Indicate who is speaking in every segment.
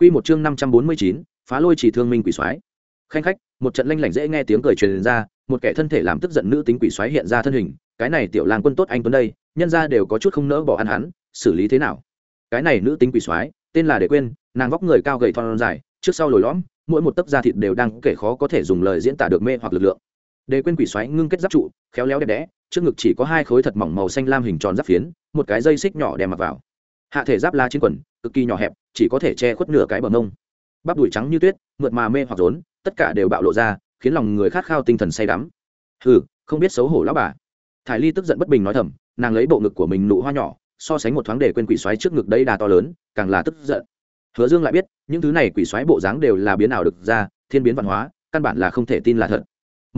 Speaker 1: Quy một chương năm trăm bốn mươi chín, phá lôi chỉ thương minh quỷ soái. Khanh khách, một trận lanh lảnh dễ nghe tiếng cười truyền ra, một kẻ thân thể làm tức giận nữ tính quỷ soái hiện ra thân hình, cái này tiểu lang quân tốt anh tuấn đây, nhân ra đều có chút không nỡ bỏ ăn hắn, xử lý thế nào? Cái này nữ tính quỷ soái, tên là Để quên, nàng vóc người cao gầy thon dài, trước sau lồi lõm, mỗi một tấc da thịt đều đang kể khó có thể dùng lời diễn tả được mê hoặc lực lượng. Để quên quỷ xoáy ngưng kết giáp trụ, khéo léo đẹp đẽ, trước ngực chỉ có hai khối thật mỏng màu xanh lam hình tròn giáp phiến, một cái dây xích nhỏ đè mặc vào. Hạ thể giáp la trên quần, cực kỳ nhỏ hẹp, chỉ có thể che khuất nửa cái bờ mông. Bắp đùi trắng như tuyết, mượt mà mê hoặc rốn, tất cả đều bạo lộ ra, khiến lòng người khát khao tinh thần say đắm. Hừ, không biết xấu hổ lão bà. Thải Ly tức giận bất bình nói thầm, nàng lấy bộ ngực của mình nụ hoa nhỏ, so sánh một thoáng để quên quỷ xoáy trước ngực đây đà to lớn, càng là tức giận. Hứa Dương lại biết, những thứ này quỷ xoáy bộ dáng đều là biến ảo được ra, thiên biến văn hóa, căn bản là không thể tin là thật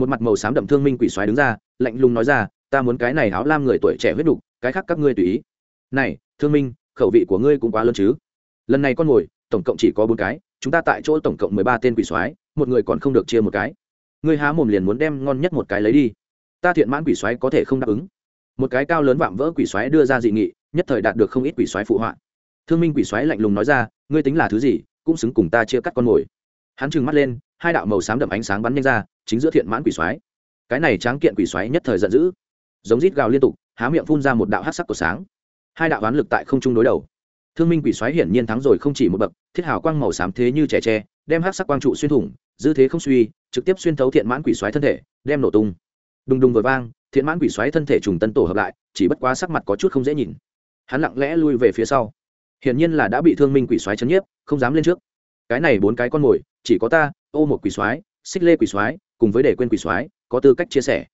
Speaker 1: một mặt màu xám đậm thương minh quỷ xoáy đứng ra lạnh lùng nói ra ta muốn cái này áo lam người tuổi trẻ huyết đục cái khác các ngươi tùy ý này thương minh khẩu vị của ngươi cũng quá lớn chứ. Lần này con mồi tổng cộng chỉ có bốn cái, chúng ta tại chỗ tổng cộng mười ba tên quỷ xoáy một người còn không được chia một cái. Ngươi há mồm liền muốn đem ngon nhất một cái lấy đi. Ta thiện mãn quỷ xoáy có thể không đáp ứng. Một cái cao lớn vạm vỡ quỷ xoáy đưa ra dị nghị, nhất thời đạt được không ít quỷ xoáy phụ họa. Thương minh quỷ xoáy lạnh lùng nói ra, ngươi tính là thứ gì, cũng xứng cùng ta chia cắt con mồi hắn trừng mắt lên, hai đạo màu xám đậm ánh sáng bắn nhanh ra, chính giữa thiện mãn quỷ xoáy cái này tráng kiện quỷ xoáy nhất thời giận dữ. Giống rít gào liên tục, há miệng phun ra một đạo hát sắc của sáng hai đạo oán lực tại không trung đối đầu. Thương minh quỷ xoáy hiển nhiên thắng rồi không chỉ một bậc thiết hào quang màu xám thế như trẻ tre đem hát sắc quang trụ xuyên thủng dư thế không suy trực tiếp xuyên thấu thiện mãn quỷ xoáy thân thể đem nổ tung. Đùng đùng vừa vang thiện mãn quỷ xoáy thân thể trùng tân tổ hợp lại chỉ bất quá sắc mặt có chút không dễ nhìn. Hắn lặng lẽ lui về phía sau. Hiển nhiên là đã bị thương minh quỷ xoáy chấn nhiếp không dám lên trước. Cái này bốn cái con mồi chỉ có ta ô một quỷ xoáy, xích lê quỷ xoáy, cùng với để quên quỷ xoáy, có tư cách chia sẻ.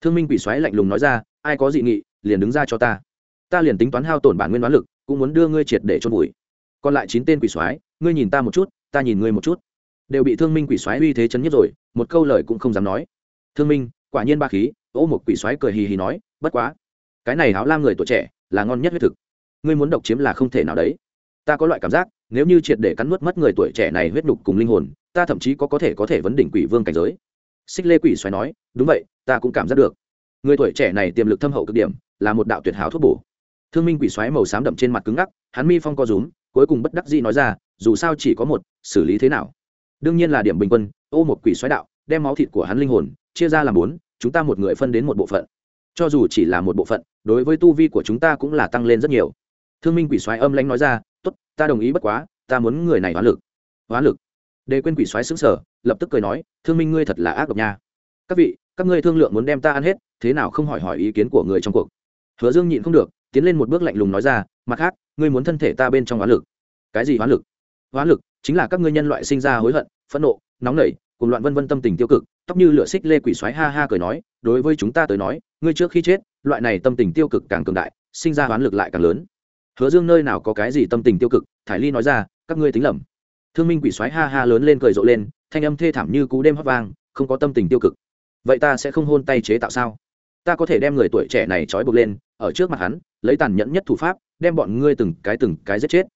Speaker 1: Thương minh quỷ xoáy lạnh lùng nói ra ai có dị nghị liền đứng ra cho ta ta liền tính toán hao tổn bản nguyên đoán lực, cũng muốn đưa ngươi triệt để chôn vùi. Còn lại chín tên quỷ soái, ngươi nhìn ta một chút, ta nhìn ngươi một chút. Đều bị thương minh quỷ soái uy thế chấn nhất rồi, một câu lời cũng không dám nói. Thương minh, quả nhiên ba khí, ô một quỷ soái cười hì hì nói, bất quá, cái này háo lam người tuổi trẻ, là ngon nhất huyết thực. Ngươi muốn độc chiếm là không thể nào đấy. Ta có loại cảm giác, nếu như triệt để cắn nuốt mất người tuổi trẻ này huyết đục cùng linh hồn, ta thậm chí có có thể có thể vấn đỉnh quỷ vương cảnh giới. Xích lê quỷ xoáy nói, đúng vậy, ta cũng cảm giác được. Người tuổi trẻ này tiềm lực thâm hậu cực điểm, là một đạo tuyệt hảo thuốc bổ thương minh quỷ xoáy màu xám đậm trên mặt cứng ngắc, hắn mi phong co rúm, cuối cùng bất đắc dĩ nói ra, dù sao chỉ có một, xử lý thế nào? Đương nhiên là điểm bình quân, ô một quỷ xoáy đạo, đem máu thịt của hắn linh hồn, chia ra làm bốn, chúng ta một người phân đến một bộ phận. Cho dù chỉ là một bộ phận, đối với tu vi của chúng ta cũng là tăng lên rất nhiều. Thương minh quỷ xoáy âm lãnh nói ra, tốt, ta đồng ý bất quá, ta muốn người này hóa lực. Hóa lực? Đề quên quỷ xoáy xứng sở lập tức cười nói, thương minh ngươi thật là ác độc nha. Các vị, các ngươi thương lượng muốn đem ta ăn hết, thế nào không hỏi hỏi ý kiến của người trong cuộc? Hứa dương nhịn không được tiến lên một bước lạnh lùng nói ra, mặt khác, ngươi muốn thân thể ta bên trong hóa lực. Cái gì hóa lực? Hóa lực chính là các ngươi nhân loại sinh ra hối hận, phẫn nộ, nóng nảy, cùng loạn vân vân tâm tình tiêu cực. Tóc như lửa xích lê quỷ xoáy ha ha cười nói, đối với chúng ta tới nói, ngươi trước khi chết, loại này tâm tình tiêu cực càng cường đại, sinh ra hoán lực lại càng lớn. Hứa dương nơi nào có cái gì tâm tình tiêu cực, thải ly nói ra, các ngươi tính lầm. Thương minh quỷ xoáy ha ha lớn lên cười rộ lên, thanh âm thê thảm như cú đêm hót vang, không có tâm tình tiêu cực. Vậy ta sẽ không hôn tay chế tạo sao? Ta có thể đem người tuổi trẻ này trói buộc lên ở trước mặt hắn, lấy tàn nhẫn nhất thủ pháp, đem bọn ngươi từng cái từng cái giết chết.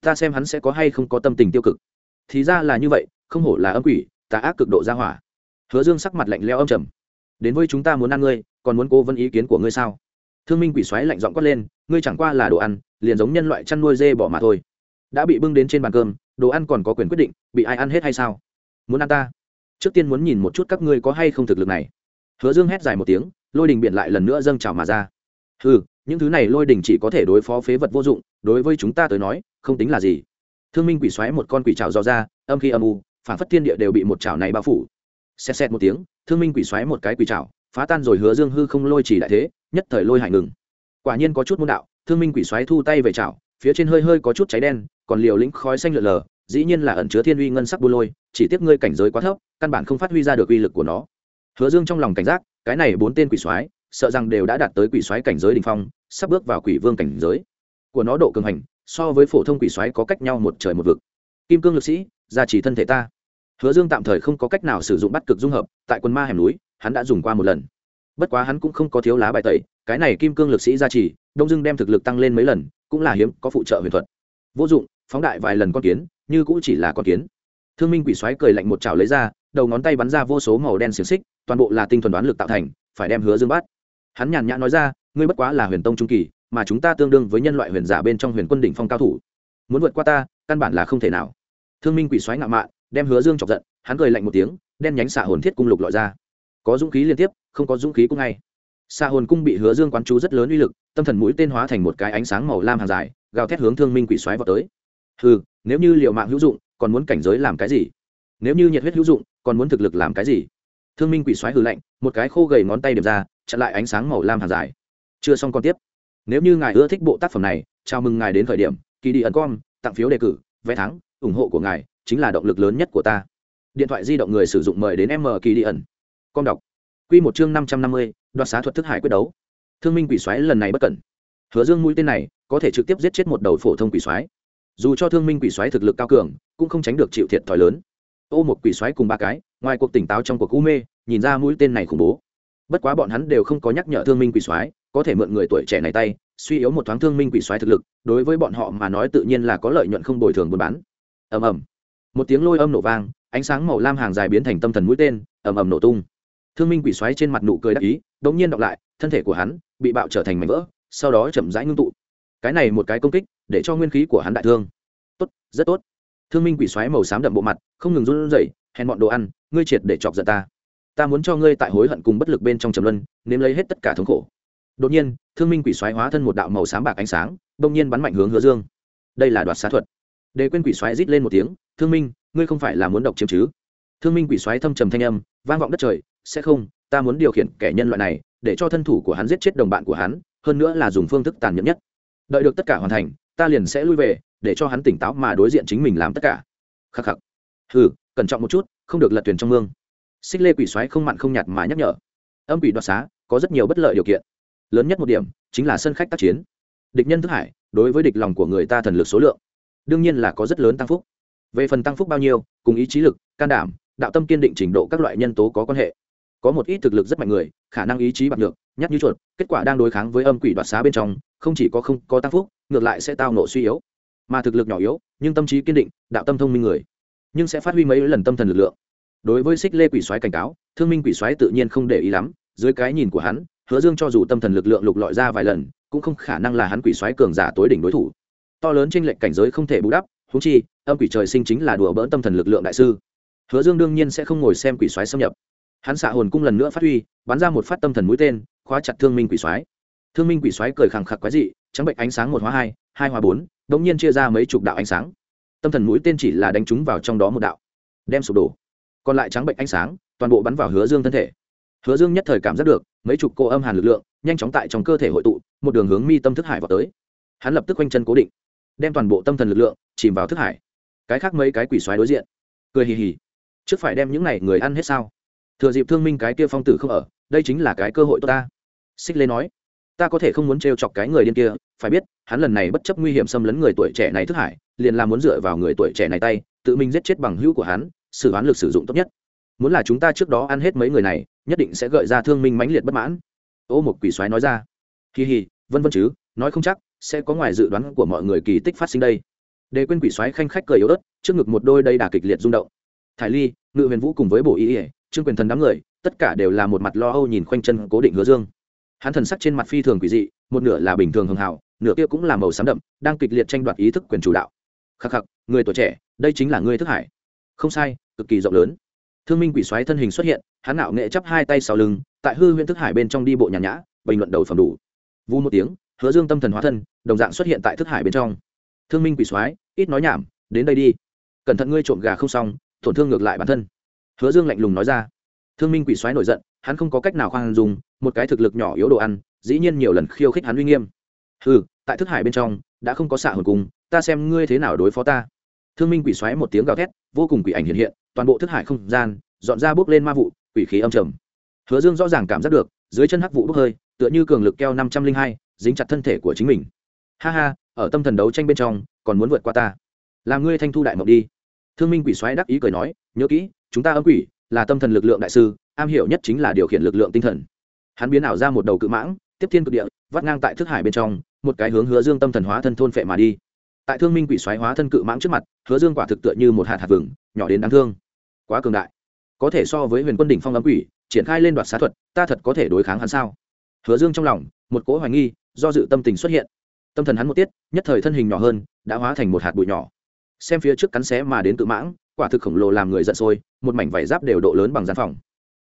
Speaker 1: Ta xem hắn sẽ có hay không có tâm tình tiêu cực. Thì ra là như vậy, không hổ là âm quỷ ta ác cực độ ra hỏa. Hứa dương sắc mặt lạnh leo âm trầm. Đến với chúng ta muốn ăn ngươi, còn muốn cố vấn ý kiến của ngươi sao? Thương minh quỷ xoáy lạnh giọng quát lên, ngươi chẳng qua là đồ ăn, liền giống nhân loại chăn nuôi dê bỏ mà thôi. Đã bị bưng đến trên bàn cơm, đồ ăn còn có quyền quyết định, bị ai ăn hết hay sao? Muốn ăn ta? Trước tiên muốn nhìn một chút các ngươi có hay không thực lực này. Hứa dương hét dài một tiếng, lôi đình biện lại lần nữa dâng trào mà ra ừ những thứ này lôi đình chỉ có thể đối phó phế vật vô dụng, đối với chúng ta tới nói, không tính là gì. Thương minh quỷ xoáy một con quỷ trào dò ra, âm khi âm u, phản phất thiên địa đều bị một chảo này bao phủ. Xẹt xẹt một tiếng, thương minh quỷ xoáy một cái quỷ trào phá tan rồi hứa dương hư không lôi chỉ đại thế, nhất thời lôi hải ngừng. Quả nhiên có chút môn đạo, thương minh quỷ xoáy thu tay về chảo phía trên hơi hơi có chút cháy đen, còn liều lĩnh khói xanh lượn lờ, dĩ nhiên là ẩn chứa thiên uy ngân sắc bu lôi, chỉ tiếp ngươi cảnh giới quá thấp, căn bản không phát huy ra được uy lực của nó. Hứa dương trong lòng cảnh giác, cái này bốn tên quỷ soái sợ rằng đều đã đạt tới quỷ soái cảnh giới đỉnh phong, sắp bước vào quỷ vương cảnh giới. Của nó độ cường hành, so với phổ thông quỷ soái có cách nhau một trời một vực. Kim cương lực sĩ, gia trì thân thể ta. Hứa dương tạm thời không có cách nào sử dụng bắt cực dung hợp, tại quân ma hẻm núi, hắn đã dùng qua một lần. Bất quá hắn cũng không có thiếu lá bài tẩy, cái này kim cương lực sĩ gia trì, đông Dương đem thực lực tăng lên mấy lần, cũng là hiếm, có phụ trợ huyền thuật. Vô dụng, phóng đại vài lần con kiến, như cũng chỉ là con kiến. Thương minh quỷ xoáy cười lạnh một chảo lấy ra, đầu ngón tay bắn ra vô số màu đen xiển xích, toàn bộ là tinh thuần đoán lực tạo thành, phải đem hứa dương bắt hắn nhàn nhã nói ra, ngươi bất quá là huyền tông trung kỳ, mà chúng ta tương đương với nhân loại huyền giả bên trong huyền quân đỉnh phong cao thủ. Muốn vượt qua ta, căn bản là không thể nào. Thương minh quỷ xoáy ngạo mạn, đem hứa dương chọc giận, hắn cười lạnh một tiếng, đen nhánh xạ hồn thiết cung lục lọi ra. Có dũng khí liên tiếp, không có dũng khí cũng ngay. Xạ hồn cung bị hứa dương quán chú rất lớn uy lực, tâm thần mũi tên hóa thành một cái ánh sáng màu lam hàng dài, gào thét hướng thương minh quỷ xoáy vào tới. Ừ nếu như liệu mạng hữu dụng, còn muốn cảnh giới làm cái gì? Nếu như nhiệt huyết hữu dụng, còn muốn thực lực làm cái gì? Thương minh quỷ xoáy hư lạnh, một cái khô gầy ngón tay điểm ra chặn lại ánh sáng màu lam hàng dài. Chưa xong còn tiếp. Nếu như ngài ưa thích bộ tác phẩm này, chào mừng ngài đến khởi điểm. Kỳ đi ẩn com tặng phiếu đề cử, vé thắng, ủng hộ của ngài chính là động lực lớn nhất của ta. Điện thoại di động người sử dụng mời đến m kỳ đi ẩn. Com đọc. Q một chương năm trăm năm mươi, đoạt xá thuật thức hải quyết đấu. Thương minh quỷ xoáy lần này bất cẩn. Hứa dương mũi tên này có thể trực tiếp giết chết một đầu phổ thông quỷ xoáy dù cho thương minh quỷ xoáy thực lực cao cường, cũng không tránh được chịu thiệt thòi lớn. Ô một quỷ xoáy cùng ba cái, ngoài cuộc tỉnh táo trong cuộc u mê, nhìn ra mũi tên này khủng bố bất quá bọn hắn đều không có nhắc nhở thương minh quỷ xoáy có thể mượn người tuổi trẻ này tay, suy yếu một thoáng thương minh quỷ xoáy thực lực, đối với bọn họ mà nói tự nhiên là có lợi nhuận không bồi thường buôn bán. Ầm ầm. Một tiếng lôi âm nổ vang, ánh sáng màu lam hàng dài biến thành tâm thần mũi tên, ầm ầm nổ tung. Thương minh quỷ xoáy trên mặt nụ cười đắc ý đống nhiên đọc lại, thân thể của hắn bị bạo trở thành mảnh vỡ, sau đó chậm rãi ngưng tụ. Cái này một cái công kích, để cho nguyên khí của hắn đại thương. Tốt, rất tốt. Thương minh quỷ xoáy màu xám đậm bộ mặt, không ngừng run rẩy, hèn bọn đồ ăn, ngươi triệt để chọc giận ta ta muốn cho ngươi tại hối hận cùng bất lực bên trong trầm luân, nếm lấy hết tất cả thống khổ. Đột nhiên, thương minh quỷ xoáy hóa thân một đạo màu xám bạc ánh sáng, bỗng nhiên bắn mạnh hướng hứa dương. Đây là đoạt xá thuật. Đề quên quỷ xoáy rít lên một tiếng, thương minh, ngươi không phải là muốn độc chiếm chứ? Thương minh quỷ xoáy thâm trầm thanh âm, vang vọng đất trời, sẽ không, ta muốn điều khiển kẻ nhân loại này, để cho thân thủ của hắn giết chết đồng bạn của hắn, hơn nữa là dùng phương thức tàn nhẫn nhất. Đợi được tất cả hoàn thành, ta liền sẽ lui về, để cho hắn tỉnh táo mà đối diện chính mình làm tất cả. Khắc khắc. Hừ, cẩn trọng một chút, không được lật thuyền trong mương xích lê quỷ xoáy không mặn không nhạt mà nhắc nhở. Âm quỷ đoạt xá, có rất nhiều bất lợi điều kiện. Lớn nhất một điểm, chính là sân khách tác chiến. Địch nhân thức hải, đối với địch lòng của người ta thần lực số lượng, đương nhiên là có rất lớn tăng phúc. Về phần tăng phúc bao nhiêu, cùng ý chí lực, can đảm, đạo tâm kiên định trình độ các loại nhân tố có quan hệ. Có một ít thực lực rất mạnh người, khả năng ý chí bạc được nhắc như chuột, kết quả đang đối kháng với âm quỷ đoạt xá bên trong, không chỉ có không có tăng phúc, ngược lại sẽ tao nộ suy yếu. Mà thực lực nhỏ yếu, nhưng tâm trí kiên định, đạo tâm thông minh người, nhưng sẽ phát huy mấy lần tâm thần lực lượng đối với xích lê quỷ soái cảnh cáo, thương minh quỷ soái tự nhiên không để ý lắm, dưới cái nhìn của hắn, hứa dương cho dù tâm thần lực lượng lục lọi ra vài lần, cũng không khả năng là hắn quỷ soái cường giả tối đỉnh đối thủ. To lớn trên lệnh cảnh giới không thể bù đắp húng chi, âm quỷ trời sinh chính là đùa bỡn tâm thần lực lượng đại sư. Hứa dương đương nhiên sẽ không ngồi xem quỷ soái xâm nhập. Hắn xạ hồn cung lần nữa phát huy, bắn ra một phát tâm thần mũi tên, khóa chặt thương minh quỷ soái. Thương minh quỷ soái cười khẳng khặc quái dị, trắng bệnh ánh sáng một hóa hai hai hóa bốn đ ỗ n g nhiên chia ra mấy chục đạo ánh sáng. Tâm thần mũi tên chỉ là đánh trúng vào trong đó một đạo. Đem sụp đổ còn lại trắng bệnh ánh sáng, toàn bộ bắn vào hứa dương thân thể. Hứa dương nhất thời cảm giác được, mấy chục cô âm hàn lực lượng, nhanh chóng tại trong cơ thể hội tụ, một đường hướng mi tâm thức hải vào tới. Hắn lập tức quanh chân cố định, đem toàn bộ tâm thần lực lượng chìm vào thức hải. Cái khác mấy cái quỷ xoáy đối diện, cười hì hì. Trước phải đem những này người ăn hết sao? Thừa dịp thương minh cái kia phong tử không ở, đây chính là cái cơ hội tốt ta. Xích lê nói, ta có thể không muốn t chọc cái người điên kia, phải biết, hắn lần này bất chấp nguy hiểm xâm lấn người tuổi trẻ này thức hải, liền là muốn dựa vào người tuổi trẻ này tay, tự mình giết chết bằng hữu của hắn xử đoán lực sử dụng tốt nhất. Muốn là chúng ta trước đó ăn hết mấy người này, nhất định sẽ gợi ra thương minh mãnh liệt bất mãn. Ô một quỷ soái nói ra. Kỳ hì vân vân chứ, nói không chắc sẽ có ngoài dự đoán của mọi người kỳ tích phát sinh đây. Để quên quỷ soái khanh khách cười yếu ớt, trước ngực một đôi đây đà kịch liệt rung động. Thải ly, ngự huyền vũ cùng với bổ y ỉa trương quyền thần đám người, tất cả đều là một mặt lo âu nhìn khoanh chân cố định hứa dương. Hắn thần sắc trên mặt phi thường quỷ dị, một nửa là bình thường hưng hảo nửa kia cũng là màu xám đậm, đang kịch liệt tranh đoạt ý thức quyền chủ đạo. Khắc khắc, người tuổi trẻ, đây chính là ngươi thức hải. Không sai cực kỳ rộng lớn. Thương minh quỷ xoáy thân hình xuất hiện, hắn ngạo nghệ chắp hai tay sau lưng, tại hư huyện thức hải bên trong đi bộ nhàn nhã, bình luận đầu phẩm đủ. Vu một tiếng, hứa dương tâm thần hóa thân, đồng dạng xuất hiện tại thức hải bên trong. Thương minh quỷ xoáy ít nói nhảm, đến đây đi. Cẩn thận ngươi trộm gà không xong, tổn thương ngược lại bản thân. Hứa dương lạnh lùng nói ra. Thương minh quỷ xoáy nổi giận, hắn không có cách nào khoan dùng một cái thực lực nhỏ yếu đồ ăn, dĩ nhiên nhiều lần khiêu khích hắn uy nghiêm. Ừ tại thức hải bên trong, đã không có xạ hồn cùng, ta xem ngươi thế nào đối phó ta. Thương minh quỷ xoáy một tiếng gào thét, vô cùng quỷ ảnh hiện hiện toàn bộ thức hải không gian, dọn ra bước lên ma vụ, quỷ khí âm trầm. Hứa dương rõ ràng cảm giác được, dưới chân hắc vụ bốc hơi, tựa như cường lực keo năm trăm linh hai, dính chặt thân thể của chính mình. Ha ha, ở tâm thần đấu tranh bên trong, còn muốn vượt qua ta. Làm ngươi thanh thu đại mộng đi. Thương minh quỷ xoáy đắc ý cười nói, nhớ kỹ, chúng ta âm quỷ, là tâm thần lực lượng đại sư, am hiểu nhất chính là điều khiển lực lượng tinh thần. Hắn biến ảo ra một đầu cự mãng, tiếp thiên cực địa, vắt ngang tại thức hải bên trong, một cái hướng hứa dương tâm thần hóa thân thôn phệ mà đi. Tại thương minh quỷ xoáy hóa thân cự mãng trước mặt, hứa dương quả thực tựa như một hạt hạt vừng, nhỏ đến đáng thương quá cường đại. Có thể so với huyền quân đỉnh phong âm quỷ, triển khai lên đoạt xá thuật, ta thật có thể đối kháng hắn sao? Hứa dương trong lòng, một cỗ hoài nghi, do dự tâm tình xuất hiện. Tâm thần hắn một tiết, nhất thời thân hình nhỏ hơn, đã hóa thành một hạt bụi nhỏ. Xem phía trước cắn xé mà đến tự mãng, quả thực khổng lồ làm người giận sôi, một mảnh vải giáp đều độ lớn bằng gian phòng.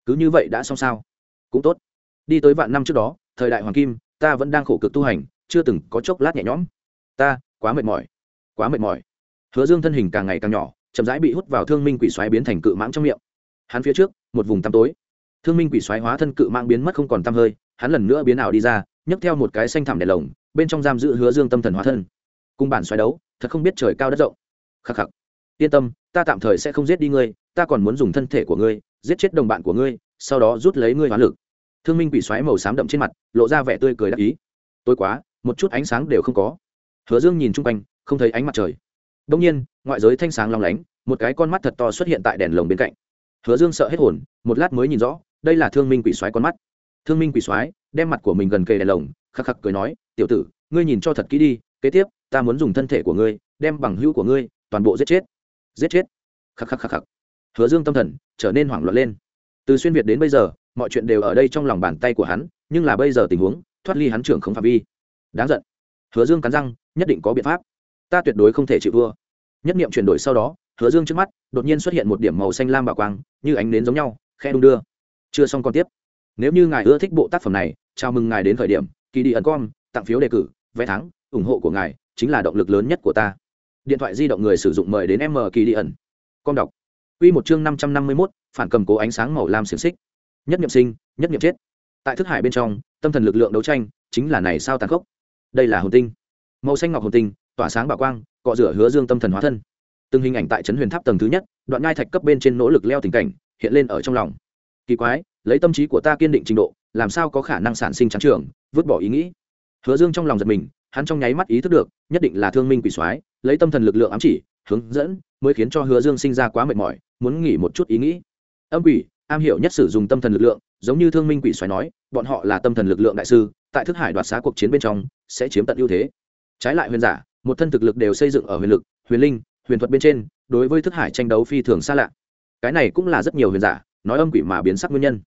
Speaker 1: Cứ như vậy đã xong sao? Cũng tốt. Đi tới vạn năm trước đó, thời đại hoàng kim, ta vẫn đang khổ cực tu hành, chưa từng có chốc lát nhẹ nhõm. Ta, quá mệt mỏi. Quá mệt mỏi. Hứa dương thân hình càng ngày càng nhỏ chậm rãi bị hút vào thương minh quỷ xoáy biến thành cự mãng trong miệng. Hắn phía trước, một vùng tăm tối. Thương minh quỷ xoáy hóa thân cự mãng biến mất không còn tăm hơi, hắn lần nữa biến ảo đi ra, nhấc theo một cái xanh thẳm đèn lồng, bên trong giam giữ hứa dương tâm thần hóa thân. Cùng bản xoáy đấu, thật không biết trời cao đất rộng. Khắc khắc. Yên tâm, ta tạm thời sẽ không giết đi ngươi, ta còn muốn dùng thân thể của ngươi, giết chết đồng bạn của ngươi, sau đó rút lấy ngươi hóa lực. Thương minh quỷ xoáy màu xám đậm trên mặt, lộ ra vẻ tươi cười đắc ý. Tối quá, một chút ánh sáng đều không có. Hứa dương nhìn chung quanh, không thấy ánh mặt trời đông nhiên, ngoại giới thanh sáng long lánh, một cái con mắt thật to xuất hiện tại đèn lồng bên cạnh. Hứa dương sợ hết hồn, một lát mới nhìn rõ, đây là thương minh quỷ xoáy con mắt. Thương minh quỷ xoáy đem mặt của mình gần kề đèn lồng, khắc khắc cười nói, tiểu tử, ngươi nhìn cho thật kỹ đi, kế tiếp, ta muốn dùng thân thể của ngươi, đem bằng hữu của ngươi, toàn bộ giết chết. Giết chết? Khắc khắc khắc khắc. Hứa dương tâm thần trở nên hoảng loạn lên. Từ xuyên việt đến bây giờ, mọi chuyện đều ở đây trong lòng bàn tay của hắn, nhưng là bây giờ tình huống, thoát ly hắn trưởng không phạm vi. Đáng giận. Hứa dương cắn răng, nhất định có biện pháp ta tuyệt đối không thể chịu thua nhất nghiệm chuyển đổi sau đó hứa dương trước mắt đột nhiên xuất hiện một điểm màu xanh lam bảo quang như ánh nến giống nhau khe đung đưa chưa xong còn tiếp nếu như ngài ưa thích bộ tác phẩm này chào mừng ngài đến khởi điểm kỳ đi ẩn com tặng phiếu đề cử vé thắng ủng hộ của ngài chính là động lực lớn nhất của ta điện thoại di động người sử dụng mời đến m kỳ đi ẩn com đọc Quy một chương năm trăm năm mươi 551, phản cầm cố ánh sáng màu lam xiển xích. Nhất niệm sinh, nhất niệm chết. Tại thức hải bên trong, tâm thần lực lượng đấu tranh, chính là này sao tàn khốc. Đây là hồn tinh. Màu xanh ngọc hồn tinh, tỏa sáng bảo quang, cọ rửa hứa dương tâm thần hóa thân. Từng hình ảnh tại trấn huyền tháp tầng thứ nhất, đoạn ngai thạch cấp bên trên nỗ lực leo tình cảnh, hiện lên ở trong lòng. Kỳ quái, lấy tâm trí của ta kiên định trình độ, làm sao có khả năng sản sinh trắng trường, vứt bỏ ý nghĩ. Hứa Dương trong lòng giật mình, hắn trong nháy mắt ý thức được, nhất định là thương minh quỷ soái, lấy tâm thần lực lượng ám chỉ, hướng dẫn, mới khiến cho Hứa Dương sinh ra quá mệt mỏi, muốn nghỉ một chút ý nghĩ âm quỷ am hiểu nhất sử dụng tâm thần lực lượng giống như thương minh quỷ xoáy nói bọn họ là tâm thần lực lượng đại sư tại thức hải đoạt xá cuộc chiến bên trong sẽ chiếm tận ưu thế trái lại huyền giả một thân thực lực đều xây dựng ở huyền lực, huyền linh, huyền thuật bên trên, đối với thức hải tranh đấu phi thường xa lạ. Cái này cũng là rất nhiều huyền giả nói âm quỷ mà biến sắc nguyên nhân.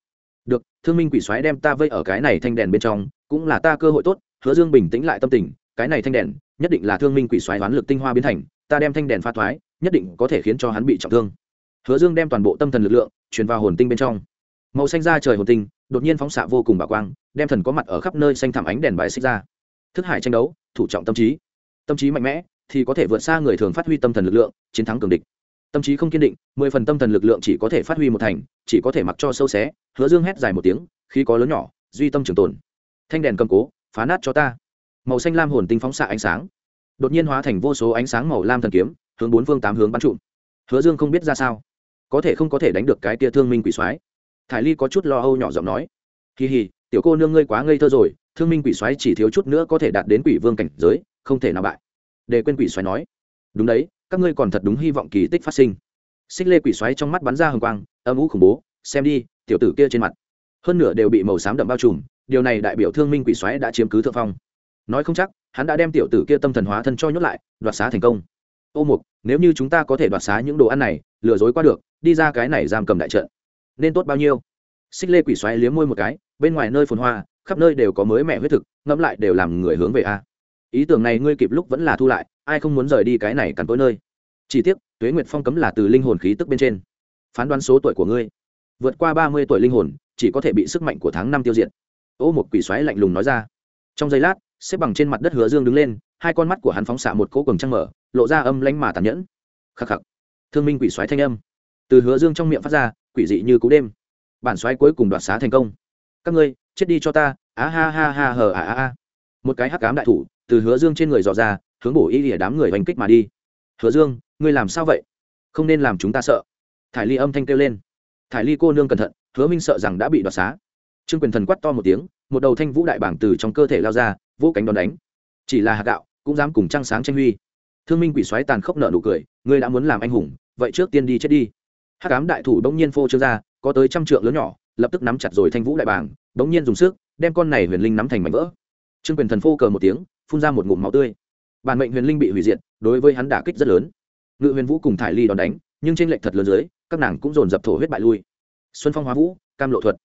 Speaker 1: Được, thương minh quỷ xoáy đem ta vây ở cái này thanh đèn bên trong, cũng là ta cơ hội tốt, hứa dương bình tĩnh lại tâm tình, cái này thanh đèn, nhất định là thương minh quỷ xoáy đoán lực tinh hoa biến thành, ta đem thanh đèn pha thoái, nhất định có thể khiến cho hắn bị trọng thương. Hứa dương đem toàn bộ tâm thần lực lượng truyền vào hồn tinh bên trong. Màu xanh ra trời hồn tinh, đột nhiên phóng xạ vô cùng bà quang, đem thần có mặt ở khắp nơi xanh thảm ánh đèn bài xích ra. Thức hải tranh đấu, thủ trọng tâm trí tâm trí mạnh mẽ thì có thể vượt xa người thường phát huy tâm thần lực lượng, chiến thắng cường địch. Tâm trí không kiên định, mười phần tâm thần lực lượng chỉ có thể phát huy một thành, chỉ có thể mặc cho sâu xé, hứa dương hét dài một tiếng, khi có lớn nhỏ, duy tâm trường tồn. Thanh đèn cầm cố, phá nát cho ta. Màu xanh lam hồn tinh phóng xạ ánh sáng. Đột nhiên hóa thành vô số ánh sáng màu lam thần kiếm, hướng bốn phương tám hướng bắn trụm. Hứa dương không biết ra sao. Có thể không có thể đánh được cái tia thương minh quỷ soái. Thải ly có chút lo âu nhỏ giọng nói. Kỳ hì, tiểu cô nương ngươi quá ngây thơ rồi, thương minh quỷ soái chỉ thiếu chút nữa có thể đạt đến quỷ vương cảnh giới không thể nào bại. Để quên quỷ xoáy nói, đúng đấy, các ngươi còn thật đúng hy vọng kỳ tích phát sinh. Xích lê quỷ xoáy trong mắt bắn ra hồng quang, âm ú khủng bố, xem đi, tiểu tử kia trên mặt. Hơn nửa đều bị màu xám đậm bao trùm, điều này đại biểu thương minh quỷ xoáy đã chiếm cứ thượng phong. Nói không chắc, hắn đã đem tiểu tử kia tâm thần hóa thân cho nhốt lại, đoạt xá thành công. Ô mục, nếu như chúng ta có thể đoạt xá những đồ ăn này, lừa dối qua được, đi ra cái này giam cầm đại trận, nên tốt bao nhiêu? Xích lê quỷ xoáy liếm môi một cái, bên ngoài nơi phồn hoa, khắp nơi đều có mới mẹ huyết thực, ngẫm lại đều làm người hướng về a ý tưởng này ngươi kịp lúc vẫn là thu lại, ai không muốn rời đi cái này cằn tối nơi. Chỉ tiếc, tuế nguyệt phong cấm là từ linh hồn khí tức bên trên. Phán đoán số tuổi của ngươi. Vượt qua ba mươi tuổi linh hồn, chỉ có thể bị sức mạnh của tháng năm tiêu diệt. Ô một quỷ xoáy lạnh lùng nói ra. Trong giây lát, xếp bằng trên mặt đất hứa dương đứng lên, hai con mắt của hắn phóng xạ một cỗ quần trăng mở, lộ ra âm lanh mà tàn nhẫn. Khắc khắc. Thương minh quỷ xoáy thanh âm. Từ hứa dương trong miệng phát ra, quỷ dị như cú đêm. Bản xoáy cuối cùng đoạt xá thành công. Các ngươi, chết đi cho ta. Á ha ha ha hờ à a a một cái hắc cám đại thủ từ hứa dương trên người dò ra, hướng bổ y lìa đám người oanh kích mà đi. Hứa dương, ngươi làm sao vậy? Không nên làm chúng ta sợ. Thải ly âm thanh kêu lên. Thải ly cô nương cẩn thận, hứa minh sợ rằng đã bị đoạt xá. Trương quyền thần quắt to một tiếng, một đầu thanh vũ đại bảng từ trong cơ thể lao ra vỗ cánh đón đánh. Chỉ là hạt gạo, cũng dám cùng trăng sáng tranh huy. Thương minh quỷ xoáy tàn khốc nợ nụ cười, ngươi đã muốn làm anh hùng, vậy trước tiên đi chết đi. Hát cám đại thủ đông nhiên phô trương ra, có tới trăm trượng lớn nhỏ, lập tức nắm chặt rồi thanh vũ đại bảng đống nhiên dùng sức, đem con này huyền linh nắm thành mảnh vỡ. Trương quyền thần phô cờ một tiếng phun ra một ngụm máu tươi. Bản mệnh huyền linh bị hủy diệt, đối với hắn đả kích rất lớn. Ngự huyền vũ cùng thải ly đòn đánh, nhưng trên lệnh thật lớn dưới, các nàng cũng dồn dập thổ huyết bại lui. Xuân phong hóa vũ, cam lộ thuật.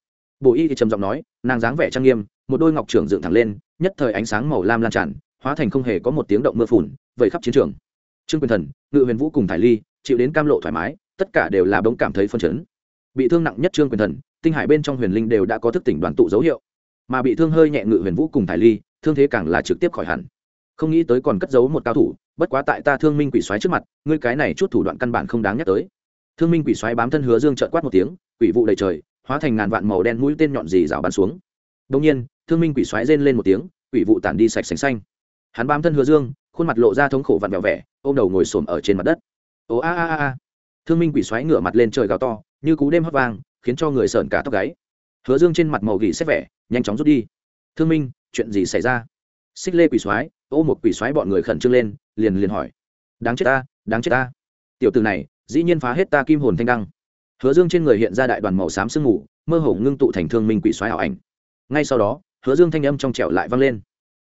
Speaker 1: Bổ y thì trầm giọng nói, nàng dáng vẻ trang nghiêm, một đôi ngọc trưởng dựng thẳng lên, nhất thời ánh sáng màu lam lan tràn, hóa thành không hề có một tiếng động mưa phùn vẩy khắp chiến trường. Trương quyền thần, ngự huyền vũ cùng thải ly, chịu đến cam lộ thoải mái, tất cả đều là bỗng cảm thấy phân chấn. Bị thương nặng nhất trương quyền thần, tinh hải bên trong huyền linh đều đã có thức tỉnh đoàn tụ dấu hiệu mà bị thương hơi nhẹ ngự huyền vũ cùng thải ly, thương thế càng là trực tiếp khỏi hẳn. Không nghĩ tới còn cất giấu một cao thủ, bất quá tại ta thương minh quỷ xoáy trước mặt, ngươi cái này chút thủ đoạn căn bản không đáng nhắc tới. Thương minh quỷ xoáy bám thân hứa dương trợn quát một tiếng, quỷ vụ đầy trời, hóa thành ngàn vạn màu đen mũi tên nhọn dì rào bắn xuống. Đông nhiên, thương minh quỷ xoáy rên lên một tiếng, quỷ vụ tản đi sạch sành xanh. Hắn bám thân hứa dương, khuôn mặt lộ ra thống khổ vặn vẹo vẻ, ôm đầu ngồi xổm ở trên mặt đất. Ồ a a a thương minh quỷ xoáy ngửa mặt lên trời gào to, như cú đêm hấp vang, khiến cho người sợn cả tóc gáy. Hứa dương trên mặt màu gỉ xét vẻ nhanh chóng rút đi. Thương minh, chuyện gì xảy ra? Xích lê quỷ xoáy ô một quỷ xoáy bọn người khẩn trương lên, liền liền hỏi. Đáng chết ta, đáng chết ta. Tiểu từ này, dĩ nhiên phá hết ta kim hồn thanh đăng. Hứa dương trên người hiện ra đại đoàn màu xám sương mù, mơ hồ ngưng tụ thành thương minh quỷ xoáy ảo ảnh. Ngay sau đó, hứa dương thanh âm trong trẻo lại vang lên.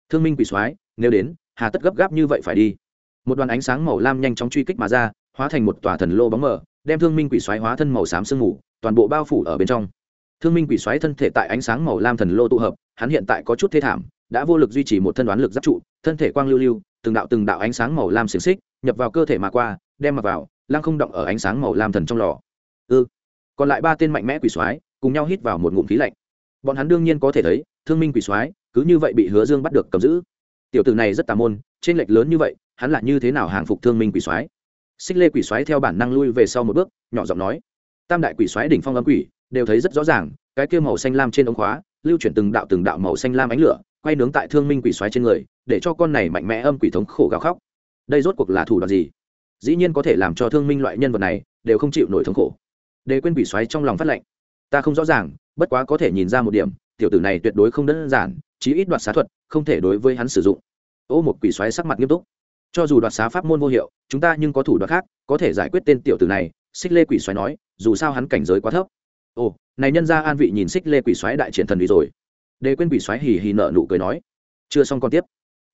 Speaker 1: Thương minh quỷ xoáy nếu đến, hà tất gấp gáp như vậy phải đi. Một đoàn ánh sáng màu lam nhanh chóng truy kích mà ra, hóa thành một tòa thần lô bóng mờ, đem thương minh quỷ xoáy hóa thân màu xám sương mù, toàn bộ bao phủ ở bên trong thương minh quỷ xoáy thân thể tại ánh sáng màu lam thần lô tụ hợp, hắn hiện tại có chút thê thảm, đã vô lực duy trì một thân đoán lực giáp trụ, thân thể quang lưu lưu, từng đạo từng đạo ánh sáng màu lam xiềng xích, nhập vào cơ thể mà qua, đem mặc vào, lăng không động ở ánh sáng màu lam thần trong lò ư ừ. còn lại ba tên mạnh mẽ quỷ Xoáy, cùng nhau hít vào một ngụm khí lạnh bọn hắn đương nhiên có thể thấy, thương minh quỷ Xoáy, cứ như vậy bị hứa dương bắt được cầm giữ tiểu tử này rất tà môn, trên lệch lớn như vậy, hắn là như thế nào hàng phục thương minh quỷ Xoáy? xích lê quỷ Xoáy theo bản năng lui về sau một bước, nhỏ giọng nói, tam đại quỷ Xoáy đỉnh phong âm quỷ đều thấy rất rõ ràng, cái kia màu xanh lam trên ống khóa, lưu chuyển từng đạo từng đạo màu xanh lam ánh lửa, quay nướng tại thương minh quỷ xoáy trên người, để cho con này mạnh mẽ âm quỷ thống khổ gào khóc. Đây rốt cuộc là thủ đoạn gì? Dĩ nhiên có thể làm cho thương minh loại nhân vật này đều không chịu nổi thống khổ. Để quên quỷ xoáy trong lòng phát lệnh. Ta không rõ ràng, bất quá có thể nhìn ra một điểm, tiểu tử này tuyệt đối không đơn giản, chí ít đoạt xá thuật, không thể đối với hắn sử dụng. Ô một quỷ xoáy sắc mặt nghiêm túc. Cho dù đoạt xá pháp môn vô hiệu, chúng ta nhưng có thủ đoạn khác, có thể giải quyết tên tiểu tử này, xích lê quỷ xoáy nói, dù sao hắn cảnh giới quá thấp ồ, này nhân ra an vị nhìn xích lê quỷ xoáy đại triển thần đi rồi. Đề quên quỷ xoáy hì hì nợ nụ cười nói. Chưa xong còn tiếp.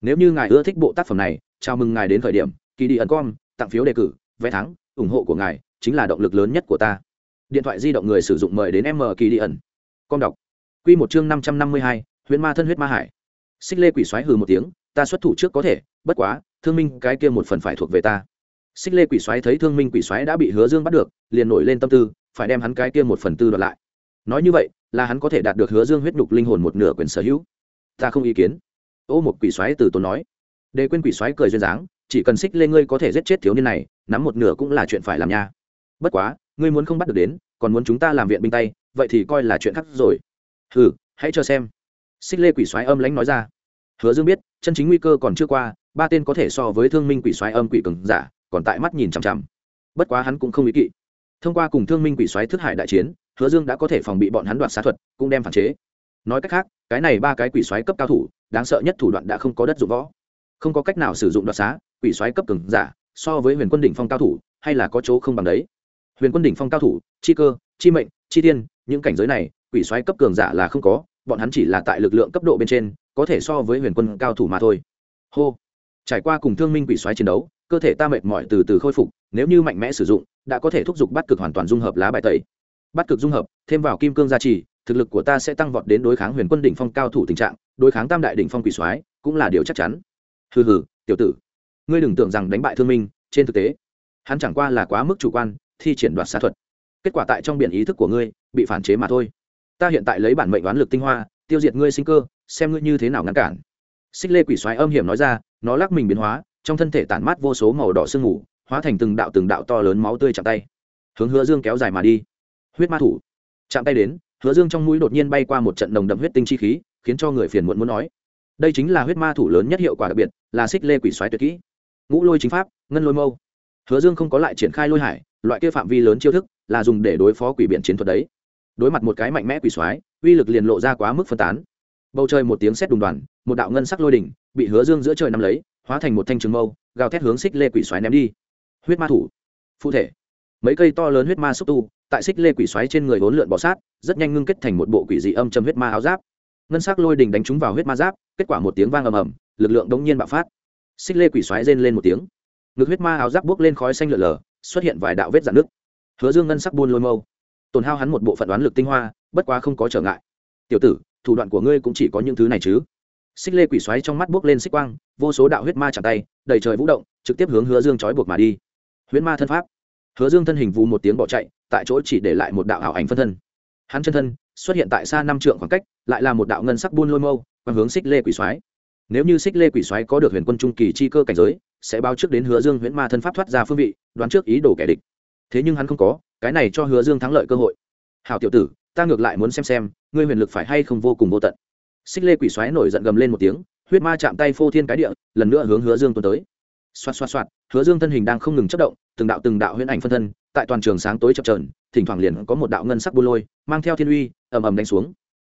Speaker 1: Nếu như ngài ưa thích bộ tác phẩm này, chào mừng ngài đến khởi điểm. Kỳ đi ẩn com, tặng phiếu đề cử, vé thắng, ủng hộ của ngài chính là động lực lớn nhất của ta. Điện thoại di động người sử dụng mời đến m kỳ đi ẩn. Com đọc. Q một chương năm trăm năm mươi hai, huyễn ma thân huyết ma hải. Xích lê quỷ xoáy hừ một tiếng, ta xuất thủ trước có thể, bất quá, thương minh cái kia một phần phải thuộc về ta. Xích lê quỷ xoáy thấy thương minh quỷ xoáy đã bị hứa dương bắt được, liền nổi lên tâm tư phải đem hắn cái kia một phần tư đoạt lại. Nói như vậy, là hắn có thể đạt được hứa dương huyết nhục linh hồn một nửa quyền sở hữu. Ta không ý kiến. Ô một quỷ xoáy từ tốn nói. Đề quên quỷ xoáy cười duyên dáng, chỉ cần xích lên ngươi có thể giết chết thiếu niên này, nắm một nửa cũng là chuyện phải làm nha. Bất quá, ngươi muốn không bắt được đến, còn muốn chúng ta làm viện binh tay, vậy thì coi là chuyện khác rồi. Hừ, hãy cho xem. Xích lê quỷ xoáy âm lãnh nói ra. Hứa dương biết, chân chính nguy cơ còn chưa qua, ba tên có thể so với thương minh quỷ xoáy âm quỷ cường giả, còn tại mắt nhìn chằm chằm. Bất quá hắn cũng không ý kỵ thông qua cùng thương minh quỷ xoáy thức hải đại chiến, hứa dương đã có thể phòng bị bọn hắn đoạt xá thuật, cũng đem phản chế. Nói cách khác, cái này ba cái quỷ xoáy cấp cao thủ, đáng sợ nhất thủ đoạn đã không có đất dụng võ. Không có cách nào sử dụng đoạt xá, quỷ xoáy cấp cường giả, so với huyền quân đỉnh phong cao thủ, hay là có chỗ không bằng đấy. Huyền quân đỉnh phong cao thủ, chi cơ, chi mệnh, chi tiên những cảnh giới này, quỷ xoáy cấp cường giả là không có, bọn hắn chỉ là tại lực lượng cấp độ bên trên, có thể so với huyền quân cao thủ mà thôi. Hô. Trải qua cùng thương minh quỷ xoáy chiến đấu, cơ thể ta mệt mỏi từ từ khôi phục, nếu như mạnh mẽ sử dụng đã có thể thúc giục bắt cực hoàn toàn dung hợp lá bài tẩy. Bắt cực dung hợp, thêm vào kim cương gia trì, thực lực của ta sẽ tăng vọt đến đối kháng huyền quân đỉnh phong cao thủ tình trạng, đối kháng tam đại đỉnh phong quỷ soái cũng là điều chắc chắn. Hừ hừ, tiểu tử. Ngươi đừng tưởng rằng đánh bại thương minh, trên thực tế, hắn chẳng qua là quá mức chủ quan, thi triển đoạt xá thuật. Kết quả tại trong biển ý thức của ngươi, bị phản chế mà thôi. Ta hiện tại lấy bản mệnh đoán lực tinh hoa, tiêu diệt ngươi sinh cơ, xem ngươi như thế nào ngăn cản. Xích lê quỷ soái âm hiểm nói ra, nó lắc mình biến hóa, trong thân thể tản mát vô số màu đỏ sương mù hóa thành từng đạo từng đạo to lớn máu tươi chạm tay. Hướng hứa dương kéo dài mà đi. Huyết ma thủ. Chạm tay đến, hứa dương trong mũi đột nhiên bay qua một trận nồng đậm huyết tinh chi khí, khiến cho người phiền muộn muốn nói. Đây chính là huyết ma thủ lớn nhất hiệu quả đặc biệt, là xích lê quỷ xoáy tuyệt kỹ. Ngũ lôi chính pháp, ngân lôi mâu. Hứa dương không có lại triển khai lôi hải, loại kia phạm vi lớn chiêu thức là dùng để đối phó quỷ biện chiến thuật đấy. Đối mặt một cái mạnh mẽ quỷ xoáy uy lực liền lộ ra quá mức phân tán. Bầu trời một tiếng sét đùng đoàn, một đạo ngân sắc lôi đỉnh bị hứa dương giữa trời nắm lấy, hóa thành một thanh trường mâu, gào thét hướng xích lê quỷ xoáy ném đi huyết ma thủ. Phụ thể. Mấy cây to lớn huyết ma xúc tu, tại xích lê quỷ xoáy trên người vốn lượn bọ sát, rất nhanh ngưng kết thành một bộ quỷ dị âm châm huyết ma áo giáp. Ngân sắc lôi đình đánh trúng vào huyết ma giáp, kết quả một tiếng vang ầm ầm, lực lượng đống nhiên bạo phát. Xích lê quỷ xoáy rên lên một tiếng. Ngực huyết ma áo giáp buốc lên khói xanh lượn lờ, xuất hiện vài đạo vết dạn nước hứa dương ngân sắc buôn lôi mâu. Tổn hao hắn một bộ phận đoán lực tinh hoa, bất quá không có trở ngại. Tiểu tử, thủ đoạn của ngươi cũng chỉ có những thứ này chứ? Xích lê quỷ xoáy trong mắt buốc lên xích quang, vô số đạo huyết ma chạm tay, đầy trời vũ động, trực tiếp hướng hứa dương trói buộc mà đi. Huyễn ma thân pháp. Hứa dương thân hình vù một tiếng bỏ chạy, tại chỗ chỉ để lại một đạo ảo ảnh phân thân. Hắn chân thân xuất hiện tại xa năm trượng khoảng cách, lại là một đạo ngân sắc buôn lôi mâu và hướng xích lê quỷ xoáy nếu như xích lê quỷ xoáy có được huyền quân trung kỳ chi cơ cảnh giới, sẽ báo trước đến hứa dương huyễn ma thân pháp thoát ra phương vị, đoán trước ý đồ kẻ địch. Thế nhưng hắn không có, cái này cho hứa dương thắng lợi cơ hội. Hảo tiểu tử, ta ngược lại muốn xem xem, ngươi huyền lực phải hay không vô cùng vô tận. Xích lê quỷ xoáy nổi giận gầm lên một tiếng, huyết ma chạm tay phô thiên cái địa, lần nữa hướng hứa dương tuần tới. Xoạt xoạt xoạt hứa dương thân hình đang không ngừng chất động, từng đạo từng đạo huyễn ảnh phân thân, tại toàn trường sáng tối chập trờn thỉnh thoảng liền có một đạo ngân sắc bu lôi, mang theo thiên uy, ầm ầm đánh xuống.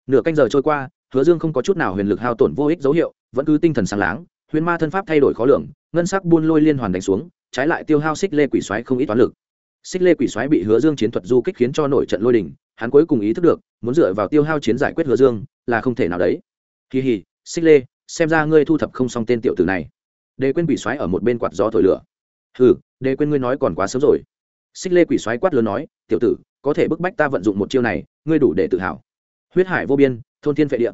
Speaker 1: Nửa canh giờ trôi qua, hứa dương không có chút nào huyền lực hao tổn vô ích dấu hiệu, vẫn cứ tinh thần sáng láng, huyền ma thân pháp thay đổi khó lường, ngân sắc buôn lôi liên hoàn đánh xuống, trái lại tiêu hao xích lê quỷ xoáy không ít toán lực. Xích lê quỷ xoáy bị hứa dương chiến thuật du kích khiến cho nổi trận lôi đình, hắn cuối cùng ý thức được, muốn dựa vào tiêu hao chiến giải quyết hứa dương, là không thể nào đấy. Kỳ hì, xích lê, xem ra ngươi thu thập không xong tên tiểu tử này đề quên quỷ xoáy ở một bên quạt gió thổi lửa. Hừ đề quên ngươi nói còn quá sớm rồi. Xích lê quỷ xoáy quát lớn nói, tiểu tử, có thể bức bách ta vận dụng một chiêu này, ngươi đủ để tự hào. Huyết hải vô biên, thôn thiên vệ địa.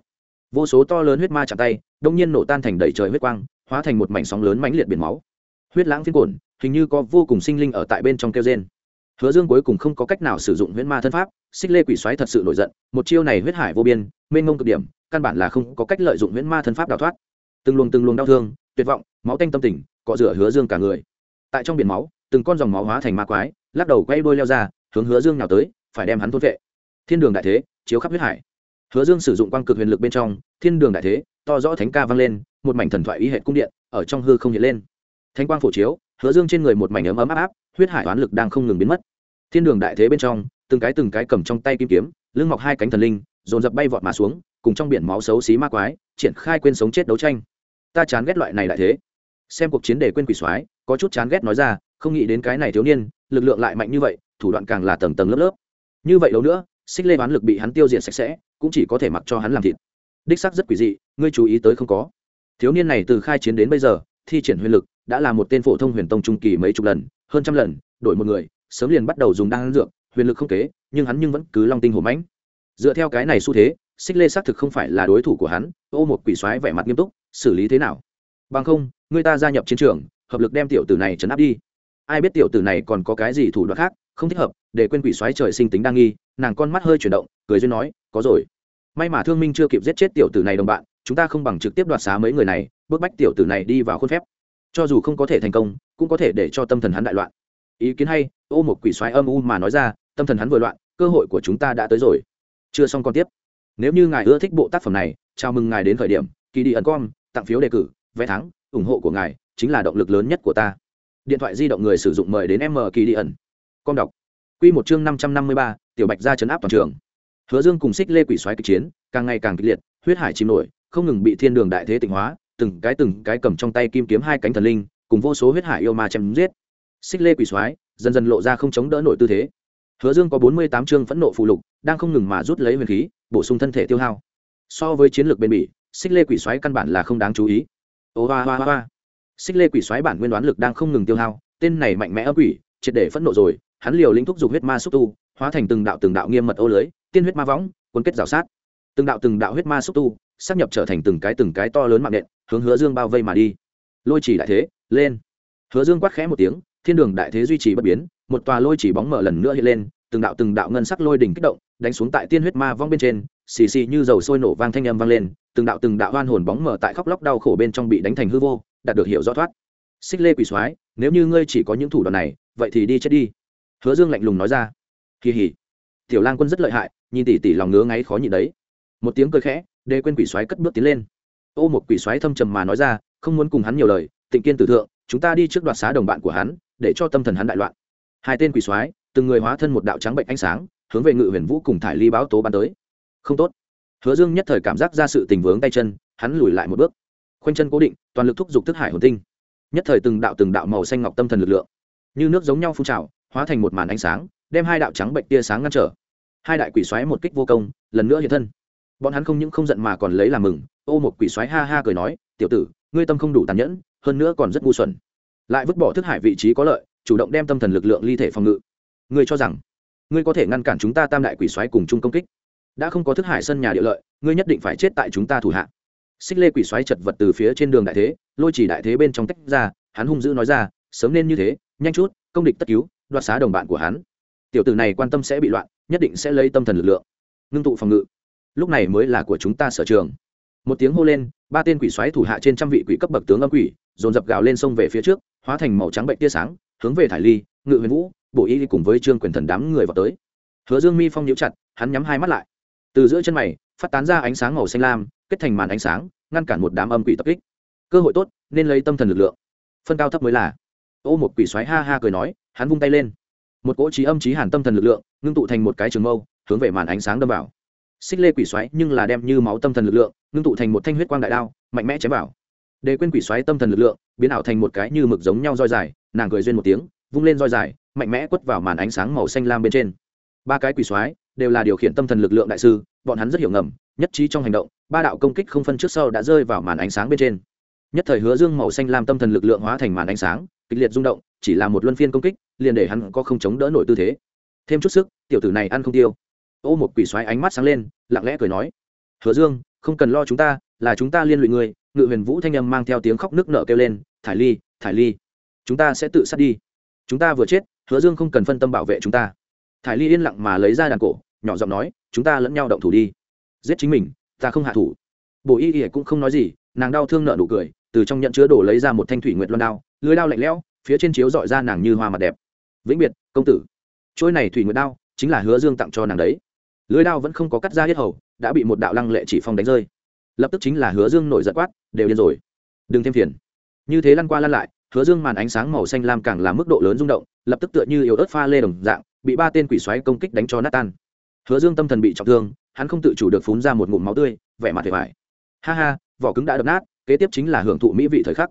Speaker 1: Vô số to lớn huyết ma chạm tay, đông nhiên nổ tan thành đầy trời huyết quang, hóa thành một mảnh sóng lớn mãnh liệt biển máu. Huyết lãng phiên cổn hình như có vô cùng sinh linh ở tại bên trong kêu gen hứa dương cuối cùng không có cách nào sử dụng huyết ma thân pháp, xích lê quỷ xoáy thật sự nổi giận, một chiêu này huyết hải vô biên, mênh mông cực điểm, căn bản là không có cách lợi dụng huyết ma thân pháp đào thoát. Từng luồng từng luồng đau thương tuyệt vọng, máu tanh tâm tình, cọ rửa hứa dương cả người. Tại trong biển máu, từng con dòng máu hóa thành ma quái, lắc đầu quay đuôi leo ra, hướng hứa dương nào tới, phải đem hắn thôn vệ. Thiên đường đại thế, chiếu khắp huyết hải. Hứa dương sử dụng quang cực huyền lực bên trong, thiên đường đại thế, to rõ thánh ca vang lên, một mảnh thần thoại ý hệ cung điện, ở trong hư không hiện lên. Thánh quang phổ chiếu, hứa dương trên người một mảnh ấm ấm áp áp, huyết hải oán lực đang không ngừng biến mất. Thiên đường đại thế bên trong, từng cái từng cái cầm trong tay kim kiếm, lưng mọc hai cánh thần linh, dồn dập bay vọt mà xuống, cùng trong biển máu xấu xí ma quái, triển khai quên sống chết đấu tranh ta chán ghét loại này lại thế. Xem cuộc chiến để quên quỷ soái, có chút chán ghét nói ra, không nghĩ đến cái này thiếu niên, lực lượng lại mạnh như vậy, thủ đoạn càng là tầng tầng lớp lớp. Như vậy đâu nữa, xích lê bán lực bị hắn tiêu diệt sạch sẽ, cũng chỉ có thể mặc cho hắn làm thịt. Đích sắc rất quỷ dị, ngươi chú ý tới không có. Thiếu niên này từ khai chiến đến bây giờ, thi triển huyền lực, đã là một tên phổ thông huyền tông trung kỳ mấy chục lần, hơn trăm lần, đổi một người, sớm liền bắt đầu dùng đan dược, huyền lực không kế, nhưng hắn nhưng vẫn cứ long tinh hổ mãnh. Dựa theo cái này xu thế, xích lê xác thực không phải là đối thủ của hắn, ô một quỷ xoáy vẻ mặt nghiêm túc xử lý thế nào? Bằng không, người ta gia nhập chiến trường, hợp lực đem tiểu tử này trấn áp đi. Ai biết tiểu tử này còn có cái gì thủ đoạn khác, không thích hợp, để quên quỷ xoáy trời sinh tính đang nghi, nàng con mắt hơi chuyển động, cười duyên nói, có rồi. May mà thương minh chưa kịp giết chết tiểu tử này đồng bạn, chúng ta không bằng trực tiếp đoạt xá mấy người này, bước bách tiểu tử này đi vào khuôn phép. Cho dù không có thể thành công, cũng có thể để cho tâm thần hắn đại loạn. Ý kiến hay, ô một quỷ xoáy âm u mà nói ra, tâm thần hắn vừa loạn, cơ hội của chúng ta đã tới rồi. Chưa xong còn tiếp. Nếu như ngài ưa thích bộ tác phẩm này, chào mừng ngài đến khởi điểm, kỳ đi ẩn com tặng phiếu đề cử, vé thắng, ủng hộ của ngài chính là động lực lớn nhất của ta. Điện thoại di động người sử dụng mời đến m kỳ đi ẩn. Com đọc. Q một chương năm trăm năm mươi ba, tiểu bạch ra chấn áp toàn trường. Hứa dương cùng xích lê quỷ xoáy kịch chiến, càng ngày càng kịch liệt, huyết hải chìm nổi, không ngừng bị thiên đường đại thế tịnh hóa, từng cái từng cái cầm trong tay kim kiếm hai cánh thần linh, cùng vô số huyết hải yêu ma chém giết. Xích lê quỷ xoáy, dần dần lộ ra không chống đỡ nổi tư thế. Hứa dương có bốn mươi tám chương phẫn nộ phụ lục, đang không ngừng mà rút lấy huyền khí, bổ sung thân thể tiêu hao. So với chiến lược bền bỉ xích lê quỷ xoáy căn bản là không đáng chú ý. Ô, hoa hoa hoa xích lê quỷ xoáy bản nguyên đoán lực đang không ngừng tiêu hao, tên này mạnh mẽ ấp quỷ, triệt để phẫn nộ rồi, hắn liều lĩnh thúc giục huyết ma xúc tu, hóa thành từng đạo từng đạo nghiêm mật ô lưới, tiên huyết ma võng quân kết rào sát. Từng đạo từng đạo huyết ma xúc tu, sắp nhập trở thành từng cái từng cái to lớn mạng nện, hướng hứa dương bao vây mà đi. Lôi chỉ đại thế, lên. Hứa dương quát khẽ một tiếng, thiên đường đại thế duy trì bất biến, một tòa lôi chỉ bóng mở lần nữa hiện lên, từng đạo từng đạo ngân sắc lôi đỉnh kích động, đánh xuống tại tiên huyết ma vong bên trên, xì xì như dầu sôi nổ vang thanh âm vang lên từng đạo từng đạo hoan hồn bóng mở tại khóc lóc đau khổ bên trong bị đánh thành hư vô, đạt được hiểu rõ thoát. Xích lê quỷ soái, nếu như ngươi chỉ có những thủ đoạn này, vậy thì đi chết đi. Hứa dương lạnh lùng nói ra. Kỳ hỉ. Tiểu lang quân rất lợi hại, nhìn tỷ tỷ lòng ngứa ngáy khó nhịn đấy. Một tiếng cười khẽ đê quên quỷ soái cất bước tiến lên. Ô một quỷ soái thâm trầm mà nói ra, không muốn cùng hắn nhiều lời, tịnh kiên tử thượng, chúng ta đi trước đoạt xá đồng bạn của hắn, để cho tâm thần hắn đại loạn. Hai tên quỷ soái, từng người hóa thân một đạo trắng bệnh ánh sáng, hướng về ngự huyền vũ cùng thải ly báo tố bắn tới. Không tốt hứa dương nhất thời cảm giác ra sự tình vướng tay chân, hắn lùi lại một bước. Khoanh chân cố định, toàn lực thúc giục thức hải hồn tinh. Nhất thời từng đạo từng đạo màu xanh ngọc tâm thần lực lượng, như nước giống nhau phun trào, hóa thành một màn ánh sáng, đem hai đạo trắng bệnh tia sáng ngăn trở. Hai đại quỷ xoáy một kích vô công, lần nữa hiện thân. Bọn hắn không những không giận mà còn lấy làm mừng, ô một quỷ xoáy ha ha cười nói, tiểu tử, ngươi tâm không đủ tàn nhẫn, hơn nữa còn rất ngu xuẩn. Lại vứt bỏ thức hải vị trí có lợi, chủ động đem tâm thần lực lượng ly thể phòng ngự. Ngươi cho rằng, ngươi có thể ngăn cản chúng ta tam đại quỷ xoáy cùng chung công kích? Đã không có thức hải sân nhà địa lợi, ngươi nhất định phải chết tại chúng ta thủ hạ. Xích lê quỷ xoáy chật vật từ phía trên đường đại thế, lôi chỉ đại thế bên trong tách ra, hắn hung dữ nói ra, sớm nên như thế, nhanh chút, công địch tất cứu, đoạt xá đồng bạn của hắn. Tiểu tử này quan tâm sẽ bị loạn, nhất định sẽ lấy tâm thần lực lượng, ngưng tụ phòng ngự. Lúc này mới là của chúng ta sở trường. Một tiếng hô lên, ba tên quỷ xoáy thủ hạ trên trăm vị quỷ cấp bậc tướng âm quỷ, dồn dập gào lên sông về phía trước, hóa thành màu trắng bệnh tia sáng, hướng về thải ly, ngự huyền vũ, bộ y cùng với trương quyền thần đám người vào tới. Hứa dương mi phong nhíu chặt, hắn nhắm hai mắt lại từ giữa chân mày, phát tán ra ánh sáng màu xanh lam, kết thành màn ánh sáng, ngăn cản một đám âm quỷ tập kích. Cơ hội tốt, nên lấy tâm thần lực lượng. Phân cao thấp mới là. Ô một quỷ xoáy ha ha cười nói, hắn vung tay lên. Một cỗ trí âm trí hàn tâm thần lực lượng, ngưng tụ thành một cái trường mâu, hướng về màn ánh sáng đâm vào. Xích lê quỷ xoáy nhưng là đem như máu tâm thần lực lượng, ngưng tụ thành một thanh huyết quang đại đao, mạnh mẽ chém vào. Để quên quỷ xoáy tâm thần lực lượng, biến ảo thành một cái như mực giống nhau roi dài, nàng cười duyên một tiếng, vung lên roi dài, mạnh mẽ quất vào màn ánh sáng màu xanh lam bên trên. Ba cái quỷ xoáy đều là điều khiển tâm thần lực lượng đại sư, bọn hắn rất hiểu ngầm, nhất trí trong hành động, ba đạo công kích không phân trước sau đã rơi vào màn ánh sáng bên trên. Nhất thời hứa dương màu xanh lam tâm thần lực lượng hóa thành màn ánh sáng, kịch liệt rung động, chỉ là một luân phiên công kích, liền để hắn có không chống đỡ nổi tư thế. Thêm chút sức, tiểu tử này ăn không tiêu. Ô một quỷ xoáy ánh mắt sáng lên, lặng lẽ cười nói, hứa dương, không cần lo chúng ta, là chúng ta liên lụy người. Ngự huyền vũ thanh âm mang theo tiếng khóc nước nở kêu lên, thải ly thải ly, chúng ta sẽ tự sát đi. Chúng ta vừa chết, hứa dương không cần phân tâm bảo vệ chúng ta thải ly yên lặng mà lấy ra đàn cổ, nhỏ giọng nói, chúng ta lẫn nhau động thủ đi. Giết chính mình, ta không hạ thủ. Bồ y ỉa cũng không nói gì, nàng đau thương nợ nụ cười, từ trong nhận chứa đổ lấy ra một thanh thủy nguyệt loan đao, lưới đao lạnh lẽo, phía trên chiếu dọi ra nàng như hoa mặt đẹp. Vĩnh biệt, công tử. Chuỗi này thủy nguyệt đao, chính là hứa dương tặng cho nàng đấy. Lưới đao vẫn không có cắt ra hết hầu, đã bị một đạo lăng lệ chỉ phong đánh rơi. Lập tức chính là hứa dương nổi giận quát, đều điên rồi. Đừng thêm phiền. Như thế lăn qua lăn lại, hứa dương màn ánh sáng màu xanh lam càng làm mức độ lớn rung động, lập tức tựa như yếu ớt pha lê đồng dạng bị ba tên quỷ xoáy công kích đánh cho nát tan. Hứa dương tâm thần bị trọng thương, hắn không tự chủ được phun ra một ngụm máu tươi, vẻ mặt vẻ vải ha ha, vỏ cứng đã đập nát, kế tiếp chính là hưởng thụ mỹ vị thời khắc.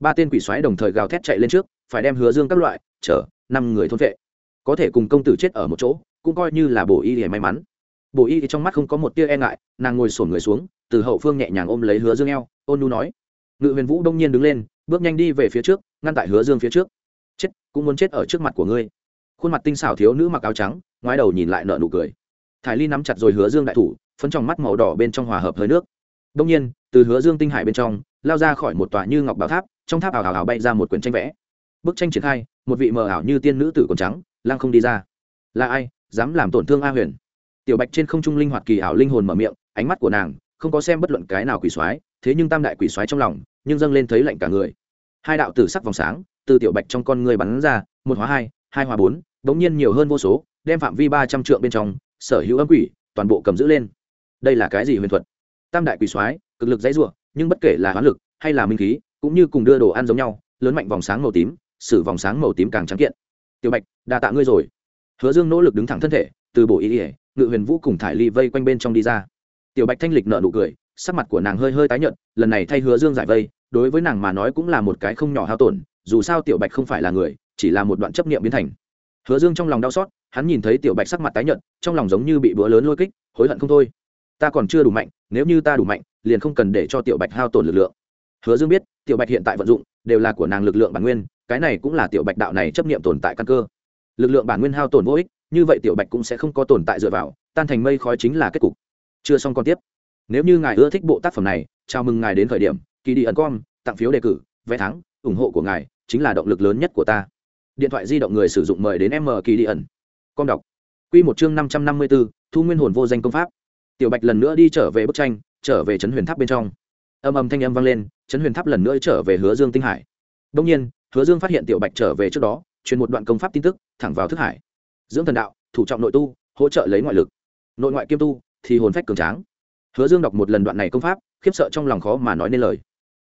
Speaker 1: Ba tên quỷ xoáy đồng thời gào thét chạy lên trước, phải đem hứa dương các loại, chở, năm người thôn vệ. Có thể cùng công tử chết ở một chỗ, cũng coi như là bổ y để may mắn. Bổ y thì trong mắt không có một tia e ngại, nàng ngồi sổn người xuống, từ hậu phương nhẹ nhàng ôm lấy hứa dương eo, ôn nu nói. Ngự huyền vũ đông nhiên đứng lên, bước nhanh đi về phía trước, ngăn tại hứa dương phía trước. Chết, cũng muốn chết ở trước mặt của ngươi khuôn mặt tinh xảo thiếu nữ mặc áo trắng, ngoái đầu nhìn lại nợ nụ cười. Thải ly nắm chặt rồi hứa dương đại thủ, phấn trong mắt màu đỏ bên trong hòa hợp hơi nước. Đông nhiên, từ hứa dương tinh hải bên trong, lao ra khỏi một tòa như ngọc bảo tháp, trong tháp ảo ảo ảo bay ra một quyển tranh vẽ. Bức tranh triển khai, một vị mờ ảo như tiên nữ tử còn trắng lang không đi ra. Là ai, dám làm tổn thương a huyền? Tiểu bạch trên không trung linh hoạt kỳ ảo linh hồn mở miệng, ánh mắt của nàng, không có xem bất luận cái nào quỷ soái, thế nhưng tam đại quỷ soái trong lòng, nhưng dâng lên thấy lạnh cả người. Hai đạo tử sắc vòng sáng, từ tiểu bạch trong con người bắn ra, một hóa hai hai hòa bốn bỗng nhiên nhiều hơn vô số, đem phạm vi ba trăm trượng bên trong, sở hữu âm quỷ, toàn bộ cầm giữ lên. Đây là cái gì huyền thuật? Tam đại quỷ soái, cực lực dãy rủa, nhưng bất kể là hoán lực hay là minh khí, cũng như cùng đưa đồ ăn giống nhau, lớn mạnh vòng sáng màu tím xử vòng sáng màu tím càng trắng kiện. Tiểu bạch, đa tạ ngươi rồi. Hứa dương nỗ lực đứng thẳng thân thể, từ bộ ý ỉa ngự huyền vũ cùng thải ly vây quanh bên trong đi ra. Tiểu bạch thanh lịch nợ nụ cười, sắc mặt của nàng hơi hơi tái nhợt, lần này thay hứa dương giải vây, đối với nàng mà nói cũng là một cái không nhỏ hao tổn, dù sao tiểu bạch không phải là người chỉ là một đoạn chấp niệm biến thành. Hứa dương trong lòng đau xót, hắn nhìn thấy tiểu bạch sắc mặt tái nhợt, trong lòng giống như bị búa lớn lôi kích, hối hận không thôi. Ta còn chưa đủ mạnh, nếu như ta đủ mạnh, liền không cần để cho tiểu bạch hao tổn lực lượng. Hứa dương biết, tiểu bạch hiện tại vận dụng, đều là của nàng lực lượng bản nguyên, cái này cũng là tiểu bạch đạo này chấp niệm tồn tại căn cơ. Lực lượng bản nguyên hao tổn vô ích, như vậy tiểu bạch cũng sẽ không có tồn tại dựa vào, tan thành mây khói chính là kết cục. Chưa xong còn tiếp. Nếu như ngài ưa thích bộ tác phẩm này, chào mừng ngài đến khởi điểm kỳ đi ẩn com tặng phiếu đề cử, vé thắng, ủng hộ của ngài, chính là động lực lớn nhất của ta điện thoại di động người sử dụng mời đến m kỳ đi ẩn. Com đọc. Q một chương năm trăm năm mươi b ố thu nguyên hồn vô danh công pháp. Tiểu bạch lần nữa đi trở về bức tranh, trở về trấn huyền tháp bên trong. Âm âm thanh âm vang lên trấn huyền tháp lần nữa trở về hứa dương tinh hải. Đông nhiên, hứa dương phát hiện tiểu bạch trở về trước đó, truyền một đoạn công pháp tin tức, thẳng vào thức hải. Dưỡng thần đạo, thủ trọng nội tu, hỗ trợ lấy ngoại lực. Nội ngoại kiêm tu, thì hồn phách cường tráng. Hứa dương đọc một lần đoạn này công pháp, khiếp sợ trong lòng khó mà nói nên lời.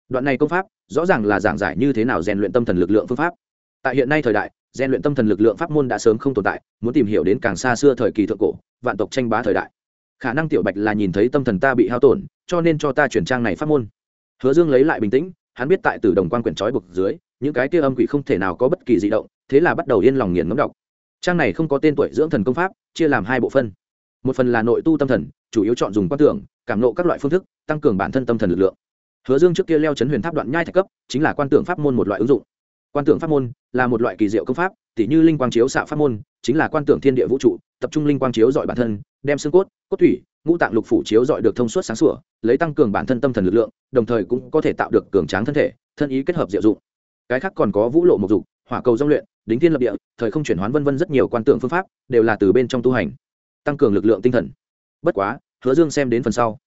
Speaker 1: Đoạn này công pháp, rõ ràng là giảng giải như thế nào rèn luyện tâm thần lực lượng phương pháp tại hiện nay thời đại gian luyện tâm thần lực lượng pháp môn đã sớm không tồn tại, muốn tìm hiểu đến càng xa xưa thời kỳ thượng cổ, vạn tộc tranh bá thời đại. Khả năng tiểu bạch là nhìn thấy tâm thần ta bị hao tổn, cho nên cho ta chuyển trang này pháp môn. Hứa dương lấy lại bình tĩnh, hắn biết tại từ đồng quan quyển trói bực dưới, những cái kia âm quỷ không thể nào có bất kỳ di động, thế là bắt đầu yên lòng nghiền ngấm đọc. Trang này không có tên tuổi dưỡng thần công pháp, chia làm hai bộ phân. Một phần là nội tu tâm thần, chủ yếu chọn dùng quan tưởng, cảm nộ các loại phương thức, tăng cường bản thân tâm thần lực lượng. Hứa dương trước kia leo chấn huyền tháp đoạn nhai thạch cấp, chính là quan tưởng pháp môn một loại ứng dụng quan tưởng pháp môn là một loại kỳ diệu công pháp, tỉ như linh quang chiếu xạ pháp môn, chính là quan tưởng thiên địa vũ trụ, tập trung linh quang chiếu dọi bản thân, đem xương cốt cốt thủy, ngũ tạng lục phủ chiếu dọi được thông suốt sáng sủa, lấy tăng cường bản thân tâm thần lực lượng, đồng thời cũng có thể tạo được cường tráng thân thể, thân ý kết hợp diệu dụng. Cái khác còn có vũ lộ mục dục, hỏa cầu dông luyện, đính thiên lập địa, thời không chuyển hoán vân vân rất nhiều quan tượng phương pháp đều là từ bên trong tu hành, tăng cường lực lượng tinh thần. Bất quá, hứa dương xem đến phần sau,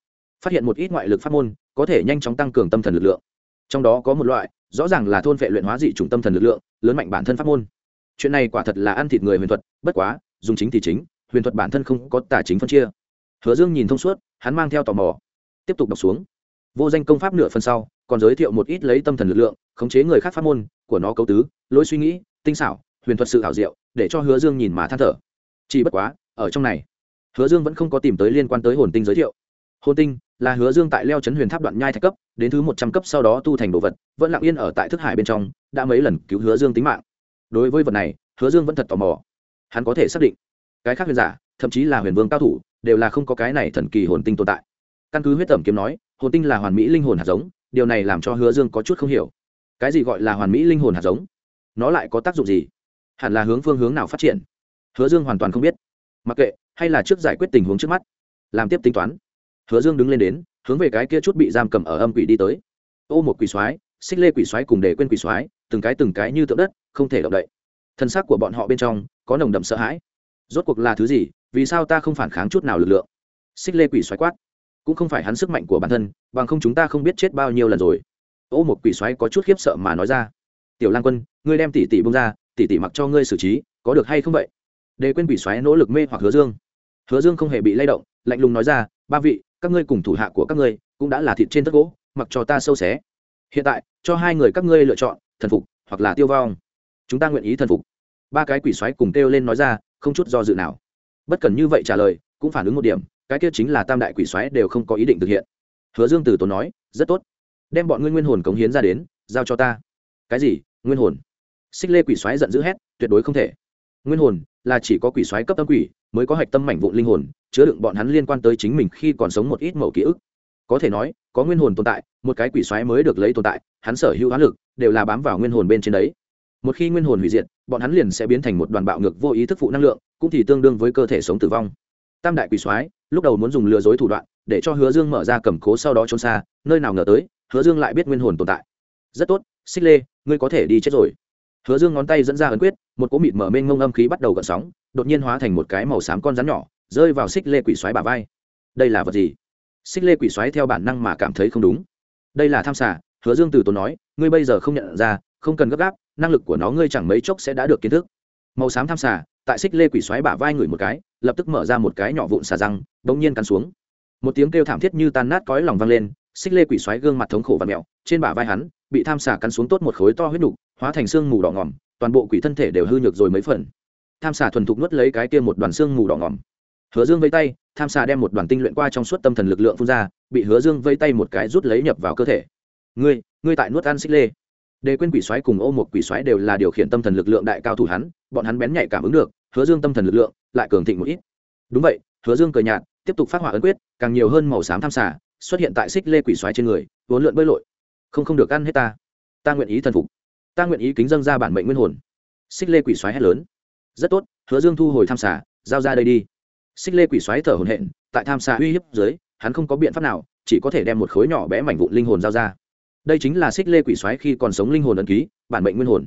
Speaker 1: phát hiện một ít ngoại lực pháp môn có thể nhanh chóng tăng cường tâm thần lực lượng. Trong đó có một loại rõ ràng là thôn vệ luyện hóa dị chủng tâm thần lực lượng, lớn mạnh bản thân pháp môn. Chuyện này quả thật là ăn thịt người huyền thuật, bất quá, dùng chính thì chính, huyền thuật bản thân không có tả chính phân chia. Hứa dương nhìn thông suốt, hắn mang theo tò mò. Tiếp tục đọc xuống. Vô danh công pháp nửa phần sau, còn giới thiệu một ít lấy tâm thần lực lượng, khống chế người khác pháp môn, của nó cấu tứ, lối suy nghĩ, tinh xảo, huyền thuật sự ảo diệu, để cho hứa dương nhìn mà than thở. Chỉ bất quá, ở trong này, hứa dương vẫn không có tìm tới liên quan tới hồn tinh giới thiệu. Hồn tinh là hứa dương tại leo chấn huyền tháp đoạn nhai thạch cấp, đến thứ một trăm cấp sau đó tu thành đồ vật, vẫn lặng yên ở tại thức hải bên trong, đã mấy lần cứu hứa dương tính mạng. Đối với vật này, hứa dương vẫn thật tò mò. Hắn có thể xác định, cái khác huyền giả, thậm chí là huyền vương cao thủ, đều là không có cái này thần kỳ hồn tinh tồn tại. Căn cứ huyết tẩm kiếm nói, hồn tinh là hoàn mỹ linh hồn hạt giống, điều này làm cho hứa dương có chút không hiểu. Cái gì gọi là hoàn mỹ linh hồn hạt giống? Nó lại có tác dụng gì? Hẳn là hướng phương hướng nào phát triển? Hứa dương hoàn toàn không biết. Mặc kệ, hay là trước giải quyết tình huống trước mắt, làm tiếp tính toán hứa dương đứng lên đến, hướng về cái kia chút bị giam cầm ở âm quỷ đi tới. Ô một quỷ soái, xích lê quỷ soái cùng để quên quỷ soái, từng cái từng cái như tượng đất, không thể động đậy. Thân xác của bọn họ bên trong, có nồng đậm sợ hãi. Rốt cuộc là thứ gì, vì sao ta không phản kháng chút nào lực lượng? Xích lê quỷ xoáy quát. Cũng không phải hắn sức mạnh của bản thân, bằng không chúng ta không biết chết bao nhiêu lần rồi. Ô một quỷ xoáy có chút khiếp sợ mà nói ra. Tiểu lan quân, ngươi đem tỷ tỷ bông ra, tỷ tỷ mặc cho ngươi xử trí, có được hay không vậy? Đề quên quỷ xoáy nỗ lực mê hoặc hứa dương. Hứa dương không hề bị lay động, lạnh lùng nói ra, ba vị các ngươi cùng thủ hạ của các ngươi cũng đã là thịt trên tất gỗ, mặc cho ta sâu xé. Hiện tại, cho hai người các ngươi lựa chọn, thần phục hoặc là tiêu vong. Chúng ta nguyện ý thần phục. Ba cái quỷ xoáy cùng kêu lên nói ra, không chút do dự nào. Bất cần như vậy trả lời, cũng phản ứng một điểm, cái kia chính là tam đại quỷ xoáy đều không có ý định thực hiện. Hứa dương tử tốn nói, rất tốt. Đem bọn ngươi nguyên hồn cống hiến ra đến, giao cho ta. Cái gì? Nguyên hồn? Xích lê quỷ xoáy giận dữ hét, tuyệt đối không thể. Nguyên hồn là chỉ có quỷ xoáy cấp tâm quỷ mới có hạch tâm mảnh vụn linh hồn, chứa đựng bọn hắn liên quan tới chính mình khi còn sống một ít mẫu ký ức. Có thể nói, có nguyên hồn tồn tại, một cái quỷ xoáy mới được lấy tồn tại, hắn sở hữu hán lực, đều là bám vào nguyên hồn bên trên đấy. Một khi nguyên hồn hủy diệt, bọn hắn liền sẽ biến thành một đoàn bạo ngược vô ý thức phụ năng lượng, cũng thì tương đương với cơ thể sống tử vong. Tam đại quỷ soái, lúc đầu muốn dùng lừa dối thủ đoạn, để cho hứa dương mở ra cầm cố sau đó trốn xa, nơi nào ngờ tới, hứa dương lại biết nguyên hồn tồn tại. Rất tốt, xích lê, ngươi có thể đi chết rồi hứa dương ngón tay dẫn ra ấn quyết, một cỗ mịt mở mênh ngông âm khí bắt đầu gợn sóng, đột nhiên hóa thành một cái màu xám con rắn nhỏ, rơi vào xích lê quỷ xoáy bả vai. Đây là vật gì? Xích lê quỷ xoáy theo bản năng mà cảm thấy không đúng. Đây là tham xả hứa dương từ tốn nói, ngươi bây giờ không nhận ra, không cần gấp gáp, năng lực của nó ngươi chẳng mấy chốc sẽ đã được kiến thức. Màu xám tham xà, tại xích lê quỷ xoáy bả vai người một cái, lập tức mở ra một cái nhỏ vụn xà răng, bỗng nhiên cắn xuống. Một tiếng kêu thảm thiết như tan nát cõi lòng vang lên xích lê quỷ xoáy gương mặt thống khổ và mẹo, trên bả vai hắn, bị tham xà cắn xuống tốt một khối to huyết nục, hóa thành xương mù đỏ ngòm toàn bộ quỷ thân thể đều hư nhược rồi mấy phần. Tham xà thuần thục nuốt lấy cái kia một đoàn xương mù đỏ ngòm hứa dương vây tay, tham xà đem một đoàn tinh luyện qua trong suốt tâm thần lực lượng phun ra, bị hứa dương vây tay một cái rút lấy nhập vào cơ thể. Ngươi ngươi tại nuốt ăn xích lê. Đề quên quỷ xoáy cùng ô một quỷ xoáy đều là điều khiển tâm thần lực lượng đại cao thủ hắn, bọn hắn bén nhạy cảm ứng được, hứa dương tâm thần lực lượng lại cường thịnh một ít. Đúng vậy, hứa dương cười nhạt, tiếp tục phát hỏa ấn quyết, càng nhiều hơn màu xám tham xả xuất hiện tại xích lê quỷ xoáy trên người vốn lượn bơi lội. Không không được ăn hết ta. Ta nguyện ý thần phục. Ta nguyện ý kính dâng ra bản mệnh nguyên hồn. Xích lê quỷ xoáy hét lớn. Rất tốt, hứa dương thu hồi tham xả giao ra đây đi. Xích lê quỷ xoáy thở hồn hện tại tham xả uy hiếp dưới, hắn không có biện pháp nào, chỉ có thể đem một khối nhỏ bé mảnh vụn linh hồn giao ra. Đây chính là xích lê quỷ xoáy khi còn sống linh hồn ẩn ký, bản mệnh nguyên hồn.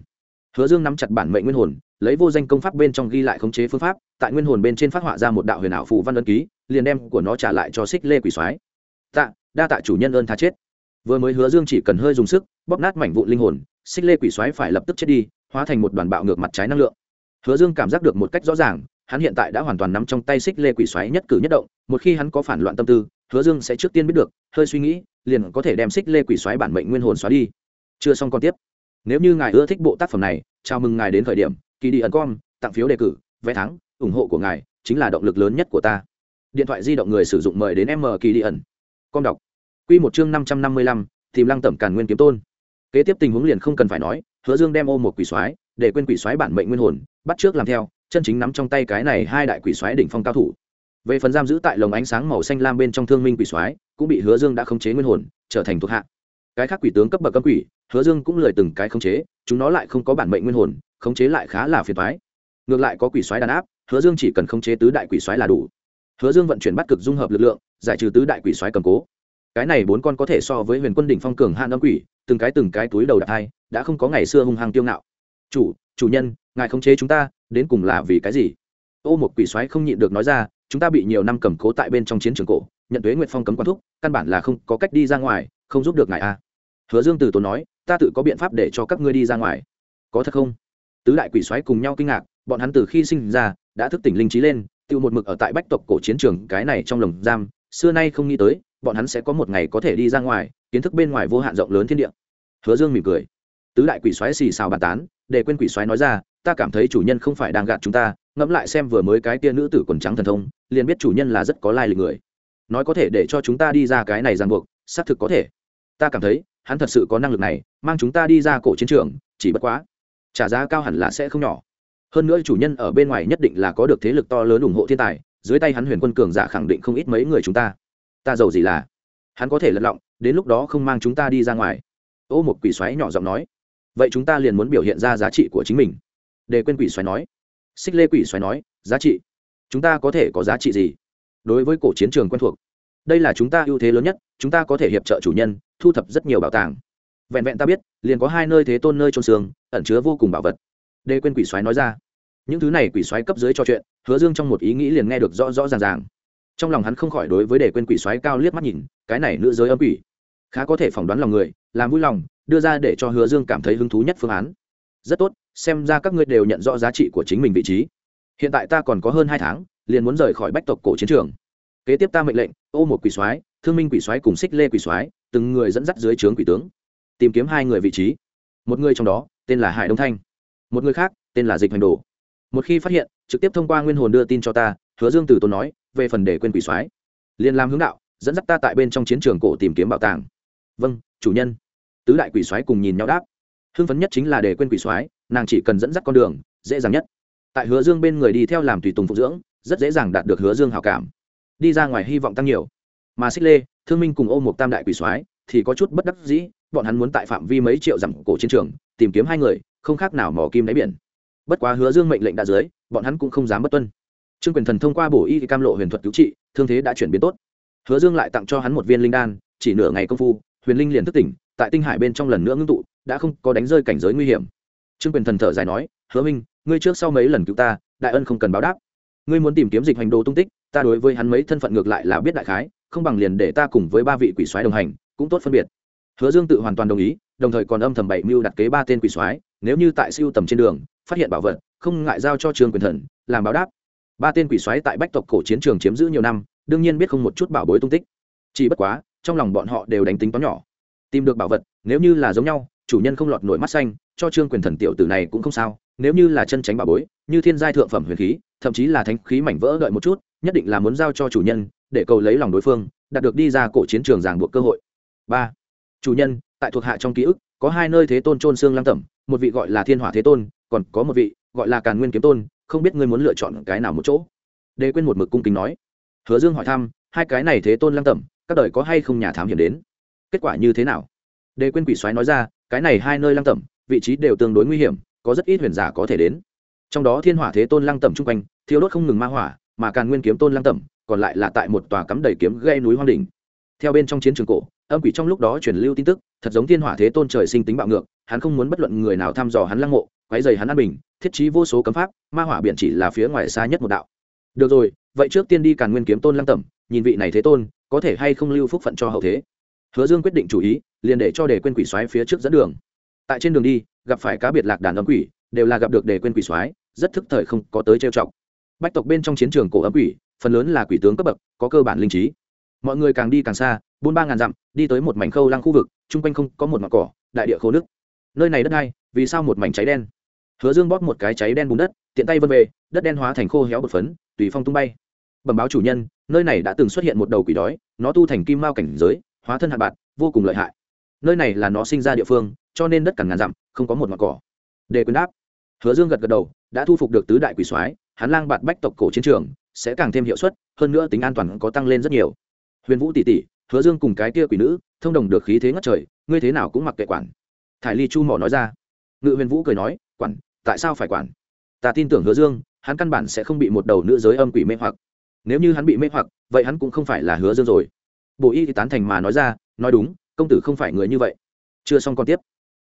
Speaker 1: Hứa dương nắm chặt bản mệnh nguyên hồn, lấy vô danh công pháp bên trong ghi lại khống chế phương pháp, tại nguyên hồn bên trên phát họa ra một đạo huyền ảo phù văn ấn ký, liền đem của nó trả lại cho xích lê quỷ xoáy tạ, đa tạ chủ nhân ơn tha chết. Vừa mới hứa dương chỉ cần hơi dùng sức, bóp nát mảnh vụn linh hồn, xích lê quỷ xoáy phải lập tức chết đi, hóa thành một đoàn bạo ngược mặt trái năng lượng. Hứa dương cảm giác được một cách rõ ràng, hắn hiện tại đã hoàn toàn nắm trong tay xích lê quỷ xoáy nhất cử nhất động, một khi hắn có phản loạn tâm tư, hứa dương sẽ trước tiên biết được, hơi suy nghĩ, liền có thể đem xích lê quỷ xoáy bản mệnh nguyên hồn xóa đi. Chưa xong còn tiếp. Nếu như ngài ưa thích bộ tác phẩm này, chào mừng ngài đến khởi điểm kỳ đi ẩn com, tặng phiếu đề cử, vé thắng, ủng hộ của ngài chính là động lực lớn nhất của ta. Điện thoại di động người sử dụng mời đến m kỳ đi ẩn. Con đọc. Quy một chương năm trăm năm mươi lăm, tìm lăng tẩm càn nguyên kiếm tôn. Kế tiếp tình huống liền không cần phải nói, hứa dương đem ô một quỷ xoáy để quên quỷ xoáy bản mệnh nguyên hồn, bắt trước làm theo, chân chính nắm trong tay cái này hai đại quỷ xoáy đỉnh phong cao thủ. Về phần giam giữ tại lồng ánh sáng màu xanh lam bên trong thương minh quỷ soái, cũng bị hứa dương đã khống chế nguyên hồn, trở thành thuộc hạ. Cái khác quỷ tướng cấp bậc cấm quỷ, hứa dương cũng lời từng cái khống chế, chúng nó lại không có bản mệnh nguyên hồn, khống chế lại khá là phiền toái. Ngược lại có quỷ soái đàn áp, hứa dương chỉ cần khống chế tứ đại quỷ soái là đủ hứa dương vận chuyển bắt cực dung hợp lực lượng, giải trừ tứ đại quỷ xoáy cầm cố. Cái này bốn con có thể so với huyền quân đỉnh phong cường hạn âm quỷ, từng cái từng cái túi đầu đạp hai, đã không có ngày xưa hung hăng tiêu ngạo. Chủ chủ nhân, ngài khống chế chúng ta, đến cùng là vì cái gì? Ô một quỷ xoáy không nhịn được nói ra, chúng ta bị nhiều năm cầm cố tại bên trong chiến trường cổ, nhận tuế nguyệt phong cấm quán thúc, căn bản là không có cách đi ra ngoài, không giúp được ngài a. Hứa dương từ tốn nói, ta tự có biện pháp để cho các ngươi đi ra ngoài. Có thật không? Tứ đại quỷ xoáy cùng nhau kinh ngạc, bọn hắn từ khi sinh ra, đã thức tỉnh linh trí lên tự một mực ở tại bách tộc cổ chiến trường, cái này trong lồng giam, xưa nay không nghĩ tới, bọn hắn sẽ có một ngày có thể đi ra ngoài, kiến thức bên ngoài vô hạn rộng lớn thiên địa. Hứa dương mỉm cười. Tứ đại quỷ xoáy xì xào bàn tán, để quên quỷ xoáy nói ra, ta cảm thấy chủ nhân không phải đang gạt chúng ta, ngẫm lại xem vừa mới cái tia nữ tử quần trắng thần thông, liền biết chủ nhân là rất có lai lịch người. Nói có thể để cho chúng ta đi ra cái này ràng buộc, xác thực có thể. Ta cảm thấy, hắn thật sự có năng lực này, mang chúng ta đi ra cổ chiến trường, chỉ bất quá, trả giá cao hẳn là sẽ không nhỏ hơn nữa chủ nhân ở bên ngoài nhất định là có được thế lực to lớn ủng hộ thiên tài, dưới tay hắn huyền quân cường giả khẳng định không ít mấy người chúng ta. Ta giàu gì là? Hắn có thể lật lọng, đến lúc đó không mang chúng ta đi ra ngoài. Ô một quỷ xoáy nhỏ giọng nói. Vậy chúng ta liền muốn biểu hiện ra giá trị của chính mình. Để quên quỷ xoáy nói. Xích lê quỷ xoáy nói, giá trị? Chúng ta có thể có giá trị gì? Đối với cổ chiến trường quen thuộc, đây là chúng ta ưu thế lớn nhất, chúng ta có thể hiệp trợ chủ nhân, thu thập rất nhiều bảo tàng. Vẹn vẹn ta biết, liền có hai nơi thế tôn nơi trôn xương, ẩn chứa vô cùng bảo vật đê quên quỷ xoáy nói ra. Những thứ này quỷ xoáy cấp dưới cho chuyện, hứa dương trong một ý nghĩ liền nghe được rõ rõ ràng ràng. Trong lòng hắn không khỏi đối với đề quên quỷ xoáy cao liếc mắt nhìn, cái này nữ giới âm quỷ, khá có thể phỏng đoán lòng người, làm vui lòng, đưa ra để cho hứa dương cảm thấy hứng thú nhất phương án. Rất tốt, xem ra các ngươi đều nhận rõ giá trị của chính mình vị trí. Hiện tại ta còn có hơn hai tháng, liền muốn rời khỏi bách tộc cổ chiến trường. Kế tiếp ta mệnh lệnh, ô một quỷ soái, thương minh quỷ soái cùng xích lê quỷ soái, từng người dẫn dắt dưới trướng quỷ tướng, tìm kiếm hai người vị trí. Một người trong đó, tên là hải đông thanh một người khác, tên là dịch hành đồ. Một khi phát hiện, trực tiếp thông qua nguyên hồn đưa tin cho ta, hứa dương từ tốn nói, về phần để quên quỷ soái, liền làm hướng đạo, dẫn dắt ta tại bên trong chiến trường cổ tìm kiếm bảo tàng. Vâng chủ nhân. Tứ đại quỷ soái cùng nhìn nhau đáp. Hưng phấn nhất chính là để quên quỷ soái, nàng chỉ cần dẫn dắt con đường, dễ dàng nhất. Tại hứa dương bên người đi theo làm tùy tùng phục dưỡng, rất dễ dàng đạt được hứa dương hào cảm. Đi ra ngoài hy vọng tăng nhiều. Mà xích lê, thương minh cùng ôm một tam đại quỷ soái thì có chút bất đắc dĩ, bọn hắn muốn tại phạm vi mấy triệu dặm cổ chiến trường, tìm kiếm hai người không khác nào mỏ kim đáy biển. Bất quá hứa dương mệnh lệnh đã dưới, bọn hắn cũng không dám bất tuân. Trương quyền thần thông qua bổ y cam lộ huyền thuật cứu trị, thương thế đã chuyển biến tốt. Hứa dương lại tặng cho hắn một viên linh đan, chỉ nửa ngày công phu, huyền linh liền thức tỉnh, tại tinh hải bên trong lần nữa ngưng tụ, đã không có đánh rơi cảnh giới nguy hiểm. Trương quyền thần thở dài nói, hứa minh, ngươi trước sau mấy lần cứu ta, đại ân không cần báo đáp. Ngươi muốn tìm kiếm dịch hành đồ tung tích, ta đối với hắn mấy thân phận ngược lại là biết đại khái, không bằng liền để ta cùng với ba vị quỷ soái đồng hành, cũng tốt phân biệt. Hứa dương tự hoàn toàn đồng ý, đồng thời còn âm thầm bảy mưu đặt kế ba tên quỷ soái nếu như tại siêu tầm trên đường, phát hiện bảo vật, không ngại giao cho trường quyền thần, làm báo đáp. Ba tên quỷ xoáy tại bách tộc cổ chiến trường chiếm giữ nhiều năm, đương nhiên biết không một chút bảo bối tung tích. Chỉ bất quá, trong lòng bọn họ đều đánh tính toán nhỏ. Tìm được bảo vật, nếu như là giống nhau, chủ nhân không lọt nổi mắt xanh, cho trương quyền thần tiểu tử này cũng không sao. Nếu như là chân tránh bảo bối, như thiên giai thượng phẩm huyền khí, thậm chí là thánh khí mảnh vỡ đợi một chút, nhất định là muốn giao cho chủ nhân, để cầu lấy lòng đối phương, đạt được đi ra cổ chiến trường ràng buộc cơ hội. Ba, chủ nhân, tại thuộc hạ trong ký ức, có hai nơi thế tôn trôn xương lăng tẩm một vị gọi là thiên hỏa thế tôn, còn có một vị gọi là càn nguyên kiếm tôn, không biết ngươi muốn lựa chọn cái nào một chỗ? Đề quên một mực cung kính nói. Hứa dương hỏi thăm, hai cái này thế tôn lăng tẩm, các đời có hay không nhà thám hiểm đến? Kết quả như thế nào? Đề quên quỷ xoáy nói ra, cái này hai nơi lăng tẩm, vị trí đều tương đối nguy hiểm, có rất ít huyền giả có thể đến. Trong đó thiên hỏa thế tôn lăng tẩm chung quanh thiếu đốt không ngừng ma hỏa, mà càn nguyên kiếm tôn lăng tẩm còn lại là tại một tòa cắm đầy kiếm gây núi hoang đỉnh. Theo bên trong chiến trường cổ, âm quỷ trong lúc đó truyền lưu tin tức, thật giống thiên hỏa thế tôn trời sinh tính bạo ngược hắn không muốn bất luận người nào thăm dò hắn lăng mộ, quấy dày hắn an bình, thiết trí vô số cấm pháp, ma hỏa biện chỉ là phía ngoài xa nhất một đạo. Được rồi, vậy trước tiên đi càn nguyên kiếm tôn lăng tẩm, nhìn vị này thế tôn, có thể hay không lưu phúc phận cho hậu thế? Hứa dương quyết định chủ ý, liền để cho để quên quỷ xoáy phía trước dẫn đường. Tại trên đường đi, gặp phải cá biệt lạc đàn âm quỷ, đều là gặp được để quên quỷ xoáy rất thức thời không có tới trêu chọc. Bách tộc bên trong chiến trường cổ âm quỷ, phần lớn là quỷ tướng cấp bậc, có cơ bản linh trí. Mọi người càng đi càng xa bốn ba ngàn dặm, đi tới một mảnh khâu lăng khu vực, chung quanh không có một mặt cỏ, đại địa khô nước nơi này đất đai, vì sao một mảnh cháy đen? Hứa dương bóp một cái cháy đen bùn đất, tiện tay vân về, đất đen hóa thành khô héo bột phấn, tùy phong tung bay. Bẩm báo chủ nhân, nơi này đã từng xuất hiện một đầu quỷ đói, nó tu thành kim mao cảnh giới, hóa thân hạt bạt, vô cùng lợi hại. Nơi này là nó sinh ra địa phương, cho nên đất cằn ngàn dặm, không có một mặt cỏ. Để quyền đáp. Hứa dương gật gật đầu, đã thu phục được tứ đại quỷ soái, hắn lang bạt bách tộc cổ chiến trường, sẽ càng thêm hiệu suất, hơn nữa tính an toàn có tăng lên rất nhiều. Huyền vũ tỷ tỷ, hứa dương cùng cái kia quỷ nữ, thông đồng được khí thế ngất trời, ngươi thế nào cũng mặc kệ quản thải ly chu mỏ nói ra. Ngự huyền vũ cười nói, quản, tại sao phải quản? Ta tin tưởng hứa dương, hắn căn bản sẽ không bị một đầu nữ giới âm quỷ mê hoặc. Nếu như hắn bị mê hoặc, vậy hắn cũng không phải là hứa dương rồi. Bộ y thì tán thành mà nói ra, nói đúng, công tử không phải người như vậy. Chưa xong còn tiếp.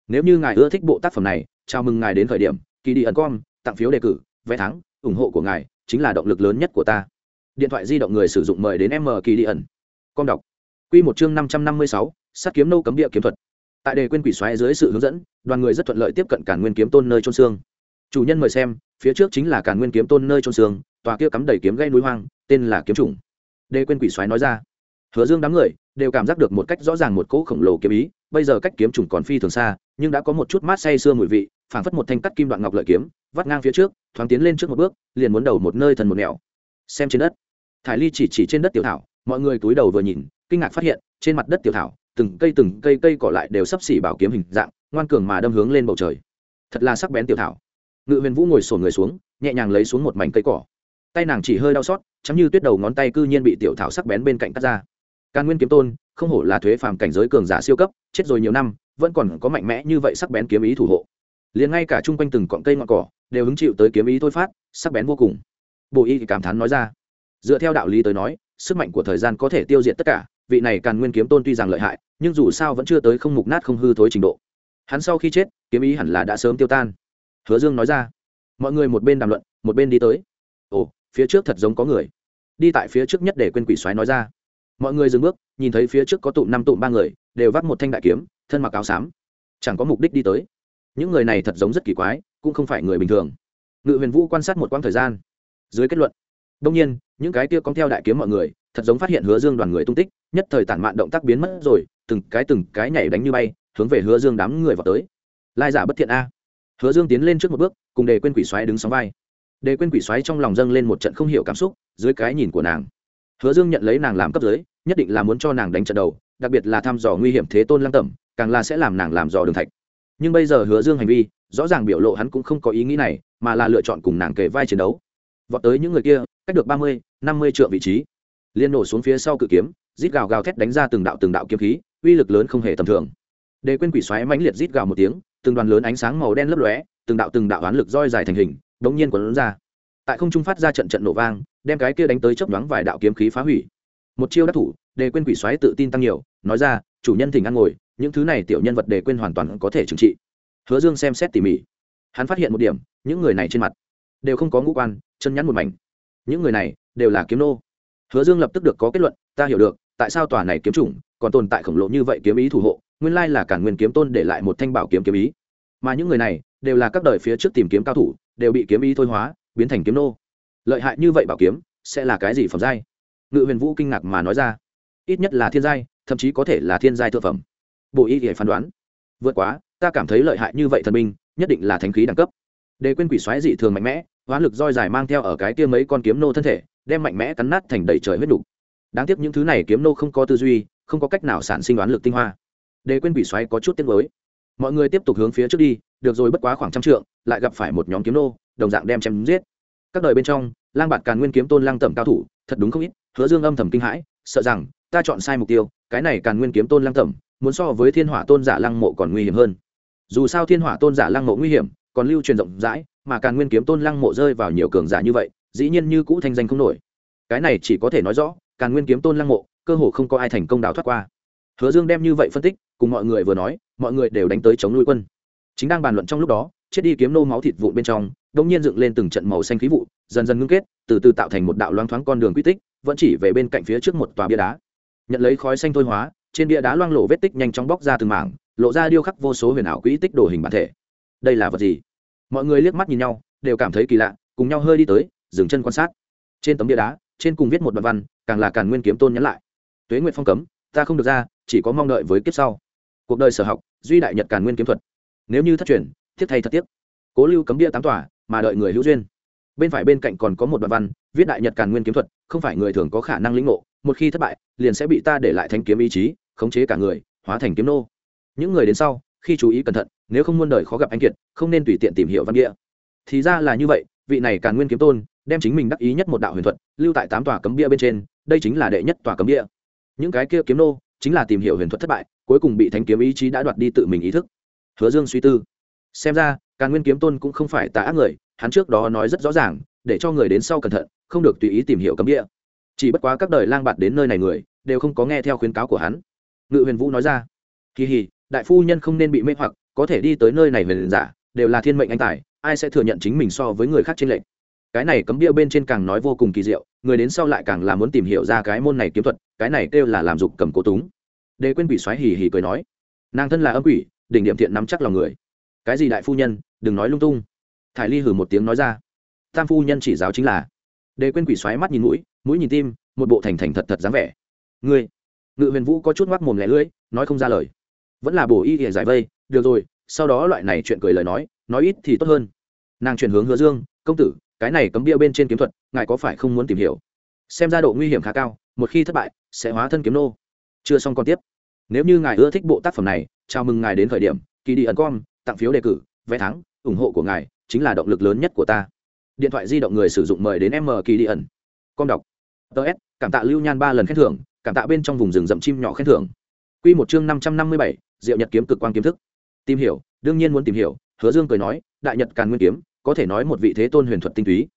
Speaker 1: Nếu như ngài ưa thích bộ tác phẩm này, chào mừng ngài đến thời điểm, kỳ đi ẩn com tặng phiếu đề cử, vé thắng, ủng hộ của ngài chính là động lực lớn nhất của ta. Điện thoại di động người sử dụng mời đến m kỳ đi ẩn. Com đọc. Q một chương năm trăm năm mươi sáu sắt kiếm nâu cấm địa kiếm thuật tại đề quên quỷ xoáy dưới sự hướng dẫn, đoàn người rất thuận lợi tiếp cận cản nguyên kiếm tôn nơi trôn xương. Chủ nhân mời xem, phía trước chính là cản nguyên kiếm tôn nơi trôn xương, tòa kia cắm đầy kiếm gây núi hoang, tên là kiếm chủng đề quên quỷ xoáy nói ra. Hứa dương đám người đều cảm giác được một cách rõ ràng một cỗ khổng lồ kiếm ý, bây giờ cách kiếm trùng còn phi thường xa, nhưng đã có một chút mát say sưa mùi vị, phảng phất một thanh cắt kim đoạn ngọc lợi kiếm, vắt ngang phía trước, thoáng tiến lên trước một bước, liền muốn đầu một nơi thần một nẻo. Xem trên đất. Thải ly chỉ chỉ trên đất tiểu thảo, mọi người túi đầu vừa nhìn, kinh ngạc phát hiện, trên mặt đất tiểu thảo từng cây từng cây cây cỏ lại đều sắp xỉ bảo kiếm hình dạng, ngoan cường mà đâm hướng lên bầu trời. Thật là sắc bén tiểu thảo. Ngự huyền vũ ngồi sổn người xuống, nhẹ nhàng lấy xuống một mảnh cây cỏ. Tay nàng chỉ hơi đau xót chắm như tuyết đầu ngón tay cư nhiên bị tiểu thảo sắc bén bên cạnh cắt ra. Càn nguyên kiếm tôn, không hổ là thuế phàm cảnh giới cường giả siêu cấp, chết rồi nhiều năm, vẫn còn có mạnh mẽ như vậy sắc bén kiếm ý thủ hộ. Liền ngay cả chung quanh từng cọn cây ngọn cỏ, đều hứng chịu tới kiếm ý thôi phát, sắc bén vô cùng. Bộ y cảm thán nói ra. Dựa theo đạo lý tới nói, sức mạnh của thời gian có thể tiêu diệt tất cả, vị này càn nguyên kiếm tôn tuy rằng lợi hại nhưng dù sao vẫn chưa tới không mục nát không hư thối trình độ. Hắn sau khi chết, kiếm ý hẳn là đã sớm tiêu tan. Hứa dương nói ra, mọi người một bên đàm luận, một bên đi tới. Ồ, phía trước thật giống có người. Đi tại phía trước nhất để quên quỷ xoáy nói ra. Mọi người dừng bước, nhìn thấy phía trước có tụm năm tụm ba người, đều vác một thanh đại kiếm, thân mặc áo xám. Chẳng có mục đích đi tới. Những người này thật giống rất kỳ quái, cũng không phải người bình thường. Ngự huyền vũ quan sát một quãng thời gian, dưới kết luận. Đông nhiên, những cái kia cong theo đại kiếm mọi người, thật giống phát hiện hứa dương đoàn người tung tích, nhất thời tản mạn động tác biến mất rồi từng cái từng cái nhảy đánh như bay, hướng về hứa dương đám người vào tới. Lai giả bất thiện a. Hứa dương tiến lên trước một bước, cùng đề quên quỷ xoáy đứng sóng vai. Đề quên quỷ xoáy trong lòng dâng lên một trận không hiểu cảm xúc, dưới cái nhìn của nàng. Hứa dương nhận lấy nàng làm cấp dưới, nhất định là muốn cho nàng đánh trận đầu, đặc biệt là thăm dò nguy hiểm thế tôn lăng tẩm, càng là sẽ làm nàng làm dò đường thạch. Nhưng bây giờ hứa dương hành vi, rõ ràng biểu lộ hắn cũng không có ý nghĩ này, mà là lựa chọn cùng nàng kề vai chiến đấu. Vọt tới những người kia, cách được ba mươi, năm mươi triệu vị trí. Liên nổ xuống phía sau cự kiếm, rít gào gào thét đánh ra từng đạo từng đạo kiếm khí uy lực lớn không hề tầm thường. Để quên quỷ xoáy mãnh liệt rít gào một tiếng, từng đoàn lớn ánh sáng màu đen lấp lóe, từng đạo từng đạo oán lực roi dài thành hình đống nhiên quấn ra. Tại không trung phát ra trận trận nổ vang, đem cái kia đánh tới chớp nhoáng vài đạo kiếm khí phá hủy. Một chiêu đắc thủ để quên quỷ xoáy tự tin tăng nhiều, nói ra, chủ nhân thỉnh ăn ngồi, những thứ này tiểu nhân vật để quên hoàn toàn có thể trừng trị. Hứa dương xem xét tỉ mỉ. Hắn phát hiện một điểm, những người này trên mặt đều không có ngũ quan, chân nhắn một mảnh. Những người này đều là kiếm nô. Hứa dương lập tức được có kết luận, ta hiểu được tại sao tòa này kiếm chủng còn tồn tại khổng lồ như vậy kiếm ý thủ hộ? Nguyên lai là cản nguyên kiếm tôn để lại một thanh bảo kiếm kiếm ý. Mà những người này đều là các đời phía trước tìm kiếm cao thủ, đều bị kiếm ý thôi hóa, biến thành kiếm nô. Lợi hại như vậy bảo kiếm sẽ là cái gì phẩm giai? Ngự huyền vũ kinh ngạc mà nói ra. Ít nhất là thiên giai, thậm chí có thể là thiên giai thượng phẩm. Bộ y thì phán đoán. Vượt quá, ta cảm thấy lợi hại như vậy thần binh, nhất định là thánh khí đẳng cấp. Để quên quỷ xoáy dị thường mạnh mẽ hoán lực roi dài mang theo ở cái kia mấy con kiếm nô thân thể, đem mạnh mẽ cắn nát thành đầy trời huyết đủ đáng tiếc những thứ này kiếm nô không có tư duy, không có cách nào sản sinh đoán lực tinh hoa. Để quên bị xoáy có chút tiếng mới mọi người tiếp tục hướng phía trước đi, được rồi bất quá khoảng trăm trượng, lại gặp phải một nhóm kiếm nô, đồng dạng đem chém giết. Các đời bên trong, lang bạt càn nguyên kiếm tôn lang tẩm cao thủ, thật đúng không ít, hứa dương âm thầm kinh hãi, sợ rằng, ta chọn sai mục tiêu, cái này càn nguyên kiếm tôn lang tẩm, muốn so với thiên hỏa tôn giả lăng mộ còn nguy hiểm hơn. Dù sao thiên hỏa tôn giả lăng mộ nguy hiểm, còn lưu truyền rộng rãi, mà càn nguyên kiếm tôn lăng mộ rơi vào nhiều cường giả như vậy, dĩ nhiên như cũ thanh danh không nổi. Cái này chỉ có thể nói rõ càn nguyên kiếm tôn lăng mộ, cơ hồ không có ai thành công đào thoát qua. Hứa dương đem như vậy phân tích, cùng mọi người vừa nói, mọi người đều đánh tới chống nuôi quân. Chính đang bàn luận trong lúc đó, chết đi kiếm nô máu thịt vụn bên trong đông nhiên dựng lên từng trận màu xanh khí vụ, dần dần ngưng kết, từ từ tạo thành một đạo loáng thoáng con đường quy tích, vẫn chỉ về bên cạnh phía trước một tòa bia đá. Nhận lấy khói xanh thôi hóa, trên bia đá loang lộ vết tích nhanh chóng bóc ra từng mảng, lộ ra điêu khắc vô số huyền ảo quỹ tích đồ hình bản thể. Đây là vật gì? Mọi người liếc mắt nhìn nhau, đều cảm thấy kỳ lạ, cùng nhau hơi đi tới, dừng chân quan sát. Trên tấm bia đá trên cùng viết một đoạn văn, càng là càn nguyên kiếm tôn nhắn lại. Tuế nguyện phong cấm, ta không được ra, chỉ có mong đợi với kiếp sau. Cuộc đời sở học, duy đại nhật càn nguyên kiếm thuật. Nếu như thất truyền thiết thay thật tiếc. Cố lưu cấm bia tám tòa, mà đợi người hữu duyên. Bên phải bên cạnh còn có một đoạn văn, viết đại nhật càn nguyên kiếm thuật, không phải người thường có khả năng lĩnh ngộ, một khi thất bại, liền sẽ bị ta để lại thanh kiếm ý chí, khống chế cả người, hóa thành kiếm nô. Những người đến sau, khi chú ý cẩn thận, nếu không muôn đời khó gặp anh kiệt, không nên tùy tiện tìm hiểu văn địa thì ra là như vậy, vị này càn nguyên kiếm tôn đem chính mình đắc ý nhất một đạo huyền thuật, lưu tại tám tòa cấm bia bên trên, đây chính là đệ nhất tòa cấm bia. Những cái kia kiếm nô, chính là tìm hiểu huyền thuật thất bại, cuối cùng bị thánh kiếm ý chí đã đoạt đi tự mình ý thức. Hứa dương suy tư. Xem ra, càn nguyên kiếm tôn cũng không phải tà ác người, hắn trước đó nói rất rõ ràng, để cho người đến sau cẩn thận, không được tùy ý tìm hiểu cấm địa chỉ bất quá các đời lang bạt đến nơi này người, đều không có nghe theo khuyến cáo của hắn. Ngự huyền vũ nói ra. Kỳ hì đại phu nhân không nên bị mê hoặc, có thể đi tới nơi này về giả, đều là thiên mệnh anh tài, ai sẽ thừa nhận chính mình so với người khác trên lệnh cái này cấm bia bên trên càng nói vô cùng kỳ diệu, người đến sau lại càng là muốn tìm hiểu ra cái môn này kiếm thuật, cái này kêu là làm dục cầm cố túng. Đề quên quỷ xoáy hì hì cười nói, nàng thân là âm quỷ, đỉnh điểm thiện nắm chắc lòng người. Cái gì đại phu nhân, đừng nói lung tung. Thải ly hử một tiếng nói ra, tam phu nhân chỉ giáo chính là. Đề quên quỷ xoáy mắt nhìn mũi mũi nhìn tim, một bộ thành thành thật thật dáng vẻ. Ngươi. Ngự huyền vũ có chút ngoắc mồm lẻ lưỡi, nói không ra lời. Vẫn là bổ y ỉa giải vây, được rồi, sau đó loại này chuyện cười lời nói nói ít thì tốt hơn. Nàng chuyển hướng hứa dương, công tử cái này cấm bia bên trên kiếm thuật, ngài có phải không muốn tìm hiểu? Xem ra độ nguy hiểm khá cao, một khi thất bại, sẽ hóa thân kiếm nô. Chưa xong còn tiếp. Nếu như ngài ưa thích bộ tác phẩm này, chào mừng ngài đến khởi điểm kỳ đi ẩn com, tặng phiếu đề cử, vé thắng, ủng hộ của ngài chính là động lực lớn nhất của ta. Điện thoại di động người sử dụng mời đến m kỳ đi ẩn. Com đọc. Ts cảm tạ lưu nhan ba lần khen thưởng, cảm tạ bên trong vùng rừng rậm chim nhỏ khen thưởng. Q một chương năm trăm năm mươi bảy, diệu nhật kiếm cực quan kiếm thức. Tìm hiểu, đương nhiên muốn tìm hiểu, hứa dương cười nói, đại nhật càn nguyên kiếm có thể nói một vị thế tôn huyền thuật tinh túy.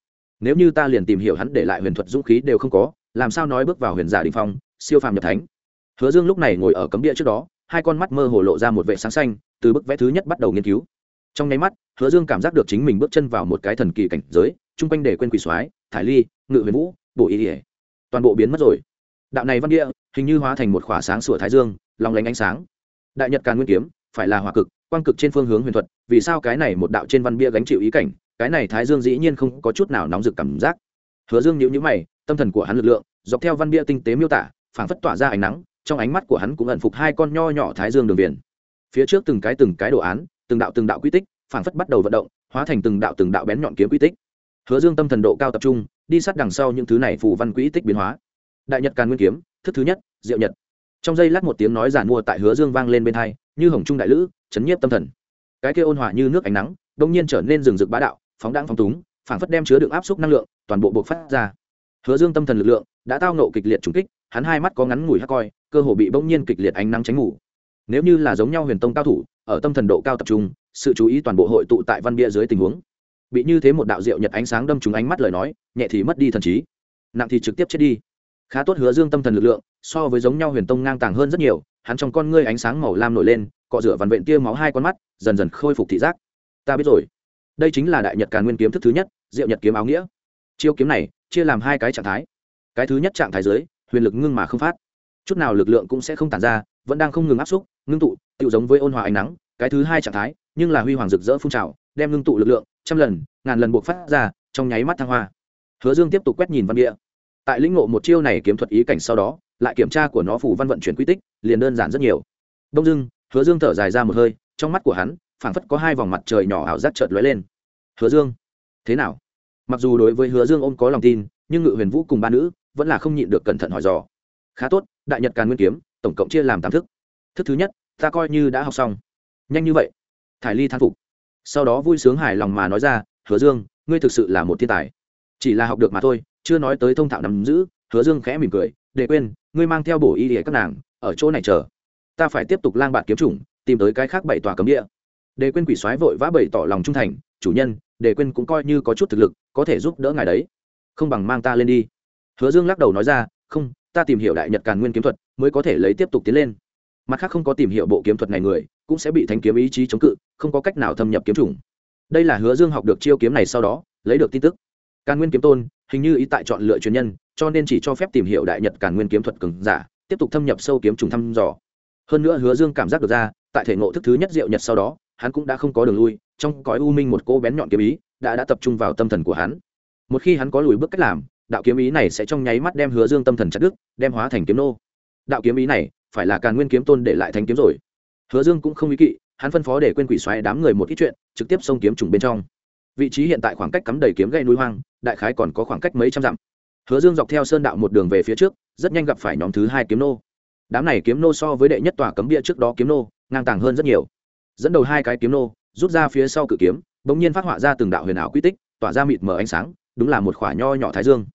Speaker 1: Nếu như ta liền tìm hiểu hắn để lại huyền thuật dũng khí đều không có, làm sao nói bước vào huyền giả đình phong, siêu phàm nhập thánh? Hứa dương lúc này ngồi ở cấm địa trước đó, hai con mắt mơ hồ lộ ra một vệ sáng xanh, từ bức vẽ thứ nhất bắt đầu nghiên cứu. Trong nháy mắt, hứa dương cảm giác được chính mình bước chân vào một cái thần kỳ cảnh giới, chung quanh để quên quỷ soái, thải ly, ngự huyền vũ, bộ y ỉa toàn bộ biến mất rồi. Đạo này văn địa, hình như hóa thành một khỏa sáng sủa thái dương lòng lánh ánh sáng. Đại nhật càn nguyên kiếm, phải là hỏa cực quang cực trên phương hướng huyền thuật, vì sao cái này một đạo trên văn bia gánh chịu ý cảnh, cái này thái dương dĩ nhiên không có chút nào nóng rực cảm giác. Hứa dương nhíu nhíu mày, tâm thần của hắn lực lượng, dọc theo văn bia tinh tế miêu tả, phảng phất tỏa ra ánh nắng, trong ánh mắt của hắn cũng ẩn phục hai con nho nhỏ thái dương đường viền. Phía trước từng cái từng cái đồ án, từng đạo từng đạo quy tích, phảng phất bắt đầu vận động, hóa thành từng đạo từng đạo bén nhọn kiếm quy tích. Hứa dương tâm thần độ cao tập trung, đi sát đằng sau những thứ này phù văn quỹ tích biến hóa. Đại nhật càn nguyên kiếm, thức thứ nhất, diệu nhật trong giây lát một tiếng nói giản mua tại hứa dương vang lên bên hai, như hồng trung đại lữ, chấn nhiếp tâm thần. Cái kia ôn hòa như nước ánh nắng đông nhiên trở nên rừng rực bá đạo, phóng đáng phóng túng, phảng phất đem chứa đựng áp suất năng lượng, toàn bộ bộc phát ra. Hứa dương tâm thần lực lượng đã tao nộ kịch liệt trùng kích, hắn hai mắt có ngắn ngủi hắc coi, cơ hồ bị bỗng nhiên kịch liệt ánh nắng tránh ngủ nếu như là giống nhau huyền tông cao thủ, ở tâm thần độ cao tập trung, sự chú ý toàn bộ hội tụ tại văn bia dưới tình huống. Bị như thế một đạo diệu nhật ánh sáng đâm trúng ánh mắt lời nói, nhẹ thì mất đi thần trí, nặng thì trực tiếp chết đi khá tốt hứa dương tâm thần lực lượng, so với giống nhau huyền tông ngang tàng hơn rất nhiều, hắn trong con ngươi ánh sáng màu lam nổi lên, cọ rửa vằn vện tia máu hai con mắt, dần dần khôi phục thị giác. Ta biết rồi. Đây chính là đại nhật càn nguyên kiếm thức thứ nhất, diệu nhật kiếm áo nghĩa. Chiêu kiếm này, chia làm hai cái trạng thái. Cái thứ nhất trạng thái dưới, huyền lực ngưng mà không phát. Chút nào lực lượng cũng sẽ không tản ra, vẫn đang không ngừng áp xúc, ngưng tụ tự giống với ôn hòa ánh nắng. Cái thứ hai trạng thái, nhưng là huy hoàng rực rỡ phun trào, đem ngưng tụ lực lượng trăm lần, ngàn lần buộc phát ra, trong nháy mắt thăng hoa. Hứa dương tiếp tục quét nhìn văn địa tại lĩnh ngộ một chiêu này kiếm thuật ý cảnh sau đó, lại kiểm tra của nó phủ văn vận chuyển quy tích, liền đơn giản rất nhiều. Đông dưng hứa dương thở dài ra một hơi, trong mắt của hắn, phảng phất có hai vòng mặt trời nhỏ ảo giác chợt lóe lên. Hứa dương, thế nào? Mặc dù đối với hứa dương ôm có lòng tin, nhưng ngự huyền vũ cùng ba nữ vẫn là không nhịn được cẩn thận hỏi dò. Khá tốt, đại nhật càn nguyên kiếm, tổng cộng chia làm tám thức. Thức thứ nhất, ta coi như đã học xong. Nhanh như vậy. Thải ly thán phục. Sau đó vui sướng hài lòng mà nói ra, hứa dương, ngươi thực sự là một thiên tài. Chỉ là học được mà thôi chưa nói tới thông thạo nắm giữ, hứa dương khẽ mỉm cười, để quên, ngươi mang theo bổ y để các nàng, ở chỗ này chờ. Ta phải tiếp tục lang bạt kiếm chủng, tìm tới cái khác bảy tòa cấm địa. Để quên quỷ soái vội vã bày tỏ lòng trung thành, chủ nhân, để quên cũng coi như có chút thực lực, có thể giúp đỡ ngài đấy. Không bằng mang ta lên đi. Hứa dương lắc đầu nói ra, không, ta tìm hiểu đại nhật càn nguyên kiếm thuật, mới có thể lấy tiếp tục tiến lên. Mặt khác không có tìm hiểu bộ kiếm thuật này người, cũng sẽ bị thanh kiếm ý chí chống cự, không có cách nào thâm nhập kiếm chủng. Đây là hứa dương học được chiêu kiếm này sau đó, lấy được tin tức. Càn nguyên kiếm tôn hình như ý tại chọn lựa truyền nhân, cho nên chỉ cho phép tìm hiểu đại nhật càn nguyên kiếm thuật cường giả, tiếp tục thâm nhập sâu kiếm trùng thăm dò. Hơn nữa hứa dương cảm giác được ra, tại thể ngộ thức thứ nhất diệu nhật sau đó, hắn cũng đã không có đường lui, trong cõi u minh một cô bén nhọn kiếm ý đã đã tập trung vào tâm thần của hắn. Một khi hắn có lùi bước cách làm, đạo kiếm ý này sẽ trong nháy mắt đem hứa dương tâm thần chặt đức đem hóa thành kiếm nô. Đạo kiếm ý này phải là càn nguyên kiếm tôn để lại thành kiếm rồi. Hứa dương cũng không ý kỵ, hắn phân phó để quên quỷ xoáy đám người một ít chuyện, trực tiếp xông kiếm trùng bên trong vị trí hiện tại khoảng cách cắm đầy kiếm gây núi hoang, đại khái còn có khoảng cách mấy trăm dặm. Hứa dương dọc theo sơn đạo một đường về phía trước, rất nhanh gặp phải nhóm thứ hai kiếm nô. Đám này kiếm nô so với đệ nhất tòa cấm bia trước đó kiếm nô, ngang tàng hơn rất nhiều. Dẫn đầu hai cái kiếm nô, rút ra phía sau cự kiếm, bỗng nhiên phát họa ra từng đạo huyền ảo quy tích, tỏa ra mịt mờ ánh sáng, đúng là một khỏa nho nhỏ thái dương.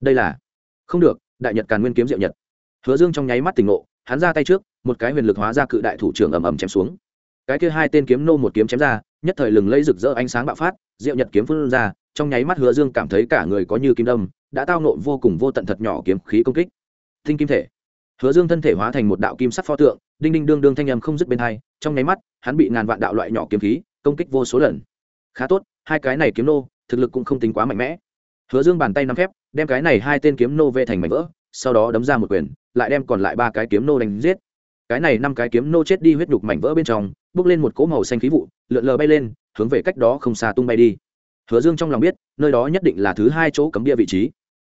Speaker 1: Đây là, không được, đại nhật càn nguyên kiếm diệu nhật. Hứa dương trong nháy mắt tỉnh ngộ, hắn ra tay trước, một cái huyền lực hóa ra cự đại thủ trưởng ầm ầm chém xuống. Cái kia hai tên kiếm nô một kiếm chém ra nhất thời lừng lấy rực rỡ ánh sáng bạo phát, diệu nhật kiếm phun ra, trong nháy mắt hứa dương cảm thấy cả người có như kim đâm, đã tao nộ vô cùng vô tận thật nhỏ kiếm khí công kích. Thinh kim thể. Hứa dương thân thể hóa thành một đạo kim sắc pho tượng, đinh đinh đương đương thanh âm không dứt bên hai, trong nháy mắt, hắn bị ngàn vạn đạo loại nhỏ kiếm khí công kích vô số lần. Khá tốt, hai cái này kiếm nô, thực lực cũng không tính quá mạnh mẽ. Hứa dương bàn tay nắm phép đem cái này hai tên kiếm nô vê thành mảnh vỡ, sau đó đấm ra một quyền, lại đem còn lại ba cái kiếm nô đánh giết. Cái này năm cái kiếm nô chết đi huyết nhục mảnh vỡ bên trong, bước lên một cỗ màu xanh khí vụ lượn lờ bay lên, hướng về cách đó không xa tung bay đi. Hứa dương trong lòng biết, nơi đó nhất định là thứ hai chỗ cấm bia vị trí.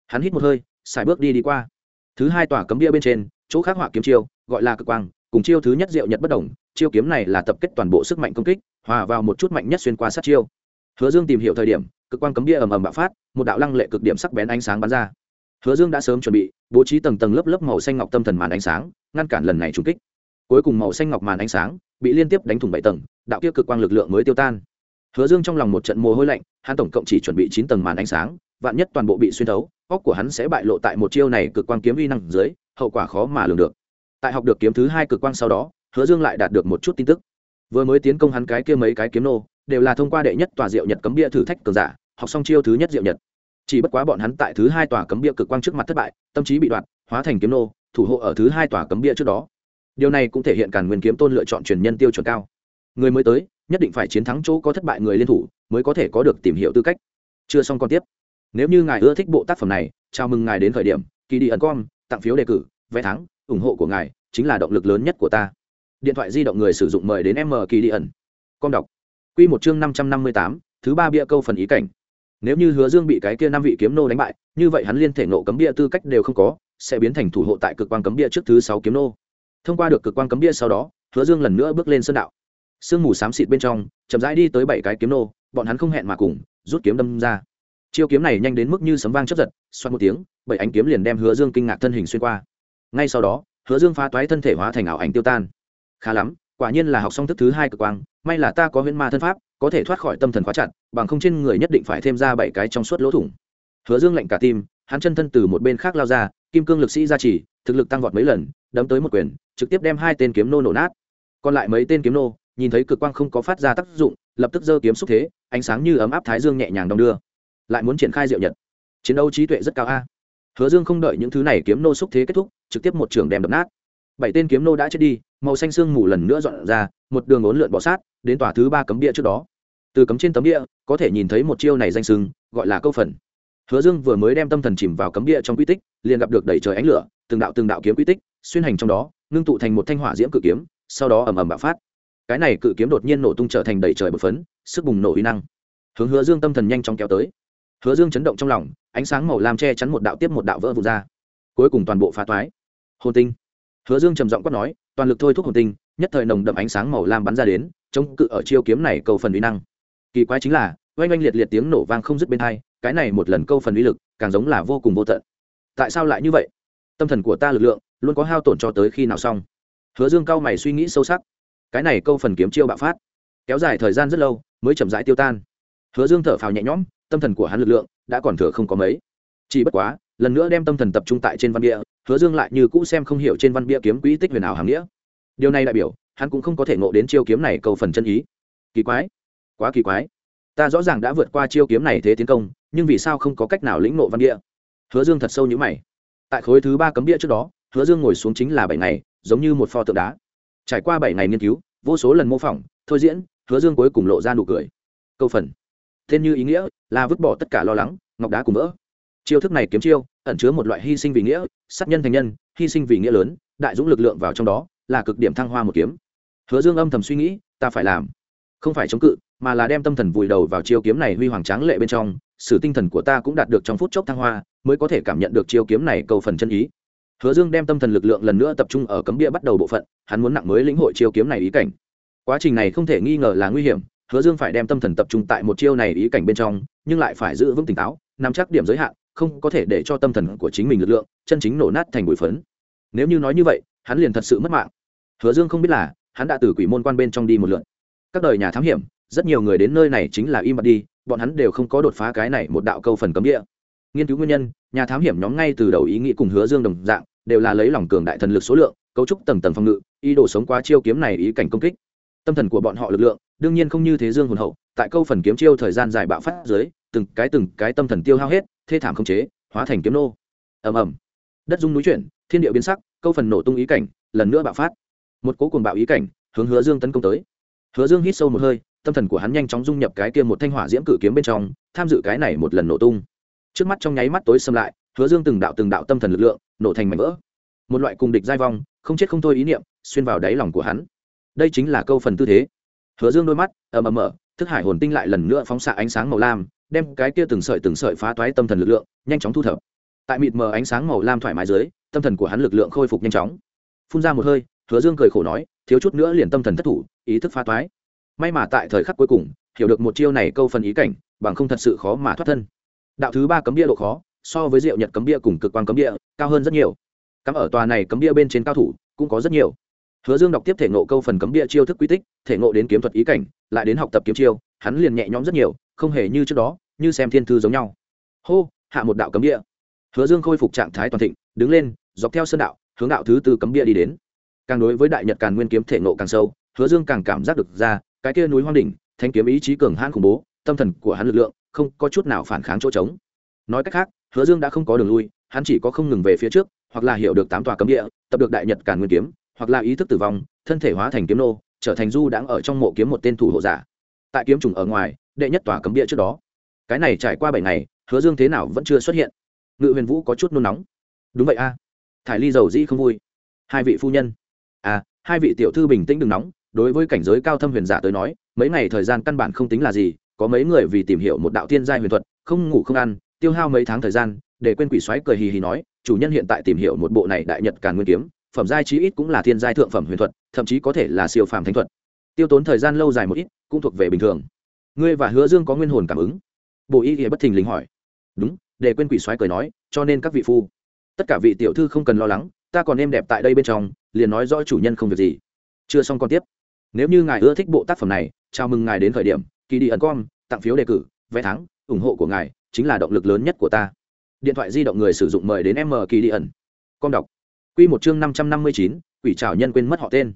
Speaker 1: Hắn hít một hơi, xài bước đi đi qua. Thứ hai tòa cấm bia bên trên, chỗ khác họa kiếm chiêu, gọi là cực quang, cùng chiêu thứ nhất diệu nhật bất đồng, chiêu kiếm này là tập kết toàn bộ sức mạnh công kích, hòa vào một chút mạnh nhất xuyên qua sát chiêu. Hứa dương tìm hiểu thời điểm, cực quang cấm bia ầm ầm bạo phát, một đạo lăng lệ cực điểm sắc bén ánh sáng bắn ra. Hứa dương đã sớm chuẩn bị, bố trí tầng tầng lớp lớp màu xanh ngọc tâm thần màn ánh sáng, ngăn cản lần này trúng kích. Cuối cùng màu xanh ngọc màn ánh sáng bị liên tiếp đánh thủng bảy tầng, đạo kia cực quang lực lượng mới tiêu tan. Hứa dương trong lòng một trận mồ hôi lạnh, hắn tổng cộng chỉ chuẩn bị chín tầng màn ánh sáng, vạn nhất toàn bộ bị xuyên thấu, óc của hắn sẽ bại lộ tại một chiêu này cực quang kiếm uy năng dưới, hậu quả khó mà lường được. Tại học được kiếm thứ hai cực quang sau đó, hứa dương lại đạt được một chút tin tức. Vừa mới tiến công hắn cái kia mấy cái kiếm nô, đều là thông qua đệ nhất tòa diệu nhật cấm bia thử thách cường giả, học xong chiêu thứ nhất diệu nhật. Chỉ bất quá bọn hắn tại thứ hai tòa cấm bia cực quang trước mặt thất bại, tâm trí bị đoạt, hóa thành kiếm nô, thủ hộ ở thứ hai tòa cấm bia trước đó điều này cũng thể hiện càn nguyên kiếm tôn lựa chọn truyền nhân tiêu chuẩn cao. Người mới tới, nhất định phải chiến thắng chỗ có thất bại người liên thủ, mới có thể có được tìm hiểu tư cách. Chưa xong còn tiếp. Nếu như ngài ưa thích bộ tác phẩm này, chào mừng ngài đến khởi điểm kỳ đi ẩn com tặng phiếu đề cử, vé thắng, ủng hộ của ngài chính là động lực lớn nhất của ta. Điện thoại di động người sử dụng mời đến m kỳ đi ẩn com đọc. Q một chương năm trăm năm mươi tám, thứ ba bia câu phần ý cảnh. Nếu như hứa dương bị cái kia năm vị kiếm nô đánh bại, như vậy hắn liên thể nộ cấm bia tư cách đều không có, sẽ biến thành thủ hộ tại cực quan cấm bia trước thứ sáu kiếm nô thông qua được cực quan cấm địa sau đó hứa dương lần nữa bước lên sơn đạo. Sương mù xám xịt bên trong chậm rãi đi tới bảy cái kiếm nô bọn hắn không hẹn mà cùng rút kiếm đâm ra. Chiêu kiếm này nhanh đến mức như sấm vang chấp giật xoát một tiếng bảy ánh kiếm liền đem hứa dương kinh ngạc thân hình xuyên qua. Ngay sau đó hứa dương phá toái thân thể hóa thành ảo ảnh tiêu tan. Khá lắm quả nhiên là học xong thức thứ hai cực quang may là ta có huyễn ma thân pháp có thể thoát khỏi tâm thần khóa chặt bằng không trên người nhất định phải thêm ra bảy cái trong suốt lỗ thủng. Hứa dương lạnh cả tim hắn chân thân từ một bên khác lao ra kim cương lực sĩ ra chỉ, thực lực tăng vọt mấy lần đấm tới một quyền trực tiếp đem hai tên kiếm nô nổ nát. Còn lại mấy tên kiếm nô, nhìn thấy cực quang không có phát ra tác dụng, lập tức giơ kiếm xúc thế, ánh sáng như ấm áp thái dương nhẹ nhàng đong đưa. Lại muốn triển khai diệu nhật. Chiến đấu trí tuệ rất cao a. Hứa dương không đợi những thứ này kiếm nô xúc thế kết thúc, trực tiếp một trường đem đập nát. Bảy tên kiếm nô đã chết đi, màu xanh sương mù lần nữa dọn ra, một đường ốn lượn bỏ sát, đến tòa thứ ba cấm địa trước đó. Từ cấm trên tấm địa có thể nhìn thấy một chiêu này danh sưng gọi là câu phần. Hứa dương vừa mới đem tâm thần chìm vào cấm địa trong quy tích, liền gặp được đẩy trời ánh lửa, từng đạo từng đạo kiếm quy tích, xuyên hành trong đó ngưng tụ thành một thanh hỏa diễm cự kiếm, sau đó ầm ầm bạo phát. Cái này cự kiếm đột nhiên nổ tung trở thành đầy trời bột phấn, sức bùng nổ uy năng. Hướng hứa dương tâm thần nhanh chóng kéo tới. Hứa dương chấn động trong lòng, ánh sáng màu lam che chắn một đạo tiếp một đạo vỡ vụt ra. Cuối cùng toàn bộ phá toái. Hồn tinh. Hứa dương trầm giọng quát nói, toàn lực thôi thúc hồn tinh, nhất thời nồng đậm ánh sáng màu lam bắn ra đến, chống cự ở chiêu kiếm này cầu phần uy năng. Kỳ quái chính là, oanh oanh liệt liệt tiếng nổ vang không dứt bên hai, cái này một lần câu phần uy lực, càng giống là vô cùng vô tận. Tại sao lại như vậy? Tâm thần của ta lực lượng luôn có hao tổn cho tới khi nào xong. Hứa dương cao mày suy nghĩ sâu sắc. Cái này câu phần kiếm chiêu bạo phát. Kéo dài thời gian rất lâu, mới chậm rãi tiêu tan. Hứa dương thở phào nhẹ nhõm, tâm thần của hắn lực lượng đã còn thừa không có mấy. Chỉ bất quá, lần nữa đem tâm thần tập trung tại trên văn bia, hứa dương lại như cũ xem không hiểu trên văn bia kiếm quỹ tích huyền ảo hàm nghĩa. Điều này đại biểu, hắn cũng không có thể ngộ đến chiêu kiếm này cầu phần chân ý. Kỳ quái. Quá kỳ quái. Ta rõ ràng đã vượt qua chiêu kiếm này thế tiến công, nhưng vì sao không có cách nào lĩnh ngộ văn bia? Hứa dương thật sâu như mày. Tại khối thứ ba cấm bia trước đó hứa dương ngồi xuống chính là bảy ngày, giống như một pho tượng đá. Trải qua bảy ngày nghiên cứu, vô số lần mô phỏng, thôi diễn, hứa dương cuối cùng lộ ra nụ cười. Câu phần. Tên như ý nghĩa là vứt bỏ tất cả lo lắng, ngọc đá cùng vỡ. Chiêu thức này kiếm chiêu, ẩn chứa một loại hy sinh vì nghĩa, sát nhân thành nhân, hy sinh vì nghĩa lớn, đại dũng lực lượng vào trong đó, là cực điểm thăng hoa một kiếm. Hứa dương âm thầm suy nghĩ, ta phải làm. Không phải chống cự, mà là đem tâm thần vùi đầu vào chiêu kiếm này huy hoàng tráng lệ bên trong, sự tinh thần của ta cũng đạt được trong phút chốc thăng hoa, mới có thể cảm nhận được chiêu kiếm này cầu phần chân ý hứa dương đem tâm thần lực lượng lần nữa tập trung ở cấm bia bắt đầu bộ phận, hắn muốn nặng mới lĩnh hội chiêu kiếm này ý cảnh. Quá trình này không thể nghi ngờ là nguy hiểm, hứa dương phải đem tâm thần tập trung tại một chiêu này ý cảnh bên trong, nhưng lại phải giữ vững tỉnh táo, nắm chắc điểm giới hạn, không có thể để cho tâm thần của chính mình lực lượng, chân chính nổ nát thành bụi phấn. Nếu như nói như vậy, hắn liền thật sự mất mạng. Hứa dương không biết là, hắn đã từ quỷ môn quan bên trong đi một lượt. Các đời nhà thám hiểm, rất nhiều người đến nơi này chính là im bặt đi, bọn hắn đều không có đột phá cái này một đạo câu phần cấm địa. Nghiên cứu nguyên nhân nhà thám hiểm nhóm ngay từ đầu ý nghĩ cùng hứa dương đồng dạng, đều là lấy lòng cường đại thần lực số lượng, cấu trúc tầng tầng phòng ngự, ý đồ sống qua chiêu kiếm này ý cảnh công kích. Tâm thần của bọn họ lực lượng, đương nhiên không như thế dương hồn hậu, tại câu phần kiếm chiêu thời gian dài bạo phát dưới, từng cái từng cái tâm thần tiêu hao hết, thê thảm không chế, hóa thành kiếm nô. Ầm ầm. Đất dung núi chuyển, thiên địa biến sắc, câu phần nổ tung ý cảnh, lần nữa bạo phát. Một cố cuồng bạo ý cảnh, hướng hứa dương tấn công tới. Hứa dương hít sâu một hơi, tâm thần của hắn nhanh chóng dung nhập cái kia một thanh hỏa diễm cử kiếm bên trong, tham dự cái này một lần nổ tung trước mắt trong nháy mắt tối xâm lại, hứa dương từng đạo từng đạo tâm thần lực lượng, nổ thành mảnh vỡ. Một loại cùng địch giai vong, không chết không thôi ý niệm, xuyên vào đáy lòng của hắn. Đây chính là câu phần tư thế. Hứa dương đôi mắt, ầm ầm mở, thức hải hồn tinh lại lần nữa phóng xạ ánh sáng màu lam, đem cái kia từng sợi từng sợi phá toái tâm thần lực lượng, nhanh chóng thu thập. Tại mịt mờ ánh sáng màu lam thoải mái dưới, tâm thần của hắn lực lượng khôi phục nhanh chóng. Phun ra một hơi, hứa dương cười khổ nói, thiếu chút nữa liền tâm thần thất thủ, ý thức phá toái. May mà tại thời khắc cuối cùng, hiểu được một chiêu này câu phần ý cảnh, bằng không thật sự khó mà thoát thân đạo thứ ba cấm bia độ khó, so với rượu nhật cấm bia cùng cực quan cấm bia, cao hơn rất nhiều. Cắm ở tòa này cấm bia bên trên cao thủ, cũng có rất nhiều. Hứa dương đọc tiếp thể ngộ câu phần cấm bia chiêu thức quy tích, thể ngộ đến kiếm thuật ý cảnh, lại đến học tập kiếm chiêu, hắn liền nhẹ nhõm rất nhiều, không hề như trước đó, như xem thiên thư giống nhau. Hô, hạ một đạo cấm bia. Hứa dương khôi phục trạng thái toàn thịnh, đứng lên, dọc theo sơn đạo, hướng đạo thứ tư cấm bia đi đến. Càng đối với đại nhật càng nguyên kiếm thể ngộ càng sâu, hứa dương càng cảm giác được ra, cái kia núi hoang đỉnh thanh kiếm ý chí cường hãn khủng bố, tâm thần của hắn lực lượng không có chút nào phản kháng chỗ trống. Nói cách khác, hứa dương đã không có đường lui, hắn chỉ có không ngừng về phía trước, hoặc là hiểu được tám tòa cấm địa, tập được đại nhật càn nguyên kiếm, hoặc là ý thức tử vong, thân thể hóa thành kiếm nô, trở thành du đãng ở trong mộ kiếm một tên thủ hộ giả. Tại kiếm trùng ở ngoài, đệ nhất tòa cấm địa trước đó. Cái này trải qua bảy ngày, hứa dương thế nào vẫn chưa xuất hiện. Ngự huyền vũ có chút nôn nóng. Đúng vậy a. Thải ly dầu dĩ không vui. Hai vị phu nhân. À hai vị tiểu thư bình tĩnh đừng nóng, đối với cảnh giới cao thâm huyền giả tới nói, mấy ngày thời gian căn bản không tính là gì có mấy người vì tìm hiểu một đạo tiên giai huyền thuật, không ngủ không ăn, tiêu hao mấy tháng thời gian, để quên quỷ xoáy cười hì hì nói, chủ nhân hiện tại tìm hiểu một bộ này đại nhật càn nguyên kiếm, phẩm giai chí ít cũng là thiên giai thượng phẩm huyền thuật, thậm chí có thể là siêu phàm thánh thuật. Tiêu tốn thời gian lâu dài một ít, cũng thuộc về bình thường. Ngươi và hứa dương có nguyên hồn cảm ứng? Bộ y y bất thình lình hỏi. Đúng, để quên quỷ xoáy cười nói, cho nên các vị phu, tất cả vị tiểu thư không cần lo lắng, ta còn êm đẹp tại đây bên trong, liền nói rõ chủ nhân không việc gì. Chưa xong còn tiếp. Nếu như ngài ưa thích bộ tác phẩm này, chào mừng ngài đến khởi điểm kỳ đi ẩn com, tặng phiếu đề cử, vé thắng, ủng hộ của ngài, chính là động lực lớn nhất của ta. Điện thoại di động người sử dụng mời đến m kỳ đi ẩn. Com đọc. Q một chương năm trăm năm mươi chín, quỷ trào nhân quên mất họ tên.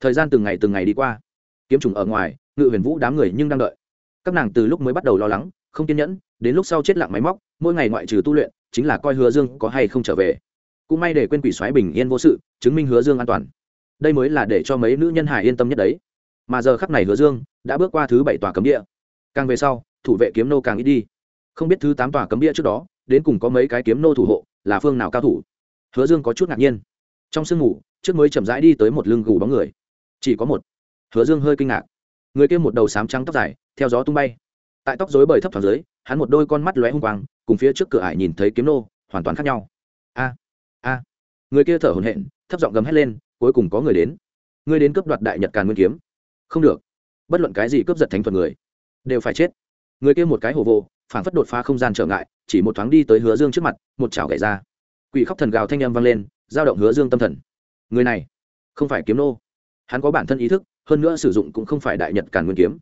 Speaker 1: Thời gian từng ngày từng ngày đi qua. Kiếm trùng ở ngoài, ngự huyền vũ đám người nhưng đang đợi. Các nàng từ lúc mới bắt đầu lo lắng, không kiên nhẫn, đến lúc sau chết lặng máy móc, mỗi ngày ngoại trừ tu luyện, chính là coi hứa dương có hay không trở về. Cũng may để quên quỷ xoáy bình yên vô sự, chứng minh hứa dương an toàn. Đây mới là để cho mấy nữ nhân hải yên tâm nhất đấy mà giờ khắc này hứa dương đã bước qua thứ bảy tòa cấm địa. Càng về sau, thủ vệ kiếm nô càng ít đi. Không biết thứ tám tòa cấm địa trước đó, đến cùng có mấy cái kiếm nô thủ hộ, là phương nào cao thủ? Hứa dương có chút ngạc nhiên. Trong sương ngủ trước mới chậm rãi đi tới một lưng gù bóng người. Chỉ có một. Hứa dương hơi kinh ngạc. Người kia một đầu sám trắng tóc dài, theo gió tung bay. Tại tóc dối bời thấp thoáng dưới, hắn một đôi con mắt lóe hung quang, cùng phía trước cửa ải nhìn thấy kiếm nô, hoàn toàn khác nhau. A a. Người kia thở hổn hển, thấp giọng gầm hét lên, cuối cùng có người đến. Người đến cướp đoạt đại nhật càn nguyên kiếm không được. Bất luận cái gì cướp giật thánh thuật người, đều phải chết. Người kia một cái hồ vô phản phất đột phá không gian trở ngại, chỉ một thoáng đi tới hứa dương trước mặt, một chảo gậy ra. Quỷ khóc thần gào thanh â m vang lên giao động hứa dương tâm thần. Người này, không phải kiếm nô. Hắn có bản thân ý thức, hơn nữa sử dụng cũng không phải đại nhật cản nguyên kiếm.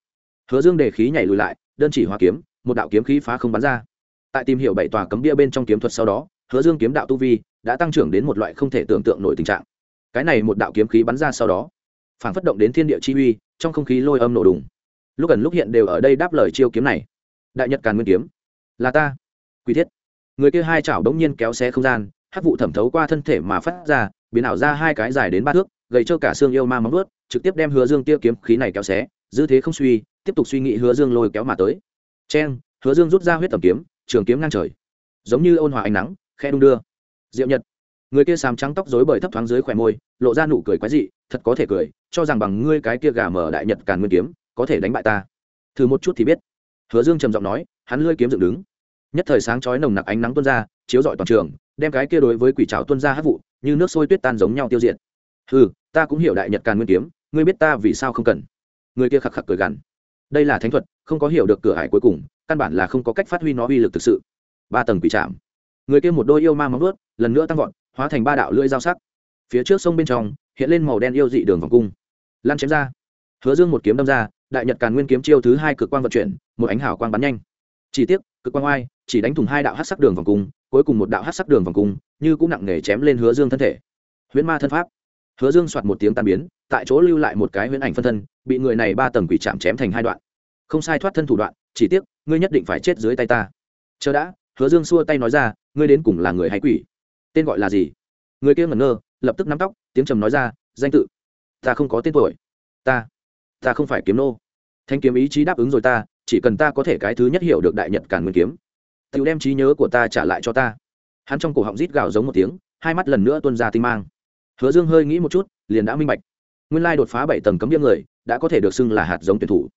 Speaker 1: Hứa dương đề khí nhảy lùi lại, đơn chỉ hoa kiếm, một đạo kiếm khí phá không bắn ra. Tại tìm hiểu bảy tòa cấm bia bên trong kiếm thuật sau đó, hứa dương kiếm đạo tu vi đã tăng trưởng đến một loại không thể tưởng tượng nổi tình trạng. Cái này một đạo kiếm khí bắn ra sau đó phản phất động đến thiên địa chi uy, trong không khí lôi âm nổ đùng. Lúc gần lúc hiện đều ở đây đáp lời chiêu kiếm này. Đại nhật càn nguyên kiếm. Là ta. Quy thiết. Người kia hai chảo đống nhiên kéo xe không gian hát vụ thẩm thấu qua thân thể mà phát ra, biến ảo ra hai cái dài đến ba thước, gầy cho cả xương yêu ma móng ướt trực tiếp đem hứa dương tia kiếm khí này kéo xé dư thế không suy, tiếp tục suy nghĩ hứa dương lôi kéo mà tới. Chen hứa dương rút ra huyết tầm kiếm, trường kiếm ngang trời. Giống như ôn hòa ánh nắng khe đung đưa. Diệu nhật. Người kia sàm trắng tóc rối bởi thấp thoáng dưới khỏe môi, lộ ra nụ cười quái dị, thật có thể cười cho rằng bằng ngươi cái kia gà mở đại nhật càn nguyên kiếm, có thể đánh bại ta. Thử một chút thì biết. Hứa dương trầm giọng nói, hắn lưỡi kiếm dựng đứng. Nhất thời sáng chói nồng nặc ánh nắng tuôn ra, chiếu rọi toàn trường, đem cái kia đối với quỷ trào tuôn ra hát vụ, như nước sôi tuyết tan giống nhau tiêu diệt. Ừ ta cũng hiểu đại nhật càn nguyên kiếm, ngươi biết ta vì sao không cần. Người kia khạc khạc cười gằn. Đây là thánh thuật, không có hiểu được cửa hải cuối cùng, căn bản là không có cách phát huy nó uy lực thực sự. Ba tầng quỷ trạm người kia một đôi yêu ma móng ướt lần nữa tăng vọt, hóa thành ba đạo lưỡi dao sắc. Phía trước sông bên trong, hiện lên màu đen yêu dị đường vòng cung lan chém ra. Hứa dương một kiếm đâm ra, đại nhật càn nguyên kiếm chiêu thứ hai cực quang vận chuyển, một ánh hào quang bắn nhanh. Chỉ tiếc, cực quang oai, chỉ đánh thủng hai đạo hát sắc đường vòng cung, cuối cùng một đạo hát sắc đường vòng cung, như cũng nặng nề chém lên hứa dương thân thể. Huyễn ma thân pháp. Hứa dương soạt một tiếng tan biến, tại chỗ lưu lại một cái huyễn ảnh phân thân, bị người này ba tầng quỷ chạm chém thành hai đoạn. Không sai thoát thân thủ đoạn, chỉ tiếc, ngươi nhất định phải chết dưới tay ta. Chờ đã, hứa dương xua tay nói ra, ngươi đến cùng là người hay quỷ? Tên gọi là gì? Người kia ngẩn ngơ, lập tức nắm tóc, tiếng trầm nói ra, danh tự ta không có tên tuổi. Ta ta không phải kiếm nô. Thanh kiếm ý chí đáp ứng rồi ta, chỉ cần ta có thể cái thứ nhất hiểu được đại nhật càn nguyên kiếm. Tự đem trí nhớ của ta trả lại cho ta. Hắn trong cổ họng rít gào giống một tiếng, hai mắt lần nữa tuôn ra tinh mang. Hứa dương hơi nghĩ một chút, liền đã minh bạch. Nguyên lai đột phá bảy tầng cấm bia người, đã có thể được xưng là hạt giống tuyển thủ.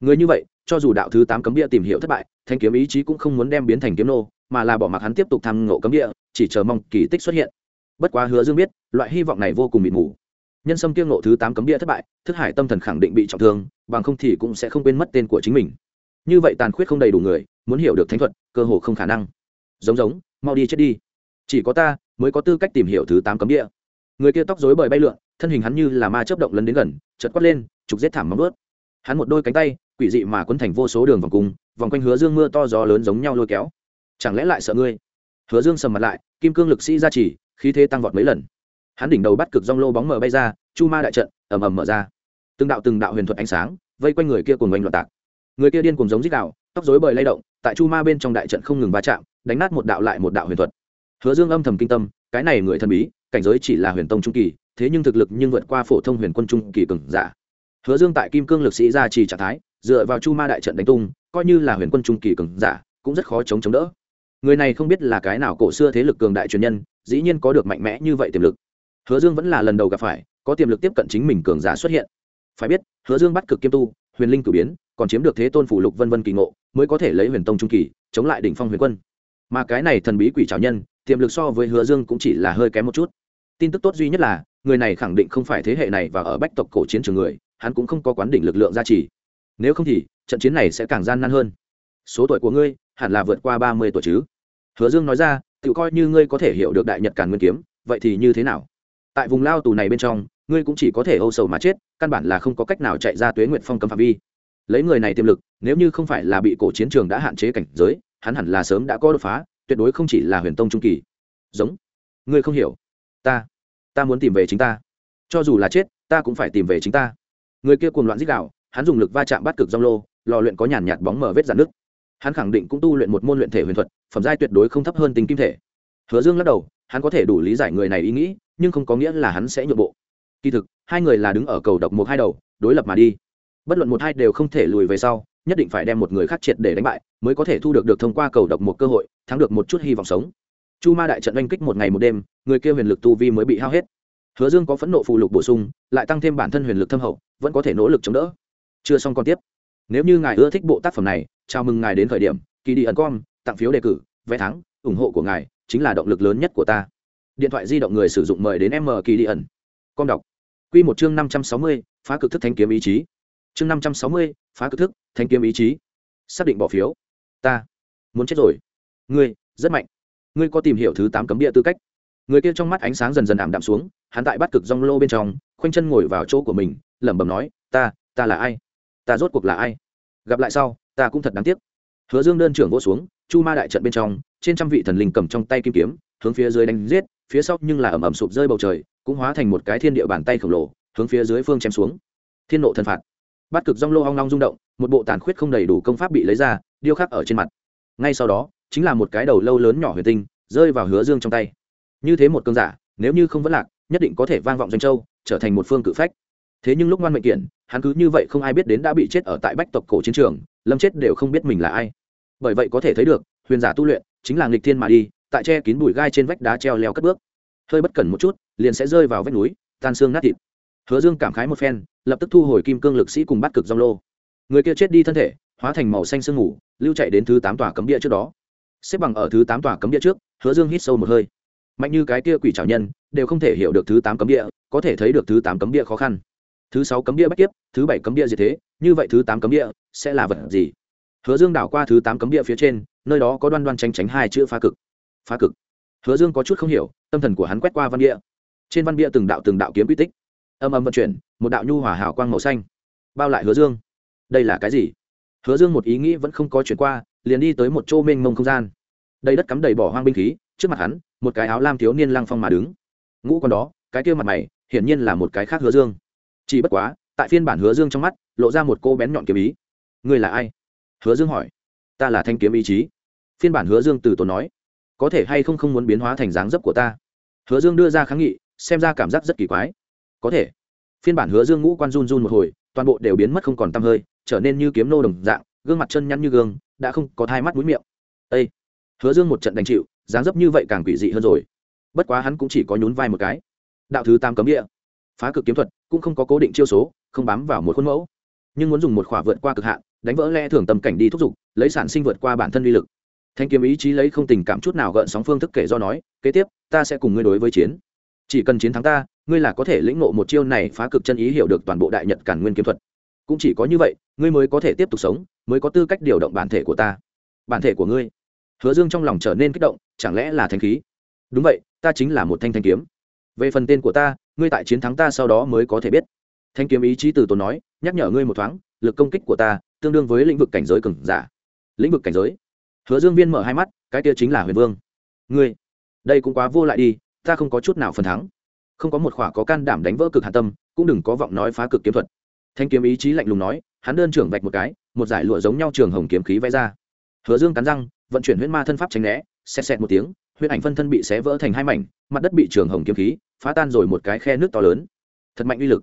Speaker 1: Người như vậy, cho dù đạo thứ tám cấm bia tìm hiểu thất bại, thanh kiếm ý chí cũng không muốn đem biến thành kiếm nô, mà là bỏ mặc hắn tiếp tục tham ngộ cấm địa chỉ chờ mong kỳ tích xuất hiện. Bất quá hứa dương biết, loại hy vọng này vô cùng mịt mù nhân sâm kiêng ngộ thứ tám cấm địa thất bại, thức hải tâm thần khẳng định bị trọng thương, bằng không thì cũng sẽ không quên mất tên của chính mình. Như vậy tàn khuyết không đầy đủ người, muốn hiểu được thánh thuật, cơ hồ không khả năng. Giống giống, mau đi chết đi. Chỉ có ta, mới có tư cách tìm hiểu thứ tám cấm địa người kia tóc rối bời bay lượn, thân hình hắn như là ma chớp động lấn đến gần chật quát lên, trục giết thảm móng ướt hắn một đôi cánh tay, quỷ dị mà quấn thành vô số đường vòng cung, vòng quanh hứa dương mưa to gió lớn giống nhau lôi kéo. Chẳng lẽ lại sợ ngươi? Hứa dương sầm mặt lại, kim cương lực sĩ ra chỉ khí thế tăng vọt mấy lần hắn đỉnh đầu bắt cực rong lô bóng mờ bay ra, chu ma đại trận ầm ầm mở ra. Từng đạo từng đạo huyền thuật ánh sáng vây quanh người kia cùng oanh loạn tạc. Người kia điên cùng giống dích đạo tóc rối bời lay động, tại chu ma bên trong đại trận không ngừng va chạm, đánh nát một đạo lại một đạo huyền thuật. Hứa dương âm thầm kinh tâm, cái này người thần bí, cảnh giới chỉ là huyền tông trung kỳ, thế nhưng thực lực nhưng vượt qua phổ thông huyền quân trung kỳ cường giả. Hứa dương tại kim cương lực sĩ ra trì trạng thái, dựa vào chu ma đại trận đánh tung, coi như là huyền quân trung kỳ cường giả, cũng rất khó chống chống đỡ. Người này không biết là cái nào cổ xưa thế lực cường đại truyền nhân, dĩ nhiên có được mạnh mẽ như vậy tiềm lực hứa dương vẫn là lần đầu gặp phải, có tiềm lực tiếp cận chính mình cường giả xuất hiện. Phải biết, hứa dương bắt cực kiêm tu, huyền linh cử biến, còn chiếm được thế tôn phủ lục vân vân kỳ ngộ, mới có thể lấy huyền tông trung kỳ, chống lại đỉnh phong huyền quân. Mà cái này thần bí quỷ trào nhân, tiềm lực so với hứa dương cũng chỉ là hơi kém một chút. Tin tức tốt duy nhất là, người này khẳng định không phải thế hệ này và ở bách tộc cổ chiến trường người, hắn cũng không có quán đỉnh lực lượng gia trì. Nếu không thì, trận chiến này sẽ càng gian nan hơn. Số tuổi của ngươi, hẳn là vượt qua ba mươi tuổi chứ? Hứa dương nói ra tự coi như ngươi có thể hiểu được đại nhật càn nguyên kiếm, vậy thì như thế nào? Tại vùng lao tù này bên trong, ngươi cũng chỉ có thể âu sầu mà chết, căn bản là không có cách nào chạy ra tuế nguyện phong cấm phạm vi. Lấy người này tiềm lực, nếu như không phải là bị cổ chiến trường đã hạn chế cảnh giới, hắn hẳn là sớm đã có đột phá, tuyệt đối không chỉ là huyền tông trung kỳ. Giống. Ngươi không hiểu. Ta. Ta muốn tìm về chính ta. Cho dù là chết, ta cũng phải tìm về chính ta. Người kia cuồng loạn dích đạo hắn dùng lực va chạm bắt cực dong lô, lò luyện có nhàn nhạt bóng mở vết dạn nước hắn khẳng định cũng tu luyện một môn luyện thể huyền thuật, phẩm giai tuyệt đối không thấp hơn tình kim thể. Hứa dương lắc đầu hắn có thể đủ lý giải người này ý nghĩ, nhưng không có nghĩa là hắn sẽ nhượng bộ. Kỳ thực, hai người là đứng ở cầu độc một hai đầu, đối lập mà đi. Bất luận một hai đều không thể lùi về sau, nhất định phải đem một người khác triệt để đánh bại, mới có thể thu được được thông qua cầu độc một cơ hội, thắng được một chút hy vọng sống. Chu ma đại trận oanh kích một ngày một đêm, người kia huyền lực tu vi mới bị hao hết. Hứa dương có phẫn nộ phụ lục bổ sung, lại tăng thêm bản thân huyền lực thâm hậu, vẫn có thể nỗ lực chống đỡ. Chưa xong còn tiếp. Nếu như ngài ưa thích bộ tác phẩm này, chào mừng ngài đến khởi điểm, kỳ đi ẩn com, tặng phiếu đề cử, vé thắng, ủng hộ của ngài chính là động lực lớn nhất của ta. Điện thoại di động người sử dụng mời đến m kỳ đi ẩn. Con đọc. Q một chương năm trăm sáu mươi, phá cực thức thanh kiếm ý chí. Chương năm trăm sáu mươi, phá cực thức thanh kiếm ý chí. Xác định bỏ phiếu. Ta. Muốn chết rồi. Ngươi, rất mạnh. Ngươi có tìm hiểu thứ tám cấm địa tư cách. Người kia trong mắt ánh sáng dần dần ảm đạm xuống, hắn tại bắt cực rong lô bên trong, khoanh chân ngồi vào chỗ của mình, lẩm bẩm nói, ta ta là ai? Ta rốt cuộc là ai? Gặp lại sau, ta cũng thật đáng tiếc. Hứa dương đơn trưởng vỗ xuống chu ma đại trận bên trong, trên trăm vị thần linh cầm trong tay kim kiếm, hướng phía dưới đánh giết, phía sau nhưng là ẩm ẩm sụp rơi bầu trời, cũng hóa thành một cái thiên địa bàn tay khổng lồ, hướng phía dưới phương chém xuống. Thiên nộ thần phạt. Bắt cực rong lô hoang long rung động, một bộ tàn khuyết không đầy đủ công pháp bị lấy ra, điêu khắc ở trên mặt. Ngay sau đó, chính là một cái đầu lâu lớn nhỏ huyền tinh, rơi vào hứa dương trong tay. Như thế một cơn giả, nếu như không vẫn lạc, nhất định có thể vang vọng doanh châu, trở thành một phương cự phách. Thế nhưng lúc ngoan mệnh kiện, hắn cứ như vậy không ai biết đến đã bị chết ở tại bách tộc cổ chiến trường, lâm chết đều không biết mình là ai bởi vậy có thể thấy được, huyền giả tu luyện chính là nghịch thiên mà đi, tại che kín bụi gai trên vách đá treo leo cất bước. Hơi bất cẩn một chút, liền sẽ rơi vào vách núi, tan xương nát thịt. Hứa dương cảm khái một phen, lập tức thu hồi kim cương lực sĩ cùng bắt cực dòng lô. Người kia chết đi thân thể, hóa thành màu xanh sương ngủ lưu chạy đến thứ tám tòa cấm địa trước đó. Xếp bằng ở thứ tám tòa cấm địa trước, hứa dương hít sâu một hơi. Mạnh như cái kia quỷ trào nhân, đều không thể hiểu được thứ tám cấm địa, có thể thấy được thứ tám cấm địa khó khăn. Thứ sáu cấm địa bách kiếp, thứ bảy cấm địa gì thế, như vậy thứ tám cấm địa sẽ là vật gì? Hứa dương đảo qua thứ tám cấm địa phía trên, nơi đó có đoan đoan tránh tránh hai chữ phá cực. Phá cực. Hứa dương có chút không hiểu, tâm thần của hắn quét qua văn địa. Trên văn địa từng đạo từng đạo kiếm quy tích. Âm âm vận chuyển, một đạo nhu hỏa hảo quang màu xanh. Bao lại hứa dương. Đây là cái gì? Hứa dương một ý nghĩ vẫn không có chuyển qua, liền đi tới một chỗ mênh mông không gian. Đây đất cắm đầy bỏ hoang binh khí, trước mặt hắn, một cái áo lam thiếu niên lăng phong mà đứng. Ngũ con đó, cái kia mặt mày, hiển nhiên là một cái khác hứa dương. Chỉ bất quá, tại phiên bản hứa dương trong mắt, lộ ra một cô bén nhọn kiếm ý. Ngươi là ai? Hứa dương hỏi. Ta là thanh kiếm ý chí. Phiên bản hứa dương từ tốn nói. Có thể hay không không muốn biến hóa thành dáng dấp của ta? Hứa dương đưa ra kháng nghị, xem ra cảm giác rất kỳ quái. Có thể. Phiên bản hứa dương ngũ quan run run một hồi, toàn bộ đều biến mất không còn t hơi, trở nên như kiếm nô đồng dạng, gương mặt chân nhăn như gương, đã không có thai mắt mũi miệng. Ừ. hứa dương một trận đành chịu, dáng dấp như vậy càng quỷ dị hơn rồi. Bất quá hắn cũng chỉ có nhún vai một cái. Đạo thứ tam cấm địa. Phá cực kiếm thuật, cũng không có cố định chiêu số, không bám vào một khuôn mẫu. Nhưng muốn dùng một khỏa vượt qua cực hạn đánh vỡ lẽ thường tâm cảnh đi thúc giục, lấy sản sinh vượt qua bản thân uy lực. Thanh kiếm ý chí lấy không tình cảm chút nào gợn sóng phương thức kể do nói, kế tiếp, ta sẽ cùng ngươi đối với chiến. Chỉ cần chiến thắng ta, ngươi là có thể lĩnh ngộ một chiêu này phá cực chân ý hiểu được toàn bộ đại nhật cản nguyên kiếm thuật. Cũng chỉ có như vậy, ngươi mới có thể tiếp tục sống, mới có tư cách điều động bản thể của ta. Bản thể của ngươi. Hứa dương trong lòng trở nên kích động, chẳng lẽ là thanh khí? Đúng vậy, ta chính là một thanh thanh kiếm. Về phần tên của ta, ngươi tại chiến thắng ta sau đó mới có thể biết. Thanh kiếm ý chí từ tốn nói, nhắc nhở ngươi một thoáng, lực công kích của ta tương đương với lĩnh vực cảnh giới cường giả. Lĩnh vực cảnh giới. Hứa dương viên mở hai mắt, cái kia chính là huyền vương. Ngươi, đây cũng quá vô lại đi, ta không có chút nào phần thắng. Không có một khỏa có can đảm đánh vỡ cực hạ tâm, cũng đừng có vọng nói phá cực kiếm thuật. Thanh kiếm ý chí lạnh lùng nói, hắn đơn trưởng vạch một cái, một giải lụa giống nhau trường hồng kiếm khí vẽ ra. Hứa dương cắn răng, vận chuyển huyễn ma thân pháp tránh né, xẹt xẹt một tiếng, huyễn ảnh phân thân bị xé vỡ thành hai mảnh, mặt đất bị trường hồng kiếm khí phá tan rồi một cái khe nước to lớn. Thật mạnh uy lực.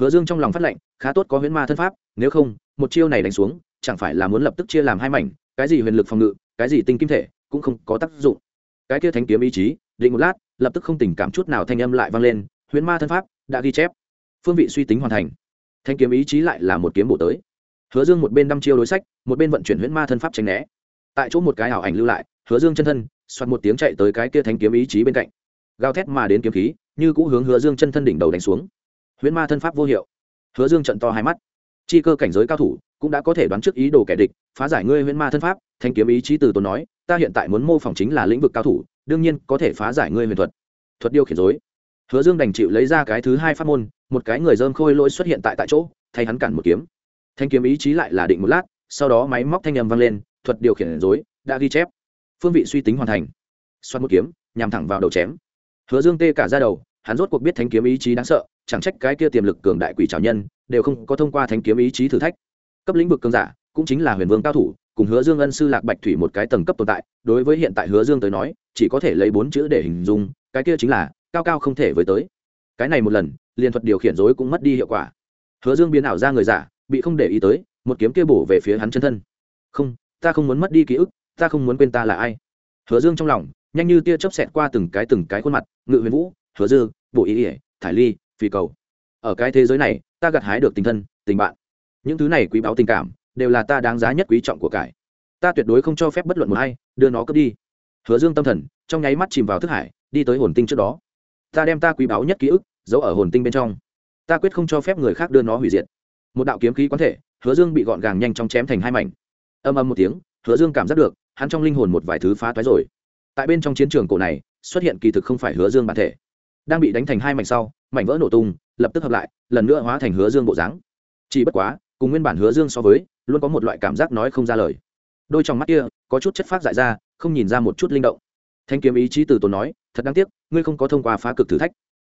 Speaker 1: Hứa dương trong lòng phát lệnh, khá tốt có huyễn ma thân pháp, nếu không một chiêu này đánh xuống, chẳng phải là muốn lập tức chia làm hai mảnh, cái gì huyền lực phòng ngự, cái gì tinh kim thể, cũng không có tác dụng. Cái kia thánh kiếm ý chí, định một lát, lập tức không tình cảm chút nào thanh âm lại vang lên huyễn ma thân pháp đã ghi chép. Phương vị suy tính hoàn thành. Thanh kiếm ý chí lại là một kiếm bổ tới. Hứa dương một bên đăm chiêu đối sách, một bên vận chuyển huyễn ma thân pháp tránh né. Tại chỗ một cái ảo ảnh lưu lại, hứa dương chân thân xoát một tiếng chạy tới cái kia thanh kiếm ý chí bên cạnh. Gào thét mà đến kiếm khí, như cũ hướng hứa dương chân thân đỉnh đầu đánh xuống. Huyễn ma thân pháp vô hiệu. Hứa dương trận to hai mắt chi cơ cảnh giới cao thủ cũng đã có thể đoán trước ý đồ kẻ địch, phá giải ngươi huyễn ma thân pháp, thanh kiếm ý chí từ tốn nói, ta hiện tại muốn mô phỏng chính là lĩnh vực cao thủ, đương nhiên có thể phá giải ngươi huyền thuật. Thuật điều khiển dối hứa dương đành chịu lấy ra cái thứ hai pháp môn, một cái người dơm khôi lỗi xuất hiện tại tại chỗ, thay hắn cản một kiếm. Thanh kiếm ý chí lại là định một lát, sau đó máy móc thanh âm vang lên, thuật điều khiển dối đã ghi chép. Phương vị suy tính hoàn thành. Xoắn một kiếm, nhằm thẳng vào đầu chém. Hứa dương tê cả ra đầu, hắn rốt cuộc biết thanh kiếm ý chí đáng sợ, chẳng trách cái kia tiềm lực cường đại quỷ trào nhân đều không có thông qua thánh kiếm ý chí thử thách. Cấp lĩnh vực cường giả cũng chính là huyền vương cao thủ, cùng hứa dương ân sư lạc bạch thủy một cái tầng cấp tồn tại, đối với hiện tại hứa dương tới nói, chỉ có thể lấy bốn chữ để hình dung, cái kia chính là cao cao không thể với tới. Cái này một lần liền thuật điều khiển dối cũng mất đi hiệu quả. Hứa dương biến ảo ra người giả, bị không để ý tới, một kiếm kia bổ về phía hắn chân thân. Không, ta không muốn mất đi ký ức, ta không muốn quên ta là ai. Hứa dương trong lòng, nhanh như tia chớp xẹt qua từng cái từng cái khuôn mặt, ngự huyền vũ, hứa dương bộ ý ỉa thải ly phi cầu. Ở cái thế giới này ta gặt hái được tình thân, tình bạn. Những thứ này quý báu tình cảm, đều là ta đáng giá nhất quý trọng của cải. Ta tuyệt đối không cho phép bất luận một hay đưa nó cướp đi. Hứa dương tâm thần, trong nháy mắt chìm vào thức hải, đi tới hồn tinh trước đó. Ta đem ta quý báu nhất ký ức, giấu ở hồn tinh bên trong. Ta quyết không cho phép người khác đưa nó hủy diệt. Một đạo kiếm khí quán thể, hứa dương bị gọn gàng nhanh chóng chém thành hai mảnh. Âm âm một tiếng, hứa dương cảm giác được, hắn trong linh hồn một vài thứ phá toái rồi. Tại bên trong chiến trường cổ này, xuất hiện kỳ thực không phải hứa dương bản thể. Đang bị đánh thành hai mảnh sau, mảnh vỡ nổ tung lập tức hợp lại, lần nữa hóa thành hứa dương bộ dáng. Chỉ bất quá, cùng nguyên bản hứa dương so với, luôn có một loại cảm giác nói không ra lời. Đôi trong mắt kia, có chút chất phát dại ra, không nhìn ra một chút linh động. Thanh kiếm ý chí từ tốn nói, thật đáng tiếc, ngươi không có thông qua phá cực thử thách.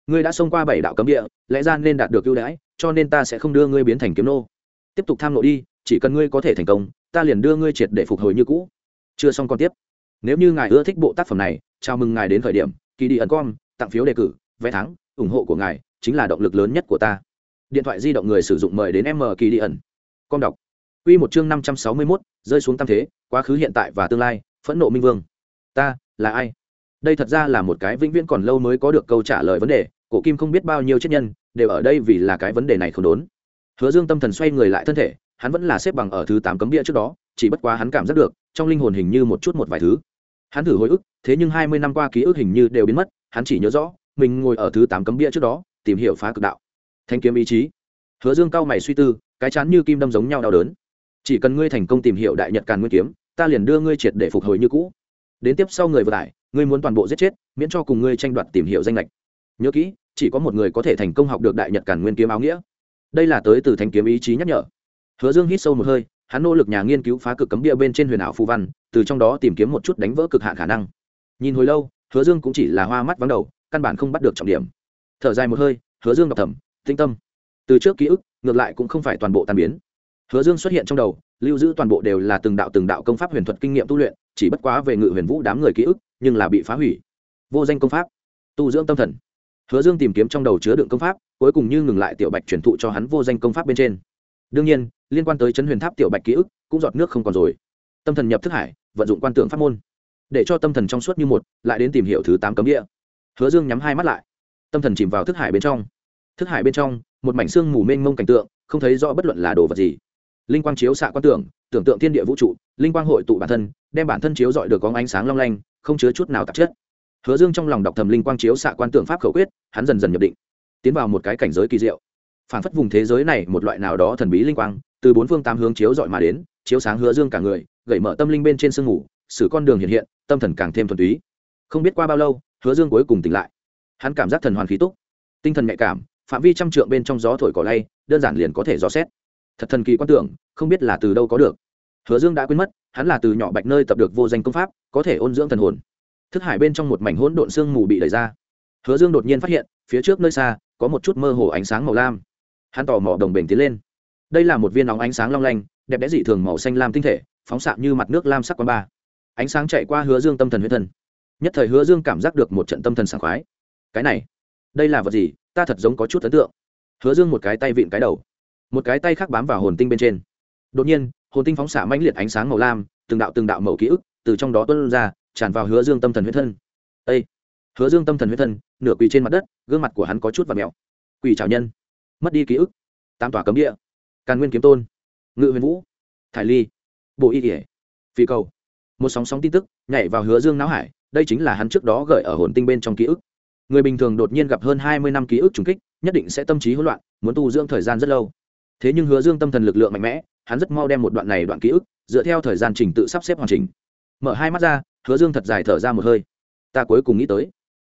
Speaker 1: Ngươi đã xông qua bảy đạo cấm địa, lẽ ra nên đạt được ưu đãi, cho nên ta sẽ không đưa ngươi biến thành kiếm nô. Tiếp tục tham lộ đi, chỉ cần ngươi có thể thành công, ta liền đưa ngươi triệt để phục hồi như cũ. Chưa xong còn tiếp. Nếu như ngài ưa thích bộ tác phẩm này, chào mừng ngài đến thời điểm kỳ đi ẩn com, tặng phiếu đề cử, vé thắng, ủng hộ của ngài chính là động lực lớn nhất của ta điện thoại di động người sử dụng mời đến m kỳ đi ẩn Con đọc Quy một chương năm trăm sáu mươi 561, rơi xuống tam thế, quá khứ hiện tại và tương lai, phẫn nộ minh vương. Ta, là ai? Đây thật ra là một cái vĩnh viễn còn lâu mới có được câu trả lời vấn đề, Cổ Kim không biết bao nhiêu chết nhân, đều ở đây vì là cái vấn đề này không đốn. Hứa Dương tâm thần xoay người lại thân thể, hắn vẫn là xếp bằng ở thứ tám cấm địa trước đó, chỉ bất quá hắn cảm giác được, trong linh hồn hình như một chút một vài thứ. Hắn thử hồi ức, thế nhưng hai mươi năm qua ký ức hình như đều biến mất, hắn chỉ nhớ rõ, mình ngồi ở thứ tám cấm địa trước đó, tìm hiểu phá cực đạo. Thanh kiếm ý chí. Hứa Dương cao mày suy tư, cái chán như kim đâm giống nhau đau đớn. Chỉ cần ngươi thành công tìm hiểu đại nhật càn nguyên kiếm ta liền đưa ngươi triệt để phục hồi như cũ. Đến tiếp sau người vừa tải ngươi muốn toàn bộ giết chết miễn cho cùng ngươi tranh đoạt tìm hiểu danh lệch. Nhớ kỹ chỉ có một người có thể thành công học được đại nhật càn nguyên kiếm áo nghĩa. Đây là tới từ thanh kiếm ý chí nhắc nhở. Hứa dương hít sâu một hơi hắn nỗ lực nhà nghiên cứu phá cực cấm địa bên trên huyền ảo phù văn từ trong đó tìm kiếm một chút đánh vỡ cực hạn khả năng. Nhìn hồi lâu hứa dương cũng chỉ là hoa mắt vắng đầu căn bản không bắt được trọng điểm thở dài một hơi, hứa dương đọc thầm, tĩnh tâm. Từ trước ký ức, ngược lại cũng không phải toàn bộ tàn biến. Hứa dương xuất hiện trong đầu, lưu giữ toàn bộ đều là từng đạo từng đạo công pháp huyền thuật kinh nghiệm tu luyện, chỉ bất quá về ngự huyền vũ đám người ký ức, nhưng là bị phá hủy. Vô danh công pháp. Tu dưỡng tâm thần. Hứa dương tìm kiếm trong đầu chứa đựng công pháp, cuối cùng như ngừng lại tiểu bạch truyền thụ cho hắn vô danh công pháp bên trên. Đương nhiên, liên quan tới chấn huyền tháp tiểu bạch ký ức, cũng giọt nước không còn rồi. Tâm thần nhập thức hải, vận dụng quan tượng pháp môn. Để cho tâm thần trong suốt như một, lại đến tìm hiểu thứ tám cấm địa. Hứa dương nhắm hai mắt lại tâm thần chìm vào thức hải bên trong. Thức hải bên trong, một mảnh xương mù mênh mông cảnh tượng, không thấy rõ bất luận là đồ vật gì. Linh quang chiếu xạ quan tưởng tưởng tượng thiên địa vũ trụ, linh quang hội tụ bản thân, đem bản thân chiếu dọi được có ánh sáng long lanh, không chứa chút nào tạp chất. Hứa dương trong lòng đọc thầm linh quang chiếu xạ quan tưởng pháp khẩu quyết, hắn dần dần nhập định, tiến vào một cái cảnh giới kỳ diệu. Phản phất vùng thế giới này một loại nào đó thần bí linh quang, từ bốn phương tám hướng chiếu dọi mà đến, chiếu sáng hứa dương cả người gậy mở tâm linh bên trên sương ngủ xử con đường hiện hiện, tâm thần càng thêm thuần túy. Không biết qua bao lâu, hứa dương cuối cùng tỉnh lại hắn cảm giác thần hoàn khí túc, tinh thần nhạy cảm, phạm vi trăm trượng bên trong gió thổi cỏ lay, đơn giản liền có thể dò xét. Thật thần kỳ quan tưởng, không biết là từ đâu có được. Hứa dương đã quên mất, hắn là từ nhỏ bạch nơi tập được vô danh công pháp, có thể ôn dưỡng thần hồn. Thức hải bên trong một mảnh hỗn độn sương mù bị đẩy ra. Hứa dương đột nhiên phát hiện, phía trước nơi xa, có một chút mơ hồ ánh sáng màu lam. Hắn tò mò đồng bền tiến lên. Đây là một viên nóng ánh sáng long lanh, đẹp đẽ dị thường màu xanh lam tinh thể, phóng xạ như mặt nước lam sắc quán ba. Ánh sáng chạy qua hứa dương tâm thần huyết thần. Nhất thời hứa dương cảm giác được một trận tâm thần sảng khoái cái này, đây là vật gì? Ta thật giống có chút ấn tượng. Hứa dương một cái tay vịn cái đầu, một cái tay khác bám vào hồn tinh bên trên. Đột nhiên, hồn tinh phóng xạ mãnh liệt ánh sáng màu lam, từng đạo từng đạo màu ký ức từ trong đó tuân ra, tràn vào hứa dương tâm thần huyết thân. Â hứa dương tâm thần huyết thân, nửa quỳ trên mặt đất, gương mặt của hắn có chút và mèo. Quỳ trào nhân. Mất đi ký ức. Tam tỏa cấm địa. Càn nguyên kiếm tôn. Ngự huyền vũ. Thải ly. Bộ y kỉa phi cầu. Một sóng sóng tin tức nhảy vào hứa dương não hải, đây chính là hắn trước đó gợi ở hồn tinh bên trong ký ức người bình thường đột nhiên gặp hơn hai mươi năm ký ức trùng kích, nhất định sẽ tâm trí hỗn loạn, muốn tu dưỡng thời gian rất lâu. Thế nhưng hứa dương tâm thần lực lượng mạnh mẽ, hắn rất mau đem một đoạn này đoạn ký ức, dựa theo thời gian trình tự sắp xếp hoàn chỉnh. Mở hai mắt ra, hứa dương thật dài thở ra một hơi. Ta cuối cùng nghĩ tới.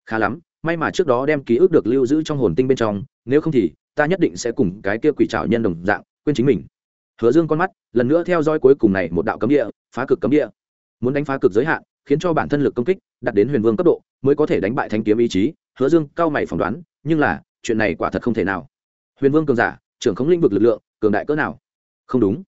Speaker 1: Khá lắm, may mà trước đó đem ký ức được lưu giữ trong hồn tinh bên trong, nếu không thì, ta nhất định sẽ cùng cái kia quỷ trảo nhân đồng dạng, quên chính mình. Hứa dương con mắt, lần nữa theo dõi cuối cùng này một đạo cấm địa, phá cực cấm địa. Muốn đánh phá cực giới hạn, khiến cho bản thân lực công kích, đạt đến huyền vương cấp độ, mới có thể đánh bại thanh kiếm ý chí hứa dương cao mày phỏng đoán, nhưng là, chuyện này quả thật không thể nào. Huyền vương cường giả, trưởng không lĩnh vực lực lượng, cường đại cỡ nào? Không đúng.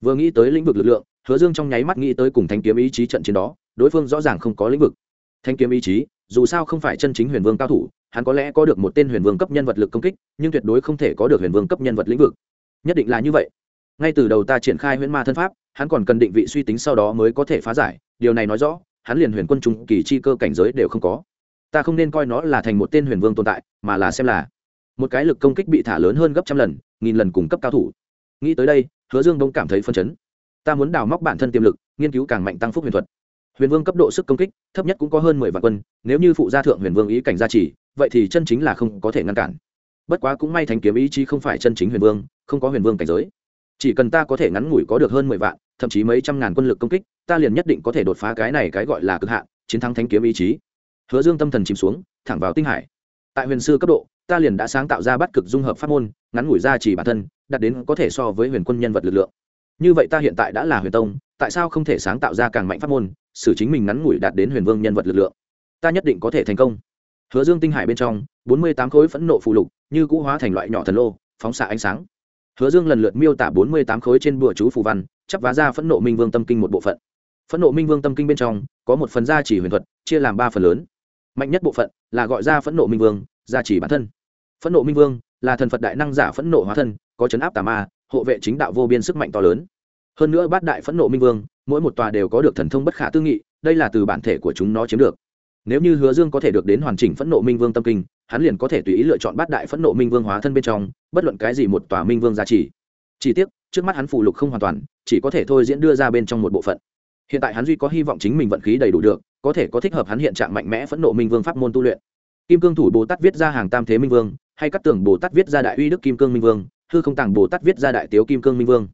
Speaker 1: Vừa nghĩ tới lĩnh vực lực lượng, hứa dương trong nháy mắt nghĩ tới cùng thanh kiếm ý chí trận chiến đó, đối phương rõ ràng không có lĩnh vực. Thanh kiếm ý chí, dù sao không phải chân chính huyền vương cao thủ, hắn có lẽ có được một tên huyền vương cấp nhân vật lực công kích, nhưng tuyệt đối không thể có được huyền vương cấp nhân vật lĩnh vực. Nhất định là như vậy. Ngay từ đầu ta triển khai huyễn ma thân pháp, hắn còn cần định vị suy tính sau đó mới có thể phá giải, điều này nói rõ, hắn liền huyền quân trung kỳ chi cơ cảnh giới đều không có ta không nên coi nó là thành một tên huyền vương tồn tại, mà là xem là một cái lực công kích bị thả lớn hơn gấp trăm lần, nghìn lần cung cấp cao thủ. Nghĩ tới đây, hứa dương đông cảm thấy phân chấn. Ta muốn đào móc bản thân tiềm lực, nghiên cứu càng mạnh tăng phúc huyền thuật. Huyền vương cấp độ sức công kích, thấp nhất cũng có hơn mười vạn quân, nếu như phụ gia thượng huyền vương ý cảnh gia trì, vậy thì chân chính là không có thể ngăn cản. Bất quá cũng may thành kiếm ý chí không phải chân chính huyền vương, không có huyền vương cảnh giới. Chỉ cần ta có thể ngắn ngủi có được hơn mười vạn, thậm chí mấy trăm ngàn quân lực công kích, ta liền nhất định có thể đột phá cái này cái gọi là cực hạn, chiến thắng thánh kiếm ý chí hứa dương tâm thần chìm xuống, thẳng vào tinh hải. Tại huyền sư cấp độ, ta liền đã sáng tạo ra bắt cực dung hợp pháp môn, ngắn ngủi ra chỉ bản thân, đạt đến có thể so với huyền quân nhân vật lực lượng. Như vậy ta hiện tại đã là huyền tông, tại sao không thể sáng tạo ra càng mạnh pháp môn, xử chính mình ngắn ngủi đạt đến huyền vương nhân vật lực lượng? Ta nhất định có thể thành công. Hứa dương tinh hải bên trong, bốn mươi tám khối phẫn nộ phụ lục, như cũ hóa thành loại nhỏ thần lô, phóng xạ ánh sáng. Hứa dương lần lượt miêu tả bốn mươi tám khối trên bùa chú phù văn, chắp vá ra phẫn nộ minh vương tâm kinh một bộ phận. Phẫn nộ minh vương tâm kinh bên trong, có một phần gia chỉ huyền thuật, chia làm ba phần lớn mạnh nhất bộ phận là gọi ra phẫn nộ minh vương, gia trì bản thân. Phẫn nộ minh vương là thần phật đại năng giả phẫn nộ hóa thân, có chấn áp tà ma, hộ vệ chính đạo vô biên sức mạnh to lớn. Hơn nữa bát đại phẫn nộ minh vương, mỗi một tòa đều có được thần thông bất khả tư nghị, đây là từ bản thể của chúng nó chiếm được. Nếu như hứa dương có thể được đến hoàn chỉnh phẫn nộ minh vương tâm kinh, hắn liền có thể tùy ý lựa chọn bát đại phẫn nộ minh vương hóa thân bên trong, bất luận cái gì một tòa minh vương giá trị chỉ tiếc, trước mắt hắn phụ lục không hoàn toàn, chỉ có thể thôi diễn đưa ra bên trong một bộ phận. Hiện tại hắn duy có hy vọng chính mình vận khí đầy đủ được có thể có thích hợp hắn hiện trạng mạnh mẽ phẫn nộ minh vương pháp môn tu luyện. Kim cương thủ bồ tát viết ra hàng tam thế minh vương, hay các tưởng bồ tát viết ra đại uy đức kim cương minh vương, hư không tàng bồ tát viết ra đại tiếu kim cương minh vương.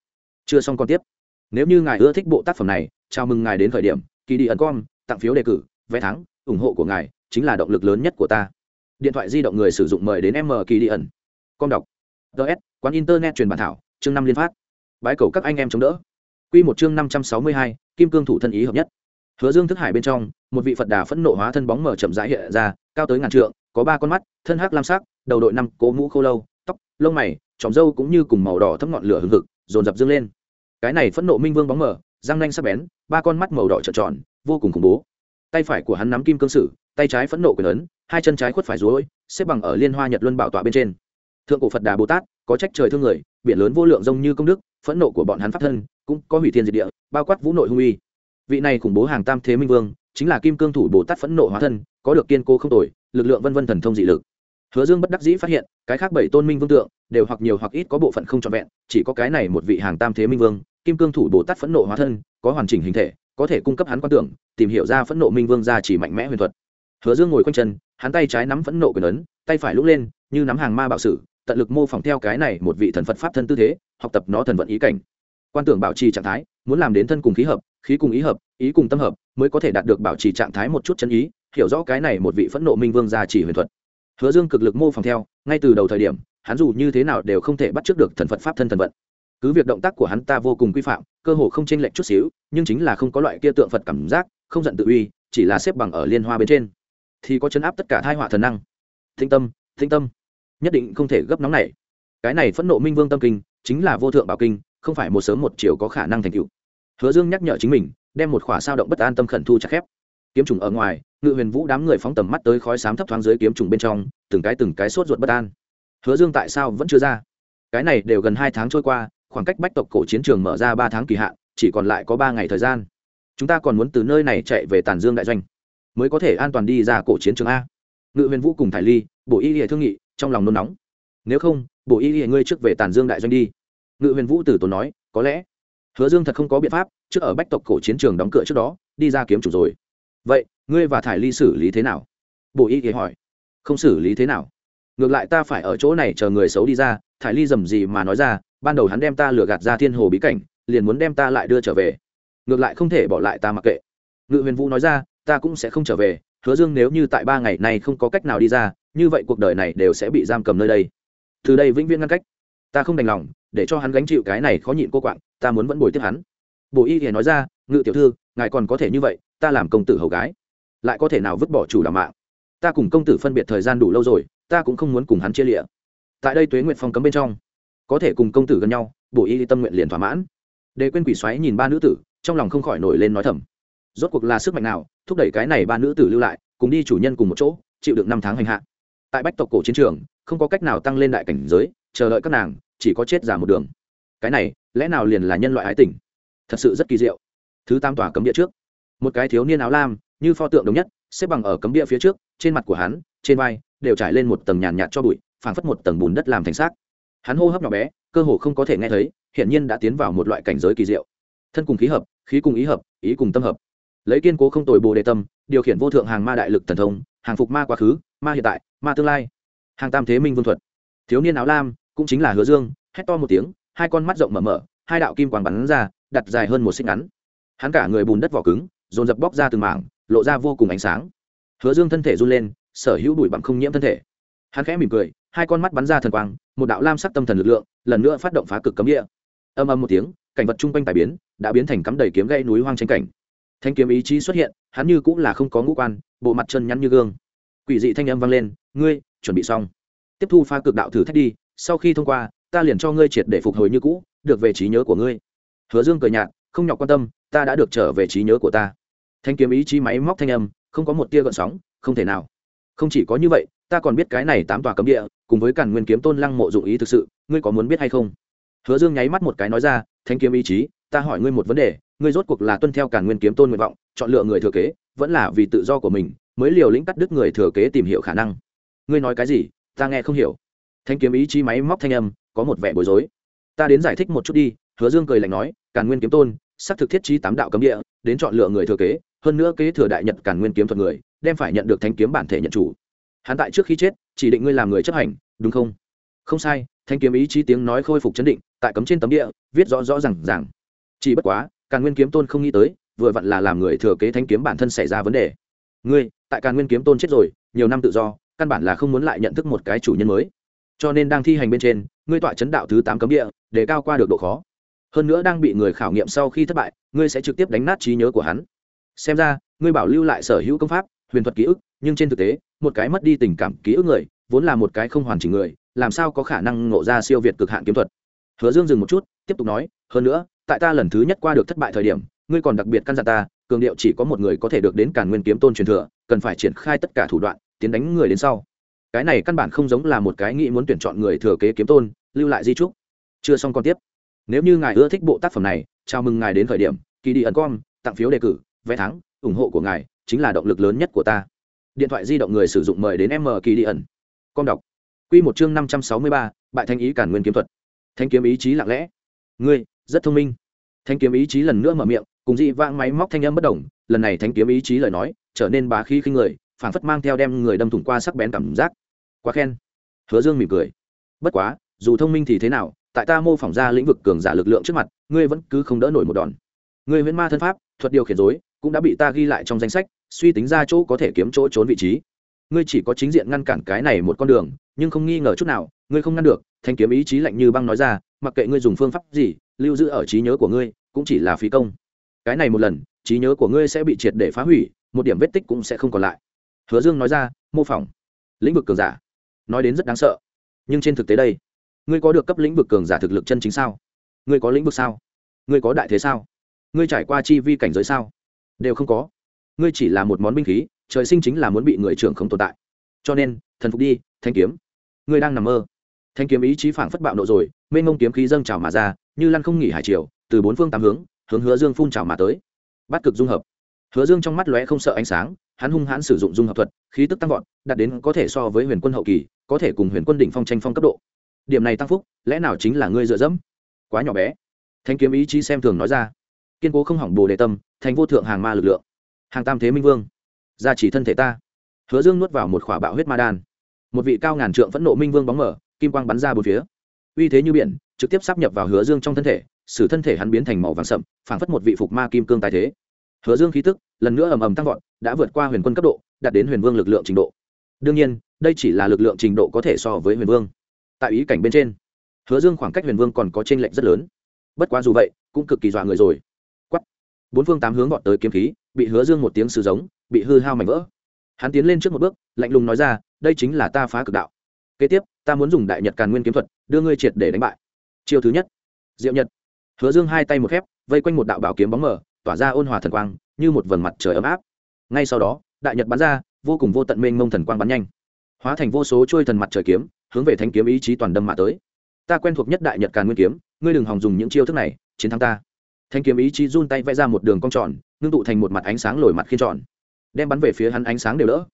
Speaker 1: Chưa xong còn tiếp. Nếu như ngài ưa thích bộ tác phẩm này, chào mừng ngài đến khởi điểm kỳ đi ẩn com, tặng phiếu đề cử, vé thắng, ủng hộ của ngài chính là động lực lớn nhất của ta. Điện thoại di động người sử dụng mời đến m kỳ đi ẩn com đọc. Ts quán internet truyền bản thảo, chương năm liên phát. Bái cầu các anh em chống đỡ. Q một chương năm trăm sáu mươi hai, kim cương thủ thân ý hợp nhất hứa dương thức hải bên trong, một vị phật đà phẫn nộ hóa thân bóng mở chậm rãi hiện ra, cao tới ngàn trượng, có ba con mắt, thân hắc lam sắc, đầu đội năm cố mũ khô lâu, tóc, lông mày, tròm râu cũng như cùng màu đỏ thấm ngọn lửa hừng hực, dồn dập dâng lên. Cái này phẫn nộ minh vương bóng mở răng nanh sắc bén, ba con mắt màu đỏ trợn tròn, vô cùng khủng bố. Tay phải của hắn nắm kim cương sử, tay trái phẫn nộ quyền ấn, hai chân trái khuất phải rối, xếp bằng ở liên hoa nhật luân bảo tọa bên trên. Thượng cổ phật đà bồ tát, có trách trời thương người, biển lớn vô lượng rông như công đức, phẫn nộ của bọn hắn pháp thân, cũng có hủy thiên diệt địa, bao quát vũ nội hung uy vị này khủng bố hàng tam thế minh vương, chính là kim cương thủ bồ tát phẫn nộ hóa thân, có được kiên cố không tồi, lực lượng vân vân thần thông dị lực. Hứa dương bất đắc dĩ phát hiện, cái khác bảy tôn minh vương tượng, đều hoặc nhiều hoặc ít có bộ phận không trọn vẹn, chỉ có cái này một vị hàng tam thế minh vương, kim cương thủ bồ tát phẫn nộ hóa thân, có hoàn chỉnh hình thể, có thể cung cấp hắn quan tưởng, tìm hiểu ra phẫn nộ minh vương ra chỉ mạnh mẽ huyền thuật. Hứa dương ngồi quanh chân, hắn tay trái nắm phẫn nộ quyền ấn, tay phải lúc lên, như nắm hàng ma bạo sử, tận lực mô phỏng theo cái này một vị thần phật pháp thân tư thế, học tập nó thần vận ý cảnh. Quan tưởng bảo trì trạng thái, muốn làm đến thân cùng khí hợp khí cùng ý hợp, ý cùng tâm hợp mới có thể đạt được bảo trì trạng thái một chút chân ý, hiểu rõ cái này một vị phẫn nộ minh vương gia chỉ huyền thuật. Hứa dương cực lực mô phỏng theo, ngay từ đầu thời điểm, hắn dù như thế nào đều không thể bắt trước được thần phật pháp thân thần vận. Cứ việc động tác của hắn ta vô cùng quy phạm, cơ hồ không chênh lệch chút xíu, nhưng chính là không có loại kia tượng phật cảm giác, không giận tự uy, chỉ là xếp bằng ở liên hoa bên trên. Thì có chấn áp tất cả thai họa thần năng. Thinh tâm thinh tâm. Nhất định không thể gấp nóng này cái này phẫn nộ minh vương tâm kinh, chính là vô thượng bảo kinh, không phải một sớm một chiều có khả năng thành tựu hứa dương nhắc nhở chính mình, đem một khỏa sao động bất an tâm khẩn thu chặt khép. Kiếm trùng ở ngoài, ngự huyền vũ đám người phóng tầm mắt tới khói sám thấp thoáng dưới kiếm trùng bên trong, từng cái từng cái sốt ruột bất an. Hứa dương tại sao vẫn chưa ra? Cái này đều gần hai tháng trôi qua, khoảng cách bách tộc cổ chiến trường mở ra ba tháng kỳ hạn, chỉ còn lại có ba ngày thời gian. Chúng ta còn muốn từ nơi này chạy về tàn dương đại doanh, mới có thể an toàn đi ra cổ chiến trường a. Ngự huyền vũ cùng thải ly bộ y hệ thương nghị, trong lòng nôn nóng. Nếu không bộ y hệ ngươi trước về tàn dương đại doanh đi. Ngự huyền vũ từ tốn nói, có lẽ hứa dương thật không có biện pháp, trước ở bách tộc cổ chiến trường đóng cửa trước đó, đi ra kiếm chủ rồi. Vậy, ngươi và thải ly xử lý thế nào? Bộ y hệ hỏi. Không xử lý thế nào. Ngược lại ta phải ở chỗ này chờ người xấu đi ra. Thải ly dầm gì mà nói ra, ban đầu hắn đem ta lừa gạt ra thiên hồ bí cảnh, liền muốn đem ta lại đưa trở về. Ngược lại không thể bỏ lại ta mặc kệ. Ngự huyền vũ nói ra, ta cũng sẽ không trở về. Hứa dương nếu như tại ba ngày này không có cách nào đi ra, như vậy cuộc đời này đều sẽ bị giam cầm nơi đây. Từ đây vĩnh viễn ngăn cách. Ta không đành lòng để cho hắn gánh chịu cái này khó nhịn cô quạng, ta muốn vẫn bồi tiếp hắn. Bộ y thì nói ra, ngự tiểu thư, ngài còn có thể như vậy, ta làm công tử hầu gái, lại có thể nào vứt bỏ chủ đảm mạng? Ta cùng công tử phân biệt thời gian đủ lâu rồi, ta cũng không muốn cùng hắn chia lịa. Tại đây tuế nguyện phong cấm bên trong, có thể cùng công tử gần nhau bộ y tâm nguyện liền thỏa mãn. Để quên quỷ xoáy nhìn ba nữ tử, trong lòng không khỏi nổi lên nói thầm. Rốt cuộc là sức mạnh nào, thúc đẩy cái này ba nữ tử lưu lại, cùng đi chủ nhân cùng một chỗ, chịu được năm tháng hành hạ. Tại bách tộc cổ chiến trường, không có cách nào tăng lên đại cảnh giới, chờ đợi các nàng chỉ có chết giả một đường. Cái này, lẽ nào liền là nhân loại ái tình? Thật sự rất kỳ diệu. Thứ tam tòa cấm địa trước. Một cái thiếu niên áo lam, như pho tượng đồng nhất, xếp bằng ở cấm địa phía trước, trên mặt của hắn, trên vai, đều trải lên một tầng nhàn nhạt cho bụi, phảng phất một tầng bùn đất làm thành xác. Hắn hô hấp nhỏ bé, cơ hồ không có thể nghe thấy hiện nhiên đã tiến vào một loại cảnh giới kỳ diệu. Thân cùng khí hợp, khí cùng ý hợp, ý cùng tâm hợp. Lấy kiên cố không tồi bồ đề tâm, điều khiển vô thượng hàng ma đại lực thần thông, hàng phục ma quá khứ, ma hiện tại, ma tương lai. Hàng tam thế minh vương thuật. Thiếu niên áo lam cũng chính là hứa dương, hét to một tiếng, hai con mắt rộng mở mở, hai đạo kim quàng bắn ra, đặt dài hơn một xích ngắn. Hắn cả người bùn đất vỏ cứng, dồn dập bóc ra từng mảng, lộ ra vô cùng ánh sáng. Hứa dương thân thể run lên, sở hữu bụi bặm không nhiễm thân thể. Hắn khẽ mỉm cười, hai con mắt bắn ra thần quang, một đạo lam sắc tâm thần lực lượng, lần nữa phát động phá cực cấm địa. Âm âm một tiếng, cảnh vật chung quanh tài biến, đã biến thành cắm đầy kiếm gây núi hoang tranh cảnh. Thanh kiếm ý chí xuất hiện, hắn như cũng là không có ngũ quan, bộ mặt chân nhắn như gương. Quỷ dị thanh âm vang lên, ngươi, chuẩn bị xong. Tiếp thu pha cực đạo thử thách đi sau khi thông qua, ta liền cho ngươi triệt để phục hồi như cũ, được về trí nhớ của ngươi. Hứa dương cười nhạt, không nhọc quan tâm, ta đã được trở về trí nhớ của ta. Thanh kiếm ý chí máy móc thanh âm, không có một tia gợn sóng, không thể nào. Không chỉ có như vậy, ta còn biết cái này tám tòa cấm địa, cùng với càn nguyên kiếm tôn lăng mộ dụng ý thực sự, ngươi có muốn biết hay không? Hứa dương nháy mắt một cái nói ra, thanh kiếm ý chí, ta hỏi ngươi một vấn đề, ngươi rốt cuộc là tuân theo càn nguyên kiếm tôn nguyện vọng, chọn lựa người thừa kế, vẫn là vì tự do của mình, mới liều lĩnh cắt đứt người thừa kế tìm hiểu khả năng. Ngươi nói cái gì, ta nghe không hiểu thanh kiếm ý chí máy móc thanh âm, có một vẻ bối rối. Ta đến giải thích một chút đi, hứa dương cười lạnh nói, càn nguyên kiếm tôn xác thực thiết trí tám đạo cấm địa, đến chọn lựa người thừa kế, hơn nữa kế thừa đại nhật càn nguyên kiếm thuật người, đem phải nhận được thanh kiếm bản thể nhận chủ. Hắn tại trước khi chết, chỉ định ngươi làm người chấp hành, đúng không? Không sai, thanh kiếm ý chí tiếng nói khôi phục chấn định, tại cấm trên tấm địa, viết rõ rõ rằng rằng chỉ bất quá, càn nguyên kiếm tôn không nghĩ tới, vừa vặn là làm người thừa kế thanh kiếm bản thân xảy ra vấn đề. Ngươi, tại càn nguyên kiếm tôn chết rồi, nhiều năm tự do, căn bản là không muốn lại nhận thức một cái chủ nhân mới cho nên đang thi hành bên trên, ngươi tọa chấn đạo thứ tám cấm địa, để cao qua được độ khó. Hơn nữa đang bị người khảo nghiệm sau khi thất bại, ngươi sẽ trực tiếp đánh nát trí nhớ của hắn. Xem ra, ngươi bảo lưu lại sở hữu công pháp, huyền thuật ký ức, nhưng trên thực tế, một cái mất đi tình cảm ký ức người, vốn là một cái không hoàn chỉnh người, làm sao có khả năng ngộ ra siêu việt cực hạn kiếm thuật? Hứa dương dừng một chút, tiếp tục nói, hơn nữa, tại ta lần thứ nhất qua được thất bại thời điểm, ngươi còn đặc biệt căn dặn ta, cường điệu chỉ có một người có thể được đến càn nguyên kiếm tôn truyền thừa, cần phải triển khai tất cả thủ đoạn, tiến đánh người đến sau cái này căn bản không giống là một cái nghĩ muốn tuyển chọn người thừa kế kiếm tôn, lưu lại di trúc. Chưa xong còn tiếp. Nếu như ngài ưa thích bộ tác phẩm này, chào mừng ngài đến thời điểm kỳ đi ẩn com, tặng phiếu đề cử, vé thắng, ủng hộ của ngài chính là động lực lớn nhất của ta. Điện thoại di động người sử dụng mời đến m kỳ đi ẩn. Com đọc. Q một chương năm trăm sáu mươi ba, bại thanh ý cản nguyên kiếm thuật. Thanh kiếm ý chí lặng lẽ. Ngươi, rất thông minh. Thanh kiếm ý chí lần nữa mở miệng, cùng dị vãng máy móc thanh âm bất đồng, lần này thanh kiếm ý chí lời nói, trở nên bá khí khinh người phản phất mang theo đem người đâm thủng qua sắc bén cảm giác. Quá khen. Hứa dương mỉm cười. Bất quá, dù thông minh thì thế nào, tại ta mô phỏng ra lĩnh vực cường giả lực lượng trước mặt, ngươi vẫn cứ không đỡ nổi một đòn. Ngươi huyễn ma thân pháp, thuật điều khiển dối cũng đã bị ta ghi lại trong danh sách, suy tính ra chỗ có thể kiếm chỗ trốn vị trí. Ngươi chỉ có chính diện ngăn cản cái này một con đường, nhưng không nghi ngờ chút nào, ngươi không ngăn được, thanh kiếm ý chí lạnh như băng nói ra, mặc kệ ngươi dùng phương pháp gì, lưu giữ ở trí nhớ của ngươi, cũng chỉ là phí công. Cái này một lần, trí nhớ của ngươi sẽ bị triệt để phá hủy, một điểm vết tích cũng sẽ không còn lại hứa dương nói ra, mô phỏng. Lĩnh vực cường giả. Nói đến rất đáng sợ. Nhưng trên thực tế đây, ngươi có được cấp lĩnh vực cường giả thực lực chân chính sao? Ngươi có lĩnh vực sao? Ngươi có đại thế sao? Ngươi trải qua chi vi cảnh giới sao? Đều không có. Ngươi chỉ là một món binh khí, trời sinh chính là muốn bị người trưởng không tồn tại. Cho nên, thần phục đi, thanh kiếm. Ngươi đang nằm mơ. Thanh kiếm ý chí phảng phất bạo nộ rồi, mênh mông kiếm khí dâng trào mà ra, như lăn không nghỉ hải triều, từ bốn phương tám hướng hướng hứa dương phun trào mà tới. Bắt cực dung hợp. Hứa dương trong mắt lóe không sợ ánh sáng hắn hung hãn sử dụng dung hợp thuật khí tức tăng vọt đạt đến có thể so với huyền quân hậu kỳ có thể cùng huyền quân đỉnh phong tranh phong cấp độ. Điểm này tăng phúc lẽ nào chính là ngươi dựa dẫm? Quá nhỏ bé. Thanh kiếm ý chí xem thường nói ra. Kiên cố không hỏng bồ đề tâm thành vô thượng hàng ma lực lượng. Hàng tam thế minh vương gia chỉ thân thể ta. Hứa dương nuốt vào một khỏa bạo huyết ma đan. Một vị cao ngàn trượng phẫn nộ minh vương bóng mở kim quang bắn ra bốn phía. Uy thế như biển trực tiếp sắp nhập vào hứa dương trong thân thể, sử thân thể hắn biến thành màu vàng sậm phảng phất một vị phục ma kim cương tài thế hứa dương khí tức, lần nữa ầm ầm tăng vọt, đã vượt qua huyền quân cấp độ, đạt đến huyền vương lực lượng trình độ. Đương nhiên, đây chỉ là lực lượng trình độ có thể so với huyền vương. Tại ý cảnh bên trên, hứa dương khoảng cách huyền vương còn có t r ê n lệch rất lớn. Bất quá dù vậy, cũng cực kỳ dọa người rồi. Quắt bốn phương tám hướng vọt tới kiếm khí, bị hứa dương một tiếng sử giống, bị hư hao mảnh vỡ. Hắn tiến lên trước một bước, lạnh lùng nói ra, đây chính là ta phá cực đạo. Kế tiếp, ta muốn dùng đại nhật càn nguyên kiếm thuật, đưa ngươi triệt để đánh bại. Chiêu thứ nhất. Diệu nhật. Hứa dương hai tay một khép, vây quanh một đạo bảo kiếm bóng mờ tỏa ra ôn hòa thần quang, như một vầng mặt trời ấm áp. Ngay sau đó, đại nhật bắn ra, vô cùng vô tận mênh mông thần quang bắn nhanh. Hóa thành vô số trôi thần mặt trời kiếm, hướng về thanh kiếm ý chí toàn đâm mạ tới. Ta quen thuộc nhất đại nhật càn nguyên kiếm, ngươi đừng hòng dùng những chiêu thức này, chiến thắng ta. Thanh kiếm ý chí run tay vẽ ra một đường cong tròn, ngưng tụ thành một mặt ánh sáng lồi mặt khiên tròn, đem bắn về phía hắn ánh sáng đều đỡ.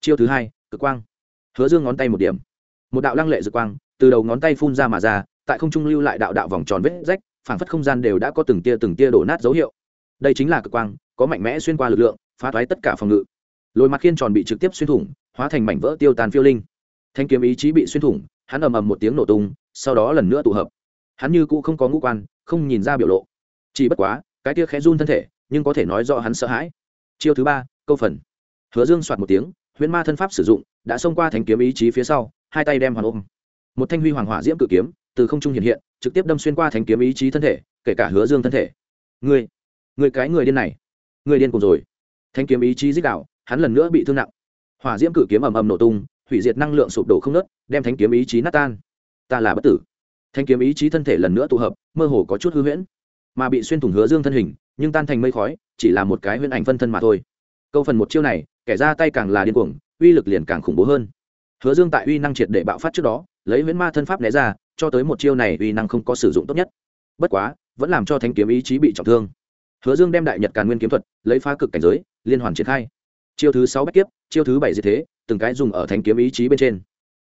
Speaker 1: Chiêu thứ hai, cực quang. Hứa dương ngón tay một điểm. Một đạo lăng lệ dược quang, từ đầu ngón tay phun ra mà ra, tại không trung lưu lại đạo đạo vòng tròn vết rách, phảng phất không gian đều đã có từng tia từng tia đổ nát dấu hiệu đây chính là cực quang, có mạnh mẽ xuyên qua lực lượng, phá thoái tất cả phòng ngự. Lồi mặt khiên tròn bị trực tiếp xuyên thủng, hóa thành mảnh vỡ tiêu tàn phiêu linh. Thanh kiếm ý chí bị xuyên thủng, hắn ầm ầm một tiếng nổ tung, sau đó lần nữa tụ hợp. Hắn như cũ không có ngũ quan, không nhìn ra biểu lộ. Chỉ bất quá, cái tia khẽ run thân thể, nhưng có thể nói do hắn sợ hãi. Chiêu thứ ba, câu phần. Hứa dương soạt một tiếng, huyễn ma thân pháp sử dụng, đã xông qua thanh kiếm ý chí phía sau, hai tay đem hoàn ôm. Một thanh huy hoàng hỏa diễm cự kiếm, từ không trung hiện hiện, trực tiếp đâm xuyên qua thanh kiếm ý chí thân thể, kể cả hứa dương thân thể. Ngươi người cái người điên này. Người điên cùng rồi. Thanh kiếm ý chí dích đạo, hắn lần nữa bị thương nặng. Hỏa diễm cử kiếm ầm ầm nổ tung, hủy diệt năng lượng sụp đổ không nớt đem thanh kiếm ý chí nát tan. Ta là bất tử. Thanh kiếm ý chí thân thể lần nữa tụ hợp, mơ hồ có chút hư huyễn. Mà bị xuyên thủng hứa dương thân hình, nhưng tan thành mây khói, chỉ là một cái huyễn ảnh phân thân mà thôi. Câu phần một chiêu này, kẻ ra tay càng là điên cuồng, uy lực liền càng khủng bố hơn. Hứa dương tại uy năng triệt để bạo phát trước đó, lấy huyễn ma thân pháp né ra, cho tới một chiêu này uy năng không có sử dụng tốt nhất. Bất quá, vẫn làm cho thanh kiếm ý chí bị trọng thương hứa dương đem đại nhật càn nguyên kiếm thuật, lấy phá cực cảnh giới, liên hoàn triển khai. Chiêu thứ sáu bách kiếp, chiêu thứ bảy diệt thế, từng cái dùng ở thanh kiếm ý chí bên trên.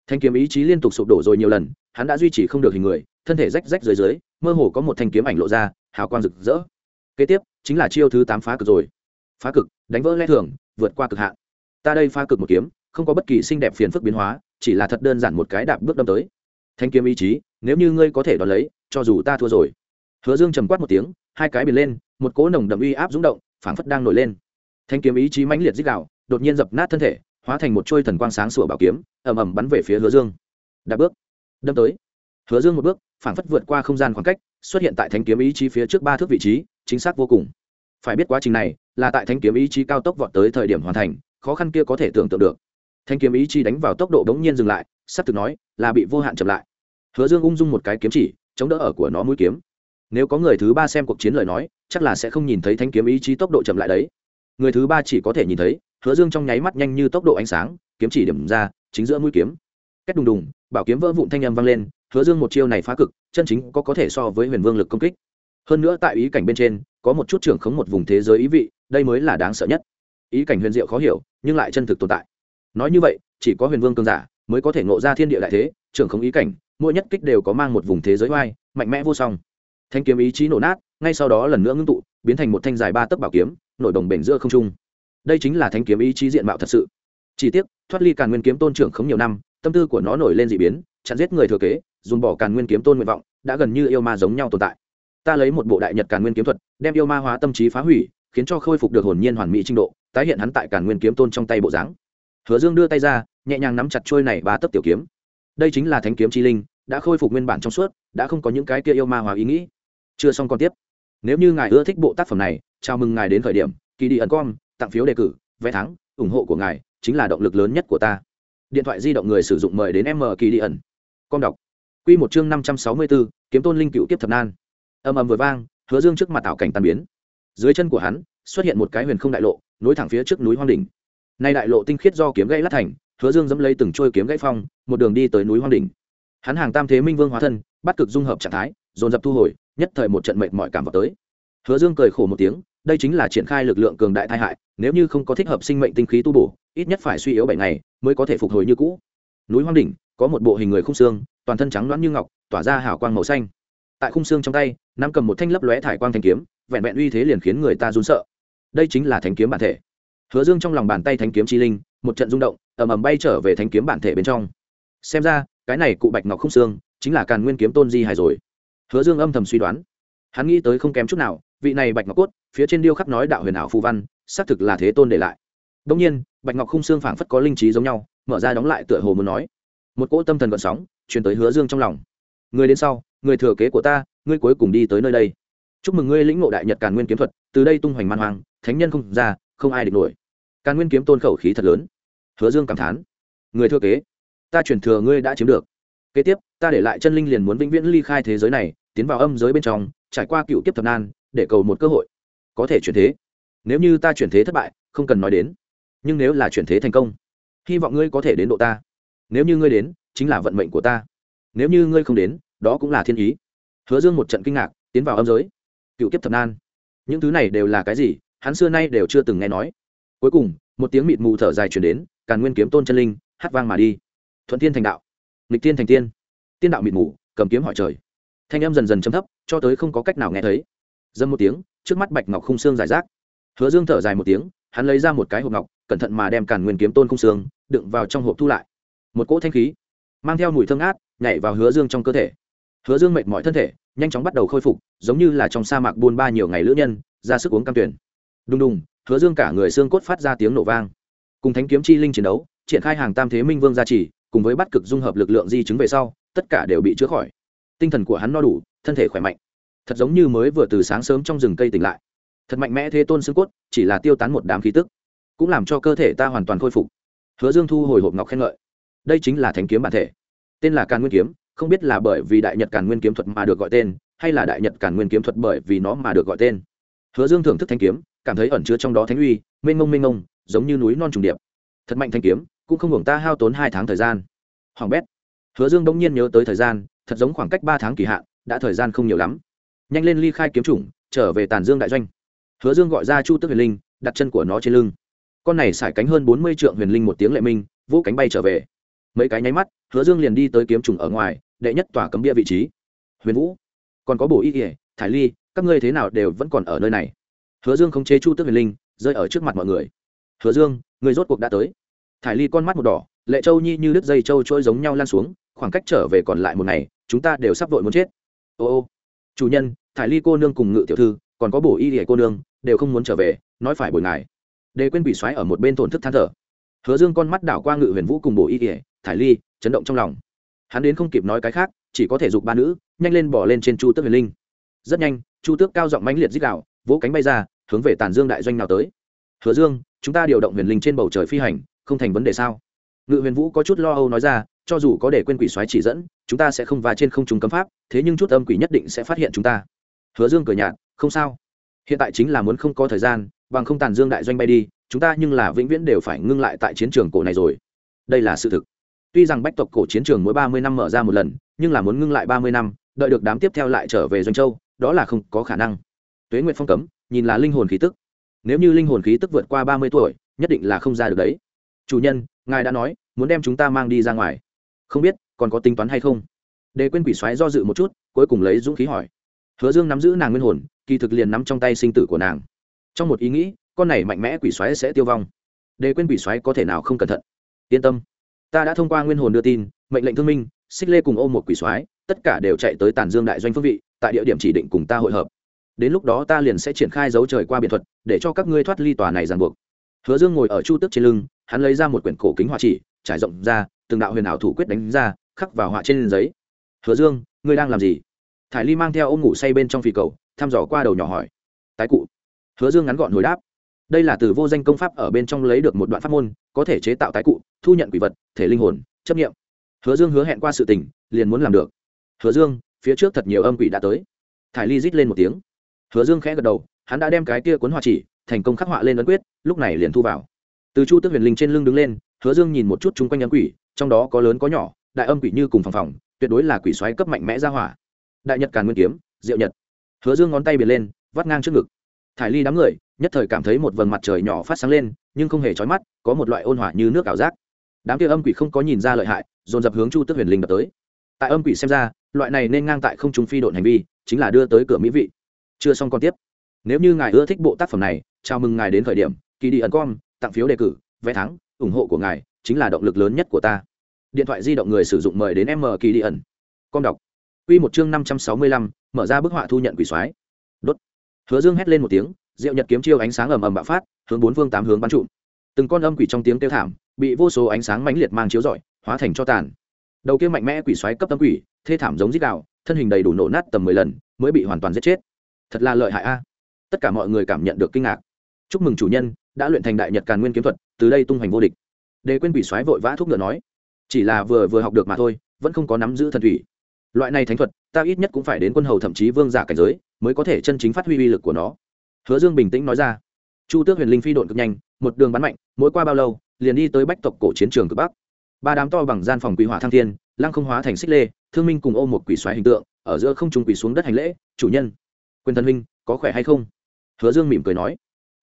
Speaker 1: Thanh kiếm ý chí liên tục sụp đổ rồi nhiều lần, hắn đã duy trì không được hình người, thân thể rách rách dưới dưới, mơ hồ có một thanh kiếm ảnh lộ ra, hào quang rực rỡ. Kế tiếp, chính là chiêu thứ tám phá cực rồi. Phá cực, đánh vỡ lẽ thường, vượt qua cực hạn. Ta đây phá cực một kiếm, không có bất kỳ xinh đẹp phiền phức biến hóa, chỉ là thật đơn giản một cái đạp bước đâm tới. Thanh kiếm ý chí, nếu như ngươi có thể đón lấy, cho dù ta thua rồi. Hứa dương trầm quát một tiếng, hai cái biển lên một cỗ nồng đậm uy áp rung động, phảng phất đang nổi lên. Thanh kiếm ý chí mãnh liệt dích đạo đột nhiên dập nát thân thể, hóa thành một trôi thần quang sáng sủa bảo kiếm, ầm ầm bắn về phía hứa dương. Đạp bước, đâm tới. Hứa dương một bước, phảng phất vượt qua không gian khoảng cách, xuất hiện tại thanh kiếm ý chí phía trước ba thước vị trí, chính xác vô cùng. Phải biết quá trình này, là tại thanh kiếm ý chí cao tốc vọt tới thời điểm hoàn thành, khó khăn kia có thể tưởng tượng được. Thanh kiếm ý chí đánh vào tốc độ đống nhiên dừng lại, sắp từ nói, là bị vô hạn chậm lại. Hứa dương ung dung một cái kiếm chỉ, chống đỡ ở của nó mũi kiếm nếu có người thứ ba xem cuộc chiến lời nói, chắc là sẽ không nhìn thấy thanh kiếm ý chí tốc độ chậm lại đấy. Người thứ ba chỉ có thể nhìn thấy, hứa dương trong nháy mắt nhanh như tốc độ ánh sáng, kiếm chỉ điểm ra, chính giữa mũi kiếm. Cách đùng đùng, bảo kiếm vỡ vụn thanh âm vang lên, hứa dương một chiêu này phá cực, chân chính có có thể so với huyền vương lực công kích. Hơn nữa tại ý cảnh bên trên, có một chút trưởng khống một vùng thế giới ý vị, đây mới là đáng sợ nhất. Ý cảnh huyền diệu khó hiểu, nhưng lại chân thực tồn tại. Nói như vậy, chỉ có huyền vương cường giả mới có thể ngộ ra thiên địa đại thế, trưởng khống ý cảnh, mỗi nhất kích đều có mang một vùng thế giới oai, mạnh mẽ vô song thanh kiếm ý chí nổ nát, ngay sau đó lần nữa ngưng tụ, biến thành một thanh dài ba tấc bảo kiếm, nổi đồng bể giữa không trung. Đây chính là thanh kiếm ý chí diện mạo thật sự. Chỉ tiếc, thoát ly càn nguyên kiếm tôn trưởng không nhiều năm, tâm tư của nó nổi lên d ị biến, chặn giết người thừa kế, dùng bỏ càn nguyên kiếm tôn nguyện vọng, đã gần như yêu ma giống nhau tồn tại. Ta lấy một bộ đại nhật càn nguyên kiếm thuật, đem yêu ma hóa tâm trí phá hủy, khiến cho khôi phục được hồn nhiên hoàn mỹ trình độ, tái hiện hắn tại càn nguyên kiếm tôn trong tay bộ dáng. Hứa dương đưa tay ra, nhẹ nhàng nắm chặt trôi này ba tấc tiểu kiếm. Đây chính là thánh kiếm chi linh, đã khôi phục nguyên bản trong suốt, đã không có những cái kia yêu ma hóa ý nghĩ chưa xong còn tiếp. Nếu như ngài ưa thích bộ tác phẩm này, chào mừng ngài đến khởi điểm kỳ đi ẩn com, tặng phiếu đề cử, vé thắng, ủng hộ của ngài chính là động lực lớn nhất của ta. Điện thoại di động người sử dụng mời đến m kỳ đi ẩn. Com đọc. Q một chương năm trăm sáu mươi bốn kiếm tôn linh cựu tiếp thập nan. Âm ầm vừa vang, hứa dương trước mặt tạo cảnh tàn biến. Dưới chân của hắn, xuất hiện một cái huyền không đại lộ, nối thẳng phía trước núi hoang đỉnh. Nay đại lộ tinh khiết do kiếm gãy lát thành, hứa dương dẫm lấy từng trôi kiếm gãy phong, một đường đi tới núi hoang đỉnh. Hắn hàng tam thế minh vương hóa thân, bắt cực dung hợp trạng thái, dồn dập thu hồi nhất thời một trận mệt mỏi cảm vào tới. Hứa dương cười khổ một tiếng, đây chính là triển khai lực lượng cường đại tai hại, nếu như không có thích hợp sinh mệnh tinh khí tu bổ, ít nhất phải suy yếu bảy ngày mới có thể phục hồi như cũ. Núi hoang đỉnh, có một bộ hình người khung xương, toàn thân trắng loãng như ngọc, tỏa ra hào quang màu xanh. Tại khung xương trong tay, nắm cầm một thanh lấp lóe thải quang thanh kiếm, vẹn vẹn uy thế liền khiến người ta run sợ. Đây chính là thanh kiếm bản thể. Hứa dương trong lòng bàn tay thanh kiếm chi linh, một trận rung động, ầm ầm bay trở về thanh kiếm bản thể bên trong. Xem ra, cái này cụ bạch ngọc khung xương, chính là càn nguyên kiếm tôn di hài rồi hứa dương âm thầm suy đoán. Hắn nghĩ tới không kém chút nào, vị này bạch ngọc cốt, phía trên điêu khắc nói đạo huyền ảo phù văn, xác thực là thế tôn để lại. Đông nhiên, bạch ngọc không xương phảng phất có linh trí giống nhau, mở ra đóng lại tựa hồ muốn nói. Một cỗ tâm thần gợn sóng, truyền tới hứa dương trong lòng. Người đến sau, người thừa kế của ta, ngươi cuối cùng đi tới nơi đây. Chúc mừng ngươi lĩnh ngộ đại nhật càn nguyên kiếm thuật, từ đây tung hoành man hoàng thánh nhân không ra, không ai địch nổi. Càn nguyên kiếm tôn khẩu khí thật lớn. Hứa dương cảm thán. Người thừa kế, ta chuyển thừa ngươi đã chiếm được kế tiếp, ta để lại chân linh liền muốn vĩnh viễn ly khai thế giới này, tiến vào âm giới bên trong, trải qua cựu kiếp thập nan, để cầu một cơ hội. Có thể chuyển thế. Nếu như ta chuyển thế thất bại, không cần nói đến. Nhưng nếu là chuyển thế thành công, hy vọng ngươi có thể đến độ ta. Nếu như ngươi đến, chính là vận mệnh của ta. Nếu như ngươi không đến, đó cũng là thiên ý. Hứa dương một trận kinh ngạc, tiến vào âm giới. Cựu kiếp thập nan. Những thứ này đều là cái gì? Hắn xưa nay đều chưa từng nghe nói. Cuối cùng, một tiếng mịt mù thở dài chuyển đến, càn nguyên kiếm tôn chân linh, hát vang mà đi. Thuận thiên thành đạo nghịch tiên thành tiên. Tiên đạo mịt mù, cầm kiếm hỏi trời. Thanh âm dần dần chấm thấp, cho tới không có cách nào nghe thấy. Dâm một tiếng, trước mắt bạch ngọc khung xương giải rác. Hứa dương thở dài một tiếng, hắn lấy ra một cái hộp ngọc, cẩn thận mà đem càn nguyên kiếm tôn khung xương đựng vào trong hộp thu lại. Một cỗ thanh khí, mang theo mùi thơm át nhảy vào hứa dương trong cơ thể. Hứa dương mệt mỏi thân thể, nhanh chóng bắt đầu khôi phục, giống như là trong sa mạc buôn ba nhiều ngày lữ nhân, ra sức uống cam tuyển. Đùng đùng, hứa dương cả người xương cốt phát ra tiếng nổ vang. Cùng thánh kiếm chi linh chiến đấu, triển khai hàng tam thế minh vương gia trì cùng với bắt cực dung hợp lực lượng di chứng về sau, tất cả đều bị chữa khỏi. Tinh thần của hắn no đủ, thân thể khỏe mạnh. Thật giống như mới vừa từ sáng sớm trong rừng cây tỉnh lại. Thật mạnh mẽ thế tôn xương cốt, chỉ là tiêu tán một đám khí tức, cũng làm cho cơ thể ta hoàn toàn khôi phục. Hứa dương thu hồi hộp ngọc khen ngợi. Đây chính là thánh kiếm bản thể. Tên là càn nguyên kiếm, không biết là bởi vì đại nhật càn nguyên kiếm thuật mà được gọi tên, hay là đại nhật càn nguyên kiếm thuật bởi vì nó mà được gọi tên. Hứa dương thưởng thức thanh kiếm, cảm thấy ẩn chứa trong đó thánh uy, mênh mông mênh mông, giống như núi non trùng điệp. Thật mạnh thanh kiếm cũng không hưởng ta hao tốn hai tháng thời gian. Hoàng bét, hứa dương bỗng nhiên nhớ tới thời gian, thật giống khoảng cách ba tháng kỳ hạn, đã thời gian không nhiều lắm. Nhanh lên ly khai kiếm chủng, trở về tàn dương đại doanh. Hứa dương gọi ra chu tức huyền linh, đặt chân của nó trên lưng. Con này xải cánh hơn bốn mươi trượng huyền linh một tiếng lệ minh, vỗ cánh bay trở về. Mấy cái nháy mắt, hứa dương liền đi tới kiếm trùng ở ngoài, đệ nhất tòa cấm bia vị trí. Huyền vũ, còn có bổ y kỉa thải ly, các ngươi thế nào đều vẫn còn ở nơi này. Hứa dương không chế chu tức huyền linh, rơi ở trước mặt mọi người. Hứa dương, người rốt cuộc đã tới thải ly con mắt một đỏ, lệ châu nhi như đứt dây châu trôi giống nhau lan xuống, khoảng cách trở về còn lại một ngày, chúng ta đều sắp vội muốn chết. Ô ô, chủ nhân, thải ly cô nương cùng ngự tiểu thư, còn có bổ y hệ cô nương, đều không muốn trở về, nói phải bồi ngài. Đề quên bị xoáy ở một bên thổn thức than thở. Hứa dương con mắt đảo qua ngự huyền vũ cùng bổ y hệ thải ly, chấn động trong lòng. Hắn đến không kịp nói cái khác, chỉ có thể giục ba nữ, nhanh lên bỏ lên trên chu tước huyền linh. Rất nhanh, chu tước cao giọng mãnh liệt dích đạo vỗ cánh bay ra, hướng về tàn dương đại doanh nào tới. Hứa dương, chúng ta điều động huyền linh trên bầu trời phi hành không thành vấn đề sao? Ngự huyền vũ có chút lo âu nói ra, cho dù có để quên quỷ xoáy chỉ dẫn, chúng ta sẽ không va trên không trung cấm pháp, thế nhưng chút âm quỷ nhất định sẽ phát hiện chúng ta. Hứa dương cười nhạt, không sao. Hiện tại chính là muốn không có thời gian, bằng không tàn dương đại doanh bay đi, chúng ta nhưng là vĩnh viễn đều phải ngưng lại tại chiến trường cổ này rồi. Đây là sự thực. Tuy rằng bách tộc cổ chiến trường mỗi ba mươi năm mở ra một lần, nhưng là muốn ngưng lại ba mươi năm, đợi được đám tiếp theo lại trở về doanh châu, đó là không có khả năng. Tuế nguyệt phong cấm, nhìn là linh hồn khí tức. Nếu như linh hồn khí tức vượt qua ba mươi tuổi, nhất định là không ra được đấy chủ nhân, ngài đã nói, muốn đem chúng ta mang đi ra ngoài. Không biết, còn có tính toán hay không? Để quên quỷ xoáy do dự một chút, cuối cùng lấy dũng khí hỏi. Hứa dương nắm giữ nàng nguyên hồn, kỳ thực liền nắm trong tay sinh tử của nàng. Trong một ý nghĩ, con này mạnh mẽ quỷ xoáy sẽ tiêu vong. Để quên quỷ xoáy có thể nào không cẩn thận? Yên tâm, ta đã thông qua nguyên hồn đưa tin, mệnh lệnh thương minh, xích lê cùng ôm một quỷ xoáy tất cả đều chạy tới tàn dương đại doanh phương vị, tại địa điểm chỉ định cùng ta hội hợp. Đến lúc đó ta liền sẽ triển khai dấu trời qua biệt thuật, để cho các ngươi thoát ly tòa này ràng buộc hứa dương ngồi ở chu tước trên lưng, hắn lấy ra một quyển cổ kính họa chỉ, trải rộng ra, từng đạo huyền ảo thủ quyết đánh ra, khắc vào họa trên giấy. Hứa dương, ngươi đang làm gì? Thải ly mang theo ôm ngủ say bên trong phi cầu, thăm dò qua đầu nhỏ hỏi. Tái cụ. Hứa dương ngắn gọn hồi đáp. Đây là từ vô danh công pháp ở bên trong lấy được một đoạn pháp môn, có thể chế tạo tái cụ, thu nhận quỷ vật, thể linh hồn, chấp nghiệm hứa dương hứa hẹn qua sự tình, liền muốn làm được. Hứa dương, phía trước thật nhiều âm quỷ đã tới. Thải ly rít lên một tiếng. Hứa dương khẽ gật đầu, hắn đã đem cái kia cuốn họa chỉ thành công khắc họa lên ấn quyết, lúc này liền thu vào. Từ chu tước huyền linh trên lưng đứng lên, hứa dương nhìn một chút chung quanh âm quỷ, trong đó có lớn có nhỏ, đại âm quỷ như cùng phòng phòng, tuyệt đối là quỷ xoáy cấp mạnh mẽ ra hỏa. Đại nhật càn nguyên kiếm, diệu nhật. Hứa dương ngón tay biệt lên, vắt ngang trước ngực. Thải ly đám người, nhất thời cảm thấy một vầng mặt trời nhỏ phát sáng lên, nhưng không hề chói mắt, có một loại ôn hỏa như nước ảo giác. Đám kia âm quỷ không có nhìn ra lợi hại, dồn dập hướng chu tước huyền linh đập tới. Tại âm quỷ xem ra, loại này nên ngang tại không trung phi độn hành vi, chính là đưa tới cửa mỹ vị. Chưa xong còn tiếp. Nếu như ngài ưa thích bộ tác phẩm này chào mừng ngài đến khởi điểm, kỳ đi ẩn com, tặng phiếu đề cử, vé thắng, ủng hộ của ngài chính là động lực lớn nhất của ta. Điện thoại di động người sử dụng mời đến m kỳ đi ẩn com đọc. Q một chương năm trăm sáu mươi lăm, mở ra bức họa thu nhận quỷ soái. Đốt. Hứa dương hét lên một tiếng diệu nhật kiếm chiêu ánh sáng ầm ầm bạo phát, hướng bốn phương tám hướng bắn trụm từng con âm quỷ trong tiếng kêu thảm, bị vô số ánh sáng mãnh liệt mang chiếu rọi, hóa thành cho tàn. Đầu kia mạnh mẽ quỷ xoáy cấp tâm quỷ, thê thảm giống dít đạo thân hình đầy đủ nổ nát tầm mười lần, mới bị hoàn toàn giết chết. Thật là lợi hại a. Tất cả mọi người cảm nhận được kinh ngạc chúc mừng chủ nhân, đã luyện thành đại nhật càn nguyên kiếm thuật, từ đây tung hoành vô địch. Đề quên quỷ xoáy vội vã thúc ngựa nói, chỉ là vừa vừa học được mà thôi, vẫn không có nắm giữ thần thủy. Loại này thánh thuật, ta ít nhất cũng phải đến quân hầu thậm chí vương giả cảnh giới, mới có thể chân chính phát huy uy lực của nó. Hứa dương bình tĩnh nói ra. Chu tước huyền linh phi độn cực nhanh, một đường bắn mạnh, mỗi qua bao lâu, liền đi tới bách tộc cổ chiến trường cực bắc. Ba đám to bằng gian phòng quỷ hỏa thăng thiên, lăng không hóa thành xích lê, thương minh cùng ôm một quỷ xoáy hình tượng, ở giữa không trung quỷ xuống đất hành lễ, chủ nhân, quyền thần minh có khỏe hay không? Hứa dương mỉm cười nói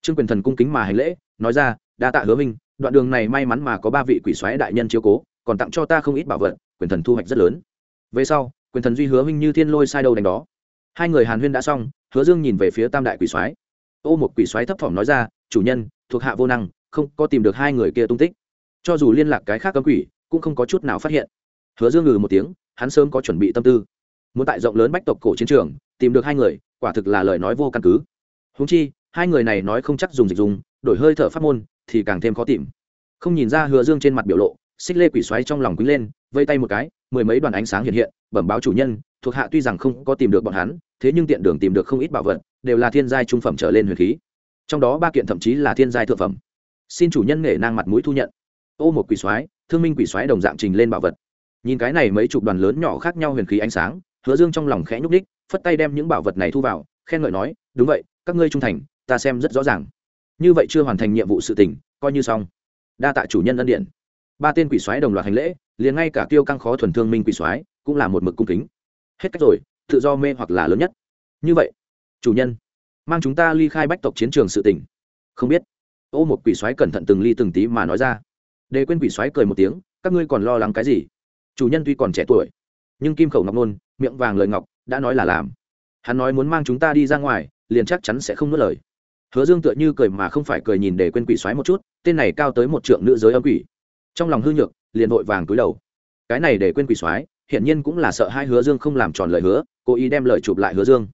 Speaker 1: trương quyền thần cung kính mà hành lễ, nói ra, đa tạ hứa minh, đoạn đường này may mắn mà có ba vị quỷ xoáy đại nhân chiếu cố, còn tặng cho ta không ít bảo vật, quyền thần thu hoạch rất lớn. Về sau, quyền thần duy hứa minh như thiên lôi sai đâu đánh đó. Hai người hàn huyên đã xong, hứa dương nhìn về phía tam đại quỷ soái. Ô một quỷ soái thấp thỏm nói ra, chủ nhân, thuộc hạ vô năng, không có tìm được hai người kia tung tích. Cho dù liên lạc cái khác cấm quỷ, cũng không có chút nào phát hiện. Hứa dương ngừ một tiếng, hắn sớm có chuẩn bị tâm tư. Muốn tại rộng lớn bách tộc cổ chiến trường, tìm được hai người, quả thực là lời nói vô căn cứ. Húng chi hai người này nói không chắc dùng dịch dùng, đổi hơi thở pháp môn, thì càng thêm khó tìm. Không nhìn ra hứa dương trên mặt biểu lộ, xích lê quỷ xoáy trong lòng quýnh lên, vây tay một cái, mười mấy đoàn ánh sáng hiện hiện, bẩm báo chủ nhân, thuộc hạ tuy rằng không có tìm được bọn hắn, thế nhưng tiện đường tìm được không ít bảo vật, đều là thiên giai trung phẩm trở lên huyền khí. Trong đó ba kiện thậm chí là thiên giai thượng phẩm. Xin chủ nhân nể nang mặt mũi thu nhận. Ô một quỷ xoáy, thương minh quỷ xoáy đồng dạng trình lên bảo vật. Nhìn cái này mấy chục đoàn lớn nhỏ khác nhau huyền khí ánh sáng, hứa dương trong lòng khẽ nhúc đích phất tay đem những bảo vật này thu vào, khen ngợi nói, đúng vậy, các ngươi trung thành ta xem rất rõ ràng. Như vậy chưa hoàn thành nhiệm vụ sự tình, coi như xong. Đa tạ chủ nhân ân điện ba tên quỷ soái đồng loạt hành lễ, liền ngay cả tiêu căng khó thuần thương minh quỷ soái cũng là một mực cung kính. Hết cách rồi, tự do mê hoặc là lớn nhất. Như vậy, chủ nhân, mang chúng ta ly khai bách tộc chiến trường sự tỉnh không biết. Ô một quỷ soái cẩn thận từng ly từng tí mà nói ra. Đề quên quỷ soái cười một tiếng, các ngươi còn lo lắng cái gì? Chủ nhân tuy còn trẻ tuổi, nhưng kim khẩu ngọc nôn, miệng vàng lời ngọc, đã nói là làm. Hắn nói muốn mang chúng ta đi ra ngoài, liền chắc chắn sẽ không nuốt lời hứa dương tựa như cười mà không phải cười nhìn để quên quỷ xoáy một chút, tên này cao tới một trượng nữ giới âm quỷ. Trong lòng hư nhược, liền vội vàng túi đầu. Cái này để quên quỷ soái, hiển nhiên cũng là sợ hai hứa dương không làm tròn lời hứa, cố ý đem lời chụp lại hứa dương.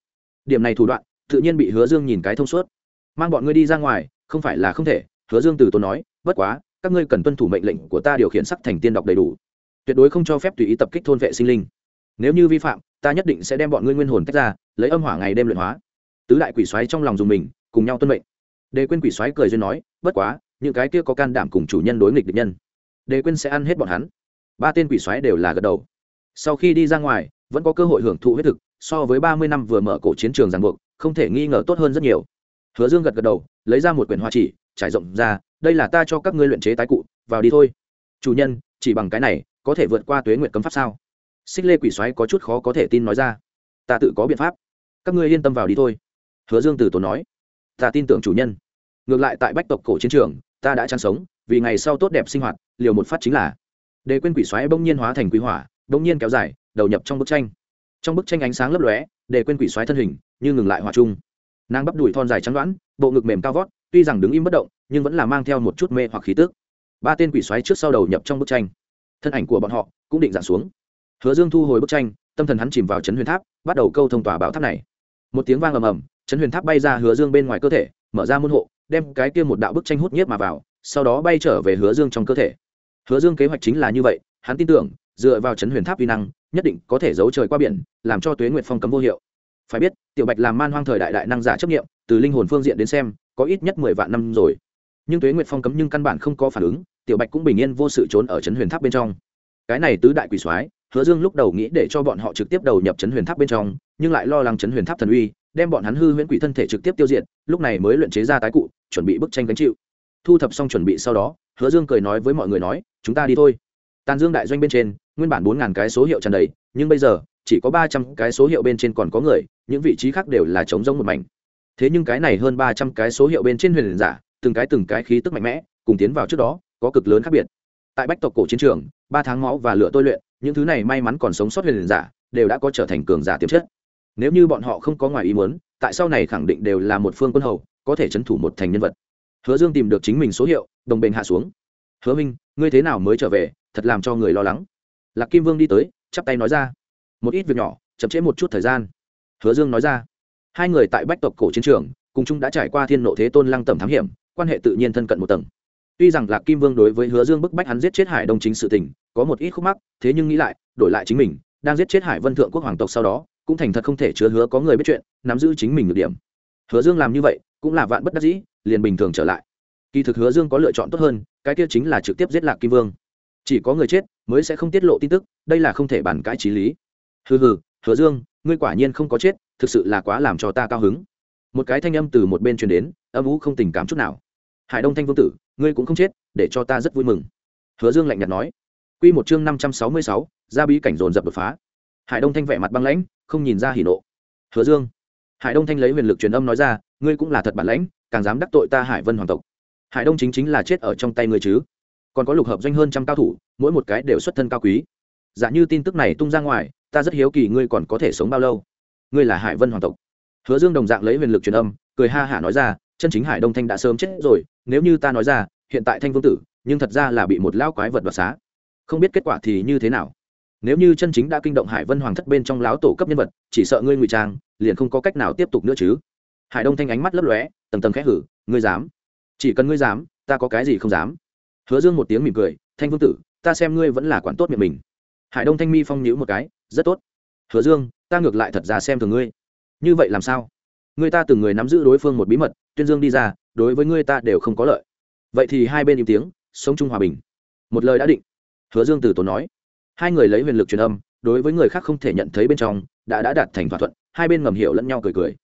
Speaker 1: Điểm này thủ đoạn, tự nhiên bị hứa dương nhìn cái thông suốt. Mang bọn ngươi đi ra ngoài, không phải là không thể, hứa dương từ tốn nói, bất quá, các ngươi cần tuân thủ mệnh lệnh của ta điều khiển sắc thành tiên đọc đầy đủ. Tuyệt đối không cho phép tùy ý tập kích thôn vệ sinh linh. Nếu như vi phạm, ta nhất định sẽ đem bọn ngươi nguyên hồn tách ra, lấy âm hỏa ngày đêm luyện hóa. Tứ đại quỷ xoáy trong lòng dùng mình cùng nhau tuân mệnh. Đề quên quỷ xoáy cười duyên nói, bất quá, những cái kia có can đảm cùng chủ nhân đối nghịch địch nhân đề quên sẽ ăn hết bọn hắn. Ba tên quỷ xoáy đều là gật đầu. Sau khi đi ra ngoài, vẫn có cơ hội hưởng thụ huyết thực, so với ba mươi năm vừa mở cổ chiến trường ràng buộc, không thể nghi ngờ tốt hơn rất nhiều. Hứa dương gật gật đầu, lấy ra một quyển hoa chỉ, trải rộng ra, đây là ta cho các ngươi luyện chế tái cụ, vào đi thôi. Chủ nhân, chỉ bằng cái này, có thể vượt qua tuế nguyện cấm pháp sao? Xích lê quỷ xoáy có chút khó có thể tin nói ra. Ta tự có biện pháp. Các ngươi yên tâm vào đi thôi. Hứa dương từ tốn nói ta tin tưởng chủ nhân. Ngược lại tại bách tộc cổ chiến trường, ta đã chăn sống, vì ngày sau tốt đẹp sinh hoạt, liều một phát chính là. Đề quên quỷ xoáy bỗng nhiên hóa thành quý hỏa, bỗng nhiên kéo dài, đầu nhập trong bức tranh. Trong bức tranh ánh sáng lấp lóe đề quên quỷ xoáy thân hình như ngừng lại hòa chung nàng bắp đùi thon dài trắng đoán, bộ ngực mềm cao vót tuy rằng đứng im bất động, nhưng vẫn là mang theo một chút mê hoặc khí tức. Ba tên quỷ xoáy trước sau đầu nhập trong bức tranh. Thân ảnh của bọn họ cũng định giảm xuống. Hứa dương thu hồi bức tranh, tâm thần hắn chìm vào chấn huyền tháp, bắt đầu câu thông tòa bảo tháp này. Một tiếng vang ầm ầm chấn huyền tháp bay ra hứa dương bên ngoài cơ thể, mở ra môn hộ, đem cái kia một đạo bức tranh hút nhiếp mà vào, sau đó bay trở về hứa dương trong cơ thể. Hứa dương kế hoạch chính là như vậy, hắn tin tưởng, dựa vào chấn huyền tháp vi năng, nhất định có thể giấu trời qua biển, làm cho tuế nguyệt phong cấm vô hiệu. Phải biết, tiểu bạch làm man hoang thời đại đại năng giả chấp nghiệm từ linh hồn phương diện đến xem, có ít nhất mười vạn năm rồi. Nhưng tuế nguyệt phong cấm nhưng căn bản không có phản ứng, tiểu bạch cũng bình yên vô sự trốn ở chấn huyền tháp bên trong. Cái này tứ đại quỷ soái hứa dương lúc đầu nghĩ để cho bọn họ trực tiếp đầu nhập chấn huyền tháp bên trong, nhưng lại lo lắng chấn huyền tháp thần uy, đem bọn hắn hư huyễn quỷ thân thể trực tiếp tiêu diệt, lúc này mới luyện chế ra tái cụ, chuẩn bị bức tranh gánh chịu. Thu thập xong chuẩn bị sau đó, hứa dương cười nói với mọi người nói, chúng ta đi thôi. Tàn dương đại doanh bên trên, nguyên bản bốn ngàn cái số hiệu tràn đầy, nhưng bây giờ, chỉ có ba trăm cái số hiệu bên trên còn có người, những vị trí khác đều là trống rỗng một mảnh. Thế nhưng cái này hơn ba trăm cái số hiệu bên trên huyền giả, từng cái từng cái khí tức mạnh mẽ, cùng tiến vào trước đó, có cực lớn khác biệt. Tại bách tộc cổ chiến trường, ba tháng máu và lửa tôi luyện những thứ này may mắn còn sống sót huyền giả, đều đã có trở thành cường giả tiềm chất. Nếu như bọn họ không có ngoài ý muốn, tại sau này khẳng định đều là một phương quân hầu, có thể chấn thủ một thành nhân vật. Hứa dương tìm được chính mình số hiệu, đồng bền hạ xuống. Hứa minh, ngươi thế nào mới trở về? Thật làm cho người lo lắng. Lạc kim vương đi tới, chắp tay nói ra. Một ít việc nhỏ, chậm trễ một chút thời gian. Hứa dương nói ra. Hai người tại bách tộc cổ chiến trường, cùng chung đã trải qua thiên nộ thế tôn lăng tầm thám hiểm, quan hệ tự nhiên thân cận một tầng. Tuy rằng lạc kim vương đối với hứa dương bức bách hắn giết chết hải đông chính sự tình có một ít khúc mắc, thế nhưng nghĩ lại, đổi lại chính mình, đang giết chết hải vân thượng quốc hoàng tộc sau đó, cũng thành thật không thể chứa hứa có người biết chuyện, nắm giữ chính mình được điểm. Hứa dương làm như vậy, cũng là vạn bất đắc dĩ, liền bình thường trở lại. Kỳ thực hứa dương có lựa chọn tốt hơn, cái kia chính là trực tiếp giết lạc kim vương. Chỉ có người chết, mới sẽ không tiết lộ tin tức, đây là không thể bàn cãi trí lý. Hừ hừ, hứa dương, ngươi quả nhiên không có chết, thực sự là quá làm cho ta cao hứng. Một cái thanh âm từ một bên truyền đến, âm vũ không tình cảm chút nào. Hải đông thanh vương tử, ngươi cũng không chết, để cho ta rất vui mừng. Hứa dương lạnh nhạt nói quy một chương năm trăm sáu mươi sáu, ra bí cảnh dồn dập đột phá. Hải đông thanh vẻ mặt băng lãnh, không nhìn ra hỉ nộ. Hứa dương. Hải đông thanh lấy huyền lực truyền âm nói ra, ngươi cũng là thật bản lãnh, càng dám đắc tội ta hải vân hoàng tộc. Hải đông chính chính là chết ở trong tay ngươi chứ. Còn có lục hợp doanh hơn trăm cao thủ, mỗi một cái đều xuất thân cao quý. Giả như tin tức này tung ra ngoài, ta rất hiếu kỳ ngươi còn có thể sống bao lâu. Ngươi là hải vân hoàng tộc. Hứa dương đồng dạng lấy huyền lực truyền âm, cười ha hả nói ra, chân chính hải đông thanh đã sớm chết rồi, nếu như ta nói ra, hiện tại thanh vương tử, nhưng thật ra là bị một lão quái vật đoạt xá không biết kết quả thì như thế nào. Nếu như chân chính đã kinh động hải vân hoàng thất bên trong láo tổ cấp nhân vật, chỉ sợ ngươi ngụy trang, liền không có cách nào tiếp tục nữa chứ. Hải đông thanh ánh mắt lấp lóe, tầng tầng khẽ hử, ngươi dám? Chỉ cần ngươi dám, ta có cái gì không dám? Hứa dương một tiếng mỉm cười, thanh vương tử, ta xem ngươi vẫn là quản tốt miệng mình. Hải đông thanh mi phong nhữ một cái, rất tốt. Hứa dương, ta ngược lại thật ra xem thường ngươi. Như vậy làm sao? Ngươi ta từng người nắm giữ đối phương một bí mật, tuyên dương đi ra, đối với ngươi ta đều không có lợi. Vậy thì hai bên im tiếng, sống chung hòa bình. Một lời đã định hứa dương từ tốn nói. Hai người lấy huyền lực truyền âm, đối với người khác không thể nhận thấy bên trong, đã đã đạt thành thỏa thuận, hai bên ngầm hiểu lẫn nhau cười cười.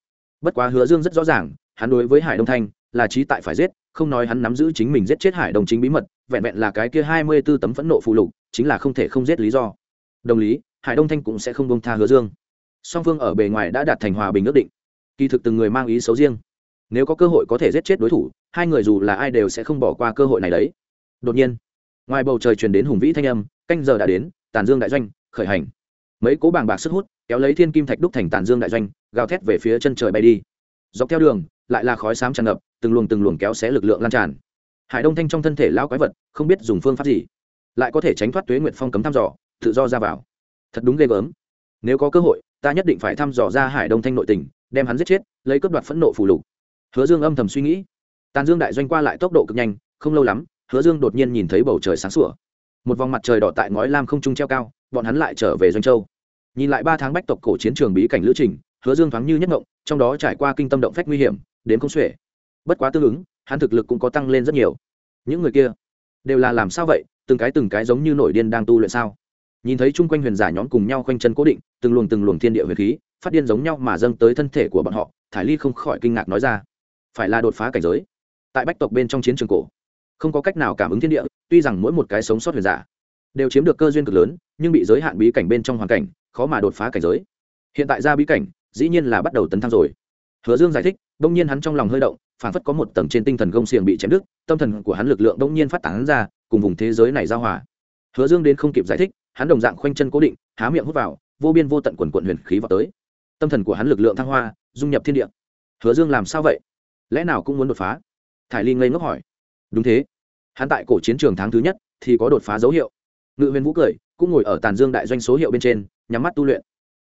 Speaker 1: Bất quá hứa dương rất rõ ràng, hắn đối với hải đông thanh, là trí tại phải giết, không nói hắn nắm giữ chính mình giết chết hải Đông chính bí mật, vẹn vẹn là cái kia hai mươi b ố tấm phẫn nộ phụ lục, chính là không thể không giết lý do. Đồng lý, hải đông thanh cũng sẽ không bông tha hứa dương. Song phương ở bề ngoài đã đạt thành hòa bình ước định. Kỳ thực từng người mang ý xấu riêng. Nếu có cơ hội có thể giết chết đối thủ, hai người dù là ai đều sẽ không bỏ qua cơ hội này đấy. Đột nhiên ngoài bầu trời truyền đến hùng vĩ thanh âm, canh giờ đã đến, tàn dương đại doanh, khởi hành. Mấy cố bàng bạc sức hút, kéo lấy thiên kim thạch đúc thành tàn dương đại doanh, gào thét về phía chân trời bay đi. Dọc theo đường, lại là khói xám tràn ngập, từng luồng từng luồng kéo xé lực lượng lan tràn. Hải đông thanh trong thân thể lao quái vật, không biết dùng phương pháp gì, lại có thể tránh thoát tuế nguyệt phong cấm thăm dò, tự do ra vào. Thật đúng ghê gớm. Nếu có cơ hội, ta nhất định phải thăm dò ra hải đông thanh nội tình, đem hắn giết chết, lấy cướp đoạt phẫn nộ phù lục. Hứa dương âm thầm suy nghĩ. Tàn dương đại doanh qua lại tốc độ cực nhanh, không lâu lắm hứa dương đột nhiên nhìn thấy bầu trời sáng sủa. Một vòng mặt trời đỏ tại ngói lam không trung treo cao, bọn hắn lại trở về doanh châu. Nhìn lại ba tháng bách tộc cổ chiến trường bí cảnh lữ trình, hứa dương thoáng như nhất ngộng, trong đó trải qua kinh tâm động phách nguy hiểm đến không xuể. Bất quá tương ứng, hắn thực lực cũng có tăng lên rất nhiều. Những người kia đều là làm sao vậy? Từng cái từng cái giống như nổi điên đang tu luyện sao? Nhìn thấy chung quanh huyền giả nhóm cùng nhau quanh chân cố định, từng luồng từng luồng thiên địa huyền khí, phát điên giống nhau mà dâng tới thân thể của bọn họ, thải ly không khỏi kinh ngạc nói ra, phải là đột phá cảnh giới. Tại bách tộc bên trong chiến trường cổ không có cách nào cảm ứng thiên địa, tuy rằng mỗi một cái sống sót huyền giả đều chiếm được cơ duyên cực lớn, nhưng bị giới hạn bí cảnh bên trong hoàn cảnh, khó mà đột phá cảnh giới. Hiện tại ra bí cảnh, dĩ nhiên là bắt đầu tấn thăng rồi. Hứa dương giải thích, đông nhiên hắn trong lòng hơi động, phản phất có một tầng trên tinh thần gông xiềng bị chém đứt, tâm thần của hắn lực lượng đông nhiên phát tán ra, cùng vùng thế giới này giao hòa. Hứa dương đến không kịp giải thích, hắn đồng dạng khoanh chân cố định, há miệng hút vào, vô biên vô tận quần quận huyền khí vào tới. Tâm thần của hắn lực lượng thăng hoa, dung nhập thiên địa. Hứa dương làm sao vậy? Lẽ nào cũng muốn đột phá? Thải ly ngây ngốc hỏi đúng thế. Hắn tại cổ chiến trường tháng thứ nhất thì có đột phá dấu hiệu. Ngự huyền vũ cười, cũng ngồi ở tàn dương đại doanh số hiệu bên trên, nhắm mắt tu luyện.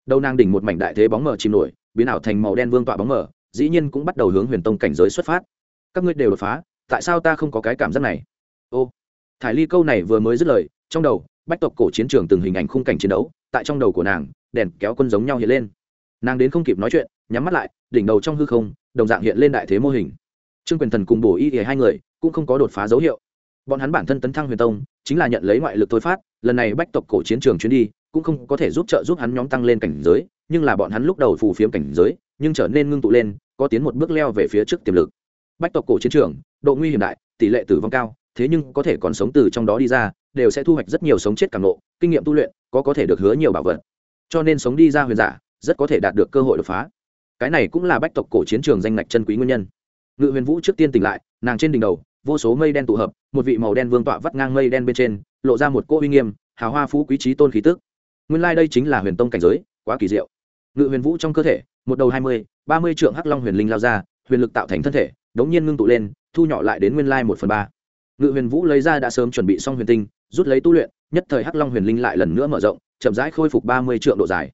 Speaker 1: Đầu nàng đỉnh một mảnh đại thế bóng mờ chìm nổi, biến ảo thành màu đen vương tọa bóng mờ, dĩ nhiên cũng bắt đầu hướng huyền tông cảnh giới xuất phát. Các ngươi đều đột phá, tại sao ta không có cái cảm giác này? Ô, thải ly câu này vừa mới dứt lời, trong đầu, bách tộc cổ chiến trường từng hình ảnh khung cảnh chiến đấu, tại trong đầu của nàng, đèn kéo quân giống nhau hiện lên. Nàng đến không kịp nói chuyện, nhắm mắt lại, đỉnh đầu trong hư không, đồng dạng hiện lên đại thế mô hình. Trương quyền thần cùng bổ y thì hai người cũng không có đột phá dấu hiệu. Bọn hắn bản thân tấn thăng huyền tông, chính là nhận lấy ngoại lực thôi phát, lần này bách tộc cổ chiến trường chuyến đi cũng không có thể giúp trợ giúp hắn nhóm tăng lên cảnh giới, nhưng là bọn hắn lúc đầu phù phiếm cảnh giới, nhưng trở nên ngưng tụ lên, có tiến một bước leo về phía trước tiềm lực. Bách tộc cổ chiến trường, độ nguy hiểm đại, tỷ lệ tử vong cao, thế nhưng có thể còn sống từ trong đó đi ra, đều sẽ thu hoạch rất nhiều sống chết càng lộ kinh nghiệm tu luyện, có có thể được hứa nhiều bảo vật. Cho nên sống đi ra huyền giả, rất có thể đạt được cơ hội đột phá. Cái này cũng là bách tộc cổ chiến trường danh ngạch chân quý nguyên nhân. Ngự huyền vũ trước tiên tỉnh lại, nàng trên đỉnh đầu vô số mây đen tụ hợp, một vị màu đen vương tọa vắt ngang mây đen bên trên, lộ ra một cỗ uy nghiêm, hào hoa phú quý trí tôn khí tức. Nguyên lai、like、đây chính là huyền tông cảnh giới, quá kỳ diệu. Ngự huyền vũ trong cơ thể, một đầu hai mươi, ba mươi trượng hắc long huyền linh lao ra, huyền lực tạo thành thân thể, đống nhiên ngưng tụ lên, thu nhỏ lại đến nguyên lai một phần ba. Ngự huyền vũ lấy ra đã sớm chuẩn bị xong huyền tinh, rút lấy tu luyện, nhất thời hắc long huyền linh lại lần nữa mở rộng, chậm rãi khôi phục ba mươi trượng độ dài.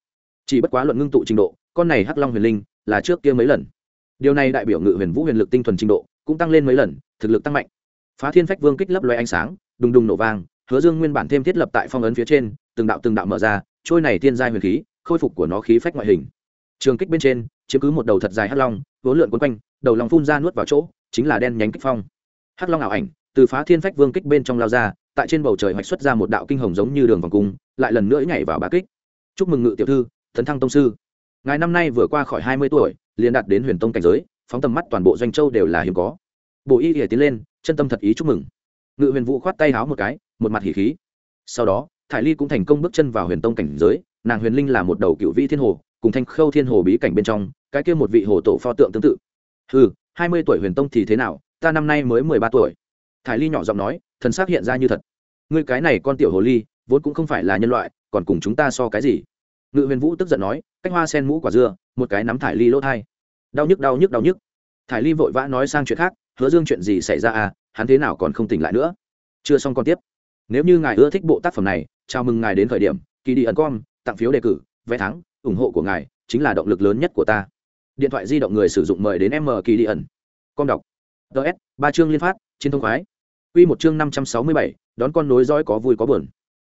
Speaker 1: Chỉ bất quá luận ngưng tụ trình độ, con này hắc long huyền linh là trước kia mấy lần. Điều này đại biểu ngự huyền vũ huyền lực tinh thuần trình độ cũng tăng lên mấy lần, thực lực tăng mạnh. Phá thiên phách vương kích lấp loe ánh sáng, đùng đùng nổ vang, hứa dương nguyên bản thêm thiết lập tại phong ấn phía trên, từng đạo từng đạo mở ra, trôi này tiên giai huyền khí, khôi phục của nó khí phách ngoại hình. Trường kích bên trên, chiếm cứ một đầu thật dài hắc long, vốn lượn quấn quanh, đầu lòng phun ra nuốt vào chỗ, chính là đen nhánh kích phong. Hắc long ảo ảnh, từ phá thiên phách vương kích bên trong lao ra, tại trên bầu trời hoạch xuất ra một đạo kinh hồng giống như đường vòng cung, lại lần nữa nhảy vào bá kích. Chúc mừng ngự tiểu thư thần thăng tông sư. Ngài năm nay vừa qua khỏi hai mươi tuổi, liền đạt đến huyền tông cảnh giới phóng tầm mắt toàn bộ doanh châu đều là hiếm có. Bộ y ỉa tiến lên, chân tâm thật ý chúc mừng. Ngự huyền vũ khoát tay háo một cái, một mặt hỉ khí. Sau đó, thải ly cũng thành công bước chân vào huyền tông cảnh giới, nàng huyền linh là một đầu cựu vị thiên hồ, cùng thanh khâu thiên hồ bí cảnh bên trong, cái kia một vị hồ tổ pho tượng tương tự. Ừ hai mươi tuổi huyền tông thì thế nào, ta năm nay mới mười ba tuổi. Thải ly nhỏ giọng nói, thần xác hiện ra như thật. Ngươi cái này con tiểu hồ ly, vốn cũng không phải là nhân loại, còn cùng chúng ta so cái gì? Ngự huyền vũ tức giận nói, cách hoa sen mũ quả dưa, một cái nắm thải ly lỗ thai đau nhức đau nhức đau nhức. Thải ly vội vã nói sang chuyện khác, hứa dương, chuyện gì xảy ra à? Hắn thế nào còn không tỉnh lại nữa? Chưa xong còn tiếp. Nếu như ngài ưa thích bộ tác phẩm này, chào mừng ngài đến thời điểm. Kỳ đi ẩn com, tặng phiếu đề cử, vé thắng, ủng hộ của ngài chính là động lực lớn nhất của ta. Điện thoại di động người sử dụng mời đến m kỳ đi ẩn com đọc. Ts ba chương liên phát, trên thông khoái. Quy một chương năm trăm sáu mươi bảy, đón con nối dõi có vui có buồn.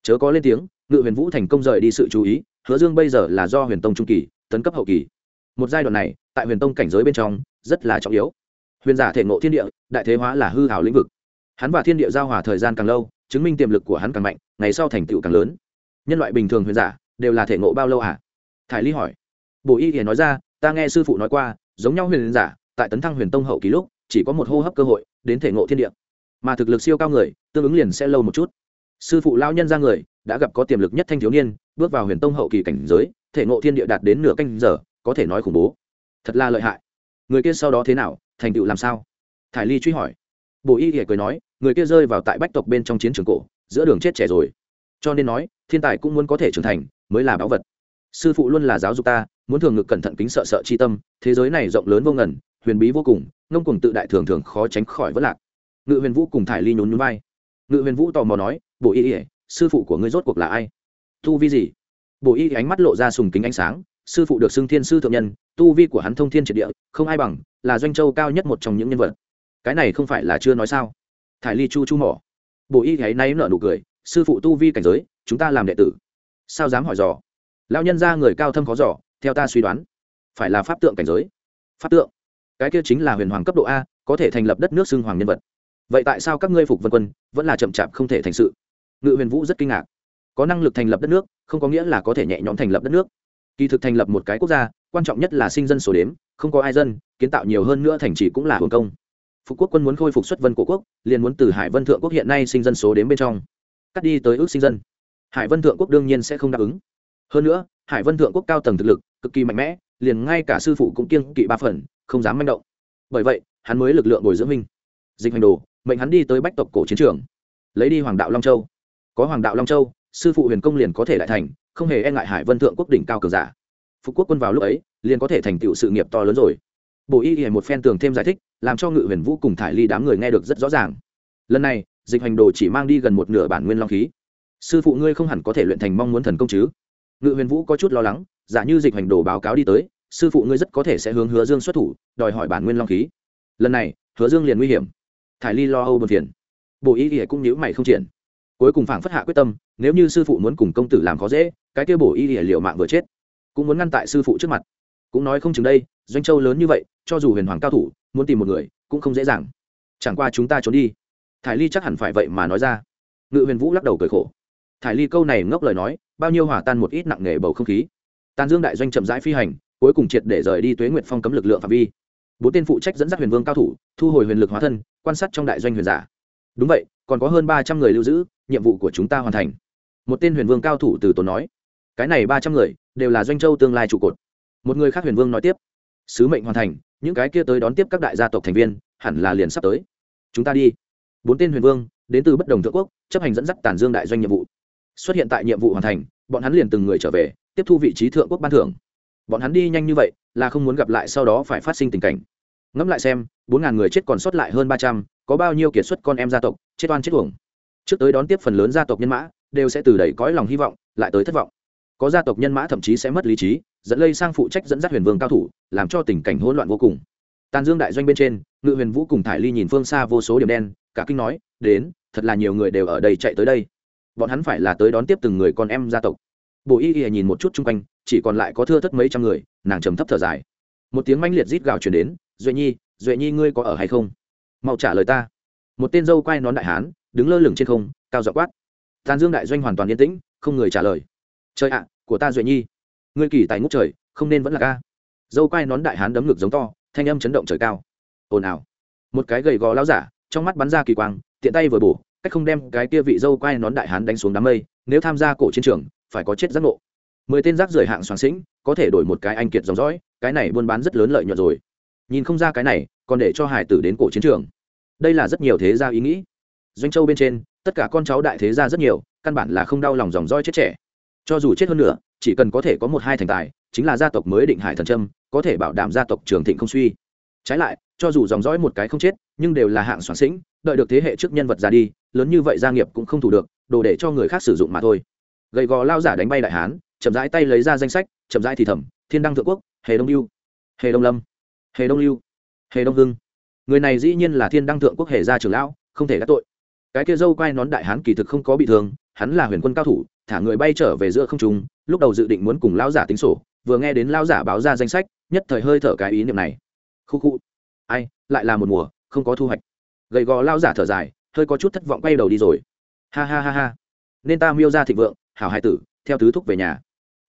Speaker 1: Chớ có lên tiếng, ngự huyền vũ thành công rời đi sự chú ý, hứa dương bây giờ là do huyền tông trung kỳ, tấn cấp hậu kỳ một giai đoạn này, tại huyền tông cảnh giới bên trong, rất là trọng yếu. Huyền giả thể ngộ thiên địa, đại thế hóa là hư hảo lĩnh vực. Hắn và thiên địa giao hòa thời gian càng lâu, chứng minh tiềm lực của hắn càng mạnh, ngày sau thành tựu càng lớn. Nhân loại bình thường huyền giả, đều là thể ngộ bao lâu à? Thải ly hỏi. Bổ y hiền nói ra, ta nghe sư phụ nói qua, giống nhau huyền giả, tại tấn thăng huyền tông hậu kỳ lúc, chỉ có một hô hấp cơ hội, đến thể ngộ thiên địa. Mà thực lực siêu cao người, tương ứng liền sẽ lâu một chút. Sư phụ lao nhân ra người, đã gặp có tiềm lực nhất thanh thiếu niên, bước vào huyền tông hậu kỳ cảnh giới, thể ngộ thiên địa đạt đến nửa canh giờ có thể nói khủng bố. Thật là lợi hại. Người kia sau đó thế nào, thành tựu làm sao? Thải ly truy hỏi. Bộ y hiệ cười nói, người kia rơi vào tại bách tộc bên trong chiến trường cổ, giữa đường chết trẻ rồi. Cho nên nói, thiên tài cũng muốn có thể trưởng thành, mới là báu vật. Sư phụ luôn là giáo dục ta, muốn thường ngực cẩn thận kính sợ sợ chi tâm, thế giới này rộng lớn vô ngần, huyền bí vô cùng, ngông cùng tự đại thường thường khó tránh khỏi vất lạc. Ngự huyền vũ cùng thải ly nhún nhún vai. Ngự huyền vũ tò mò nói bộ y ỉa sư phụ của ngươi rốt cuộc là ai? Thu vi gì? Bộ y ánh mắt lộ ra sùng kính ánh sáng sư phụ được xưng thiên sư thượng nhân, tu vi của hắn thông thiên triệt địa, không ai bằng, là doanh châu cao nhất một trong những nhân vật. Cái này không phải là chưa nói sao? Thải ly chu chu mỏ. Bộ y gáy nay nở nụ cười, sư phụ tu vi cảnh giới, chúng ta làm đệ tử. Sao dám hỏi dò? Lao nhân ra người cao thâm khó dò, theo ta suy đoán. Phải là pháp tượng cảnh giới. Pháp tượng? Cái kia chính là huyền hoàng cấp độ a, có thể thành lập đất nước xưng hoàng nhân vật. Vậy tại sao các ngươi phục vân quân, vẫn là chậm chạp không thể thành sự? Ngự huyền vũ rất kinh ngạc. Có năng lực thành lập đất nước, không có nghĩa là có thể nhẹ nhõm thành lập đất nước kỳ thực thành lập một cái quốc gia, quan trọng nhất là sinh dân số đếm, không có ai dân, kiến tạo nhiều hơn nữa thành trì cũng là hưởng công. Phục quốc quân muốn khôi phục xuất vân của quốc, liền muốn từ hải vân thượng quốc hiện nay sinh dân số đếm bên trong, cắt đi tới ước sinh dân. Hải vân thượng quốc đương nhiên sẽ không đáp ứng. Hơn nữa, hải vân thượng quốc cao tầng thực lực, cực kỳ mạnh mẽ, liền ngay cả sư phụ cũng kiêng kỵ ba phần, không dám manh động. Bởi vậy, hắn mới lực lượng bồi dưỡng minh dịch hành đồ, mệnh hắn đi tới bách tộc cổ chiến trường. Lấy đi hoàng đạo long châu. Có hoàng đạo long châu, sư phụ huyền công liền có thể đại thành không hề e ngại hải vân thượng quốc đỉnh cao cường giả. Phục quốc quân vào lúc ấy, liền có thể thành tựu sự nghiệp to lớn rồi. Bộ y y một phen tường thêm giải thích, làm cho ngự huyền vũ cùng thải ly đám người nghe được rất rõ ràng. Lần này, dịch hành đồ chỉ mang đi gần một nửa bản nguyên long khí. Sư phụ ngươi không hẳn có thể luyện thành mong muốn thần công chứ? Ngự huyền vũ có chút lo lắng, giả như dịch hành đồ báo cáo đi tới, sư phụ ngươi rất có thể sẽ hướng hứa dương xuất thủ, đòi hỏi bản nguyên long khí. Lần này, hứa dương liền nguy hiểm. Thải ly lo âu buồn phiền. Bộ y y cũng nhíu mày không triển. Cuối cùng phảng phất hạ quyết tâm, nếu như sư phụ muốn cùng công tử làm khó dễ cái kia bổ y y liệu mạng vừa chết, cũng muốn ngăn tại sư phụ trước mặt. Cũng nói không chừng đây, doanh châu lớn như vậy, cho dù huyền hoàng cao thủ, muốn tìm một người, cũng không dễ dàng. Chẳng qua chúng ta trốn đi. Thải ly chắc hẳn phải vậy mà nói ra. Ngự huyền vũ lắc đầu cười khổ. Thải ly câu này ngốc lời nói, bao nhiêu hỏa tan một ít nặng nề bầu không khí. Tàn dương đại doanh chậm rãi phi hành, cuối cùng triệt để rời đi tuế nguyệt phong cấm lực lượng phạm vi. Bốn tên phụ trách dẫn dắt huyền vương cao thủ, thu hồi huyền lực hóa thân, quan sát trong đại doanh huyền giả. Đúng vậy, còn có hơn ba trăm người lưu giữ, nhiệm vụ của chúng ta hoàn thành. Một tên huyền vương cao thủ từ tốn nói cái này ba trăm người đều là doanh châu tương lai trụ cột. Một người khác huyền vương nói tiếp, sứ mệnh hoàn thành, những cái kia tới đón tiếp các đại gia tộc thành viên, hẳn là liền sắp tới. Chúng ta đi. Bốn tên huyền vương đến từ bất đồng thượng quốc, chấp hành dẫn dắt tản dương đại doanh nhiệm vụ. Xuất hiện tại nhiệm vụ hoàn thành, bọn hắn liền từng người trở về, tiếp thu vị trí thượng quốc ban thưởng. Bọn hắn đi nhanh như vậy, là không muốn gặp lại sau đó phải phát sinh tình cảnh. Ngẫm lại xem, bốn ngàn người chết còn sót lại hơn ba trăm, có bao nhiêu kiệt xuất con em gia tộc, chết oan chết uổng. Trước tới đón tiếp phần lớn gia tộc nhân mã, đều sẽ từ đầy cõi lòng hy vọng, lại tới thất vọng có gia tộc nhân mã thậm chí sẽ mất lý trí, dẫn lây sang phụ trách dẫn dắt huyền vương cao thủ, làm cho tình cảnh hỗn loạn vô cùng. Tàn dương đại doanh bên trên, ngự huyền vũ cùng thải ly nhìn phương xa vô số điểm đen, cả kinh nói, đến, thật là nhiều người đều ở đây chạy tới đây. Bọn hắn phải là tới đón tiếp từng người con em gia tộc. Bộ y y nhìn một chút chung quanh, chỉ còn lại có thưa thất mấy trăm người, nàng trầm thấp thở dài. Một tiếng manh liệt rít gào chuyển đến, duệ nhi duệ nhi ngươi có ở hay không? Mau trả lời ta. Một tên dâu quay nón đại hán, đứng lơ lửng trên không, cao dọ quát. Tàn dương đại doanh hoàn toàn yên tĩnh, không người trả lời trời ạ, của ta duệ nhi. Ngươi kỳ tài ngút trời, không nên vẫn là ca. Dâu quai nón đại hán đấm ngực giống to, thanh âm chấn động trời cao. Ồn ào. Một cái gầy gò lao giả, trong mắt bắn ra kỳ quang, tiện tay vừa bổ, cách không đem cái kia vị dâu quai nón đại hán đánh xuống đám mây, nếu tham gia cổ chiến trường, phải có chết giác ngộ. Mười tên rác rưởi hạng soàng xĩnh có thể đổi một cái anh kiệt dòng dõi, cái này buôn bán rất lớn lợi nhuận rồi. Nhìn không ra cái này, còn để cho hải tử đến cổ chiến trường. Đây là rất nhiều thế gia ý nghĩ. Doanh châu bên trên, tất cả con cháu đại thế gia rất nhiều, căn bản là không đau lòng dòng roi chết trẻ cho dù chết hơn nữa chỉ cần có thể có một hai thành tài chính là gia tộc mới định hải thần trâm có thể bảo đảm gia tộc trường thịnh không suy. Trái lại cho dù dòng dõi một cái không chết nhưng đều là hạng soạn sĩnh đợi được thế hệ trước nhân vật ra đi lớn như vậy gia nghiệp cũng không thủ được đồ để cho người khác sử dụng mà thôi. Gầy gò lao giả đánh bay đại hán chậm rãi tay lấy ra danh sách chậm rãi thì thẩm, thiên đăng thượng quốc hề đông lưu hề đông lâm hề đông lưu hề đông hưng. Người này dĩ nhiên là thiên đăng thượng quốc hề gia trưởng lão không thể đắc tội. Cái kia dâu quai nón đại hán kỳ thực không có bị thương hắn là huyền quân cao thủ, thả người bay trở về giữa không trung, lúc đầu dự định muốn cùng lão giả tính sổ, vừa nghe đến lão giả báo ra danh sách, nhất thời hơi thở cái ý niệm này. Khu khu. Ai, lại là một mùa, không có thu hoạch. Gầy gò lão giả thở dài, hơi có chút thất vọng quay đầu đi rồi. Ha ha ha ha. Nên ta miêu ra thịnh vượng, hảo hai tử, theo tứ thúc về nhà.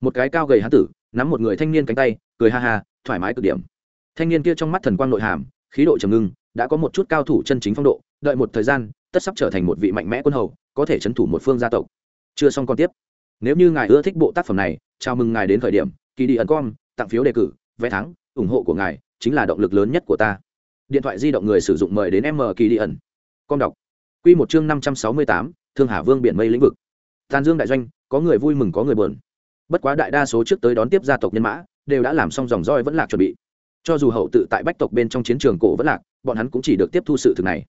Speaker 1: Một cái cao gầy hán tử, nắm một người thanh niên cánh tay, cười ha ha, thoải mái cực điểm. Thanh niên kia trong mắt thần quang nội hàm, khí độ trầm ngưng, đã có một chút cao thủ chân chính phong độ, đợi một thời gian tất sắp trở thành một vị mạnh mẽ quân hầu, có thể trấn thủ một phương gia tộc. Chưa xong còn tiếp. Nếu như ngài ưa thích bộ tác phẩm này, chào mừng ngài đến thời điểm kỳ đi ẩn com tặng phiếu đề cử, vé thắng, ủng hộ của ngài chính là động lực lớn nhất của ta. Điện thoại di động người sử dụng mời đến m kỳ đi ẩn com đọc. Q một chương năm trăm sáu mươi tám, thương hà vương biển mây lĩnh vực. Tàn dương đại doanh, có người vui mừng, có người buồn. Bất quá đại đa số trước tới đón tiếp gia tộc nhân mã, đều đã làm xong dòng roi vẫn lạc chuẩn bị. Cho dù hậu tự tại bách tộc bên trong chiến trường cổ vẫn lạc, bọn hắn cũng chỉ được tiếp thu sự thực này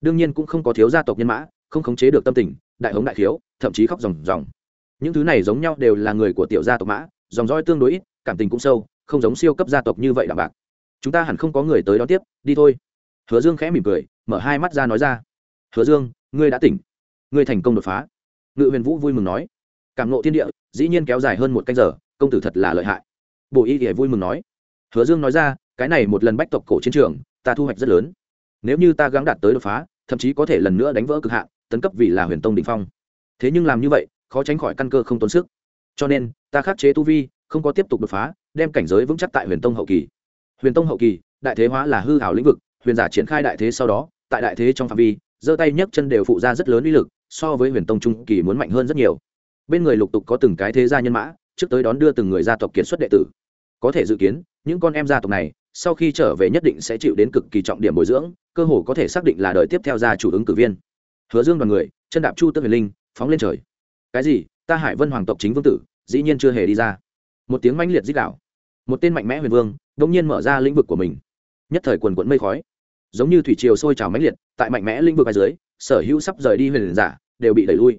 Speaker 1: đương nhiên cũng không có thiếu gia tộc nhân mã, không khống chế được tâm tình, đại hống đại thiếu thậm chí khóc ròng ròng. Những thứ này giống nhau đều là người của tiểu gia tộc mã dòng roi tương đối ít, cảm tình cũng sâu, không giống siêu cấp gia tộc như vậy đạm bạc. Chúng ta hẳn không có người tới đó tiếp, đi thôi. Hứa dương khẽ mỉm cười, mở hai mắt ra nói ra. Hứa dương, ngươi đã tỉnh. Ngươi thành công đột phá. Ngự huyền vũ vui mừng nói. Cảm nộ thiên địa, dĩ nhiên kéo dài hơn một canh giờ, công tử thật là lợi hại. Bộ y thì vui mừng nói. Hứa dương nói ra, cái này một lần bách tộc cổ chiến trường, ta thu hoạch rất lớn nếu như ta gắng đạt tới đột phá, thậm chí có thể lần nữa đánh vỡ cực hạn, tấn cấp vì là huyền tông đ ỉ n h phong. Thế nhưng làm như vậy, khó tránh khỏi căn cơ không tốn sức. Cho nên, ta khắc chế tu vi, không có tiếp tục đột phá, đem cảnh giới vững chắc tại huyền tông hậu kỳ. Huyền tông hậu kỳ, đại thế hóa là hư hảo lĩnh vực, huyền giả triển khai đại thế sau đó, tại đại thế trong phạm vi, giơ tay nhấc chân đều phụ ra rất lớn uy lực, so với huyền tông trung kỳ muốn mạnh hơn rất nhiều. Bên người lục tục có từng cái thế gia nhân mã, trước tới đón đưa từng người gia tộc kiệt xuất đệ tử. Có thể dự kiến, những con em gia tộc này, sau khi trở về nhất định sẽ chịu đến cực kỳ trọng điểm bồi dưỡng cơ hồ có thể xác định là đời tiếp theo gia chủ ứng cử viên. Hứa dương đoàn người chân đạp chu tước huyền linh phóng lên trời. Cái gì? Ta hải vân hoàng tộc chính vương tử dĩ nhiên chưa hề đi ra. Một tiếng mãnh liệt dích đạo một tên mạnh mẽ huyền vương đông nhiên mở ra lĩnh vực của mình. Nhất thời quần quẫn mây khói. Giống như thủy triều sôi trào mãnh liệt tại mạnh mẽ lĩnh vực ở dưới sở hữu sắp rời đi huyền giả đều bị đẩy lui.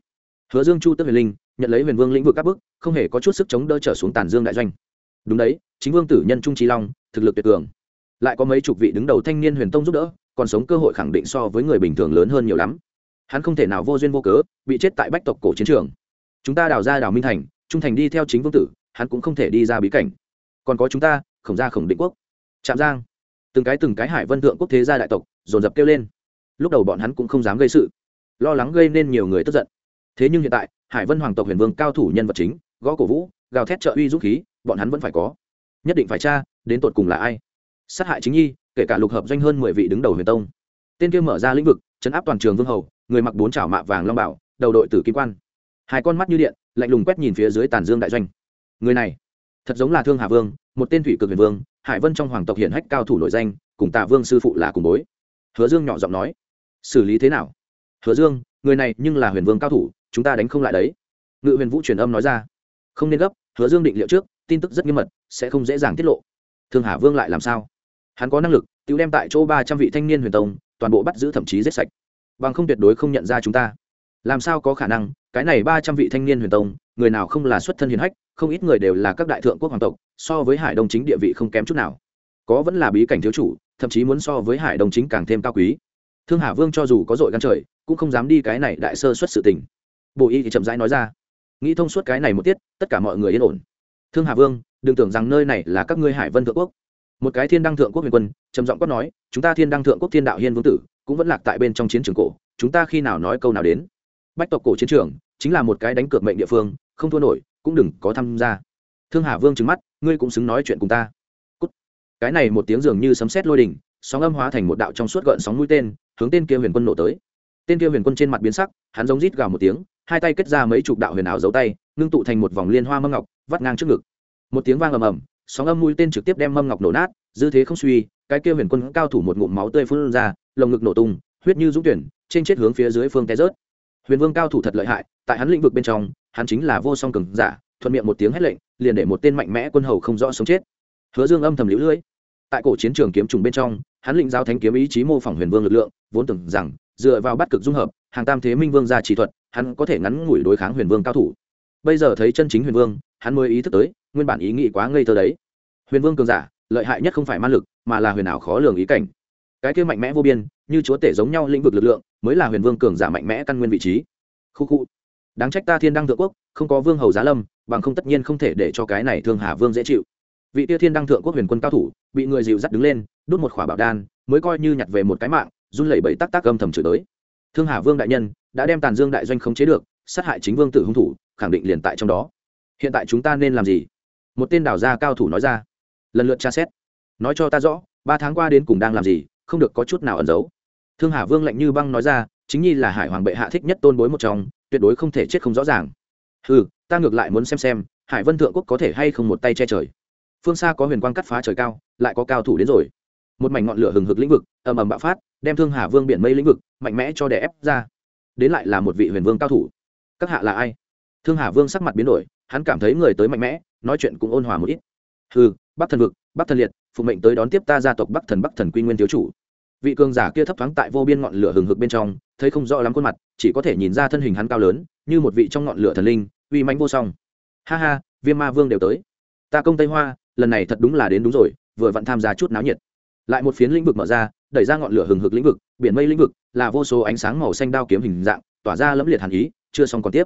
Speaker 1: Hứa dương chu tức huyền linh nhận lấy huyền vương lĩnh vực các bước, không hề có chút sức chống đỡ trở xuống tàn dương đại doanh. Đúng đấy chính vương tử nhân trung trí long thực lực tuyệt cường. Lại có mấy chục vị đứng đầu thanh niên huyền tông giúp đỡ còn sống cơ hội khẳng định so với người bình thường lớn hơn nhiều lắm. Hắn không thể nào vô duyên vô cớ bị chết tại bách tộc cổ chiến trường. Chúng ta đào ra đào minh thành, trung thành đi theo chính vương tử, hắn cũng không thể đi ra bí cảnh. Còn có chúng ta, khổng gia khổng định quốc. Trạm giang. Từng cái từng cái hải vân thượng quốc thế gia đại tộc, dồn dập kêu lên. Lúc đầu bọn hắn cũng không dám gây sự. Lo lắng gây nên nhiều người tức giận. Thế nhưng hiện tại, hải vân hoàng tộc huyền vương cao thủ nhân vật chính, gõ cổ vũ, gào thét trợ uy dũng khí, bọn hắn vẫn phải có. Nhất định phải tra, đến tột cùng là ai? Sát hại chính nhi kể cả lục hợp doanh hơn mười vị đứng đầu huyền tông. Tên kia mở ra lĩnh vực, chấn áp toàn trường vương hầu, người mặc bốn chảo mạ vàng long bảo, đầu đội tử kim quan. Hai con mắt như điện, lạnh lùng quét nhìn phía dưới tàn dương đại doanh. Người này, thật giống là thương hà vương, một tên thủy cực huyền vương, hải vân trong hoàng tộc hiển hách cao thủ nổi danh, cùng tạ vương sư phụ là cùng bối. Hứa dương nhỏ giọng nói, xử lý thế nào? Hứa dương, người này nhưng là huyền vương cao thủ, chúng ta đánh không lại đấy. Ngự huyền vũ truyền âm nói ra. Không nên gấp, hứa dương định liệu trước, tin tức rất nghiêm mật, sẽ không dễ dàng tiết lộ. Thương hà vương lại làm sao? Hắn có năng lực, tự đem tại chỗ ba trăm vị thanh niên huyền tông, toàn bộ bắt giữ thậm chí giết sạch. Bằng không tuyệt đối không nhận ra chúng ta. Làm sao có khả năng, cái này ba trăm vị thanh niên huyền tông, người nào không là xuất thân hiền hách, không ít người đều là các đại thượng quốc hoàng tộc, so với hải đông chính địa vị không kém chút nào. Có vẫn là bí cảnh thiếu chủ, thậm chí muốn so với hải đông chính càng thêm cao quý. Thương hà vương cho dù có dội gan trời, cũng không dám đi cái này đại sơ xuất sự tình. Bộ y thì chậm rãi nói ra. Nghĩ thông suốt cái này một tiết, tất cả mọi người yên ổn. Thương hà vương, đừng tưởng rằng nơi này là các ngươi hải vân thượng quốc một cái thiên đăng thượng quốc huyền quân, trầm giọng quát nói, chúng ta thiên đăng thượng quốc thiên đạo hiên vương tử cũng vẫn lạc tại bên trong chiến trường cổ, chúng ta khi nào nói câu nào đến? Bách tộc cổ chiến trường chính là một cái đánh cược mệnh địa phương, không thua nổi, cũng đừng có tham gia. Thương hà vương trừng mắt, ngươi cũng xứng nói chuyện cùng ta. Cút. cái này một tiếng dường như sấm sét lôi đình, sóng âm hóa thành một đạo trong suốt gợn sóng mũi tên, hướng tên kia huyền quân nổ tới. Tên kia huyền quân trên mặt biến sắc, hắn giống rít gào một tiếng, hai tay kết ra mấy chục đạo huyền ảo giấu tay, ngưng tụ thành một vòng liên hoa mâm ngọc, vắt ngang trước ngực. Một tiếng vang ầm ầm sóng âm mũi tên trực tiếp đem mâm ngọc nổ nát, dư thế không suy, cái kia huyền quân cao thủ một ngụm máu tươi phun ra, lồng ngực nổ tung, huyết như dũng tuyển, trên chết hướng phía dưới phương té rớt. Huyền vương cao thủ thật lợi hại, tại hắn lĩnh vực bên trong, hắn chính là vô song cường giả, thuận miệng một tiếng hét lệnh, liền để một tên mạnh mẽ quân hầu không rõ sống chết. Hứa dương âm thầm liễu lưỡi. Tại cổ chiến trường kiếm trùng bên trong, hắn lĩnh giáo thánh kiếm ý chí mô phỏng huyền vương lực lượng, vốn tưởng rằng, dựa vào bắt cực dung hợp, hàng tam thế minh vương ra chỉ thuật, hắn có thể ngắn ngủi đối kháng huyền vương cao thủ. Bây giờ thấy chân chính huyền vương, hắn mới ý thức tới nguyên bản ý nghĩ quá ngây thơ đấy. Huyền vương cường giả, lợi hại nhất không phải ma lực, mà là huyền ảo khó lường ý cảnh. Cái kia mạnh mẽ vô biên, như chúa tể giống nhau lĩnh vực lực lượng, mới là huyền vương cường giả mạnh mẽ căn nguyên vị trí. Khu khu. Đáng trách ta thiên đăng thượng quốc, không có vương hầu giá lâm, bằng không tất nhiên không thể để cho cái này thương hà vương dễ chịu. Vị tia thiên đăng thượng quốc huyền quân cao thủ, bị người dịu dắt đứng lên, đốt một khỏa bảo đan, mới coi như nhặt về một cái mạng, run lẩy bẩy tắc tắc âm thầm chửi tới. Thương hà vương đại nhân, đã đem tàn dương đại doanh không chế được, sát hại chính vương tử hung thủ, khẳng định liền tại trong đó. Hiện tại chúng ta nên làm gì? Một tên đảo gia cao thủ nói ra, lần lượt tra xét. Nói cho ta rõ, ba tháng qua đến cùng đang làm gì, không được có chút nào ẩn giấu. Thương hà vương lạnh như băng nói ra, chính nhi là hải hoàng bệ hạ thích nhất tôn bối một trong, tuyệt đối không thể chết không rõ ràng. Ừ ta ngược lại muốn xem xem, hải vân thượng quốc có thể hay không một tay che trời. Phương xa có huyền quang cắt phá trời cao, lại có cao thủ đến rồi. Một mảnh ngọn lửa hừng hực lĩnh vực, ầm ầm bạo phát, đem thương hà vương biển mây lĩnh vực, mạnh mẽ cho đè ép ra. Đến lại là một vị huyền vương cao thủ. Các hạ là ai? Thương hà vương sắc mặt biến đổi, hắn cảm thấy người tới mạnh mẽ nói chuyện cũng ôn hòa một ít. Hừ, bắc thần vực bắc thần liệt phụ mệnh tới đón tiếp ta gia tộc bắc thần bắc thần quy nguyên thiếu chủ. Vị cường giả kia thấp thoáng tại vô biên ngọn lửa hừng hực bên trong thấy không rõ lắm khuôn mặt chỉ có thể nhìn ra thân hình hắn cao lớn như một vị trong ngọn lửa thần linh uy mãnh vô song. Ha ha viêm ma vương đều tới. Ta công tây hoa lần này thật đúng là đến đúng rồi vừa vặn tham gia chút náo nhiệt. Lại một phiến lĩnh vực mở ra đẩy ra ngọn lửa hừng hực lĩnh vực biển mây lĩnh vực là vô số ánh sáng màu xanh đao kiếm hình dạng tỏa ra lẫm liệt hàn ý chưa xong còn tiếp.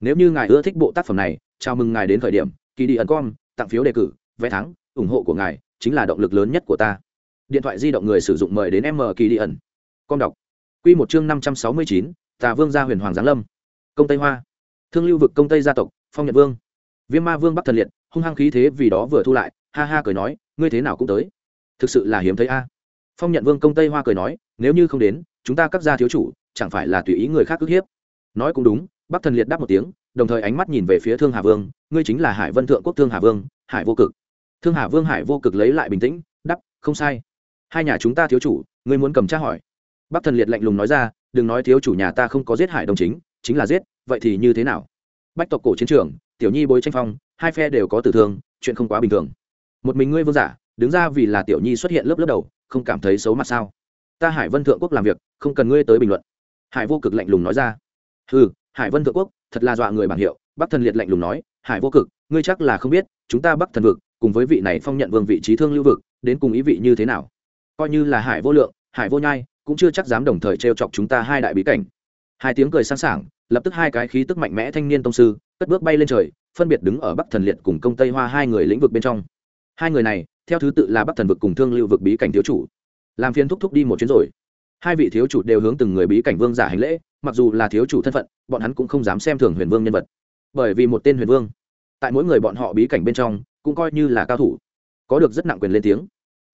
Speaker 1: Nếu như ngài ưa thích bộ tác phẩm này chào mừng ngài đến khởi điểm kỳ đi ẩn com, tặng phiếu đề cử, vé thắng, ủng hộ của ngài chính là động lực lớn nhất của ta. Điện thoại di động người sử dụng mời đến m kỳ đi ẩn. Com đọc. Q một chương năm trăm sáu mươi chín, tà vương gia huyền hoàng giáng lâm. Công tây hoa. Thương lưu vực công tây gia tộc, phong nhật vương. Viêm ma vương bắc thần liệt, hung hăng khí thế vì đó vừa thu lại, ha ha cười nói, ngươi thế nào cũng tới. Thực sự là hiếm thấy a. Phong nhận vương công tây hoa cười nói, nếu như không đến, chúng ta các gia thiếu chủ, chẳng phải là tùy ý người khác ức hiếp. Nói cũng đúng, bắc thần liệt đáp một tiếng đồng thời ánh mắt nhìn về phía thương hà vương, ngươi chính là hải vân thượng quốc thương hà vương, hải vô cực. Thương hà vương hải vô cực lấy lại bình tĩnh đắp không sai. Hai nhà chúng ta thiếu chủ, ngươi muốn cầm tra hỏi. Bắc thần liệt lạnh lùng nói ra, đừng nói thiếu chủ nhà ta không có giết hải đồng chính chính là giết, vậy thì như thế nào? Bách tộc cổ chiến trường, tiểu nhi bối tranh phong, hai phe đều có tử thương, chuyện không quá bình thường. Một mình ngươi vương giả, đứng ra vì là tiểu nhi xuất hiện lớp lớp đầu, không cảm thấy xấu mặt sao? Ta hải vân thượng quốc làm việc, không cần ngươi tới bình luận. Hải vô cực lạnh lùng nói ra. Ừ hải vân thượng quốc thật là dọa người bảng hiệu, bắc thần liệt lạnh lùng nói, hải vô cực, ngươi chắc là không biết, chúng ta bắc thần vực, cùng với vị này phong nhận vương vị trí thương lưu vực, đến cùng ý vị như thế nào? Coi như là hải vô lượng, hải vô nhai, cũng chưa chắc dám đồng thời t r e o chọc chúng ta hai đại bí cảnh. Hai tiếng cười sẵn sàng, lập tức hai cái khí tức mạnh mẽ thanh niên tông sư, cất bước bay lên trời, phân biệt đứng ở bắc thần liệt cùng công tây hoa hai người lĩnh vực bên trong. Hai người này, theo thứ tự là bắc thần vực cùng thương lưu vực bí cảnh thiếu chủ. Làm phiên thúc thúc đi một chuyến rồi. Hai vị thiếu chủ đều hướng từng người bí cảnh vương giả hành lễ mặc dù là thiếu chủ thân phận, bọn hắn cũng không dám xem thường huyền vương nhân vật. Bởi vì một tên huyền vương, tại mỗi người bọn họ bí cảnh bên trong, cũng coi như là cao thủ, có được rất nặng quyền lên tiếng.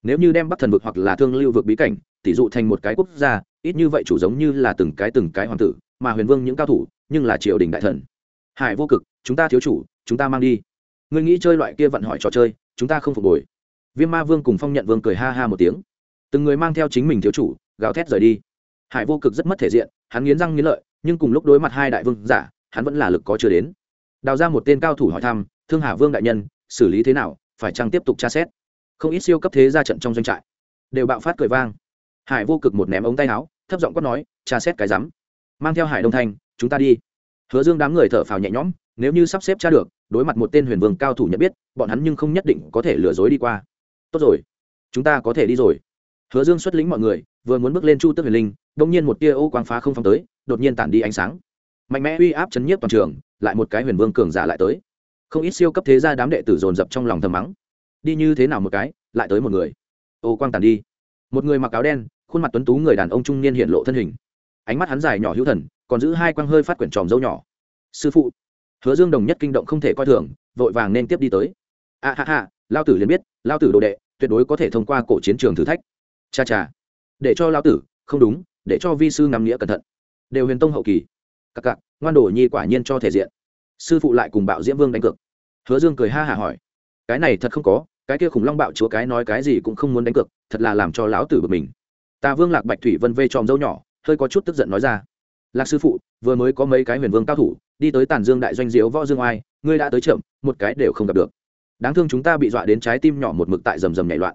Speaker 1: Nếu như đem bắc thần vực hoặc là thương lưu vực bí cảnh tỷ dụ thành một cái quốc gia, ít như vậy chủ giống như là từng cái từng cái hoàng tử, mà huyền vương những cao thủ, nhưng là triều đình đại thần. Hải vô cực, chúng ta thiếu chủ, chúng ta mang đi. Ngươi nghĩ chơi loại kia vận hỏi trò chơi, chúng ta không phục hồi. Viêm ma vương cùng phong nhận vương cười ha ha một tiếng. Từng người mang theo chính mình thiếu chủ, gào thét rời đi hải vô cực rất mất thể diện, hắn nghiến răng nghiến lợi, nhưng cùng lúc đối mặt hai đại vương giả, hắn vẫn là lực có chưa đến. Đào ra một tên cao thủ hỏi thăm, thương hà vương đại nhân, xử lý thế nào? Phải chăng tiếp tục tra xét? Không ít siêu cấp thế ra trận trong doanh trại đều bạo phát cười vang. Hải vô cực một ném ống tay áo, thấp giọng quát nói, tra xét cái rắm. Mang theo hải đông thanh chúng ta đi. Hứa dương đám người thở phào nhẹ nhõm, nếu như sắp xếp tra được, đối mặt một tên huyền vương cao thủ nhận biết, bọn hắn nhưng không nhất định có thể lừa dối đi qua. Tốt rồi, chúng ta có thể đi rồi. Hứa dương xuất lĩnh mọi người, vừa muốn bước lên chu tước huyền linh đông nhiên một tia ô quang phá không phong tới, đột nhiên tản đi ánh sáng. Mạnh mẽ uy áp chấn nhiếp toàn trường, lại một cái huyền vương cường giả lại tới. Không ít siêu cấp thế gia đám đệ tử dồn dập trong lòng thầm mắng. Đi như thế nào một cái, lại tới một người. Ô quang tàn đi. Một người mặc áo đen, khuôn mặt tuấn tú người đàn ông trung niên hiện lộ thân hình. Ánh mắt hắn dài nhỏ hữu thần, còn giữ hai quang hơi phát quyển tròm dâu nhỏ. Sư phụ. Hứa dương đồng nhất kinh động không thể coi thường, vội vàng nên tiếp đi tới. A ha ha, lao tử liền biết, lao tử đồ đệ, tuyệt đối có thể thông qua cổ chiến trường thử thách. Cha cha. Để cho lao tử, không đúng để cho vi sư ngắm nghĩa cẩn thận. Đều huyền tông hậu kỳ. Cặc cặc ngoan đồ nhi quả nhiên cho thể diện. Sư phụ lại cùng bạo diễm vương đánh cược. Hứa dương cười ha hả hỏi, cái này thật không có, cái kia khủng long bạo chúa cái nói cái gì cũng không muốn đánh cược, thật là làm cho lão tử bực mình. Ta vương lạc bạch thủy vân vê tròm dâu nhỏ, hơi có chút tức giận nói ra, lạc sư phụ, vừa mới có mấy cái huyền vương cao thủ, đi tới tàn dương đại doanh diếu võ dương oai, ngươi đã tới chậm, một cái đều không gặp được. Đáng thương chúng ta bị dọa đến trái tim nhỏ một mực tại rầm rầm nhảy loạn.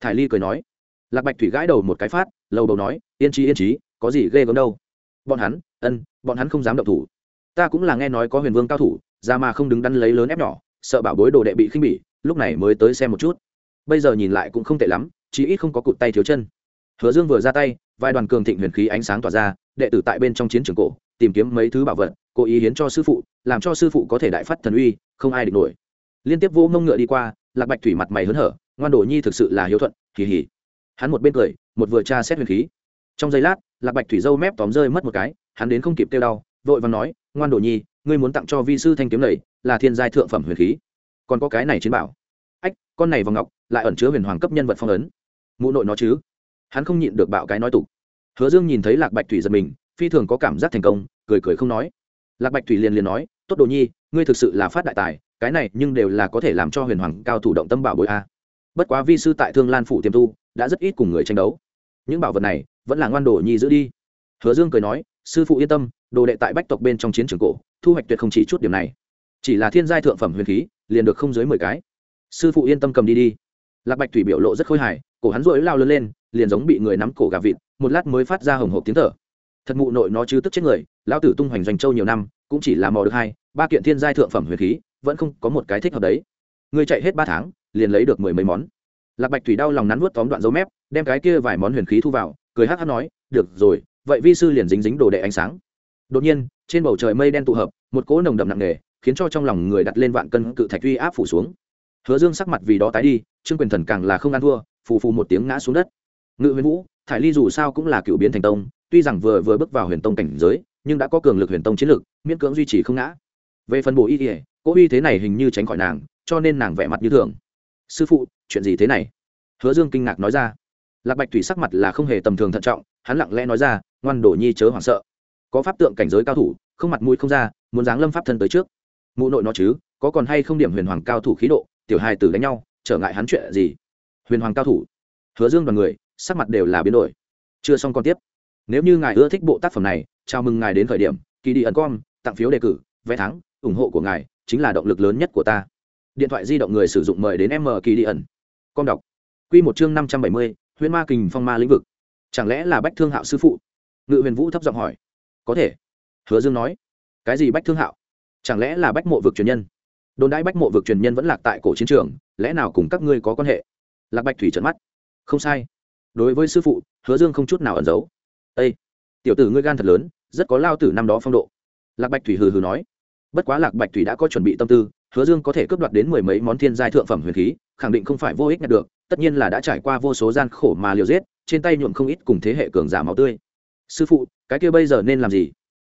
Speaker 1: Thải ly cười nói, lạc bạch thủy gãi đầu một cái phát lầu đầu nói, yên trí yên trí có gì ghê gớm đâu. Bọn hắn, ân, bọn hắn không dám động thủ. Ta cũng là nghe nói có huyền vương cao thủ, ra mà không đứng đắn lấy lớn ép nhỏ, sợ bảo bối đồ đệ bị khinh bỉ, lúc này mới tới xem một chút. Bây giờ nhìn lại cũng không tệ lắm, chí ít không có cụt tay thiếu chân. Hứa dương vừa ra tay, vài đoàn cường thịnh huyền khí ánh sáng tỏa ra, đệ tử tại bên trong chiến trường cổ, tìm kiếm mấy thứ bảo vật, cố ý hiến cho sư phụ, làm cho sư phụ có thể đại phát thần uy, không ai địch nổi. Liên tiếp vô ngông ngựa đi qua, lạc bạch thủy mặt mày hớn hở, ngoan đồ nhi thực sự là hiếu thuận kỳ hỉ hắn một bên cười một vừa tra xét huyền khí. Trong giây lát, lạc bạch thủy dâu mép tóm rơi mất một cái, hắn đến không kịp kêu đau, vội và nói, ngoan đồ nhi, ngươi muốn tặng cho vi sư thanh kiếm lầy là thiên giai thượng phẩm huyền khí. Còn có cái này chiến bảo. Ách, con này vào ngọc, lại ẩn chứa huyền hoàng cấp nhân vật phong ấn. Mụ nội nó chứ? Hắn không nhịn được bạo cái nói tục. Hứa dương nhìn thấy lạc bạch thủy giật mình, phi thường có cảm giác thành công, cười cười không nói. Lạc bạch thủy liền liền nói, tốt đồ nhi, ngươi thực sự là phát đại tài, cái này nhưng đều là có thể làm cho huyền hoàng cao thủ động tâm bảo bội a. Bất quá vi sư tại thương lan phủ tiềm tu, đã rất ít cùng người tranh đấu những bảo vật này vẫn là ngoan đồ nhi giữ đi. Hứa dương cười nói, sư phụ yên tâm, đồ đệ tại bách tộc bên trong chiến trường cổ, thu hoạch tuyệt không chỉ chút điểm này. Chỉ là thiên giai thượng phẩm huyền khí, liền được không dưới mười cái. Sư phụ yên tâm cầm đi đi. Lạc bạch thủy biểu lộ rất khôi hài, cổ hắn rỗi lao lớn lên, liền giống bị người nắm cổ gà vịt, một lát mới phát ra hồng hộp tiếng thở. Thật mụ nội nó chứ tức chết người lao tử tung hoành doanh châu nhiều năm, cũng chỉ là mò được hai, ba kiện thiên giai thượng phẩm huyền khí, vẫn không có một cái thích hợp đấy. Người chạy hết ba tháng, liền lấy được mười mấy món lạc bạch thủy đau lòng nắn nuốt tóm đoạn dấu mép, đem cái kia vài món huyền khí thu vào, cười hát hát nói, được rồi, vậy vi sư liền dính dính đồ đệ ánh sáng. Đột nhiên, trên bầu trời mây đen tụ hợp, một cỗ nồng đậm nặng nề, khiến cho trong lòng người đặt lên vạn cân cự thạch uy áp phủ xuống. Hứa dương sắc mặt vì đó tái đi, trương quyền thần càng là không ăn thua, phù phù một tiếng ngã xuống đất. Ngự huyền vũ, thải ly dù sao cũng là cựu biến thành tông, tuy rằng vừa vừa bước vào huyền tông cảnh giới, nhưng đã có cường lực huyền tông chiến lực, miễn cưỡng duy trì không ngã. Về phần bổ y ỉa cô uy thế này hình như tránh khỏi nàng, cho nên nàng vẻ mặt như thường sư phụ, chuyện gì thế này? Hứa dương kinh ngạc nói ra. Lạc bạch thủy sắc mặt là không hề tầm thường thận trọng, hắn lặng lẽ nói ra, ngoan đổ nhi chớ hoảng sợ. Có pháp tượng cảnh giới cao thủ, không mặt mũi không ra, muốn dáng lâm pháp thân tới trước. Mụ nội nó chứ, có còn hay không điểm huyền hoàng cao thủ khí độ, tiểu hai tử đánh nhau, trở ngại hắn chuyện gì? Huyền hoàng cao thủ? Hứa dương đoàn người, sắc mặt đều là biến đổi. Chưa xong còn tiếp. Nếu như ngài ưa thích bộ tác phẩm này, chào mừng ngài đến khởi điểm kỳ đi ẩn com, tặng phiếu đề cử, vé thắng, ủng hộ của ngài, chính là động lực lớn nhất của ta điện thoại di động người sử dụng mời đến m kỳ đi ẩn. Con đọc. Q một chương năm trăm bảy mươi, huyễn ma kình phong ma lĩnh vực. Chẳng lẽ là bách thương hạo sư phụ? Ngự huyền vũ thấp giọng hỏi. Có thể. Hứa dương nói. Cái gì bách thương hạo? Chẳng lẽ là bách mộ vực truyền nhân? Đồn đãi bách mộ vực truyền nhân vẫn lạc tại cổ chiến trường, lẽ nào cùng các ngươi có quan hệ? Lạc bạch thủy trợn mắt. Không sai. Đối với sư phụ, hứa dương không chút nào ẩn giấu. Ây tiểu tử ngươi gan thật lớn, rất có lao tử năm đó phong độ. Lạc bạch thủy hừ hừ nói. Bất quá lạc bạch thủy đã có chuẩn bị tâm tư hứa dương có thể cướp đoạt đến mười mấy món thiên giai thượng phẩm huyền khí, khẳng định không phải vô ích nhận được, tất nhiên là đã trải qua vô số gian khổ mà liều giết, trên tay nhuộm không ít cùng thế hệ cường giả máu tươi. Sư phụ, cái kia bây giờ nên làm gì?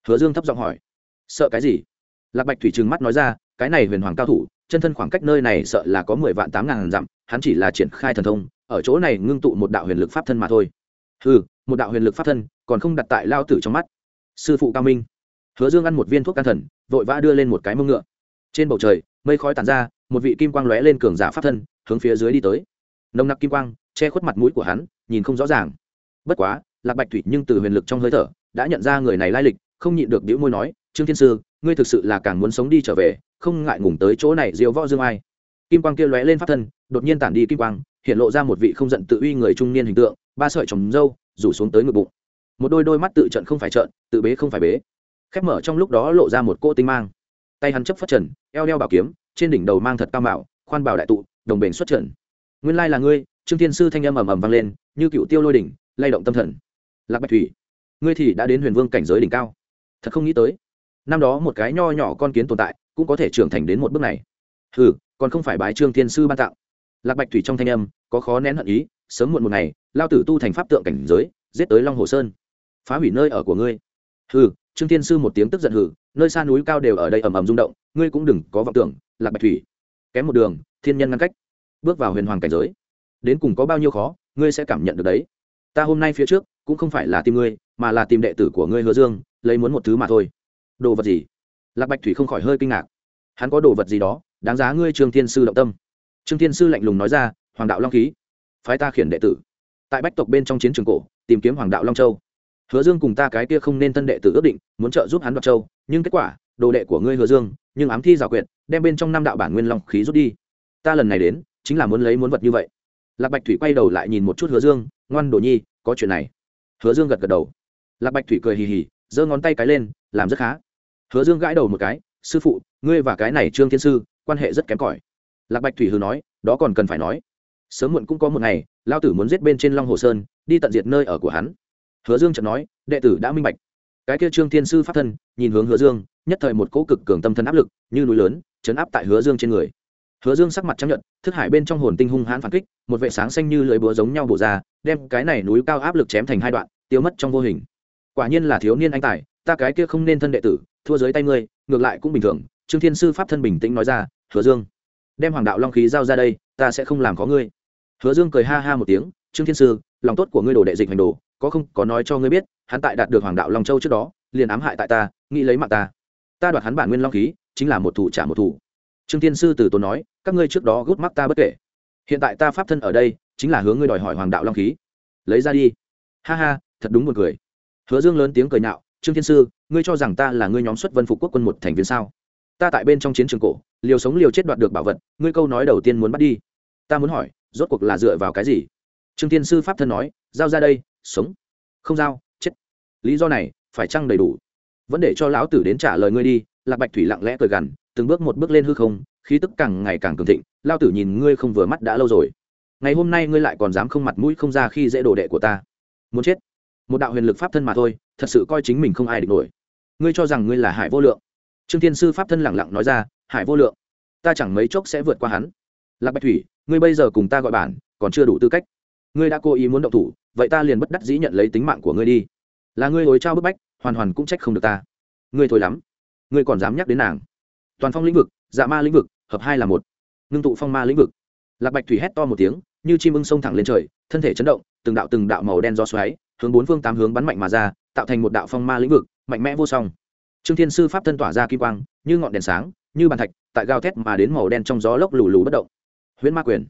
Speaker 1: Hứa dương thấp giọng hỏi. Sợ cái gì? Lạc bạch thủy trừng mắt nói ra, cái này huyền hoàng cao thủ, chân thân khoảng cách nơi này sợ là có mười vạn tám ngàn dặm, hắn chỉ là triển khai thần thông, ở chỗ này ngưng tụ một đạo huyền lực pháp thân mà thôi. Ừ một đạo huyền lực pháp thân, còn không đặt tại lao tử trong mắt. Sư phụ cao minh. Hứa dương ăn một viên thuốc can thần, vội vã đưa lên một cái mông ngựa trên bầu trời, mây khói tàn ra, một vị kim quang lóe lên cường giả pháp thân, hướng phía dưới đi tới. Nồng nặc kim quang, che khuất mặt mũi của hắn, nhìn không rõ ràng. Bất quá, lạc bạch thủy nhưng từ huyền lực trong hơi thở, đã nhận ra người này lai lịch, không nhịn được đĩu môi nói, trương thiên sư, ngươi thực sự là càng muốn sống đi trở về, không ngại ngùng tới chỗ này diệu võ dương ai. Kim quang kia lóe lên pháp thân, đột nhiên tản đi kim quang, hiện lộ ra một vị không giận tự uy người trung niên hình tượng, ba sợi trồng râu, rủ xuống tới ngực bụng. Một đôi đôi mắt tự trận không phải trận, tự bế không phải bế. Khép mở trong lúc đó lộ ra một cô tinh mang tay hắn chấp phát trần, eo đeo bảo kiếm, trên đỉnh đầu mang thật cao mạo, khoan bảo đại tụ, đồng bền xuất trần. Nguyên lai là ngươi, trương thiên sư thanh âm ầm ầm vang lên, như cựu tiêu lôi đỉnh, lay động tâm thần. Lạc bạch thủy, ngươi thì đã đến huyền vương cảnh giới đỉnh cao. Thật không nghĩ tới, năm đó một cái nho nhỏ con kiến tồn tại, cũng có thể trưởng thành đến một bước này. Ừ còn không phải bái trương thiên sư ban tặng. Lạc bạch thủy trong thanh âm, có khó nén hận ý, sớm muộn một ngày, lao tử tu thành pháp tượng cảnh giới, giết tới long hồ sơn. Phá hủy nơi ở của ngươi. Hừ, trương thiên sư một tiếng tức giận hừ nơi xa núi cao đều ở đây ầm ầm rung động, ngươi cũng đừng có vọng tưởng, lạc bạch thủy, kém một đường, thiên nhân ngăn cách, bước vào huyền hoàng cảnh giới. Đến cùng có bao nhiêu khó, ngươi sẽ cảm nhận được đấy. Ta hôm nay phía trước, cũng không phải là tìm ngươi, mà là tìm đệ tử của ngươi hứa dương, lấy muốn một thứ mà thôi. Đồ vật gì? Lạc bạch thủy không khỏi hơi kinh ngạc. Hắn có đồ vật gì đó, đáng giá ngươi trương thiên sư động tâm. Trương thiên sư lạnh lùng nói ra, hoàng đạo long khí. Phái ta khiển đệ tử. Tại bách tộc bên trong chiến trường cổ, tìm kiếm hoàng đạo long châu. Hứa dương cùng ta cái kia không nên thân đệ tử ước định, muốn trợ giúp hắn đoạt châu nhưng kết quả, đồ đệ của ngươi hứa dương, nhưng ám thi rào quyệt, đem bên trong năm đạo bản nguyên long khí rút đi. Ta lần này đến, chính là muốn lấy muốn vật như vậy. Lạc bạch thủy quay đầu lại nhìn một chút hứa dương, ngoan đồ nhi, có chuyện này. Hứa dương gật gật đầu. Lạc bạch thủy cười hì hì, giơ ngón tay cái lên, làm rất khá. Hứa dương gãi đầu một cái, sư phụ, ngươi và cái này trương thiên sư, quan hệ rất kém cỏi. Lạc bạch thủy hừ nói, đó còn cần phải nói. Sớm muộn cũng có một ngày lao tử muốn giết bên trên long hồ sơn, đi tận diệt nơi ở của hắn. Hứa dương chợt nói, đệ tử đã minh bạch cái kia trương thiên sư pháp thân, nhìn hướng hứa dương, nhất thời một cỗ cực cường tâm thân áp lực, như núi lớn, chấn áp tại hứa dương trên người. Hứa dương sắc mặt chấp nhận thức hải bên trong hồn tinh hung hãn phản kích, một vệ sáng xanh như lưỡi búa giống nhau bổ ra, đem cái này núi cao áp lực chém thành hai đoạn, tiêu mất trong vô hình. Quả nhiên là thiếu niên anh tài, ta cái kia không nên thân đệ tử, thua dưới tay ngươi, ngược lại cũng bình thường, trương thiên sư pháp thân bình tĩnh nói ra, hứa dương, đem hoàng đạo long khí giao ra đây, ta sẽ không làm có ngươi. Hứa dương cười ha ha một tiếng, trương thiên sư lòng tốt của ngươi đồ đệ dịch hành đồ, có không, có nói cho ngươi biết, hắn tại đạt được hoàng đạo long châu trước đó, liền ám hại tại ta, nghĩ lấy mạng ta. Ta đoạt hắn bản nguyên long khí, chính là một thủ trả một thủ. Trương thiên sư từ tốn nói, các ngươi trước đó gút mắc ta bất kể. Hiện tại ta pháp thân ở đây, chính là hướng ngươi đòi hỏi hoàng đạo long khí. Lấy ra đi. Ha ha, thật đúng một người hứa dương lớn tiếng cười nhạo, trương thiên sư, ngươi cho rằng ta là ngươi nhóm xuất vân phục quốc quân một thành viên sao? Ta tại bên trong chiến trường cổ, liều sống liều chết đoạt được bảo vật, ngươi câu nói đầu tiên muốn bắt đi. Ta muốn hỏi, rốt cuộc là dựa vào cái gì? Trương thiên sư pháp thân nói, giao ra đây, sống. Không giao, chết. Lý do này, phải chăng đầy đủ? Vẫn để cho lão tử đến trả lời ngươi đi. Lạc bạch thủy lặng lẽ cười gằn, từng bước một bước lên hư không, khí tức càng ngày càng cường thịnh lao tử nhìn ngươi không vừa mắt đã lâu rồi. Ngày hôm nay ngươi lại còn dám không mặt mũi không ra khi dễ đồ đệ của ta. Muốn chết? Một đạo huyền lực pháp thân mà thôi, thật sự coi chính mình không ai địch nổi. Ngươi cho rằng ngươi là hải vô lượng? Trương thiên sư pháp thân lẳng lặng nói ra, hải vô lượng, ta chẳng mấy chốc sẽ vượt qua hắn. Lạc bạch thủy, ngươi bây giờ cùng ta gọi bản, còn chưa đủ tư cách ngươi đã cố ý muốn động thủ, vậy ta liền bất đắc dĩ nhận lấy tính mạng của ngươi đi. Là ngươi hối trao bức bách, hoàn hoàn cũng trách không được ta. Ngươi thôi lắm. Ngươi còn dám nhắc đến nàng. Toàn phong lĩnh vực dạ ma lĩnh vực, hợp hai là một. Ngưng tụ phong ma lĩnh vực. Lạc bạch thủy hét to một tiếng, như chim ưng sông thẳng lên trời, thân thể chấn động, từng đạo từng đạo màu đen do xoáy, hướng bốn phương tám hướng bắn mạnh mà ra, tạo thành một đạo phong ma lĩnh vực, mạnh mẽ vô song. Trương thiên sư pháp thân tỏa ra kim quang, như ngọn đèn sáng, như bàn thạch, tại gao thét mà đến màu đen trong gió lốc lù lù bất động. Huyễn ma quyền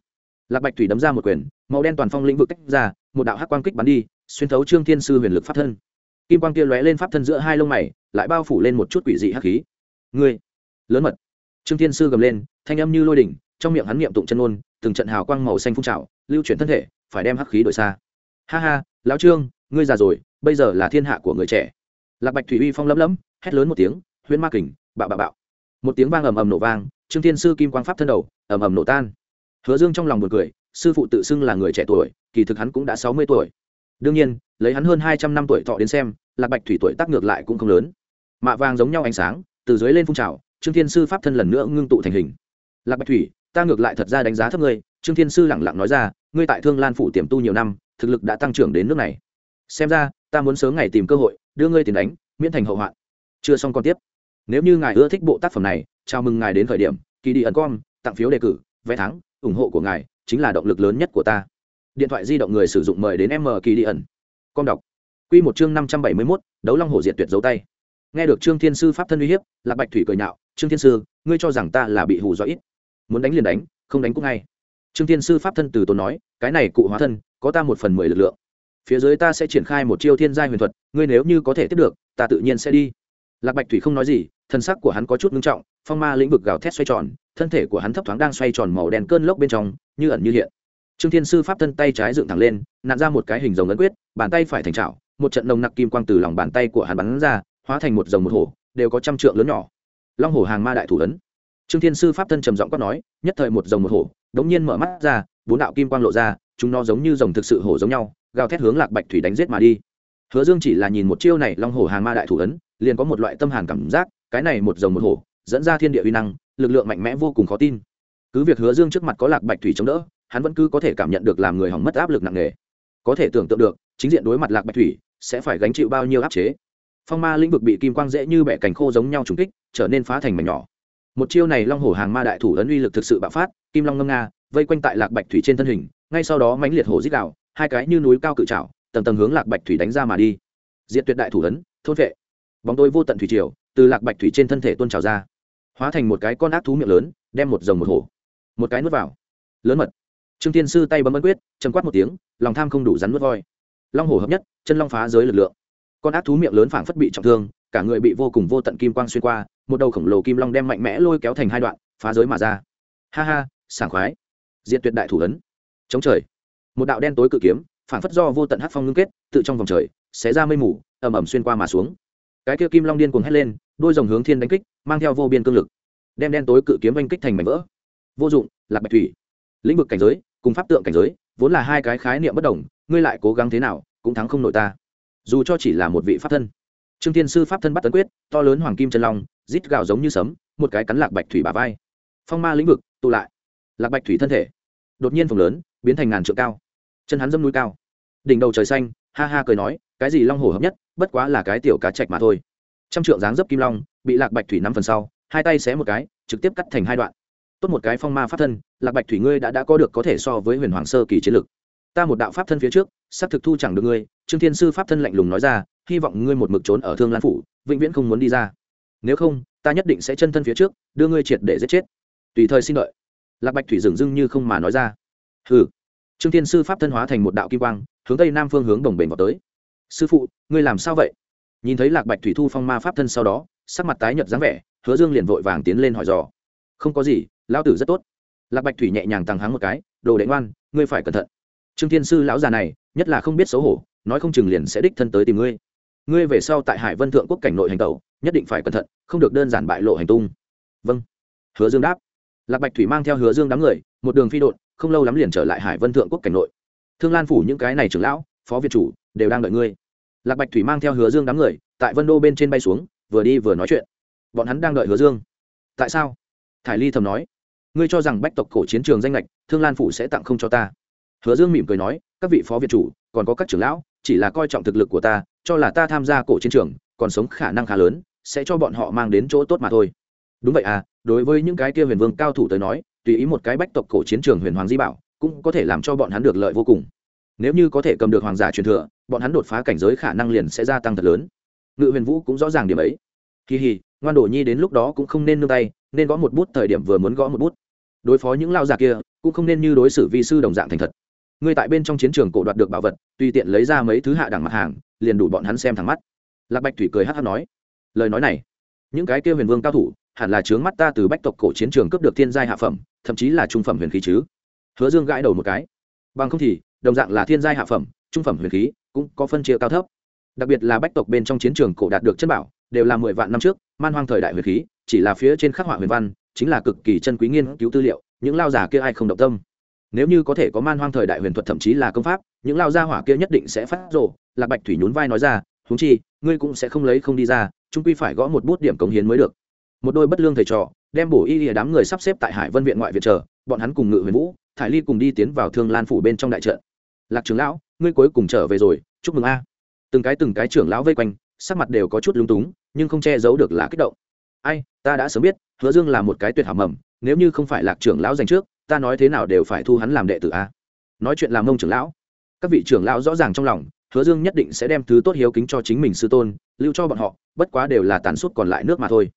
Speaker 1: lạc bạch thủy đấm ra một quyền màu đen toàn phong lĩnh vực tách ra một đạo hắc quang kích bắn đi xuyên thấu trương thiên sư huyền lực pháp thân. Kim quang kia lóe lên pháp thân giữa hai lông mày lại bao phủ lên một chút quỷ dị hắc khí. Ngươi lớn mật. Trương thiên sư gầm lên thanh âm như lôi đỉnh trong miệng hắn niệm tụng chân ngôn, từng trận hào quang màu xanh phun trào lưu chuyển thân thể phải đem hắc khí đổi xa. Ha ha lão trương ngươi già rồi bây giờ là thiên hạ của người trẻ. Lạc bạch thủy uy phong lấm lấm hét lớn một tiếng huyễn ma kình bạo bạo bạo. Một tiếng vang ầm ầm nổ vang trương thiên sư kim quang pháp thân đầu ầm ầm nổ tan hứa dương trong lòng buồn cười, sư phụ tự xưng là người trẻ tuổi, kỳ thực hắn cũng đã sáu mươi tuổi. Đương nhiên, lấy hắn hơn hai trăm năm tuổi thọ đến xem, lạc bạch thủy tuổi tác ngược lại cũng không lớn. Mạ vàng giống nhau ánh sáng, từ dưới lên phun trào, trương thiên sư pháp thân lần nữa ngưng tụ thành hình. Lạc bạch thủy, ta ngược lại thật ra đánh giá thấp ngươi, trương thiên sư lẳng lặng nói ra, ngươi tại thương lan phủ tiềm tu nhiều năm, thực lực đã tăng trưởng đến nước này. Xem ra, ta muốn sớm ngày tìm cơ hội, đưa ngươi tiền đánh, miễn thành hậu hoạn. Chưa xong còn tiếp. Nếu như ngài ưa thích bộ tác phẩm này, chào mừng ngài đến thời điểm, kỳ đi ẩn com, tặng phiếu đề cử, vé thắng ủng hộ của ngài chính là động lực lớn nhất của ta. Điện thoại di động người sử dụng mời đến m kỳ đi ẩn. Con đọc. Q một chương năm trăm bảy mươi mốt, đấu long hổ diệt tuyệt dấu tay. Nghe được trương thiên sư pháp thân uy hiếp là bạch thủy cười nhạo, trương thiên sư, ngươi cho rằng ta là bị hù dọa ít? Muốn đánh liền đánh, không đánh cũng ngay trương thiên sư pháp thân từ tốn nói, cái này cụ hóa thân, có ta một phần mười lực lượng. Phía dưới ta sẽ triển khai một chiêu thiên giai huyền thuật, ngươi nếu như có thể tiếp được, ta tự nhiên sẽ đi. Lạc bạch thủy không nói gì thân sắc của hắn có chút ngưng trọng, phong ma lĩnh vực gào thét xoay tròn, thân thể của hắn thấp thoáng đang xoay tròn màu đen cơn lốc bên trong, như ẩn như hiện. Trương thiên sư pháp thân tay trái dựng thẳng lên nạn ra một cái hình rồng ấn quyết, bàn tay phải thành trào một trận nồng nặc kim quang từ lòng bàn tay của hắn bắn ra, hóa thành một rồng một hổ, đều có trăm trượng lớn nhỏ. Long hổ hàng ma đại thủ ấn. Trương thiên sư pháp thân trầm giọng quát nói, nhất thời một rồng một hổ, đống nhiên mở mắt ra, bốn đạo kim quang lộ ra, chúng nó giống như rồng thực sự hổ giống nhau, gào thét hướng lạc bạch thủy đánh giết mà đi. Hứa dương chỉ là nhìn một chiêu này long hổ hàng ma đại thủ ấn, liền có một loại tâm hàn cảm giác cái này một rồng một hổ, dẫn ra thiên địa uy năng, lực lượng mạnh mẽ vô cùng khó tin. Cứ việc hứa dương trước mặt có lạc bạch thủy chống đỡ, hắn vẫn cứ có thể cảm nhận được làm người hỏng mất áp lực nặng nề. Có thể tưởng tượng được, chính diện đối mặt lạc bạch thủy, sẽ phải gánh chịu bao nhiêu áp chế. Phong ma lĩnh vực bị kim quang dễ như bẻ cành khô giống nhau trùng kích, trở nên phá thành mảnh nhỏ. Một chiêu này long hổ hàng ma đại thủ ấn uy lực thực sự bạo phát, kim long ngâm nga, vây quanh tại lạc bạch thủy trên thân hình, ngay sau đó mãnh liệt hổ dích đạo hai cái như núi cao cự trào tầng tầng hướng lạc bạch thủy đánh ra mà đi. Diện tuyệt đại thủ ấn, thôn vệ. Bóng tôi vô tận thủy triều từ lạc bạch thủy trên thân thể tuôn trào ra, hóa thành một cái con ác thú miệng lớn, đem một dòng một hổ, một cái nuốt vào. Lớn mật. Trương tiên sư tay bấm ấn quyết chấm quát một tiếng, lòng tham không đủ rắn nuốt voi. Long hổ hợp nhất, chân long phá giới lực lượng. Con ác thú miệng lớn phảng phất bị trọng thương, cả người bị vô cùng vô tận kim quang xuyên qua, một đầu khổng lồ kim long đem mạnh mẽ lôi kéo thành hai đoạn, phá giới mà ra. Ha ha, sảng khoái. Diện tuyệt đại thủ ấn. Chống trời. Một đạo đen tối cự kiếm, phảng phất do vô tận hắc phong ngưng kết, tự trong vòng trời, xé ra mây mù, ầm ầm xuyên qua mà xuống cái kia kim long điên cuồng hét lên, đôi dòng hướng thiên đánh kích, mang theo vô biên cương lực, đem đen tối cự kiếm oanh kích thành mảnh vỡ. Vô dụng, lạc bạch thủy. Lĩnh vực cảnh giới, cùng pháp tượng cảnh giới, vốn là hai cái khái niệm bất đồng, ngươi lại cố gắng thế nào, cũng thắng không nổi ta. Dù cho chỉ là một vị pháp thân. Trương thiên sư pháp thân bắt tấn quyết, to lớn hoàng kim chân long, rít gạo giống như sấm, một cái cắn lạc bạch thủy bà vai. Phong ma lĩnh vực, tụ lại. Lạc bạch thủy thân thể, đột nhiên phồng lớn, biến thành ngàn trượng cao. Chân hắn dâm núi cao. Đỉnh đầu trời xanh, ha ha cười nói, cái gì long hổ hợp nhất? Bất quá là cái tiểu cá trạch mà thôi. Trăm trượng dáng dấp kim long, bị lạc bạch thủy nắm phần sau, hai tay xé một cái, trực tiếp cắt thành hai đoạn. Tốt một cái phong ma pháp thân, lạc bạch thủy ngươi đã đã có được có thể so với huyền hoàng sơ kỳ chiến lực. Ta một đạo pháp thân phía trước sắp thực thu chẳng được ngươi, trương thiên sư pháp thân lạnh lùng nói ra, hy vọng ngươi một mực trốn ở thương lan phủ, vĩnh viễn không muốn đi ra. Nếu không, ta nhất định sẽ chân thân phía trước, đưa ngươi triệt để giết chết. Tùy thời xin đợi. Lạc bạch thủy dừng dưng như không mà nói ra. Hừ. Trương thiên sư pháp thân hóa thành một đạo kim quang, hướng tây nam phương hướng đồng bền vào tới sư phụ ngươi làm sao vậy? Nhìn thấy lạc bạch thủy thu phong ma pháp thân sau đó sắc mặt tái nhợt dáng vẻ hứa dương liền vội vàng tiến lên hỏi dò. Không có gì lão tử rất tốt. Lạc bạch thủy nhẹ nhàng tăng hắng một cái đồ đệ ngoan ngươi phải cẩn thận. Trương thiên sư lão già này nhất là không biết xấu hổ nói không chừng liền sẽ đích thân tới tìm ngươi. Ngươi về sau tại hải vân thượng quốc cảnh nội hành tẩu nhất định phải cẩn thận không được đơn giản bại lộ hành tung. Vâng. Hứa dương đáp. Lạc bạch thủy mang theo hứa dương đám người một đường phi đội, không lâu lắm liền trở lại hải vân thượng quốc cảnh nội. Thương lan phủ những cái này trưởng lão phó việt chủ đều đang đợi ngươi. Lạc bạch thủy mang theo hứa dương đám người, tại vân đô bên trên bay xuống, vừa đi vừa nói chuyện. Bọn hắn đang đợi hứa dương. Tại sao? Thải ly thầm nói. Ngươi cho rằng bách tộc cổ chiến trường danh lệch thương lan phủ sẽ tặng không cho ta. Hứa dương mỉm cười nói, các vị phó việt chủ, còn có các trưởng lão, chỉ là coi trọng thực lực của ta, cho là ta tham gia cổ chiến trường, còn sống khả năng khá lớn, sẽ cho bọn họ mang đến chỗ tốt mà thôi. Đúng vậy à đối với những cái kia huyền vương cao thủ tới nói, tùy ý một cái bách tộc cổ chiến trường huyền hoàng di bảo, cũng có thể làm cho bọn hắn được lợi vô cùng nếu như có thể cầm được hoàng giả truyền thừa, bọn hắn đột phá cảnh giới khả năng liền sẽ gia tăng thật lớn. Ngự huyền vũ cũng rõ ràng điểm ấy. Kỳ hì, ngoan đồ nhi đến lúc đó cũng không nên nương tay, nên gõ một bút thời điểm vừa muốn gõ một bút. Đối phó những lao già kia, cũng không nên như đối xử vi sư đồng dạng thành thật. Ngươi tại bên trong chiến trường cổ đoạt được bảo vật, tùy tiện lấy ra mấy thứ hạ đẳng mặt hàng, liền đủ bọn hắn xem thẳng mắt. Lạc bạch thủy cười hát hát nói, lời nói này, những cái kia huyền vương cao thủ, hẳn là chướng mắt ta từ bách tộc cổ chiến trường cướp được thiên giai hạ phẩm, thậm chí là trung phẩm huyền khí chứ. Hứa dương gãi đầu một cái, bằng không thì đồng dạng là thiên giai hạ phẩm, trung phẩm huyền khí, cũng có phân chia cao thấp. Đặc biệt là bách tộc bên trong chiến trường cổ đạt được chân bảo, đều là mười vạn năm trước, man hoang thời đại huyền khí, chỉ là phía trên khắc họa huyền văn, chính là cực kỳ chân quý nghiên cứu tư liệu, những lao giả kia ai không động tâm. Nếu như có thể có man hoang thời đại huyền thuật thậm chí là công pháp, những lao gia hỏa kia nhất định sẽ phát rộ lạc bạch thủy nhún vai nói ra, huống chi, ngươi cũng sẽ không lấy không đi ra trung quy phải gõ một bút điểm cống hiến mới được. Một đôi bất lương thầy trò, đem bổ y lìa đám người sắp xếp tại hải vân viện ngoại viện chờ, bọn hắn cùng ngự huyền vũ thải ly cùng đi tiến vào thương lan phủ bên trong đại trận. Lạc trưởng lão, ngươi cuối cùng trở về rồi, chúc mừng a. Từng cái từng cái trưởng lão vây quanh, sắc mặt đều có chút lung túng, nhưng không che giấu được là kích động. Ai, ta đã sớm biết, hứa dương là một cái tuyệt hảo mầm, nếu như không phải lạc trưởng lão dành trước, ta nói thế nào đều phải thu hắn làm đệ tử a. Nói chuyện làm mông trưởng lão. Các vị trưởng lão rõ ràng trong lòng, hứa dương nhất định sẽ đem thứ tốt hiếu kính cho chính mình sư tôn, lưu cho bọn họ, bất quá đều là tàn suất còn lại nước mà thôi.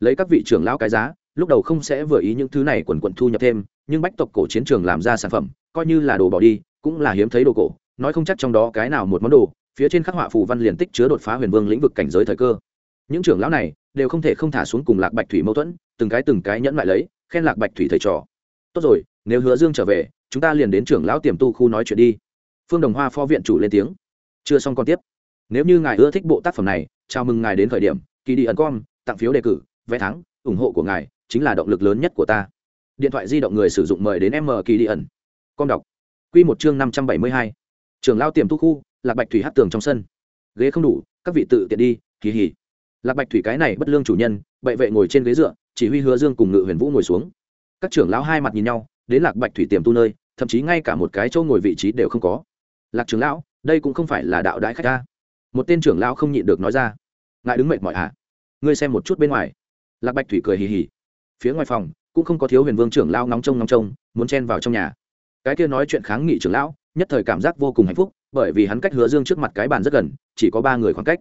Speaker 1: Lấy các vị trưởng lão cái giá, lúc đầu không sẽ vừa ý những thứ này quần quần thu nhập thêm nhưng bách tộc cổ chiến trường làm ra sản phẩm, coi như là đồ bỏ đi, cũng là hiếm thấy đồ cổ, nói không chắc trong đó cái nào một món đồ, phía trên khắc họa phù văn liền tích chứa đột phá huyền vương lĩnh vực cảnh giới thời cơ. Những trưởng lão này đều không thể không thả xuống cùng lạc bạch thủy mâu thuẫn, từng cái từng cái nhẫn lại lấy, khen lạc bạch thủy thầy trò. Tốt rồi, nếu hứa dương trở về, chúng ta liền đến trưởng lão tiềm tu khu nói chuyện đi. Phương đồng hoa phó viện chủ lên tiếng. Chưa xong còn tiếp. Nếu như ngài ưa thích bộ tác phẩm này, chào mừng ngài đến khởi điểm, kỳ đi ẩn com, tặng phiếu đề cử, vé thắng, ủng hộ của ngài chính là động lực lớn nhất của ta điện thoại di động người sử dụng mời đến m kỳ đi ẩn. Con đọc. Q một chương năm trăm bảy mươi hai. Trường lao tiềm thu khu, lạc bạch thủy hát tường trong sân. Ghế không đủ, các vị tự tiện đi, kỳ hỉ. Lạc bạch thủy cái này bất lương chủ nhân, bệ vệ ngồi trên ghế dựa, chỉ huy hứa dương cùng ngự huyền vũ ngồi xuống. Các trưởng lão hai mặt nhìn nhau, đến lạc bạch thủy tiềm tu nơi, thậm chí ngay cả một cái chỗ ngồi vị trí đều không có. Lạc trưởng lão, đây cũng không phải là đạo đãi khách ta. Một tên trưởng lão không nhịn được nói ra. Ngài đứng mệt mỏi hả à? ngươi xem một chút bên ngoài. Lạc bạch thủy cười hì hì. Phía ngoài phòng cũng không có thiếu huyền vương trưởng lao ngóng trông ngóng trông, muốn chen vào trong nhà. Cái kia nói chuyện kháng nghị trưởng lão, nhất thời cảm giác vô cùng hạnh phúc, bởi vì hắn cách hứa dương trước mặt cái bàn rất gần, chỉ có ba người khoảng cách.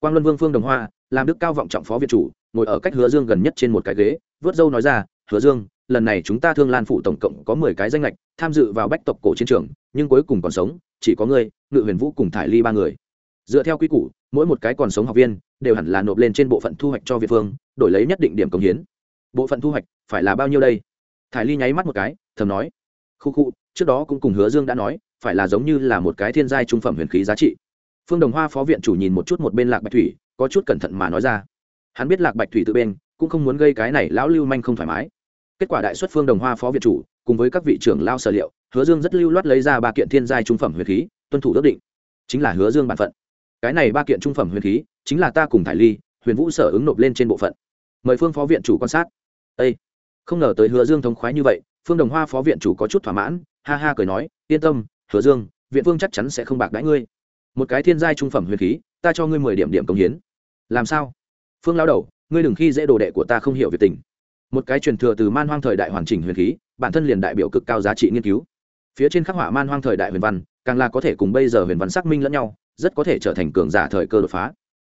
Speaker 1: Quang luân vương phương đồng hoa, làm đức cao vọng trọng phó viện chủ, ngồi ở cách hứa dương gần nhất trên một cái ghế, vớt dâu nói ra, hứa dương, lần này chúng ta thương lan phụ tổng cộng có mười cái danh lệch tham dự vào bách tộc cổ chiến trường, nhưng cuối cùng còn sống, chỉ có ngươi, ngự huyền vũ cùng thải ly ba người. Dựa theo quy củ, mỗi một cái còn sống học viên, đều hẳn là nộp lên trên bộ phận thu hoạch cho việt phương đổi lấy nhất định điểm công hiến. Bộ phận thu hoạch phải là bao nhiêu đây? Thải ly nháy mắt một cái, thầm nói. Khu khu, trước đó cũng cùng hứa dương đã nói, phải là giống như là một cái thiên giai trung phẩm huyền khí giá trị. Phương đồng hoa phó viện chủ nhìn một chút một bên lạc bạch thủy, có chút cẩn thận mà nói ra. Hắn biết lạc bạch thủy tự bên, cũng không muốn gây cái này lão lưu manh không thoải mái. Kết quả đại xuất phương đồng hoa phó viện chủ, cùng với các vị trưởng lao sở liệu, hứa dương rất lưu loát lấy ra ba kiện thiên giai trung phẩm huyền khí, tuân thủ ước định. Chính là hứa dương bản phận. Cái này ba kiện trung phẩm huyền khí, chính là ta cùng thải ly, huyền vũ sở ứng nộp lên trên bộ phận. Mời phương phó viện chủ quan sát. Â không ngờ tới hứa dương thống khoái như vậy, phương đồng hoa phó viện chủ có chút thỏa mãn, ha ha cười nói, yên tâm, hứa dương, viện phương chắc chắn sẽ không bạc đãi ngươi. Một cái thiên giai trung phẩm huyền khí, ta cho ngươi mười điểm điểm công hiến. Làm sao? Phương lao đầu, ngươi đừng khi dễ đồ đệ của ta không hiểu việc tình. Một cái truyền thừa từ man hoang thời đại hoàn chỉnh huyền khí, bản thân liền đại biểu cực cao giá trị nghiên cứu. Phía trên khắc họa man hoang thời đại huyền văn, càng là có thể cùng bây giờ huyền văn xác minh lẫn nhau, rất có thể trở thành cường giả thời cơ đột phá.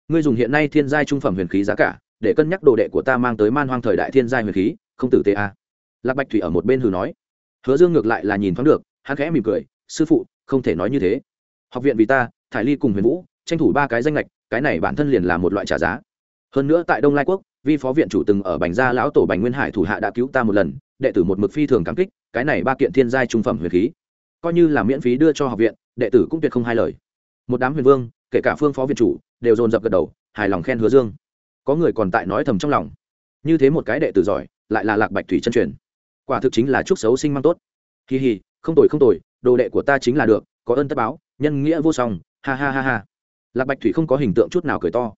Speaker 1: Ngươi dùng hiện nay thiên giai trung phẩm huyền khí giá cả, để cân nhắc đồ đệ của ta mang tới man hoang thời đại thiên giai huyền khí không tử tế a lạc bạch thủy ở một bên hừ nói. Hứa dương ngược lại là nhìn thoáng được, hắn khẽ mỉm cười, sư phụ, không thể nói như thế. Học viện vì ta, thải ly cùng huyền vũ, tranh thủ ba cái danh lệch cái này bản thân liền là một loại trả giá. Hơn nữa tại đông lai quốc, vi phó viện chủ từng ở bành gia lão tổ bành nguyên hải thủ hạ đã cứu ta một lần, đệ tử một mực phi thường cảm kích, cái này ba kiện thiên giai trung phẩm huyền khí, coi như là miễn phí đưa cho học viện, đệ tử cũng tuyệt không hai lời. Một đám huyền vương, kể cả phương phó viện chủ, đều dồn dập gật đầu, hài lòng khen hứa dương. Có người còn tại nói thầm trong lòng. Như thế một cái đệ tử giỏi lại là lạc bạch thủy chân truyền. Quả thực chính là chúc xấu sinh mang tốt. Kỳ hì, không tồi không tồi, đồ đệ của ta chính là được, có ơn tất báo, nhân nghĩa vô song, ha ha ha ha. Lạc bạch thủy không có hình tượng chút nào cười to.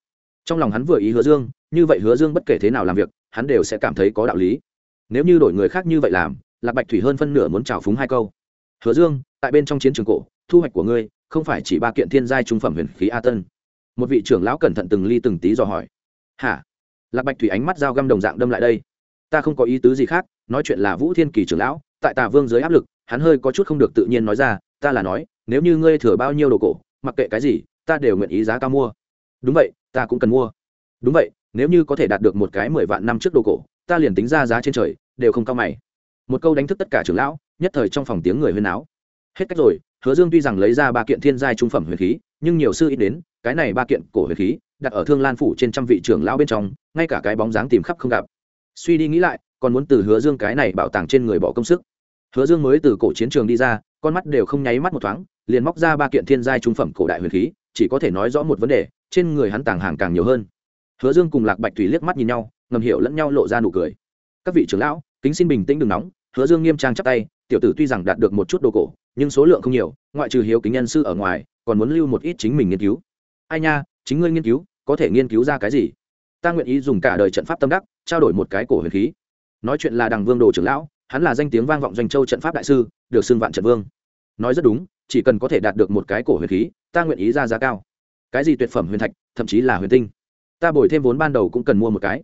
Speaker 1: Trong lòng hắn vừa ý hứa dương, như vậy hứa dương bất kể thế nào làm việc, hắn đều sẽ cảm thấy có đạo lý. Nếu như đổi người khác như vậy làm, lạc bạch thủy hơn phân nửa muốn trào phúng hai câu. Hứa dương, tại bên trong chiến trường cổ, thu hoạch của ngươi, không phải chỉ ba kiện thiên giai trung phẩm huyền khí a tân. Một vị trưởng lão cẩn thận từng ly từng tí dò hỏi. Hả? Lạc bạch thủy ánh mắt dao găm đồng dạng đâm lại đây ta không có ý tứ gì khác, nói chuyện là vũ thiên kỳ trưởng lão, tại tà vương dưới áp lực, hắn hơi có chút không được tự nhiên nói ra, ta là nói, nếu như ngươi thừa bao nhiêu đồ cổ, mặc kệ cái gì, ta đều nguyện ý giá cao mua. Đúng vậy, ta cũng cần mua. Đúng vậy, nếu như có thể đạt được một cái mười vạn năm trước đồ cổ, ta liền tính ra giá trên trời, đều không cao mày. Một câu đánh thức tất cả trưởng lão, nhất thời trong phòng tiếng người huyên áo hết cách rồi, hứa dương tuy rằng lấy ra ba kiện thiên giai trung phẩm huyền khí, nhưng nhiều sư ít đến, cái này ba kiện cổ huyền khí, đặt ở thương lan phủ trên trăm vị trưởng lão bên trong, ngay cả cái bóng dáng tìm khắp không gặp suy đi nghĩ lại, còn muốn từ hứa dương cái này bảo tàng trên người bỏ công sức. Hứa dương mới từ cổ chiến trường đi ra, con mắt đều không nháy mắt một thoáng, liền móc ra ba kiện thiên giai trung phẩm cổ đại huyền khí, chỉ có thể nói rõ một vấn đề, trên người hắn tàng hàng càng nhiều hơn. Hứa dương cùng lạc bạch thủy liếc mắt nhìn nhau, ngầm hiểu lẫn nhau lộ ra nụ cười. Các vị trưởng lão, kính xin bình tĩnh đừng nóng. Hứa dương nghiêm trang chắp tay, tiểu tử tuy rằng đạt được một chút đồ cổ, nhưng số lượng không nhiều, ngoại trừ hiếu kính nhân sư ở ngoài, còn muốn lưu một ít chính mình nghiên cứu. Ai nha, chính ngươi nghiên cứu, có thể nghiên cứu ra cái gì? Ta nguyện ý dùng cả đời trận pháp tâm đắc, trao đổi một cái cổ huyền khí. Nói chuyện là đằng vương đồ trưởng lão, hắn là danh tiếng vang vọng doanh châu trận pháp đại sư, được xưng vạn trận vương. Nói rất đúng, chỉ cần có thể đạt được một cái cổ huyền khí, ta nguyện ý ra giá cao. Cái gì tuyệt phẩm huyền thạch, thậm chí là huyền tinh. Ta bồi thêm vốn ban đầu cũng cần mua một cái.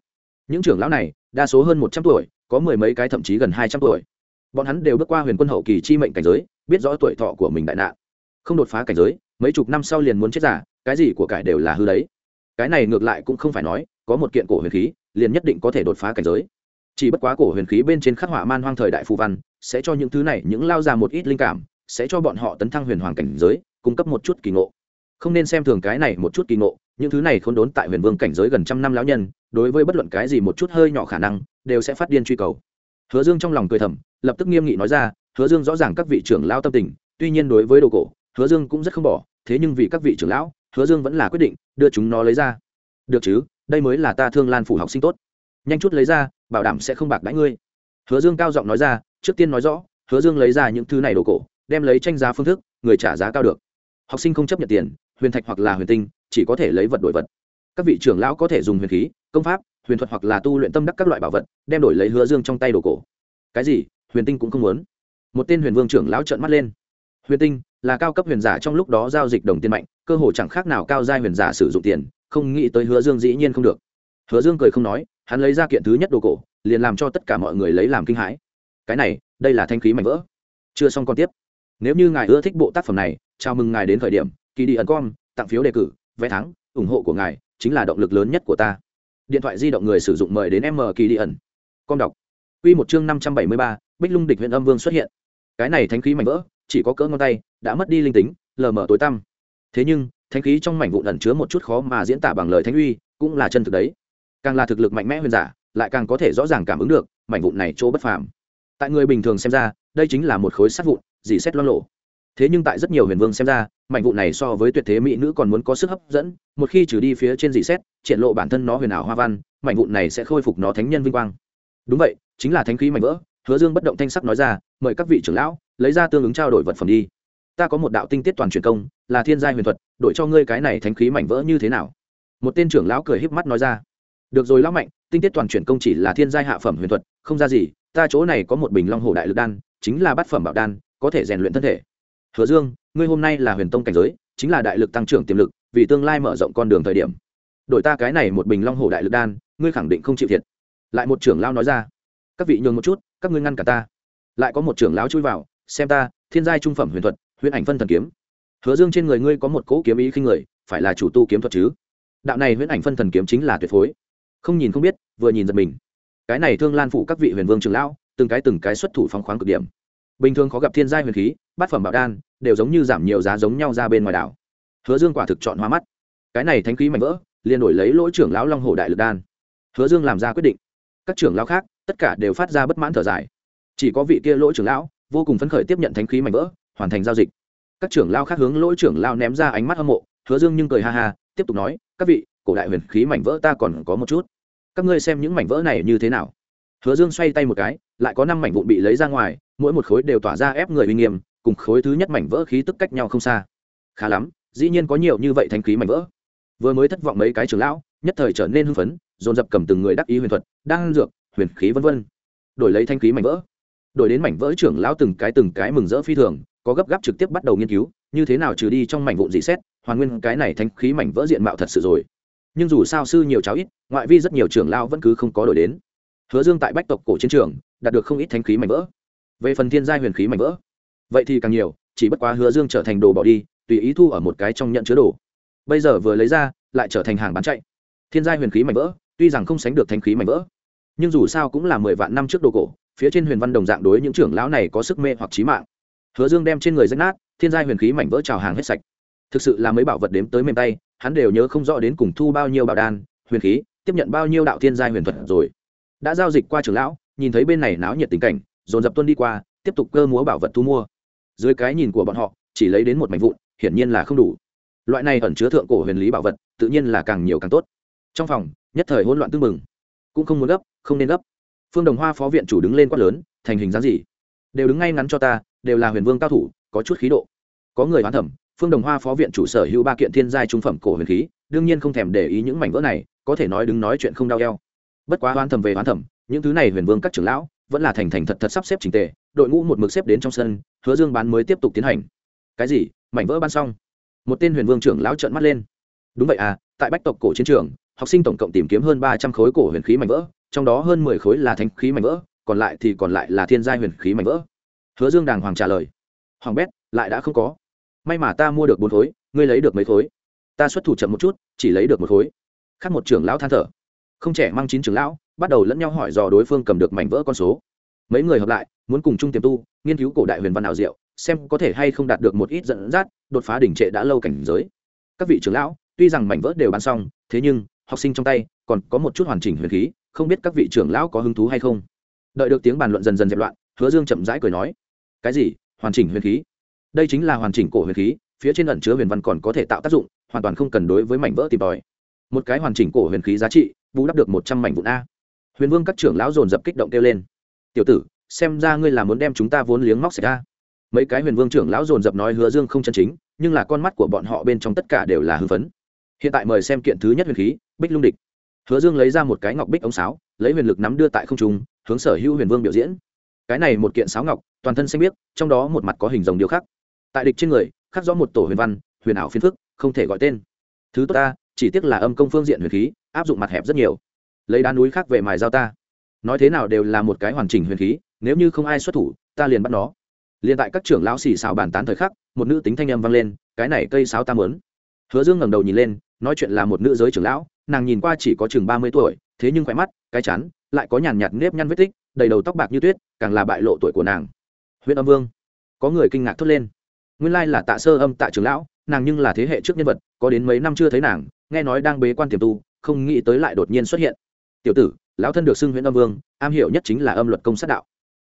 Speaker 1: Những trưởng lão này, đa số hơn một trăm tuổi, có mười mấy cái thậm chí gần hai trăm tuổi. Bọn hắn đều bước qua huyền quân hậu kỳ chi mệnh cảnh giới, biết rõ tuổi thọ của mình đại nạn. Không đột phá cảnh giới, mấy chục năm sau liền muốn chết giả, cái gì của cải đều là hư đấy. Cái này ngược lại cũng không phải nói có một kiện cổ huyền khí, liền nhất định có thể đột phá cảnh giới. Chỉ bất quá cổ huyền khí bên trên khắc họa man hoang thời đại phù văn, sẽ cho những thứ này, những lao ra một ít linh cảm, sẽ cho bọn họ tấn thăng huyền hoàng cảnh giới, cung cấp một chút kỳ ngộ. Không nên xem thường cái này một chút kỳ ngộ, những thứ này không đốn tại huyền vương cảnh giới gần trăm năm lão nhân, đối với bất luận cái gì một chút hơi nhỏ khả năng, đều sẽ phát điên truy cầu. Hứa dương trong lòng cười thầm, lập tức nghiêm nghị nói ra, hứa dương rõ ràng các vị trưởng lao tâm tình, tuy nhiên đối với đồ cổ, hứa dương cũng rất không bỏ, thế nhưng vì các vị trưởng lão, hứa dương vẫn là quyết định đưa chúng nó lấy ra. Được chứ đây mới là ta thương lan phủ học sinh tốt. Nhanh chút lấy ra, bảo đảm sẽ không bạc đãi ngươi. Hứa dương cao giọng nói ra, trước tiên nói rõ, hứa dương lấy ra những thứ này đồ cổ, đem lấy tranh giá phương thức, người trả giá cao được. Học sinh không chấp nhận tiền, huyền thạch hoặc là huyền tinh, chỉ có thể lấy vật đổi vật. Các vị trưởng lão có thể dùng huyền khí, công pháp, huyền thuật hoặc là tu luyện tâm đắc các loại bảo vật, đem đổi lấy hứa dương trong tay đồ cổ. Cái gì? Huyền tinh cũng không muốn? Một tên huyền vương trưởng lão trợn mắt lên. Huyền tinh là cao cấp huyền giả trong lúc đó giao dịch đồng tiền mạnh, cơ hồ chẳng khác nào cao giai huyền giả sử dụng tiền không nghĩ tới hứa dương dĩ nhiên không được. Hứa dương cười không nói, hắn lấy ra kiện thứ nhất đồ cổ, liền làm cho tất cả mọi người lấy làm kinh hãi. Cái này, đây là thanh khí mảnh vỡ. Chưa xong còn tiếp. Nếu như ngài ưa thích bộ tác phẩm này, chào mừng ngài đến thời điểm kỳ đi ẩn com tặng phiếu đề cử, vé thắng, ủng hộ của ngài chính là động lực lớn nhất của ta. Điện thoại di động người sử dụng mời đến m kỳ đi ẩn com đọc. Quy một chương năm trăm bảy mươi ba, bích lung địch huyện âm vương xuất hiện. Cái này thanh khí mảnh vỡ, chỉ có cỡ ngón tay, đã mất đi linh tính, lờ mờ tối tăm. Thế nhưng thánh khí trong mảnh vụn ẩn chứa một chút khó mà diễn tả bằng lời thánh uy, cũng là chân thực đấy. Càng là thực lực mạnh mẽ huyền giả, lại càng có thể rõ ràng cảm ứng được mảnh vụn này chỗ bất phàm. Tại người bình thường xem ra, đây chính là một khối sắt vụn, dì xét loang lộ. Thế nhưng tại rất nhiều huyền vương xem ra, mảnh vụn này so với tuyệt thế mỹ nữ còn muốn có sức hấp dẫn, một khi trừ đi phía trên dì xét, triển lộ bản thân nó huyền ảo hoa văn, mảnh vụn này sẽ khôi phục nó thánh nhân vinh quang. Đúng vậy, chính là thánh khí mảnh vỡ, hứa dương bất động thanh sắc nói ra, mời các vị trưởng lão, lấy ra tương ứng trao đổi vật phẩm đi ta có một đạo tinh tiết toàn truyền công, là thiên gia huyền thuật, đổi cho ngươi cái này thánh khí mảnh vỡ như thế nào? Một tên trưởng lão cười híp mắt nói ra. Được rồi lão mạnh, tinh tiết toàn truyền công chỉ là thiên gia hạ phẩm huyền thuật, không ra gì, ta chỗ này có một bình long hồ đại lực đan, chính là bát phẩm bảo đan, có thể rèn luyện thân thể. Hứa dương, ngươi hôm nay là huyền tông cảnh giới, chính là đại lực tăng trưởng tiềm lực, vì tương lai mở rộng con đường thời điểm. Đổi ta cái này một bình long hồ đại lực đan, ngươi khẳng định không chịu thiệt. Lại một trưởng lão nói ra. Các vị nhường một chút, các ngươi ngăn cả ta. Lại có một trưởng lão chui vào, xem ta, thiên giai trung phẩm huyền thuật Huyễn ảnh phân thần kiếm. Hứa dương trên người ngươi có một cỗ kiếm ý khinh người, phải là chủ tu kiếm thuật chứ? Đạo này Huyễn ảnh phân thần kiếm chính là tuyệt phối. Không nhìn không biết, vừa nhìn giật mình. Cái này thương lan phụ các vị huyền vương trưởng lão, từng cái từng cái xuất thủ phóng khoáng cực điểm. Bình thường khó gặp thiên giai huyền khí, bát phẩm bảo đan, đều giống như giảm nhiều giá giống nhau ra bên ngoài đảo. Hứa dương quả thực chọn hoa mắt. Cái này thánh khí mạnh vỡ, liền đổi lấy lỗi trưởng lão long hồ đại lực đan. Hứa dương làm ra quyết định. Các trưởng lão khác, tất cả đều phát ra bất mãn thở dài. Chỉ có vị kia lỗi trưởng lão, vô cùng phấn khởi tiếp nhận thánh khí mạnh vỡ hoàn thành giao dịch. Các trưởng lão khác hướng lỗi trưởng lão ném ra ánh mắt hâm mộ, hứa dương nhưng cười ha ha, tiếp tục nói, các vị, cổ đại huyền khí mảnh vỡ ta còn có một chút. Các ngươi xem những mảnh vỡ này như thế nào. Hứa dương xoay tay một cái, lại có năm mảnh vụn bị lấy ra ngoài, mỗi một khối đều tỏa ra ép người uy nghiêm, cùng khối thứ nhất mảnh vỡ khí tức cách nhau không xa. Khá lắm, dĩ nhiên có nhiều như vậy thanh khí mảnh vỡ. Vừa mới thất vọng mấy cái trưởng lão, nhất thời trở nên hưng phấn, dồn dập cầm từng người đắc ý huyền thuật đang dược, huyền khí vân vân, đổi lấy thanh khí mảnh vỡ. Đổi đến mảnh vỡ trưởng lão từng cái từng cái mừng rỡ phi thường có gấp gáp trực tiếp bắt đầu nghiên cứu, như thế nào trừ đi trong mảnh vụn dị xét, hoàn nguyên cái này thanh khí mảnh vỡ diện mạo thật sự rồi. Nhưng dù sao sư nhiều cháu ít, ngoại vi rất nhiều trưởng lao vẫn cứ không có đổi đến. Hứa dương tại bách tộc cổ chiến trường, đạt được không ít thanh khí mảnh vỡ. Về phần thiên gia huyền khí mảnh vỡ, vậy thì càng nhiều, chỉ bất quá hứa dương trở thành đồ bỏ đi, tùy ý thu ở một cái trong nhận chứa đồ. Bây giờ vừa lấy ra, lại trở thành hàng bán chạy. Thiên gia huyền khí mảnh vỡ, tuy rằng không sánh được thanh khí mảnh vỡ, nhưng dù sao cũng là mười vạn năm trước đồ cổ, phía trên huyền văn đồng dạng đối những trưởng lão này có sức mê hoặc trí mạng hứa dương đem trên người rách nát, thiên giai huyền khí mảnh vỡ trào hàng hết sạch. Thực sự là mấy bảo vật đếm tới mềm tay, hắn đều nhớ không rõ đến cùng thu bao nhiêu bảo đan, huyền khí, tiếp nhận bao nhiêu đạo thiên giai huyền thuật rồi. Đã giao dịch qua trưởng lão, nhìn thấy bên này náo nhiệt tình cảnh, dồn dập tuân đi qua, tiếp tục cơ múa bảo vật thu mua. Dưới cái nhìn của bọn họ, chỉ lấy đến một mảnh vụn, hiển nhiên là không đủ. Loại này ẩn chứa thượng cổ huyền lý bảo vật, tự nhiên là càng nhiều càng tốt. Trong phòng, nhất thời hỗn loạn tưng mừng cũng không muốn gấp, không nên gấp. Phương đồng hoa phó viện chủ đứng lên quát lớn, thành hình dáng gì? Đều đứng ngay ngắn cho ta đều là huyền vương cao thủ, có chút khí độ. Có người hoán thẩm phương đồng hoa phó viện chủ sở hữu ba kiện thiên giai trung phẩm cổ huyền khí, đương nhiên không thèm để ý những mảnh vỡ này, có thể nói đứng nói chuyện không đau eo. Bất quá hoán thẩm về hoán thẩm những thứ này huyền vương các trưởng lão, vẫn là thành thành thật thật sắp xếp trình tề, đội ngũ một mực xếp đến trong sân, hứa dương bán mới tiếp tục tiến hành. Cái gì? Mảnh vỡ ban xong. Một tên huyền vương trưởng lão trợn mắt lên. Đúng vậy à tại bách tộc cổ chiến trường, học sinh tổng cộng tìm kiếm hơn ba trăm khối cổ huyền khí mảnh vỡ, trong đó hơn mười khối là thánh khí mảnh vỡ, còn lại thì còn lại là thiên giai huyền khí mảnh vỡ hứa dương đàng hoàng trả lời. Hoàng bét, lại đã không có. May mà ta mua được bốn khối, ngươi lấy được mấy khối? Ta xuất thủ chậm một chút, chỉ lấy được một khối. Khác một trưởng lão than thở. Không trẻ mang chín trưởng lão, bắt đầu lẫn nhau hỏi dò đối phương cầm được mảnh vỡ con số. Mấy người hợp lại, muốn cùng chung tiềm tu, nghiên cứu cổ đại huyền văn ảo diệu, xem có thể hay không đạt được một ít dẫn dắt, đột phá đỉnh trệ đã lâu cảnh giới. Các vị trưởng lão, tuy rằng mảnh vỡ đều bán xong, thế nhưng, học sinh trong tay, còn có một chút hoàn chỉnh huyền khí, không biết các vị trưởng lão có hứng thú hay không? Đợi được tiếng bàn luận dần dần dẹp loạn, hứa dương chậm rãi cười nói cái gì? Hoàn chỉnh huyền khí? Đây chính là hoàn chỉnh cổ huyền khí, phía trên ẩn chứa huyền văn còn có thể tạo tác dụng, hoàn toàn không cần đối với mảnh vỡ tìm tòi. Một cái hoàn chỉnh cổ huyền khí giá trị vũ đắp được một trăm mảnh vụn a. Huyền vương các trưởng lão dồn dập kích động kêu lên. Tiểu tử, xem ra ngươi là muốn đem chúng ta vốn liếng móc xảy ra mấy cái huyền vương trưởng lão dồn dập nói hứa dương không chân chính, nhưng là con mắt của bọn họ bên trong tất cả đều là hưng phấn. Hiện tại mời xem kiện thứ nhất huyền khí, bích lung địch. Hứa dương lấy ra một cái ngọc bích ống sáo, lấy huyền lực nắm đưa tại không trung, hướng sở hữu huyền vương biểu diễn cái này một kiện sáo ngọc, toàn thân xanh biếc, trong đó một mặt có hình rồng điêu khắc. Tại địch trên người, khắc rõ một tổ huyền văn, huyền ảo phiên phức, không thể gọi tên. Thứ tốt ta, chỉ tiếc là âm công phương diện huyền khí, áp dụng mặt hẹp rất nhiều. Lấy đá núi khác về mài giao ta. Nói thế nào đều là một cái hoàn chỉnh huyền khí, nếu như không ai xuất thủ, ta liền bắt nó. Liền tại các trưởng lão xì xào bàn tán thời khắc, một nữ tính thanh âm vang lên, cái này cây sáo ta mớn hứa dương ngẩng đầu nhìn lên, nói chuyện là một nữ giới trưởng lão, nàng nhìn qua chỉ có chừng ba mươi tuổi, thế nhưng khỏe mắt, cái chắn lại có nhàn nhạt nếp nhăn vết tích đầy đầu tóc bạc như tuyết, càng là bại lộ tuổi của nàng. Huyện âm vương, có người kinh ngạc thốt lên. Nguyên lai là tạ sơ âm tạ trưởng lão, nàng nhưng là thế hệ trước nhân vật, có đến mấy năm chưa thấy nàng, nghe nói đang bế quan tiềm tu, không nghĩ tới lại đột nhiên xuất hiện. Tiểu tử, lão thân được xưng huyện âm vương, am hiểu nhất chính là âm luật công sát đạo.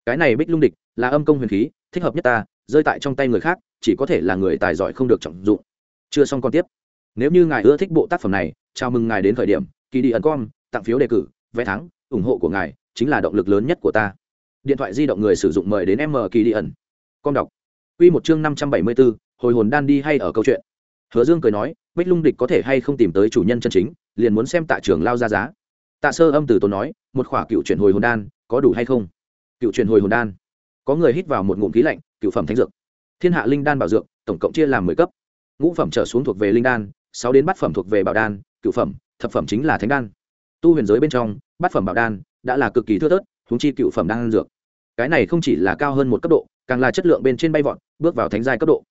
Speaker 1: Cái này bích lung địch là âm công huyền khí, thích hợp nhất ta, rơi tại trong tay người khác, chỉ có thể là người tài giỏi không được trọng dụng. Chưa xong còn tiếp. Nếu như ngài ưa thích bộ tác phẩm này, chào mừng ngài đến thời điểm, kỳ đi ẩn com, tặng phiếu đề cử, vé thắng, ủng hộ của ngài chính là động lực lớn nhất của ta. Điện thoại di động người sử dụng mời đến m kỳ đi ẩn. Con đọc. Quy một chương năm trăm bảy mươi bốn, hồi hồn đan đi hay ở câu chuyện. Hứa dương cười nói, bích lung địch có thể hay không tìm tới chủ nhân chân chính, liền muốn xem tạ trưởng lao ra giá. Tạ sơ âm từ tốn nói, một khỏa cựu chuyển hồi hồn đan, có đủ hay không? Cựu chuyển hồi hồn đan. Có người hít vào một ngụm khí lạnh, cựu phẩm thánh dược. Thiên hạ linh đan bảo dược, tổng cộng chia làm mười cấp. Ngũ phẩm trở xuống thuộc về linh đan, sáu đến bát phẩm thuộc về bảo đan, cựu phẩm, thập phẩm chính là thánh đan. Tu huyền giới bên trong, bát phẩm bảo đan đã là cực kỳ thưa thớt húng chi cựu phẩm đang ăn dược. Cái này không chỉ là cao hơn một cấp độ, càng là chất lượng bên trên bay vọt, bước vào thánh giai cấp độ.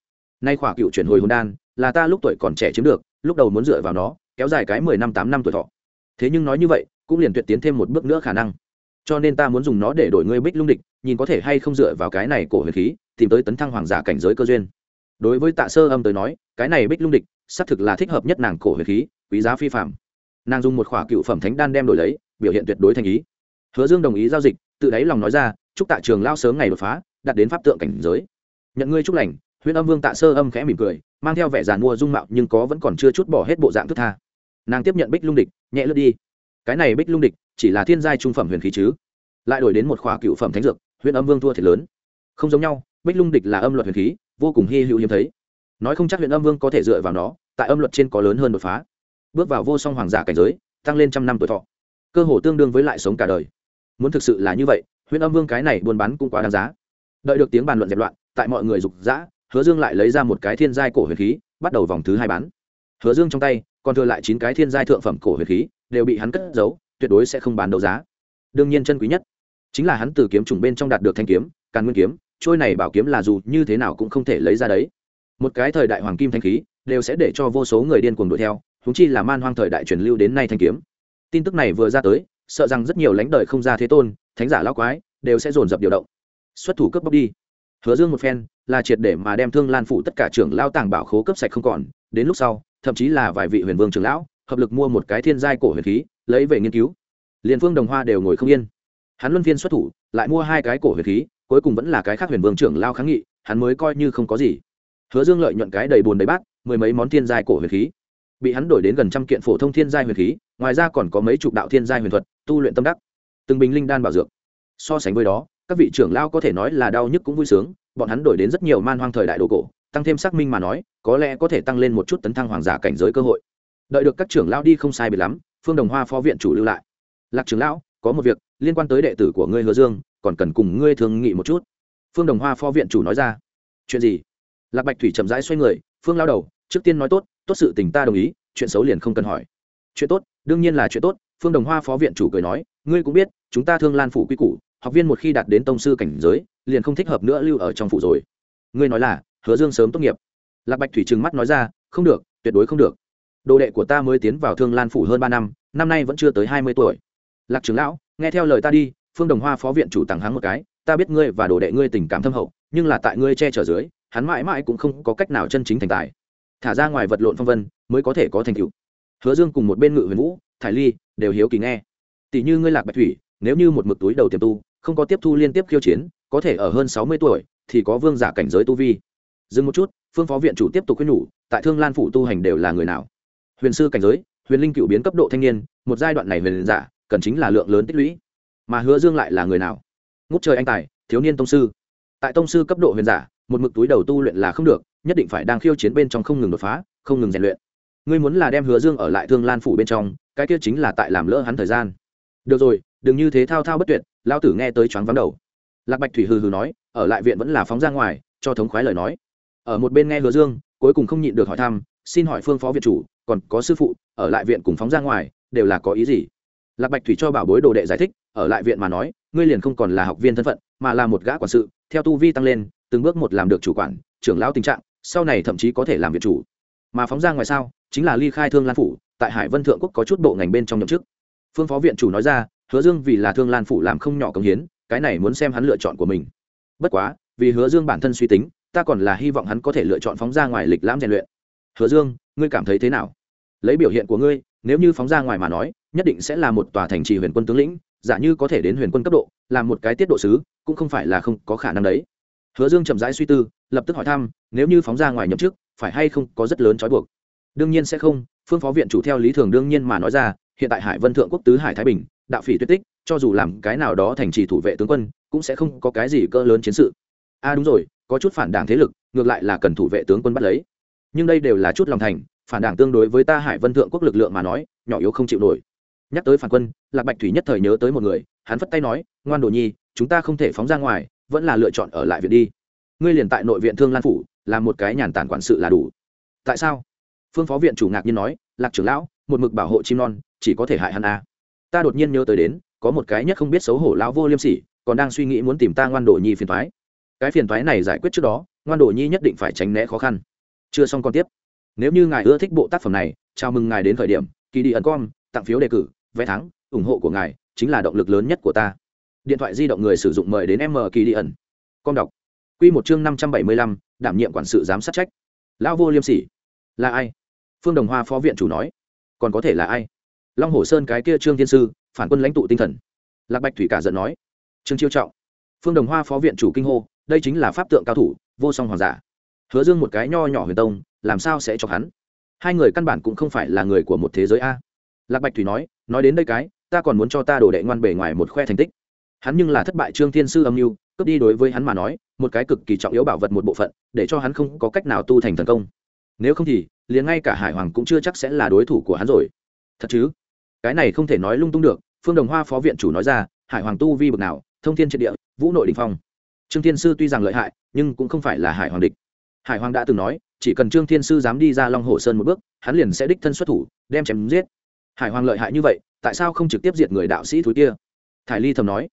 Speaker 1: Nay khỏa cựu chuyển hồi hồn đan, là ta lúc tuổi còn trẻ chiếm được, lúc đầu muốn dựa vào nó, kéo dài cái mười năm tám năm tuổi thọ. Thế nhưng nói như vậy, cũng liền tuyệt tiến thêm một bước nữa khả năng. Cho nên ta muốn dùng nó để đổi ngươi bích lung địch, nhìn có thể hay không dựa vào cái này cổ huyền khí, tìm tới tấn thăng hoàng giả cảnh giới cơ duyên. Đối với tạ sơ âm tới nói, cái này bích lung địch, xác thực là thích hợp nhất nàng cổ huyền khí, quý giá phi phạm nàng dùng một khỏa cựu phẩm thánh đan đem đổi lấy, biểu hiện tuyệt đối thành ý hứa dương đồng ý giao dịch, tự đáy lòng nói ra, chúc tạ trường lao sớm ngày đột phá, đạt đến pháp tượng cảnh giới. Nhận ngươi chúc lành, Huyền âm vương tạ sơ âm khẽ mỉm cười, mang theo vẻ giàn mua dung mạo nhưng có vẫn còn chưa chút bỏ hết bộ dạng thức tha. Nàng tiếp nhận bích lung địch, nhẹ lướt đi. Cái này bích lung địch, chỉ là thiên giai trung phẩm huyền khí chứ. Lại đổi đến một khóa cựu phẩm thánh dược, Huyền âm vương thua thiệt lớn. Không giống nhau, bích lung địch là âm luật huyền khí, vô cùng hy hữu hiếm thấy. Nói không chắc huyện âm vương có thể dựa vào nó, tại âm luật trên có lớn hơn đột phá. Bước vào vô song hoàng giả cảnh giới, tăng lên trăm năm tuổi thọ. Cơ hồ tương đương với lại sống cả đời muốn thực sự là như vậy huyện âm vương cái này buôn bán cũng quá đáng giá. Đợi được tiếng bàn luận dẹp loạn, tại mọi người dục dã, hứa dương lại lấy ra một cái thiên giai cổ huyền khí, bắt đầu vòng thứ hai bán. Hứa dương trong tay, còn thừa lại chín cái thiên giai thượng phẩm cổ huyền khí, đều bị hắn cất giấu, tuyệt đối sẽ không bán đấu giá. Đương nhiên chân quý nhất chính là hắn từ kiếm trùng bên trong đạt được thanh kiếm, càn nguyên kiếm, trôi này bảo kiếm là dù như thế nào cũng không thể lấy ra đấy. Một cái thời đại hoàng kim thanh khí, đều sẽ để cho vô số người điên cuồng đuổi theo húng chi là man hoang thời đại truyền lưu đến nay thanh kiếm. Tin tức này vừa ra tới sợ rằng rất nhiều lãnh đời không ra thế tôn, thánh giả lao quái, đều sẽ dồn dập điều động. Xuất thủ cướp bóc đi. Hứa dương một phen, là triệt để mà đem thương lan phụ tất cả trưởng lao tàng bảo khố cấp sạch không còn. Đến lúc sau, thậm chí là vài vị huyền vương trưởng lão, hợp lực mua một cái thiên giai cổ huyền khí, lấy về nghiên cứu. Liền phương đồng hoa đều ngồi không yên. Hắn luân phiên xuất thủ, lại mua hai cái cổ huyền khí, cuối cùng vẫn là cái khác huyền vương trưởng lao kháng nghị, hắn mới coi như không có gì. Hứa dương lợi nhuận cái đầy bùn đầy bát, mười mấy món thiên giai cổ huyền khí bị hắn đổi đến gần trăm kiện phổ thông thiên giai huyền khí, ngoài ra còn có mấy chục đạo thiên giai huyền thuật, tu luyện tâm đắc. Từng bình linh đan bảo dược. So sánh với đó, các vị trưởng lao có thể nói là đau nhức cũng vui sướng, bọn hắn đổi đến rất nhiều man hoang thời đại đồ cổ, tăng thêm xác minh mà nói, có lẽ có thể tăng lên một chút tấn thăng hoàng giả cảnh giới cơ hội. Đợi được các trưởng lao đi không sai bị lắm, phương đồng hoa phó viện chủ lưu lại. Lạc trưởng lão, có một việc, liên quan tới đệ tử của ngươi hứa dương, còn cần cùng ngươi thương nghị một chút. Phương đồng hoa phó viện chủ nói ra. Chuyện gì? Lạc bạch thủy chậm rãi xoay người, phương lao đầu trước tiên nói tốt tốt sự tình ta đồng ý, chuyện xấu liền không cần hỏi. Chuyện tốt, đương nhiên là chuyện tốt, phương đồng hoa phó viện chủ cười nói, ngươi cũng biết, chúng ta thương lan phủ quy củ, học viên một khi đạt đến tông sư cảnh giới, liền không thích hợp nữa lưu ở trong phủ rồi. Ngươi nói là, hứa dương sớm tốt nghiệp. Lạc bạch thủy trừng mắt nói ra, không được, tuyệt đối không được. Đồ đệ của ta mới tiến vào thương lan phủ hơn ba năm năm nay vẫn chưa tới hai mươi tuổi. Lạc trưởng lão, nghe theo lời ta đi, phương đồng hoa phó viện chủ tặng hắn một cái, ta biết ngươi và đồ đệ ngươi tình cảm thâm hậu, nhưng là tại ngươi che chở dưới, hắn mãi mãi cũng không có cách nào chân chính thành tài thả ra ngoài vật lộn phong vân, mới có thể có thành tựu. Hứa dương cùng một bên ngự huyền vũ, thải ly đều hiếu kỳ nghe. Tỷ như ngươi lạc bạch thủy, nếu như một mực túi đầu tiềm tu, không có tiếp thu liên tiếp khiêu chiến, có thể ở hơn sáu mươi tuổi thì có vương giả cảnh giới tu vi. Dừng một chút, phương phó viện chủ tiếp tục khuyên nhủ, tại thương lan phủ tu hành đều là người nào? Huyền sư cảnh giới, huyền linh cựu biến cấp độ thanh niên, một giai đoạn này huyền giả, cần chính là lượng lớn tích lũy. Mà hứa dương lại là người nào? Ngút trời anh tài, thiếu niên tông sư. Tại tông sư cấp độ huyền giả một mực túi đầu tu luyện là không được, nhất định phải đang khiêu chiến bên trong không ngừng đột phá, không ngừng rèn luyện. Ngươi muốn là đem hứa dương ở lại thương lan phủ bên trong, cái kia chính là tại làm lỡ hắn thời gian. Được rồi, đừng như thế thao thao bất tuyệt lao tử nghe tới choáng vắng đầu. Lạc bạch thủy hừ hừ nói, ở lại viện vẫn là phóng ra ngoài, cho thống khoái lời nói. Ở một bên nghe hứa dương, cuối cùng không nhịn được hỏi thăm, xin hỏi phương phó viện chủ, còn có sư phụ, ở lại viện cùng phóng ra ngoài, đều là có ý gì? Lạc bạch thủy cho bảo bối đồ đệ giải thích, ở lại viện mà nói ngươi liền không còn là học viên thân phận, mà là một gã quản sự, theo tu vi tăng lên, từng bước một làm được chủ quản, trưởng lão tình trạng, sau này thậm chí có thể làm việc chủ. Mà phóng ra ngoài sao, chính là ly khai thương lan phủ, tại hải vân thượng quốc có chút bộ ngành bên trong nhậm chức. Phương phó viện chủ nói ra, hứa dương vì là thương lan phủ làm không nhỏ công hiến, cái này muốn xem hắn lựa chọn của mình. Bất quá, vì hứa dương bản thân suy tính, ta còn là hy vọng hắn có thể lựa chọn phóng ra ngoài lịch lãm rèn luyện. Hứa dương, ngươi cảm thấy thế nào? Lấy biểu hiện của ngươi, nếu như phóng ra ngoài mà nói, nhất định sẽ là một tòa thành trì huyền quân tướng lĩnh giả như có thể đến huyền quân cấp độ, làm một cái tiết độ sứ, cũng không phải là không có khả năng đấy. Hứa dương chậm rãi suy tư, lập tức hỏi thăm, nếu như phóng ra ngoài nhậm chức, phải hay không có rất lớn trói buộc? Đương nhiên sẽ không, phương phó viện chủ theo lý thường đương nhiên mà nói ra, hiện tại hải vân thượng quốc tứ hải thái bình, đạo phỉ tuyết tích, cho dù làm cái nào đó thành trì thủ vệ tướng quân, cũng sẽ không có cái gì cỡ lớn chiến sự. A à đúng rồi, có chút phản đảng thế lực, ngược lại là cần thủ vệ tướng quân bắt lấy. Nhưng đây đều là chút lòng thành, phản đảng tương đối với ta hải vân thượng quốc lực lượng mà nói, nhỏ yếu không chịu nổi nhắc tới phản quân, lạc bạch thủy nhất thời nhớ tới một người, hắn phất tay nói, ngoan đồ nhi, chúng ta không thể phóng ra ngoài, vẫn là lựa chọn ở lại viện đi. Ngươi liền tại nội viện thương lan phủ, làm một cái nhàn tản quản sự là đủ. Tại sao? Phương phó viện chủ ngạc nhiên nói, lạc trưởng lão, một mực bảo hộ chim non, chỉ có thể hại hắn à. ta đột nhiên nhớ tới đến, có một cái nhất không biết xấu hổ lão vô liêm sỉ, còn đang suy nghĩ muốn tìm ta ngoan đồ nhi phiền thoái cái phiền thoái này giải quyết trước đó, ngoan đồ nhi nhất định phải tránh né khó khăn. Chưa xong còn tiếp. Nếu như ngài ưa thích bộ tác phẩm này, chào mừng ngài đến khởi điểm, kỳ đi ẩn com, tặng phiếu đề cử vé thắng, ủng hộ của ngài chính là động lực lớn nhất của ta. Điện thoại di động người sử dụng mời đến m kỳ đi ẩn. Con đọc. Q một chương năm trăm bảy mươi lăm, đảm nhiệm quản sự giám sát trách. Lão vô liêm sỉ. Là ai? Phương đồng hoa phó viện chủ nói. Còn có thể là ai? Long hồ sơn cái kia trương thiên sư, phản quân lãnh tụ tinh thần. Lạc bạch thủy cả giận nói. Trương chiêu trọng. Phương đồng hoa phó viện chủ kinh hô, đây chính là pháp tượng cao thủ, vô song hoàng giả. Hứa dương một cái nho nhỏ huyền tông, làm sao sẽ cho hắn? Hai người căn bản cũng không phải là người của một thế giới a. Lạc bạch thủy nói nói đến đây cái, ta còn muốn cho ta đổ đệ ngoan bề ngoài một khoe thành tích. Hắn nhưng là thất bại trương thiên sư âm mưu, cướp đi đối với hắn mà nói, một cái cực kỳ trọng yếu bảo vật một bộ phận, để cho hắn không có cách nào tu thành thần công. Nếu không thì, liền ngay cả hải hoàng cũng chưa chắc sẽ là đối thủ của hắn rồi. Thật chứ? Cái này không thể nói lung tung được, phương đồng hoa phó viện chủ nói ra, hải hoàng tu vi bực nào, thông thiên triệt địa, vũ nội đình phong. Trương thiên sư tuy rằng lợi hại, nhưng cũng không phải là hải hoàng địch. Hải hoàng đã từng nói, chỉ cần trương thiên sư dám đi ra long hồ sơn một bước, hắn liền sẽ đích thân xuất thủ, đem chém giết hải hoàng lợi hại như vậy, tại sao không trực tiếp diệt người đạo sĩ thúi kia? Thải ly thầm nói.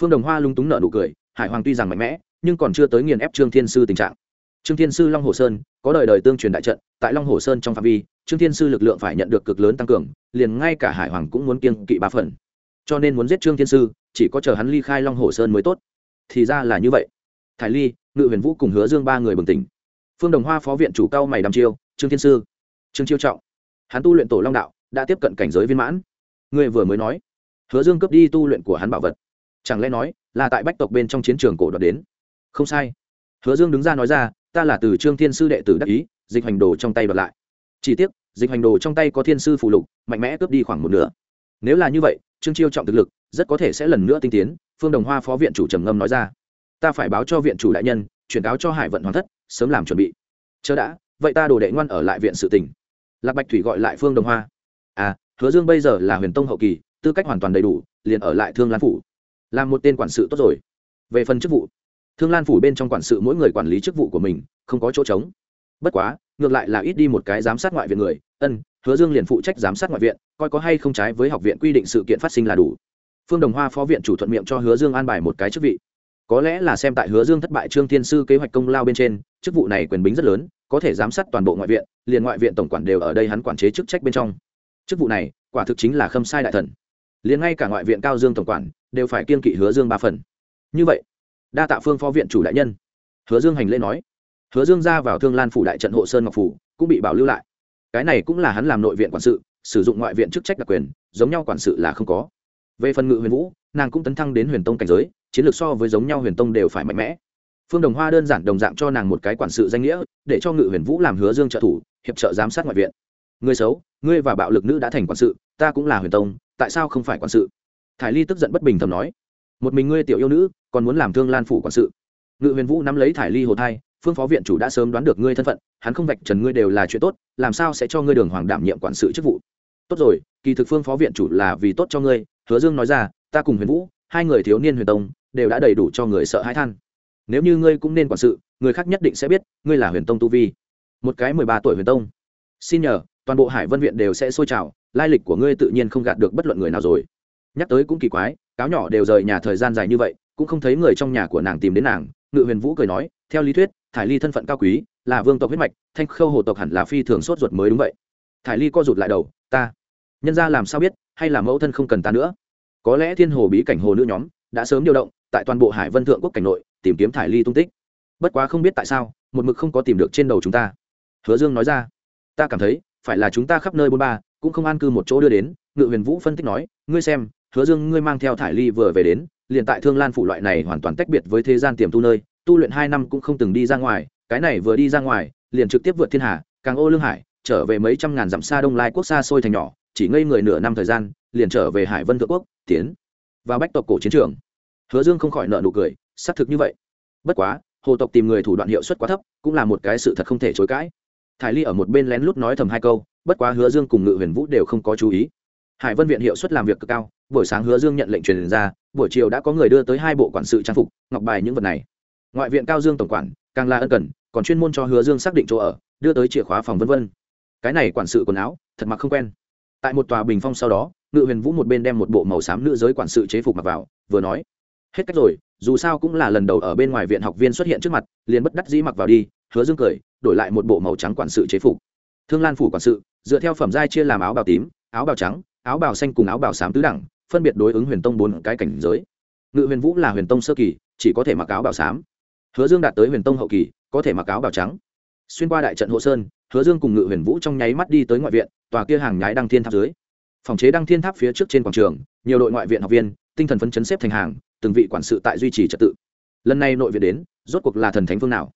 Speaker 1: Phương đồng hoa lung túng nợ nụ cười, hải hoàng tuy rằng mạnh mẽ, nhưng còn chưa tới nghiền ép trương thiên sư tình trạng. Trương thiên sư long hồ sơn, có đời đời tương truyền đại trận, tại long hồ sơn trong phạm vi, trương thiên sư lực lượng phải nhận được cực lớn tăng cường, liền ngay cả hải hoàng cũng muốn kiêng kỵ ba phần. Cho nên muốn giết trương thiên sư, chỉ có chờ hắn ly khai long hồ sơn mới tốt. Thì ra là như vậy. Thải ly, ngự huyền vũ cùng hứa dương ba người bừng tỉnh. Phương đồng hoa phó viện chủ cao mày đàm chiêu, trương thiên sư, trương chiêu trọng, hắn tu luyện tổ long đạo đã tiếp cận cảnh giới viên mãn. Người vừa mới nói, hứa dương cướp đi tu luyện của hắn bảo vật. Chẳng lẽ nói là tại bách tộc bên trong chiến trường cổ đoạt đến? Không sai. Hứa dương đứng ra nói ra, ta là từ trương thiên sư đệ tử đắc ý, dịch hành đồ trong tay đoạt lại. Chỉ tiếc, dịch hành đồ trong tay có thiên sư phù lục, mạnh mẽ cướp đi khoảng một nửa. Nếu là như vậy, trương chiêu trọng thực lực rất có thể sẽ lần nữa tinh tiến, phương đồng hoa phó viện chủ trầm ngâm nói ra. Ta phải báo cho viện chủ đại nhân, chuyển cáo cho hải vận hoàng thất, sớm làm chuẩn bị. Chớ đã, vậy ta đồ đệ ngoan ở lại viện sự tỉnh. Lạc bạch thủy gọi lại phương đồng hoa à hứa dương bây giờ là huyền tông hậu kỳ, tư cách hoàn toàn đầy đủ, liền ở lại thương lan phủ. Làm một tên quản sự tốt rồi. Về phần chức vụ, thương lan phủ bên trong quản sự mỗi người quản lý chức vụ của mình, không có chỗ trống. Bất quá, ngược lại là ít đi một cái giám sát ngoại viện người. Ân, hứa dương liền phụ trách giám sát ngoại viện, coi có hay không trái với học viện quy định sự kiện phát sinh là đủ. Phương đồng hoa phó viện chủ thuận miệng cho hứa dương an bài một cái chức vị. Có lẽ là xem tại hứa dương thất bại trương thiên sư kế hoạch công lao bên trên, chức vụ này quyền bính rất lớn, có thể giám sát toàn bộ ngoại viện, liền ngoại viện tổng quản đều ở đây hắn quản chế chức trách bên trong chức vụ này, quả thực chính là khâm sai đại thần. Liền ngay cả ngoại viện cao dương tổng quản, đều phải kiên kỵ hứa dương ba phần. Như vậy, đa tạ phương phó viện chủ đại nhân. Hứa dương hành lễ nói. Hứa dương ra vào thương lan phủ đại trận hộ sơn ngọc phủ, cũng bị bảo lưu lại. Cái này cũng là hắn làm nội viện quản sự, sử dụng ngoại viện chức trách đặc quyền, giống nhau quản sự là không có. Về phần ngự huyền vũ, nàng cũng tấn thăng đến huyền tông cảnh giới, chiến lược so với giống nhau huyền tông đều phải mạnh mẽ. Phương đồng hoa đơn giản đồng dạng cho nàng một cái quản sự danh nghĩa, để cho ngự huyền vũ làm hứa dương trợ thủ, hiệp trợ giám sát ngoại viện. Người xấu ngươi và bạo lực nữ đã thành quản sự, ta cũng là huyền tông, tại sao không phải quản sự? Thải ly tức giận bất bình thầm nói. Một mình ngươi tiểu yêu nữ, còn muốn làm thương lan phủ quản sự. Ngự huyền vũ nắm lấy thải ly hồ thai, phương phó viện chủ đã sớm đoán được ngươi thân phận, hắn không vạch trần ngươi đều là chuyện tốt, làm sao sẽ cho ngươi đường hoàng đảm nhiệm quản sự chức vụ? Tốt rồi, kỳ thực phương phó viện chủ là vì tốt cho ngươi, hứa dương nói ra, ta cùng huyền vũ, hai người thiếu niên huyền tông, đều đã đầy đủ cho người sợ hãi than. Nếu như ngươi cũng nên quản sự, người khác nhất định sẽ biết, ngươi là huyền tông tu vi. Một cái mười ba tuổi huyền tông. Xin nhờ toàn bộ hải vân viện đều sẽ sôi trào, lai lịch của ngươi tự nhiên không gạt được bất luận người nào rồi. Nhắc tới cũng kỳ quái, cáo nhỏ đều rời nhà thời gian dài như vậy, cũng không thấy người trong nhà của nàng tìm đến nàng, ngự huyền vũ cười nói, theo lý thuyết, thải ly thân phận cao quý, là vương tộc huyết mạch, thanh khâu hồ tộc hẳn là phi thường sốt ruột mới đúng vậy. Thải ly co rụt lại đầu, ta, nhân ra làm sao biết, hay là mẫu thân không cần ta nữa? Có lẽ thiên hồ bí cảnh hồ nữ nhóm đã sớm điều động, tại toàn bộ hải vân thượng quốc cảnh nội, tìm kiếm thải ly tung tích. Bất quá không biết tại sao, một mực không có tìm được trên đầu chúng ta. Hứa dương nói ra, ta cảm thấy phải là chúng ta khắp nơi bôn ba, cũng không an cư một chỗ đưa đến, ngự huyền vũ phân tích nói, ngươi xem, hứa dương, ngươi mang theo thải ly vừa về đến, liền tại thương lan phủ loại này hoàn toàn tách biệt với thế gian tiềm tu nơi, tu luyện hai năm cũng không từng đi ra ngoài, cái này vừa đi ra ngoài, liền trực tiếp vượt thiên hà càng ô lương hải, trở về mấy trăm ngàn dặm xa đông lai quốc xa xôi thành nhỏ, chỉ ngây người nửa năm thời gian, liền trở về hải vân thượng quốc, tiến vào bách tộc cổ chiến trường. Hứa dương không khỏi nợ nụ cười, xác thực như vậy. Bất quá, hồ tộc tìm người thủ đoạn hiệu suất quá thấp, cũng là một cái sự thật không thể chối cãi thải ly ở một bên lén lút nói thầm hai câu, bất quá hứa dương cùng ngự huyền vũ đều không có chú ý. Hải vân viện hiệu suất làm việc cực cao, buổi sáng hứa dương nhận lệnh truyền ra, buổi chiều đã có người đưa tới hai bộ quản sự trang phục, ngọc bài những vật này. Ngoại viện cao dương tổng quản, càng là ân cần, còn chuyên môn cho hứa dương xác định chỗ ở, đưa tới chìa khóa phòng v v cái này quản sự quần áo, thật mặc không quen. Tại một tòa bình phong sau đó, ngự huyền vũ một bên đem một bộ màu xám nữ giới quản sự chế phục mặc vào, vừa nói, hết cách rồi dù sao cũng là lần đầu ở bên ngoài viện học viên xuất hiện trước mặt, liền bất đắc dĩ mặc vào đi, hứa dương cười, đổi lại một bộ màu trắng quản sự chế phục. Thương lan phủ quản sự, dựa theo phẩm giai chia làm áo bào tím, áo bào trắng, áo bào xanh cùng áo bào xám tứ đẳng, phân biệt đối ứng huyền tông bốn cái cảnh giới. Ngự huyền vũ là huyền tông sơ kỳ, chỉ có thể mặc áo bào xám. Hứa dương đạt tới huyền tông hậu kỳ, có thể mặc áo bào trắng. Xuyên qua đại trận hộ sơn, hứa dương cùng ngự huyền vũ trong nháy mắt đi tới ngoại viện, tòa kia hàng nhái đăng thiên tháp dưới. Phòng chế đăng thiên tháp phía trước trên quảng trường, nhiều đội ngoại viện học viên tinh thần phấn chấn xếp thành hàng, từng vị quản sự tại duy trì trật tự. Lần này nội viện đến, rốt cuộc là thần thánh phương nào?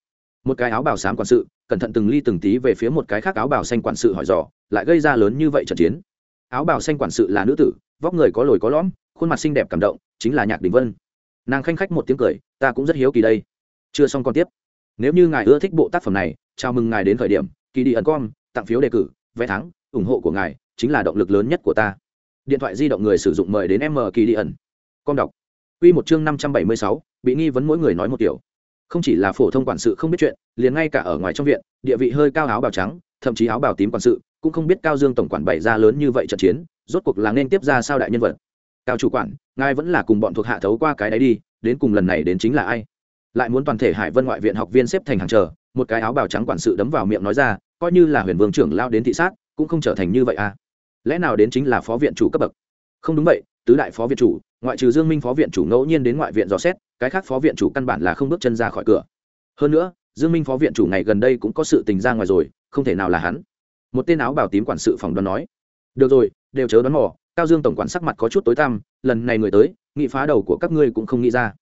Speaker 1: Một cái áo bào xám quản sự, cẩn thận từng ly từng tí về phía một cái khác áo bào xanh quản sự hỏi dò, lại gây ra lớn như vậy trận chiến. Áo bào xanh quản sự là nữ tử, vóc người có lồi có lõm, khuôn mặt xinh đẹp cảm động, chính là nhạc đình vân. Nàng khanh khách một tiếng cười, ta cũng rất hiếu kỳ đây. Chưa xong còn tiếp. Nếu như ngài ưa thích bộ tác phẩm này, chào mừng ngài đến khởi điểm kỳ đi ẩn com, tặng phiếu đề cử, vé thắng, ủng hộ của ngài, chính là động lực lớn nhất của ta. Điện thoại di động người sử dụng mời đến m kỳ đi ẩn con đọc. Quy một chương năm trăm bảy mươi sáu, bị nghi vấn mỗi người nói một kiểu. Không chỉ là phổ thông quản sự không biết chuyện, liền ngay cả ở ngoài trong viện, địa vị hơi cao áo bào trắng, thậm chí áo bào tím quản sự, cũng không biết cao dương tổng quản bày ra lớn như vậy trận chiến, rốt cuộc là nên tiếp ra sao đại nhân vật. Cao chủ quản, ngài vẫn là cùng bọn thuộc hạ thấu qua cái đấy đi, đến cùng lần này đến chính là ai? Lại muốn toàn thể hải vân ngoại viện học viên xếp thành hàng chờ, một cái áo bào trắng quản sự đấm vào miệng nói ra, coi như là huyền vương trưởng lao đến thị sát, cũng không trở thành như vậy à? Lẽ nào đến chính là phó viện chủ cấp bậc? Không đúng vậy tứ đại phó viện chủ, ngoại trừ dương minh phó viện chủ ngẫu nhiên đến ngoại viện dò xét, cái khác phó viện chủ căn bản là không bước chân ra khỏi cửa. Hơn nữa, dương minh phó viện chủ ngày gần đây cũng có sự tình ra ngoài rồi, không thể nào là hắn. Một tên áo bào tím quản sự phòng đoán nói, được rồi, đều chớ đoán mò, cao dương tổng quản sắc mặt có chút tối tăm, lần này người tới, nghị phá đầu của các ngươi cũng không nghĩ ra.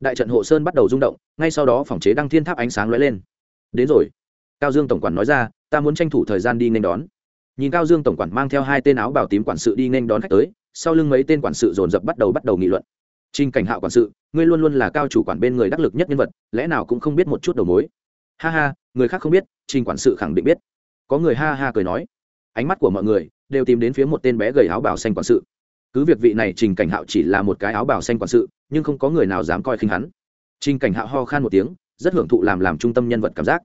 Speaker 1: Đại trận hộ sơn bắt đầu rung động, ngay sau đó phòng chế đăng thiên tháp ánh sáng lóe lên. Đến rồi. Cao dương tổng quản nói ra, ta muốn tranh thủ thời gian đi nên đón. Nhìn cao dương tổng quản mang theo hai tên áo bào tím quản sự đi nên đón khách tới sau lưng mấy tên quản sự dồn dập bắt đầu bắt đầu nghị luận Trình Cảnh Hạo quản sự, ngươi luôn luôn là cao chủ quản bên người đắc lực nhất nhân vật, lẽ nào cũng không biết một chút đầu mối? Ha ha, người khác không biết, Trình quản sự khẳng định biết. Có người ha ha cười nói. Ánh mắt của mọi người đều tìm đến phía một tên bé gầy áo bào xanh quản sự. Cứ việc vị này Trình Cảnh Hạo chỉ là một cái áo bào xanh quản sự, nhưng không có người nào dám coi khinh hắn. Trình Cảnh Hạo ho khan một tiếng, rất hưởng thụ làm làm trung tâm nhân vật cảm giác.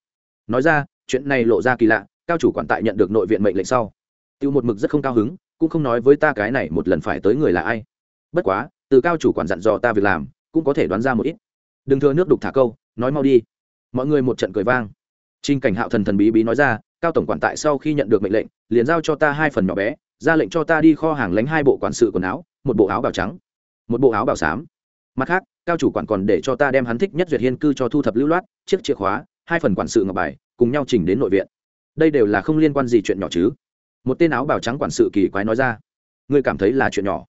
Speaker 1: Nói ra, chuyện này lộ ra kỳ lạ, cao chủ quản tại nhận được nội viện mệnh lệnh sau, tiêu một mực rất không cao hứng, cũng không nói với ta cái này một lần phải tới người là ai. Bất quá, từ cao chủ quản dặn dò ta việc làm cũng có thể đoán ra một ít. Đừng thừa nước đục thả câu nói mau đi. Mọi người một trận cười vang. Trinh cảnh hạo thần thần bí bí nói ra cao tổng quản tại sau khi nhận được mệnh lệnh liền giao cho ta hai phần nhỏ bé ra lệnh cho ta đi kho hàng lánh hai bộ quản sự quần áo một bộ áo bào trắng một bộ áo bào xám. Mặt khác cao chủ quản còn để cho ta đem hắn thích nhất duyệt hiên cư cho thu thập lưu loát chiếc chìa khóa hai phần quản sự ngọc bài cùng nhau chỉnh đến nội viện. Đây đều là không liên quan gì chuyện nhỏ chứ một tên áo bào trắng quản sự kỳ quái nói ra. Ngươi cảm thấy là chuyện nhỏ.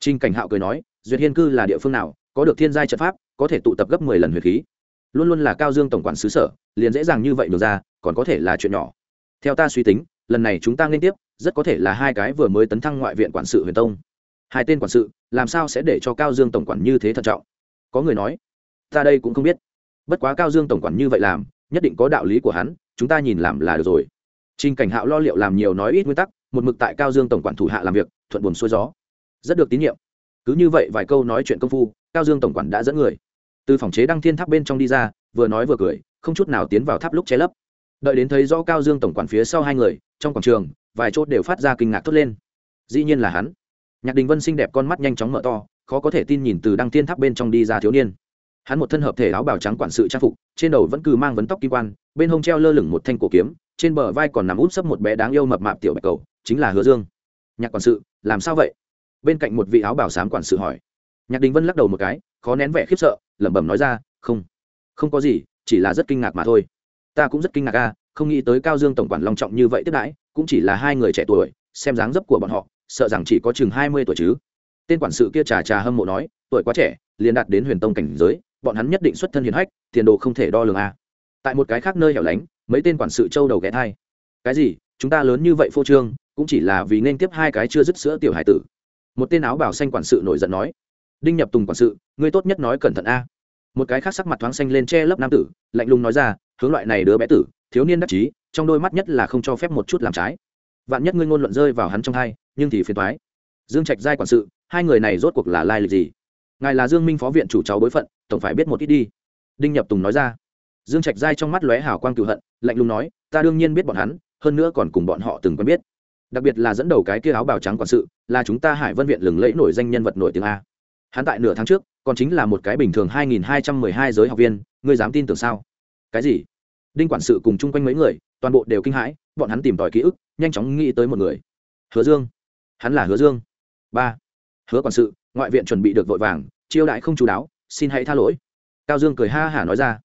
Speaker 1: Trinh cảnh hạo cười nói, duyệt hiên cư là địa phương nào, có được thiên giai trận pháp, có thể tụ tập gấp mười lần huyền khí. Luôn luôn là cao dương tổng quản xứ sở, liền dễ dàng như vậy được ra, còn có thể là chuyện nhỏ. Theo ta suy tính, lần này chúng ta liên tiếp, rất có thể là hai cái vừa mới tấn thăng ngoại viện quản sự huyền tông. Hai tên quản sự, làm sao sẽ để cho cao dương tổng quản như thế thận trọng? Có người nói, ta đây cũng không biết. Bất quá cao dương tổng quản như vậy làm, nhất định có đạo lý của hắn, chúng ta nhìn làm là được rồi. Trình Cảnh Hạo lo liệu làm nhiều nói ít nguyên tắc, một mực tại Cao Dương tổng quản thủ hạ làm việc, thuận buồm xuôi gió. Rất được tín nhiệm. Cứ như vậy vài câu nói chuyện công phu cao dương tổng quản đã dẫn người. Từ phòng chế đăng thiên tháp bên trong đi ra vừa nói vừa cười không chút nào tiến vào tháp lúc che lấp. Đợi đến thấy rõ cao dương tổng quản phía sau hai người trong quảng trường vài chốt đều phát ra kinh ngạc thốt lên. Dĩ nhiên là hắn. Nhạc đình vân xinh đẹp con mắt nhanh chóng mở to khó có thể tin nhìn từ đăng thiên tháp bên trong đi ra thiếu niên. Hắn một thân hợp thể áo bào trắng quản sự trang phục trên đầu vẫn cứ mang vấn tóc kim quan bên hông treo lơ lửng một thanh cổ kiếm trên bờ vai còn nằm út sấp một bé đáng yêu mập mạp tiểu bạch cầu, chính là hứa dương. Nhạc quản sự, làm sao vậy? Bên cạnh một vị áo bảo sám quản sự hỏi. Nhạc đình vân lắc đầu một cái, khó nén vẻ khiếp sợ, lẩm bẩm nói ra, không không có gì, chỉ là rất kinh ngạc mà thôi. Ta cũng rất kinh ngạc a, không nghĩ tới cao dương tổng quản long trọng như vậy tiếp đãi, cũng chỉ là hai người trẻ tuổi, xem dáng dấp của bọn họ, sợ rằng chỉ có chừng hai mươi tuổi chứ. Tên quản sự kia trà trà hâm mộ nói, tuổi quá trẻ, liền đạt đến huyền tông cảnh giới, bọn hắn nhất định xuất thân hiền hách, tiền đồ không thể đo lường a. Tại một cái khác nơi hẻo lánh mấy tên quản sự châu đầu ghé thai. Cái gì? Chúng ta lớn như vậy phô trương, cũng chỉ là vì nên tiếp hai cái chưa dứt sữa tiểu hải tử. Một tên áo bảo xanh quản sự nổi giận nói. Đinh nhập tùng quản sự, ngươi tốt nhất nói cẩn thận a. Một cái khác sắc mặt thoáng xanh lên che lấp nam tử, lạnh lùng nói ra, hướng loại này đứa bé tử, thiếu niên đắc chí, trong đôi mắt nhất là không cho phép một chút làm trái. Vạn nhất ngươi ngôn luận rơi vào hắn trong hai, nhưng thì phiền toái. Dương trạch giai quản sự, hai người này rốt cuộc là lai lịch gì? Ngài là dương minh phó viện chủ cháu bối phận, tổng phải biết một ít đi. Đinh nhập tùng nói ra dương trạch giai trong mắt lóe hào quang cựu hận, lạnh lùng nói, ta đương nhiên biết bọn hắn, hơn nữa còn cùng bọn họ từng quen biết. Đặc biệt là dẫn đầu cái kia áo bào trắng quản sự, là chúng ta hải vân viện lừng lẫy nổi danh nhân vật nổi tiếng a. Hắn tại nửa tháng trước, còn chính là một cái bình thường hai nghìn hai trăm mười hai giới học viên, ngươi dám tin tưởng sao? Cái gì? Đinh quản sự cùng chung quanh mấy người, toàn bộ đều kinh hãi, bọn hắn tìm tòi ký ức, nhanh chóng nghĩ tới một người. Hứa dương. Hắn là hứa dương. Ba. Hứa quản sự, ngoại viện chuẩn bị được vội vàng, chiêu đãi không chú đáo, xin hãy tha lỗi. Cao dương cười ha hả nói ra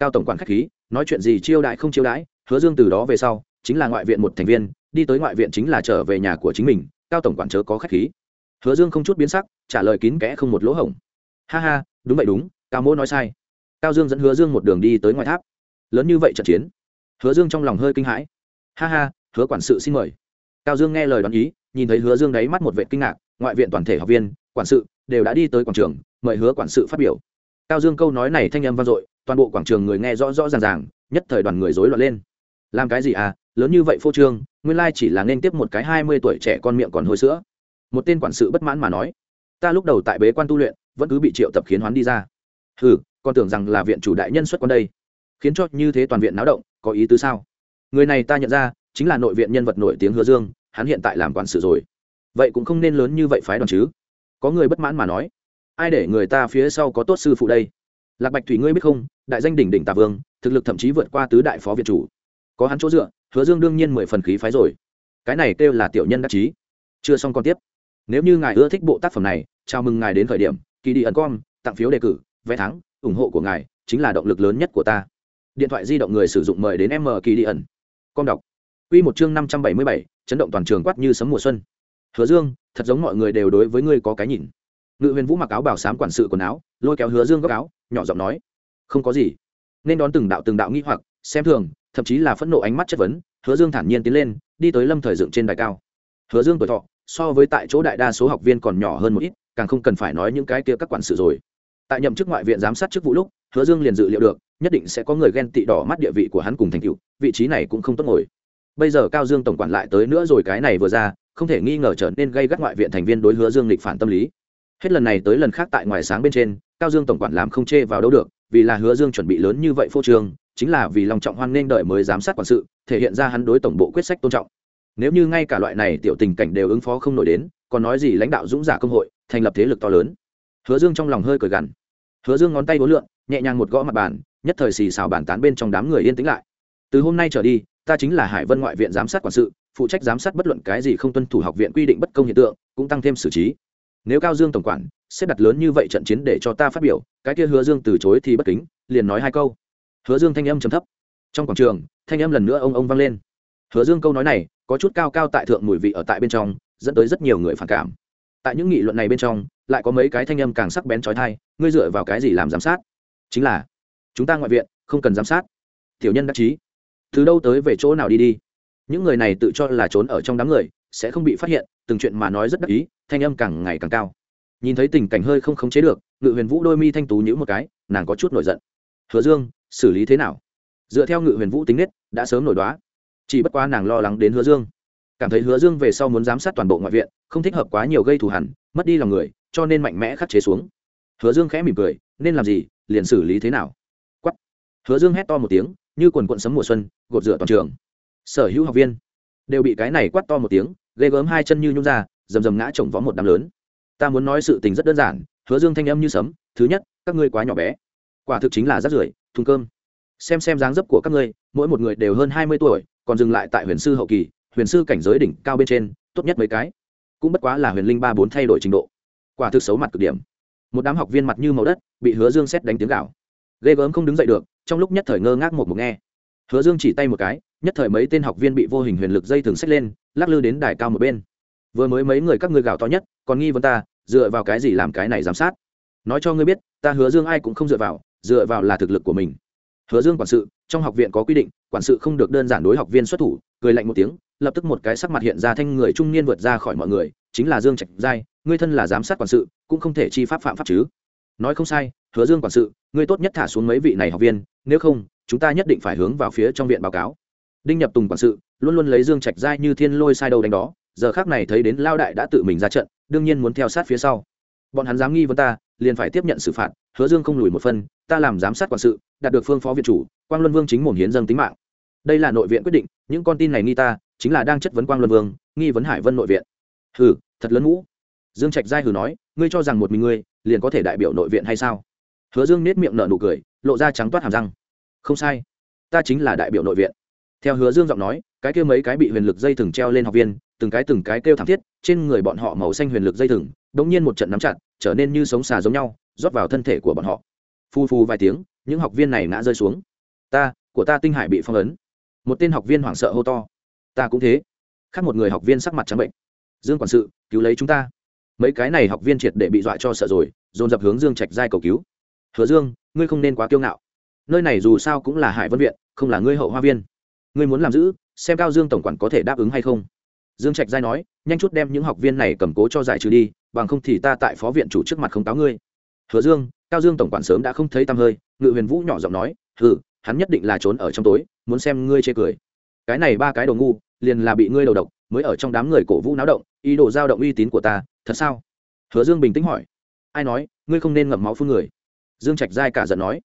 Speaker 1: cao tổng quản khách khí, nói chuyện gì chiêu đãi không chiêu đãi, hứa dương từ đó về sau, chính là ngoại viện một thành viên, đi tới ngoại viện chính là trở về nhà của chính mình, cao tổng quản chớ có khách khí. Hứa dương không chút biến sắc, trả lời kín kẽ không một lỗ hổng. Ha ha, đúng vậy đúng, cao mỗ nói sai. Cao dương dẫn hứa dương một đường đi tới ngoài tháp. Lớn như vậy trận chiến, hứa dương trong lòng hơi kinh hãi. Ha ha, hứa quản sự xin mời. Cao dương nghe lời đoán ý, nhìn thấy hứa dương đáy mắt một vệ kinh ngạc, ngoại viện toàn thể học viên, quản sự đều đã đi tới quảng trường, mời hứa quản sự phát biểu. Cao dương câu nói này thanh âm vang dội toàn bộ quảng trường người nghe rõ rõ ràng ràng, nhất thời đoàn người rối loạn lên. Làm cái gì à? Lớn như vậy phô trương, nguyên lai chỉ là nên tiếp một cái hai mươi tuổi trẻ con miệng còn hôi sữa. Một tên quản sự bất mãn mà nói, ta lúc đầu tại bế quan tu luyện, vẫn cứ bị triệu tập khiến hoán đi ra. Ừ còn tưởng rằng là viện chủ đại nhân xuất quan đây. Khiến cho như thế toàn viện náo động, có ý tứ sao? Người này ta nhận ra, chính là nội viện nhân vật nổi tiếng hứa dương, hắn hiện tại làm quản sự rồi. Vậy cũng không nên lớn như vậy phái đoàn chứ? Có người bất mãn mà nói. Ai để người ta phía sau có tốt sư phụ đây? Lạc bạch thủy ngươi biết không, đại danh đỉnh đỉnh tà vương, thực lực thậm chí vượt qua tứ đại phó việt chủ. Có hắn chỗ dựa, hứa dương đương nhiên mười phần khí phái rồi. Cái này kêu là tiểu nhân đắc chí. Chưa xong còn tiếp. Nếu như ngài ưa thích bộ tác phẩm này, chào mừng ngài đến khởi điểm, kỳ đi ẩn com tặng phiếu đề cử, vé thắng, ủng hộ của ngài chính là động lực lớn nhất của ta. Điện thoại di động người sử dụng mời đến m kỳ đi ẩn. Com đọc. Quy một chương năm trăm bảy mươi bảy, chấn động toàn trường quát như sấm mùa xuân. Hứa dương, thật giống mọi người đều đối với ngươi có cái nhìn. Ngự huyền vũ mặc áo bảo sám quản sự quần áo, lôi kéo hứa dương góc áo nhỏ giọng nói, không có gì. Nên đón từng đạo từng đạo nghi hoặc, xem thường, thậm chí là phẫn nộ ánh mắt chất vấn, hứa dương thản nhiên tiến lên, đi tới lâm thời dựng trên đài cao. Hứa dương tuổi thọ, so với tại chỗ đại đa số học viên còn nhỏ hơn một ít, càng không cần phải nói những cái kia các quản sự rồi. Tại nhậm chức ngoại viện giám sát chức vụ lúc, hứa dương liền dự liệu được, nhất định sẽ có người ghen tị đỏ mắt địa vị của hắn cùng thành cựu vị trí này cũng không tốt ngồi. Bây giờ cao dương tổng quản lại tới nữa rồi, cái này vừa ra, không thể nghi ngờ trở nên gây gắt ngoại viện thành viên đối hứa dương lịch phản tâm lý. Hết lần này tới lần khác tại ngoài sáng bên trên cao dương tổng quản làm không chê vào đâu được, vì là hứa dương chuẩn bị lớn như vậy phô trương, chính là vì lòng trọng hoan nghênh đợi mới giám sát quản sự, thể hiện ra hắn đối tổng bộ quyết sách tôn trọng. Nếu như ngay cả loại này tiểu tình cảnh đều ứng phó không nổi đến, còn nói gì lãnh đạo dũng giả công hội, thành lập thế lực to lớn. Hứa dương trong lòng hơi cười gằn. Hứa dương ngón tay bốn lượn, nhẹ nhàng một gõ mặt bàn, nhất thời xì xào bàn tán bên trong đám người yên tĩnh lại. Từ hôm nay trở đi, ta chính là hải vân ngoại viện giám sát quản sự, phụ trách giám sát bất luận cái gì không tuân thủ học viện quy định bất công hiện tượng, cũng tăng thêm xử trí nếu cao dương tổng quản, xếp đặt lớn như vậy trận chiến để cho ta phát biểu, cái kia hứa dương từ chối thì bất kính, liền nói hai câu. Hứa dương thanh âm trầm thấp. Trong quảng trường, thanh âm lần nữa ông ông vang lên. Hứa dương câu nói này, có chút cao cao tại thượng mùi vị ở tại bên trong, dẫn tới rất nhiều người phản cảm. Tại những nghị luận này bên trong, lại có mấy cái thanh âm càng sắc bén trói thai, ngươi dựa vào cái gì làm giám sát? Chính là, chúng ta ngoại viện, không cần giám sát. Tiểu nhân đắc chí, từ đâu tới về chỗ nào đi đi? Những người này tự cho là trốn ở trong đám người sẽ không bị phát hiện, từng chuyện mà nói rất đắc ý, thanh âm càng ngày càng cao. Nhìn thấy tình cảnh hơi không khống chế được, ngự huyền vũ đôi mi thanh tú nhữ một cái, nàng có chút nổi giận. Hứa dương, xử lý thế nào? Dựa theo ngự huyền vũ tính nết, đã sớm nổi đoá. Chỉ bất quá nàng lo lắng đến hứa dương. Cảm thấy hứa dương về sau muốn giám sát toàn bộ ngoại viện, không thích hợp quá nhiều gây thù hẳn mất đi lòng người, cho nên mạnh mẽ khắc chế xuống. Hứa dương khẽ mỉm cười, nên làm gì, liền xử lý thế nào? Quắt hứa dương hét to một tiếng, như quần quận sấm mùa xuân, gột rửa toàn trường. Sở hữu học viên đều bị cái này quát to một tiếng, ghê gớm hai chân như nhung ra, rầm rầm ngã chồng vó một đám lớn. Ta muốn nói sự tình rất đơn giản, hứa dương thanh âm như sấm, thứ nhất, các ngươi quá nhỏ bé. Quả thực chính là rác rưởi, thùng cơm. Xem xem dáng dấp của các ngươi, mỗi một người đều hơn hai mươi tuổi, còn dừng lại tại huyền sư hậu kỳ, huyền sư cảnh giới đỉnh cao bên trên, tốt nhất mấy cái. Cũng bất quá là huyền linh ba bốn thay đổi trình độ. Quả thực xấu mặt cực điểm. Một đám học viên mặt như màu đất, bị hứa dương xét đánh tiếng gạo ghê gớm không đứng dậy được, trong lúc nhất thời ngơ ngác một mục nghe. Hứa dương chỉ tay một cái nhất thời mấy tên học viên bị vô hình huyền lực dây thường xách lên, lắc lư đến đài cao một bên. Vừa mới mấy người các ngươi gào to nhất, còn nghi vấn ta, dựa vào cái gì làm cái này giám sát? Nói cho ngươi biết, ta hứa dương ai cũng không dựa vào dựa vào là thực lực của mình. Hứa dương quản sự, trong học viện có quy định, quản sự không được đơn giản đối học viên xuất thủ, cười lạnh một tiếng, lập tức một cái sắc mặt hiện ra thanh người trung niên vượt ra khỏi mọi người, chính là dương trạch giai, ngươi thân là giám sát quản sự, cũng không thể chi pháp phạm pháp chứ. Nói không sai, hứa dương quản sự, ngươi tốt nhất thả xuống mấy vị này học viên, nếu không, chúng ta nhất định phải hướng vào phía trong viện báo cáo đinh nhập tùng quản sự, luôn luôn lấy dương trạch giai như thiên lôi sai đầu đánh đó, giờ khác này thấy đến lao đại đã tự mình ra trận, đương nhiên muốn theo sát phía sau. Bọn hắn dám nghi vấn ta, liền phải tiếp nhận xử phạt, hứa dương không lùi một phân, ta làm giám sát quản sự, đạt được phương phó viện chủ, quang luân vương chính mồm hiến dâng tính mạng. Đây là nội viện quyết định, những con tin này nghi ta, chính là đang chất vấn quang luân vương, nghi vấn hải vân nội viện. Hừ, thật lớn mũ dương trạch giai hừ nói, ngươi cho rằng một mình ngươi, liền có thể đại biểu nội viện hay sao? Hứa dương nết miệng nở nụ cười, lộ ra trắng toát hàm răng. Không sai, ta chính là đại biểu nội viện theo hứa dương giọng nói, cái kia mấy cái bị huyền lực dây thừng treo lên học viên, từng cái từng cái kêu thảm thiết, trên người bọn họ màu xanh huyền lực dây thừng đ ỗ n g nhiên một trận nắm chặt, trở nên như sống xà giống nhau, rót vào thân thể của bọn họ. Phu phu vài tiếng, những học viên này ngã rơi xuống. Ta, của ta tinh hải bị phong ấn. Một tên học viên hoảng sợ hô to. Ta cũng thế. Khác một người học viên sắc mặt trắng bệnh. Dương quản sự, cứu lấy chúng ta. Mấy cái này học viên triệt để bị dọa cho sợ rồi, dồn dập hướng dương trạch giai cầu cứu. Hứa dương, ngươi không nên quá kiêu ngạo. Nơi này dù sao cũng là hải vân viện, không là ngươi hậu hoa viên ngươi muốn làm giữ, xem cao dương tổng quản có thể đáp ứng hay không. Dương trạch giai nói, nhanh chút đem những học viên này cầm cố cho giải trừ đi, bằng không thì ta tại phó viện chủ trước mặt không cáo ngươi. Hứa dương, cao dương tổng quản sớm đã không thấy tăm hơi, ngự huyền vũ nhỏ giọng nói, hừ, hắn nhất định là trốn ở trong tối, muốn xem ngươi chê cười. Cái này ba cái đồ ngu, liền là bị ngươi đầu độc, mới ở trong đám người cổ vũ náo động, ý đồ giao động uy tín của ta, thật sao? Hứa dương bình tĩnh hỏi. Ai nói, ngươi không nên ngậm máu phun người. Dương trạch giai cả giận nói.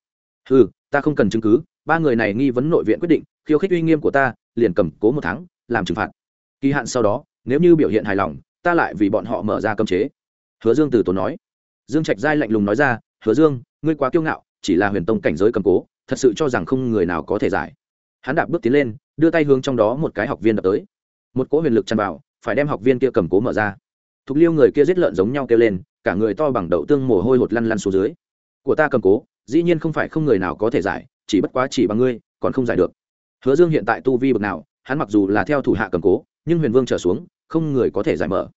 Speaker 1: Hừ, ta không cần chứng cứ ba người này nghi vấn nội viện quyết định, khiêu khích uy nghiêm của ta, liền cầm cố một tháng, làm trừng phạt. Kỳ hạn sau đó, nếu như biểu hiện hài lòng, ta lại vì bọn họ mở ra cơm chế. Hứa dương từ tốn nói. Dương trạch giai lạnh lùng nói ra, hứa dương, ngươi quá kiêu ngạo, chỉ là huyền tông cảnh giới cầm cố, thật sự cho rằng không người nào có thể giải. Hắn đạp bước tiến lên, đưa tay hướng trong đó một cái học viên đập tới. Một cỗ huyền lực tràn vào, phải đem học viên kia cầm cố mở ra. Thục liêu người kia giết lợn giống nhau kêu lên, cả người to bằng đậu tương mồ hôi hột lăn lăn xuống dưới. Của ta cầm cố, dĩ nhiên không phải không người nào có thể giải chỉ bất quá chỉ bằng ngươi, còn không giải được. Hứa dương hiện tại tu vi bậc nào, hắn mặc dù là theo thủ hạ cầm cố, nhưng huyền vương trở xuống, không người có thể giải mở.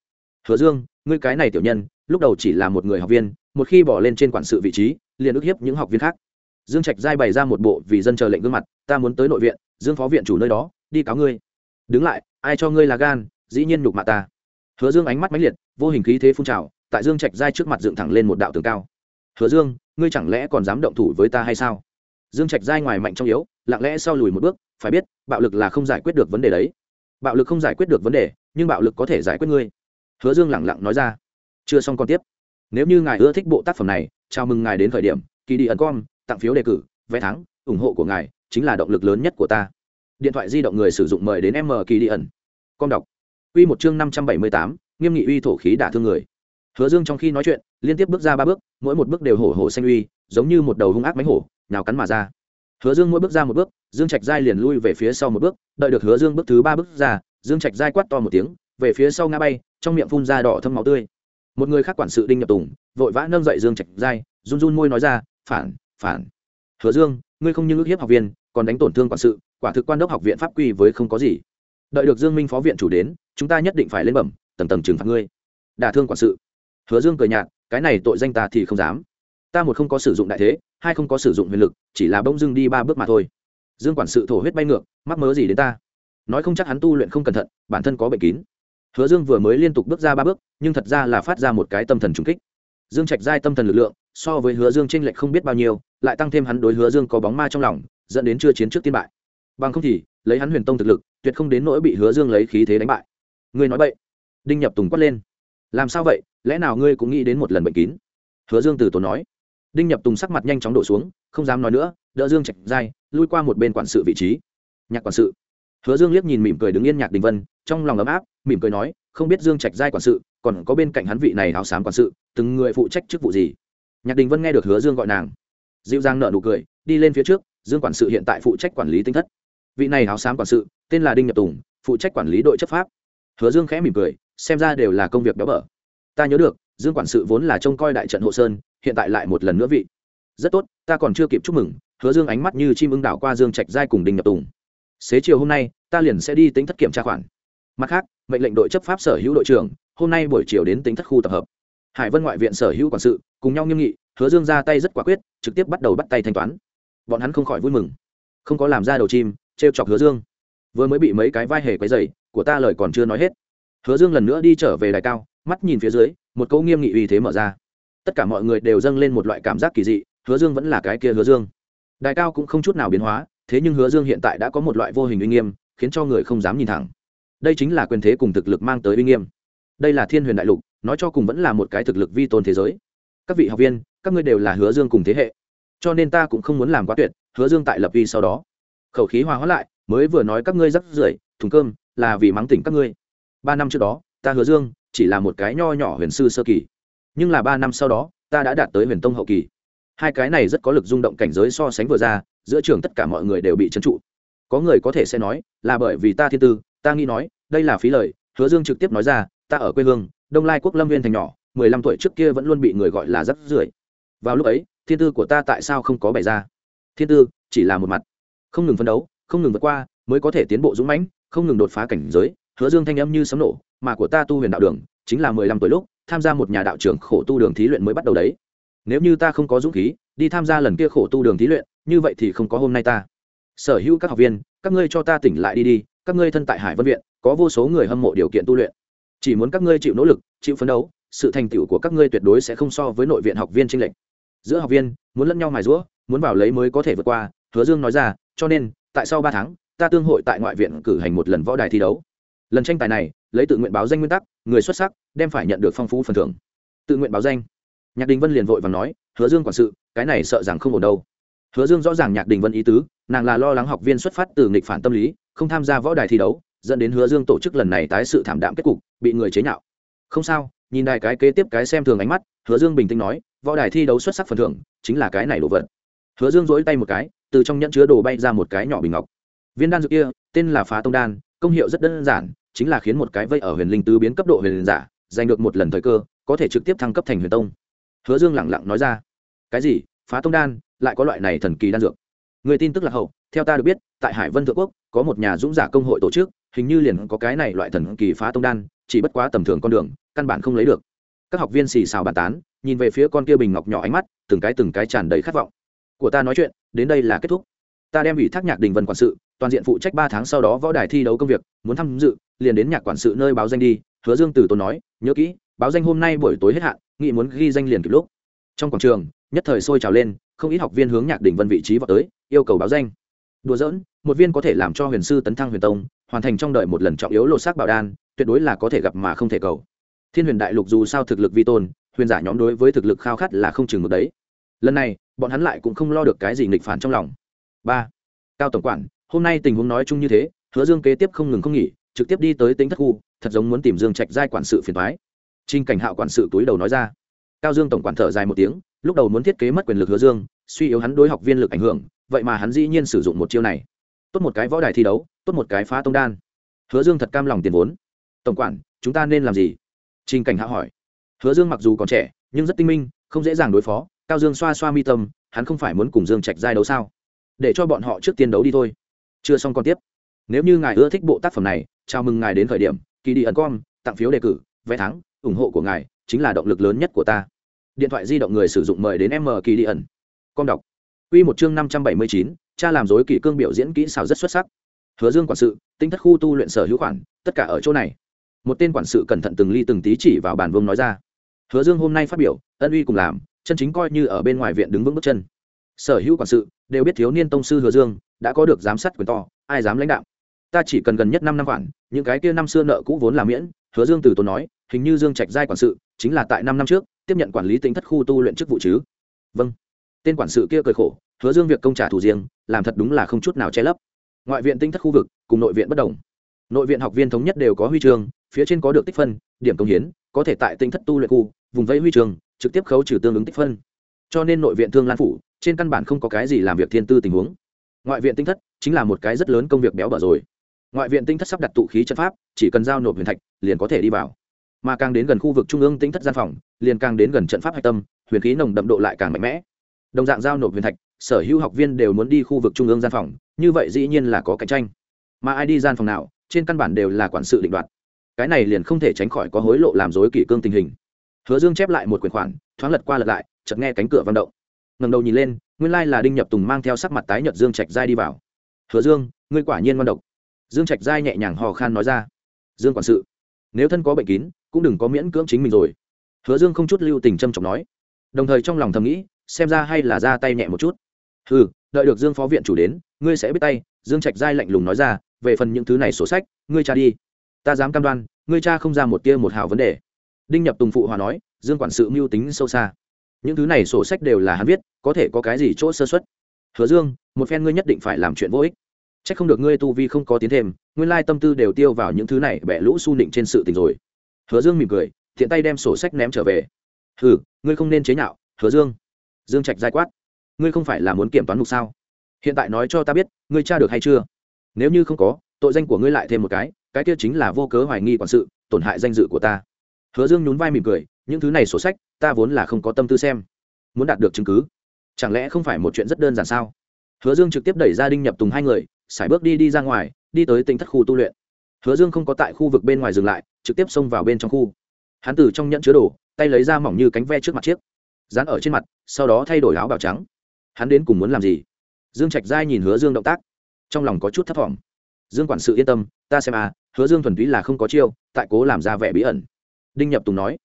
Speaker 1: Hứa dương, ngươi cái này tiểu nhân, lúc đầu chỉ là một người học viên, một khi bỏ lên trên quản sự vị trí, liền ức hiếp những học viên khác. Dương trạch giai bày ra một bộ vì dân chờ lệnh gương mặt, ta muốn tới nội viện, dương phó viện chủ nơi đó, đi cáo ngươi. Đứng lại, ai cho ngươi là gan, dĩ nhiên nhục mạ ta. Hứa dương ánh mắt mãnh liệt, vô hình khí thế phun trào, tại dương trạch giai trước mặt dựng thẳng lên một đạo tường cao. Hứa dương, ngươi chẳng lẽ còn dám động thủ với ta hay sao? Dương trạch giai ngoài mạnh trong yếu, lặng lẽ sau lùi một bước, phải biết, bạo lực là không giải quyết được vấn đề đấy. Bạo lực không giải quyết được vấn đề, nhưng bạo lực có thể giải quyết ngươi. Hứa dương lẳng lặng nói ra. Chưa xong còn tiếp. Nếu như ngài ưa thích bộ tác phẩm này, chào mừng ngài đến khởi điểm kỳ đi ẩn com, tặng phiếu đề cử, vé thắng, ủng hộ của ngài chính là động lực lớn nhất của ta. Điện thoại di động người sử dụng mời đến m kỳ đi ẩn. Com đọc. Quy một chương năm trăm bảy mươi tám, nghiêm nghị uy thổ khí đả thương người. Hứa dương trong khi nói chuyện, liên tiếp bước ra ba bước, mỗi một bước đều hổ hổ xanh uy, giống như một đầu hung ác mánh hổ nào cắn mà ra. Hứa dương mỗi bước ra một bước, dương trạch giai liền lui về phía sau một bước, đợi được hứa dương bước thứ ba bước ra, dương trạch giai quát to một tiếng, về phía sau ngã bay, trong miệng phun ra đỏ thâm máu tươi. Một người khác quản sự đinh nhập tùng, vội vã nâng dậy dương trạch giai, run run môi nói ra, phản phản. Hứa dương, ngươi không những ước hiếp học viên, còn đánh tổn thương quản sự, quả thực quan đốc học viện pháp quy với không có gì. Đợi được dương minh phó viện chủ đến, chúng ta nhất định phải lên bẩm, tầng tầng trừng phạt ngươi. Đả thương quản sự. Hứa dương cười nhạt, cái này tội danh ta thì không dám ta một không có sử dụng đại thế, hai không có sử dụng huyền lực, chỉ là bỗng dưng đi ba bước mà thôi. Dương quản sự thổ huyết bay ngược, mắc mớ gì đến ta? Nói không chắc hắn tu luyện không cẩn thận, bản thân có bệnh kín. Hứa dương vừa mới liên tục bước ra ba bước, nhưng thật ra là phát ra một cái tâm thần trùng kích. Dương trạch giai tâm thần lực lượng, so với hứa dương tranh lệch không biết bao nhiêu, lại tăng thêm hắn đối hứa dương có bóng ma trong lòng, dẫn đến chưa chiến trước tiên bại. Bằng không thì, lấy hắn huyền tông thực lực, tuyệt không đến nỗi bị hứa dương lấy khí thế đánh bại. Ngươi nói vậy đinh nhập tùng quát lên. Làm sao vậy? Lẽ nào ngươi cũng nghĩ đến một lần bệnh kín? Hứa dương từ tốn nói đinh nhập tùng sắc mặt nhanh chóng đổ xuống, không dám nói nữa, đỡ dương trạch dai, lui qua một bên quản sự vị trí. Nhạc quản sự. Hứa dương liếc nhìn mỉm cười đứng yên nhạc đình vân, trong lòng ấm áp, mỉm cười nói, không biết dương trạch giai quản sự, còn có bên cạnh hắn vị này áo xám quản sự, từng người phụ trách chức vụ gì? Nhạc đình vân nghe được hứa dương gọi nàng, dịu dàng nợ nụ cười, đi lên phía trước, dương quản sự hiện tại phụ trách quản lý tinh thất. Vị này áo xám quản sự, tên là đinh nhập tùng, phụ trách quản lý đội chấp pháp. Hứa dương khẽ mỉm cười, xem ra đều là công việc béo bở. Ta nhớ được, dương quản sự vốn là trông coi đại trận hộ sơn hiện tại lại một lần nữa vị. Rất tốt, ta còn chưa kịp chúc mừng, hứa dương ánh mắt như chim ưng đảo qua dương trạch giai cùng đinh nhập tùng. Xế chiều hôm nay, ta liền sẽ đi tính thất kiểm tra khoản. Mặt khác, mệnh lệnh đội chấp pháp sở hữu đội trưởng, hôm nay buổi chiều đến tính thất khu tập hợp. Hải vân ngoại viện sở hữu quản sự, cùng nhau nghiêm nghị, hứa dương ra tay rất quả quyết, trực tiếp bắt đầu bắt tay thanh toán. Bọn hắn không khỏi vui mừng. Không có làm ra đầu chim t chọc hứa dương. Vừa mới bị mấy cái vai hề quấy dày của ta lời còn chưa nói hết. Hứa dương lần nữa đi trở về đài cao, mắt nhìn phía dưới, một câu nghiêm nghị uy thế mở ra tất cả mọi người đều dâng lên một loại cảm giác kỳ dị, hứa dương vẫn là cái kia hứa dương. Đài cao cũng không chút nào biến hóa, thế nhưng hứa dương hiện tại đã có một loại vô hình uy nghiêm, khiến cho người không dám nhìn thẳng. Đây chính là quyền thế cùng thực lực mang tới uy nghiêm. Đây là thiên huyền đại lục, nói cho cùng vẫn là một cái thực lực vi tôn thế giới. Các vị học viên, các ngươi đều là hứa dương cùng thế hệ, cho nên ta cũng không muốn làm quá tuyệt, hứa dương tại lập vi sau đó. Khẩu khí hòa hóa lại, mới vừa nói các ngươi rắc rưởi, thùng cơm, là vì mắng tỉnh các ngươi. Ba năm trước đó, ta hứa dương, chỉ là một cái nho nhỏ huyền sư sơ kỳ nhưng là ba năm sau đó, ta đã đạt tới huyền tông hậu kỳ. Hai cái này rất có lực rung động cảnh giới so sánh vừa ra, giữa trường tất cả mọi người đều bị trấn trụ. Có người có thể sẽ nói, là bởi vì ta thiên tư, ta nghĩ nói, đây là phí lời, hứa dương trực tiếp nói ra, ta ở quê hương, đông lai quốc lâm viên thành nhỏ, mười lăm tuổi trước kia vẫn luôn bị người gọi là rắc rưởi. Vào lúc ấy, thiên tư của ta tại sao không có bày ra? Thiên tư, chỉ là một mặt. Không ngừng phấn đấu, không ngừng vượt qua, mới có thể tiến bộ dũng mãnh, không ngừng đột phá cảnh giới, hứa dương thanh âm như sấm nổ, mà của ta tu huyền đạo đường, chính là mười lăm tuổi lúc tham gia một nhà đạo trưởng khổ tu đường thí luyện mới bắt đầu đấy. Nếu như ta không có dũng khí, đi tham gia lần kia khổ tu đường thí luyện, như vậy thì không có hôm nay ta. Sở hữu các học viên, các ngươi cho ta tỉnh lại đi đi, các ngươi thân tại hải vân viện, có vô số người hâm mộ điều kiện tu luyện. Chỉ muốn các ngươi chịu nỗ lực, chịu phấn đấu, sự thành tựu của các ngươi tuyệt đối sẽ không so với nội viện học viên tranh lệch. Giữa học viên, muốn lẫn nhau mài rũa muốn vào lấy mới có thể vượt qua, hứa dương nói ra, cho nên, tại sau ba tháng, ta tương hội tại ngoại viện cử hành một lần võ đài thi đấu. Lần tranh tài này lấy tự nguyện báo danh nguyên tắc, người xuất sắc đem phải nhận được phong phú phần thưởng. Tự nguyện báo danh. Nhạc đình vân liền vội và nói, hứa dương quản sự, cái này sợ rằng không ổn đâu. Hứa dương rõ ràng nhạc đình vân ý tứ, nàng là lo lắng học viên xuất phát từ nghịch phản tâm lý, không tham gia võ đài thi đấu, dẫn đến hứa dương tổ chức lần này tái sự thảm đạm kết cục, bị người chế nhạo. Không sao, nhìn đài cái kế tiếp cái xem thường ánh mắt, hứa dương bình tĩnh nói, võ đài thi đấu xuất sắc phần thưởng chính là cái này đồ vật. Hứa dương dỗi tay một cái, từ trong nhẫn chứa đồ bay ra một cái nhỏ bình ngọc. Viên đan dược kia, tên là phá tông đan, công hiệu rất đơn giản chính là khiến một cái vây ở huyền linh tứ biến cấp độ huyền giả, giành được một lần thời cơ, có thể trực tiếp thăng cấp thành huyền tông. Hứa dương lẳng lặng nói ra. Cái gì? Phá tông đan? Lại có loại này thần kỳ đan dược. Người tin tức là hậu, theo ta được biết, tại hải vân thượng quốc, có một nhà dũng giả công hội tổ chức, hình như liền có cái này loại thần kỳ phá tông đan, chỉ bất quá tầm thường con đường, căn bản không lấy được. Các học viên xì xào bàn tán, nhìn về phía con kia bình ngọc nhỏ ánh mắt, từng cái từng cái tràn đầy khát vọng. Của ta nói chuyện, đến đây là kết thúc. Ta đem ủy thác nhạc đình vân quản sự, toàn diện phụ trách ba tháng sau đó võ đài thi đấu công việc, muốn tham dự liền đến nhạc quản sự nơi báo danh đi, hứa dương từ tốn nói, nhớ kỹ, báo danh hôm nay buổi tối hết hạn nghị muốn ghi danh liền kịp lúc. Trong quảng trường, nhất thời sôi trào lên, không ít học viên hướng nhạc đỉnh vân vị trí vào tới, yêu cầu báo danh. Đùa giỡn, một viên có thể làm cho huyền sư tấn thăng huyền tông, hoàn thành trong đợi một lần trọng yếu lột xác bảo đan, tuyệt đối là có thể gặp mà không thể cầu. Thiên huyền đại lục dù sao thực lực vi tôn, huyền giả nhóm đối với thực lực khao khát là không chừng một đấy. Lần này, bọn hắn lại cũng không lo được cái gì nghịch phản trong lòng. Ba, cao tổng quản, hôm nay tình huống nói chung như thế, hứa dương kế tiếp không ngừng không nghỉ trực tiếp đi tới tính thất khu, thật giống muốn tìm dương trạch giai quản sự phiền thoái trinh cảnh hạo quản sự túi đầu nói ra. Cao dương tổng quản thở dài một tiếng, lúc đầu muốn thiết kế mất quyền lực hứa dương, suy yếu hắn đối học viên lực ảnh hưởng, vậy mà hắn dĩ nhiên sử dụng một chiêu này. Tốt một cái võ đài thi đấu, tốt một cái phá tông đan. Hứa dương thật cam lòng tiền vốn. Tổng quản, chúng ta nên làm gì? Trình cảnh hạo hỏi. Hứa dương mặc dù còn trẻ, nhưng rất tinh minh, không dễ dàng đối phó. Cao dương xoa xoa mi tâm, hắn không phải muốn cùng dương trạch giai đấu sao? Để cho bọn họ trước tiên đấu đi thôi. Chưa xong còn tiếp. Nếu như ngài ưa thích bộ tác phẩm này chào mừng ngài đến khởi điểm, kỳ đi ẩn com, tặng phiếu đề cử, vé thắng, ủng hộ của ngài chính là động lực lớn nhất của ta. Điện thoại di động người sử dụng mời đến m kỳ đi ẩn. Com đọc. Quy một chương năm trăm bảy mươi chín, cha làm dối kỳ cương biểu diễn kỹ xảo rất xuất sắc. Hứa dương quản sự, tinh thất khu tu luyện sở hữu khoản, tất cả ở chỗ này. Một tên quản sự cẩn thận từng ly từng tí chỉ vào bàn vương nói ra. Hứa dương hôm nay phát biểu, ân uy cùng làm, chân chính coi như ở bên ngoài viện đứng vững bước chân. Sở hữu quản sự đều biết thiếu niên tông sư hứa dương, đã có được giám sát quyền to, ai dám lãnh đạo ta chỉ cần gần nhất năm năm khoản, những cái kia năm xưa nợ cũ vốn là miễn, hứa dương từ tốn nói, hình như dương trạch giai quản sự, chính là tại năm năm trước, tiếp nhận quản lý tính thất khu tu luyện chức vụ chứ. Vâng. Tên quản sự kia cười khổ, hứa dương việc công trả thù riêng, làm thật đúng là không chút nào che lấp. Ngoại viện tinh thất khu vực, cùng nội viện bất đồng. Nội viện học viên thống nhất đều có huy chương, phía trên có được tích phân, điểm công hiến, có thể tại tinh thất tu luyện khu, vùng vẫy huy chương, trực tiếp khấu trừ tương ứng tích phân. Cho nên nội viện thương lan phủ, trên căn bản không có cái gì làm việc thiên tư tình huống. Ngoại viện tinh thất, chính là một cái rất lớn công việc béo bở rồi ngoại viện tinh thất sắp đặt tụ khí trận pháp, chỉ cần giao nộp huyền thạch, liền có thể đi vào. Mà càng đến gần khu vực trung ương tinh thất gian phòng, liền càng đến gần trận pháp hạch tâm, huyền khí nồng đậm độ lại càng mạnh mẽ. Đồng dạng giao nộp huyền thạch, sở hữu học viên đều muốn đi khu vực trung ương gian phòng, như vậy dĩ nhiên là có cạnh tranh. Mà ai đi gian phòng nào, trên căn bản đều là quản sự định đoạt. Cái này liền không thể tránh khỏi có hối lộ làm dối kỷ cương tình hình. Hứa dương chép lại một quyển khoản, thoáng lật qua lật lại, chợt nghe cánh cửa văng động. Ngầm đầu nhìn lên, nguyên lai là đinh nhập tùng mang theo sắc mặt tái nhợt dương trạch giai đi vào. Hứa dương, ngươi quả nhiên ngon độc dương trạch giai nhẹ nhàng hò khan nói ra. Dương quản sự, nếu thân có bệnh kín, cũng đừng có miễn cưỡng chính mình rồi. Hứa dương không chút lưu tình trâm trọng nói. Đồng thời trong lòng thầm nghĩ, xem ra hay là ra tay nhẹ một chút. Ừ đợi được dương phó viện chủ đến, ngươi sẽ biết tay, dương trạch giai lạnh lùng nói ra, về phần những thứ này sổ sách, ngươi cha đi. Ta dám cam đoan, ngươi cha không ra một tia một hào vấn đề. Đinh nhập tùng phụ hòa nói, dương quản sự mưu tính sâu xa. Những thứ này sổ sách đều là hắn viết, có thể có cái gì chỗ sơ xuất hứa dương, một phen ngươi nhất định phải làm chuyện vô ích c h ắ c không được ngươi tu vi không có tiến thêm, nguyên lai tâm tư đều tiêu vào những thứ này, bẻ lũ su nịnh trên sự tình rồi. Hứa dương mỉm cười, thiện tay đem sổ sách ném trở về. Hừ, ngươi không nên chế nhạo, hứa dương. Dương trạch giai quát. Ngươi không phải là muốn kiểm toán mục sao? Hiện tại nói cho ta biết, ngươi tra được hay chưa? Nếu như không có, tội danh của ngươi lại thêm một cái cái kia chính là vô cớ hoài nghi quản sự, tổn hại danh dự của ta. Hứa dương nhún vai mỉm cười, những thứ này sổ sách, ta vốn là không có tâm tư xem. Muốn đạt được chứng cứ. Chẳng lẽ không phải một chuyện rất đơn giản sao? Hứa dương trực tiếp đẩy ra đinh nhập tùng hai người sải bước đi đi ra ngoài, đi tới tinh thất khu tu luyện. Hứa dương không có tại khu vực bên ngoài dừng lại, trực tiếp xông vào bên trong khu. Hắn từ trong nhẫn chứa đồ, tay lấy ra mỏng như cánh ve trước mặt chiếc, dán ở trên mặt, sau đó thay đổi áo bào trắng. Hắn đến cùng muốn làm gì? Dương trạch giai nhìn hứa dương động tác, trong lòng có chút thấp t dương quản sự yên tâm, ta xem à hứa dương thuần túy là không có chiêu, tại cố làm ra vẻ bí ẩn. Đinh nhập tùng nói.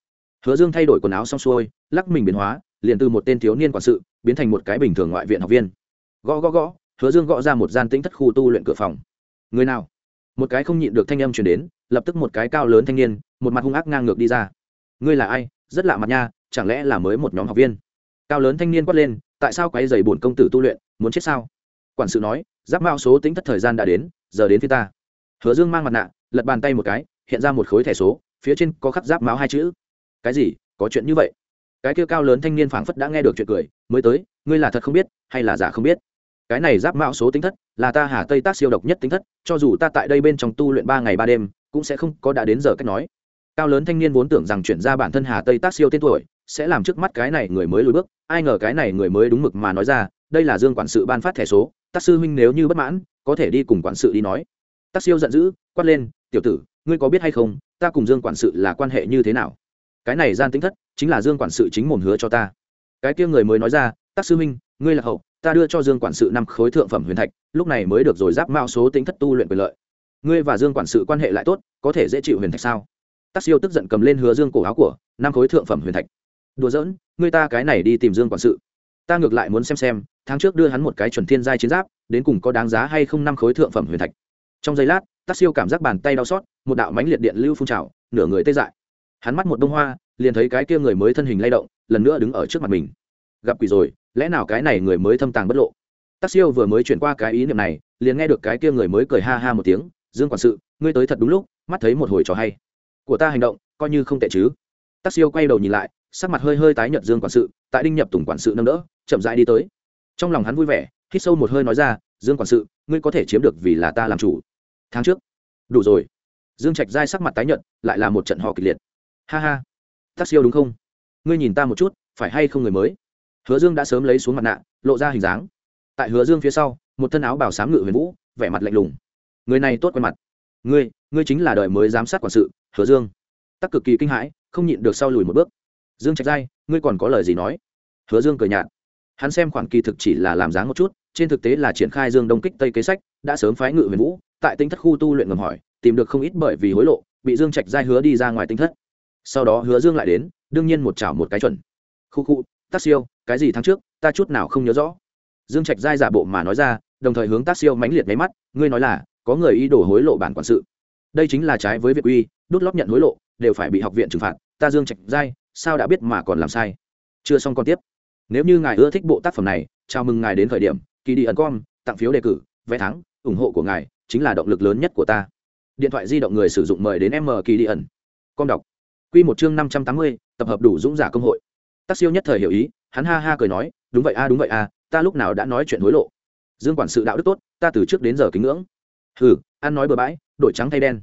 Speaker 1: Hứa dương thay đổi quần áo xong xuôi, lắc mình biến hóa, liền từ một tên thiếu niên quản sự, biến thành một cái bình thường ngoại viện học viên. Gõ gõ gõ hứa dương gõ ra một gian tĩnh thất khu tu luyện cửa phòng. Người nào? Một cái không nhịn được thanh âm chuyển đến, lập tức một cái cao lớn thanh niên, một mặt hung ác ngang ngược đi ra. Ngươi là ai? Rất lạ mặt nha, chẳng lẽ là mới một nhóm học viên? Cao lớn thanh niên quát lên, tại sao quấy dày bổn công tử tu luyện, muốn chết sao? Quản sự nói, giáp mao số tính thất thời gian đã đến, giờ đến phía ta. Hứa dương mang mặt nạ, lật bàn tay một cái, hiện ra một khối thẻ số, phía trên có khắc giáp máu hai chữ. Cái gì? Có chuyện như vậy? Cái kia cao lớn thanh niên phảng phất đã nghe được chuyện cười, mới tới, ngươi là thật không biết, hay là giả không biết? Cái này giáp mạo số tính thất là ta hà tây tác siêu độc nhất tính thất, cho dù ta tại đây bên trong tu luyện ba ngày ba đêm, cũng sẽ không có đã đến giờ cách nói. Cao lớn thanh niên vốn tưởng rằng chuyển ra bản thân hà tây tác siêu tên tuổi, sẽ làm trước mắt cái này người mới lùi bước, ai ngờ cái này người mới đúng mực mà nói ra, đây là dương quản sự ban phát thẻ số, tác sư huynh nếu như bất mãn, có thể đi cùng quản sự đi nói. Tác siêu giận dữ, quát lên, tiểu tử, ngươi có biết hay không, ta cùng dương quản sự là quan hệ như thế nào? Cái này gian tính thất, chính là dương quản sự chính mồm hứa cho ta. Cái kia người mới nói ra, tác sư huynh, ngươi là hậu ta đưa cho dương quản sự năm khối thượng phẩm huyền thạch, lúc này mới được rồi giáp mao số tính thất tu luyện quyền lợi. Ngươi và dương quản sự quan hệ lại tốt, có thể dễ chịu huyền thạch sao? Tác siêu tức giận cầm lên hứa dương cổ áo của, năm khối thượng phẩm huyền thạch. Đùa giỡn, ngươi ta cái này đi tìm dương quản sự. Ta ngược lại muốn xem xem, tháng trước đưa hắn một cái chuẩn thiên giai chiến giáp, đến cùng có đáng giá hay không năm khối thượng phẩm huyền thạch. Trong giây lát tác siêu cảm giác bàn tay đau xót, một đạo mánh liệt điện lưu phun trào, nửa người tê dại. Hắn mắt một đông hoa, liền thấy cái kia người mới thân hình lay động, lần nữa đứng ở trước mặt mình. Gặp quỷ rồi lẽ nào cái này người mới thâm tàng bất lộ? Tác siêu vừa mới chuyển qua cái ý niệm này, liền nghe được cái kia người mới cười ha ha một tiếng, dương quản sự, ngươi tới thật đúng lúc, mắt thấy một hồi trò hay. Của ta hành động, coi như không tệ chứ. Tác siêu quay đầu nhìn lại, sắc mặt hơi hơi tái nhợt dương quản sự, tại đinh nhập tùng quản sự nâng đỡ, chậm rãi đi tới. Trong lòng hắn vui vẻ, hít sâu một hơi nói ra, dương quản sự, ngươi có thể chiếm được vì là ta làm chủ. Tháng trước. Đủ rồi. Dương trạch dai sắc mặt tái nhợt, lại là một trận họ kịch liệt. Ha ha. Tác siêu đúng không? Ngươi nhìn ta một chút, phải hay không người mới? Hứa dương đã sớm lấy xuống mặt nạ, lộ ra hình dáng. Tại hứa dương phía sau, một thân áo bảo sám ngự huyền vũ, vẻ mặt lạnh lùng. Người này tốt quen mặt. Ngươi ngươi chính là đời mới giám sát quản sự, hứa dương. Tắc cực kỳ kinh hãi, không nhịn được sau lùi một bước. Dương trạch giai, ngươi còn có lời gì nói? Hứa dương cười nhạt. Hắn xem khoản kỳ thực chỉ là làm dáng một chút, trên thực tế là triển khai dương đông kích tây kế sách, đã sớm phái ngự huyền vũ, tại tinh thất khu tu luyện ngầm hỏi, tìm được không ít bởi vì hối lộ, bị dương trạch giai hứa đi ra ngoài tinh thất. Sau đó hứa dương lại đến, đương nhiên một chảo một cái chuẩn. Khu khu tác siêu, cái gì tháng trước, ta chút nào không nhớ rõ. Dương trạch giai giả bộ mà nói ra, đồng thời hướng tác siêu mãnh liệt máy mắt, ngươi nói là, có người ý đồ hối lộ bản quản sự. Đây chính là trái với việc uy, đút lót nhận hối lộ, đều phải bị học viện trừng phạt, ta dương trạch giai sao đã biết mà còn làm sai? Chưa xong còn tiếp. Nếu như ngài ưa thích bộ tác phẩm này, chào mừng ngài đến khởi điểm kỳ đi ẩn com tặng phiếu đề cử, vé thắng, ủng hộ của ngài, chính là động lực lớn nhất của ta. Điện thoại di động người sử dụng mời đến m kỳ đi ẩn com đọc. Q một chương năm trăm tám mươi, tập hợp đủ dũng giả công hội tác siêu nhất thời hiểu ý, hắn ha ha cười nói, đúng vậy a, đúng vậy a, ta lúc nào đã nói chuyện hối lộ. Dương quản sự đạo đức tốt, ta từ trước đến giờ kính ngưỡng. Hừ, ăn nói bừa bãi, đổi trắng thay đen.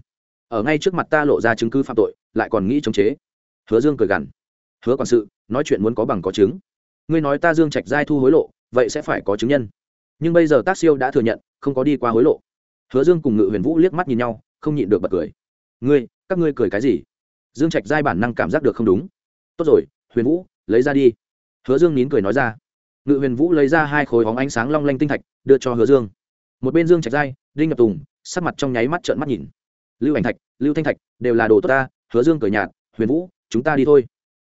Speaker 1: Ở ngay trước mặt ta lộ ra chứng cứ phạm tội, lại còn nghĩ chống chế. Hứa dương cười gằn. Hứa quản sự, nói chuyện muốn có bằng có chứng. Ngươi nói ta dương trạch giai thu hối lộ, vậy sẽ phải có chứng nhân. Nhưng bây giờ tác siêu đã thừa nhận, không có đi qua hối lộ. Hứa dương cùng ngự huyền vũ liếc mắt nhìn nhau, không nhịn được bật cười. Ngươi, các ngươi cười cái gì? Dương trạch giai bản năng cảm giác được không đúng. Tốt rồi, huyền vũ lấy ra đi. Hứa dương nín cười nói ra. Ngự huyền vũ lấy ra hai khối hóng ánh sáng long lanh tinh thạch, đưa cho hứa dương. Một bên dương trạch giai, đinh ngập tùng, sắc mặt trong nháy mắt trợn mắt nhìn. Lưu ảnh thạch, lưu thanh thạch, đều là đồ tốt ta, hứa dương cười nhạt, huyền vũ, chúng ta đi thôi.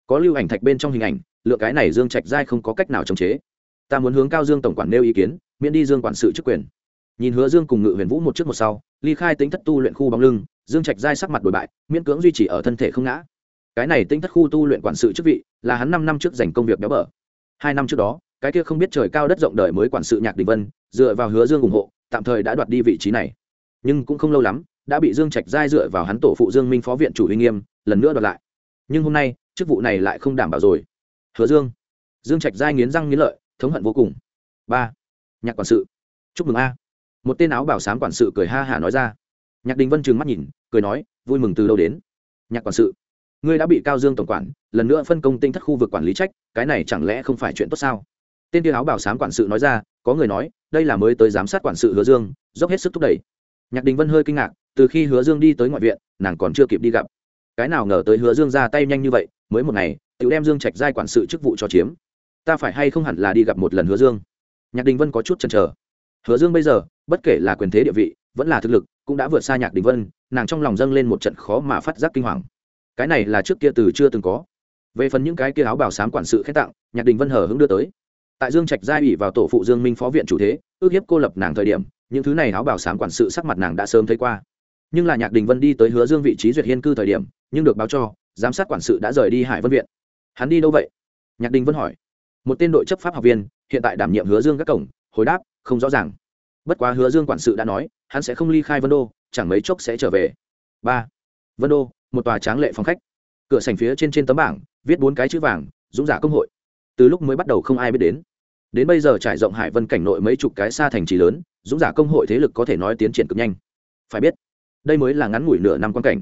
Speaker 1: Có lưu ảnh thạch bên trong hình ảnh, lựa cái này dương trạch giai không có cách nào chống chế. Ta muốn hướng cao dương tổng quản nêu ý kiến, miễn đi dương quản sự chức quyền. Nhìn hứa dương cùng ngự huyền vũ một trước một sau, ly khai tính thất tu luyện khu bóng lưng, dương trạch giai sắc mặt đổi bại, miễn cưỡng duy trì ở thân thể không ngã cái này tinh thất khu tu luyện quản sự chức vị, là hắn năm năm trước dành công việc béo bở. Hai năm trước đó, cái kia không biết trời cao đất rộng đời mới quản sự nhạc đình vân, dựa vào hứa dương ủng hộ, tạm thời đã đoạt đi vị trí này. Nhưng cũng không lâu lắm, đã bị dương trạch giai dựa vào hắn tổ phụ dương minh phó viện chủ uy nghiêm, lần nữa đoạt lại. Nhưng hôm nay, chức vụ này lại không đảm bảo rồi. Hứa dương. Dương trạch giai nghiến răng nghiến lợi, thống hận vô cùng. Ba. Nhạc quản sự. Chúc mừng a. Một tên áo bảo sám quản sự cười ha hả nói ra. Nhạc đình vân trừng mắt nhìn, cười nói, vui mừng từ đâu đến? Nhạc quản sự ngươi đã bị cao dương tổng quản, lần nữa phân công tinh thất khu vực quản lý trách, cái này chẳng lẽ không phải chuyện tốt sao? Tên tiêu áo bảo sám quản sự nói ra, có người nói, đây là mới tới giám sát quản sự hứa dương, dốc hết sức thúc đẩy. Nhạc đình vân hơi kinh ngạc, từ khi hứa dương đi tới ngoại viện, nàng còn chưa kịp đi gặp. Cái nào ngờ tới hứa dương ra tay nhanh như vậy, mới một ngày tự đem dương trạch giai quản sự chức vụ cho chiếm. Ta phải hay không hẳn là đi gặp một lần hứa dương? Nhạc đình vân có chút chần chờ. Hứa dương bây giờ, bất kể là quyền thế địa vị, vẫn là thực lực, cũng đã vượt xa nhạc đình vân, nàng trong lòng dâng lên một trận khó mà phát giác kinh hoàng cái này là trước kia từ chưa từng có. Về phần những cái kia áo bảo sám quản sự khen tặng, nhạc đình vân hở hứng đưa tới. Tại dương trạch gia ủy vào tổ phụ dương minh phó viện chủ thế, ước hiếp cô lập nàng thời điểm, những thứ này áo bảo sám quản sự sắc mặt nàng đã sớm thấy qua. Nhưng là nhạc đình vân đi tới hứa dương vị trí duyệt hiên cư thời điểm, nhưng được báo cho, giám sát quản sự đã rời đi hải vân viện. Hắn đi đâu vậy? Nhạc đình vân hỏi. Một tên đội chấp pháp học viên, hiện tại đảm nhiệm hứa dương các cổng, hồi đáp, không rõ ràng. Bất quá hứa dương quản sự đã nói, hắn sẽ không ly khai vân đô, chẳng mấy chốc sẽ trở về. Ba. Vân đô một tòa tráng lệ phòng khách. Cửa sành phía trên trên tấm bảng, viết bốn cái chữ vàng, dũng giả công hội. Từ lúc mới bắt đầu không ai biết đến. Đến bây giờ trải rộng hải vân cảnh nội mấy chục cái xa thành trì lớn, dũng giả công hội thế lực có thể nói tiến triển cực nhanh. Phải biết, đây mới là ngắn ngủi nửa năm quan cảnh.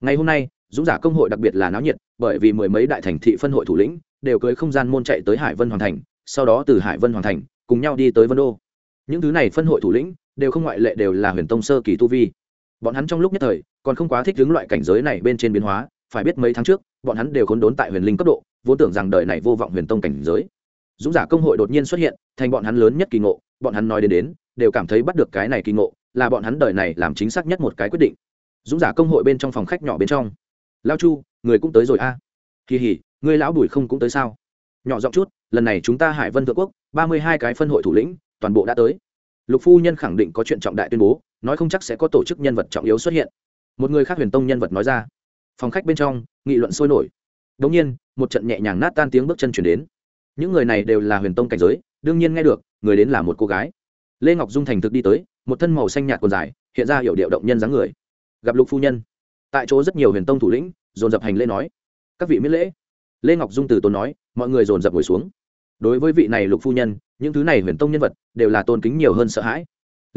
Speaker 1: Ngày hôm nay, dũng giả công hội đặc biệt là náo nhiệt, bởi vì mười mấy đại thành thị phân hội thủ lĩnh đều cưới không gian môn chạy tới hải vân hoàng thành, sau đó từ hải vân hoàng thành cùng nhau đi tới vân đô. Những thứ này phân hội thủ lĩnh đều không ngoại lệ đều là huyền tông sơ kỳ tu vi bọn hắn trong lúc nhất thời, còn không quá thích đứng loại cảnh giới này bên trên biến hóa, phải biết mấy tháng trước, bọn hắn đều khốn đốn tại huyền linh cấp độ, vốn tưởng rằng đời này vô vọng huyền tông cảnh giới. Dũng giả công hội đột nhiên xuất hiện, thành bọn hắn lớn nhất kỳ ngộ, bọn hắn nói đến đến, đều cảm thấy bắt được cái này kỳ ngộ, là bọn hắn đời này làm chính xác nhất một cái quyết định. Dũng giả công hội bên trong phòng khách nhỏ bên trong. Lao chu, người cũng tới rồi a. À. kỳ hỉ, người lão bùi không cũng tới sao? Nhỏ giọng chút, lần này chúng ta hải vân thượng quốc, ba mươi hai cái phân hội thủ lĩnh, toàn bộ đã tới. Lục phu nhân khẳng định có chuyện trọng đại tuyên bố nói không chắc sẽ có tổ chức nhân vật trọng yếu xuất hiện. Một người khác huyền tông nhân vật nói ra. Phòng khách bên trong, nghị luận sôi nổi. Đống nhiên, một trận nhẹ nhàng nát tan tiếng bước chân chuyển đến. Những người này đều là huyền tông cảnh giới, đương nhiên nghe được, người đến là một cô gái. Lê ngọc dung thành thực đi tới, một thân màu xanh nhạt còn dài, hiện ra hiệu điệu động nhân dáng người. Gặp lục phu nhân. Tại chỗ rất nhiều huyền tông thủ lĩnh, dồn dập hành lễ nói. Các vị miễn lễ. Lê ngọc dung từ tốn nói, mọi người dồn dập ngồi xuống. Đối với vị này lục phu nhân, những thứ này huyền tông nhân vật, đều là tôn kính nhiều hơn sợ hãi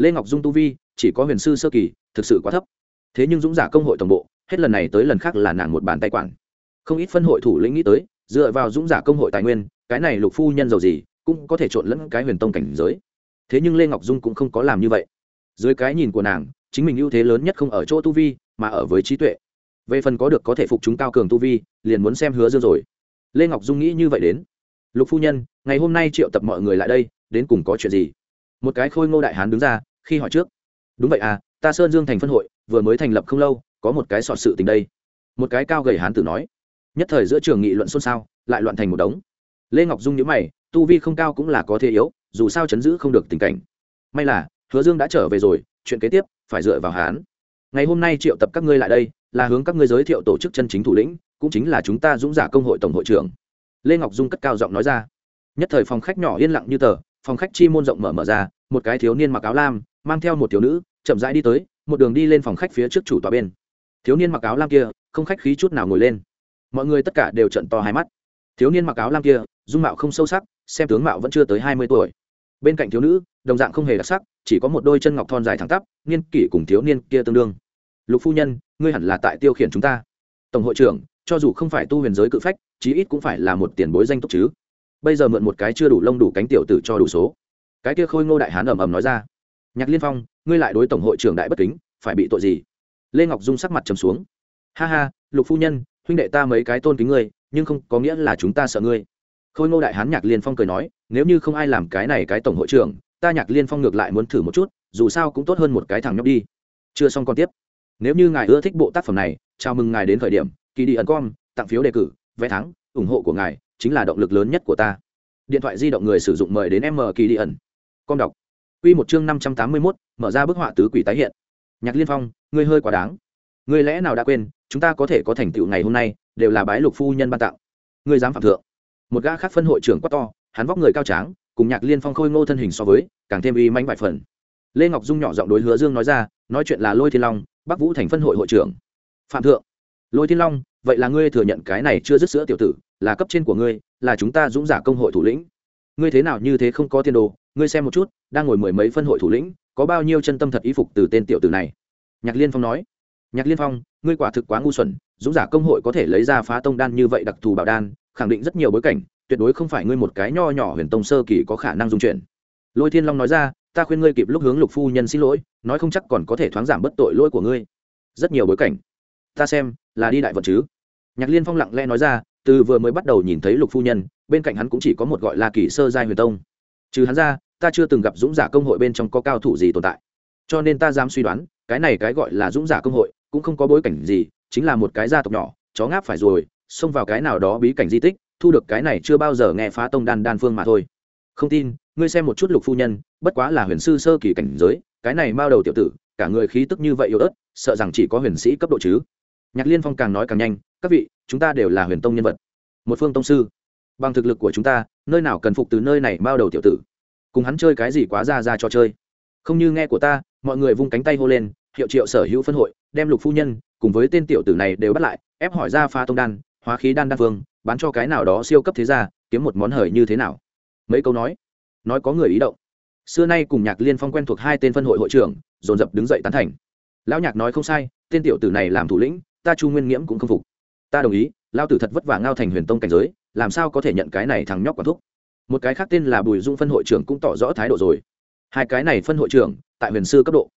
Speaker 1: lê ngọc dung tu vi, chỉ có huyền sư sơ kỳ, thực sự quá thấp. Thế nhưng dũng giả công hội tổng bộ, hết lần này tới lần khác là nàng một bàn tay quản không ít phân hội thủ lĩnh nghĩ tới, dựa vào dũng giả công hội tài nguyên, cái này lục phu nhân giàu gì, cũng có thể trộn lẫn cái huyền tông cảnh giới. Thế nhưng lê ngọc dung cũng không có làm như vậy. Dưới cái nhìn của nàng, chính mình ưu thế lớn nhất không ở chỗ tu vi, mà ở với trí tuệ. Về phần có được có thể phục chúng cao cường tu vi, liền muốn xem hứa dương rồi. Lê ngọc dung nghĩ như vậy đến. Lục phu nhân, ngày hôm nay triệu tập mọi người lại đây, đến cùng có chuyện gì? Một cái khôi ngô đại hán đứng ra khi hỏi trước. Đúng vậy à ta sơn dương thành phân hội, vừa mới thành lập không lâu, có một cái sọt sự tình đây. Một cái cao gầy hán tử nói. Nhất thời giữa trường nghị luận xôn xao, lại loạn thành một đống. Lê ngọc dung nhớ mày, tu vi không cao cũng là có thể yếu, dù sao chấn giữ không được tình cảnh. May là, hứa dương đã trở về rồi, chuyện kế tiếp, phải dựa vào hán. Ngày hôm nay triệu tập các ngươi lại đây, là hướng các ngươi giới thiệu tổ chức chân chính thủ lĩnh, cũng chính là chúng ta dũng giả công hội tổng hội trưởng. Lê ngọc dung cất cao giọng nói ra. Nhất thời phòng khách nhỏ yên lặng như tờ, phòng khách chi môn rộng mở mở ra, một cái thiếu niên mặc áo lam mang theo một thiếu nữ, chậm rãi đi tới, một đường đi lên phòng khách phía trước chủ tòa bên. Thiếu niên mặc áo lam kia, không khách khí chút nào ngồi lên. Mọi người tất cả đều trận to hai mắt. Thiếu niên mặc áo lam kia, dung mạo không sâu sắc, xem tướng mạo vẫn chưa tới hai mươi tuổi. Bên cạnh thiếu nữ, đồng dạng không hề đặc sắc, chỉ có một đôi chân ngọc thon dài thẳng tắp, niên kỷ cùng thiếu niên kia tương đương. Lục phu nhân, ngươi hẳn là tại tiêu khiển chúng ta. Tổng hội trưởng, cho dù không phải tu huyền giới cự phách, chí ít cũng phải là một tiền bối danh túc chứ. Bây giờ mượn một cái chưa đủ lông đủ cánh tiểu tử cho đủ số. Cái kia khôi ngô đại hán ầm ầm nói ra nhạc liên phong, ngươi lại đối tổng hội trưởng đại bất kính, phải bị tội gì? Lê ngọc dung sắc mặt trầm xuống. Ha ha, lục phu nhân, huynh đệ ta mấy cái tôn kính ngươi, nhưng không có nghĩa là chúng ta sợ ngươi. Khôi ngô đại hán nhạc liên phong cười nói, nếu như không ai làm cái này cái tổng hội trưởng, ta nhạc liên phong ngược lại muốn thử một chút, dù sao cũng tốt hơn một cái thằng nhóc đi. Chưa xong còn tiếp. Nếu như ngài ưa thích bộ tác phẩm này, chào mừng ngài đến thời điểm, kỳ đi ẩn com, tặng phiếu đề cử, vé thắng, ủng hộ của ngài chính là động lực lớn nhất của ta. Điện thoại di động người sử dụng mời đến m kỳ đi ẩn. Com đọc. Quy một chương năm trăm tám mươi mốt, mở ra bức họa tứ quỷ tái hiện. Nhạc liên phong, ngươi hơi quá đáng. Ngươi lẽ nào đã quên, chúng ta có thể có thành tựu ngày hôm nay, đều là bái lục phu nhân ban tặng. Ngươi dám phạm thượng. Một gã khác phân hội trưởng quá to, hắn vóc người cao tráng, cùng nhạc liên phong khôi ngô thân hình so với, càng thêm uy manh vài phần. Lê ngọc dung nhỏ giọng đối hứa dương nói ra, nói chuyện là lôi thiên long, bắc vũ thành phân hội hội trưởng. Phạm thượng. Lôi thiên long, vậy là ngươi thừa nhận cái này chưa dứt sữa tiểu tử, là cấp trên của ngươi, là chúng ta dũng giả công hội thủ lĩnh. Ngươi thế nào như thế không có tiền đồ ngươi xem một chút, đang ngồi mười mấy phân hội thủ lĩnh, có bao nhiêu chân tâm thật ý phục từ tên tiểu tử này? Nhạc liên phong nói. Nhạc liên phong, ngươi quả thực quá ngu xuẩn, dũng giả công hội có thể lấy ra phá tông đan như vậy đặc thù bảo đan, khẳng định rất nhiều bối cảnh, tuyệt đối không phải ngươi một cái nho nhỏ huyền tông sơ kỳ có khả năng dung chuyển. Lôi thiên long nói ra, ta khuyên ngươi kịp lúc hướng lục phu nhân xin lỗi, nói không chắc còn có thể thoáng giảm bất tội lỗi của ngươi. Rất nhiều bối cảnh. Ta xem, là đi đại vận chứ. Nhạc liên phong lặng lẽ nói ra, từ vừa mới bắt đầu nhìn thấy lục phu nhân, bên cạnh hắn cũng chỉ có một gọi là kỳ sơ giai huyền tông trừ hắn ra, ta chưa từng gặp dũng giả công hội bên trong có cao thủ gì tồn tại. Cho nên ta dám suy đoán, cái này cái gọi là dũng giả công hội cũng không có bối cảnh gì, chính là một cái gia tộc nhỏ, chó ngáp phải rồi, xông vào cái nào đó bí cảnh di tích, thu được cái này chưa bao giờ nghe phá tông đan đan phương mà thôi. Không tin, ngươi xem một chút lục phu nhân, bất quá là huyền sư sơ kỳ cảnh giới, cái này bao đầu tiểu tử, cả người khí tức như vậy yếu ớt, sợ rằng chỉ có huyền sĩ cấp độ chứ. Nhạc liên phong càng nói càng nhanh, các vị, chúng ta đều là huyền tông nhân vật. Một phương tông sư bằng thực lực của chúng ta, nơi nào cần phục từ nơi này bao đầu tiểu tử. Cùng hắn chơi cái gì quá ra ra cho chơi. Không như nghe của ta, mọi người vung cánh tay hô lên, hiệu triệu sở hữu phân hội, đem lục phu nhân cùng với tên tiểu tử này đều bắt lại, ép hỏi ra pha tông đan, hóa khí đan đan phương bán cho cái nào đó siêu cấp thế gia, kiếm một món hời như thế nào. Mấy câu nói nói có người ý động. Xưa nay cùng nhạc liên phong quen thuộc hai tên phân hội hội trưởng, dồn dập đứng dậy tán thành. Lão nhạc nói không sai, tên tiểu tử này làm thủ lĩnh, ta chu nguyên nghiễm cũng không phục. Ta đồng ý lao tử thật vất vả ngao thành huyền tông cảnh giới làm sao có thể nhận cái này thằng nhóc quản thúc? Một cái khác tên là bùi dung phân hội trưởng cũng tỏ rõ thái độ rồi. Hai cái này phân hội trưởng, tại huyền sư cấp độ.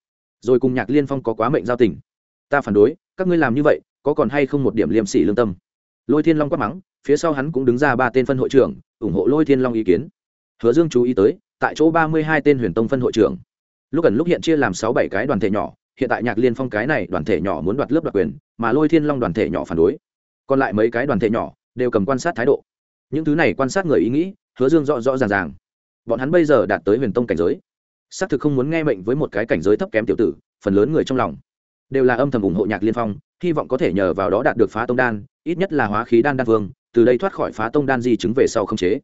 Speaker 1: Rồi cùng nhạc liên phong có quá mệnh giao tình. Ta phản đối, các ngươi làm như vậy, có còn hay không một điểm liêm sỉ lương tâm? Lôi thiên long quát mắng, phía sau hắn cũng đứng ra ba tên phân hội trưởng, ủng hộ lôi thiên long ý kiến. Hứa dương chú ý tới, tại chỗ ba mươi hai tên huyền tông phân hội trưởng. Lúc gần lúc hiện chia làm sáu bảy cái đoàn thể nhỏ, hiện tại nhạc liên phong cái này đoàn thể nhỏ muốn đoạt lớp đoạt quyền, mà lôi thiên long đoàn thể nhỏ phản đối. Còn lại mấy cái đoàn thể nhỏ đều cầm quan sát thái độ. Những thứ này quan sát người ý nghĩ, hứa dương rõ rõ ràng ràng. Bọn hắn bây giờ đạt tới huyền tông cảnh giới. Xác thực không muốn nghe mệnh với một cái cảnh giới thấp kém tiểu tử, phần lớn người trong lòng đều là âm thầm ủng hộ nhạc liên phong, hy vọng có thể nhờ vào đó đạt được phá tông đan, ít nhất là hóa khí đan đan vương, từ đây thoát khỏi phá tông đan di chứng về sau không chế.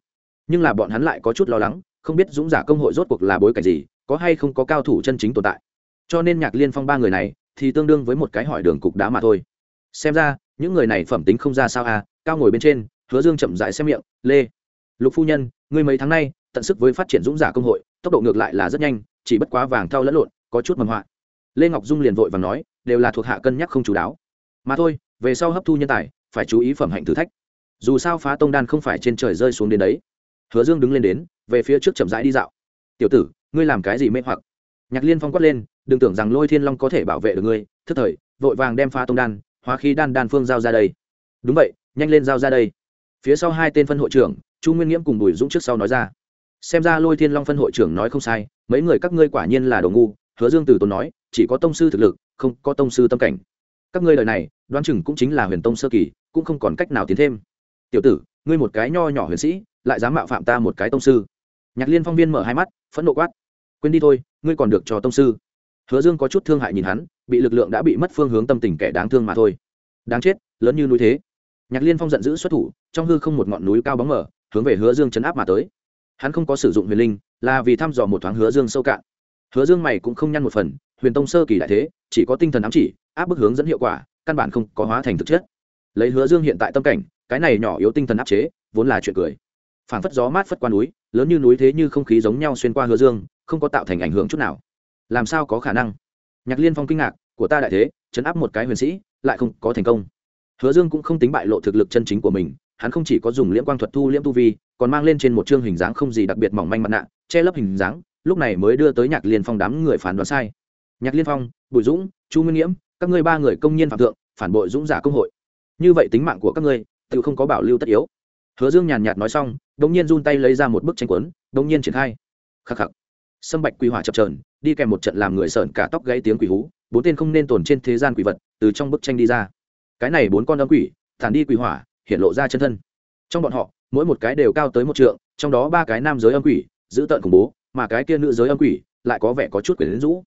Speaker 1: Nhưng là bọn hắn lại có chút lo lắng, không biết dũng giả công hội rốt cuộc là bối cảnh gì, có hay không có cao thủ chân chính tồn tại. Cho nên nhạc liên phong ba người này thì tương đương với một cái hỏi đường cục đá mà thôi. Xem ra, những người này phẩm tính không ra sao à cao ngồi bên trên, hứa dương chậm dại xem miệng, lê, lục phu nhân người mấy tháng nay tận sức với phát triển dũng giả công hội, tốc độ ngược lại là rất nhanh, chỉ bất quá vàng thao lẫn lộn, có chút mầm họa lê ngọc dung liền vội và nói, đều là thuộc hạ cân nhắc không chú đáo. Mà thôi, về sau hấp thu nhân tài, phải chú ý phẩm hạnh thử thách. Dù sao phá tông đan không phải trên trời rơi xuống đến đấy. Hứa dương đứng lên đến, về phía trước chậm rãi đi dạo. Tiểu tử, ngươi làm cái gì mê hoặc? Nhạc liên phong quát lên, đừng tưởng rằng lôi thiên long có thể bảo vệ được ngươi, thức thời, vội vàng đem phá tông đan, hóa khí đan đan phương giao ra đây. Đúng vậy nhanh lên giao ra đây. Phía sau hai tên phân hội trưởng, chu nguyên nghiễm cùng bùi dũng trước sau nói ra. Xem ra lôi thiên long phân hội trưởng nói không sai, mấy người các ngươi quả nhiên là đồ ngu, hứa dương từ tốn nói, chỉ có tông sư thực lực, không có tông sư tâm cảnh. Các ngươi lời này, đoán chừng cũng chính là huyền tông sơ kỳ, cũng không còn cách nào tiến thêm. Tiểu tử, ngươi một cái nho nhỏ huyền sĩ, lại dám mạo phạm ta một cái tông sư. Nhạc liên phong viên mở hai mắt, phẫn nộ quát. Quên đi thôi, ngươi còn được cho tông sư. Hứa dương có chút thương hại nhìn hắn, bị lực lượng đã bị mất phương hướng tâm tình kẻ đáng thương mà thôi. Đáng chết, lớn như núi thế nhạc liên phong giận dữ xuất thủ, trong hư không một ngọn núi cao bóng mở hướng về hứa dương chấn áp mà tới. Hắn không có sử dụng huyền linh, là vì thăm dò một thoáng hứa dương sâu cạn. Hứa dương mày cũng không nhăn một phần, huyền tông sơ kỳ đại thế, chỉ có tinh thần ám chỉ, áp bức hướng dẫn hiệu quả, căn bản không có hóa thành thực chất. Lấy hứa dương hiện tại tâm cảnh, cái này nhỏ yếu tinh thần áp chế, vốn là chuyện cười. Phảng phất gió mát phất qua núi, lớn như núi thế như không khí giống nhau xuyên qua hứa dương, không có tạo thành ảnh hưởng chút nào. Làm sao có khả năng? Nhạc liên phong kinh ngạc, của ta đại thế, chấn áp một cái huyền sĩ, lại không có thành công hứa dương cũng không tính bại lộ thực lực chân chính của mình, hắn không chỉ có dùng liễm quang thuật thu liễm tu vi, còn mang lên trên một chương hình dáng không gì đặc biệt mỏng manh mặt nạ, che lấp hình dáng, lúc này mới đưa tới nhạc liên phong đám người phản đoán sai. Nhạc liên phong, bùi dũng, chu nguyên nghiễm, các ngươi ba người công nhân phạm thượng, phản bội dũng giả công hội. Như vậy tính mạng của các ngươi, tự không có bảo lưu tất yếu. Hứa dương nhàn nhạt nói xong đ ỗ n g nhiên run tay lấy ra một bức tranh quấn đ ỗ n g nhiên triển khai. Khắc khắc. Sâm bạch quỷ hỏa chập trờn đi kèm một trận làm người sợn cả tóc gãy tiếng quỷ hú, bốn tên không nên tồn trên thế gian quỷ vật, từ trong bức tranh đi ra cái này bốn con âm quỷ, thản đi quỷ hỏa, hiện lộ ra chân thân. Trong bọn họ, mỗi một cái đều cao tới một trượng, trong đó ba cái nam giới âm quỷ, giữ tợn khủng bố, mà cái kia nữ giới âm quỷ lại có vẻ có chút quyển rũ.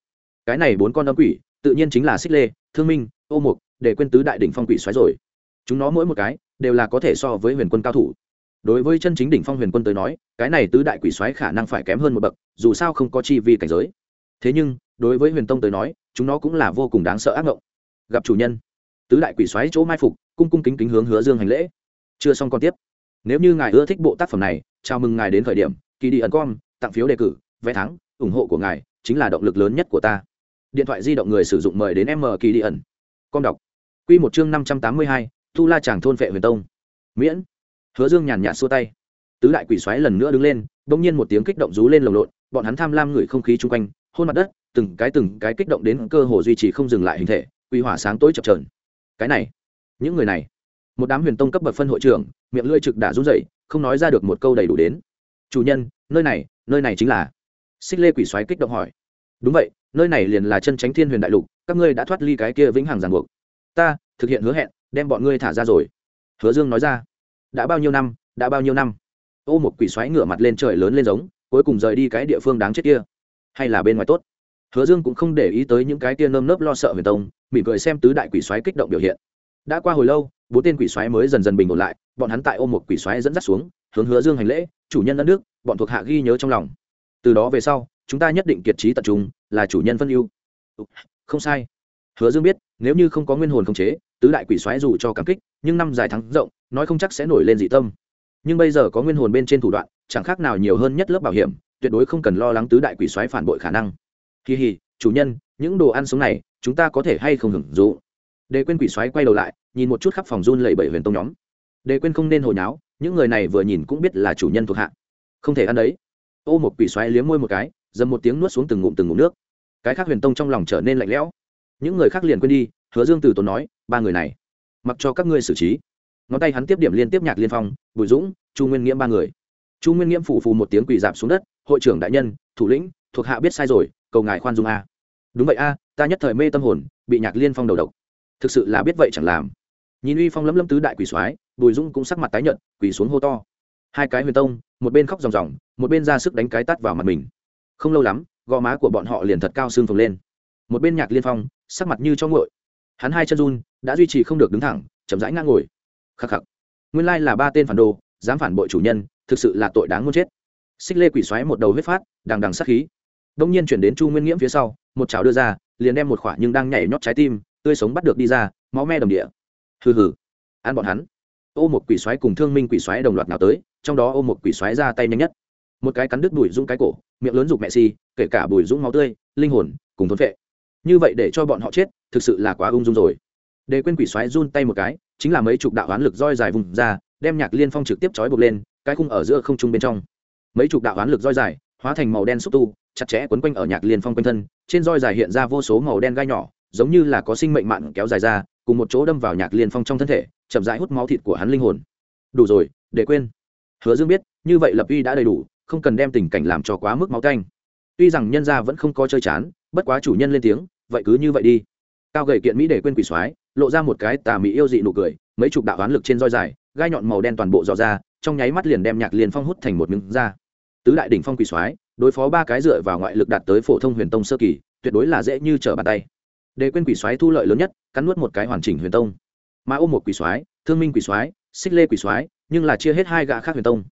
Speaker 1: Cái này bốn con âm quỷ, tự nhiên chính là xích lê, thương minh, ô mục, để quên tứ đại đỉnh phong quỷ xoáy rồi. Chúng nó mỗi một cái đều là có thể so với huyền quân cao thủ. Đối với chân chính đỉnh phong huyền quân tới nói, cái này tứ đại quỷ xoáy khả năng phải kém hơn một bậc, dù sao không có chi vi cảnh giới. Thế nhưng, đối với huyền tông tới nói, chúng nó cũng là vô cùng đáng sợ ác ngộng. Gặp chủ nhân tứ đại quỷ xoáy chỗ mai phục, cung cung kính kính hướng hứa dương hành lễ. Chưa xong còn tiếp. Nếu như ngài ưa thích bộ tác phẩm này, chào mừng ngài đến thời điểm, kỳ đi ẩn com, tặng phiếu đề cử, vé thắng, ủng hộ của ngài chính là động lực lớn nhất của ta. Điện thoại di động người sử dụng mời đến m kỳ đi ẩn. Com đọc. Q một chương năm trăm tám mươi hai tu la chàng thôn vệ huyền tông. Miễn. Hứa dương nhàn nhạt xua tay. Tứ đại quỷ xoáy lần nữa đứng lên, bỗng nhiên một tiếng kích động rú lên lồng lộn, bọn hắn tham lam ngửi không khí chung quanh, hôn mặt đất, từng cái từng cái kích động đến cơ hồ duy trì không dừng lại hình thể, quỷ hỏa sáng tối chập trờn cái này, những người này, một đám huyền tông cấp bậc phân hội trưởng, miệng lưỡi trực đã run rẩy, không nói ra được một câu đầy đủ đến. Chủ nhân, nơi này nơi này chính là, xích lê quỷ xoáy kích động hỏi. Đúng vậy, nơi này liền là chân tránh thiên huyền đại lục, các ngươi đã thoát ly cái kia vĩnh hằng ràng buộc. Ta, thực hiện hứa hẹn, đem bọn ngươi thả ra rồi. Hứa dương nói ra. Đã bao nhiêu năm, đã bao nhiêu năm? Ô một quỷ xoáy ngửa mặt lên trời lớn lên giống, cuối cùng rời đi cái địa phương đáng chết kia. Hay là bên ngoài tốt? Hứa dương cũng không để ý tới những cái tia nơm nớp lo sợ huyền tông, mỉm cười xem tứ đại quỷ xoáy kích động biểu hiện. Đã qua hồi lâu, bốn tên quỷ xoáy mới dần dần bình ổn lại, bọn hắn tại ôm một quỷ xoáy dẫn dắt xuống, hướng hứa dương hành lễ, chủ nhân đất nước bọn thuộc hạ ghi nhớ trong lòng. Từ đó về sau, chúng ta nhất định kiệt trí tập trung, là chủ nhân phân ưu. Không sai. Hứa dương biết, nếu như không có nguyên hồn khống chế, tứ đại quỷ xoáy dù cho cảm kích, nhưng năm dài thắng rộng, nói không chắc sẽ nổi lên dị tâm. Nhưng bây giờ có nguyên hồn bên trên thủ đoạn, chẳng khác nào nhiều hơn nhất lớp bảo hiểm, tuyệt đối không cần lo lắng tứ đại quỷ xoáy phản bội khả năng kỳ hì chủ nhân, những đồ ăn sống này, chúng ta có thể hay không hưởng dụ đề quên quỷ xoáy quay đầu lại, nhìn một chút khắp phòng run lẩy bẩy huyền tông nhóm. Đề quên không nên hồi nháo, những người này vừa nhìn cũng biết là chủ nhân thuộc hạ. Không thể ăn đấy. Ô một quỷ xoáy liếm môi một cái, dầm một tiếng nuốt xuống từng ngụm từng ngụm nước. Cái khác huyền tông trong lòng trở nên lạnh lẽo. Những người khác liền quên đi, hứa dương từ tốn nói, ba người này, mặc cho các ngươi xử trí. Ngón tay hắn tiếp điểm liên tiếp nhạc liên phong, bùi dũng, chu nguyên nghĩa ba người. Chu nguyên nghĩa phủ phù một tiếng quỳ dạp xuống đất, hội trưởng đại nhân, thủ lĩnh, thuộc hạ biết sai rồi cầu ngài khoan dung a. Đúng vậy a, ta nhất thời mê tâm hồn, bị nhạc liên phong đầu độc. Thực sự là biết vậy chẳng làm. Nhìn uy phong lấm lấm tứ đại quỷ soái, bùi dũng cũng sắc mặt tái nhợt, quỳ xuống hô to. Hai cái huyền tông, một bên khóc ròng ròng, một bên ra sức đánh cái tắt vào mặt mình. Không lâu lắm, gò má của bọn họ liền thật cao xương phồng lên. Một bên nhạc liên phong, sắc mặt như cho ngội hắn hai chân run, đã duy trì không được đứng thẳng, chậm rãi ngang ngồi. Khắc khắc. Nguyên lai là ba tên phản đồ, dám phản bội chủ nhân, thực sự là tội đáng muốn chết. Xích lê quỷ xoáy một đầu huyết phát, đằng đằng sát khí đông nhiên chuyển đến chu nguyên nghiễm phía sau, một chảo đưa ra, liền đem một khỏa nhưng đang nhảy nhót trái tim, tươi sống bắt được đi ra, máu me đồng địa. Hừ hừ. Ăn bọn hắn. Ô một quỷ xoáy cùng thương minh quỷ xoáy đồng loạt nào tới, trong đó ô một quỷ xoáy ra tay nhanh nhất. Một cái cắn đứt bùi dũng cái cổ, miệng lớn dục mẹ si, kể cả bùi dũng máu tươi, linh hồn, cùng thốn vệ như vậy để cho bọn họ chết, thực sự là quá ung dung rồi. Để quên quỷ xoáy run tay một cái, chính là mấy chục đạo oán lực roi dài vùng ra, đem nhạc liên phong trực tiếp trói buộc lên, cái khung ở giữa không trung bên trong. Mấy chục đạo oán lực roi dài, hóa thành màu đen xúc tu chặt chẽ quấn quanh ở nhạc liên phong quanh thân, trên roi dài hiện ra vô số màu đen gai nhỏ, giống như là có sinh mệnh mạng kéo dài ra, cùng một chỗ đâm vào nhạc liên phong trong thân thể, chậm rãi hút máu thịt của hắn linh hồn. Đủ rồi, để quên. Hứa dương biết, như vậy lập uy đã đầy đủ, không cần đem tình cảnh làm cho quá mức máu canh. Tuy rằng nhân gia vẫn không có chơi chán, bất quá chủ nhân lên tiếng, vậy cứ như vậy đi. Cao gậy kiện mỹ để quên quỷ soái, lộ ra một cái tà mỹ yêu dị nụ cười, mấy chục đạo oán lực trên roi dài, gai nhọn màu đen toàn bộ dò ra, trong nháy mắt liền đem nhạc liên phong hút thành một miếng da tứ đại đỉnh phong quỷ soái đối phó ba cái dựa vào ngoại lực đạt tới phổ thông huyền tông sơ kỳ, tuyệt đối là dễ như trở bàn tay. Để quên quỷ soái thu lợi lớn nhất, cắn nuốt một cái hoàn chỉnh huyền tông. Mà ôm một quỷ soái, thương minh quỷ soái, xích lê quỷ soái, nhưng là chia hết hai gã khác huyền tông.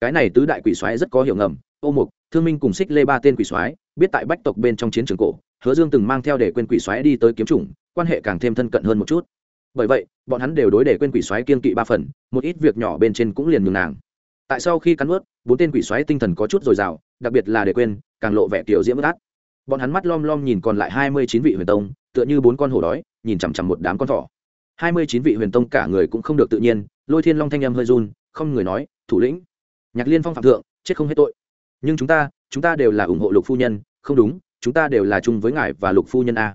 Speaker 1: Cái này tứ đại quỷ soái rất có hiểu ngầm ô mục thương minh cùng xích lê ba tên quỷ soái, biết tại bách tộc bên trong chiến trường cổ, hứa dương từng mang theo để quên quỷ xoáy đi tới kiếm chủng, quan hệ càng thêm thân cận hơn một chút. Bởi vậy, bọn hắn đều đối để quên quỷ xoáy kiên kỵ ba phần, một ít việc nhỏ bên trên cũng liền nhường nàng. Tại sau khi cắn ướt bốn tên quỷ xoáy tinh thần có chút dồi dào đặc biệt là để quên, càng lộ vẻ kiểu diễm bất át bọn hắn mắt lom lom nhìn còn lại hai mươi chín vị huyền tông, tựa như bốn con hổ đói, nhìn chằm chằm một đám con thỏ. hai mươi chín vị huyền tông cả người cũng không được tự nhiên, lôi thiên long thanh âm hơi run, không người nói, thủ lĩnh, nhạc liên phong phạm thượng, chết không hết tội. Nhưng chúng ta chúng ta đều là ủng hộ lục phu nhân, không đúng, chúng ta đều là chung với ngài và lục phu nhân a.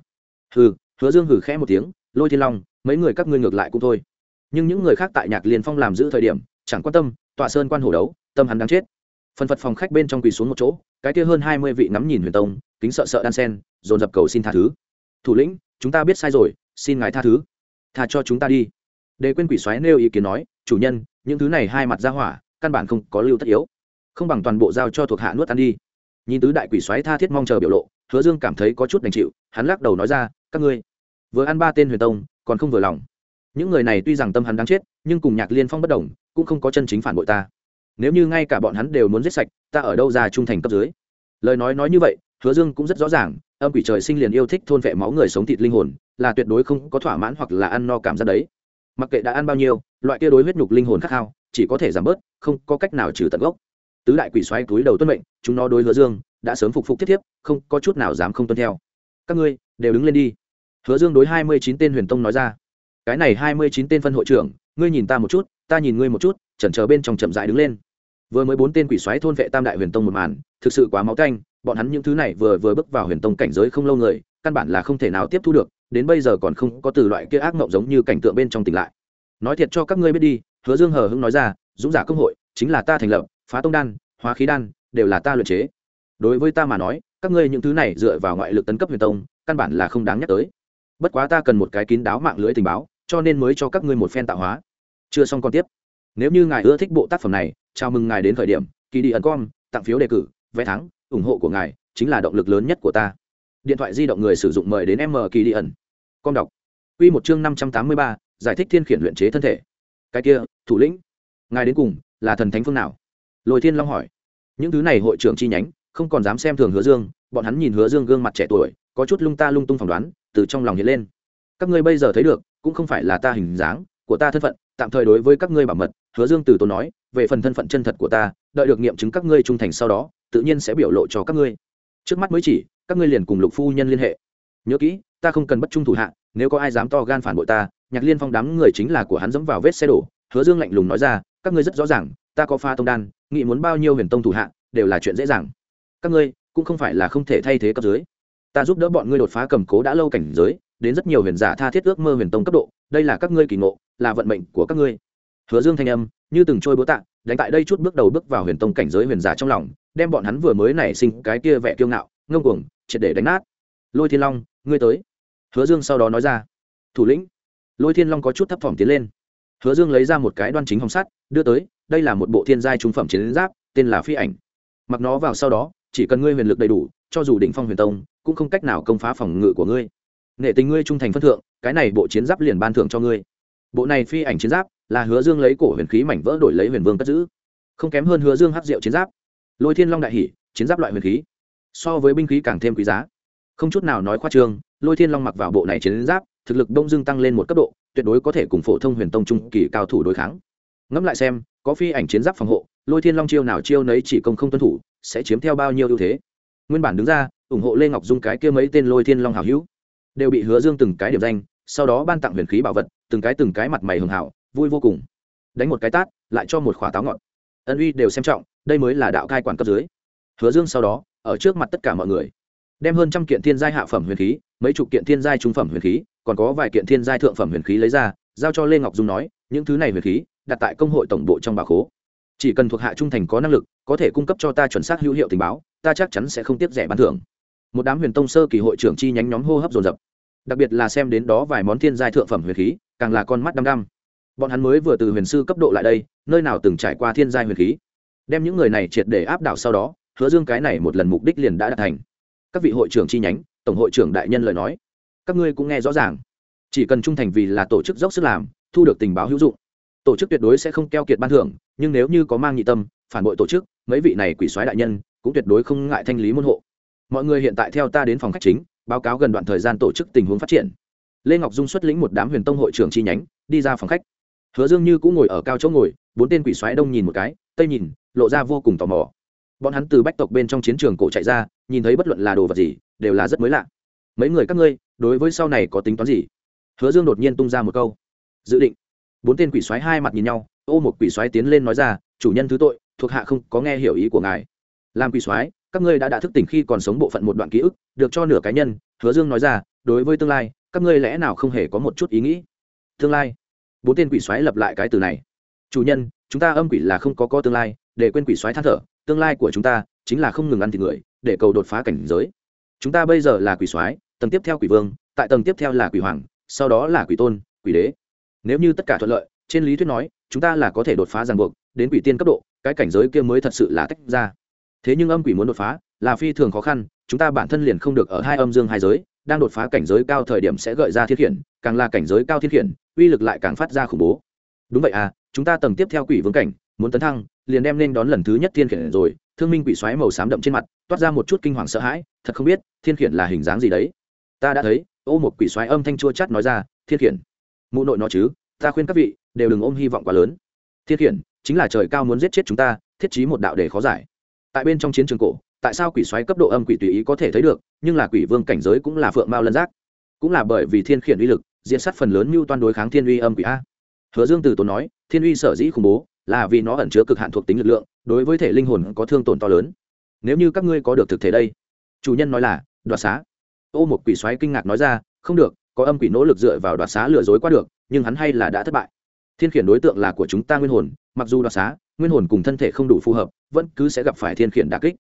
Speaker 1: Hừ, hứa dương hừ khẽ một tiếng, lôi thiên long, mấy người các ngươi ngược lại cũng thôi. Nhưng những người khác tại nhạc liên phong làm giữ thời điểm, chẳng quan tâm, tọa sơn quan hổ đấu, tâm hắn đang chết phần phật phòng khách bên trong quỳ xuống một chỗ, cái kia hơn hai mươi vị ngắm nhìn huyền tông, kính sợ sợ đan sen, dồn dập cầu xin tha thứ. Thủ lĩnh, chúng ta biết sai rồi, xin ngài tha thứ. Tha cho chúng ta đi. Để quên quỷ xoáy nêu ý kiến nói, chủ nhân, những thứ này hai mặt ra hỏa, căn bản không có lưu tất yếu. Không bằng toàn bộ giao cho thuộc hạ nuốt ăn đi. Nhìn tứ đại quỷ xoáy tha thiết mong chờ biểu lộ, hứa dương cảm thấy có chút đành chịu, hắn lắc đầu nói ra, các ngươi vừa ăn ba tên huyền tông, còn không vừa lòng. Những người này tuy rằng tâm hắn đáng chết, nhưng cùng nhạc liên phong bất đồng, cũng không có chân chính phản bội ta nếu như ngay cả bọn hắn đều muốn giết sạch, ta ở đâu ra trung thành cấp dưới? Lời nói nói như vậy, hứa dương cũng rất rõ ràng, âm quỷ trời sinh liền yêu thích thôn vệ máu người sống thịt linh hồn, là tuyệt đối không có thỏa mãn hoặc là ăn no cảm giác đấy. Mặc kệ đã ăn bao nhiêu, loại kia đối huyết nhục linh hồn khát khao, chỉ có thể giảm bớt, không có cách nào trừ tận gốc. Tứ đại quỷ xoáy túi đầu tuân mệnh, chúng nó đối hứa dương, đã sớm phục phục thiết thiếp không, có chút nào dám không tuân theo. Các ngươi, đều đứng lên đi. Hứa dương đối hai mươi chín tên huyền tông nói ra. Cái này hai mươi chín tên phân hội trưởng, ngươi nhìn ta một chút, ta nhìn ngươi một chút chần chờ bên trong chậm rãi đứng lên. Vừa mới bốn tên quỷ xoáy thôn vệ tam đại huyền tông một màn, thực sự quá máu canh bọn hắn những thứ này vừa vừa bước vào huyền tông cảnh giới không lâu người, căn bản là không thể nào tiếp thu được, đến bây giờ còn không có từ loại kia ác mộng giống như cảnh tượng bên trong tỉnh lại. Nói thiệt cho các ngươi biết đi, hứa dương hờ hưng nói ra, dũng giả công hội, chính là ta thành lập, phá tông đan, hóa khí đan, đều là ta luyện chế. Đối với ta mà nói, các ngươi những thứ này dựa vào ngoại lực tấn cấp huyền tông, căn bản là không đáng nhắc tới. Bất quá ta cần một cái kín đáo mạng lưới tình báo, cho nên mới cho các ngươi một phen tạo hóa. Chưa xong còn tiếp nếu như ngài ưa thích bộ tác phẩm này, chào mừng ngài đến khởi điểm kỳ đi ẩn com, tặng phiếu đề cử, vé thắng, ủng hộ của ngài chính là động lực lớn nhất của ta. Điện thoại di động người sử dụng mời đến m kỳ đi ẩn com đọc. Q một chương năm trăm tám mươi ba, giải thích thiên khiển luyện chế thân thể. Cái kia, thủ lĩnh, ngài đến cùng là thần thánh phương nào? Lôi thiên long hỏi. Những thứ này hội trưởng chi nhánh, không còn dám xem thường hứa dương, bọn hắn nhìn hứa dương gương mặt trẻ tuổi, có chút lung ta lung tung phỏng đoán, từ trong lòng hiện lên. Các ngươi bây giờ thấy được, cũng không phải là ta hình dáng, của ta thân phận tạm thời đối với các ngươi bảo mật, hứa dương từ tốn nói, về phần thân phận chân thật của ta, đợi được nghiệm chứng các ngươi trung thành sau đó, tự nhiên sẽ biểu lộ cho các ngươi. Trước mắt mới chỉ, các ngươi liền cùng lục phu nhân liên hệ. Nhớ kỹ, ta không cần bất trung thủ hạ, nếu có ai dám to gan phản bội ta, nhạc liên phong đám người chính là của hắn dẫm vào vết xe đổ. Hứa dương lạnh lùng nói ra, các ngươi rất rõ ràng, ta có pha tông đan, nghĩ muốn bao nhiêu huyền tông thủ hạ, đều là chuyện dễ dàng. Các ngươi, cũng không phải là không thể thay thế cấp dưới. Ta giúp đỡ bọn ngươi đột phá cầm cố đã lâu cảnh giới đến rất nhiều huyền giả tha thiết ước mơ huyền tông cấp độ, đây là các ngươi kỳ ngộ, là vận mệnh của các ngươi. Hứa dương thanh âm, như từng trôi bố tạ, đánh tại đây chút bước đầu bước vào huyền tông cảnh giới huyền giả trong lòng, đem bọn hắn vừa mới nảy sinh cái kia vẻ kiêu ngạo, ngông cuồng, triệt để đánh nát. Lôi thiên long, ngươi tới. Hứa dương sau đó nói ra. Thủ lĩnh. Lôi thiên long có chút thấp thỏm tiến lên. Hứa dương lấy ra một cái đoan chính hồng sắt, đưa tới, đây là một bộ thiên giai trung phẩm chiến giáp, tên là phi ảnh. Mặc nó vào sau đó, chỉ cần ngươi huyền lực đầy đủ, cho dù đỉnh phong huyền tông, cũng không cách nào công phá phòng ngự của ngươi nghệ tình ngươi trung thành phân thượng, cái này bộ chiến giáp liền ban thưởng cho ngươi. Bộ này phi ảnh chiến giáp là hứa dương lấy cổ huyền khí mảnh vỡ đổi lấy huyền vương cất giữ, không kém hơn hứa dương hắc diệu chiến giáp. Lôi thiên long đại hỷ chiến giáp loại huyền khí, so với binh khí càng thêm quý giá. Không chút nào nói khoa trương, lôi thiên long mặc vào bộ này chiến giáp, thực lực đông dương tăng lên một cấp độ, tuyệt đối có thể cùng phổ thông huyền tông trung kỳ cao thủ đối kháng. Ngẫm lại xem, có phi ảnh chiến giáp phòng hộ, lôi thiên long chiêu nào chiêu nấy chỉ công không tuân thủ, sẽ chiếm theo bao nhiêu ưu thế. Nguyên bản đứng ra, ủng hộ lê ngọc dung cái kia mấy tên lôi thiên long hảo hữu đều bị hứa dương từng cái điểm danh, sau đó ban tặng huyền khí bảo vật, từng cái từng cái mặt mày hưởng hảo, vui vô cùng. Đánh một cái tát, lại cho một khỏa táo ngọt ân uy đều xem trọng, đây mới là đạo cai quản cấp dưới. Hứa dương sau đó, ở trước mặt tất cả mọi người, đem hơn trăm kiện thiên giai hạ phẩm huyền khí, mấy chục kiện thiên giai trung phẩm huyền khí, còn có vài kiện thiên giai thượng phẩm huyền khí lấy ra, giao cho lê ngọc dung nói, những thứ này huyền khí, đặt tại công hội tổng bộ trong bà khố. Chỉ cần thuộc hạ trung thành có năng lực, có thể cung cấp cho ta chuẩn xác hữu hiệu tình báo, ta chắc chắn sẽ không tiếp rẻ bán thưởng một đám huyền tông sơ kỳ hội trưởng chi nhánh nhóm hô hấp dồn dập. Đặc biệt là xem đến đó vài món thiên giai thượng phẩm huyền khí, càng là con mắt đăm đăm. Bọn hắn mới vừa từ huyền sư cấp độ lại đây, nơi nào từng trải qua thiên giai huyền khí. Đem những người này triệt để áp đảo sau đó, hứa dương cái này một lần mục đích liền đã đạt thành. Các vị hội trưởng chi nhánh, tổng hội trưởng đại nhân lời nói, các ngươi cũng nghe rõ ràng. Chỉ cần trung thành vì là tổ chức dốc sức làm, thu được tình báo hữu dụng. Tổ chức tuyệt đối sẽ không keo kiệt ban thưởng, nhưng nếu như có mang nhị tâm, phản bội tổ chức, mấy vị này quỷ soái đại nhân cũng tuyệt đối không ngại thanh lý môn hộ mọi người hiện tại theo ta đến phòng khách chính, báo cáo gần đoạn thời gian tổ chức tình huống phát triển. Lê ngọc dung xuất lĩnh một đám huyền tông hội trưởng chi nhánh, đi ra phòng khách. Hứa dương như cũng ngồi ở cao chỗ ngồi, bốn tên quỷ xoáy đông nhìn một cái, tây nhìn, lộ ra vô cùng tò mò. Bọn hắn từ bách tộc bên trong chiến trường cổ chạy ra, nhìn thấy bất luận là đồ vật gì, đều là rất mới lạ. Mấy người các ngươi, đối với sau này có tính toán gì? Hứa dương đột nhiên tung ra một câu. Dự định. Bốn tên quỷ xoáy hai mặt nhìn nhau, ô một quỷ xoáy tiến lên nói ra, chủ nhân thứ tội, thuộc hạ không có nghe hiểu ý của ngài. Làm quỷ xoáy các ngươi đã đã thức tỉnh khi còn sống bộ phận một đoạn ký ức, được cho nửa cá nhân, hứa dương nói ra, đối với tương lai, các ngươi lẽ nào không hề có một chút ý nghĩ? Tương lai? Bốn tên quỷ xoáy lập lại cái từ này. Chủ nhân, chúng ta âm quỷ là không có có tương lai, để quên quỷ xoáy than thở, tương lai của chúng ta chính là không ngừng ăn thịt người, để cầu đột phá cảnh giới. Chúng ta bây giờ là quỷ soái, tầng tiếp theo quỷ vương, tại tầng tiếp theo là quỷ hoàng, sau đó là quỷ tôn, quỷ đế. Nếu như tất cả thuận lợi, trên lý thuyết nói, chúng ta là có thể đột phá ràng buộc, đến quỷ tiên cấp độ, cái cảnh giới kia mới thật sự là tách ra thế nhưng âm quỷ muốn đột phá, là phi thường khó khăn, chúng ta bản thân liền không được ở hai âm dương hai giới, đang đột phá cảnh giới cao thời điểm sẽ gợi ra thiên khiển, càng là cảnh giới cao thiên khiển, uy lực lại càng phát ra khủng bố. Đúng vậy à chúng ta tầng tiếp theo quỷ vương cảnh, muốn tấn thăng, liền đem nên đón lần thứ nhất thiên khiển rồi. Thương minh quỷ xoáy màu xám đậm trên mặt, toát ra một chút kinh hoàng sợ hãi, thật không biết, thiên khiển là hình dáng gì đấy. Ta đã thấy, ô một quỷ xoáy âm thanh chua chát nói ra, thiên khiển, mụ nội nó chứ, ta khuyên các vị, đều đừng ôm hy vọng quá lớn. Thiên khiển, chính là trời cao muốn giết chết chúng ta, thiết trí một đạo để khó giải tại bên trong chiến trường cổ, tại sao quỷ xoáy cấp độ âm quỷ tùy ý có thể thấy được, nhưng là quỷ vương cảnh giới cũng là phượng mao lân giác. Cũng là bởi vì thiên khiển uy lực, diễn sát phần lớn mưu toan đối kháng thiên uy âm quỷ a. Hứa dương từ tốn nói, thiên uy sở dĩ khủng bố, là vì nó ẩn chứa cực hạn thuộc tính lực lượng, đối với thể linh hồn có thương tổn to lớn. Nếu như các ngươi có được thực thể đây, chủ nhân nói là, đoạt xá. Ô một quỷ xoáy kinh ngạc nói ra, không được, có âm quỷ nỗ lực dựa vào đoạt xá lừa dối qua được, nhưng hắn hay là đã thất bại thiên khiển đối tượng là của chúng ta nguyên hồn, mặc dù đoạt xá, nguyên hồn cùng thân thể không đủ phù hợp, vẫn cứ sẽ gặp phải thiên khiển đà kích.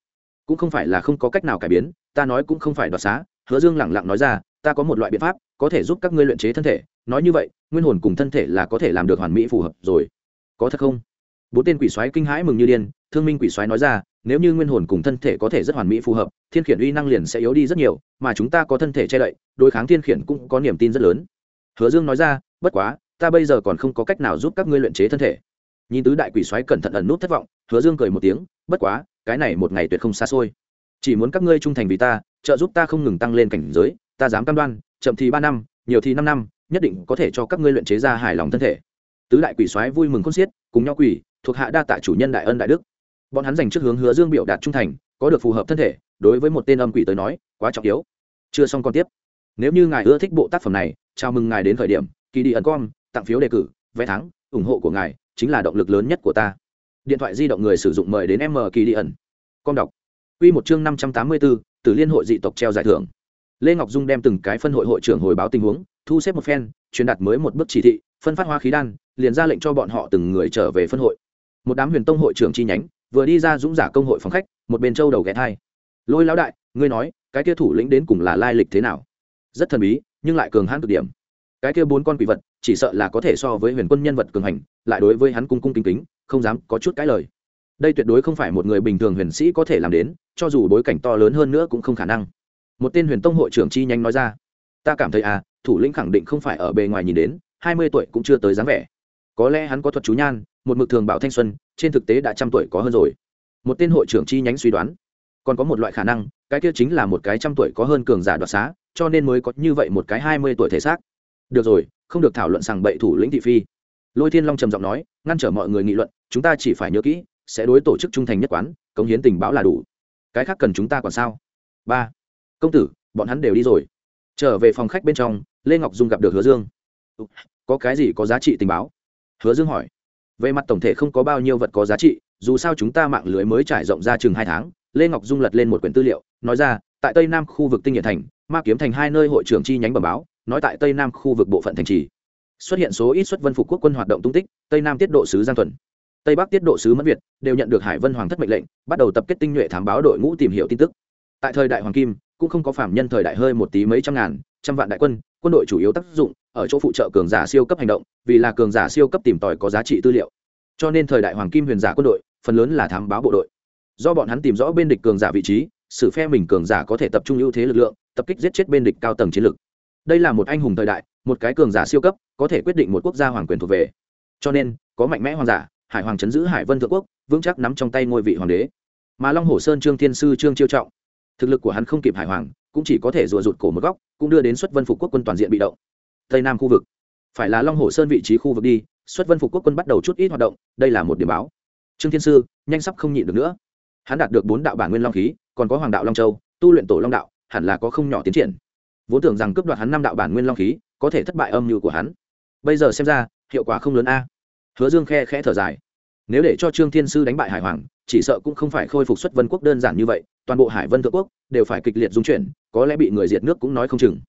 Speaker 1: Cũng không phải là không có cách nào cải biến, ta nói cũng không phải đoạt xá, hứa dương lẳng lặng nói ra, ta có một loại biện pháp, có thể giúp các ngươi luyện chế thân thể. Nói như vậy, nguyên hồn cùng thân thể là có thể làm được hoàn mỹ phù hợp rồi. Có thật không? Bốn tên quỷ xoáy kinh hãi mừng như điên, thương minh quỷ xoáy nói ra, nếu như nguyên hồn cùng thân thể có thể rất hoàn mỹ phù hợp, thiên khiển uy năng liền sẽ yếu đi rất nhiều, mà chúng ta có thân thể che đậy, đối kháng thiên khiển cũng có niềm tin rất lớn. Hứa dương nói ra, bất quá ta bây giờ còn không có cách nào giúp các ngươi luyện chế thân thể. Nhìn tứ đại quỷ xoáy cẩn thận ẩn nút thất vọng, hứa dương cười một tiếng, bất quá, cái này một ngày tuyệt không xa xôi. Chỉ muốn các ngươi trung thành vì ta, trợ giúp ta không ngừng tăng lên cảnh giới, ta dám cam đoan, chậm thì ba năm, nhiều thì năm năm, nhất định có thể cho các ngươi luyện chế ra hài lòng thân thể. Tứ đại quỷ soái vui mừng khôn xiết, cùng nhau quỷ thuộc hạ đa tạ chủ nhân đại ân đại đức. Bọn hắn dành trước hướng hứa dương biểu đạt trung thành, có được phù hợp thân thể, đối với một tên âm quỷ tới nói, quá trọng yếu. Chưa xong còn tiếp. Nếu như ngài ưa thích bộ tác phẩm này, chào mừng ngài đến khởi điểm, kỳ đi ẩn com tặng phiếu đề cử, vé thắng, ủng hộ của ngài chính là động lực lớn nhất của ta. Điện thoại di động người sử dụng mời đến m kỳ đi ẩn. Con đọc. Q một chương năm trăm tám mươi bốn từ liên hội dị tộc treo giải thưởng. Lê ngọc dung đem từng cái phân hội hội trưởng hồi báo tình huống, thu xếp một phen, truyền đạt mới một bước chỉ thị, phân phát hoa khí đan, liền ra lệnh cho bọn họ từng người trở về phân hội. Một đám huyền tông hội trưởng chi nhánh, vừa đi ra dũng giả công hội phòng khách, một bên châu đầu ghé thai. Lôi lão đại, ngươi nói, cái kia thủ lĩnh đến cùng là lai lịch thế nào? Rất thần bí, nhưng lại cường hãn cực điểm. Cái kia bốn con quỷ vật chỉ sợ là có thể so với huyền quân nhân vật cường hành, lại đối với hắn cung cung kính kính, không dám có chút cái lời. Đây tuyệt đối không phải một người bình thường huyền sĩ có thể làm đến, cho dù bối cảnh to lớn hơn nữa cũng không khả năng. Một tên huyền tông hội trưởng chi nhánh nói ra. Ta cảm thấy à thủ lĩnh khẳng định không phải ở bề ngoài nhìn đến, hai mươi tuổi cũng chưa tới dáng vẻ. Có lẽ hắn có thuật chú nhan, một mực thường bảo thanh xuân, trên thực tế đã trăm tuổi có hơn rồi. Một tên hội trưởng chi nhánh suy đoán. Còn có một loại khả năng, cái kia chính là một cái trăm tuổi có hơn cường giả đoạt xá, cho nên mới có như vậy một cái hai mươi tuổi thể xác. Được rồi không được thảo luận rằng bậy thủ lĩnh thị phi. Lôi thiên long trầm giọng nói, ngăn trở mọi người nghị luận, chúng ta chỉ phải nhớ kỹ, sẽ đối tổ chức trung thành nhất quán, cống hiến tình báo là đủ. Cái khác cần chúng ta còn sao? Ba. Công tử, bọn hắn đều đi rồi. Trở về phòng khách bên trong, lê ngọc dung gặp được hứa dương. Có cái gì có giá trị tình báo? Hứa dương hỏi. Về mặt tổng thể không có bao nhiêu vật có giá trị, dù sao chúng ta mạng lưới mới trải rộng ra chừng hai tháng, lê ngọc dung lật lên một quyển tư liệu, nói ra, tại tây nam khu vực tinh nhiệt thành, ma kiếm thành hai nơi hội trưởng chi nhánh bẩm báo nói tại tây nam khu vực bộ phận thành trì. Xuất hiện số ít xuất vân phục quốc quân hoạt động tung tích, tây nam tiết độ sứ giang tuần tây bắc tiết độ sứ mẫn việt đều nhận được hải vân hoàng thất mệnh lệnh, bắt đầu tập kết tinh nhuệ thám báo đội ngũ tìm hiểu tin tức. Tại thời đại hoàng kim, cũng không có phạm nhân thời đại hơi một tí mấy trăm ngàn, trăm vạn đại quân quân đội chủ yếu tác dụng ở chỗ phụ trợ cường giả siêu cấp hành động, vì là cường giả siêu cấp tìm tòi có giá trị tư liệu. Cho nên thời đại hoàng kim huyền giả quân đội, phần lớn là thám báo bộ đội. Do bọn hắn tìm rõ bên địch cường giả vị trí sự phe mình cường giả có thể tập trung ưu thế lực lượng, tập kích giết chết bên địch cao tầng chiến lược đây là một anh hùng thời đại, một cái cường giả siêu cấp, có thể quyết định một quốc gia hoàng quyền thuộc về. Cho nên, có mạnh mẽ hoàng giả, hải hoàng chấn giữ hải vân thượng quốc, vững chắc nắm trong tay ngôi vị hoàng đế. Mà long hồ sơn trương thiên sư trương chiêu trọng, thực lực của hắn không kịp hải hoàng, cũng chỉ có thể rùa rụt cổ một góc, cũng đưa đến xuất vân phục quốc quân toàn diện bị động. Tây nam khu vực, phải là long hồ sơn vị trí khu vực đi, xuất vân phục quốc quân bắt đầu chút ít hoạt động, đây là một điểm báo. Trương thiên sư, nhanh sắp không nhịn được nữa. Hắn đạt được bốn đạo bản nguyên long khí, còn có hoàng đạo long châu, tu luyện tổ long đạo, hẳn là có không nhỏ tiến triển vốn tưởng rằng cướp đoạt hắn năm đạo bản nguyên long khí, có thể thất bại âm mưu của hắn. Bây giờ xem ra, hiệu quả không lớn a. Hứa dương khe khẽ thở dài. Nếu để cho trương thiên sư đánh bại hải hoàng, chỉ sợ cũng không phải khôi phục xuất vân quốc đơn giản như vậy, toàn bộ hải vân thượng quốc đều phải kịch liệt dung chuyển, có lẽ bị người diệt nước cũng nói không chừng.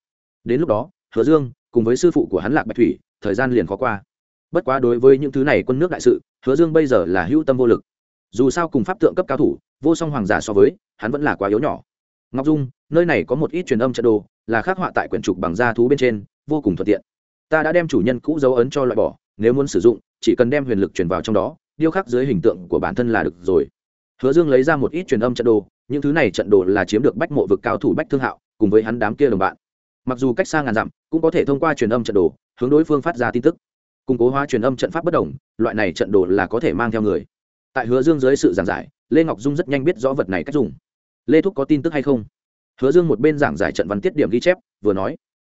Speaker 1: Đến lúc đó, hứa dương cùng với sư phụ của hắn lạc bạch thủy, thời gian liền khó qua. Bất quá đối với những thứ này quân nước đại sự, hứa dương bây giờ là hữu tâm vô lực. Dù sao cùng pháp tượng cấp cao thủ, vô song hoàng giả so với, hắn vẫn là quá yếu nhỏ ngọc dung, nơi này có một ít truyền âm trận đồ, là khắc họa tại quyển trục bằng da thú bên trên, vô cùng thuận tiện. Ta đã đem chủ nhân cũ dấu ấn cho loại bỏ, nếu muốn sử dụng, chỉ cần đem huyền lực truyền vào trong đó, điêu khắc dưới hình tượng của bản thân là được rồi. Hứa dương lấy ra một ít truyền âm trận đồ, những thứ này trận đồ là chiếm được bách mộ vực cao thủ bách thương hạo, cùng với hắn đám kia đồng bạn. Mặc dù cách xa ngàn dặm, cũng có thể thông qua truyền âm trận đồ, hướng đối phương phát ra tin tức. Củng cố hóa truyền âm trận pháp bất đồng, loại này trận đồ là có thể mang theo người. Tại hứa dương dưới sự giảng giải, lê ngọc dung rất nhanh biết rõ vật này cách dùng lê thúc có tin tức hay không? Hứa dương một bên giảng giải trận văn tiết điểm ghi chép, vừa nói,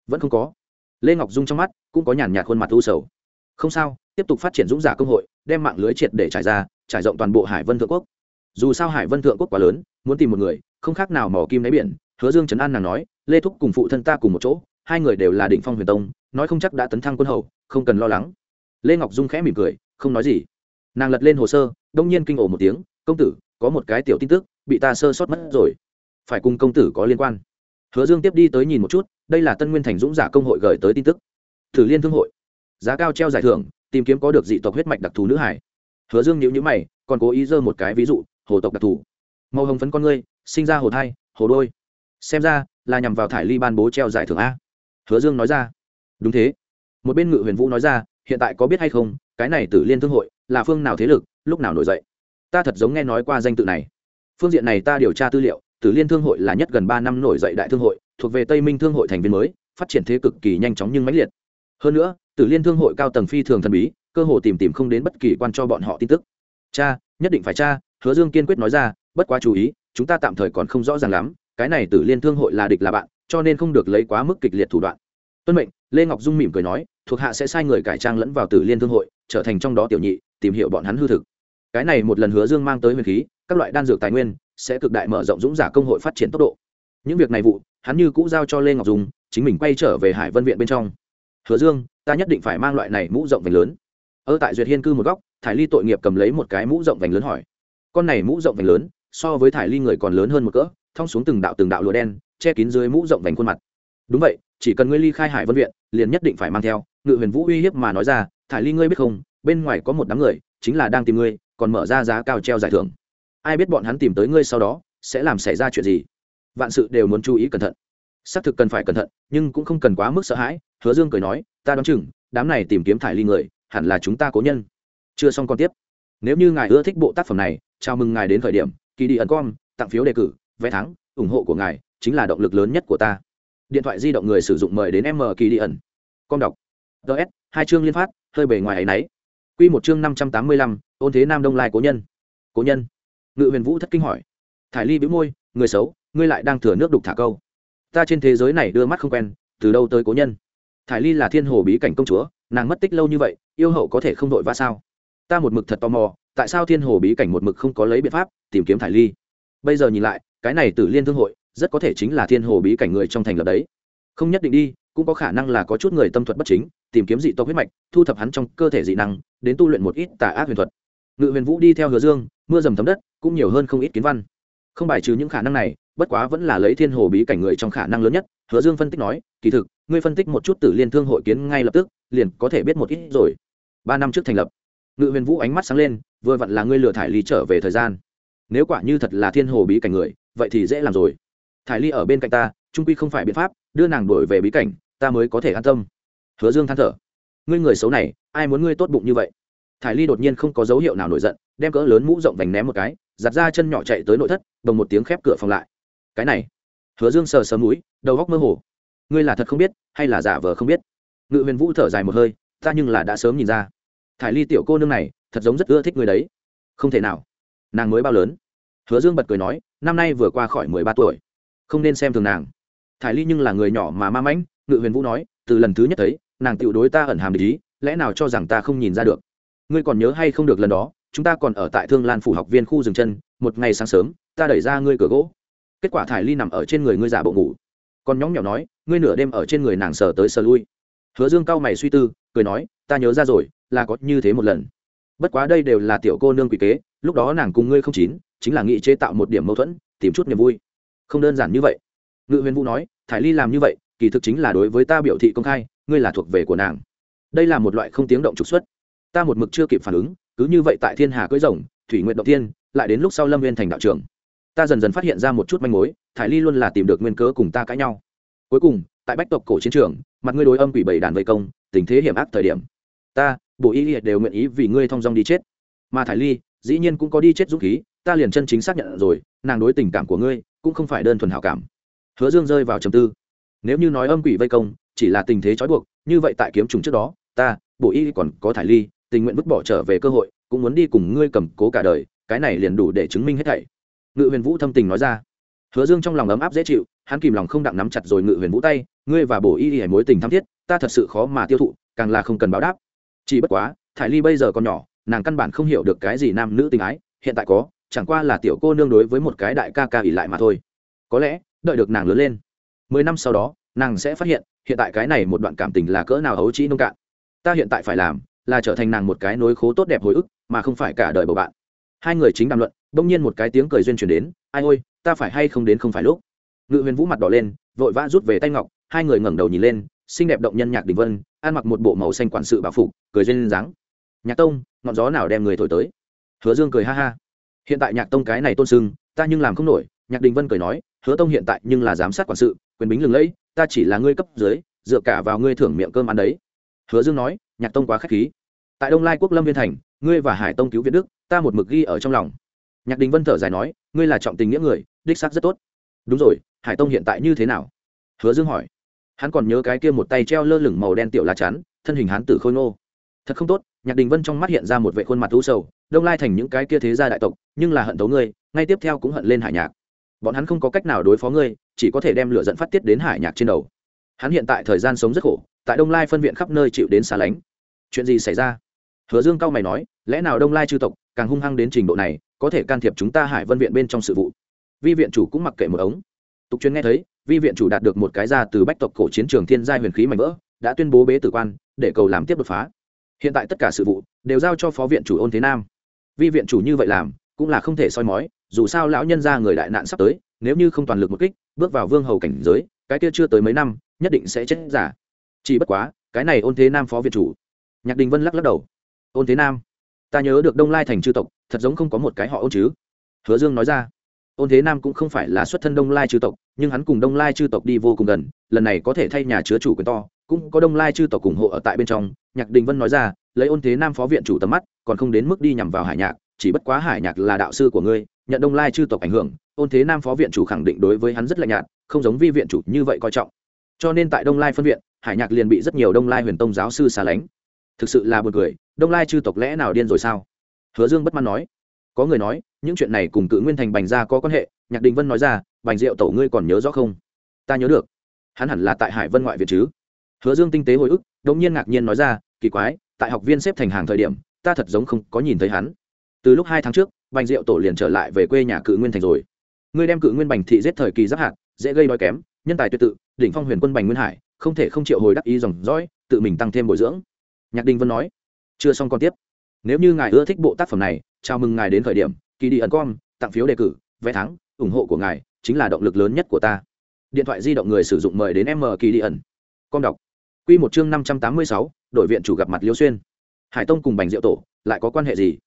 Speaker 1: vẫn không có. Lê ngọc dung trong mắt cũng có nhàn nhạt khuôn mặt u sầu. Không sao, tiếp tục phát triển dũng giả công hội, đem mạng lưới triệt để trải ra, trải rộng toàn bộ hải vân thượng quốc. Dù sao hải vân thượng quốc quá lớn, muốn tìm một người, không khác nào mỏ kim đáy biển, hứa dương trấn an nàng nói, lê thúc cùng phụ thân ta cùng một chỗ, hai người đều là định phong huyền tông, nói không chắc đã tấn thăng quân hầu, không cần lo lắng. Lê ngọc dung khẽ mỉm cười, không nói gì. Nàng lật lên hồ sơ, đông nhiên kinh ổ một tiếng, công tử, có một cái tiểu tin tức bị ta sơ sót mất rồi. Phải cùng công tử có liên quan. Hứa dương tiếp đi tới nhìn một chút, đây là tân nguyên thành dũng giả công hội gửi tới tin tức. Thử liên thương hội. Giá cao treo giải thưởng, tìm kiếm có được dị tộc huyết mạch đặc thù nữ hải. Hứa dương nhíu nhíu mày, còn cố ý dơ một cái ví dụ, hồ tộc đặc thù. Màu hồng phấn con ngươi, sinh ra hồ thai, hồ đôi. Xem ra, là nhằm vào thải ly ban bố treo giải thưởng a. Hứa dương nói ra. Đúng thế. Một bên ngự huyền vũ nói ra, hiện tại có biết hay không, cái này tử liên thương hội, là phương nào thế lực, lúc nào nổi dậy? Ta thật giống nghe nói qua danh tự này phương diện này ta điều tra tư liệu, tử liên thương hội là nhất gần ba năm nổi dậy đại thương hội, thuộc về tây minh thương hội thành viên mới, phát triển thế cực kỳ nhanh chóng nhưng mãnh liệt. Hơn nữa, tử liên thương hội cao tầng phi thường thần bí, cơ hồ tìm tìm không đến bất kỳ quan cho bọn họ tin tức. Cha, nhất định phải cha, hứa dương kiên quyết nói ra, bất quá chú ý, chúng ta tạm thời còn không rõ ràng lắm, cái này tử liên thương hội là địch là bạn, cho nên không được lấy quá mức kịch liệt thủ đoạn. Tuân mệnh, lê ngọc dung mỉm cười nói, thuộc hạ sẽ sai người cải trang lẫn vào tử liên thương hội, trở thành trong đó tiểu nhị, tìm hiểu bọn hắn hư thực. Cái này một lần hứa dương mang tới huyền khí các loại đan dược tài nguyên sẽ cực đại mở rộng dũng giả công hội phát triển tốc độ. Những việc này vụ, hắn như cũ giao cho lê ngọc dùng chính mình quay trở về hải vân viện bên trong. Hứa dương, ta nhất định phải mang loại này mũ rộng vành lớn. Ở tại duyệt hiên cư một góc, thải ly tội nghiệp cầm lấy một cái mũ rộng vành lớn hỏi. Con này mũ rộng vành lớn, so với thải ly người còn lớn hơn một cỡ, thong xuống từng đạo từng đạo lụa đen, che kín dưới mũ rộng vành khuôn mặt. Đúng vậy, chỉ cần ngươi ly khai hải vân viện, liền nhất định phải mang theo. Ngự huyền vũ uy hiếp mà nói ra, thải ly ngươi biết không, bên ngoài có một đám người, chính là đang tìm ngươi, còn mở ra giá cao treo giải thưởng ai biết bọn hắn tìm tới ngươi sau đó, sẽ làm xảy ra chuyện gì? Vạn sự đều muốn chú ý cẩn thận. Xác thực cần phải cẩn thận, nhưng cũng không cần quá mức sợ hãi, hứa dương cười nói, ta đoán chừng, đám này tìm kiếm thải ly người, hẳn là chúng ta cố nhân. Chưa xong còn tiếp. Nếu như ngài ưa thích bộ tác phẩm này, chào mừng ngài đến thời điểm kỳ đi ẩn com, tặng phiếu đề cử, vé thắng, ủng hộ của ngài chính là động lực lớn nhất của ta. Điện thoại di động người sử dụng mời đến m kỳ đi ẩn. Com đọc. Ts hai chương liên phát, hơi bề ngoài ấy nấy. Q một chương năm trăm tám mươi lăm, ôn thế nam đông lai cố nhân. Cố nhân ngự huyền vũ thất kinh hỏi. Thải ly bĩu môi, người xấu, ngươi lại đang thừa nước đục thả câu. Ta trên thế giới này đưa mắt không quen, từ đâu tới cố nhân? Thải ly là thiên hồ bí cảnh công chúa, nàng mất tích lâu như vậy, yêu hậu có thể không đội va sao? Ta một mực thật tò mò, tại sao thiên hồ bí cảnh một mực không có lấy biện pháp tìm kiếm thải ly? Bây giờ nhìn lại, cái này từ liên thương hội, rất có thể chính là thiên hồ bí cảnh người trong thành lập đấy. Không nhất định đi, cũng có khả năng là có chút người tâm thuật bất chính, tìm kiếm dị tộc huyết mạch, thu thập hắn trong cơ thể dị năng, đến tu luyện một ít tà ác huyền thuật. Ngự huyền vũ đi theo hứa dương mưa dầm thấm đất, cũng nhiều hơn không ít kiến văn. Không bài trừ những khả năng này, bất quá vẫn là lấy thiên hồ bí cảnh người trong khả năng lớn nhất, hứa dương phân tích nói, kỳ thực, ngươi phân tích một chút tử liên thương hội kiến ngay lập tức, liền có thể biết một ít rồi. Ba năm trước thành lập, ngự huyền vũ ánh mắt sáng lên, vừa vặn là ngươi lừa thải ly trở về thời gian. Nếu quả như thật là thiên hồ bí cảnh người, vậy thì dễ làm rồi. Thải ly ở bên cạnh ta, trung quy không phải biện pháp, đưa nàng đổi về bí cảnh, ta mới có thể an tâm. Hứa dương than thở, ngươi người xấu này, ai muốn ngươi tốt bụng như vậy? Thải ly đột nhiên không có dấu hiệu nào nổi giận, đem cỡ lớn mũ rộng vành ném một cái, giặt ra chân nhỏ chạy tới nội thất đồng một tiếng khép cửa phòng lại. Cái này, hứa dương sờ sờ mũi, đầu góc mơ hồ. Ngươi là thật không biết, hay là giả vờ không biết? Ngự huyền vũ thở dài một hơi, ta nhưng là đã sớm nhìn ra. Thải ly tiểu cô nương này, thật giống rất ưa thích người đấy. Không thể nào. Nàng mới bao lớn. Hứa dương bật cười nói, năm nay vừa qua khỏi mười ba tuổi. Không nên xem thường nàng. Thải ly nhưng là người nhỏ mà ma mãnh, ngự huyền vũ nói, từ lần thứ nhất thấy, nàng tự đối ta ẩn hàm lý lẽ nào cho rằng ta không nhìn ra được? Ngươi còn nhớ hay không được lần đó, chúng ta còn ở tại thương lan phủ học viên khu rừng chân, một ngày sáng sớm, ta đẩy ra ngươi cửa gỗ. Kết quả thải ly nằm ở trên người ngươi giả bộ ngủ. Còn nhóng nhỏ nói, ngươi nửa đêm ở trên người nàng sờ tới sờ lui. Hứa dương cao mày suy tư, cười nói, ta nhớ ra rồi, là có như thế một lần. Bất quá đây đều là tiểu cô nương quỷ kế, lúc đó nàng cùng ngươi không chín, chính là nghị chế tạo một điểm mâu thuẫn, tìm chút niềm vui. Không đơn giản như vậy. Ngự huyền vũ nói, thải ly làm như vậy, kỳ thực chính là đối với ta biểu thị công khai, ngươi là thuộc về của nàng. Đây là một loại không tiếng động trục xuất ta một mực chưa kịp phản ứng, cứ như vậy tại thiên hà cưới rồng, thủy nguyện động tiên lại đến lúc sau lâm viên thành đạo trưởng. Ta dần dần phát hiện ra một chút manh mối, thải ly luôn là tìm được nguyên cớ cùng ta cãi nhau. Cuối cùng, tại bách tộc cổ chiến trường, mặt ngươi đối âm quỷ bảy đàn vây công, tình thế hiểm ác thời điểm. Ta bộ y liệt đều nguyện ý vì ngươi thong dong đi chết. Mà thải ly, dĩ nhiên cũng có đi chết dũng khí, ta liền chân chính xác nhận rồi, nàng đối tình cảm của ngươi cũng không phải đơn thuần hảo cảm. Hứa dương rơi vào trầm tư. Nếu như nói âm quỷ vây công chỉ là tình thế trói buộc, như vậy tại kiếm trùng trước đó, ta bộ y còn có thải ly tình nguyện vứt bỏ trở về cơ hội, cũng muốn đi cùng ngươi cầm cố cả đời, cái này liền đủ để chứng minh hết thảy. Ngự huyền vũ thâm tình nói ra. Hứa dương trong lòng ấm áp dễ chịu, hắn kìm lòng không đặng nắm chặt rồi ngự huyền vũ tay, ngươi và bổ y y mối tình tham thiết, ta thật sự khó mà tiêu thụ, càng là không cần báo đáp. Chỉ bất quá, thải ly bây giờ còn nhỏ, nàng căn bản không hiểu được cái gì nam nữ tình ái, hiện tại có, chẳng qua là tiểu cô nương đối với một cái đại ca ca ỉ lại mà thôi. Có lẽ, đợi được nàng lớn lên, mười năm sau đó, nàng sẽ phát hiện hiện tại cái này một đoạn cảm tình là cỡ nào hấu trĩ nông cạn. Ta hiện tại phải làm là trở thành nàng một cái nối khố tốt đẹp hồi ức, mà không phải cả đời bầu bạn. Hai người chính đàm luận, bỗng nhiên một cái tiếng cười duyên chuyển đến, ai ôi, ta phải hay không đến không phải lúc? Ngự huyền vũ mặt đỏ lên, vội vã rút về tay ngọc, hai người ngẩng đầu nhìn lên, xinh đẹp động nhân nhạc đình vân, ăn mặc một bộ màu xanh quản sự bảo phục, cười duyên dáng. Nhạc tông, ngọn gió nào đem người thổi tới? Hứa dương cười ha ha. Hiện tại nhạc tông cái này tôn sưng, ta nhưng làm không nổi. Nhạc đình vân cười nói, hứa tông hiện tại nhưng là giám sát quản sự, quyền bính lừng lẫy, ta chỉ là ngươi cấp dưới, dựa cả vào ngươi thưởng miệng cơm ăn đấy. Hứa dương nói nhạc tông quá k h á c h khí. Tại đông lai quốc lâm viên thành, ngươi và hải tông cứu việt đức, ta một mực ghi ở trong lòng. Nhạc đình vân thở dài nói, ngươi là trọng tình nghĩa người, đích xác rất tốt. Đúng rồi, hải tông hiện tại như thế nào? Hứa dương hỏi. Hắn còn nhớ cái kia một tay treo lơ lửng màu đen tiểu lá chắn, thân hình hắn tử khôi ngô. Thật không tốt, nhạc đình vân trong mắt hiện ra một vệ khuôn mặt u sầu, đông lai thành những cái kia thế gia đại tộc, nhưng là hận tấu ngươi, ngay tiếp theo cũng hận lên hải nhạc. Bọn hắn không có cách nào đối phó ngươi, chỉ có thể đem lửa dẫn phát tiết đến hải nhạc trên đầu. Hắn hiện tại thời gian sống rất khổ tại đông lai phân viện khắp nơi chịu đến xa lánh. Chuyện gì xảy ra? Hứa dương cao mày nói, lẽ nào đông lai chư tộc càng hung hăng đến trình độ này, có thể can thiệp chúng ta hải vân viện bên trong sự vụ? Vi viện chủ cũng mặc kệ một ống. Tục chuyên nghe thấy, vi viện chủ đạt được một cái ra từ bách tộc cổ chiến trường thiên giai huyền khí mạnh vỡ, đã tuyên bố bế tử quan, để cầu làm tiếp đột phá. Hiện tại tất cả sự vụ đều giao cho phó viện chủ ôn thế nam. Vi viện chủ như vậy làm, cũng là không thể soi mói, dù sao lão nhân ra người đại nạn sắp tới, nếu như không toàn lực một kích, bước vào vương hầu cảnh giới, cái kia chưa tới mấy năm, nhất định sẽ chết giả chỉ bất quá, cái này ôn thế nam phó viện chủ. Nhạc đình vân lắc lắc đầu. Ôn thế nam, ta nhớ được đông lai thành chư tộc, thật giống không có một cái họ ôn chứ. Hứa dương nói ra, ôn thế nam cũng không phải là xuất thân đông lai chư tộc, nhưng hắn cùng đông lai chư tộc đi vô cùng gần, lần này có thể thay nhà chứa chủ quyền to, cũng có đông lai chư tộc ủng hộ ở tại bên trong. Nhạc đình vân nói ra, lấy ôn thế nam phó viện chủ tầm mắt, còn không đến mức đi nhằm vào hải nhạc, chỉ bất quá hải nhạc là đạo sư của ngươi, nhận đông lai chư tộc ảnh hưởng, ôn thế nam phó viện chủ khẳng định đối với hắn rất lạnh nhạt, không giống vi viện chủ như vậy coi trọng cho nên tại đông lai phân viện, hải nhạc liền bị rất nhiều đông lai huyền tông giáo sư xa lánh. Thực sự là b u ồ n cười, đông lai chư tộc lẽ nào điên rồi sao? Hứa dương bất mãn nói. Có người nói, những chuyện này cùng cự nguyên thành bành gia có quan hệ, nhạc đình vân nói ra, bành diệu tổ ngươi còn nhớ rõ không? Ta nhớ được. Hắn hẳn là tại hải vân ngoại viện chứ? Hứa dương tinh tế hồi ức đ ỗ n g nhiên ngạc nhiên nói ra, kỳ quái, tại học viên xếp thành hàng thời điểm, ta thật giống không có nhìn thấy hắn. Từ lúc hai tháng trước, bành diệu tổ liền trở lại về quê nhà cự nguyên thành rồi. Ngươi đem cự nguyên bành thị giết thời kỳ giáp hạt, dễ gây đói kém nhân tài tuyệt tự, đỉnh phong huyền quân bành nguyên hải, không thể không chịu hồi đắc ý dòng dõi, tự mình tăng thêm bồi dưỡng. Nhạc đình vân nói, chưa xong còn tiếp. Nếu như ngài ưa thích bộ tác phẩm này, chào mừng ngài đến thời điểm kỳ đi ẩn com tặng phiếu đề cử, vé thắng, ủng hộ của ngài chính là động lực lớn nhất của ta. Điện thoại di động người sử dụng mời đến m kỳ đi ẩn com đọc. Q một chương năm trăm tám mươi sáu, đội viện chủ gặp mặt liêu xuyên. Hải tông cùng bành diệu tổ, lại có quan hệ gì?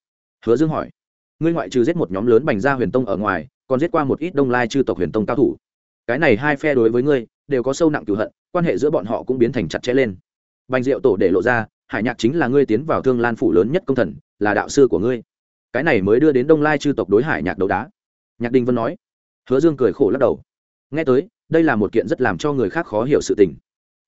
Speaker 1: Hứa dương hỏi. Ngươi ngoại trừ giết một nhóm lớn bành gia huyền tông ở ngoài, còn giết qua một ít đông lai chư tộc huyền tông cao thủ cái này hai phe đối với ngươi, đều có sâu nặng cửu hận, quan hệ giữa bọn họ cũng biến thành chặt chẽ lên. Bành diệu tổ để lộ ra, hải nhạc chính là ngươi tiến vào thương lan phủ lớn nhất công thần, là đạo sư của ngươi. Cái này mới đưa đến đông lai chư tộc đối hải nhạc đấu đá. Nhạc đình vân nói. Hứa dương cười khổ lắc đầu. Nghe tới, đây là một kiện rất làm cho người khác khó hiểu sự tình.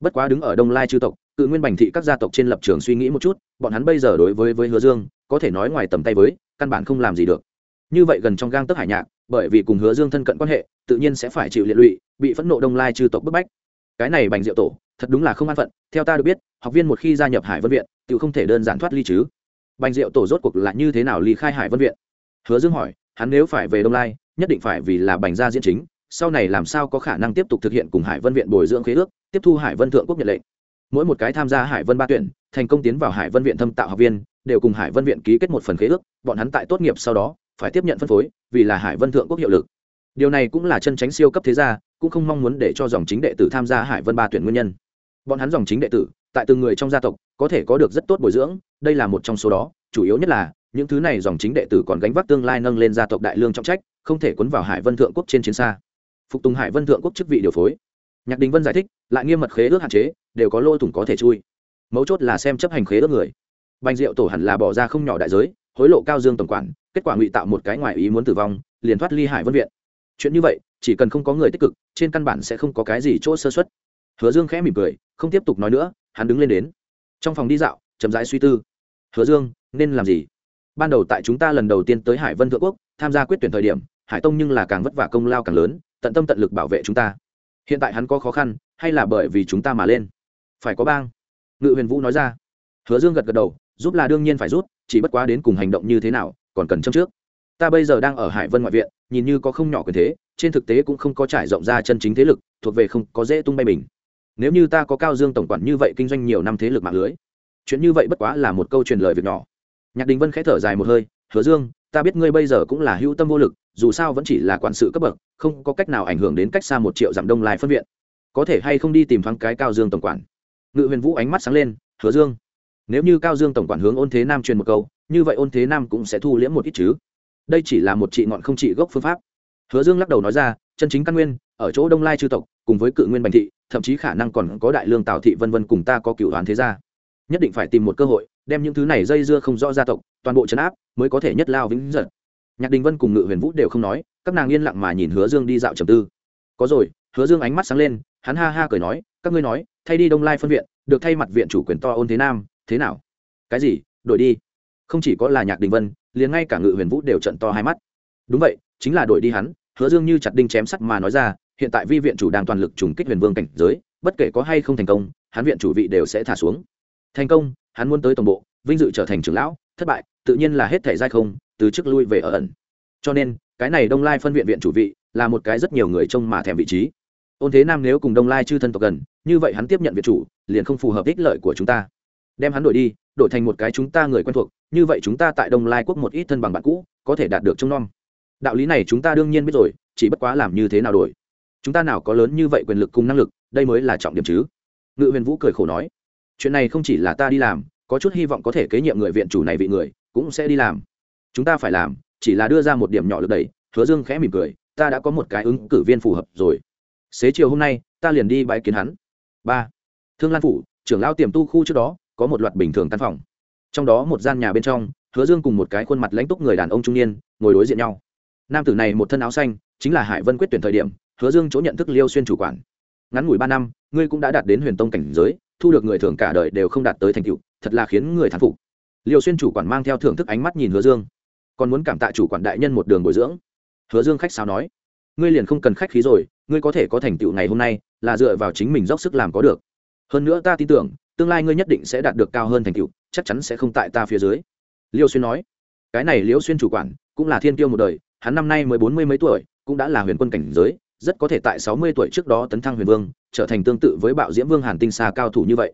Speaker 1: Bất quá đứng ở đông lai chư tộc, Cự nguyên bành thị các gia tộc trên lập trường suy nghĩ một chút, bọn hắn bây giờ đối với với hứa dương, có thể nói ngoài tầm tay với, căn bản không làm gì được như vậy gần trong gang tức hải nhạc, bởi vì cùng hứa dương thân cận quan hệ, tự nhiên sẽ phải chịu liệt lụy, bị phẫn nộ đông lai chư tộc bức bách. Cái này bành diệu tổ, thật đúng là không an phận, theo ta được biết, học viên một khi gia nhập hải vân viện, tự không thể đơn giản thoát ly chứ. Bành diệu tổ rốt cuộc là như thế nào ly khai hải vân viện? Hứa dương hỏi, hắn nếu phải về đông lai, nhất định phải vì là bành gia diễn chính, sau này làm sao có khả năng tiếp tục thực hiện cùng hải vân viện bồi dưỡng khế ước, tiếp thu hải vân thượng quốc nhật lệnh. Mỗi một cái tham gia hải vân ba tuyển, thành công tiến vào hải vân viện thâm tạo học viên, đều cùng hải vân viện ký kết một phần khế ước, bọn hắn tại tốt nghiệp sau đó phải tiếp nhận phân phối, vì là hải vân thượng quốc hiệu lực. Điều này cũng là chân tránh siêu cấp thế gia, cũng không mong muốn để cho dòng chính đệ tử tham gia hải vân ba tuyển nguyên nhân. Bọn hắn dòng chính đệ tử, tại từng người trong gia tộc, có thể có được rất tốt bồi dưỡng, đây là một trong số đó, chủ yếu nhất là, những thứ này dòng chính đệ tử còn gánh vác tương lai nâng lên gia tộc đại lương trọng trách, không thể cuốn vào hải vân thượng quốc trên chiến xa. Phục tùng hải vân thượng quốc chức vị điều phối. Nhạc đình vân giải thích, lại nghiêm mật khế ước hạn chế, đều có lỗ thủng có thể chui. Mấu chốt là xem chấp hành khế ước người. Bành diệu tổ hẳn là bỏ ra không nhỏ đại giới hối lộ cao dương tổng quản, kết quả ngụy tạo một cái ngoài ý muốn tử vong, liền thoát ly hải vân viện. Chuyện như vậy, chỉ cần không có người tích cực, trên căn bản sẽ không có cái gì chỗ sơ xuất hứa dương khẽ mỉm cười, không tiếp tục nói nữa, hắn đứng lên đến. Trong phòng đi dạo, chậm rãi suy tư. Hứa dương, nên làm gì? Ban đầu tại chúng ta lần đầu tiên tới hải vân thượng quốc, tham gia quyết tuyển thời điểm, hải tông nhưng là càng vất vả công lao càng lớn, tận tâm tận lực bảo vệ chúng ta. Hiện tại hắn có khó khăn, hay là bởi vì chúng ta mà lên? Phải có bang. Ngự huyền vũ nói ra. Hứa dương gật gật đầu giúp là đương nhiên phải rút chỉ bất quá đến cùng hành động như thế nào, còn cần châm trước. Ta bây giờ đang ở hải vân ngoại viện, nhìn như có không nhỏ quyền thế, trên thực tế cũng không có trải rộng ra chân chính thế lực, thuộc về không có dễ tung bay mình. Nếu như ta có cao dương tổng quản như vậy kinh doanh nhiều năm thế lực mạng lưới, chuyện như vậy bất quá là một câu truyền lời việc nhỏ. Nhạc đình vân khẽ thở dài một hơi, hứa dương, ta biết ngươi bây giờ cũng là hữu tâm vô lực, dù sao vẫn chỉ là quản sự cấp bậc, không có cách nào ảnh hưởng đến cách xa một triệu dặm đông lai phân viện. Có thể hay không đi tìm thoáng cái cao dương tổng quản? Ngự huyền vũ ánh mắt sáng lên, hứa dương nếu như cao dương tổng quản hướng ôn thế nam truyền một câu, như vậy ôn thế nam cũng sẽ thu liễm một ít chứ. Đây chỉ là một trị ngọn không trị gốc phương pháp. Hứa dương lắc đầu nói ra, chân chính căn nguyên, ở chỗ đông lai chư tộc, cùng với cự nguyên bành thị, thậm chí khả năng còn có đại lương tào thị vân vân cùng ta có cựu đoán thế gia. Nhất định phải tìm một cơ hội, đem những thứ này dây dưa không rõ gia tộc, toàn bộ chấn áp, mới có thể nhất lao vĩnh giật nhạc đình vân cùng ngự huyền vũ đều không nói, các nàng yên lặng mà nhìn hứa dương đi dạo trầm tư. Có rồi, hứa dương ánh mắt sáng lên, hắn ha ha cười nói, các ngươi nói, thay đi đông lai phân viện, được thay mặt viện chủ quyền to ôn thế nam thế nào? Cái gì? Đổi đi. Không chỉ có là nhạc đình vân, liền ngay cả ngự huyền vũ đều trận to hai mắt. Đúng vậy, chính là đổi đi hắn, hứa dương như chặt đinh chém sắt mà nói ra, hiện tại vi viện chủ đang toàn lực trùng kích huyền vương cảnh giới, bất kể có hay không thành công, hắn viện chủ vị đều sẽ thả xuống. Thành công, hắn muốn tới tổng bộ, vinh dự trở thành trưởng lão, thất bại, tự nhiên là hết thể giai không, từ chức lui về ở ẩn. Cho nên, cái này đông lai phân viện viện chủ vị, là một cái rất nhiều người trông mà thèm vị trí. Ôn thế nam nếu cùng đông lai chư thân tộc gần, như vậy hắn tiếp nhận viện chủ, liền không phù hợp ích lợi của chúng ta đem hắn đổi đi, đổi thành một cái chúng ta người quen thuộc, như vậy chúng ta tại đông lai quốc một ít thân bằng bạn cũ, có thể đạt được trông nom. Đạo lý này chúng ta đương nhiên biết rồi, chỉ bất quá làm như thế nào đổi? Chúng ta nào có lớn như vậy quyền lực cùng năng lực, đây mới là trọng điểm chứ. Ngự huyền vũ cười khổ nói, chuyện này không chỉ là ta đi làm, có chút hy vọng có thể kế nhiệm người viện chủ này vị người, cũng sẽ đi làm. Chúng ta phải làm, chỉ là đưa ra một điểm nhỏ lực đẩy. Hứa dương khẽ mỉm cười, ta đã có một cái ứng cử viên phù hợp rồi. Xế chiều hôm nay, ta liền đi bãi kiến hắn. Ba. Thương lan phủ, trưởng lao tiềm tu khu trước đó có một loạt bình thường căn phòng. Trong đó một gian nhà bên trong, hứa dương cùng một cái khuôn mặt lãnh túc người đàn ông trung niên ngồi đối diện nhau. Nam tử này một thân áo xanh, chính là hải vân quyết tuyển thời điểm, hứa dương chỗ nhận thức liêu xuyên chủ quản. Ngắn ngủi ba năm, ngươi cũng đã đạt đến huyền tông cảnh giới, thu được người thường cả đời đều không đạt tới thành tựu, thật là khiến người thán phục. Liêu xuyên chủ quản mang theo thưởng thức ánh mắt nhìn hứa dương. Còn muốn cảm tạ chủ quản đại nhân một đường bồi dưỡng. Hứa dương khách sao nói, ngươi liền không cần khách khí rồi, ngươi có thể có thành tựu ngày hôm nay, là dựa vào chính mình dốc sức làm có được. Hơn nữa ta tin tưởng tương lai ngươi nhất định sẽ đạt được cao hơn thành tựu, chắc chắn sẽ không tại ta phía dưới. Liêu xuyên nói. Cái này liêu xuyên chủ quản cũng là thiên tiêu một đời, hắn năm nay mới bốn mươi mấy tuổi, cũng đã là huyền quân cảnh giới, rất có thể tại sáu mươi tuổi trước đó tấn thăng huyền vương, trở thành tương tự với bạo diễm vương hàn tinh xa cao thủ như vậy.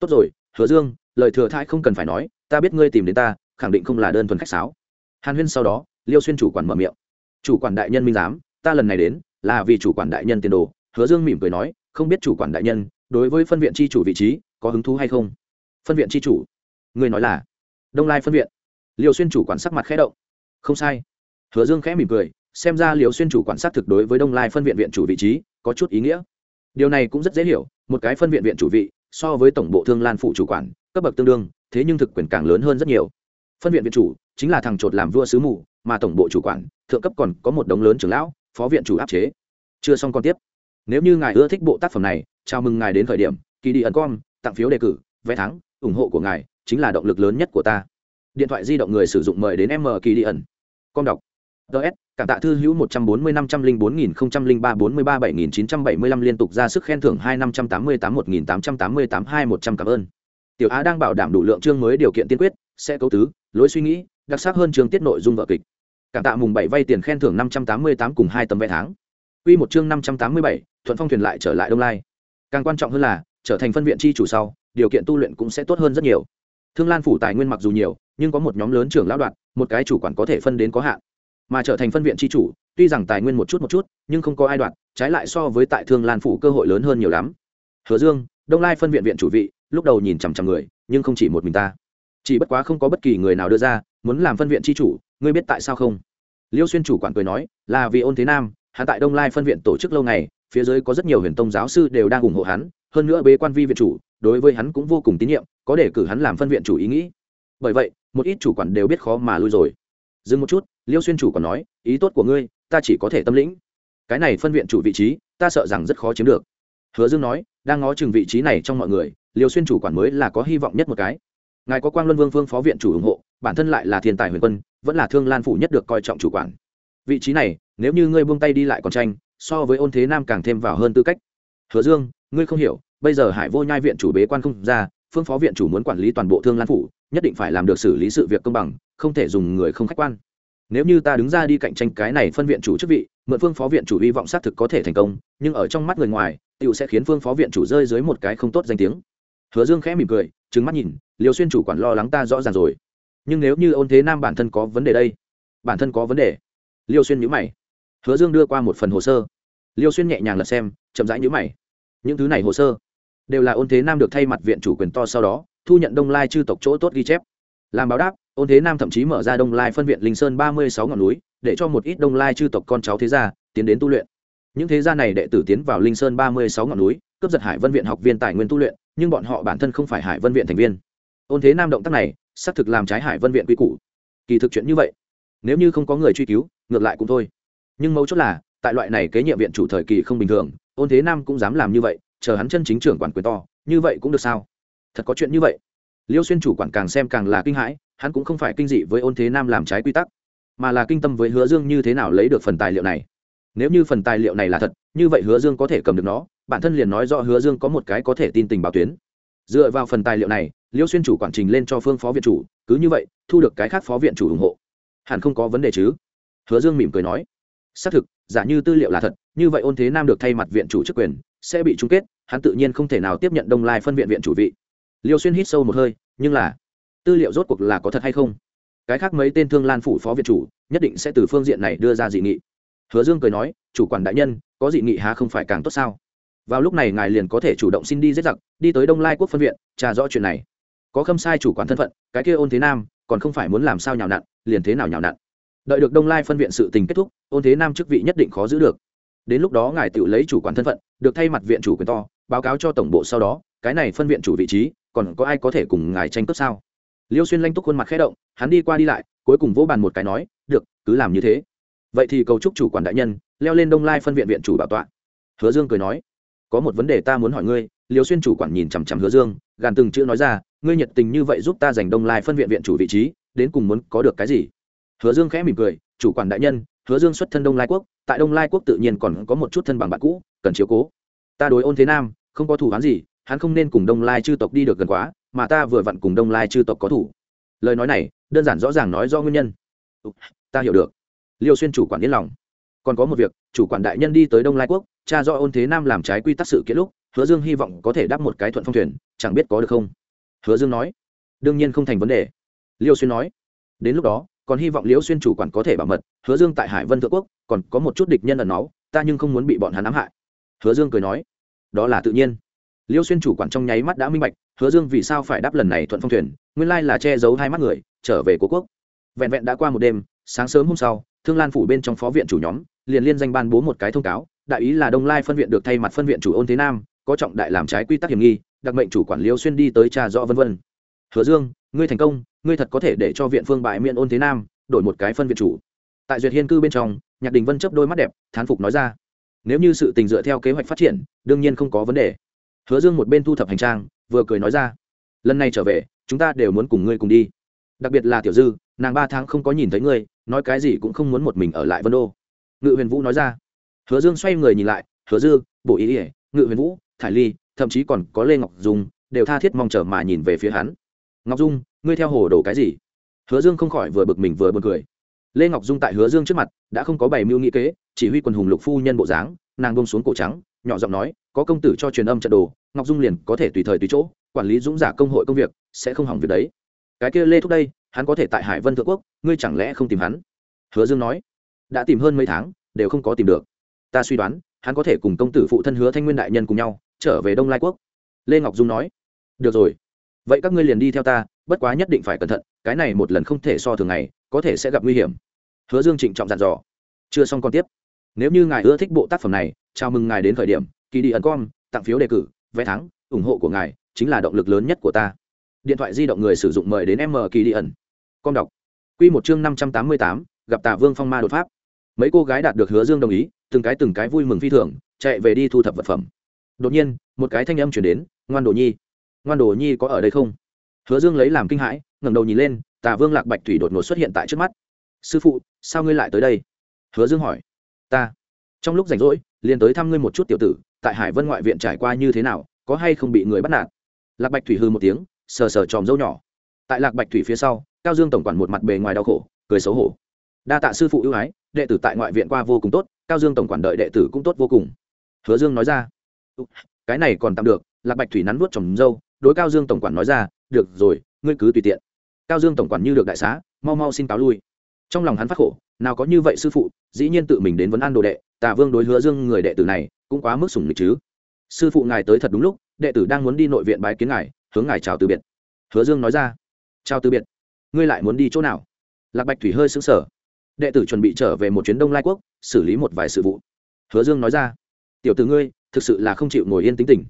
Speaker 1: Tốt rồi, hứa dương, lời thừa thãi không cần phải nói, ta biết ngươi tìm đến ta, khẳng định không là đơn thuần khách sáo. Hàn huyên sau đó, liêu xuyên chủ quản mở miệng. Chủ quản đại nhân minh giám, ta lần này đến là vì chủ quản đại nhân tiền đồ. Hứa dương mỉm cười nói, không biết chủ quản đại nhân đối với phân viện tri chủ vị trí có hứng thú hay không? Phân viện tri chủ. Người nói là? Đông lai phân viện. Liều xuyên chủ quản sắc mặt khẽ động. Không sai. Hứa dương khẽ mỉm cười, xem ra liều xuyên chủ quản sát thực đối với đông lai phân viện viện chủ vị trí có chút ý nghĩa. Điều này cũng rất dễ hiểu, một cái phân viện viện chủ vị so với tổng bộ thương lan phụ chủ quản, cấp bậc tương đương, thế nhưng thực quyền càng lớn hơn rất nhiều. Phân viện viện chủ chính là thằng chột làm vua sứ mù, mà tổng bộ chủ quản, thượng cấp còn có một đống lớn trưởng lão, phó viện chủ áp chế. Chưa xong còn tiếp. Nếu như ngài ưa thích bộ tác phẩm này, chào mừng ngài đến thời điểm kỳ đi ẩn com tặng phiếu đề cử, vé thắng, ủng hộ của ngài chính là động lực lớn nhất của ta. Điện thoại di động người sử dụng mời đến m kỳ đi ẩn. Con đọc. Ts cảm tạ thư hữu một trăm bốn mươi năm trăm linh bốn nghìn không trăm linh ba bốn mươi ba bảy nghìn chín trăm bảy mươi lăm liên tục ra sức khen thưởng hai năm trăm tám mươi tám một nghìn tám trăm tám mươi tám hai một trăm cảm ơn. Tiểu á đang bảo đảm đủ lượng chương mới điều kiện tiên quyết, sẽ cấu tứ, lối suy nghĩ, đặc sắc hơn chương tiết nội dung vợ kịch. Cảm tạ mùng bảy vay tiền khen thưởng năm trăm tám mươi tám cùng hai tấm vé tháng. Quy một chương năm trăm tám mươi bảy, thuận phong thuyền lại trở lại đông lai. Càng quan trọng hơn là trở thành phân viện chi chủ sau, điều kiện tu luyện cũng sẽ tốt hơn rất nhiều. Thương lan phủ tài nguyên mặc dù nhiều, nhưng có một nhóm lớn trưởng lão đoạn một cái chủ quản có thể phân đến có hạn. Mà trở thành phân viện chi chủ, tuy rằng tài nguyên một chút một chút, nhưng không có ai đoạn trái lại so với tại thương lan phủ cơ hội lớn hơn nhiều lắm. Hứa dương, đông lai phân viện viện chủ vị, lúc đầu nhìn chằm chằm người, nhưng không chỉ một mình ta. Chỉ bất quá không có bất kỳ người nào đưa ra, muốn làm phân viện chi chủ, ngươi biết tại sao không? Liêu xuyên chủ quản cười nói, là vì ôn thế nam, hắn tại đông lai phân viện tổ chức lâu ngày, phía dưới có rất nhiều huyền tông giáo sư đều đang ủng hộ hắn hơn nữa bế quan vi viện chủ, đối với hắn cũng vô cùng tín nhiệm, có để cử hắn làm phân viện chủ ý nghĩ. Bởi vậy, một ít chủ quản đều biết khó mà lui rồi. Dừng một chút, liêu xuyên chủ còn nói, ý tốt của ngươi, ta chỉ có thể tâm lĩnh. Cái này phân viện chủ vị trí, ta sợ rằng rất khó chiếm được. Hứa dương nói, đang ngó chừng vị trí này trong mọi người, liêu xuyên chủ quản mới là có hy vọng nhất một cái. Ngài có quang luân vương phương phó viện chủ ủng hộ, bản thân lại là thiên tài huyền quân, vẫn là thương lan phủ nhất được coi trọng chủ quản. Vị trí này, nếu như ngươi buông tay đi lại còn tranh, so với ôn thế nam càng thêm vào hơn tư cách. Hứa dương, ngươi không hiểu bây giờ hải vô nhai viện chủ bế quan không ra, phương phó viện chủ muốn quản lý toàn bộ thương lan phủ, nhất định phải làm được xử lý sự việc công bằng, không thể dùng người không khách quan. Nếu như ta đứng ra đi cạnh tranh cái này phân viện chủ chức vị, mượn phương phó viện chủ hy vọng xác thực có thể thành công, nhưng ở trong mắt người ngoài tựu sẽ khiến phương phó viện chủ rơi dưới một cái không tốt danh tiếng. Hứa dương khẽ mỉm cười trứng mắt nhìn liều xuyên chủ quản lo lắng ta rõ ràng rồi. Nhưng nếu như ôn thế nam bản thân có vấn đề đây, bản thân có vấn đề. Liêu xuyên nhữ mày. Hứa dương đưa qua một phần hồ sơ. Liêu xuyên nhẹ nhàng lật xem, chậm rãi nhữ mày. Những thứ này hồ sơ đều là ôn thế nam được thay mặt viện chủ quyền to sau đó, thu nhận đông lai chư tộc chỗ tốt ghi chép. Làm báo đáp, ôn thế nam thậm chí mở ra đông lai phân viện linh sơn ba mươi sáu ngọn núi, để cho một ít đông lai chư tộc con cháu thế gia tiến đến tu luyện. Những thế gia này đệ tử tiến vào linh sơn ba mươi sáu ngọn núi, cướp giật hải vân viện học viên tài nguyên tu luyện, nhưng bọn họ bản thân không phải hải vân viện thành viên. Ôn thế nam động tác này, xác thực làm trái hải vân viện quy củ. Kỳ thực chuyện như vậy, nếu như không có người truy cứu, ngược lại cũng thôi. Nhưng mấu chốt là, tại loại này kế nhiệm viện chủ thời kỳ không bình thường, ôn thế nam cũng dám làm như vậy chờ hắn chân chính trưởng quản quyền to, như vậy cũng được sao? Thật có chuyện như vậy. Liêu xuyên chủ quản càng xem càng là kinh hãi, hắn cũng không phải kinh dị với ôn thế nam làm trái quy tắc, mà là kinh tâm với hứa dương như thế nào lấy được phần tài liệu này. Nếu như phần tài liệu này là thật, như vậy hứa dương có thể cầm được nó, bản thân liền nói rõ hứa dương có một cái có thể tin tình báo tuyến. Dựa vào phần tài liệu này, liêu xuyên chủ quản trình lên cho phương phó viện chủ, cứ như vậy, thu được cái khác phó viện chủ ủng hộ. Hẳn không có vấn đề chứ? Hứa dương mỉm cười nói. Xác thực, giả như tư liệu là thật, như vậy ôn thế nam được thay mặt viện chủ chức quyền sẽ bị chung kết, hắn tự nhiên không thể nào tiếp nhận đông lai phân viện viện chủ vị. Liêu xuyên hít sâu một hơi, nhưng là, tư liệu rốt cuộc là có thật hay không? Cái khác mấy tên thương lan phủ phó viện chủ, nhất định sẽ từ phương diện này đưa ra dị nghị. Hứa dương cười nói, chủ quản đại nhân, có dị nghị há không phải càng tốt sao? Vào lúc này ngài liền có thể chủ động xin đi giết giặc, đi tới đông lai quốc phân viện trả rõ chuyện này. Có khâm sai chủ quản thân phận, cái kia ôn thế nam, còn không phải muốn làm sao nhào nặn, liền thế nào nhào nặn? Đợi được đông lai phân viện sự tình kết thúc, ôn thế nam chức vị nhất định khó giữ được đến lúc đó ngài tự lấy chủ quản thân phận, được thay mặt viện chủ quyền to, báo cáo cho tổng bộ sau đó, cái này phân viện chủ vị trí, còn có ai có thể cùng ngài tranh cướp sao? Liêu xuyên lanh túc khuôn mặt khẽ động, hắn đi qua đi lại, cuối cùng vỗ bàn một cái nói, được, cứ làm như thế. Vậy thì cầu chúc chủ quản đại nhân, leo lên đông lai phân viện viện chủ bảo tọa. Hứa dương cười nói, có một vấn đề ta muốn hỏi ngươi. Liêu xuyên chủ quản nhìn chằm chằm hứa dương, gàn từng chữ nói ra, ngươi nhiệt tình như vậy giúp ta giành đông lai phân viện viện chủ vị trí, đến cùng muốn có được cái gì? Hứa dương khẽ mỉm cười, chủ quản đại nhân hứa dương xuất thân đông lai quốc, tại đông lai quốc tự nhiên còn có một chút thân bằng bạn cũ, cần chiếu cố. Ta đối ôn thế nam, không có thủ hắn gì, hắn không nên cùng đông lai chư tộc đi được gần quá, mà ta vừa vặn cùng đông lai chư tộc có thủ. Lời nói này, đơn giản rõ ràng nói do nguyên nhân. Ta hiểu được. Liêu xuyên chủ quản yên lòng. Còn có một việc, chủ quản đại nhân đi tới đông lai quốc, cha do ôn thế nam làm trái quy tắc sự kiện lúc, hứa dương hy vọng có thể đáp một cái thuận phong thuyền, chẳng biết có được không? Hứa dương nói. Đương nhiên không thành vấn đề. Liêu xuyên nói. Đến lúc đó còn hy vọng liễu xuyên chủ quản có thể bảo mật, hứa dương tại hải vân thượng quốc còn có một chút địch nhân ẩn náu, ta nhưng không muốn bị bọn hắn ám hại. Hứa dương cười nói. Đó là tự nhiên. Liễu xuyên chủ quản trong nháy mắt đã minh bạch, hứa dương vì sao phải đáp lần này thuận phong thuyền, nguyên lai là che giấu hai mắt người, trở về cố quốc. Vẹn vẹn đã qua một đêm, sáng sớm hôm sau, thương lan phủ bên trong phó viện chủ nhóm liền liên danh ban bố một cái thông cáo, đại ý là đông lai phân viện được thay mặt phân viện chủ ôn thế nam, có trọng đại làm trái quy tắc hiểm nghi, đặc mệnh chủ quản liêu xuyên đi tới trà rõ vân vân. Hứa dương, ngươi thành công ngươi thật có thể để cho viện phương bại miễn ôn thế nam, đổi một cái phân viện chủ. Tại duyệt hiên cư bên trong, nhạc đình vân chấp đôi mắt đẹp, thán phục nói ra. Nếu như sự tình dựa theo kế hoạch phát triển, đương nhiên không có vấn đề. Hứa dương một bên thu thập hành trang, vừa cười nói ra. Lần này trở về, chúng ta đều muốn cùng ngươi cùng đi. Đặc biệt là tiểu dư, nàng ba tháng không có nhìn thấy ngươi, nói cái gì cũng không muốn một mình ở lại vân đô. Ngự huyền vũ nói ra. Hứa dương xoay người nhìn lại, hứa dư bộ ý ỉa ngự huyền vũ, thải ly, thậm chí còn có lê ngọc dung, đều tha thiết mong chờ mà nhìn về phía hắn ngọc dung, ngươi theo hồ đồ cái gì? Hứa dương không khỏi vừa bực mình vừa b u ồ n cười. Lê ngọc dung tại hứa dương trước mặt, đã không có bảy mưu nghĩ kế, chỉ huy quần hùng lục phu nhân bộ dáng, nàng bông xuống cổ trắng, nhỏ giọng nói, có công tử cho truyền âm trận đồ, ngọc dung liền có thể tùy thời tùy chỗ, quản lý dũng giả công hội công việc, sẽ không hỏng việc đấy. Cái kia lê thúc đây, hắn có thể tại hải vân thượng quốc, ngươi chẳng lẽ không tìm hắn? Hứa dương nói, đã tìm hơn mấy tháng, đều không có tìm được. Ta suy đoán, hắn có thể cùng công tử phụ thân hứa thanh nguyên đại nhân cùng nhau, trở về đông lai quốc. Lê ngọc dung nói, được rồi vậy các ngươi liền đi theo ta, bất quá nhất định phải cẩn thận, cái này một lần không thể so thường ngày, có thể sẽ gặp nguy hiểm. Hứa dương trịnh trọng dặn dò. Chưa xong còn tiếp. Nếu như ngài ưa thích bộ tác phẩm này, chào mừng ngài đến thời điểm kỳ đi ẩn com tặng phiếu đề cử, vé thắng, ủng hộ của ngài chính là động lực lớn nhất của ta. Điện thoại di động người sử dụng mời đến m kỳ đi ẩn com đọc. Q một chương năm trăm tám mươi tám, gặp tả vương phong ma đột pháp. Mấy cô gái đạt được hứa dương đồng ý, từng cái từng cái vui mừng phi thường, chạy về đi thu thập vật phẩm. Đột nhiên, một cái thanh âm chuyển đến, ngoan đồ nhi ngoan đồ nhi có ở đây không? Hứa dương lấy làm kinh hãi, ngẩng đầu nhìn lên, tà vương lạc bạch thủy đột ngột xuất hiện tại trước mắt. Sư phụ, sao ngươi lại tới đây? Hứa dương hỏi. Ta. Trong lúc rảnh rỗi, liền tới thăm ngươi một chút tiểu tử, tại hải vân ngoại viện trải qua như thế nào, có hay không bị người bắt nạt? Lạc bạch thủy hư một tiếng, sờ sờ tròm dâu nhỏ. Tại lạc bạch thủy phía sau, cao dương tổng quản một mặt bề ngoài đau khổ, cười xấu hổ. Đa tạ sư phụ ưu ái, đệ tử tại ngoại viện qua vô cùng tốt, cao dương tổng quản đợi đệ tử cũng tốt vô cùng. Hứa dương nói ra. Cái này còn tạm được. Lạc bạch thủy nắn nuốt tròm dâu đối cao dương tổng quản nói ra, được rồi, ngươi cứ tùy tiện. Cao dương tổng quản như được đại xá, mau mau xin cáo lui. Trong lòng hắn phát khổ, nào có như vậy sư phụ, dĩ nhiên tự mình đến vấn an đồ đệ, tà vương đối hứa dương người đệ tử này, cũng quá mức sủng lịch chứ. Sư phụ ngài tới thật đúng lúc, đệ tử đang muốn đi nội viện bái kiến ngài, hướng ngài chào từ biệt. Hứa dương nói ra, chào từ biệt. Ngươi lại muốn đi chỗ nào? Lạc bạch thủy hơi xứng sở đệ tử chuẩn bị trở về một chuyến đông lai quốc, xử lý một vài sự vụ. Hứa dương nói ra, tiểu t ử ngươi, thực sự là không chịu ngồi yên tính tình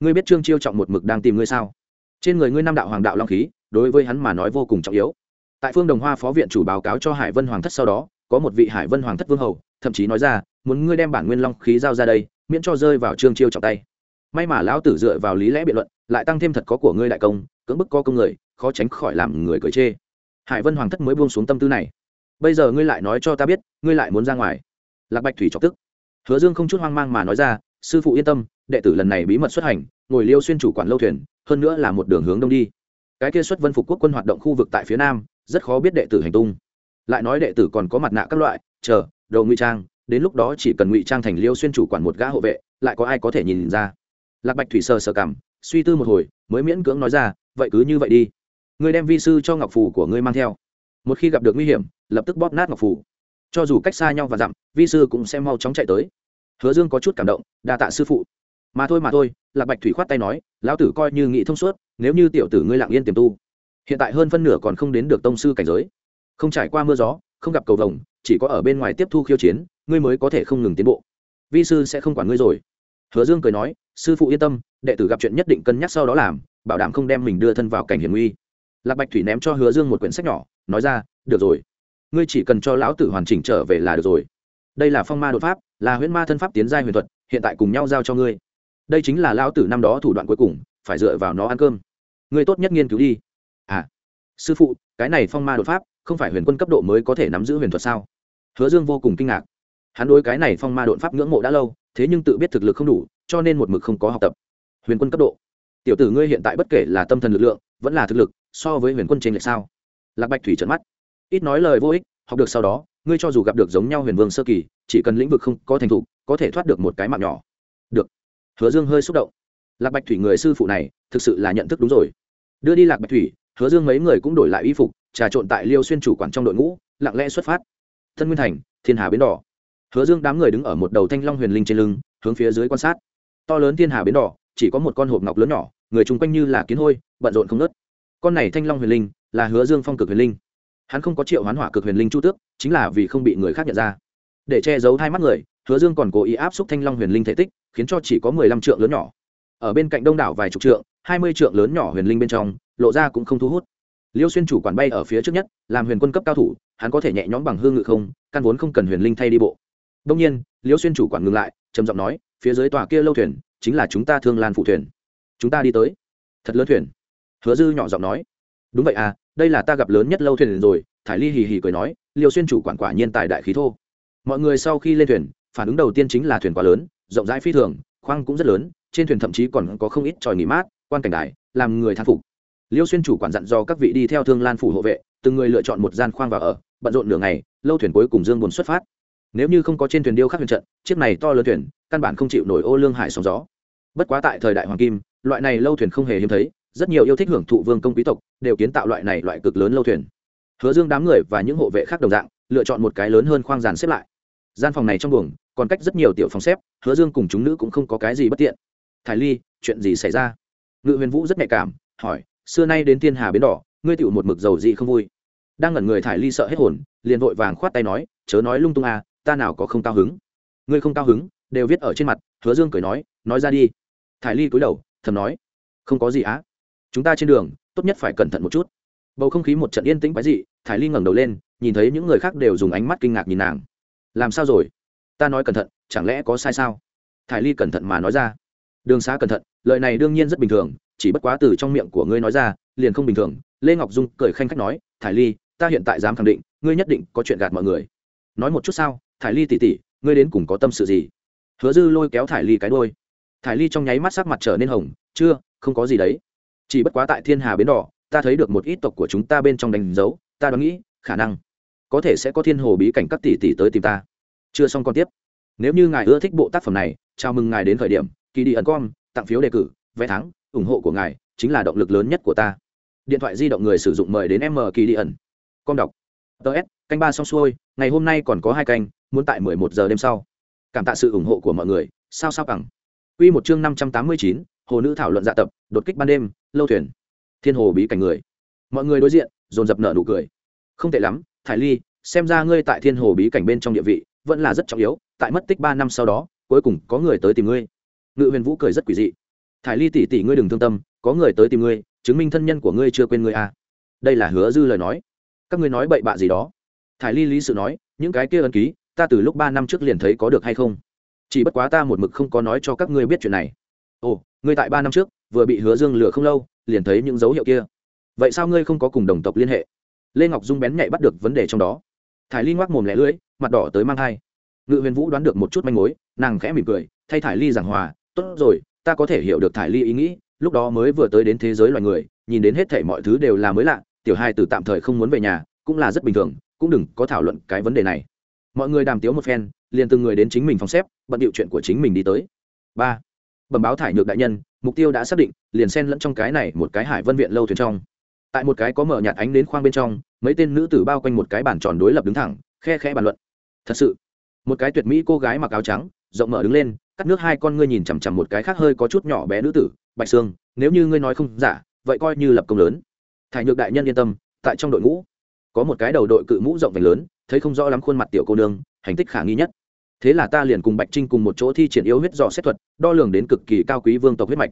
Speaker 1: ngươi biết trương chiêu trọng một mực đang tìm ngươi sao? Trên người ngươi năm đạo hoàng đạo long khí, đối với hắn mà nói vô cùng trọng yếu. Tại phương đồng hoa phó viện chủ báo cáo cho hải vân hoàng thất sau đó, có một vị hải vân hoàng thất vương hầu, thậm chí nói ra, muốn ngươi đem bản nguyên long khí giao ra đây, miễn cho rơi vào trương chiêu trọng tay. May mà lão tử dựa vào lý lẽ biện luận, lại tăng thêm thật có của ngươi đại công, cưỡng bức có công người, khó tránh khỏi làm người cười chê. Hải vân hoàng thất mới buông xuống tâm tư này. Bây giờ ngươi lại nói cho ta biết, ngươi lại muốn ra ngoài. Lạc bạch thủy chọc tức. Hứa dương không chút hoang mang mà nói ra, sư phụ yên tâm đệ tử lần này bí mật xuất hành, ngồi liêu xuyên chủ quản lâu thuyền, hơn nữa là một đường hướng đông đi. Cái kia xuất vân phục quốc quân hoạt động khu vực tại phía nam, rất khó biết đệ tử hành tung. Lại nói đệ tử còn có mặt nạ các loại, chờ đầu ngụy trang, đến lúc đó chỉ cần ngụy trang thành liêu xuyên chủ quản một gã hộ vệ, lại có ai có thể nhìn ra. Lạc bạch thủy sờ sờ cảm suy tư một hồi, mới miễn cưỡng nói ra, vậy cứ như vậy đi. Ngươi đem vi sư cho ngọc phù của ngươi mang theo. Một khi gặp được nguy hiểm, lập tức bóp nát ngọc phù. Cho dù cách xa nhau và dặm, vi sư cũng sẽ mau chóng chạy tới. Hứa dương có chút cảm động, đa tạ sư phụ mà thôi mà thôi, lạc bạch thủy khoát tay nói, lão tử coi như nghị thông suốt, nếu như tiểu tử ngươi lặng yên tiềm tu, hiện tại hơn phân nửa còn không đến được tông sư cảnh giới. Không trải qua mưa gió, không gặp cầu vồng, chỉ có ở bên ngoài tiếp thu khiêu chiến, ngươi mới có thể không ngừng tiến bộ. Vi sư sẽ không quản ngươi rồi. Hứa dương cười nói, sư phụ yên tâm, đệ tử gặp chuyện nhất định cân nhắc sau đó làm, bảo đảm không đem mình đưa thân vào cảnh hiểm nguy. Lạc bạch thủy ném cho hứa dương một quyển sách nhỏ, nói ra, được rồi, ngươi chỉ cần cho lão tử hoàn chỉnh trở về là được rồi. Đây là phong ma đột pháp, là huyễn ma thân pháp tiến giai huyền thuật, hiện tại cùng nhau giao cho ngươi đây chính là lão tử năm đó thủ đoạn cuối cùng, phải dựa vào nó ăn cơm. Ngươi tốt nhất nghiên cứu đi. À sư phụ, cái này phong ma đột pháp, không phải huyền quân cấp độ mới có thể nắm giữ huyền thuật sao? Hứa dương vô cùng kinh ngạc. Hắn đối cái này phong ma đột pháp ngưỡng mộ đã lâu, thế nhưng tự biết thực lực không đủ, cho nên một mực không có học tập. Huyền quân cấp độ. Tiểu tử ngươi hiện tại bất kể là tâm thần lực lượng, vẫn là thực lực, so với huyền quân trên lệch sao? Lạc bạch thủy trợn mắt. Ít nói lời vô ích, học được sau đó, ngươi cho dù gặp được giống nhau huyền vương sơ kỳ, chỉ cần lĩnh vực không có thành thục, có thể thoát được một cái mạng nhỏ. Được hứa dương hơi xúc động. Lạc bạch thủy người sư phụ này, thực sự là nhận thức đúng rồi. Đưa đi lạc bạch thủy, hứa dương mấy người cũng đổi lại y phục, trà trộn tại liêu xuyên chủ quản trong đội ngũ, lặng lẽ xuất phát. Thân nguyên thành, thiên hà bến đỏ. Hứa dương đám người đứng ở một đầu thanh long huyền linh trên lưng, hướng phía dưới quan sát. To lớn thiên hà bến đỏ, chỉ có một con hộp ngọc lớn nhỏ, người chung quanh như là kiến hôi, bận rộn không nớt con này thanh long huyền linh, là hứa dương phong cực huyền linh. Hắn không có triệu hoán hỏa cực huyền linh chu tước, chính là vì không bị người khác nhận ra. Để che giấu hai mắt người hứa dương còn cố ý áp xúc thanh long huyền linh thể tích, khiến cho chỉ có mười lăm trượng lớn nhỏ. Ở bên cạnh đông đảo vài chục trượng, hai mươi trượng lớn nhỏ huyền linh bên trong, lộ ra cũng không thu hút. Liêu xuyên chủ quản bay ở phía trước nhất, làm huyền quân cấp cao thủ, hắn có thể nhẹ nhõm bằng hương ngự không, căn vốn không cần huyền linh thay đi bộ. Đông nhiên, liêu xuyên chủ quản ngừng lại, trầm giọng nói, phía dưới tòa kia lâu thuyền, chính là chúng ta thương lan phụ thuyền. Chúng ta đi tới. Thật lớn thuyền. Hứa dư nhỏ giọng nói. Đúng vậy à đây là ta gặp lớn nhất lâu thuyền rồi, thải ly hì hì cười nói, liêu xuyên chủ quản quả nhiên tài đại khí thô. Mọi người sau khi lên thuyền phản ứng đầu tiên chính là thuyền quá lớn, rộng rãi phi thường, khoang cũng rất lớn, trên thuyền thậm chí còn có không ít tròi nghỉ mát, quan cảnh đài, làm người thán phục. Liêu xuyên chủ quản dặn do các vị đi theo thương lan phủ hộ vệ, từng người lựa chọn một gian khoang vào ở, bận rộn nửa ngày, lâu thuyền cuối cùng dương buồn xuất phát. Nếu như không có trên thuyền điêu khắc huyền trận, chiếc này to lớn thuyền, căn bản không chịu nổi ô lương hải sóng gió. Bất quá tại thời đại hoàng kim, loại này lâu thuyền không hề hiếm thấy, rất nhiều yêu thích hưởng thụ vương công quý tộc, đều kiến tạo loại này loại cực lớn lâu thuyền. Hứa dương đám người và những hộ vệ khác đồng dạng, lựa chọn một cái lớn hơn khoang dàn xếp lại gian phòng này trong buồng, còn cách rất nhiều tiểu phòng xếp, hứa dương cùng chúng nữ cũng không có cái gì bất tiện. Thải ly, chuyện gì xảy ra? Ngự huyền vũ rất nhạy cảm, hỏi, xưa nay đến thiên hà bến đỏ, ngươi tựu một mực dầu gì không vui? Đang ngẩn người, thải ly sợ hết hồn, liền vội vàng khoát tay nói, chớ nói lung tung à ta nào có không cao hứng. Ngươi không cao hứng? đều viết ở trên mặt, hứa dương cười nói nói ra đi. Thải ly cúi đầu, thầm nói, không có gì á. Chúng ta trên đường, tốt nhất phải cẩn thận một chút. Bầu không khí một trận yên tĩnh quái dị, thải ly ngẩng đầu lên, nhìn thấy những người khác đều dùng ánh mắt kinh ngạc nhìn nàng làm sao rồi? Ta nói cẩn thận, chẳng lẽ có sai sao? Thải ly cẩn thận mà nói ra. Đường xá cẩn thận, lời này đương nhiên rất bình thường, chỉ bất quá từ trong miệng của ngươi nói ra, liền không bình thường. Lê ngọc dung cười khanh khách nói, thải ly, ta hiện tại dám khẳng định, ngươi nhất định có chuyện gạt mọi người. Nói một chút sao? Thải ly tỉ tỉ ngươi đến cùng có tâm sự gì? Hứa dư lôi kéo thải ly cái đôi thải ly trong nháy mắt sắc mặt trở nên hồng, chưa, không có gì đấy. Chỉ bất quá tại thiên hà bến đỏ, ta thấy được một ít tộc của chúng ta bên trong đánh dấu, ta đoán nghĩ, khả năng có thể sẽ có thiên hồ bí cảnh các tỷ tỷ tới tìm ta. Chưa xong còn tiếp. Nếu như ngài ưa thích bộ tác phẩm này, chào mừng ngài đến khởi điểm. Kỳ đi ẩn com, tặng phiếu đề cử, vé thắng, ủng hộ của ngài chính là động lực lớn nhất của ta. Điện thoại di động người sử dụng mời đến m kỳ đi ẩn. Com đọc. Ts canh ba xong xuôi, ngày hôm nay còn có hai canh, muốn tại mười một giờ đêm sau. Cảm tạ sự ủng hộ của mọi người, sao sao bằng. Quy một chương năm trăm tám mươi chín, hồ nữ thảo luận dạ tập, đột kích ban đêm, lâu thuyền. Thiên hồ bí cảnh người. Mọi người đối diện, dồn dập nở nụ cười. Không tệ lắm thải ly, xem ra ngươi tại thiên hồ bí cảnh bên trong địa vị vẫn là rất trọng yếu, tại mất tích ba năm sau đó, cuối cùng có người tới tìm ngươi. Ngự huyền vũ cười rất quỷ dị. Thải ly tỷ tỷ ngươi đừng thương tâm, có người tới tìm ngươi, chứng minh thân nhân của ngươi chưa quên ngươi à. đây là hứa dư lời nói. Các ngươi nói bậy bạ gì đó. Thải ly lý sự nói, những cái kia ân ký, ta từ lúc ba năm trước liền thấy có được hay không? Chỉ bất quá ta một mực không có nói cho các ngươi biết chuyện này. Ồ, ngươi tại ba năm trước, vừa bị hứa dương lừa không lâu, liền thấy những dấu hiệu kia. Vậy sao ngươi không có cùng đồng tộc liên hệ? Lê ngọc dung bén nhạy bắt được vấn đề trong đó thải ly ngoác mồm lẻ lưỡi, mặt đỏ tới mang thai. Ngự huyền vũ đoán được một chút manh mối, nàng khẽ mỉm cười, thay thải ly giảng hòa, tốt rồi, ta có thể hiểu được thải ly ý nghĩ, lúc đó mới vừa tới đến thế giới loài người, nhìn đến hết thể mọi thứ đều là mới lạ, tiểu hai từ tạm thời không muốn về nhà, cũng là rất bình thường, cũng đừng có thảo luận cái vấn đề này. Mọi người đàm tiếu một phen, liền từng người đến chính mình phòng xếp, bận điệu chuyện của chính mình đi tới. Ba, bẩm báo thải nhược đại nhân, mục tiêu đã xác định, liền xen lẫn trong cái này một cái hải vân viện lâu thuyền trong tại một cái có mở nhạt ánh đến khoang bên trong, mấy tên nữ tử bao quanh một cái bàn tròn đối lập đứng thẳng, khe khẽ bàn luận. Thật sự? Một cái tuyệt mỹ cô gái mặc áo trắng, rộng mở đứng lên, cắt nước hai con ngươi nhìn chằm chằm một cái khác hơi có chút nhỏ bé nữ tử, bạch sương, nếu như ngươi nói không giả, vậy coi như lập công lớn. Thải nhược đại nhân yên tâm, tại trong đội ngũ, có một cái đầu đội cự mũ rộng vành lớn, thấy không rõ lắm khuôn mặt tiểu cô nương, hành tích khả nghi nhất. Thế là ta liền cùng bạch trinh cùng một chỗ thi triển yếu huyết dò xét thuật, đo lường đến cực kỳ cao quý vương tộc huyết mạch.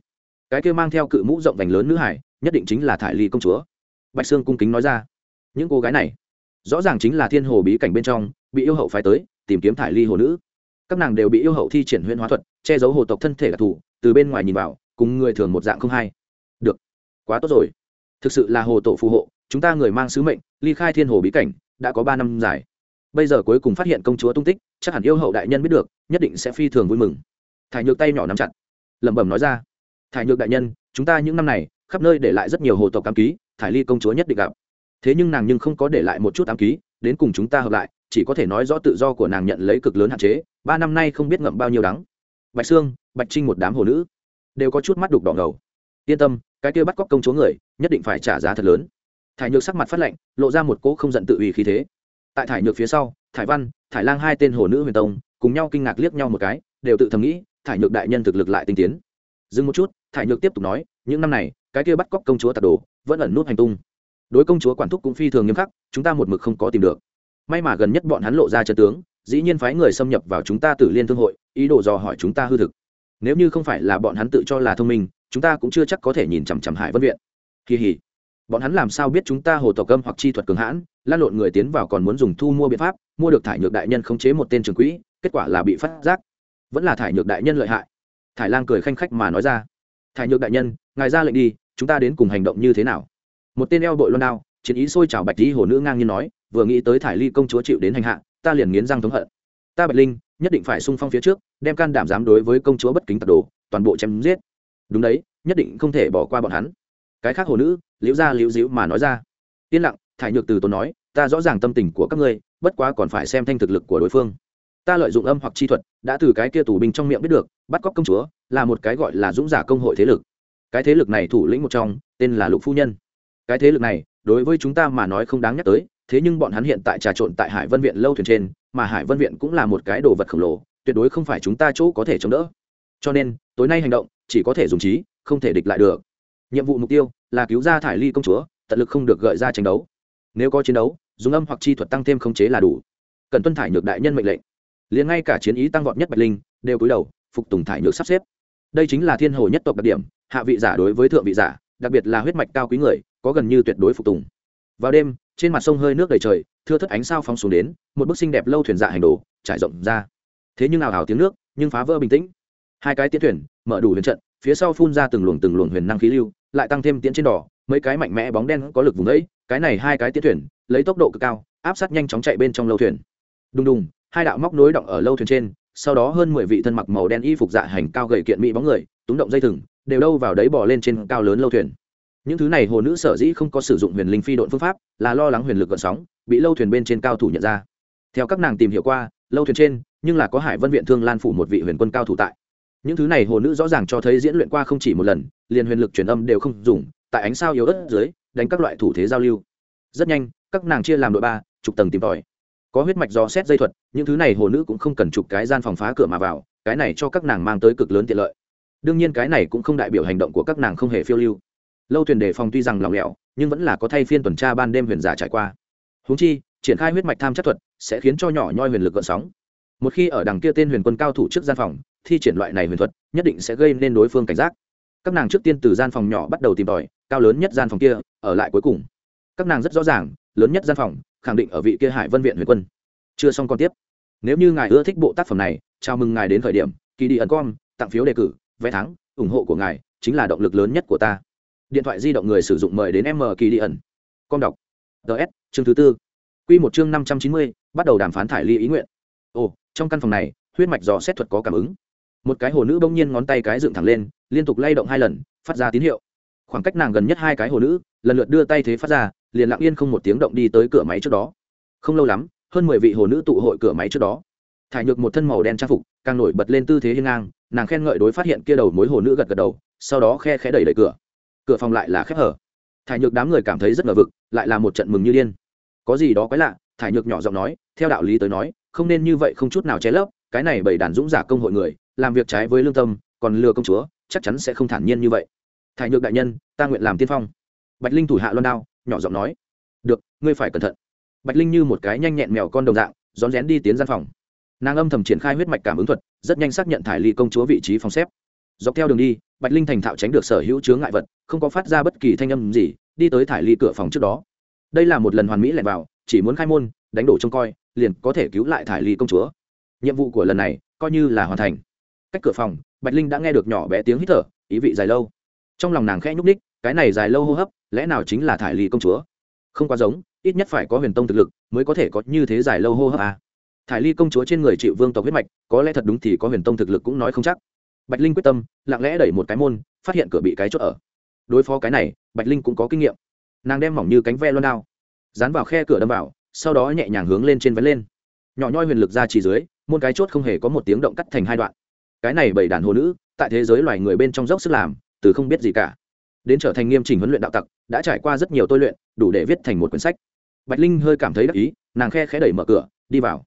Speaker 1: Cái kia mang theo cự mũ rộng vành lớn nữ hải nhất định chính là thải ly công chúa. Bạch sương cung kính nói ra. Những cô gái này, rõ ràng chính là thiên hồ bí cảnh bên trong, bị yêu hậu phái tới, tìm kiếm thải ly hồ nữ. Các nàng đều bị yêu hậu thi triển huyễn hóa thuật, che giấu hồ tộc thân thể đặc thù từ bên ngoài nhìn vào, cùng người thường một dạng không hay. Được, quá tốt rồi. Thực sự là hồ tổ phù hộ, chúng ta người mang sứ mệnh, ly khai thiên hồ bí cảnh, đã có ba năm dài. Bây giờ cuối cùng phát hiện công chúa tung tích, chắc hẳn yêu hậu đại nhân biết được, nhất định sẽ phi thường vui mừng. Thải nhược tay nhỏ nắm chặt, lẩm bẩm nói ra. Thải nhược đại nhân, chúng ta những năm này khắp nơi để lại rất nhiều hồ tộc ám ký, thải ly công chúa nhất định gặp. Thế nhưng nàng nhưng không có để lại một chút ám ký, đến cùng chúng ta hợp lại, chỉ có thể nói rõ tự do của nàng nhận lấy cực lớn hạn chế, ba năm nay không biết ngậm bao nhiêu đắng. Bạch sương, bạch trinh một đám hồ nữ, đều có chút mắt đục đỏ ngầu. Yên tâm, cái kia bắt cóc công chúa người, nhất định phải trả giá thật lớn. Thải nhược sắc mặt phát lệnh lộ ra một cỗ không giận tự ủy khí thế. Tại thải nhược phía sau, thải văn, thải lang hai tên hồ nữ huyền tông, cùng nhau kinh ngạc liếc nhau một cái, đều tự thầm nghĩ, thải nhược đại nhân thực lực lại tinh tiến. Dừng một chút, thải nhược tiếp tục nói, những năm này cái kia bắt cóc công chúa tạt đồ, vẫn ẩn nút hành tung. Đối công chúa quản thúc cũng phi thường nghiêm khắc, chúng ta một mực không có tìm được. May mà gần nhất bọn hắn lộ ra chân tướng, dĩ nhiên phái người xâm nhập vào chúng ta tử liên thương hội, ý đồ dò hỏi chúng ta hư thực. Nếu như không phải là bọn hắn tự cho là thông minh, chúng ta cũng chưa chắc có thể nhìn chằm chằm hải vân viện. Kỳ hỉ bọn hắn làm sao biết chúng ta hồ tộc câm hoặc chi thuật cường hãn, lan lộn người tiến vào còn muốn dùng thu mua biện pháp, mua được thải nhược đại nhân khống chế một tên trường quỹ, kết quả là bị phát giác. Vẫn là thải nhược đại nhân lợi hại. Thải lang cười khanh khách mà nói ra. Thải nhược đại nhân, ngài ra lệnh đi chúng ta đến cùng hành động như thế nào? Một tên eo bội loan đao, chiến ý sôi trào bạch lý hồ nữ ngang nhiên nói, vừa nghĩ tới thải ly công chúa chịu đến hành hạ, ta liền nghiến răng thống hận. Ta bạch linh, nhất định phải sung phong phía trước, đem can đảm dám đối với công chúa bất kính tật đồ, toàn bộ chém giết. Đúng đấy, nhất định không thể bỏ qua bọn hắn. Cái khác hồ nữ, liễu ra liễu dĩu mà nói ra. Yên lặng, thải nhược từ tốn nói, ta rõ ràng tâm tình của các ngươi, bất quá còn phải xem thanh thực lực của đối phương. Ta lợi dụng âm hoặc chi thuật, đã từ cái kia tù binh trong miệng biết được, bắt cóc công chúa, là một cái gọi là dũng giả công hội thế lực cái thế lực này thủ lĩnh một trong, tên là lục phu nhân. Cái thế lực này, đối với chúng ta mà nói không đáng nhắc tới, thế nhưng bọn hắn hiện tại trà trộn tại hải vân viện lâu thuyền trên, mà hải vân viện cũng là một cái đồ vật khổng lồ, tuyệt đối không phải chúng ta chỗ có thể chống đỡ. Cho nên, tối nay hành động, chỉ có thể dùng trí, không thể địch lại được. Nhiệm vụ mục tiêu là cứu ra thải ly công chúa, tận lực không được gợi ra tranh đấu. Nếu có chiến đấu, dùng âm hoặc chi thuật tăng thêm khống chế là đủ. Cần tuân thải nhược đại nhân mệnh lệnh. Liền ngay cả chiến ý tăng vọt nhất bạch linh, đều cúi đầu, phục tùng thải nhược sắp xếp. Đây chính là thiên hồ nhất tộc đặc điểm hạ vị giả đối với thượng vị giả, đặc biệt là huyết mạch cao quý người, có gần như tuyệt đối phục tùng. Vào đêm, trên mặt sông hơi nước đầy trời, thưa thất ánh sao phóng xuống đến, một bức xinh đẹp lâu thuyền dạ hành đồ trải rộng ra. Thế nhưng ảo ảo tiếng nước, nhưng phá vỡ bình tĩnh. Hai cái tiến thuyền, mở đủ huyền trận, phía sau phun ra từng luồng từng luồng huyền năng khí lưu, lại tăng thêm tiến trên đỏ, mấy cái mạnh mẽ bóng đen có lực vùng ấy, cái này hai cái tiến thuyền, lấy tốc độ cực cao, áp sát nhanh chóng chạy bên trong lâu thuyền. Đùng đùng, hai đạo móc nối động ở lâu thuyền trên, sau đó hơn mười vị thân mặc màu đen y phục dạ hành cao gầy kiện mỹ bóng người, túng động dây thừng đều đâu vào đấy bỏ lên trên cao lớn lâu thuyền. Những thứ này hồ nữ sở dĩ không có sử dụng huyền linh phi độn phương pháp, là lo lắng huyền lực gợn sóng, bị lâu thuyền bên trên cao thủ nhận ra. Theo các nàng tìm hiểu qua, lâu thuyền trên, nhưng là có hải vân viện thương lan phủ một vị huyền quân cao thủ tại. Những thứ này hồ nữ rõ ràng cho thấy diễn luyện qua không chỉ một lần, liền huyền lực truyền âm đều không dùng, tại ánh sao yếu ớt dưới, đánh các loại thủ thế giao lưu. Rất nhanh, các nàng chia làm đội ba, chục tầng tìm tòi. Có huyết mạch do xét dây thuật, những thứ này hồ nữ cũng không cần chụp cái gian phòng phá cửa mà vào, cái này cho các nàng mang tới cực lớn tiện lợi đương nhiên cái này cũng không đại biểu hành động của các nàng không hề phiêu lưu. Lâu thuyền đề phòng tuy rằng lỏng lẻo, nhưng vẫn là có thay phiên tuần tra ban đêm huyền giả trải qua. Húng chi, triển khai huyết mạch tham chất thuật sẽ khiến cho nhỏ nhoi huyền lực gợn sóng. Một khi ở đằng kia tên huyền quân cao thủ trước gian phòng, thi triển loại này huyền thuật nhất định sẽ gây nên đối phương cảnh giác. Các nàng trước tiên từ gian phòng nhỏ bắt đầu tìm tòi, cao lớn nhất gian phòng kia, ở lại cuối cùng. Các nàng rất rõ ràng, lớn nhất gian phòng, khẳng định ở vị kia hải vân viện huyền quân. Chưa xong còn tiếp. Nếu như ngài ưa thích bộ tác phẩm này, chào mừng ngài đến khởi điểm kỳ đi ẩn com, tặng phiếu đề cử vé thắng, ủng hộ của ngài chính là động lực lớn nhất của ta. Điện thoại di động người sử dụng mời đến m kỳ đi ẩn. Com đọc. Ts chương thứ tư. Q một chương năm trăm chín mươi, bắt đầu đàm phán thải ly ý nguyện. Ồ, trong căn phòng này, huyết mạch dò xét thuật có cảm ứng. Một cái hồ nữ bỗng nhiên ngón tay cái dựng thẳng lên, liên tục lay động hai lần, phát ra tín hiệu. Khoảng cách nàng gần nhất hai cái hồ nữ, lần lượt đưa tay thế phát ra, liền lặng yên không một tiếng động đi tới cửa máy trước đó. Không lâu lắm, hơn mười vị hồ nữ tụ hội cửa máy trước đó. Thải nhược một thân màu đen trang phục, càng nổi bật lên tư thế hiên ngang nàng khen ngợi đối phát hiện kia đầu mối hồ nữ gật gật đầu, sau đó khe khẽ đẩy đẩy cửa. Cửa phòng lại là khép hở. Thải nhược đám người cảm thấy rất ngờ vực, lại là một trận mừng như điên. Có gì đó quái lạ, thải nhược nhỏ giọng nói, theo đạo lý tới nói, không nên như vậy không chút nào che lấp, cái này bảy đàn dũng giả công hội người, làm việc trái với lương tâm, còn lừa công chúa, chắc chắn sẽ không thản nhiên như vậy. Thải nhược đại nhân, ta nguyện làm tiên phong. Bạch linh thủ hạ loan đao, nhỏ giọng nói, được, ngươi phải cẩn thận. Bạch linh như một cái nhanh nhẹn mèo con đồng dạng, rón rén đi tiến gian phòng nàng âm thầm triển khai huyết mạch cảm ứng thuật, rất nhanh xác nhận thải ly công chúa vị trí phòng xếp. Dọc theo đường đi, bạch linh thành thạo tránh được sở hữu chướng ngại vật, không có phát ra bất kỳ thanh âm gì, đi tới thải ly cửa phòng trước đó. Đây là một lần hoàn mỹ lẻn vào, chỉ muốn khai môn, đánh đổ trông coi, liền có thể cứu lại thải ly công chúa. Nhiệm vụ của lần này, coi như là hoàn thành. Cách cửa phòng, bạch linh đã nghe được nhỏ bé tiếng hít thở, ý vị dài lâu. Trong lòng nàng khẽ nhúc ních cái này dài lâu hô hấp, lẽ nào chính là thải ly công chúa? Không quá giống, ít nhất phải có huyền tông thực lực mới có thể có như thế dài lâu hô hấp à thải ly công chúa trên người chịu vương tộc huyết mạch, có lẽ thật đúng thì có huyền tông thực lực cũng nói không chắc. Bạch linh quyết tâm, lặng lẽ đẩy một cái môn, phát hiện cửa bị cái chốt ở. Đối phó cái này, bạch linh cũng có kinh nghiệm. Nàng đem mỏng như cánh ve loan đao, dán vào khe cửa đâm vào, sau đó nhẹ nhàng hướng lên trên vén lên. Nhỏ nhoi huyền lực ra chỉ dưới, môn cái chốt không hề có một tiếng động cắt thành hai đoạn. Cái này bảy đàn hồ nữ, tại thế giới loài người bên trong dốc sức làm, từ không biết gì cả. Đến trở thành nghiêm chỉnh huấn luyện đạo tặc, đã trải qua rất nhiều tôi luyện, đủ để viết thành một quyển sách. Bạch linh hơi cảm thấy đắc ý, nàng khe khẽ đẩy mở cửa, đi vào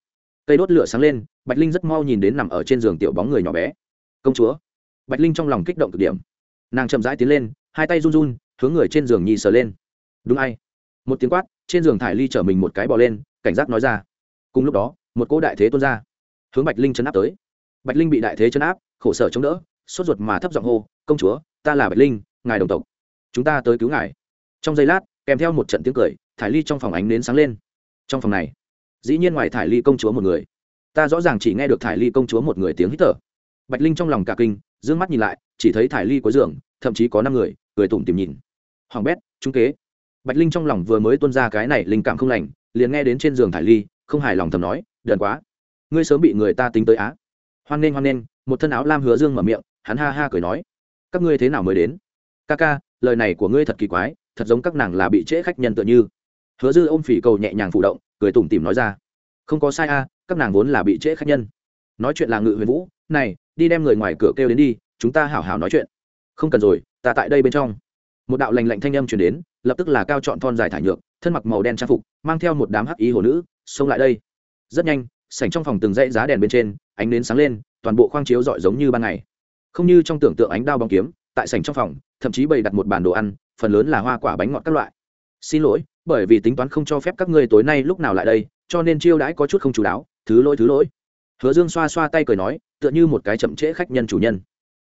Speaker 1: cây đốt lửa sáng lên, bạch linh rất mau nhìn đến nằm ở trên giường tiểu bóng người nhỏ bé. Công chúa. Bạch linh trong lòng kích động cực điểm. Nàng chậm rãi tiến lên, hai tay run run, hướng người trên giường nhì sờ lên. Đúng ai? Một tiếng quát, trên giường thải ly chở mình một cái bò lên, cảnh giác nói ra. Cùng lúc đó, một cỗ đại thế tuôn ra. Hướng bạch linh chấn áp tới. Bạch linh bị đại thế chấn áp, khổ sở chống đỡ, sốt ruột mà thấp giọng hô, công chúa, ta là bạch linh, ngài đồng tộc. Chúng ta tới cứu ngài. Trong giây lát, kèm theo một trận tiếng cười, thải ly trong phòng ánh nến sáng lên. Trong phòng này dĩ nhiên ngoài thải ly công chúa một người. Ta rõ ràng chỉ nghe được thải ly công chúa một người tiếng hít thở. Bạch linh trong lòng cả kinh d ư ơ n g mắt nhìn lại, chỉ thấy thải ly có giường, thậm chí có năm người, cười tủm tìm nhìn. Hoàng bét, trung kế. Bạch linh trong lòng vừa mới tuân ra cái này linh cảm không lành, liền nghe đến trên giường thải ly, không hài lòng thầm nói, đần quá, ngươi sớm bị người ta tính tới á. Hoan nghênh hoan nghênh, một thân áo lam hứa dương mở miệng, hắn ha ha cười nói, các ngươi thế nào mới đến? Ca ca, lời này của ngươi thật kỳ quái, thật giống các nàng là bị trễ khách nhân tựa như. Hứa dư ôm phỉ cầu nhẹ nhàng phụ động cười tủm tỉm nói ra. Không có sai a, các nàng vốn là bị trễ khách nhân. Nói chuyện là ngự huyền vũ, này, đi đem người ngoài cửa kêu đến đi, chúng ta hảo hảo nói chuyện. Không cần rồi, ta tại đây bên trong. Một đạo lành lạnh thanh âm chuyển đến, lập tức là cao chọn thon dài thải nhược, thân mặc màu đen trang phục, mang theo một đám hắc ý hồ nữ, xông lại đây. Rất nhanh, sảnh trong phòng từng dãy giá đèn bên trên, ánh nến sáng lên, toàn bộ khoang chiếu rọi giống như ban ngày. Không như trong tưởng tượng ánh đao bóng kiếm, tại sảnh trong phòng, thậm chí bày đặt một bản đồ ăn, phần lớn là hoa quả bánh ngọt các loại. Xin lỗi bởi vì tính toán không cho phép các ngươi tối nay lúc nào lại đây, cho nên chiêu đãi có chút không chú đáo, thứ lỗi thứ lỗi. Hứa dương xoa xoa tay cười nói, tựa như một cái chậm trễ khách nhân chủ nhân.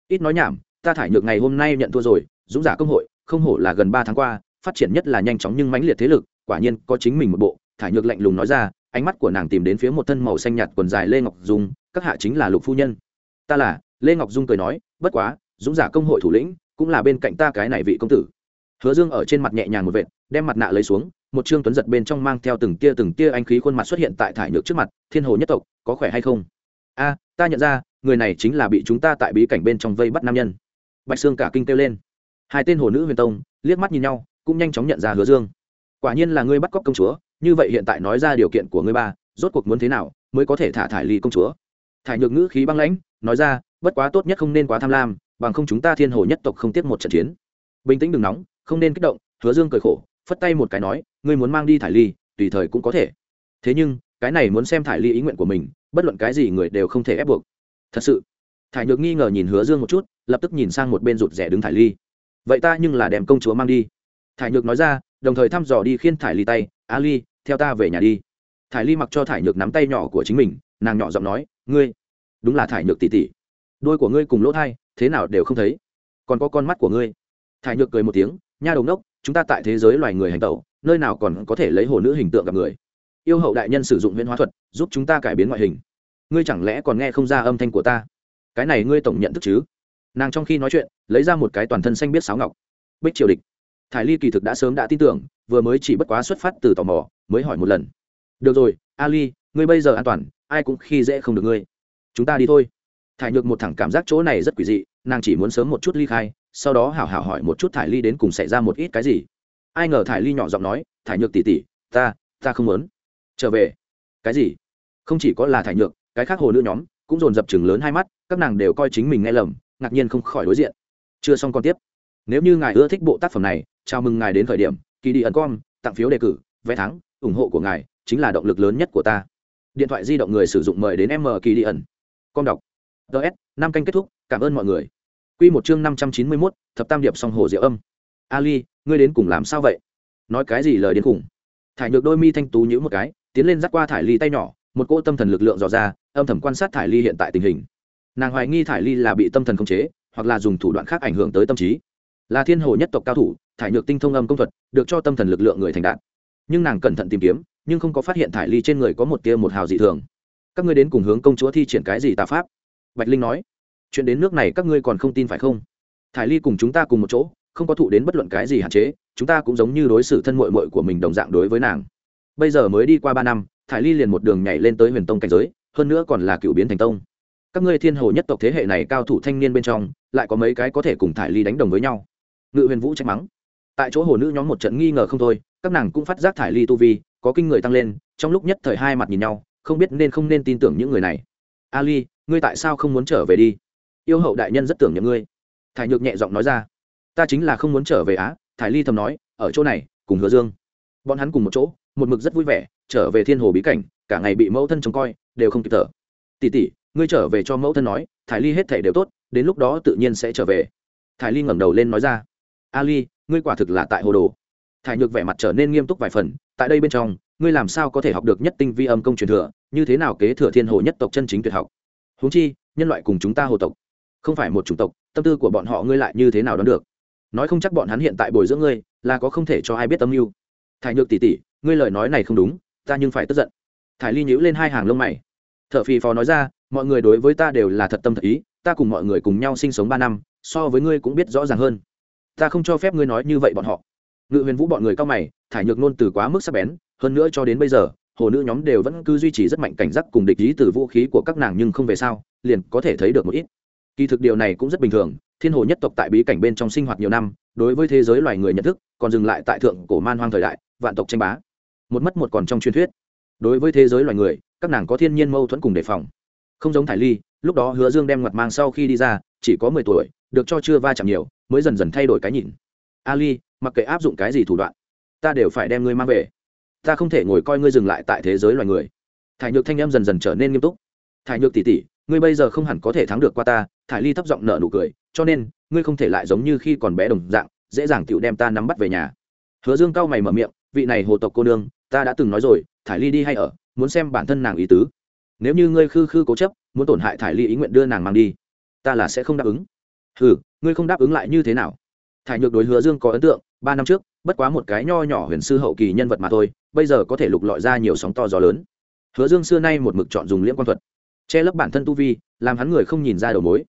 Speaker 1: Ít nói nhảm, ta thải nhược ngày hôm nay nhận thua rồi, dũng giả công hội, không hổ là gần ba tháng qua, phát triển nhất là nhanh chóng nhưng mãnh liệt thế lực, quả nhiên có chính mình một bộ, thải nhược lạnh lùng nói ra, ánh mắt của nàng tìm đến phía một thân màu xanh nhạt quần dài lê ngọc dung, các hạ chính là lục phu nhân. Ta là, lê ngọc dung cười nói, bất quá, dũng giả công hội thủ lĩnh, cũng là bên cạnh ta cái này vị công tử. Hứa dương ở trên mặt nhẹ nhàng một vệt đem mặt nạ lấy xuống, một trương tuấn giật bên trong mang theo từng tia từng tia anh khí khuôn mặt xuất hiện tại thải nhược trước mặt, thiên hồ nhất tộc, có khỏe hay không? A, ta nhận ra, người này chính là bị chúng ta tại bí cảnh bên trong vây bắt nam nhân. Bạch sương cả kinh kêu lên. Hai tên hồ nữ huyền tông, liếc mắt nhìn nhau, cũng nhanh chóng nhận ra hứa dương. Quả nhiên là ngươi bắt cóc công chúa, như vậy hiện tại nói ra điều kiện của ngươi ba, rốt cuộc muốn thế nào mới có thể thả thải ly công chúa? Thải nhược ngữ khí băng lãnh, nói ra, bất quá tốt nhất không nên quá tham lam, bằng không chúng ta thiên hồ nhất tộc không tiếp một trận chiến. Bình tĩnh đừng nóng, không nên kích động, hứa dương cười khổ phất tay một cái nói, ngươi muốn mang đi thải ly, tùy thời cũng có thể. Thế nhưng, cái này muốn xem thải ly ý nguyện của mình, bất luận cái gì người đều không thể ép buộc. Thật sự, thải nhược nghi ngờ nhìn hứa dương một chút, lập tức nhìn sang một bên rụt rẻ đứng thải ly. Vậy ta nhưng là đem công chúa mang đi. Thải nhược nói ra, đồng thời thăm dò đi khiên thải ly tay, a ly, theo ta về nhà đi. Thải ly mặc cho thải nhược nắm tay nhỏ của chính mình, nàng nhỏ giọng nói, ngươi, đúng là thải nhược tỉ tỉ đôi của ngươi cùng lỗ thai, thế nào đều không thấy. Còn có con mắt của ngươi. Thải nhược cười một tiếng nha đầu ngốc, chúng ta tại thế giới loài người hành tẩu, nơi nào còn có thể lấy hồ nữ hình tượng gặp người? Yêu hậu đại nhân sử dụng huyễn hóa thuật, giúp chúng ta cải biến ngoại hình. Ngươi chẳng lẽ còn nghe không ra âm thanh của ta? Cái này ngươi tổng nhận thức chứ? Nàng trong khi nói chuyện, lấy ra một cái toàn thân xanh biết sáo ngọc. Bích triều địch. Thải ly kỳ thực đã sớm đã tin tưởng, vừa mới chỉ bất quá xuất phát từ tò mò, mới hỏi một lần. Được rồi, ali, ngươi bây giờ an toàn, ai cũng khi dễ không được ngươi. Chúng ta đi thôi. Thải nhược một thẳng cảm giác chỗ này rất quỷ dị, nàng chỉ muốn sớm một chút ly khai sau đó hảo hảo hỏi một chút thải ly đến cùng xảy ra một ít cái gì. Ai ngờ thải ly nhỏ giọng nói, thải nhược tỉ tỉ ta ta không muốn. Trở về. Cái gì? Không chỉ có là thải nhược, cái khác hồ nữ nhóm cũng dồn dập chừng lớn hai mắt, các nàng đều coi chính mình nghe lầm, ngạc nhiên không khỏi đối diện. Chưa xong còn tiếp. Nếu như ngài ưa thích bộ tác phẩm này, chào mừng ngài đến thời điểm kỳ đi ẩn com, tặng phiếu đề cử, vé thắng, ủng hộ của ngài chính là động lực lớn nhất của ta. Điện thoại di động người sử dụng mời đến m kỳ đi ẩn. Com đọc. Ts năm canh kết thúc, cảm ơn mọi người. Quy một chương năm trăm chín mươi mốt, thập tam điệp song hồ diệu âm. Ali, ngươi đến cùng làm sao vậy? Nói cái gì lời đến cùng thải nhược đôi mi thanh tú nhíu một cái, tiến lên dắt qua thải ly tay nhỏ, một cỗ tâm thần lực lượng dò ra, âm thầm quan sát thải ly hiện tại tình hình. Nàng hoài nghi thải ly là bị tâm thần khống chế, hoặc là dùng thủ đoạn khác ảnh hưởng tới tâm trí. Là thiên hồ nhất tộc cao thủ, thải nhược tinh thông âm công thuật, được cho tâm thần lực lượng người thành đạt. Nhưng nàng cẩn thận tìm kiếm, nhưng không có phát hiện thải ly trên người có một tia một hào dị thường. Các ngươi đến cùng hướng công chúa thi triển cái gì tà pháp? Bạch linh nói chuyện đến nước này các ngươi còn không tin phải không? Thải ly cùng chúng ta cùng một chỗ, không có thụ đến bất luận cái gì hạn chế, chúng ta cũng giống như đối xử thân mội mội của mình đồng dạng đối với nàng. Bây giờ mới đi qua ba năm, thải ly liền một đường nhảy lên tới huyền tông cảnh giới, hơn nữa còn là cựu biến thành tông. Các ngươi thiên hồ nhất tộc thế hệ này cao thủ thanh niên bên trong, lại có mấy cái có thể cùng thải ly đánh đồng với nhau? Ngự huyền vũ trách mắng. Tại chỗ hồ nữ nhóm một trận nghi ngờ không thôi, các nàng cũng phát giác thải ly tu vi, có kinh người tăng lên, trong lúc nhất thời hai mặt nhìn nhau, không biết nên không nên tin tưởng những người này. Ali ngươi tại sao không muốn trở về đi? Yêu hậu đại nhân rất tưởng nhớ ngươi. Thải nhược nhẹ giọng nói ra. Ta chính là không muốn trở về á thải ly thầm nói ở chỗ này cùng hứa dương. Bọn hắn cùng một chỗ một mực rất vui vẻ trở về thiên hồ bí cảnh cả ngày bị mẫu thân trông coi đều không kịp thở. Tỉ tỉ ngươi trở về cho mẫu thân nói thải ly hết thể đều tốt đến lúc đó tự nhiên sẽ trở về. Thải ly ngẩng đầu lên nói ra. A Ly, ngươi quả thực là tại hồ đồ. Thải nhược vẻ mặt trở nên nghiêm túc vài phần tại đây bên trong ngươi làm sao có thể học được nhất tinh vi âm công truyền thừa như thế nào kế thừa thiên hồ nhất tộc chân chính tuyệt học? Huống chi nhân loại cùng chúng ta hồ tộc không phải một chủng tộc, tâm tư của bọn họ ngươi lại như thế nào đoán được? Nói không chắc bọn hắn hiện tại bồi dưỡng ngươi, là có không thể cho ai biết tâm mưu. Thải nhược tỉ tỉ ngươi lời nói này không đúng, ta nhưng phải tức giận. Thải ly nhíu lên hai hàng lông mày. T h ở phì phò nói ra, mọi người đối với ta đều là thật tâm thật ý, ta cùng mọi người cùng nhau sinh sống ba năm, so với ngươi cũng biết rõ ràng hơn. Ta không cho phép ngươi nói như vậy bọn họ. Ngự huyền vũ bọn người cao mày, thải nhược nôn từ quá mức sắc bén, hơn nữa cho đến bây giờ, hồ nữ nhóm đều vẫn cứ duy trì rất mạnh cảnh giác cùng địch ý từ vũ khí của các nàng nhưng không về sao, liền có thể thấy được một ít kỳ thực điều này cũng rất bình thường, thiên hồ nhất tộc tại bí cảnh bên trong sinh hoạt nhiều năm, đối với thế giới loài người nhận thức, còn dừng lại tại thượng cổ man hoang thời đại, vạn tộc tranh bá. Một mất một còn trong truyền thuyết. Đối với thế giới loài người, các nàng có thiên nhiên mâu thuẫn cùng đề phòng. Không giống thải ly, lúc đó hứa dương đem mặt mang sau khi đi ra, chỉ có mười tuổi, được cho chưa va chạm nhiều, mới dần dần thay đổi cái nhìn. Ali, mặc kệ áp dụng cái gì thủ đoạn, ta đều phải đem ngươi mang về. Ta không thể ngồi coi ngươi dừng lại tại thế giới loài người. Thải nhược thanh em dần dần trở nên nghiêm túc. Thải nhược tỉ tỉ ngươi bây giờ không hẳn có thể thắng được qua ta thải ly thấp giọng nở nụ cười, cho nên, ngươi không thể lại giống như khi còn bé đồng dạng, dễ dàng tựu đem ta nắm bắt về nhà. Hứa dương cao mày mở miệng, vị này hồ tộc cô nương, ta đã từng nói rồi, thải ly đi hay ở, muốn xem bản thân nàng ý tứ. Nếu như ngươi khư khư cố chấp, muốn tổn hại thải ly ý nguyện đưa nàng mang đi, ta là sẽ không đáp ứng. Ừ ngươi không đáp ứng lại như thế nào? Thải nhược đối hứa dương có ấn tượng, ba năm trước, bất quá một cái nho nhỏ huyền sư hậu kỳ nhân vật mà thôi, bây giờ có thể lục lọi ra nhiều sóng to gió lớn. Hứa dương xưa nay một mực chọn dùng liễm quan thuật, che lấp bản thân tu vi, làm hắn người không nhìn ra đầu mối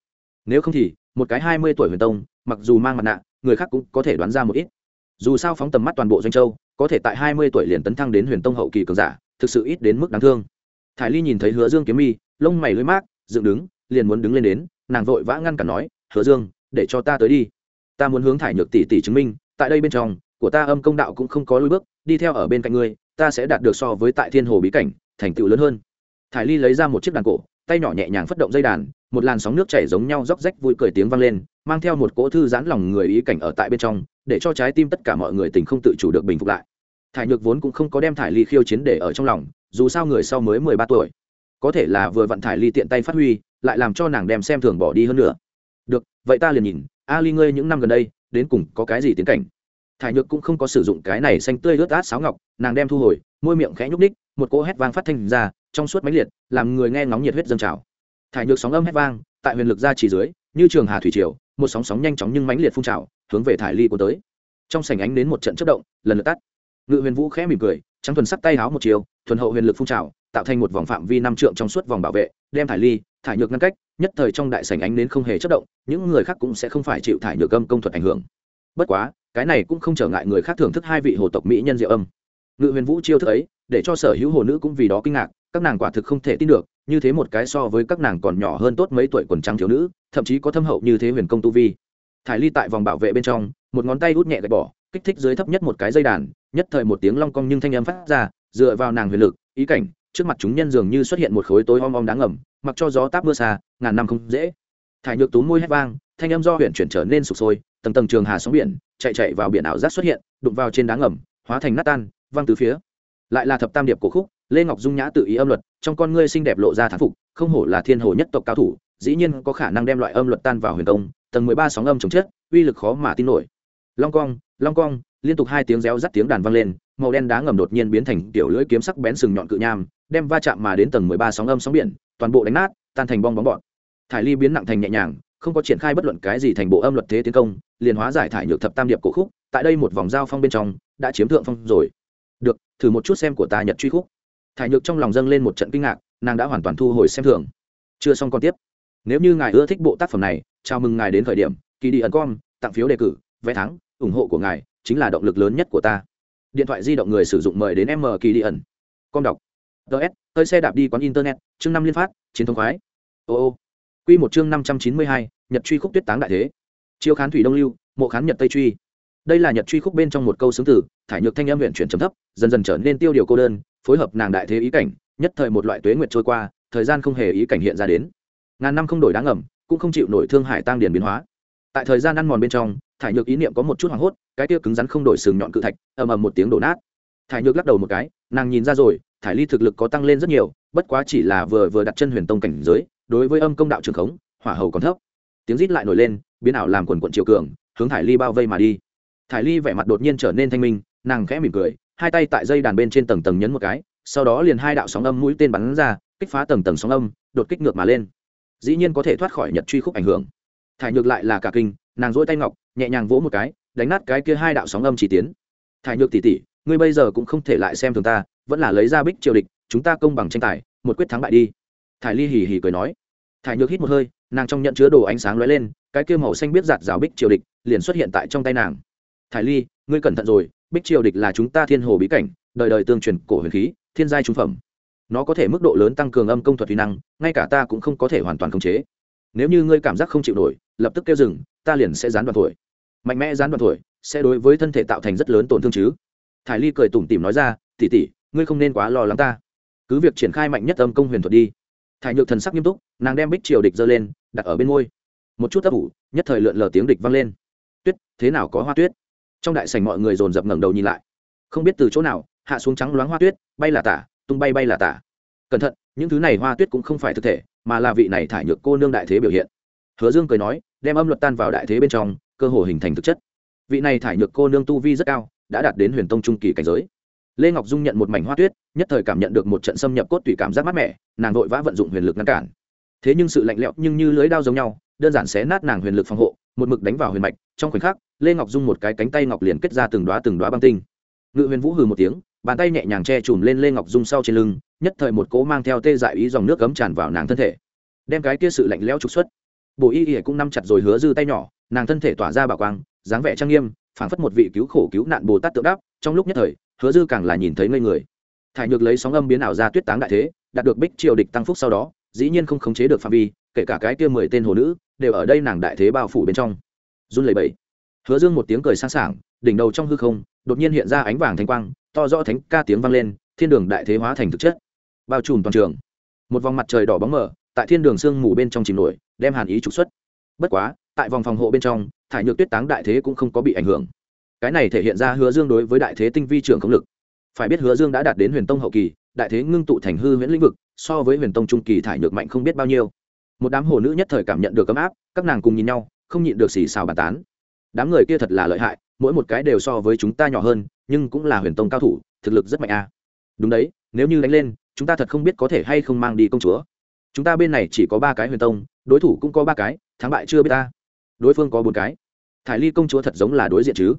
Speaker 1: nếu không thì, một cái hai mươi tuổi huyền tông, mặc dù mang mặt nạ, người khác cũng có thể đoán ra một ít. Dù sao phóng tầm mắt toàn bộ doanh châu, có thể tại hai mươi tuổi liền tấn thăng đến huyền tông hậu kỳ cường giả, thực sự ít đến mức đáng thương. Thải ly nhìn thấy hứa dương kiếm mi, lông mày lưới mát dựng đứng, liền muốn đứng lên đến, nàng vội vã ngăn cản nói, hứa dương, để cho ta tới đi. Ta muốn hướng thải nhược tỷ tỷ chứng minh, tại đây bên trong, của ta âm công đạo cũng không có lối bước, đi theo ở bên cạnh ngươi, ta sẽ đạt được so với tại thiên hồ bí cảnh, thành tựu lớn hơn. Thải ly lấy ra một chiếc đàn cổ, tay nhỏ nhẹ nhàng phất động dây đàn một làn sóng nước chảy giống nhau róc rách vui cười tiếng vang lên, mang theo một cỗ thư giãn lòng người ý cảnh ở tại bên trong, để cho trái tim tất cả mọi người tình không tự chủ được bình phục lại. Thải nhược vốn cũng không có đem thải ly khiêu chiến để ở trong lòng, dù sao người sau mới mười ba tuổi. Có thể là vừa vặn thải ly tiện tay phát huy, lại làm cho nàng đem xem thường bỏ đi hơn nữa. Được, vậy ta liền nhìn a ly ngươi những năm gần đây, đến cùng có cái gì tiến cảnh? Thải nhược cũng không có sử dụng cái này xanh tươi ướt át sáo ngọc, nàng đem thu hồi, môi miệng khẽ nhúc ních một cỗ hét vang phát thanh ra, trong suốt máy liệt, làm người nghe ngóng nhiệt huyết dâng trào thải nhược sóng âm hét vang, tại huyền lực ra chỉ dưới, như trường hà thủy triều, một sóng sóng nhanh chóng nhưng mãnh liệt phun trào, hướng về thải ly của tới. Trong sảnh ánh đến một trận chất động, lần lượt tắt. Ngự huyền vũ khẽ mỉm cười, trắng thuần sắc tay háo một chiều, thuần hậu huyền lực phun trào, tạo thành một vòng phạm vi năm trượng trong suốt vòng bảo vệ, đem thải ly, thải nhược ngăn cách, nhất thời trong đại sảnh ánh đến không hề chất động, những người khác cũng sẽ không phải chịu thải nhược âm công thuật ảnh hưởng. Bất quá, cái này cũng không trở ngại người khác thưởng thức hai vị hồ tộc mỹ nhân diệu âm. Ngự huyền vũ chiêu thức ấy, để cho sở hữu hồ nữ cũng vì đó kinh ngạc, các nàng quả thực không thể tin được như thế một cái so với các nàng còn nhỏ hơn tốt mấy tuổi quần trắng thiếu nữ, thậm chí có thâm hậu như thế huyền công tu vi. Thải ly tại vòng bảo vệ bên trong, một ngón tay hút nhẹ gạch bỏ, kích thích dưới thấp nhất một cái dây đàn, nhất thời một tiếng long cong nhưng thanh âm phát ra, dựa vào nàng huyền lực, ý cảnh, trước mặt chúng nhân dường như xuất hiện một khối tối om om đáng ngầm, mặc cho gió táp mưa xa, ngàn năm không dễ. Thải nhược tú môi hét vang, thanh âm do huyện chuyển trở nên sụp sôi, tầng tầng trường hà sóng biển, chạy chạy vào biển ảo giác xuất hiện, đụng vào trên đá ngầm, hóa thành nát tan, văng từ phía. Lại là thập tam điệp cổ khúc lê ngọc dung nhã tự ý âm luật, trong con ngươi xinh đẹp lộ ra thán phục, không hổ là thiên hồ nhất tộc cao thủ, dĩ nhiên có khả năng đem loại âm luật tan vào huyền công, tầng mười ba sóng âm chống chất uy lực khó mà tin nổi. Long cong long cong liên tục hai tiếng réo rắt tiếng đàn vang lên, màu đen đá ngầm đột nhiên biến thành tiểu lưỡi kiếm sắc bén sừng nhọn cự nham, đem va chạm mà đến tầng mười ba sóng âm sóng biển, toàn bộ đánh nát, tan thành bong bóng bọn thải ly biến nặng thành nhẹ nhàng, không có triển khai bất luận cái gì thành bộ âm luật thế tiến công, liền hóa giải thải nhược thập tam điệp cổ khúc, tại đây một vòng giao phong bên trong, đã chiếm thượng phong rồi. Được, thử một chút xem của ta nhật truy khúc thải nhược trong lòng dâng lên một trận kinh ngạc, nàng đã hoàn toàn thu hồi xem thường. Chưa xong còn tiếp. Nếu như ngài ưa thích bộ tác phẩm này, chào mừng ngài đến thời điểm kỳ đi ẩn com, tặng phiếu đề cử, vé thắng, ủng hộ của ngài chính là động lực lớn nhất của ta. Điện thoại di động người sử dụng mời đến m kỳ đi ẩn. Com đọc. Ts hơi xe đạp đi quán internet, chương năm liên phát, chiến thống khoái. Ô ô. Q một chương năm trăm chín mươi hai, nhật truy khúc tuyết táng đại thế. Chiêu khán thủy đông lưu, mộ khán nhật tây truy. Đây là nhật truy khúc bên trong một câu xứng tử thải nhược thanh âm huyện chuyển trầm thấp, dần dần trở nên tiêu điều cô đơn phối hợp nàng đại thế ý cảnh, nhất thời một loại tuế nguyệt trôi qua, thời gian không hề ý cảnh hiện ra đến. Ngàn năm không đổi đáng ngầm, cũng không chịu nổi thương hải tăng điển biến hóa. Tại thời gian ăn mòn bên trong, thải nhược ý niệm có một chút hoảng hốt, cái kia cứng rắn không đổi sừng nhọn cự thạch, ầm ầm một tiếng đổ nát. Thải nhược lắc đầu một cái, nàng nhìn ra rồi, thải ly thực lực có tăng lên rất nhiều, bất quá chỉ là vừa vừa đặt chân huyền tông cảnh giới, đối với âm công đạo trường khống, hỏa hầu còn thấp. Tiếng rít lại nổi lên, biến ảo làm quần quận triều cường, hướng thải ly bao vây mà đi. Thải ly vẻ mặt đột nhiên trở nên thanh minh, nàng khẽ mỉm cười hai tay tại dây đàn bên trên tầng tầng nhấn một cái, sau đó liền hai đạo sóng âm mũi tên bắn ra, kích phá tầng tầng sóng âm, đột kích ngược mà lên. Dĩ nhiên có thể thoát khỏi nhật truy khúc ảnh hưởng. Thải nhược lại là cả kinh, nàng dỗi tay ngọc, nhẹ nhàng vỗ một cái, đánh nát cái kia hai đạo sóng âm chỉ tiến. Thải nhược tỉ tỉ, ngươi bây giờ cũng không thể lại xem thường ta, vẫn là lấy ra bích triều địch, chúng ta công bằng tranh tài, một quyết thắng bại đi. Thải ly hì hì cười nói. Thải nhược hít một hơi, nàng trong nhận chứa đồ ánh sáng lóe lên, cái kia màu xanh biết giạt rào bích triều địch liền xuất hiện tại trong tay nàng. Thải ly, ngươi cẩn thận rồi bích triều địch là chúng ta thiên hồ bí cảnh đời đời tương truyền cổ huyền khí thiên giai trung phẩm. Nó có thể mức độ lớn tăng cường âm công thuật uy năng ngay cả ta cũng không có thể hoàn toàn khống chế. Nếu như ngươi cảm giác không chịu nổi lập tức kêu dừng ta liền sẽ gián đoạn tuổi mạnh mẽ gián đoạn tuổi sẽ đối với thân thể tạo thành rất lớn tổn thương chứ. Thải ly cười tủm tỉm nói ra tỉ tỉ ngươi không nên quá lo lắng ta. Cứ việc triển khai mạnh nhất âm công huyền thuật đi. Thải nhược thần sắc nghiêm túc nàng đem bích triều địch giơ lên đặt ở bên ngôi, một chút ấp ủ nhất thời lượn lờ tiếng địch vang lên. Tuyết thế nào có hoa tuyết? Trong đại sảnh mọi người dồn dập ngẩng đầu nhìn lại. Không biết từ chỗ nào, hạ xuống trắng loáng hoa tuyết, bay là tả, tung bay bay là tả. Cẩn thận, những thứ này hoa tuyết cũng không phải thực thể, mà là vị này thải nhược cô nương đại thế biểu hiện. Hứa dương cười nói, đem âm luật tan vào đại thế bên trong, cơ hồ hình thành thực chất. Vị này thải nhược cô nương tu vi rất cao, đã đạt đến huyền tông trung kỳ cảnh giới. Lê ngọc dung nhận một mảnh hoa tuyết, nhất thời cảm nhận được một trận xâm nhập cốt tủy cảm giác mát mẻ, nàng vội vã vận dụng huyền lực ngăn cản. Thế nhưng sự lạnh lẽo nhưng như lưới đao giống nhau, đơn giản xé nát nàng huyền lực phòng hộ một mực đánh vào huyền mạch, trong khoảnh khắc, lê ngọc dung một cái cánh tay ngọc liền kết ra từng đoá từng đoá băng tinh. Ngự huyền vũ hừ một tiếng, bàn tay nhẹ nhàng che chùm lên lê ngọc dung sau trên lưng, nhất thời một cỗ mang theo tê dại ý dòng nước cấm tràn vào nàng thân thể. Đem cái kia sự lạnh lẽo trục xuất. Bộ y ỉa cũng nắm chặt rồi hứa dư tay nhỏ, nàng thân thể tỏa ra bảo quang, dáng vẻ trang nghiêm, phảng phất một vị cứu khổ cứu nạn bồ tát tượng đáp, trong lúc nhất thời, hứa dư càng là nhìn thấy ngây người. Thải nhược lấy sóng âm biến ảo ra tuyết táng đại thế, đạt được bích triều địch tăng phúc sau đó dĩ nhiên không khống chế được phạm vi, kể cả cái kia mười tên hồ nữ, đều ở đây nàng đại thế bao phủ bên trong. Run lẩy bẩy. Hứa dương một tiếng cười sang sảng, đỉnh đầu trong hư không, đột nhiên hiện ra ánh vàng thanh quang, to rõ thánh ca tiếng vang lên, thiên đường đại thế hóa thành thực chất. Bao trùm toàn trường. Một vòng mặt trời đỏ bóng mở tại thiên đường sương mù bên trong chìm nổi, đem hàn ý trục xuất. Bất quá, tại vòng phòng hộ bên trong, thải nhược tuyết táng đại thế cũng không có bị ảnh hưởng. Cái này thể hiện ra hứa dương đối với đại thế tinh vi trưởng công lực. Phải biết hứa dương đã đạt đến huyền tông hậu kỳ đại thế ngưng tụ thành hư huyễn lĩnh vực, so với huyền tông trung kỳ thải nhược mạnh không biết bao nhiêu. Một đám hồ nữ nhất thời cảm nhận được ấm áp, các nàng cùng nhìn nhau, không nhịn được xì xào bàn tán. Đám người kia thật là lợi hại, mỗi một cái đều so với chúng ta nhỏ hơn, nhưng cũng là huyền tông cao thủ, thực lực rất mạnh a. À. Đúng đấy, nếu như đánh lên, chúng ta thật không biết có thể hay không mang đi công chúa. Chúng ta bên này chỉ có ba cái huyền tông, đối thủ cũng có ba cái, thắng bại chưa biết ta. Đối phương có bốn cái. Thải ly công chúa thật giống là đối diện chứ.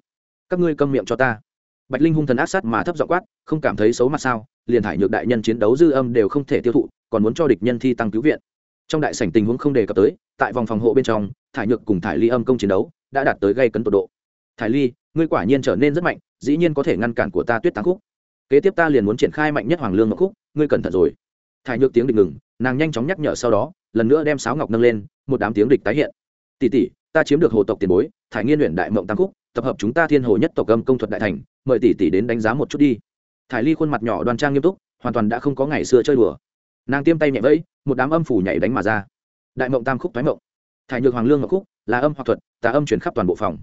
Speaker 1: Các ngươi câm miệng cho ta. Bạch linh hung thần ác sát mà thấp dọ quát, không cảm thấy xấu mặt sao? Liền thải nhược đại nhân chiến đấu dư âm đều không thể tiêu thụ, còn muốn cho địch nhân thi tăng cứu viện. Trong đại sảnh tình huống không đề cập tới, tại vòng phòng hộ bên trong, thải nhược cùng thải ly âm công chiến đấu đã đạt tới gây cấn tột độ. Thải ly, ngươi quả nhiên trở nên rất mạnh, dĩ nhiên có thể ngăn cản của ta tuyết tăng khúc. Kế tiếp ta liền muốn triển khai mạnh nhất hoàng lương ngọc khúc, ngươi cẩn thận rồi. Thải nhược tiếng địch ngừng, nàng nhanh chóng nhắc nhở sau đó, lần nữa đem sáo ngọc nâng lên, một đám tiếng địch tái hiện. Tỷ tỷ, ta chiếm được hồ tộc tiền bối, thải nghiên luyện đại mộng tam khúc, tập hợp chúng ta thiên hồ nhất tộc âm công thuật đại thành, mời tỷ tỷ đến đánh giá một chút đi thải ly khuôn mặt nhỏ đoan trang nghiêm túc, hoàn toàn đã không có ngày xưa chơi đùa. Nàng tiêm tay nhẹ vẫy, một đám âm phủ nhảy đánh mà ra. Đại mộng tam khúc thoái mộng. Thải nhược hoàng lương ngọc khúc, là âm hoặc thuật, tà âm chuyển khắp toàn bộ phòng.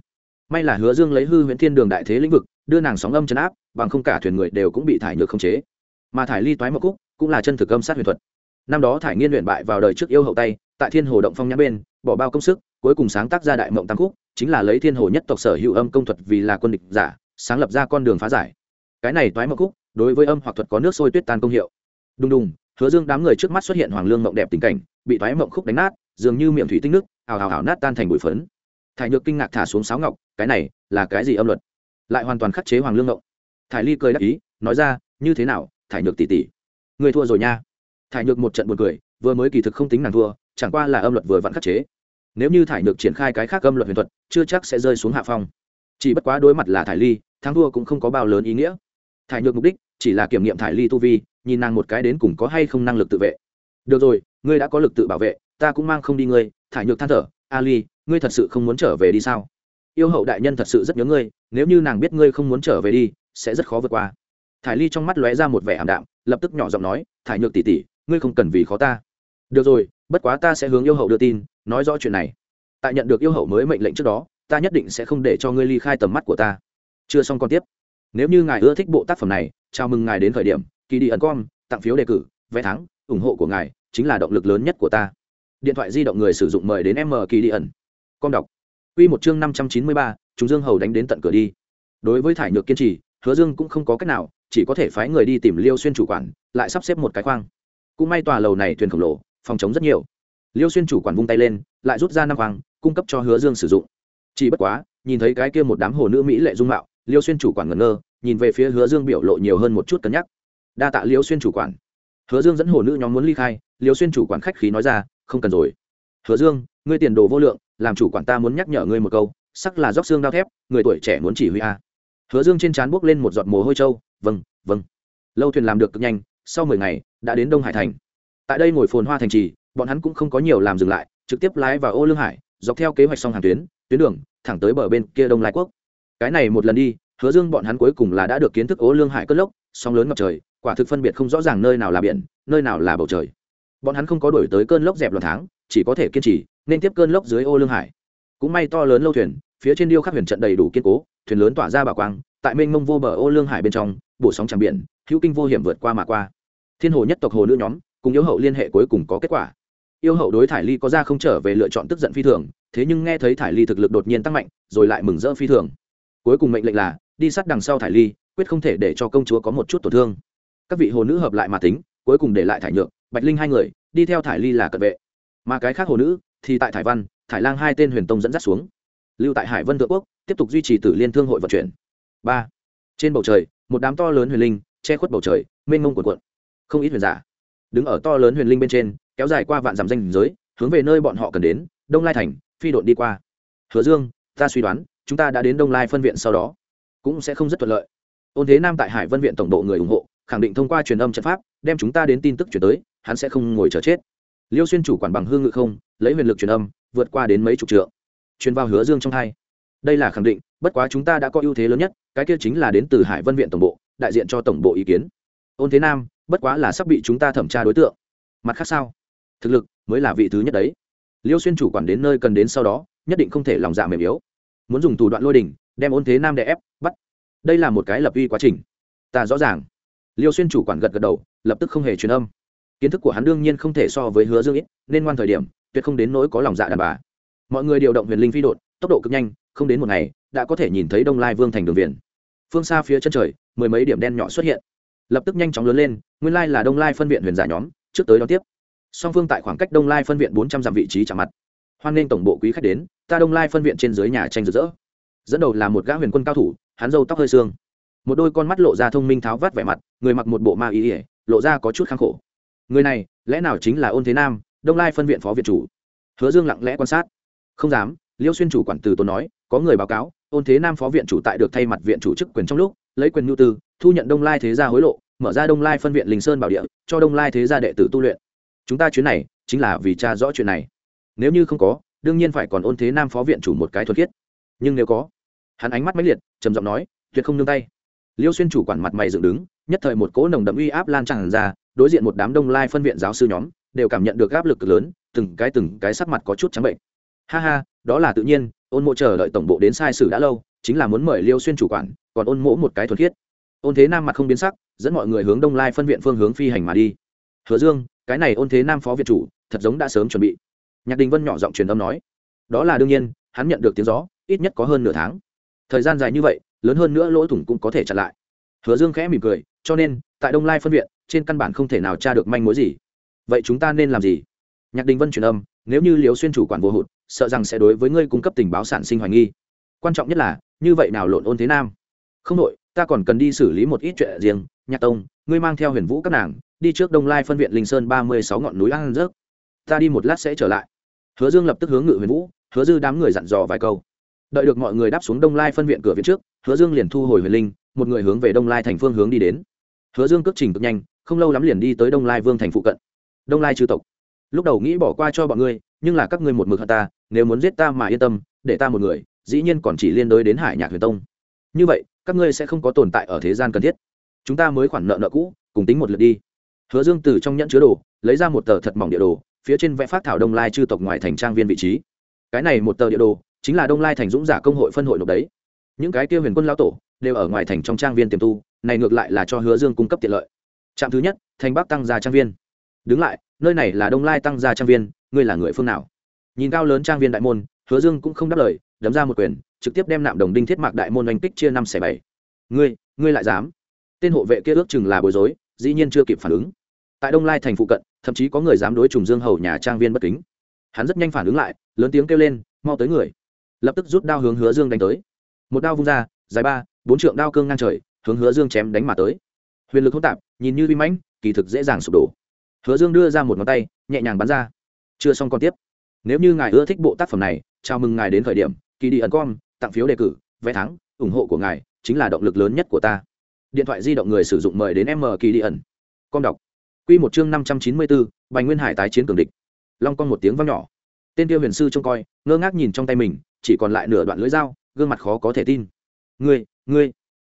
Speaker 1: May là hứa dương lấy hư huyện thiên đường đại thế lĩnh vực, đưa nàng sóng âm chấn áp, bằng không cả thuyền người đều cũng bị thải nhược khống chế. Mà thải ly toái mộng khúc, cũng là chân thực âm sát huyền thuật. Năm đó thải nghiên luyện bại vào đời trước yêu hậu tay, tại thiên hồ động phong nhãn bên, bỏ bao công sức, cuối cùng sáng tác ra đại mộng tam khúc, chính là lấy thiên hồ nhất tộc sở hữu âm công thuật vì là quân địch giả, sáng lập ra con đường phá giải cái này toái mộng khúc, đối với âm hoặc thuật có nước sôi tuyết tan công hiệu. Đùng đùng, hứa dương đám người trước mắt xuất hiện hoàng lương mộng đẹp tình cảnh, bị toái mộng khúc đánh nát, dường như miệng thủy tinh nước, ào ào ào nát tan thành bụi phấn. Thải nhược kinh ngạc thả xuống sáo ngọc, cái này là cái gì âm luật? Lại hoàn toàn khắc chế hoàng lương mộng. Thải ly cười đắc ý, nói ra, như thế nào, thải nhược tỷ tỷ? Người thua rồi nha. Thải nhược một trận buồn cười, vừa mới kỳ thực không tính nàng thua, chẳng qua là âm luật vừa vặn khắc chế. Nếu như thải nhược triển khai cái khác âm luật huyền thuật, chưa chắc sẽ rơi xuống hạ phong. Chỉ bất quá đối mặt là thải ly, thắng thua cũng không có bao lớn ý nghĩa thải nhược mục đích chỉ là kiểm nghiệm thải ly tu vi, nhìn nàng một cái đến cùng có hay không năng lực tự vệ. Được rồi, ngươi đã có lực tự bảo vệ, ta cũng mang không đi ngươi, thải nhược than thở, ali, ngươi thật sự không muốn trở về đi sao? Yêu hậu đại nhân thật sự rất nhớ ngươi, nếu như nàng biết ngươi không muốn trở về đi, sẽ rất khó vượt qua. Thải ly trong mắt lóe ra một vẻ ảm đạm, lập tức nhỏ giọng nói, thải nhược tỉ tỉ ngươi không cần vì khó ta. Được rồi, bất quá ta sẽ hướng yêu hậu đưa tin, nói rõ chuyện này. Tại nhận được yêu hậu mới mệnh lệnh trước đó, ta nhất định sẽ không để cho ngươi ly khai tầm mắt của ta. Chưa xong còn tiếp nếu như ngài ưa thích bộ tác phẩm này, chào mừng ngài đến thời điểm. Kỳ đi ẩn com, tặng phiếu đề cử, vé thắng, ủng hộ của ngài chính là động lực lớn nhất của ta. Điện thoại di động người sử dụng mời đến m kỳ đi ẩn. Com đọc. Q một chương năm trăm chín mươi ba chúng dương hầu đánh đến tận cửa đi. Đối với thải nhược kiên trì, hứa dương cũng không có cách nào, chỉ có thể phái người đi tìm liêu xuyên chủ quản, lại sắp xếp một cái khoang. Cũng may tòa lầu này thuyền khổng lồ, phòng chống rất nhiều. Liêu xuyên chủ quản vung tay lên, lại rút ra năm khoang, cung cấp cho hứa dương sử dụng. Chỉ bất quá, nhìn thấy cái kia một đám hồ nữ mỹ lệ dung mạo, liêu xuyên chủ quản ngẩn ngơ nhìn về phía hứa dương biểu lộ nhiều hơn một chút cân nhắc. Đa tạ liêu xuyên chủ quản. Hứa dương dẫn hồ nữ nhóm muốn ly khai liêu xuyên chủ quản khách khí nói ra, không cần rồi. Hứa dương, ngươi tiền đồ vô lượng, làm chủ quản ta muốn nhắc nhở ngươi một câu, sắc là róc xương đao thép, người tuổi trẻ muốn chỉ huy a. Hứa dương trên trán buốc lên một giọt mồ hôi trâu vâng vâng. Lâu thuyền làm được cực nhanh, sau mười ngày, đã đến đông hải thành. Tại đây ngồi phồn hoa thành trì, bọn hắn cũng không có nhiều làm dừng lại, trực tiếp lái vào ô lương hải, dọc theo kế hoạch song hàng tuyến tuyến đường, thẳng tới bờ bên kia đông lai quốc. Cái này một lần đi hứa dương bọn hắn cuối cùng là đã được kiến thức ô lương hải cất lốc, sóng lớn ngập trời, quả thực phân biệt không rõ ràng nơi nào là biển, nơi nào là bầu trời. Bọn hắn không có đổi tới cơn lốc dẹp loạn tháng, chỉ có thể kiên trì, nên tiếp cơn lốc dưới ô lương hải. Cũng may to lớn lâu thuyền, phía trên điêu khắc huyền trận đầy đủ kiên cố, thuyền lớn tỏa ra bảo quang, tại mênh mông vô bờ ô lương hải bên trong, bổ sóng tràng biển, hữu kinh vô hiểm vượt qua mà qua. Thiên hồ nhất tộc hồ nữ nhóm, cùng yêu hậu liên hệ cuối cùng có kết quả. Yêu hậu đối thải ly có ra không trở về lựa chọn tức giận phi thường, thế nhưng nghe thấy thải ly thực lực đột nhiên tăng mạnh, rồi lại mừng rỡ phi thường. Cuối cùng mệnh lệnh là đi sát đằng sau thải ly, quyết không thể để cho công chúa có một chút tổn thương. Các vị hồ nữ hợp lại mà tính, cuối cùng để lại thải nhược, bạch linh hai người, đi theo thải ly là cận vệ. Mà cái khác hồ nữ, thì tại thải văn, thải lang hai tên huyền tông dẫn dắt xuống. Lưu tại hải vân thượng quốc, tiếp tục duy trì tử liên thương hội vận chuyển. Ba. Trên bầu trời, một đám to lớn huyền linh, che khuất bầu trời, mênh mông cuộn cuộn. Không ít huyền giả, đứng ở to lớn huyền linh bên trên, kéo dài qua vạn dặm danh giới, hướng về nơi bọn họ cần đến, đông lai thành, phi đội đi qua. Hứa dương, ta suy đoán, chúng ta đã đến đông lai phân viện sau đó cũng sẽ không rất thuận lợi. Ôn thế nam tại hải vân viện tổng độ người ủng hộ, khẳng định thông qua truyền âm trận pháp, đem chúng ta đến tin tức chuyển tới, hắn sẽ không ngồi chờ chết. Liêu xuyên chủ quản bằng hương ngự không, lấy huyền lực truyền âm, vượt qua đến mấy chục trượng. Truyền vào hứa dương trong hai. Đây là khẳng định, bất quá chúng ta đã có ưu thế lớn nhất, cái kia chính là đến từ hải vân viện tổng bộ, đại diện cho tổng bộ ý kiến. Ôn thế nam, bất quá là sắp bị chúng ta thẩm tra đối tượng. Mặt khác sao? Thực lực mới là vị thứ nhất đấy. Liêu xuyên chủ quản đến nơi cần đến sau đó, nhất định không thể lòng dạ mềm yếu. Muốn dùng thủ đoạn lôi đình đem ôn thế nam đè ép, bắt. Đây là một cái lập uy quá trình. Ta rõ ràng. Liêu xuyên chủ quản gật gật đầu, lập tức không hề truyền âm. Kiến thức của hắn đương nhiên không thể so với hứa dương ít, nên ngoan thời điểm, tuyệt không đến nỗi có lòng dạ đàn bà. Mọi người điều động huyền linh phi đột, tốc độ cực nhanh, không đến một ngày, đã có thể nhìn thấy đông lai vương thành đường viền. Phương xa phía chân trời, mười mấy điểm đen nhỏ xuất hiện. Lập tức nhanh chóng lớn lên, nguyên lai là đông lai phân viện huyền giả nhóm, trước tới đón tiếp. Song phương tại khoảng cách đông lai phân viện bốn trăm dặm vị trí chạm mặt. Hoan nghênh tổng bộ quý khách đến, ta đông lai phân viện trên dưới nhà tranh rực rỡ dẫn đầu là một gã huyền quân cao thủ, hắn râu tóc hơi xương. Một đôi con mắt lộ ra thông minh tháo vắt vẻ mặt, người mặc một bộ ma ý ỉa lộ ra có chút kháng khổ. Người này, lẽ nào chính là ôn thế nam, đông lai phân viện phó viện chủ? Hứa dương lặng lẽ quan sát. Không dám, liêu xuyên chủ quản từ tốn nói, có người báo cáo, ôn thế nam phó viện chủ tại được thay mặt viện chủ chức quyền trong lúc, lấy quyền nhu tư, thu nhận đông lai thế gia hối lộ, mở ra đông lai phân viện linh sơn bảo địa, cho đông lai thế gia đệ tử tu luyện. Chúng ta chuyến này, chính là vì tra rõ chuyện này. Nếu như không có, đương nhiên phải còn ôn thế nam phó viện chủ một cái thuật khiết. Nhưng nếu có hắn ánh mắt mãnh liệt, trầm giọng nói, tuyệt không nương tay. Liêu xuyên chủ quản mặt mày dựng đứng, nhất thời một cỗ nồng đậm uy áp lan tràn ra, đối diện một đám đông lai phân viện giáo sư nhóm, đều cảm nhận được áp lực cực lớn, từng cái từng cái sắc mặt có chút trắng bệnh. Ha ha, đó là tự nhiên, ôn mộ chờ đợi tổng bộ đến sai sử đã lâu, chính là muốn mời liêu xuyên chủ quản, còn ôn mỗ một cái thuần khiết. Ôn thế nam mặt không biến sắc, dẫn mọi người hướng đông lai phân viện phương hướng phi hành mà đi. Hứa dương, cái này ôn thế nam phó viện chủ, thật giống đã sớm chuẩn bị. Nhạc đình vân nhỏ giọng truyền âm nói. Đó là đương nhiên, hắn nhận được tiếng gió, ít nhất có hơn nửa tháng thời gian dài như vậy, lớn hơn nữa lỗ thủng cũng có thể chặn lại. Hứa dương khẽ mỉm cười, cho nên, tại đông lai phân viện, trên căn bản không thể nào tra được manh mối gì. Vậy chúng ta nên làm gì? Nhạc đình vân truyền âm, nếu như liều xuyên chủ quản vô hụt, sợ rằng sẽ đối với ngươi cung cấp tình báo sản sinh hoài nghi. Quan trọng nhất là, như vậy nào lộn ôn thế nam? Không đội ta còn cần đi xử lý một ít chuyện riêng. Nhạc tông, ngươi mang theo huyền vũ các nàng, đi trước đông lai phân viện linh sơn ba mươi sáu ngọn núi An rớt ta đi một lát sẽ trở lại. Hứa dương lập tức hướng ngự huyền vũ, hứa dư đám người dặn dò vài câu đợi được mọi người đáp xuống đông lai phân viện cửa viện trước, hứa dương liền thu hồi huyền linh, một người hướng về đông lai thành phương hướng đi đến. Hứa dương cước trình cực nhanh, không lâu lắm liền đi tới đông lai vương thành phụ cận. Đông lai chư tộc, lúc đầu nghĩ bỏ qua cho bọn ngươi, nhưng là các ngươi một mực hận ta, nếu muốn giết ta mà yên tâm, để ta một người, dĩ nhiên còn chỉ liên đối đến hải nhạc huyền tông. Như vậy, các ngươi sẽ không có tồn tại ở thế gian cần thiết. Chúng ta mới khoản nợ nợ cũ, cùng tính một lượt đi. Hứa dương từ trong nhẫn chứa đồ, lấy ra một tờ thật mỏng địa đồ, phía trên vẽ phát thảo đông lai chư tộc ngoài thành trang viên vị trí. Cái này một tờ địa đồ chính là đông lai thành dũng giả công hội phân hội nộp đấy. Những cái kia huyền quân lao tổ đều ở ngoài thành trong trang viên tiềm tu, này ngược lại là cho hứa dương cung cấp tiện lợi. Trạm thứ nhất, thành bắc tăng gia trang viên. Đứng lại, nơi này là đông lai tăng gia trang viên, ngươi là người phương nào? Nhìn cao lớn trang viên đại môn, hứa dương cũng không đáp lời, đấm ra một quyền, trực tiếp đem nạm đồng đinh thiết mạc đại môn oanh kích chia năm xẻ bảy. Ngươi ngươi lại dám? Tên hộ vệ kia ước chừng là bối rối, dĩ nhiên chưa kịp phản ứng. Tại đông lai thành phụ cận, thậm chí có người dám đối trùng dương hầu nhà trang viên bất kính. Hắn rất nhanh phản ứng lại, lớn tiếng kêu lên, mau tới người lập tức rút đao hướng hứa dương đánh tới. Một đao vung ra, dài ba, bốn trượng đao cương ngang trời, hướng hứa dương chém đánh mà tới. Huyền lực hỗn tạp, nhìn như vi mãnh, kỳ thực dễ dàng sụp đổ. Hứa dương đưa ra một ngón tay, nhẹ nhàng bắn ra. Chưa xong còn tiếp. Nếu như ngài ưa thích bộ tác phẩm này, chào mừng ngài đến thời điểm, kỳ đi ẩn com, tặng phiếu đề cử, vé thắng, ủng hộ của ngài chính là động lực lớn nhất của ta. Điện thoại di động người sử dụng mời đến m kỳ đi ẩn. Com đọc. Q một chương năm trăm chín mươi bốn bành nguyên hải tái chiến cường địch. Long con một tiếng vang nhỏ. Tên tiêu huyền sư trông coi, ngơ ngác nhìn trong tay mình chỉ còn lại nửa đoạn lưỡi dao, gương mặt khó có thể tin. Ngươi ngươi.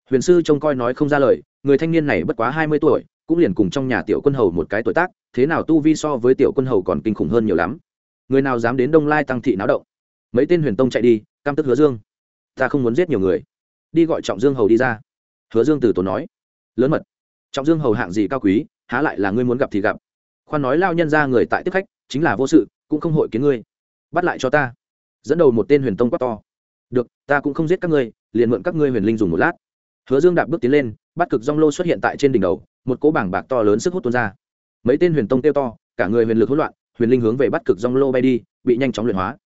Speaker 1: Huyền sư trông coi nói không ra lời, người thanh niên này bất quá hai mươi tuổi, cũng liền cùng trong nhà tiểu quân hầu một cái tuổi tác, thế nào tu vi so với tiểu quân hầu còn kinh khủng hơn nhiều lắm. Người nào dám đến đông lai tăng thị náo động? Mấy tên huyền tông chạy đi, cam tức hứa dương. Ta không muốn giết nhiều người. Đi gọi trọng dương hầu đi ra. Hứa dương từ tốn nói. Lớn mật. Trọng dương hầu hạng gì cao quý, há lại là ngươi muốn gặp thì gặp. Khoan nói lao nhân ra người tại tiếp khách, chính là vô sự, cũng không hội kiến ngươi. Bắt lại cho ta dẫn đầu một tên huyền tông quát to. Được, ta cũng không giết các ngươi, liền mượn các ngươi huyền linh dùng một lát. Hứa dương đạp bước tiến lên, bắt cực rong lô xuất hiện tại trên đỉnh đầu, một cỗ bảng bạc to lớn sức hút tuôn ra. Mấy tên huyền tông tiêu to, cả người huyền lực hỗn loạn, huyền linh hướng về bắt cực rong lô bay đi, bị nhanh chóng luyện hóa.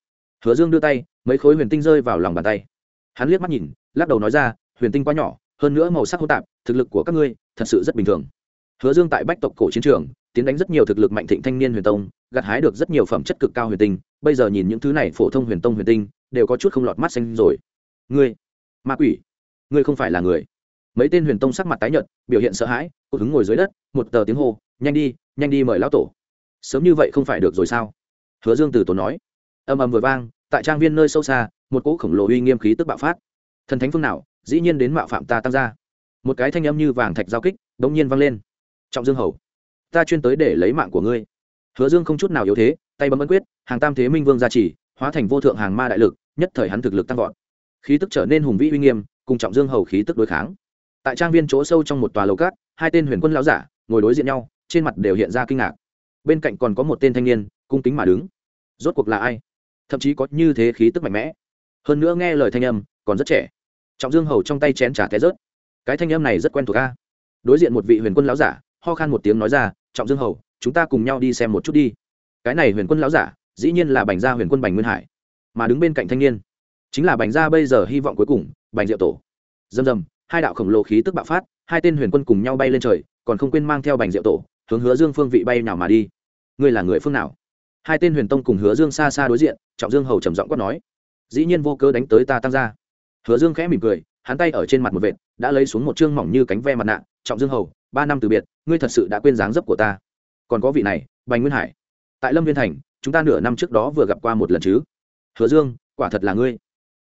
Speaker 1: Hứa dương đưa tay, mấy khối huyền tinh rơi vào lòng bàn tay. Hắn liếc mắt nhìn, lắc đầu nói ra, huyền tinh quá nhỏ, hơn nữa màu sắc hỗn tạp, thực lực của các ngươi thật sự rất bình thường. Hứa dương tại bách tộc cổ chiến trường, tiến đánh rất nhiều thực lực mạnh thịnh thanh niên huyền tông gặt hái được rất nhiều phẩm chất cực cao huyền tinh, bây giờ nhìn những thứ này phổ thông huyền tông huyền tinh, đều có chút không lọt mắt xanh rồi. Ngươi, ma quỷ, ngươi không phải là người. Mấy tên huyền tông sắc mặt tái nhợt, biểu hiện sợ hãi, cột hứng ngồi dưới đất, một tờ tiếng hô, nhanh đi nhanh đi mời lão tổ. Sớm như vậy không phải được rồi sao? Hứa dương từ tốn nói. Ầm ầm vừa vang, tại trang viên nơi sâu xa, một cỗ khổng lồ uy nghiêm khí tức bạo phát. Thần thánh phương nào, dĩ nhiên đến mạo phạm ta tăng ra một cái thanh âm như vàng thạch giao kích đ ỗ n g nhiên vang lên. Trọng dương hầu, ta chuyên tới để lấy mạng của ngươi hứa dương không chút nào yếu thế, tay bấm ấn quyết, hàng tam thế minh vương gia trì, hóa thành vô thượng hàng ma đại lực, nhất thời hắn thực lực tăng vọt. Khí tức trở nên hùng vĩ uy nghiêm, cùng trọng dương hầu khí tức đối kháng. Tại trang viên chỗ sâu trong một tòa lầu cát, hai tên huyền quân lão giả ngồi đối diện nhau, trên mặt đều hiện ra kinh ngạc. Bên cạnh còn có một tên thanh niên, cung kính mà đứng. Rốt cuộc là ai? Thậm chí có như thế khí tức mạnh mẽ. Hơn nữa nghe lời thanh âm, còn rất trẻ. Trọng dương hầu trong tay chén trà té rớt. Cái thanh âm này rất quen thuộc a. Đối diện một vị huyền quân lão giả, ho khan một tiếng nói ra, trọng dương hầu chúng ta cùng nhau đi xem một chút đi. Cái này huyền quân lão giả, dĩ nhiên là bành gia huyền quân bành nguyên hải, mà đứng bên cạnh thanh niên, chính là bành gia bây giờ hy vọng cuối cùng, bành diệu tổ. Dầm dầm hai đạo khổng lồ khí tức bạo phát, hai tên huyền quân cùng nhau bay lên trời, còn không quên mang theo bành diệu tổ, hướng hứa dương phương vị bay nào mà đi. Ngươi là người phương nào? Hai tên huyền tông cùng hứa dương xa xa đối diện, trọng dương hầu trầm giọng quát nói. Dĩ nhiên vô cơ đánh tới ta tăng ra hứa dương khẽ mỉm cười, hắn tay ở trên mặt một vệt, đã lấy xuống một chương mỏng như cánh ve mặt nạ. Trọng dương hầu, ba năm từ biệt, ngươi thật sự đã quên dáng dấp của ta còn có vị này, bành nguyên hải. Tại lâm viên thành, chúng ta nửa năm trước đó vừa gặp qua một lần chứ? Hứa dương, quả thật là ngươi.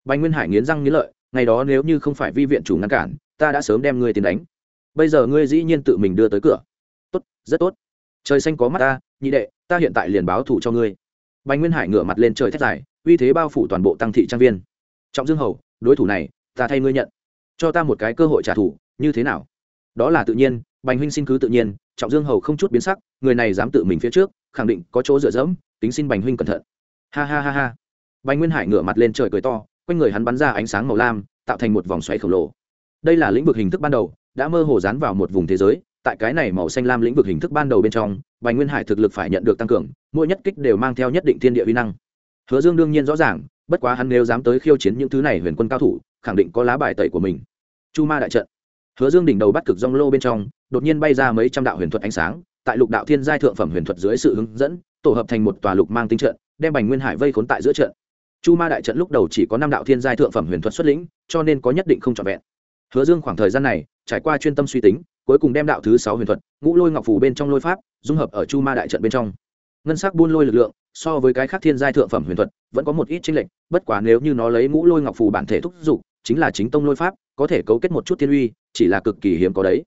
Speaker 1: Bành nguyên hải nghiến răng nghiến lợi, ngày đó nếu như không phải vi viện chủ ngăn cản, ta đã sớm đem ngươi tiến đánh. Bây giờ ngươi dĩ nhiên tự mình đưa tới cửa. Tốt, rất tốt. Trời xanh có mắt ta, nhị đệ, ta hiện tại liền báo thủ cho ngươi. Bành nguyên hải ngửa mặt lên trời thét dài, uy thế bao phủ toàn bộ tăng thị trang viên. Trọng dương hầu, đối thủ này, ta thay ngươi nhận. Cho ta một cái cơ hội trả thù, như thế nào? Đó là tự nhiên, bành huynh xin cứ tự nhiên, trọng dương hầu không chút biến sắc người này dám tự mình phía trước, khẳng định có chỗ dựa dẫm tính xin bành huynh cẩn thận. Ha ha ha ha. Bành nguyên hải ngửa mặt lên trời cười to, quanh người hắn bắn ra ánh sáng màu lam, tạo thành một vòng xoáy khổng lồ. Đây là lĩnh vực hình thức ban đầu, đã mơ hồ dán vào một vùng thế giới, tại cái này màu xanh lam lĩnh vực hình thức ban đầu bên trong, bành nguyên hải thực lực phải nhận được tăng cường, mỗi nhất kích đều mang theo nhất định thiên địa vi năng. Hứa dương đương nhiên rõ ràng, bất quá hắn nếu dám tới khiêu chiến những thứ này huyền quân cao thủ, khẳng định có lá bài tẩy của mình. Chu ma đại trận. Hứa dương đỉnh đầu bắt cực rong lô bên trong, đột nhiên bay ra mấy trăm đạo huyền thuật ánh sáng tại lục đạo thiên giai thượng phẩm huyền thuật dưới sự hướng dẫn, tổ hợp thành một tòa lục mang tinh trận, đem bành nguyên hải vây khốn tại giữa trận. Chu ma đại trận lúc đầu chỉ có năm đạo thiên giai thượng phẩm huyền thuật xuất lĩnh, cho nên có nhất định không trọn vẹn. Hứa dương khoảng thời gian này, trải qua chuyên tâm suy tính, cuối cùng đem đạo thứ sáu huyền thuật, ngũ lôi ngọc phủ bên trong lôi pháp, dung hợp ở chu ma đại trận bên trong. Ngân sắc buôn lôi lực lượng, so với cái khác thiên giai thượng phẩm huyền thuật, vẫn có một ít chênh lệch, bất quá nếu như nó lấy ngũ lôi ngọc phù bản thể thúc giục chính là chính tông lôi pháp, có thể cấu kết một chút thiên uy, chỉ là cực kỳ hiếm có đấy.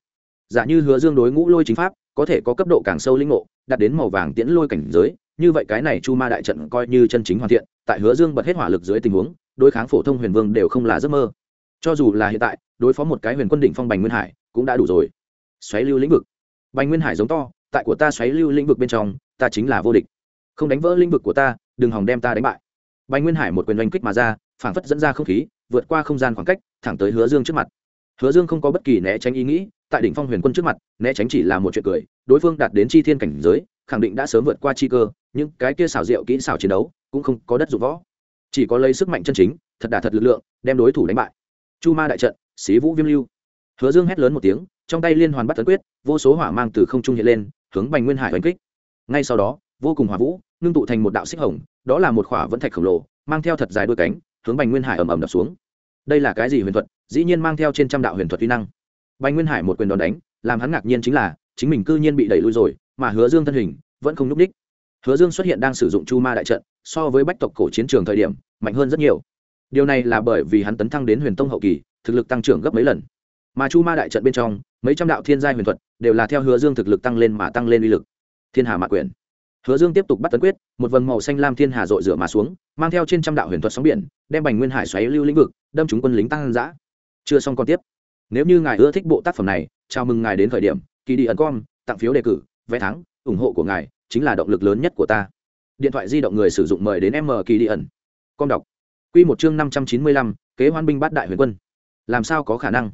Speaker 1: Giả như hứa dương đối ngũ lôi chính pháp có thể có cấp độ càng sâu linh ngộ, đạt đến màu vàng tiễn lôi cảnh giới, như vậy cái này chu ma đại trận coi như chân chính hoàn thiện, tại hứa dương bật hết hỏa lực dưới tình huống, đối kháng phổ thông huyền vương đều không là giấc mơ. Cho dù là hiện tại, đối phó một cái huyền quân đỉnh phong bành nguyên hải cũng đã đủ rồi. Xoáy lưu lĩnh vực. Bành nguyên hải giống to, tại của ta xoáy lưu lĩnh vực bên trong, ta chính là vô địch. Không đánh vỡ lĩnh vực của ta, đừng hòng đem ta đánh bại. Bành nguyên hải một quyền oanh kích mà ra, phảng phất dẫn ra không khí, vượt qua không gian khoảng cách, thẳng tới hứa dương trước mặt hứa dương không có bất kỳ né tránh ý nghĩ, tại đỉnh phong huyền quân trước mặt, né tránh chỉ là một chuyện cười, đối phương đạt đến chi thiên cảnh giới, khẳng định đã sớm vượt qua chi cơ, nhưng cái kia xảo diệu kỹ xảo chiến đấu cũng không có đất dụng võ. Chỉ có lấy sức mạnh chân chính, thật đà thật lực lượng, đem đối thủ đánh bại. Chu ma đại trận, xí vũ viêm lưu. Hứa dương hét lớn một tiếng, trong tay liên hoàn bắt tấn quyết, vô số hỏa mang từ không trung hiện lên, hướng bành nguyên hải đánh kích. Ngay sau đó, vô cùng hỏa vũ, ngưng tụ thành một đạo xích hồng, đó là một khỏa vẫn thạch khổng lồ, mang theo thật dài đôi cánh, hướng bành nguyên hải ầm ầm đập xuống. Đây là cái gì huyền thuật? Dĩ nhiên mang theo trên trăm đạo huyền thuật uy năng. Bành nguyên hải một quyền đòn đánh, làm hắn ngạc nhiên chính là, chính mình cư nhiên bị đẩy lui rồi, mà hứa dương thân hình vẫn không n ú c đích hứa dương xuất hiện đang sử dụng chu ma đại trận, so với bách tộc cổ chiến trường thời điểm, mạnh hơn rất nhiều. Điều này là bởi vì hắn tấn thăng đến huyền tông hậu kỳ, thực lực tăng trưởng gấp mấy lần. Mà chu ma đại trận bên trong, mấy trăm đạo thiên gia huyền thuật đều là theo hứa dương thực lực tăng lên mà tăng lên uy lực. Thiên hà mạ quyền hứa dương tiếp tục bắt tấn quyết, một vầng màu xanh lam thiên hà dội rửa mà xuống, mang theo trên trăm đạo huyền thuật sóng biển, đem bành nguyên hải xoáy lưu lĩnh vực, đâm trúng quân lính tăng giã chưa xong còn tiếp. Nếu như ngài ưa thích bộ tác phẩm này, chào mừng ngài đến khởi điểm, kỳ đi ẩn com, tặng phiếu đề cử, vé thắng, ủng hộ của ngài chính là động lực lớn nhất của ta. Điện thoại di động người sử dụng mời đến m kỳ đi ẩn. Com đọc. Q một chương năm trăm chín mươi lăm, kế hoan binh bát đại huyền quân. Làm sao có khả năng?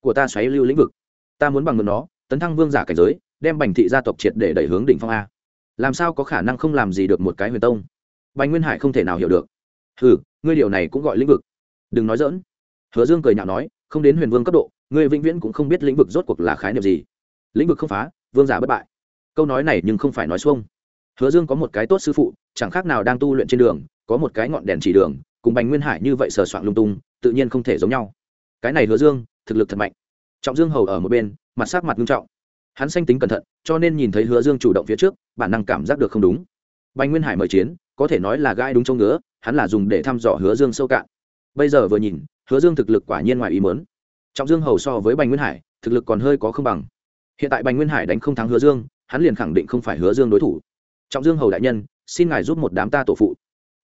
Speaker 1: Của ta xoáy lưu lĩnh vực. Ta muốn bằng ngược nó, tấn thăng vương giả cảnh giới, đem bành thị gia tộc triệt để đẩy hướng đỉnh phong a. Làm sao có khả năng không làm gì được một cái huyền tông? Bành nguyên hải không thể nào hiểu được. Ừ ngươi điều này cũng gọi lĩnh vực. Đừng nói dỡn hứa dương cười nhạo nói không đến huyền vương cấp độ, ngươi vĩnh viễn cũng không biết lĩnh vực rốt cuộc là khái niệm gì. Lĩnh vực không phá, vương giả bất bại. Câu nói này nhưng không phải nói xuông. Hứa dương có một cái tốt sư phụ, chẳng khác nào đang tu luyện trên đường, có một cái ngọn đèn chỉ đường, cùng bành nguyên hải như vậy sờ soạn lung tung, tự nhiên không thể giống nhau. Cái này hứa dương, thực lực thật mạnh. Trọng dương hầu ở một bên, mặt sát mặt nghiêm trọng. Hắn sanh tính cẩn thận, cho nên nhìn thấy hứa dương chủ động phía trước, bản năng cảm giác được không đúng. Bành nguyên hải mời chiến, có thể nói là gai đúng chỗ ngứa, hắn là dùng để thăm dò hứa dương sâu cạn. Bây giờ vừa nhìn hứa dương thực lực quả nhiên ngoài ý mớn trọng dương hầu so với bành nguyên hải, thực lực còn hơi có không bằng. Hiện tại bành nguyên hải đánh không thắng hứa dương, hắn liền khẳng định không phải hứa dương đối thủ. Trọng dương hầu đại nhân, xin ngài giúp một đám ta tổ phụ.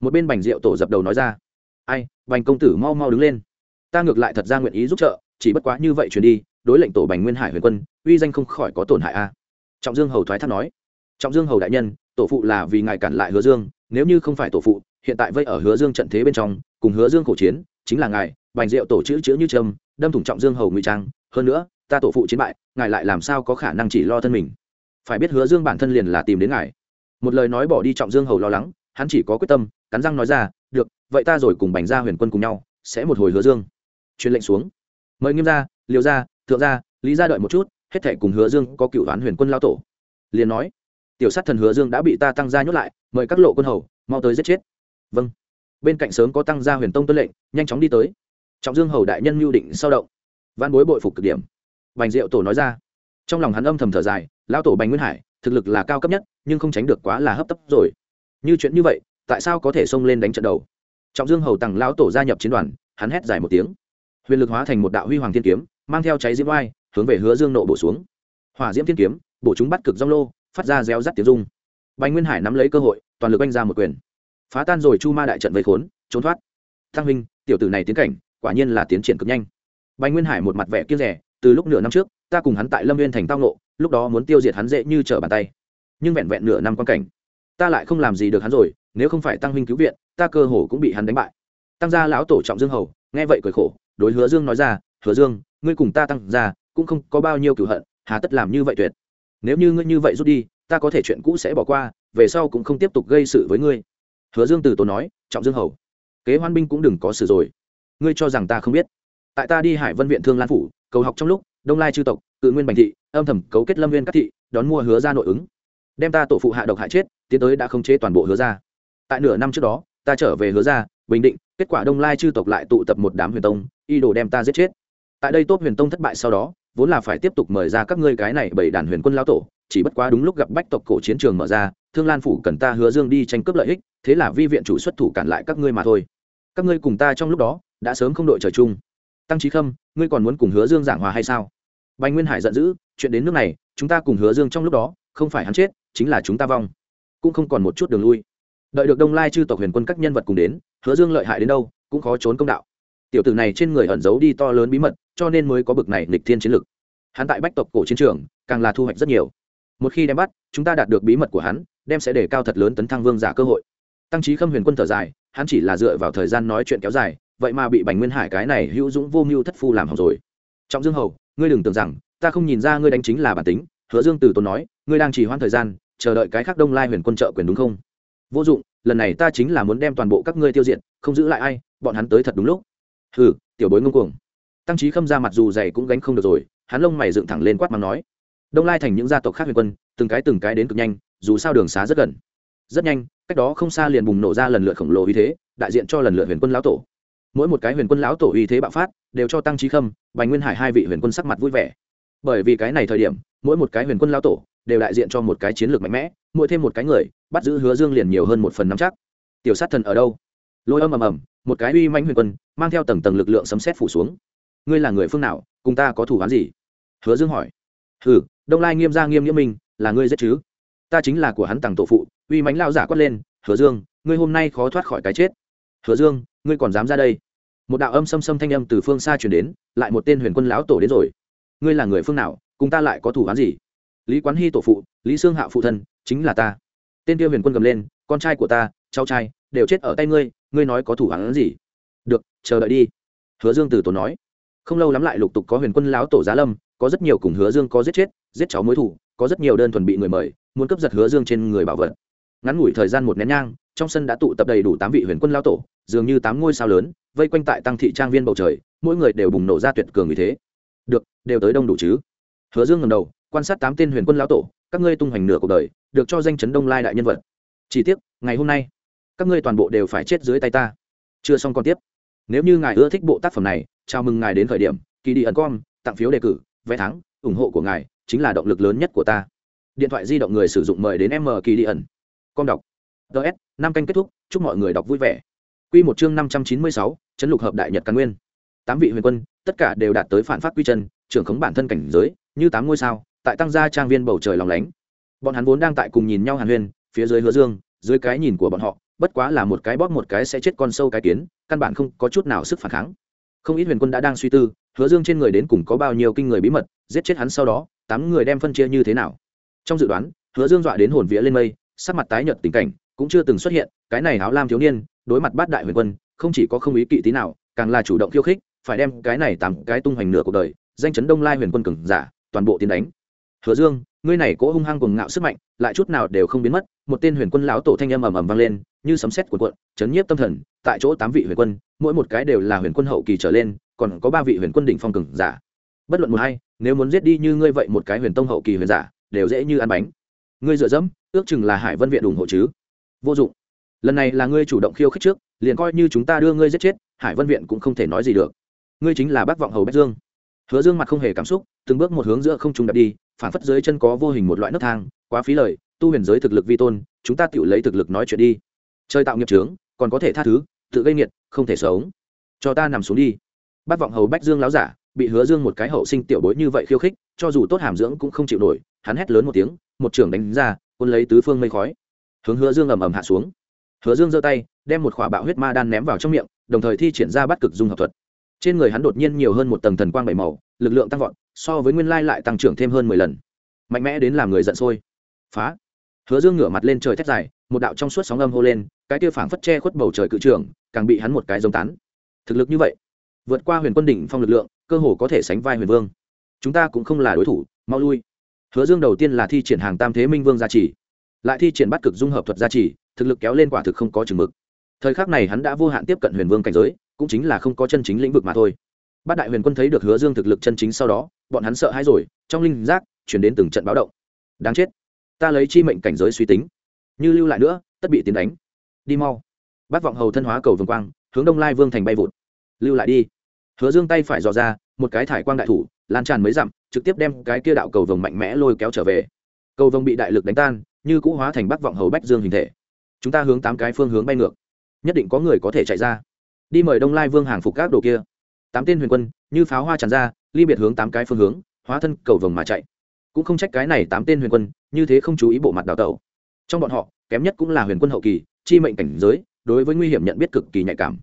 Speaker 1: Một bên bành rượu tổ dập đầu nói ra. Ai, bành công tử mau mau đứng lên. Ta ngược lại thật ra nguyện ý giúp trợ, chỉ bất quá như vậy truyền đi, đối lệnh tổ bành nguyên hải huyền quân, uy danh không khỏi có tổn hại a. Trọng dương hầu thoái thác nói. Trọng dương hầu đại nhân, tổ phụ là vì ngài cản lại hứa dương, nếu như không phải tổ phụ, hiện tại vây ở hứa dương trận thế bên trong, cùng hứa dương khổ chiến, chính là ngài bành rượu tổ chữ chữ như trâm đâm thủng trọng dương hầu ngụy trang. Hơn nữa, ta tổ phụ chiến bại, ngài lại làm sao có khả năng chỉ lo thân mình? Phải biết hứa dương bản thân liền là tìm đến ngài. Một lời nói bỏ đi trọng dương hầu lo lắng, hắn chỉ có quyết tâm, cắn răng nói ra, được, vậy ta rồi cùng bành gia huyền quân cùng nhau, sẽ một hồi hứa dương. Truyền lệnh xuống. Mời nghiêm gia, liều gia, thượng gia, lý gia đợi một chút, hết thể cùng hứa dương có cựu đoán huyền quân lao tổ. Liền nói, tiểu sát thần hứa dương đã bị ta tăng gia nhốt lại, mời các lộ quân hầu, mau tới giết chết. Vâng. Bên cạnh sớm có tăng gia huyền tông tuân lệnh, nhanh chóng đi tới trọng dương hầu đại nhân mưu định sao động. Văn bối bội phục cực điểm. Bành diệu tổ nói ra. Trong lòng hắn âm thầm thở dài, lão tổ bành nguyên hải, thực lực là cao cấp nhất, nhưng không tránh được quá là hấp tấp rồi. Như chuyện như vậy, tại sao có thể xông lên đánh trận đầu? Trọng dương hầu tặng lão tổ gia nhập chiến đoàn, hắn hét dài một tiếng. Huyền lực hóa thành một đạo huy hoàng thiên kiếm, mang theo cháy diễm oai, hướng về hứa dương nộ bổ xuống. Hỏa diễm thiên kiếm, bổ chúng bắt cực rong lô, phát ra reo rắt tiếng dung bành nguyên hải nắm lấy cơ hội, toàn lực oanh ra một quyền. Phá tan rồi chu ma đại trận vây khốn, trốn thoát. Thăng huynh, tiểu tử này tiến cảnh quả nhiên là tiến triển cực nhanh. Bành nguyên hải một mặt vẻ kiêng rẻ, từ lúc nửa năm trước, ta cùng hắn tại lâm viên thành tao nộ lúc đó muốn tiêu diệt hắn dễ như trở bàn tay. Nhưng vẹn vẹn nửa năm quan cảnh, ta lại không làm gì được hắn rồi, nếu không phải tăng huynh cứu viện, ta cơ hồ cũng bị hắn đánh bại. Tăng gia lão tổ trọng dương hầu, nghe vậy cười khổ, đối hứa dương nói ra, hứa dương, ngươi cùng ta tăng gia, cũng không có bao nhiêu cửu hận, hà tất làm như vậy tuyệt. Nếu như ngươi như vậy rút đi, ta có thể chuyện cũ sẽ bỏ qua, về sau cũng không tiếp tục gây sự với ngươi. Hứa dương từ tốn nói, trọng dương hầu, kế hoan binh cũng đừng có xử rồi ngươi cho rằng ta không biết. Tại ta đi hải vân viện thương lan phủ, cầu học trong lúc, đông lai chư tộc tự nguyên bành thị, âm thầm cấu kết lâm viên các thị, đón mua hứa ra nội ứng. Đem ta tổ phụ hạ độc hại chết, tiến tới đã không chế toàn bộ hứa ra. Tại nửa năm trước đó, ta trở về hứa ra, bình định, kết quả đông lai chư tộc lại tụ tập một đám huyền tông y đồ đem ta giết chết. Tại đây tốt huyền tông thất bại sau đó, vốn là phải tiếp tục mời ra các ngươi cái này bảy đàn huyền quân lao tổ, chỉ bất quá đúng lúc gặp bách tộc cổ chiến trường mở ra, thương lan phủ cần ta hứa dương đi tranh cướp lợi ích, thế là vi viện chủ xuất thủ cản lại các ngươi mà thôi. Các ngươi cùng ta trong lúc đó đã sớm không đội trời chung. Tăng trí khâm, ngươi còn muốn cùng hứa dương giảng hòa hay sao? Bành nguyên hải giận dữ, chuyện đến nước này, chúng ta cùng hứa dương trong lúc đó, không phải hắn chết, chính là chúng ta vong. Cũng không còn một chút đường lui. Đợi được đông lai chư tộc huyền quân các nhân vật cùng đến, hứa dương lợi hại đến đâu, cũng khó trốn công đạo. Tiểu tử này trên người ẩn giấu đi to lớn bí mật, cho nên mới có bực này nghịch thiên chiến lực. Hắn tại bách tộc cổ chiến trường, càng là thu hoạch rất nhiều. Một khi đem bắt, chúng ta đạt được bí mật của hắn, đem sẽ để cao thật lớn tấn thăng vương giả cơ hội. Tăng trí khâm huyền quân thở dài, hắn chỉ là dựa vào thời gian nói chuyện kéo dài vậy mà bị bành nguyên hải cái này hữu dũng vô mưu thất phu làm hỏng rồi. Trọng dương hầu, ngươi đừng tưởng rằng, ta không nhìn ra ngươi đánh chính là bản tính. Hứa dương từ tốn nói, ngươi đang chỉ hoãn thời gian, chờ đợi cái khác đông lai huyền quân trợ quyền đúng không? Vô dụng, lần này ta chính là muốn đem toàn bộ các ngươi tiêu diệt, không giữ lại ai, bọn hắn tới thật đúng lúc. Hừ, tiểu bối ngông cuồng. Tăng trí khâm ra mặt dù dày cũng gánh không được rồi, hắn lông mày dựng thẳng lên quát mắng nói. Đông lai thành những gia tộc khác huyền quân, từng cái từng cái đến cực nhanh, dù sao đường xá rất gần. Rất nhanh, cách đó không xa liền bùng nổ ra lần lượt khổng lồ uy thế, đại diện cho lần lượt huyền quân lão tổ mỗi một cái huyền quân lão tổ uy thế bạo phát, đều cho tăng trí khâm, bành nguyên hải hai vị huyền quân sắc mặt vui vẻ. Bởi vì cái này thời điểm, mỗi một cái huyền quân lão tổ đều đại diện cho một cái chiến lược mạnh mẽ, mỗi thêm một cái người, bắt giữ hứa dương liền nhiều hơn một phần năm chắc. Tiểu sát thần ở đâu? Lôi âm ầm ầm, một cái uy manh huyền quân, mang theo tầng tầng lực lượng sấm xét phủ xuống. Ngươi là người phương nào, cùng ta có thủ án gì? Hứa dương hỏi. Hừ, đông lai nghiêm gia nghiêm nghĩa minh, là ngươi giết chứ? Ta chính là của hắn tặng tổ phụ, uy mánh lao giả quát lên. Hứa dương, ngươi hôm nay khó thoát khỏi cái chết hứa dương, ngươi còn dám ra đây? Một đạo âm xâm xâm thanh âm từ phương xa chuyển đến, lại một tên huyền quân lão tổ đến rồi. Ngươi là người phương nào, cùng ta lại có thủ án gì? Lý quán hy tổ phụ, lý sương hạ phụ thân, chính là ta. Tên kia huyền quân cầm lên, con trai của ta, cháu trai, đều chết ở tay ngươi ngươi nói có thủ án gì? Được, chờ đợi đi. Hứa dương từ tổ nói. Không lâu lắm lại lục tục có huyền quân lão tổ giá lâm, có rất nhiều cùng hứa dương có giết chết, giết cháu mối thủ, có rất nhiều đơn thuần bị người mời, muốn cấp giật hứa dương trên người bảo vật. Ngắn ngủi thời gian một nén nhang trong sân đã tụ tập đầy đủ tám vị huyền quân lão tổ, dường như tám ngôi sao lớn, vây quanh tại tăng thị trang viên bầu trời, mỗi người đều bùng nổ ra tuyệt cường như thế. Được, đều tới đông đủ chứ? Hứa dương ngầm đầu, quan sát tám tên huyền quân lão tổ, các ngươi tung hoành nửa cuộc đời, được cho danh chấn đông lai đại nhân vật. Chỉ tiếc, ngày hôm nay, các ngươi toàn bộ đều phải chết dưới tay ta. Chưa xong còn tiếp. Nếu như ngài ưa thích bộ tác phẩm này, chào mừng ngài đến thời điểm kỳ đi ẩn com, tặng phiếu đề cử, vé thắng, ủng hộ của ngài chính là động lực lớn nhất của ta. Điện thoại di động người sử dụng mời đến m kỳ đi ẩn. Com đọc. Ts năm canh kết thúc, chúc mọi người đọc vui vẻ. Q một chương năm trăm chín mươi sáu, chấn lục hợp đại nhật căn nguyên. Tám vị huyền quân, tất cả đều đạt tới phản phát quy chân, trưởng khống bản thân cảnh giới, như tám ngôi sao, tại tăng gia trang viên bầu trời lòng lánh. Bọn hắn vốn đang tại cùng nhìn nhau hàn huyên phía dưới hứa dương, dưới cái nhìn của bọn họ, bất quá là một cái bóp một cái sẽ chết con sâu cái kiến, căn bản không có chút nào sức phản kháng. Không ít huyền quân đã đang suy tư, hứa dương trên người đến cùng có bao nhiêu kinh người bí mật, giết chết hắn sau đó, tám người đem phân chia như thế nào. Trong dự đoán, hứa dương dọa đến hồn vía lên mây, sắc mặt tái nhợt tình cảnh cũng chưa từng xuất hiện, cái này áo lam thiếu niên, đối mặt bát đại huyền quân, không chỉ có không ý kỵ tí nào, càng là chủ động khiêu khích, phải đem cái này tám cái tung hoành nửa cuộc đời, danh chấn đông lai huyền quân cường giả, toàn bộ tiến đánh. Hứa dương, ngươi này cố hung hăng cùng ngạo sức mạnh, lại chút nào đều không biến mất, một tên huyền quân lão tổ thanh âm ầm ầm vang lên, như sấm sét của cuộn, chấn nhiếp tâm thần, tại chỗ tám vị huyền quân, mỗi một cái đều là huyền quân hậu kỳ trở lên, còn có ba vị huyền quân đỉnh phong cường giả. Bất luận một hay nếu muốn giết đi như ngươi vậy một cái huyền tông hậu kỳ huyền giả, đều dễ như ăn bánh. Ngươi dựa dẫm, ước chừng là hải vân viện ủng hộ chứ? Vô dụng. Lần này là ngươi chủ động khiêu khích trước, liền coi như chúng ta đưa ngươi giết chết, hải vân viện cũng không thể nói gì được. Ngươi chính là bác vọng hầu bách dương. Hứa dương mặt không hề cảm xúc, từng bước một hướng giữa không trung đập đi, phản phất dưới chân có vô hình một loại nấc thang, quá phí lời, tu huyền giới thực lực vi tôn, chúng ta tự lấy thực lực nói chuyện đi. Chơi tạo nghiệp trướng còn có thể tha thứ, tự gây nghiệt, không thể sống. Cho ta nằm xuống đi. Bác vọng hầu bách dương láo giả, bị hứa dương một cái hậu sinh tiểu bối như vậy khiêu khích, cho dù tốt hàm dưỡng cũng không chịu nổi, hắn hét lớn một tiếng, một trưởng đánh ra quân lấy tứ phương mây khói hướng hứa dương ầm ầm hạ xuống. Hứa dương giơ tay, đem một khỏa bạo huyết ma đan ném vào trong miệng, đồng thời thi triển ra bắt cực dung hợp thuật. Trên người hắn đột nhiên nhiều hơn một tầng thần quang bảy màu, lực lượng tăng vọt, so với nguyên lai lại tăng trưởng thêm hơn mười lần. Mạnh mẽ đến làm người giận sôi. Phá! Hứa dương ngửa mặt lên trời thét dài, một đạo trong suốt sóng âm hô lên, cái kia phảng phất che khuất bầu trời cự trưởng, càng bị hắn một cái giống tán. Thực lực như vậy, vượt qua huyền quân đỉnh phong lực lượng, cơ hồ có thể sánh vai huyền vương. Chúng ta cũng không là đối thủ, mau lui. Hứa dương đầu tiên là thi triển hàng tam thế minh vương gia trì lại thi triển bắt cực dung hợp thuật gia trì, thực lực kéo lên quả thực không có chừng mực. Thời khắc này hắn đã vô hạn tiếp cận huyền vương cảnh giới, cũng chính là không có chân chính lĩnh vực mà thôi. Bát đại huyền quân thấy được hứa dương thực lực chân chính sau đó, bọn hắn sợ hãi rồi, trong linh giác chuyển đến từng trận báo động. Đáng chết, ta lấy chi mệnh cảnh giới suy tính, như lưu lại nữa, tất bị tiến đánh. Đi mau. Bát vọng hầu thân hóa cầu vương quang, hướng đông lai vương thành bay vụt. Lưu lại đi. Hứa dương tay phải dò ra, một cái thải quang đại thủ, lan tràn mấy dặm, trực tiếp đem cái kia đạo cầu vồng mạnh mẽ lôi kéo trở về. Cầu vồng bị đại lực đánh tan như cũ hóa thành bắc vọng hầu bách dương hình thể. Chúng ta hướng tám cái phương hướng bay ngược. Nhất định có người có thể chạy ra. Đi mời đông lai vương hàng phục các đồ kia. Tám tên huyền quân, như pháo hoa tràn ra, ly biệt hướng tám cái phương hướng, hóa thân cầu vồng mà chạy. Cũng không trách cái này tám tên huyền quân, như thế không chú ý bộ mặt đào tẩu. Trong bọn họ, kém nhất cũng là huyền quân hậu kỳ, chi mệnh cảnh giới, đối với nguy hiểm nhận biết cực kỳ nhạy cảm.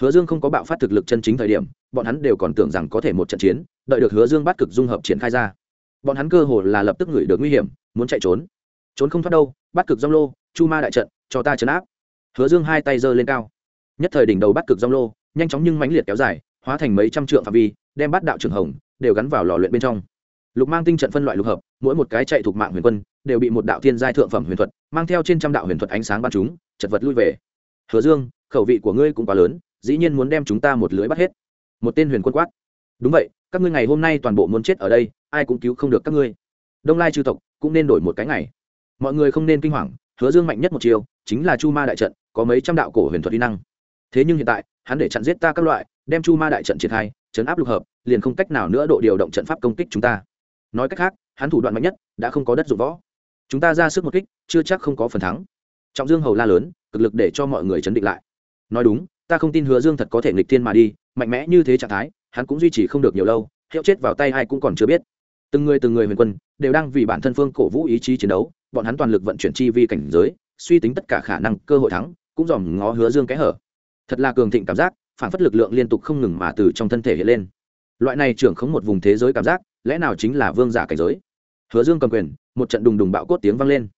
Speaker 1: Hứa dương không có bạo phát thực lực chân chính thời điểm, bọn hắn đều còn tưởng rằng có thể một trận chiến, đợi được hứa dương bắt cực dung hợp triển khai ra. Bọn hắn cơ hồ là lập tức ngửi được nguy hiểm, muốn chạy trốn trốn không thoát đâu, bắt cực dong lô, chu ma đại trận, cho ta chấn áp. Hứa dương hai tay giơ lên cao. Nhất thời đỉnh đầu bắt cực dong lô, nhanh chóng nhưng mãnh liệt kéo dài, hóa thành mấy trăm trượng phạm vi, đem bắt đạo trường hồng đều gắn vào lò luyện bên trong. Lục mang tinh trận phân loại lục hợp, mỗi một cái chạy thuộc mạng huyền quân đều bị một đạo thiên giai thượng phẩm huyền thuật, mang theo trên trăm đạo huyền thuật ánh sáng ban chúng, chật vật lui về. Hứa dương, khẩu vị của ngươi cũng quá lớn, dĩ nhiên muốn đem chúng ta một lưới bắt hết. Một tên huyền quân quát. Đúng vậy, các ngươi ngày hôm nay toàn bộ muốn chết ở đây, ai cũng cứu không được các ngươi. Đông lai chư tộc cũng nên đổi một cái ngày mọi người không nên kinh hoàng, hứa dương mạnh nhất một chiều chính là chu ma đại trận, có mấy trăm đạo cổ huyền thuật uy năng. Thế nhưng hiện tại, hắn để chặn giết ta các loại, đem chu ma đại trận triển khai chấn áp lục hợp, liền không cách nào nữa độ điều động trận pháp công kích chúng ta. Nói cách khác, hắn thủ đoạn mạnh nhất đã không có đất dụng võ. Chúng ta ra sức một kích, chưa chắc không có phần thắng. Trọng dương hầu la lớn, cực lực để cho mọi người chấn định lại. Nói đúng, ta không tin hứa dương thật có thể nghịch thiên mà đi, mạnh mẽ như thế trạng thái, hắn cũng duy trì không được nhiều lâu, hiệu chết vào tay ai cũng còn chưa biết từng người từng người huyền quân đều đang vì bản thân phương cổ vũ ý chí chiến đấu, bọn hắn toàn lực vận chuyển chi vi cảnh giới, suy tính tất cả khả năng, cơ hội thắng, cũng dòm ngó hứa dương kẽ hở. Thật là cường thịnh cảm giác, phản phất lực lượng liên tục không ngừng mà từ trong thân thể hiện lên. Loại này trưởng khống một vùng thế giới cảm giác, lẽ nào chính là vương giả cảnh giới? Hứa dương cầm quyền, một trận đùng đùng bạo cốt tiếng vang lên.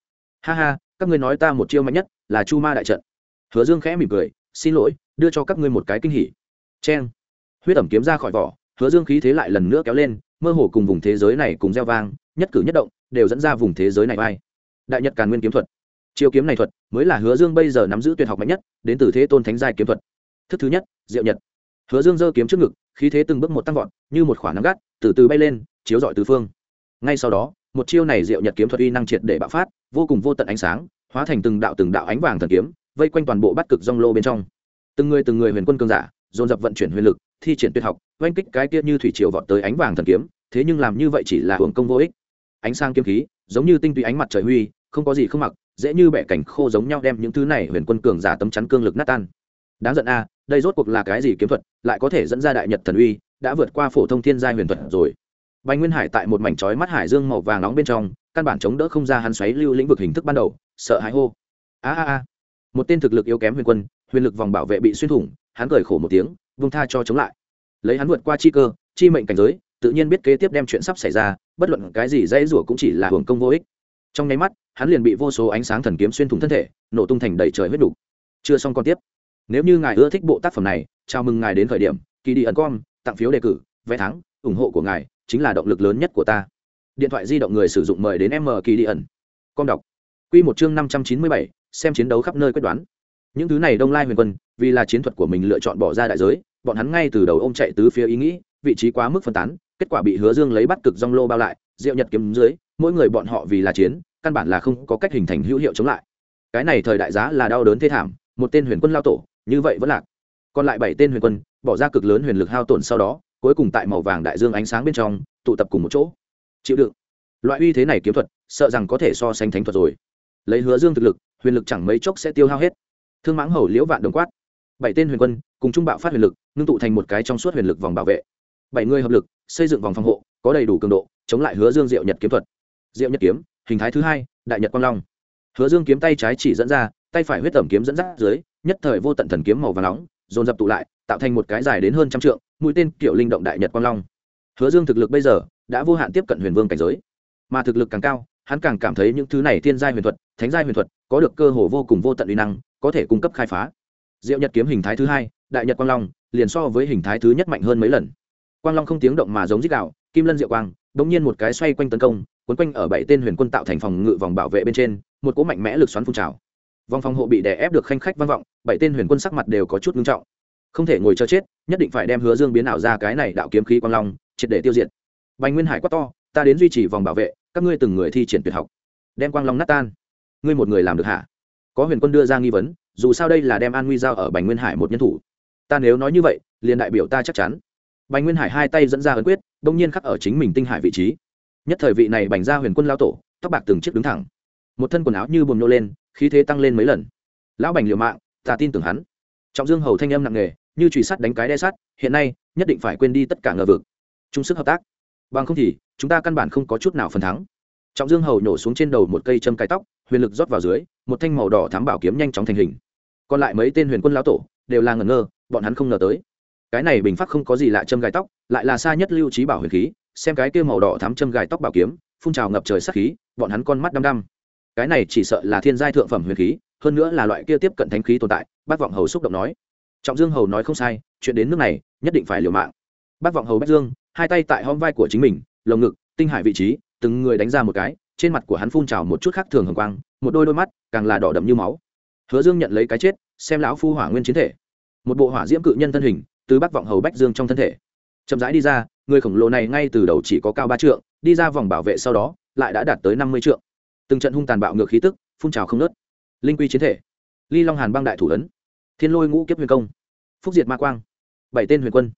Speaker 1: Ha ha, các ngươi nói ta một chiêu mạnh nhất là chu ma đại trận. Hứa dương khẽ mỉm cười, xin lỗi, đưa cho các ngươi một cái kinh hỉ. Cheng. Huyết ẩm kiếm ra khỏi vỏ, hứa dương khí thế lại lần nữa kéo lên mơ hồ cùng vùng thế giới này cùng gieo vang, nhất cử nhất động, đều dẫn ra vùng thế giới này vai. Đại nhật càn nguyên kiếm thuật. Chiêu kiếm này thuật mới là hứa dương bây giờ nắm giữ tuyệt học mạnh nhất, đến từ thế tôn thánh giai kiếm thuật. Thức thứ nhất, diệu nhật. Hứa dương giơ kiếm trước ngực, khí thế từng bước một tăng vọt, như một khoản nắm gắt, từ từ bay lên, chiếu dọi tứ phương. Ngay sau đó, một chiêu này diệu nhật kiếm thuật uy năng triệt để bạo phát, vô cùng vô tận ánh sáng, hóa thành từng đạo từng đạo ánh vàng thần kiếm, vây quanh toàn bộ bắt cực rong lô bên trong. Từng người từng người huyền quân cường giả dồn dập vận chuyển huyền lực, thi triển tuyệt học, oanh kích cái kia như thủy triều vọt tới ánh vàng thần kiếm, thế nhưng làm như vậy chỉ là hưởng công vô ích. Ánh sang kiếm khí, giống như tinh túy ánh mặt trời huy, không có gì không mặc, dễ như bẻ cảnh khô giống nhau đem những thứ này huyền quân cường giả tấm chắn cương lực nát tan. Đáng giận a, đây rốt cuộc là cái gì kiếm thuật, lại có thể dẫn ra đại nhật thần uy, đã vượt qua phổ thông thiên gia huyền thuật rồi. Bành nguyên hải tại một mảnh chói mắt hải dương màu vàng nóng bên trong, căn bản chống đỡ không ra hắn xoáy lưu lĩnh vực hình thức ban đầu, sợ hãi hô. A a a. Một tên thực lực yếu kém huyền quân, huyền lực vòng bảo vệ bị xuyên thủng hắn cười khổ một tiếng, vung tha cho chống lại. Lấy hắn vượt qua chi cơ, chi mệnh cảnh giới, tự nhiên biết kế tiếp đem chuyện sắp xảy ra, bất luận cái gì dãy rủa cũng chỉ là hưởng công vô ích. Trong nháy mắt, hắn liền bị vô số ánh sáng thần kiếm xuyên thủng thân thể, nổ tung thành đầy trời huyết đủ. chưa xong còn tiếp. Nếu như ngài ưa thích bộ tác phẩm này, chào mừng ngài đến khởi điểm kỳ đi ẩn com, tặng phiếu đề cử, vé thắng, ủng hộ của ngài chính là động lực lớn nhất của ta. Điện thoại di động người sử dụng mời đến m kỳ đi ẩn com đọc. Q một chương năm trăm chín mươi bảy, xem chiến đấu khắp nơi quyết đoán. Những thứ này đông lai huyền quân vì là chiến thuật của mình lựa chọn bỏ ra đại giới, bọn hắn ngay từ đầu ô m chạy tứ phía ý nghĩ, vị trí quá mức phân tán, kết quả bị hứa dương lấy bắt cực rong lô bao lại, diệu nhật kiếm dưới, mỗi người bọn họ vì là chiến, căn bản là không có cách hình thành hữu hiệu chống lại. Cái này thời đại giá là đau đớn thê thảm, một tên huyền quân lao tổ, như vậy vẫn lạc. Còn lại bảy tên huyền quân, bỏ ra cực lớn huyền lực hao tổn sau đó, cuối cùng tại màu vàng đại dương ánh sáng bên trong, tụ tập cùng một chỗ. Chịu đựng. Loại uy thế này kiếm thuật, sợ rằng có thể so sánh thánh thuật rồi. Lấy hứa dương thực lực, huyền lực chẳng mấy chốc sẽ tiêu hao hết. Thương mãng hầu liễu vạn đồng quát bảy tên huyền quân cùng trung bạo phát huyền lực, ngưng tụ thành một cái trong suốt huyền lực vòng bảo vệ. Bảy người hợp lực, xây dựng vòng phòng hộ, có đầy đủ cường độ, chống lại hứa dương diệu nhật kiếm thuật. Diệu nhật kiếm, hình thái thứ hai, đại nhật quang long. Hứa dương kiếm tay trái chỉ dẫn ra, tay phải huyết tẩm kiếm dẫn dắt dưới, nhất thời vô tận thần kiếm màu và nóng, dồn dập tụ lại, tạo thành một cái dài đến hơn trăm trượng, mũi tên kiểu linh động đại nhật quang long. Hứa dương thực lực bây giờ đã vô hạn tiếp cận huyền vương cảnh giới, mà thực lực càng cao, hắn càng cảm thấy những thứ này thiên giai huyền thuật, thánh giai huyền thuật có được cơ hồ vô cùng vô tận uy năng, có thể cung cấp khai phá diệu nhật kiếm hình thái thứ hai, đại nhật quang long, liền so với hình thái thứ nhất mạnh hơn mấy lần. Quang long không tiếng động mà giống dích đạo kim lân diệu quang đ ỗ n g nhiên một cái xoay quanh tấn công quấn quanh ở bảy tên huyền quân tạo thành phòng ngự vòng bảo vệ bên trên, một cỗ mạnh mẽ lực xoắn phun trào. Vòng phòng hộ bị đè ép được khanh khách vang vọng, bảy tên huyền quân sắc mặt đều có chút ngưng trọng. Không thể ngồi chờ chết, nhất định phải đem hứa dương biến ảo ra cái này đạo kiếm khí quang long, triệt để tiêu diệt. Bành nguyên hải quát to, ta đến duy trì vòng bảo vệ, các ngươi từng người thi triển tuyệt học. Đem quang long nát tan. Ngươi một người làm được hả? Có huyền quân đưa ra nghi vấn dù sao đây là đem an nguy giao ở bành nguyên hải một nhân thủ. Ta nếu nói như vậy, liền đại biểu ta chắc chắn. Bành nguyên hải hai tay dẫn ra ấn quyết, đông nhiên khắc ở chính mình tinh hải vị trí. Nhất thời vị này bành ra huyền quân lao tổ, tóc bạc từng chiếc đứng thẳng. Một thân quần áo như buồn nô lên, khí thế tăng lên mấy lần. Lão bành liều mạng, ta tin tưởng hắn. Trọng dương hầu thanh âm nặng nề, như trùy sắt đánh cái đe sắt, hiện nay, nhất định phải quên đi tất cả ngờ vực. Chung sức hợp tác. Bằng không thì, chúng ta căn bản không có chút nào phần thắng. Trọng dương hầu nhổ xuống trên đầu một cây châm cái tóc, huyền lực rót vào dưới, một thanh màu đỏ thám bảo kiếm nhanh chóng thành hình còn lại mấy tên huyền quân lão tổ đều là ngẩn ngơ, bọn hắn không ngờ tới. Cái này bình phát không có gì lạ châm gai tóc, lại là xa nhất lưu trí bảo huyền khí, xem cái kia màu đỏ thám châm gai tóc bảo kiếm, phun trào ngập trời sắc khí, bọn hắn con mắt đăm đăm. Cái này chỉ sợ là thiên giai thượng phẩm huyền khí, hơn nữa là loại kia tiếp cận thánh khí tồn tại bác vọng hầu xúc động nói. Trọng dương hầu nói không sai, chuyện đến nước này, nhất định phải liều mạng. Bác vọng hầu bách dương, hai tay tại hóm vai của chính mình, lồng ngực, tinh hải vị trí, từng người đánh ra một cái, trên mặt của hắn phun trào một chút khác thường hồng quang, một đôi đôi mắt, càng là đỏ đậm như máu hứa dương nhận lấy cái chết, xem lão phu hỏa nguyên chiến thể. Một bộ hỏa diễm cự nhân thân hình, từ bắc vọng hầu bách dương trong thân thể. Chậm rãi đi ra, người khổng lồ này ngay từ đầu chỉ có cao ba trượng, đi ra vòng bảo vệ sau đó, lại đã đạt tới năm mươi trượng. Từng trận hung tàn bạo ngược khí tức, phun trào không nớt linh quy chiến thể. Ly long hàn băng đại thủ ấn. Thiên lôi ngũ kiếp huyền công. Phúc diệt ma quang. Bảy tên huyền quân.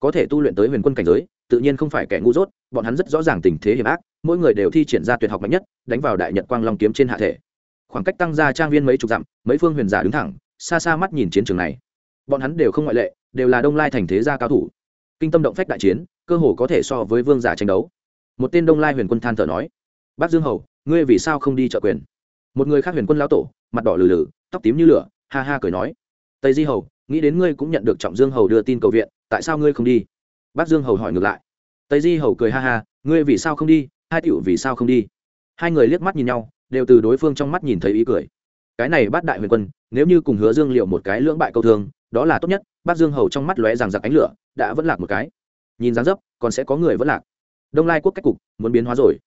Speaker 1: Có thể tu luyện tới huyền quân cảnh giới, tự nhiên không phải kẻ ngu dốt, bọn hắn rất rõ ràng tình thế hiểm ác, mỗi người đều thi triển ra tuyệt học mạnh nhất, đánh vào đại nhật quang long kiếm trên hạ thể khoảng cách tăng ra trang viên mấy chục dặm, mấy phương huyền giả đứng thẳng, xa xa mắt nhìn chiến trường này. Bọn hắn đều không ngoại lệ, đều là đông lai thành thế gia cao thủ. Kinh tâm động phách đại chiến, cơ hồ có thể so với vương giả tranh đấu. Một tên đông lai huyền quân than thở nói, bác dương hầu, ngươi vì sao không đi trợ quyền? Một người khác huyền quân lão tổ, mặt đỏ lừ lừ, tóc tím như lửa, ha ha cười nói, tây di hầu, nghĩ đến ngươi cũng nhận được trọng dương hầu đưa tin cầu viện, tại sao ngươi không đi? Bác dương hầu hỏi ngược lại, tây di hầu cười ha ha, ngươi vì sao không đi? Hai tiểu vì sao không đi? Hai người liếc mắt nhìn nhau đều từ đối phương trong mắt nhìn thấy ý cười. Cái này bát đại huyền quân, nếu như cùng hứa dương liệu một cái lưỡng bại câu thương, đó là tốt nhất, bát dương hầu trong mắt lóe rằng giặc ánh lửa, đã vẫn lạc một cái. Nhìn dáng dấp, còn sẽ có người vẫn lạc. Đông lai quốc cách cục, muốn biến hóa rồi.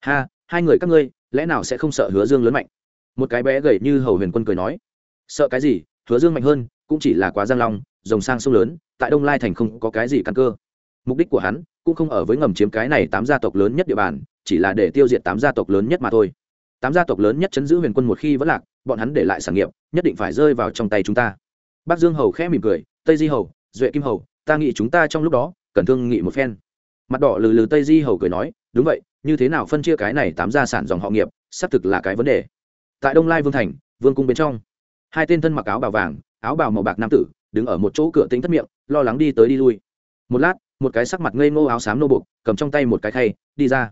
Speaker 1: Ha, hai người các ngươi, lẽ nào sẽ không sợ hứa dương lớn mạnh? Một cái bé gầy như hầu huyền quân cười nói. Sợ cái gì? Hứa dương mạnh hơn, cũng chỉ là quá giang long, rồng sang sông lớn, tại đông lai thành không có cái gì căn cơ. Mục đích của hắn, cũng không ở với ngầm chiếm cái này tám gia tộc lớn nhất địa bàn, chỉ là để tiêu diệt tám gia tộc lớn nhất mà thôi tám gia tộc lớn nhất chấn giữ huyền quân một khi vẫn lạc, bọn hắn để lại sản nghiệp, nhất định phải rơi vào trong tay chúng ta. Bắc dương hầu khẽ mỉm cười, tây di hầu, duệ kim hầu, ta nghĩ chúng ta trong lúc đó, cần thương nghị một phen. Mặt đỏ lừ lừ tây di hầu cười nói, đúng vậy, như thế nào phân chia cái này tám gia sản dòng họ nghiệp, xác thực là cái vấn đề. Tại đông lai vương thành, vương cung bên trong, hai tên thân mặc áo bào vàng, áo bào màu bạc nam tử, đứng ở một chỗ cửa tính thất miệng, lo lắng đi tới đi lui. Một lát, một cái sắc mặt ngây ngô áo xám nô bục cầm trong tay một cái khay, đi ra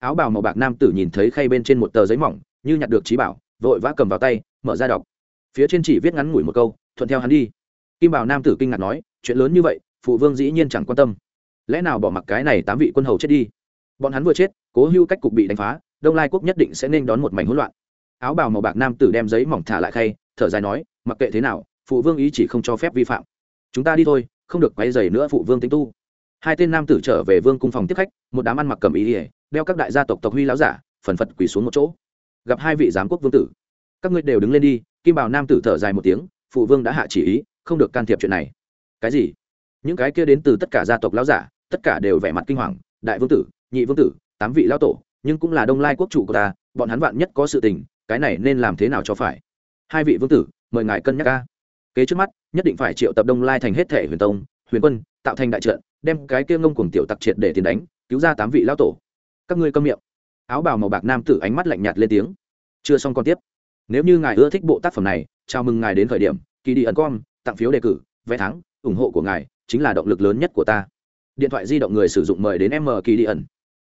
Speaker 1: áo bào màu bạc nam tử nhìn thấy khay bên trên một tờ giấy mỏng, như nhặt được trí bảo, vội vã cầm vào tay, mở ra đọc. Phía trên chỉ viết ngắn ngủi một câu, thuận theo hắn đi. Kim bảo nam tử kinh ngạc nói, chuyện lớn như vậy, phụ vương dĩ nhiên chẳng quan tâm. Lẽ nào bỏ mặc cái này tám vị quân hầu chết đi? Bọn hắn vừa chết, cố hưu cách cục bị đánh phá, đông lai quốc nhất định sẽ nên đón một mảnh hỗn loạn. Áo bào màu bạc nam tử đem giấy mỏng thả lại khay, thở dài nói, mặc kệ thế nào, phụ vương ý chỉ không cho phép vi phạm. Chúng ta đi thôi, không được quay dày nữa phụ vương tính tu. Hai tên nam tử trở về vương cung phòng tiếp khách, một đám ăn mặc cầm ý ỉa đeo các đại gia tộc tộc huy lão giả, phần phật quỳ xuống một chỗ. Gặp hai vị giám quốc vương tử. Các ngươi đều đứng lên đi, kim bảo nam tử thở dài một tiếng, phụ vương đã hạ chỉ ý, không được can thiệp chuyện này. Cái gì? Những cái kia đến từ tất cả gia tộc lão giả, tất cả đều vẻ mặt kinh hoàng. Đại vương tử, nhị vương tử, tám vị lão tổ, nhưng cũng là đông lai quốc chủ của ta, bọn hắn vạn nhất có sự tình, cái này nên làm thế nào cho phải? Hai vị vương tử, mời ngài cân nhắc ca. Kế trước mắt, nhất định phải triệu tập đông lai thành hết thể huyền tông, huyền quân, tạo thành đại trận, đem cái kia ngông cuồng tiểu tặc triệt để tiền đánh, cứu ra tám vị lão tổ các ngươi câm miệng. Áo bào màu bạc nam tử ánh mắt lạnh nhạt lên tiếng. Chưa xong còn tiếp. Nếu như ngài ưa thích bộ tác phẩm này, chào mừng ngài đến khởi điểm. Kỳ đi ẩn com tặng phiếu đề cử, vé thắng, ủng hộ của ngài chính là động lực lớn nhất của ta. Điện thoại di động người sử dụng mời đến m kỳ đi ẩn.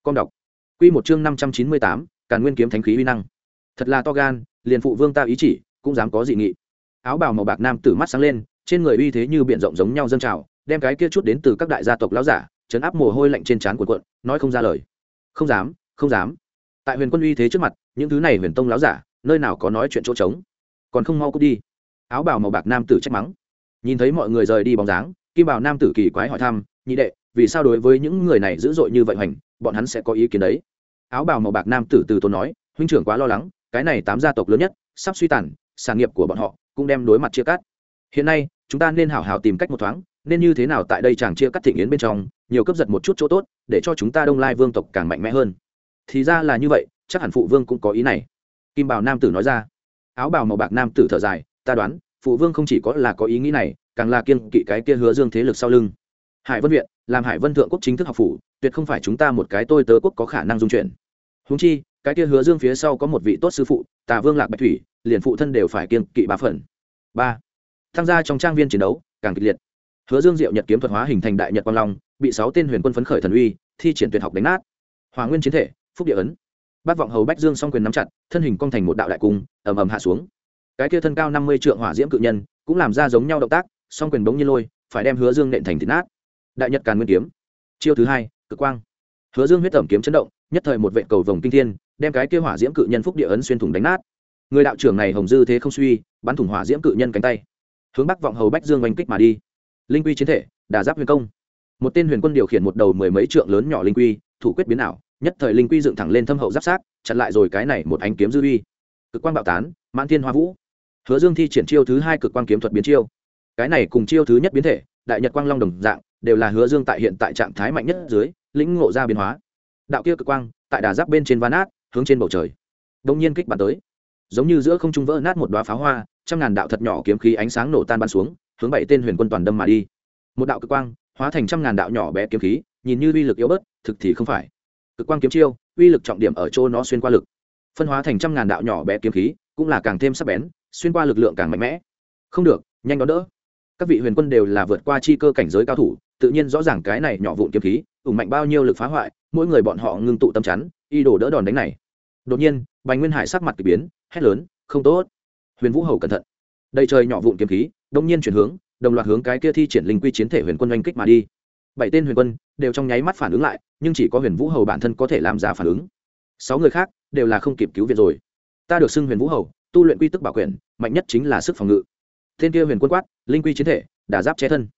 Speaker 1: Com đọc. Q một chương năm trăm chín mươi tám, càn nguyên kiếm thánh khí uy năng. Thật là to gan, liền phụ vương ta ý chỉ, cũng dám có dị nghị. Áo bào màu bạc nam tử mắt sáng lên, trên người uy thế như b i ể n rộng giống nhau dâng trào, đem cái kia chút đến từ các đại gia tộc lão giả chấn áp mồ hôi lạnh trên trán của quận, nói không ra lời không dám không dám. Tại huyền quân uy thế trước mặt, những thứ này huyền tông lão giả, nơi nào có nói chuyện chỗ trống. Còn không mau cút đi. Áo bào màu bạc nam tử trách mắng. Nhìn thấy mọi người rời đi bóng dáng, kim bảo nam tử kỳ quái hỏi thăm, nhị đệ, vì sao đối với những người này dữ dội như vậy hoành, bọn hắn sẽ có ý kiến đấy? Áo bào màu bạc nam tử từ tốn nói, huynh trưởng quá lo lắng, cái này tám gia tộc lớn nhất, sắp suy tàn, sản nghiệp của bọn họ cũng đem đối mặt chia cắt. Hiện nay, chúng ta nên hảo hảo tìm cách một thoáng nên như thế nào tại đây chàng chia cắt thịnh yến bên trong, nhiều cấp giật một chút chỗ tốt, để cho chúng ta đông lai vương tộc càng mạnh mẽ hơn. Thì ra là như vậy, chắc hẳn phụ vương cũng có ý này. Kim bảo nam tử nói ra. Áo bào màu bạc nam tử thở dài, ta đoán, phụ vương không chỉ có là có ý nghĩ này, càng là kiên kỵ cái kia hứa dương thế lực sau lưng. Hải vân viện, làm hải vân thượng quốc chính thức học phủ, tuyệt không phải chúng ta một cái tôi tớ quốc có khả năng dung chuyển. Húng chi, cái kia hứa dương phía sau có một vị tốt sư phụ, tà vương lạc bạch thủy, liền phụ thân đều phải kiên kỵ ba phần. Ba. Tham gia trong trang viên chiến đấu, càng kịch liệt hứa dương diệu nhật kiếm thuật hóa hình thành đại nhật quang long, bị sáu tên huyền quân phấn khởi thần uy, thi triển tuyệt học đánh nát. Hòa nguyên chiến thể, phúc địa ấn. Bát vọng hầu bách dương song quyền nắm chặt, thân hình cong thành một đạo đại cung, ầm ầm hạ xuống. Cái kia thân cao năm mươi trượng hỏa diễm cự nhân, cũng làm ra giống nhau động tác, song quyền bỗng nhiên lôi, phải đem hứa dương nện thành thịt nát. Đại nhật càn nguyên kiếm. Chiêu thứ hai, cực quang. Hứa dương huyết tẩm kiếm chấn động, nhất thời một vệ cầu vồng kinh thiên, đem cái kia hỏa diễm cự nhân phúc địa ấn xuyên thủng đánh nát. Người đạo trưởng này hồng dư thế không suy, bắn thủng hỏa diễm cự nhân cánh tay. Hướng bắc vọng hầu bách dương oanh kích mà đi linh quy chiến thể, đà giáp huyền công. Một tên huyền quân điều khiển một đầu mười mấy trượng lớn nhỏ linh quy, thủ quyết biến ảo, nhất thời linh quy dựng thẳng lên thâm hậu giáp sát, chặn lại rồi cái này một ánh kiếm dư uy. Cực quang bạo tán, mãn thiên hoa vũ. Hứa dương thi triển chiêu thứ hai cực quang kiếm thuật biến chiêu. Cái này cùng chiêu thứ nhất biến thể, đại nhật quang long đồng dạng, đều là hứa dương tại hiện tại trạng thái mạnh nhất dưới, lĩnh ngộ ra biến hóa. Đạo kia cực quang, tại đà giáp bên trên van át hướng trên bầu trời. Đông nhiên kích bắn tới. Giống như giữa không trung vỡ nát một đoá pháo hoa, trăm ngàn đạo thật nhỏ kiếm khí ánh sáng nổ tan bắn xuống hướng bảy tên huyền quân toàn đâm mà đi. Một đạo cực quang, hóa thành trăm ngàn đạo nhỏ bé kiếm khí, nhìn như uy lực yếu bớt, thực thì không phải. Cực quang kiếm chiêu, uy lực trọng điểm ở chỗ nó xuyên qua lực. Phân hóa thành trăm ngàn đạo nhỏ bé kiếm khí, cũng là càng thêm sắc bén, xuyên qua lực lượng càng mạnh mẽ. Không được, nhanh đón đỡ. Các vị huyền quân đều là vượt qua chi cơ cảnh giới cao thủ, tự nhiên rõ ràng cái này nhỏ vụn kiếm khí, ủng mạnh bao nhiêu lực phá hoại, mỗi người bọn họ ngưng tụ tâm chắn, y đổ đỡ đòn đánh này. Đột nhiên, bành nguyên hải sắc mặt k ỳ biến, hét lớn, không tốt. Huyền vũ hầu cẩn thận. Đầy trời nhỏ vụn kiếm khí đông nhiên chuyển hướng, đồng loạt hướng cái kia thi triển linh quy chiến thể huyền quân oanh kích mà đi. Bảy tên huyền quân đều trong nháy mắt phản ứng lại, nhưng chỉ có huyền vũ hầu bản thân có thể làm ra phản ứng. Sáu người khác đều là không kịp cứu viện rồi. Ta được xưng huyền vũ hầu, tu luyện quy tức bảo quyền, mạnh nhất chính là sức phòng ngự. Thiên kia huyền quân quát, linh quy chiến thể đà giáp che thân.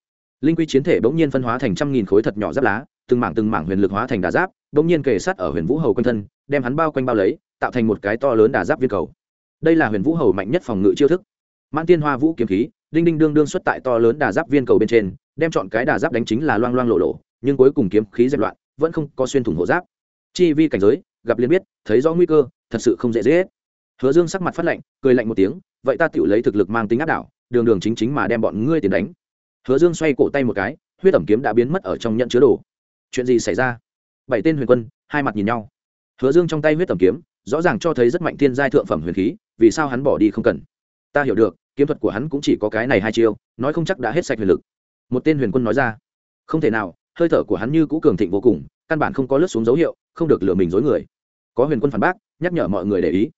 Speaker 1: Linh quy chiến thể bỗng nhiên phân hóa thành trăm nghìn khối thật nhỏ giáp lá, từng mảng từng mảng huyền lực hóa thành đà giáp, bỗng nhiên kề sát ở huyền vũ hầu quanh thân, đem hắn bao quanh bao lấy, tạo thành một cái to lớn đà giáp viên cầu. Đây là huyền vũ hầu mạnh nhất phòng ngự chiêu thức. Mãn tiên hoa vũ kiếm khí đinh đinh đương đương xuất tại to lớn đà giáp viên cầu bên trên, đem chọn cái đà giáp đánh chính là loang loang lộ lộ, nhưng cuối cùng kiếm khí dẹp loạn, vẫn không có xuyên thủng hộ giáp. Chi vi cảnh giới, gặp liên biết, thấy rõ nguy cơ, thật sự không dễ dễ. Hứa dương sắc mặt phát lạnh, cười lạnh một tiếng, vậy ta tự lấy thực lực mang tính áp đảo, đường đường chính chính mà đem bọn ngươi tiền đánh. Hứa dương xoay cổ tay một cái, huyết ẩm kiếm đã biến mất ở trong nhận chứa đồ. Chuyện gì xảy ra? Bảy tên huyền quân, hai mặt nhìn nhau. Hứa dương trong tay huyết ẩm kiếm, rõ ràng cho thấy rất mạnh thiên giai thượng phẩm huyền khí, vì sao hắn bỏ đi không cần? Ta hiểu được kiếm thuật của hắn cũng chỉ có cái này hai chiêu, nói không chắc đã hết sạch huyền lực. Một tên huyền quân nói ra, không thể nào, hơi thở của hắn như cũ cường thịnh vô cùng, căn bản không có lướt xuống dấu hiệu, không được lừa mình dối người. Có huyền quân phản bác, nhắc nhở mọi người để ý.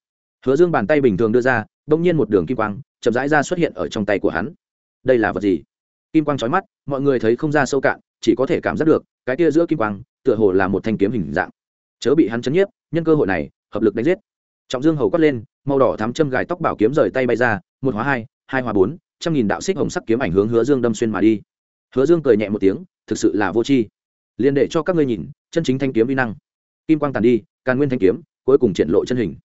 Speaker 1: Hứa dương bàn tay bình thường đưa ra đông nhiên một đường kim quang chậm rãi ra xuất hiện ở trong tay của hắn. Đây là vật gì? Kim quang trói mắt, mọi người thấy không ra sâu cạn, chỉ có thể cảm giác được, cái kia giữa kim quang tựa hồ là một thanh kiếm hình dạng. Chớ bị hắn chấn nhiếp, nhân cơ hội này, hợp lực đánh giết. Trọng dương hầu quát lên, màu đỏ thắm châm gài tóc bảo kiếm rời tay bay ra một hóa hai hai hóa bốn, trăm nghìn đạo xích hồng sắc kiếm ảnh hướng hứa dương đâm xuyên mà đi. Hứa dương cười nhẹ một tiếng, thực sự là vô tri. Liền để cho các ngươi nhìn, chân chính thanh kiếm vi năng. Kim quang tàn đi, càn nguyên thanh kiếm, cuối cùng triển lộ chân hình.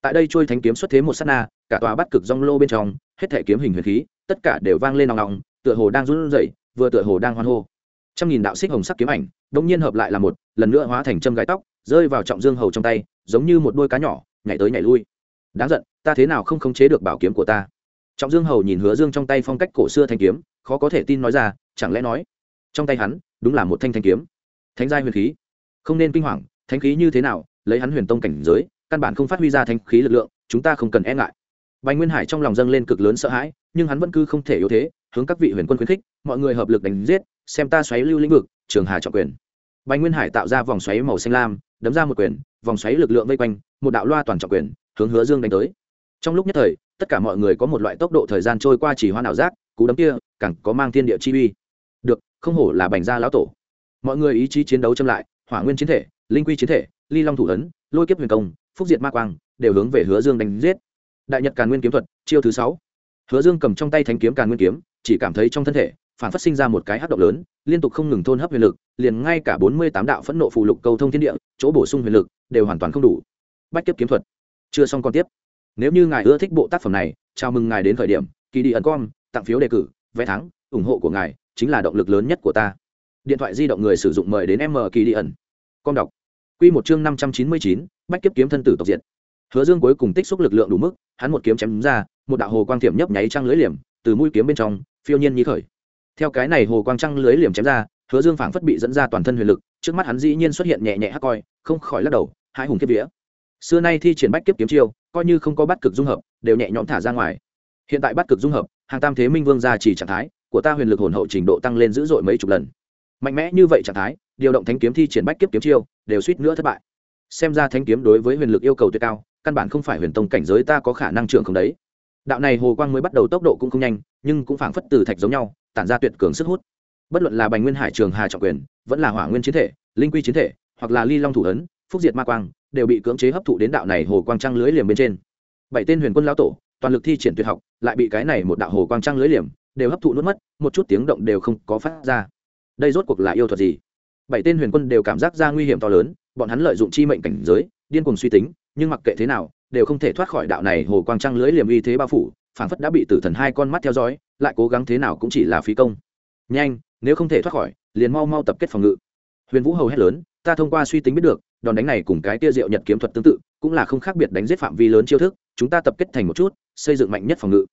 Speaker 1: Tại đây trôi thanh kiếm xuất thế một sát na, cả tòa bắt cực rong lô bên trong, hết thể kiếm hình huyền khí, tất cả đều vang lên nòng nòng, tựa hồ đang run rẩy, vừa tựa hồ đang hoan hô. Trăm nghìn đạo xích hồng sắc kiếm ảnh đông nhiên hợp lại là một, lần nữa hóa thành châm gai tóc, rơi vào trọng dương hầu trong tay, giống như một đôi cá nhỏ, nhảy tới nhảy lui. Đáng giận, ta thế nào không khống chế được bảo kiếm của ta? Trọng dương hầu nhìn hứa dương trong tay phong cách cổ xưa thanh kiếm, khó có thể tin nói ra, chẳng lẽ nói, trong tay hắn, đúng là một thanh thanh kiếm. Thánh giai huyền khí. Không nên kinh hoàng, thánh khí như thế nào, lấy hắn huyền tông cảnh giới, căn bản không phát huy ra thanh khí lực lượng, chúng ta không cần e ngại. Bành nguyên hải trong lòng dâng lên cực lớn sợ hãi, nhưng hắn vẫn cứ không thể yếu thế, hướng các vị huyền quân khuyến khích, mọi người hợp lực đánh giết, xem ta xoáy lưu lĩnh vực, trường hà trọng quyền. Bành nguyên hải tạo ra vòng xoáy màu xanh lam, đấm ra một quyền, vòng xoáy lực lượng vây quanh, một đạo loa toàn trọng quyền, hướng hứa dương đánh tới trong lúc nhất thời, tất cả mọi người có một loại tốc độ thời gian trôi qua chỉ hoa nào giác, cú đấm kia càng có mang thiên địa chi uy. Được, không hổ là bành gia lão tổ. Mọi người ý chí chiến đấu châm lại, hỏa nguyên chiến thể, linh quy chiến thể, ly long thủ ấn, lôi kiếp huyền công, phúc diệt ma quang, đều hướng về hứa dương đánh giết. Đại nhật càn nguyên kiếm thuật, chiêu thứ sáu. Hứa dương cầm trong tay thanh kiếm càn nguyên kiếm, chỉ cảm thấy trong thân thể, phản phát sinh ra một cái hát động lớn, liên tục không ngừng thôn hấp huyền lực, liền ngay cả bốn mươi tám đạo phẫn nộ phù lục cầu thông thiên địa, chỗ bổ sung huyền lực, đều hoàn toàn không đủ. Bách kiếp kiếm thuật. Chưa xong còn tiếp nếu như ngài ưa thích bộ tác phẩm này, chào mừng ngài đến khởi điểm kỳ đi ẩn com tặng phiếu đề cử, vé thắng, ủng hộ của ngài chính là động lực lớn nhất của ta. Điện thoại di động người sử dụng mời đến m kỳ đi ẩn com đọc. Q một chương năm trăm chín mươi chín, bách kiếp kiếm thân tử tộc diện hứa dương cuối cùng tích xúc lực lượng đủ mức, hắn một kiếm chém ra, một đạo hồ quang thiểm nhấp nháy trăng lưới liềm, từ mũi kiếm bên trong, phiêu nhiên nhí khởi. Theo cái này hồ quang trăng lưới liềm chém ra, hứa dương phảng phất bị dẫn ra toàn thân huyền lực, trước mắt hắn dĩ nhiên xuất hiện nhẹ nhẹ hắc coi không khỏi lắc đầu, hai hùng kiếp vía xưa nay thi triển bách kiếp kiếm chiêu, coi như không có bắt cực dung hợp, đều nhẹ nhõm thả ra ngoài. Hiện tại bắt cực dung hợp, hàng tam thế minh vương ra chỉ trạng thái, của ta huyền lực hồn hậu trình độ tăng lên dữ dội mấy chục lần. Mạnh mẽ như vậy trạng thái, điều động thánh kiếm thi triển bách kiếp kiếm chiêu, đều suýt nữa thất bại. Xem ra thánh kiếm đối với huyền lực yêu cầu tuyệt cao, căn bản không phải huyền tông cảnh giới ta có khả năng trưởng không đấy. Đạo này hồ quang mới bắt đầu tốc độ cũng không nhanh, nhưng cũng phảng phất từ thạch giống nhau, tản ra tuyệt cường sức hút. Bất luận là bành nguyên hải trường hà trọng quyền, vẫn là hỏa nguyên chiến thể, linh quy chiến thể, hoặc là ly long thủ ấn, phúc diệt ma quang đều bị cưỡng chế hấp thụ đến đạo này hồ quang trăng lưới liềm bên trên. Bảy tên huyền quân lão tổ, toàn lực thi triển tuyệt học, lại bị cái này một đạo hồ quang trăng lưới liềm đều hấp thụ nuốt mất, một chút tiếng động đều không có phát ra. Đây rốt cuộc là yêu thuật gì? Bảy tên huyền quân đều cảm giác ra nguy hiểm to lớn, bọn hắn lợi dụng chi mệnh cảnh giới, điên cuồng suy tính, nhưng mặc kệ thế nào, đều không thể thoát khỏi đạo này hồ quang trăng lưới liềm uy thế bao phủ, phảng phất đã bị tử thần hai con mắt theo dõi, lại cố gắng thế nào cũng chỉ là phí công. Nhanh, nếu không thể thoát khỏi, liền mau mau tập kết phòng ngự. Huyền vũ hầu hét lớn, ta thông qua suy tính biết được đòn đánh này cùng cái tia diệu nhật kiếm thuật tương tự, cũng là không khác biệt đánh giết phạm vi lớn chiêu thức, chúng ta tập kết thành một chút, xây dựng mạnh nhất phòng ngự.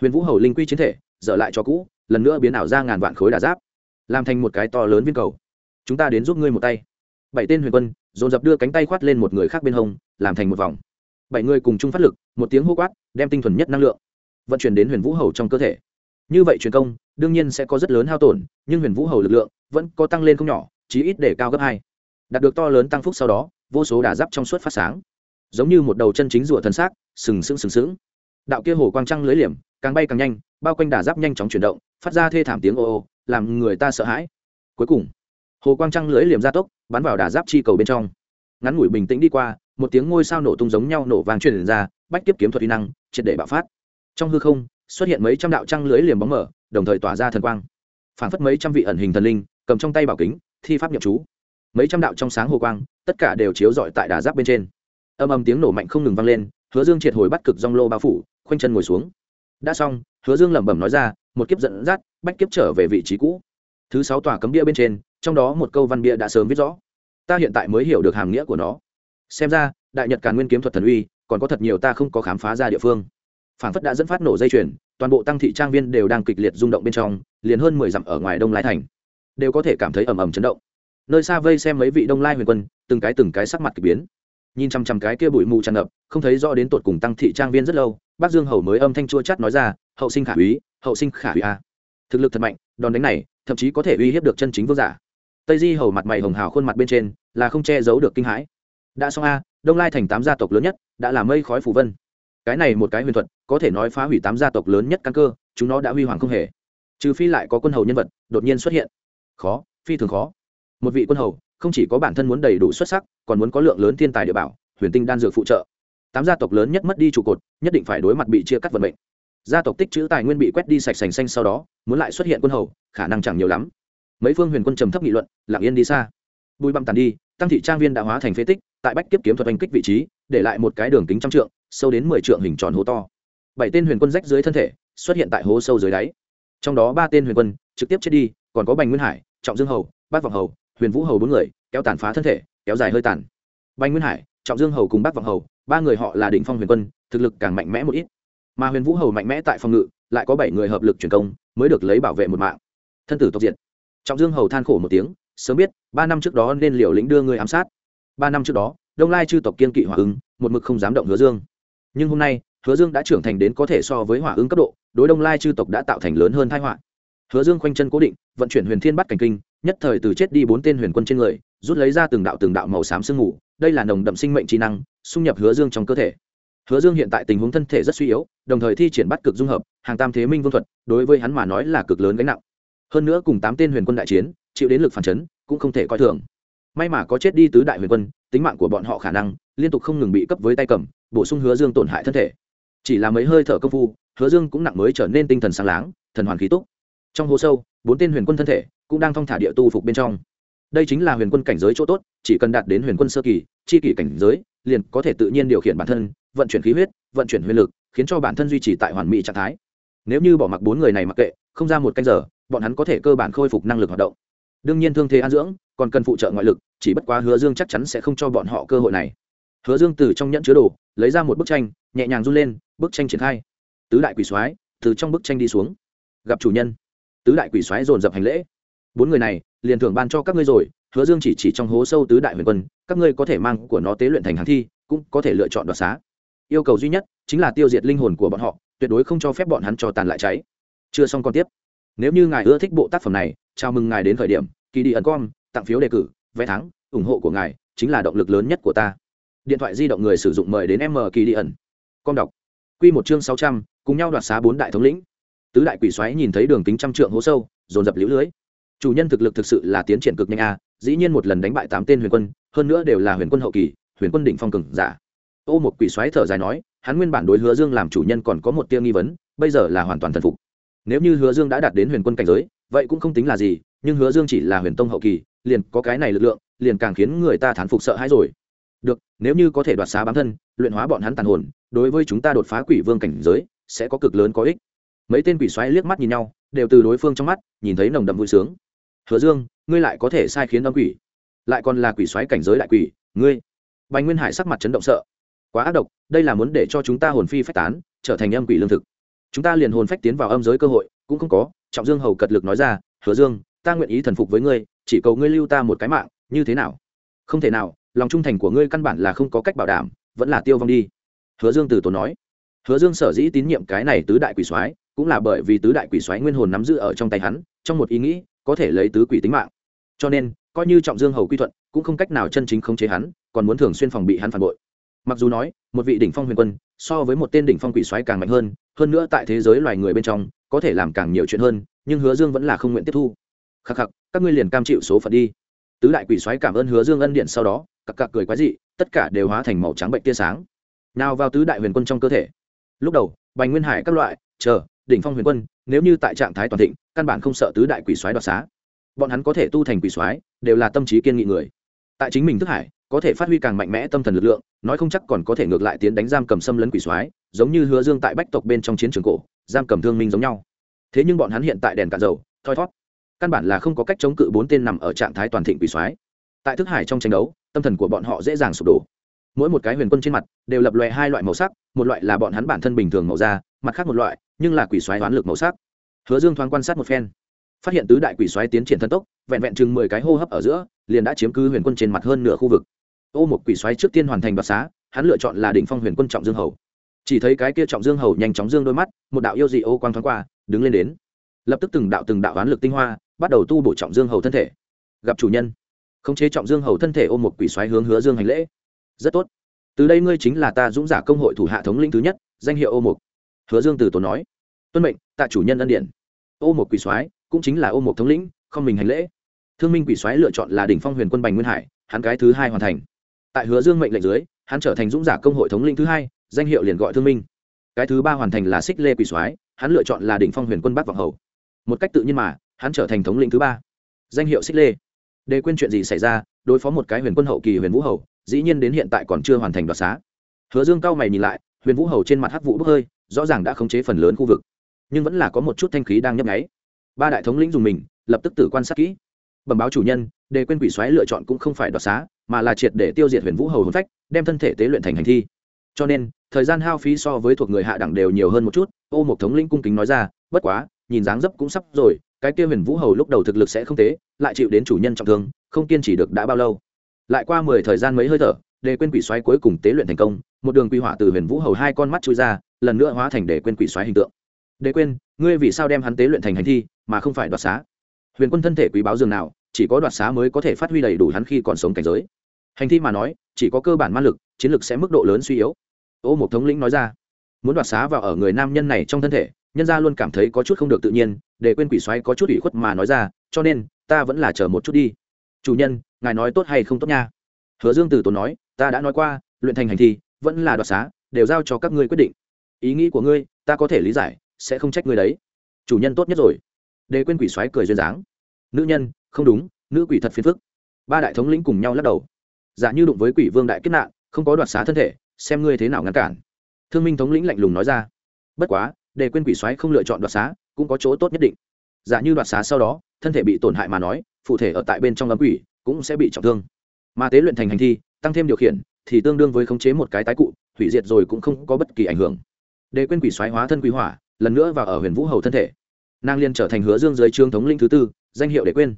Speaker 1: Huyền vũ hầu linh quy chiến thể, dở lại cho cũ, lần nữa biến ảo ra ngàn vạn khối đà giáp, làm thành một cái to lớn viên cầu. Chúng ta đến giúp ngươi một tay. Bảy tên huyền quân, dồn dập đưa cánh tay khoát lên một người khác bên hông, làm thành một vòng. Bảy người cùng chung phát lực, một tiếng hô quát, đem tinh thuần nhất năng lượng vận chuyển đến huyền vũ hầu trong cơ thể. Như vậy truyền công, đương nhiên sẽ có rất lớn hao tổn, nhưng huyền vũ hầu lực lượng vẫn có tăng lên không nhỏ, chí ít để cao gấp hai đạt được to lớn tăng phúc sau đó, vô số đà giáp trong suốt phát sáng. Giống như một đầu chân chính rùa thần xác, sừng sững sừng sững. Đạo kia hồ quang trăng lưới liềm, càng bay càng nhanh, bao quanh đà giáp nhanh chóng chuyển động, phát ra thê thảm tiếng ô ô, làm người ta sợ hãi. Cuối cùng, hồ quang trăng lưới liềm ra tốc, bắn vào đà giáp chi cầu bên trong. Ngắn ngủi bình tĩnh đi qua, một tiếng ngôi sao nổ tung giống nhau nổ vàng truyền ra, bách tiếp kiếm thuật uy năng, triệt để bạo phát. Trong hư không, xuất hiện mấy trăm đạo trăng lưới liềm bóng mở, đồng thời tỏa ra thần quang. Phản phất mấy trăm vị ẩn hình thần linh, cầm trong tay bảo kính, thi pháp nhậm chú mấy trăm đạo trong sáng hồ quang, tất cả đều chiếu rọi tại đà giáp bên trên. Âm âm tiếng nổ mạnh không ngừng vang lên, hứa dương triệt hồi bắt cực dong lô bao phủ, khoanh chân ngồi xuống. Đã xong, hứa dương lẩm bẩm nói ra, một kiếp dẫn dắt, bách kiếp trở về vị trí cũ. Thứ sáu tòa cấm bia bên trên, trong đó một câu văn bia đã sớm viết rõ. Ta hiện tại mới hiểu được hàm nghĩa của nó. Xem ra, đại nhật càn nguyên kiếm thuật thần uy, còn có thật nhiều ta không có khám phá ra địa phương. Phản phất đã dẫn phát nổ dây chuyền, toàn bộ tăng thị trang viên đều đang kịch liệt rung động bên trong, liền hơn mười dặm ở ngoài đông lai thành, đều có thể cảm thấy ầm ầm chấn động nơi xa vây xem mấy vị đông lai huyền quân, từng cái từng cái sắc mặt k ỳ biến. Nhìn chằm chằm cái kia bụi mù tràn ngập, không thấy rõ đến tột cùng tăng thị trang viên rất lâu, bác dương hầu mới âm thanh chua chắt nói ra, hậu sinh khả úy, hậu sinh khả úy a. Thực lực thật mạnh, đòn đánh này, thậm chí có thể uy hiếp được chân chính vương giả. Tây di hầu mặt mày hồng hào khuôn mặt bên trên, là không che giấu được kinh hãi. Đã xong a, đông lai thành tám gia tộc lớn nhất, đã là mây khói phủ vân. Cái này một cái huyền thuật, có thể nói phá hủy tám gia tộc lớn nhất căn cơ, chúng nó đã huy hoàng không hề. Trừ phi lại có quân hầu nhân vật đột nhiên xuất hiện. Khó, phi thường khó một vị quân hầu, không chỉ có bản thân muốn đầy đủ xuất sắc, còn muốn có lượng lớn thiên tài địa bảo, huyền tinh đan dược phụ trợ. Tám gia tộc lớn nhất mất đi trụ cột, nhất định phải đối mặt bị chia cắt vận mệnh. Gia tộc tích chữ tài nguyên bị quét đi sạch sành xanh sau đó, muốn lại xuất hiện quân hầu, khả năng chẳng nhiều lắm. Mấy phương huyền quân trầm thấp nghị luận, lặng yên đi xa. Bùi băm tàn đi, tăng thị trang viên đã hóa thành phế tích, tại bách kiếp kiếm thuật oanh kích vị trí, để lại một cái đường kính trăm trượng, sâu đến mười trượng hình tròn hố to. Bảy tên huyền quân rách dưới thân thể, xuất hiện tại hố sâu dưới đáy. Trong đó ba tên huyền quân trực tiếp chết đi, còn có bành nguyên hải, trọng dương hầu bát vọng hầu huyền vũ hầu bốn người, kéo tàn phá thân thể, kéo dài hơi tàn. Banh nguyên hải, trọng dương hầu cùng bác vọng hầu, ba người họ là đỉnh phong huyền quân, thực lực càng mạnh mẽ một ít. Mà huyền vũ hầu mạnh mẽ tại phòng ngự, lại có bảy người hợp lực truyền công, mới được lấy bảo vệ một mạng. Thân tử tộc diệt. Trọng dương hầu than khổ một tiếng, sớm biết, ba năm trước đó nên liều lĩnh đưa người ám sát. Ba năm trước đó, đông lai chư tộc kiên kỵ hỏa ứng một mực không dám động hứa dương. Nhưng hôm nay, hứa dương đã trưởng thành đến có thể so với hỏa ứng cấp độ, đối đông lai chư tộc đã tạo thành lớn hơn thái họa. Hứa dương khoanh chân cố định, vận chuyển huyền thiên bắt cảnh kinh nhất thời từ chết đi bốn tên huyền quân trên người, rút lấy ra từng đạo từng đạo màu xám sương mù, đây là nồng đậm sinh mệnh trí năng, xung nhập hứa dương trong cơ thể. Hứa dương hiện tại tình huống thân thể rất suy yếu, đồng thời thi triển bắt cực dung hợp, hàng tam thế minh vương thuật, đối với hắn mà nói là cực lớn gánh nặng. Hơn nữa cùng tám tên huyền quân đại chiến, chịu đến lực phản chấn, cũng không thể coi thường. May mà có chết đi tứ đại huyền quân, tính mạng của bọn họ khả năng, liên tục không ngừng bị cấp với tay cầm, bổ sung hứa dương tổn hại thân thể. Chỉ là mấy hơi thở công phu, hứa dương cũng nặng mới trở nên tinh thần sáng láng, thần hoàn khí túc. Trong hồ sâu, bốn tên huyền quân thân thể cũng đang thong thả địa tu phục bên trong. Đây chính là huyền quân cảnh giới chỗ tốt, chỉ cần đạt đến huyền quân sơ kỳ, chi kỷ cảnh giới, liền có thể tự nhiên điều khiển bản thân, vận chuyển khí huyết, vận chuyển huyền lực, khiến cho bản thân duy trì tại hoàn mỹ trạng thái. Nếu như bỏ mặc bốn người này mặc kệ, không ra một canh giờ, bọn hắn có thể cơ bản khôi phục năng lực hoạt động. Đương nhiên thương thế an dưỡng, còn cần phụ trợ ngoại lực, chỉ bất quá hứa dương chắc chắn sẽ không cho bọn họ cơ hội này. Hứa dương từ trong nhẫn chứa đồ, lấy ra một bức tranh, nhẹ nhàng run lên, bức tranh triển khai. Tứ đại quỷ soái từ trong bức tranh đi xuống. Gặp chủ nhân. Tứ đại quỷ soái dồn dập hành lễ bốn người này, liền thưởng ban cho các ngươi rồi, hứa dương chỉ chỉ trong hố sâu tứ đại huyền quân, các ngươi có thể mang của nó tế luyện thành hàng thi, cũng có thể lựa chọn đoạt xá. Yêu cầu duy nhất chính là tiêu diệt linh hồn của bọn họ, tuyệt đối không cho phép bọn hắn cho tàn lại cháy. Chưa xong còn tiếp. Nếu như ngài ưa thích bộ tác phẩm này, chào mừng ngài đến khởi điểm, kỳ đi ẩn com tặng phiếu đề cử, vé thắng, ủng hộ của ngài chính là động lực lớn nhất của ta. Điện thoại di động người sử dụng mời đến m kỳ đi ẩn. Com đọc. Q một chương sáu trăm, cùng nhau đoạt xá bốn đại thống lĩnh. Tứ đại quỷ xoáy nhìn thấy đường kính trăm trượng hố sâu, dồn dập lũ lưới chủ nhân thực lực thực sự là tiến triển cực nhanh a, dĩ nhiên một lần đánh bại tám tên huyền quân, hơn nữa đều là huyền quân hậu kỳ, huyền quân đỉnh phong cường giả. Ô một quỷ xoáy thở dài nói, hắn nguyên bản đối hứa dương làm chủ nhân còn có một tia nghi vấn, bây giờ là hoàn toàn thần phục. Nếu như hứa dương đã đạt đến huyền quân cảnh giới, vậy cũng không tính là gì, nhưng hứa dương chỉ là huyền tông hậu kỳ, liền có cái này lực lượng, liền càng khiến người ta thán phục sợ hãi rồi. Được, nếu như có thể đoạt xá bám thân, luyện hóa bọn hắn tàn hồn, đối với chúng ta đột phá quỷ vương cảnh giới, sẽ có cực lớn có ích. Mấy tên quỷ xoáy liếc mắt nhìn nhau, đều từ đối phương trong mắt, nhìn thấy nồng đậm vui sướng hứa dương, ngươi lại có thể sai khiến âm quỷ. Lại còn là quỷ xoáy cảnh giới đại quỷ, ngươi. Bành nguyên hải sắc mặt chấn động sợ. Quá ác độc, đây là muốn để cho chúng ta hồn phi phách tán, trở thành âm quỷ lương thực. Chúng ta liền hồn phách tiến vào âm giới cơ hội, cũng không có, trọng dương hầu cật lực nói ra, hứa dương, ta nguyện ý thần phục với ngươi, chỉ cầu ngươi lưu ta một cái mạng, như thế nào? Không thể nào, lòng trung thành của ngươi căn bản là không có cách bảo đảm, vẫn là tiêu vong đi. Hứa dương từ tốn nói. Hứa dương sở dĩ tín nhiệm cái này tứ đại quỷ soái cũng là bởi vì tứ đại quỷ soái nguyên hồn nắm giữ ở trong tay hắn, trong một ý nghĩ có thể lấy tứ quỷ tính mạng. Cho nên, coi như trọng dương hầu quy thuận, cũng không cách nào chân chính khống chế hắn, còn muốn thường xuyên phòng bị hắn phản bội. Mặc dù nói, một vị đỉnh phong huyền quân, so với một tên đỉnh phong quỷ soái càng mạnh hơn hơn nữa tại thế giới loài người bên trong, có thể làm càng nhiều chuyện hơn, nhưng hứa dương vẫn là không nguyện tiếp thu. Khắc khắc, các ngươi liền cam chịu số phận đi. Tứ đại quỷ soái cảm ơn hứa dương ân điện sau đó cặp cặp cười quái dị, tất cả đều hóa thành màu trắng bệnh tia sáng. Nào vào tứ đại huyền quân trong cơ thể. Lúc đầu, bành nguyên hải các loại, chờ đỉnh phong huyền quân, nếu như tại trạng thái toàn thịnh, căn bản không sợ tứ đại quỷ soái đoạt xá. Bọn hắn có thể tu thành quỷ soái, đều là tâm trí kiên nghị người. Tại chính mình thức hải, có thể phát huy càng mạnh mẽ tâm thần lực lượng, nói không chắc còn có thể ngược lại tiến đánh giam cầm xâm lấn quỷ soái, giống như hứa dương tại bách tộc bên trong chiến trường cổ, giam cầm thương minh giống nhau. Thế nhưng bọn hắn hiện tại đèn cạn dầu, thoi thót căn bản là không có cách chống cự bốn tên nằm ở trạng thái toàn thịnh quỷ soái. Tại thức hải trong tranh đấu, tâm thần của bọn họ dễ dàng sụp đổ. Mỗi một cái huyền quân trên mặt, đều lập loè hai loại màu sắc, một loại là bọn hắn bản thân bình thường màu da, mặt khác một loại nhưng là quỷ xoáy đoán lực màu sắc. Hứa dương thoáng quan sát một phen, phát hiện tứ đại quỷ xoáy tiến triển thân tốc, vẹn vẹn chừng mười cái hô hấp ở giữa, liền đã chiếm cứ huyền quân trên mặt hơn nửa khu vực. Ô một quỷ xoáy trước tiên hoàn thành đoạt xá, hắn lựa chọn là đỉnh phong huyền quân trọng dương hầu. Chỉ thấy cái kia trọng dương hầu nhanh chóng dương đôi mắt, một đạo yêu dị ô quang thoáng qua, đứng lên đến. Lập tức từng đạo từng đạo oán lực tinh hoa, bắt đầu tu bổ trọng dương hầu thân thể. Gặp chủ nhân, khống chế trọng dương hầu thân thể ôm một quỷ xoáy hướng hứa dương hành lễ. Rất tốt. Từ đây ngươi chính là ta dũng giả công hội thủ hạ thống lĩnh thứ nhất, danh hiệu ô mục hứa dương từ tốn nói, tuân mệnh, tạ chủ nhân ân điện ô một quỷ soái cũng chính là ô một thống lĩnh, không mình hành lễ. Thương minh quỷ soái lựa chọn là đỉnh phong huyền quân bành nguyên hải, hắn cái thứ hai hoàn thành. Tại hứa dương mệnh lệnh dưới, hắn trở thành dũng giả công hội thống lĩnh thứ hai, danh hiệu liền gọi thương minh. Cái thứ ba hoàn thành là xích lê quỷ soái, hắn lựa chọn là đỉnh phong huyền quân bắc vọng hầu. Một cách tự nhiên mà, hắn trở thành thống lĩnh thứ ba. Danh hiệu xích lê. Để quên chuyện gì xảy ra, đối phó một cái huyền quân hậu kỳ huyền vũ hầu, dĩ nhiên đến hiện tại còn chưa hoàn thành đoạt xá. Hứa dương cao mày nhìn lại huyền vũ hầu trên mặt hắc vụ bốc hơi, rõ ràng đã khống chế phần lớn khu vực. Nhưng vẫn là có một chút thanh khí đang nhấp nháy. Ba đại thống lĩnh dùng mình, lập tức tử quan sát kỹ. Bẩm báo chủ nhân, đề quên quỷ xoáy lựa chọn cũng không phải đoạt xá, mà là triệt để tiêu diệt huyền vũ hầu hồn phách, đem thân thể tế luyện thành hành thi. Cho nên, thời gian hao phí so với thuộc người hạ đẳng đều nhiều hơn một chút, ô một thống lĩnh cung kính nói ra, bất quá, nhìn dáng dấp cũng sắp rồi, cái kia huyền vũ hầu lúc đầu thực lực sẽ không tế lại chịu đến chủ nhân trọng thương, không kiên trì được đã bao lâu? Lại qua mười thời gian mấy hơi thở, đề quên quỷ xoáy cuối cùng tế luyện thành công một đường quy hỏa từ huyền vũ hầu hai con mắt chui ra, lần nữa hóa thành để quên quỷ xoáy hình tượng. Để quên, ngươi vì sao đem hắn tế luyện thành hành thi, mà không phải đoạt xá? Huyền quân thân thể quý báo dường nào, chỉ có đoạt xá mới có thể phát huy đầy đủ hắn khi còn sống cảnh giới. Hành thi mà nói, chỉ có cơ bản ma lực, chiến lực sẽ mức độ lớn suy yếu. Ô một thống lĩnh nói ra. Muốn đoạt xá vào ở người nam nhân này trong thân thể, nhân gia luôn cảm thấy có chút không được tự nhiên, để quên quỷ xoáy có chút ủy khuất mà nói ra, cho nên, ta vẫn là chờ một chút đi. Chủ nhân, ngài nói tốt hay không tốt nha? Hứa dương từ tốn nói, ta đã nói qua, luyện thành hành thi vẫn là đoạt xá, đều giao cho các ngươi quyết định. Ý nghĩ của ngươi, ta có thể lý giải, sẽ không trách ngươi đấy. Chủ nhân tốt nhất rồi. Đề quên quỷ xoáy cười duyên dáng. Nữ nhân, không đúng, nữ quỷ thật phiền phức. Ba đại thống lĩnh cùng nhau lắc đầu. Giả như đụng với quỷ vương đại kết nạn, không có đoạt xá thân thể, xem ngươi thế nào ngăn cản. Thương minh thống lĩnh lạnh lùng nói ra. Bất quá đề quên quỷ xoáy không lựa chọn đoạt xá, cũng có chỗ tốt nhất định. Giả như đoạt xá sau đó, thân thể bị tổn hại mà nói, phụ thể ở tại bên trong ấm quỷ, cũng sẽ bị trọng thương. Mà tế luyện thành hành thi, tăng thêm điều khiển thì tương đương với khống chế một cái tái cụ, hủy diệt rồi cũng không có bất kỳ ảnh hưởng. Để quên quỷ xoáy hóa thân Quỷ hỏa, lần nữa vào ở huyền vũ hầu thân thể. Nàng liên trở thành hứa dương dưới trương thống linh thứ tư, danh hiệu để quên.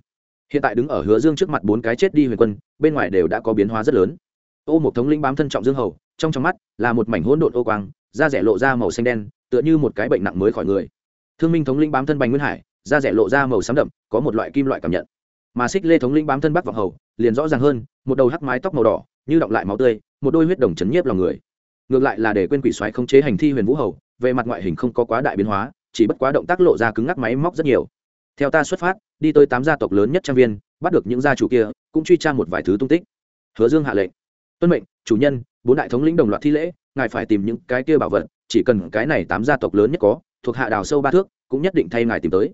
Speaker 1: Hiện tại đứng ở hứa dương trước mặt bốn cái chết đi huyền quân, bên ngoài đều đã có biến hóa rất lớn. Ô một thống linh bám thân trọng dương hầu, trong trong mắt là một mảnh hỗn độn ô quang, da rẻ lộ ra màu xanh đen, tựa như một cái bệnh nặng mới khỏi người. Thương minh thống linh bám thân bành nguyên hải, da rẻ lộ ra màu xám đậm, có một loại kim loại cảm nhận. Mà xích lê thống linh bám thân bắc vọng hầu, liền rõ ràng hơn, một đầu hắc mái tóc màu đỏ như động lại máu tươi, một đôi huyết đồng chấn nhiếp lòng người. Ngược lại là để quên quỷ xoáy khống chế hành thi huyền vũ hầu, về mặt ngoại hình không có quá đại biến hóa, chỉ bất quá động tác lộ ra cứng ngắc máy móc rất nhiều. Theo ta xuất phát, đi tới tám gia tộc lớn nhất trang viên, bắt được những gia chủ kia, cũng truy tra một vài thứ tung tích. Hứa dương hạ lệnh. Tuân mệnh, chủ nhân, bốn đại thống lĩnh đồng loạt thi lễ, ngài phải tìm những cái kia bảo vật, chỉ cần cái này tám gia tộc lớn nhất có, thuộc hạ đào sâu ba thước, cũng nhất định thay ngài tìm tới.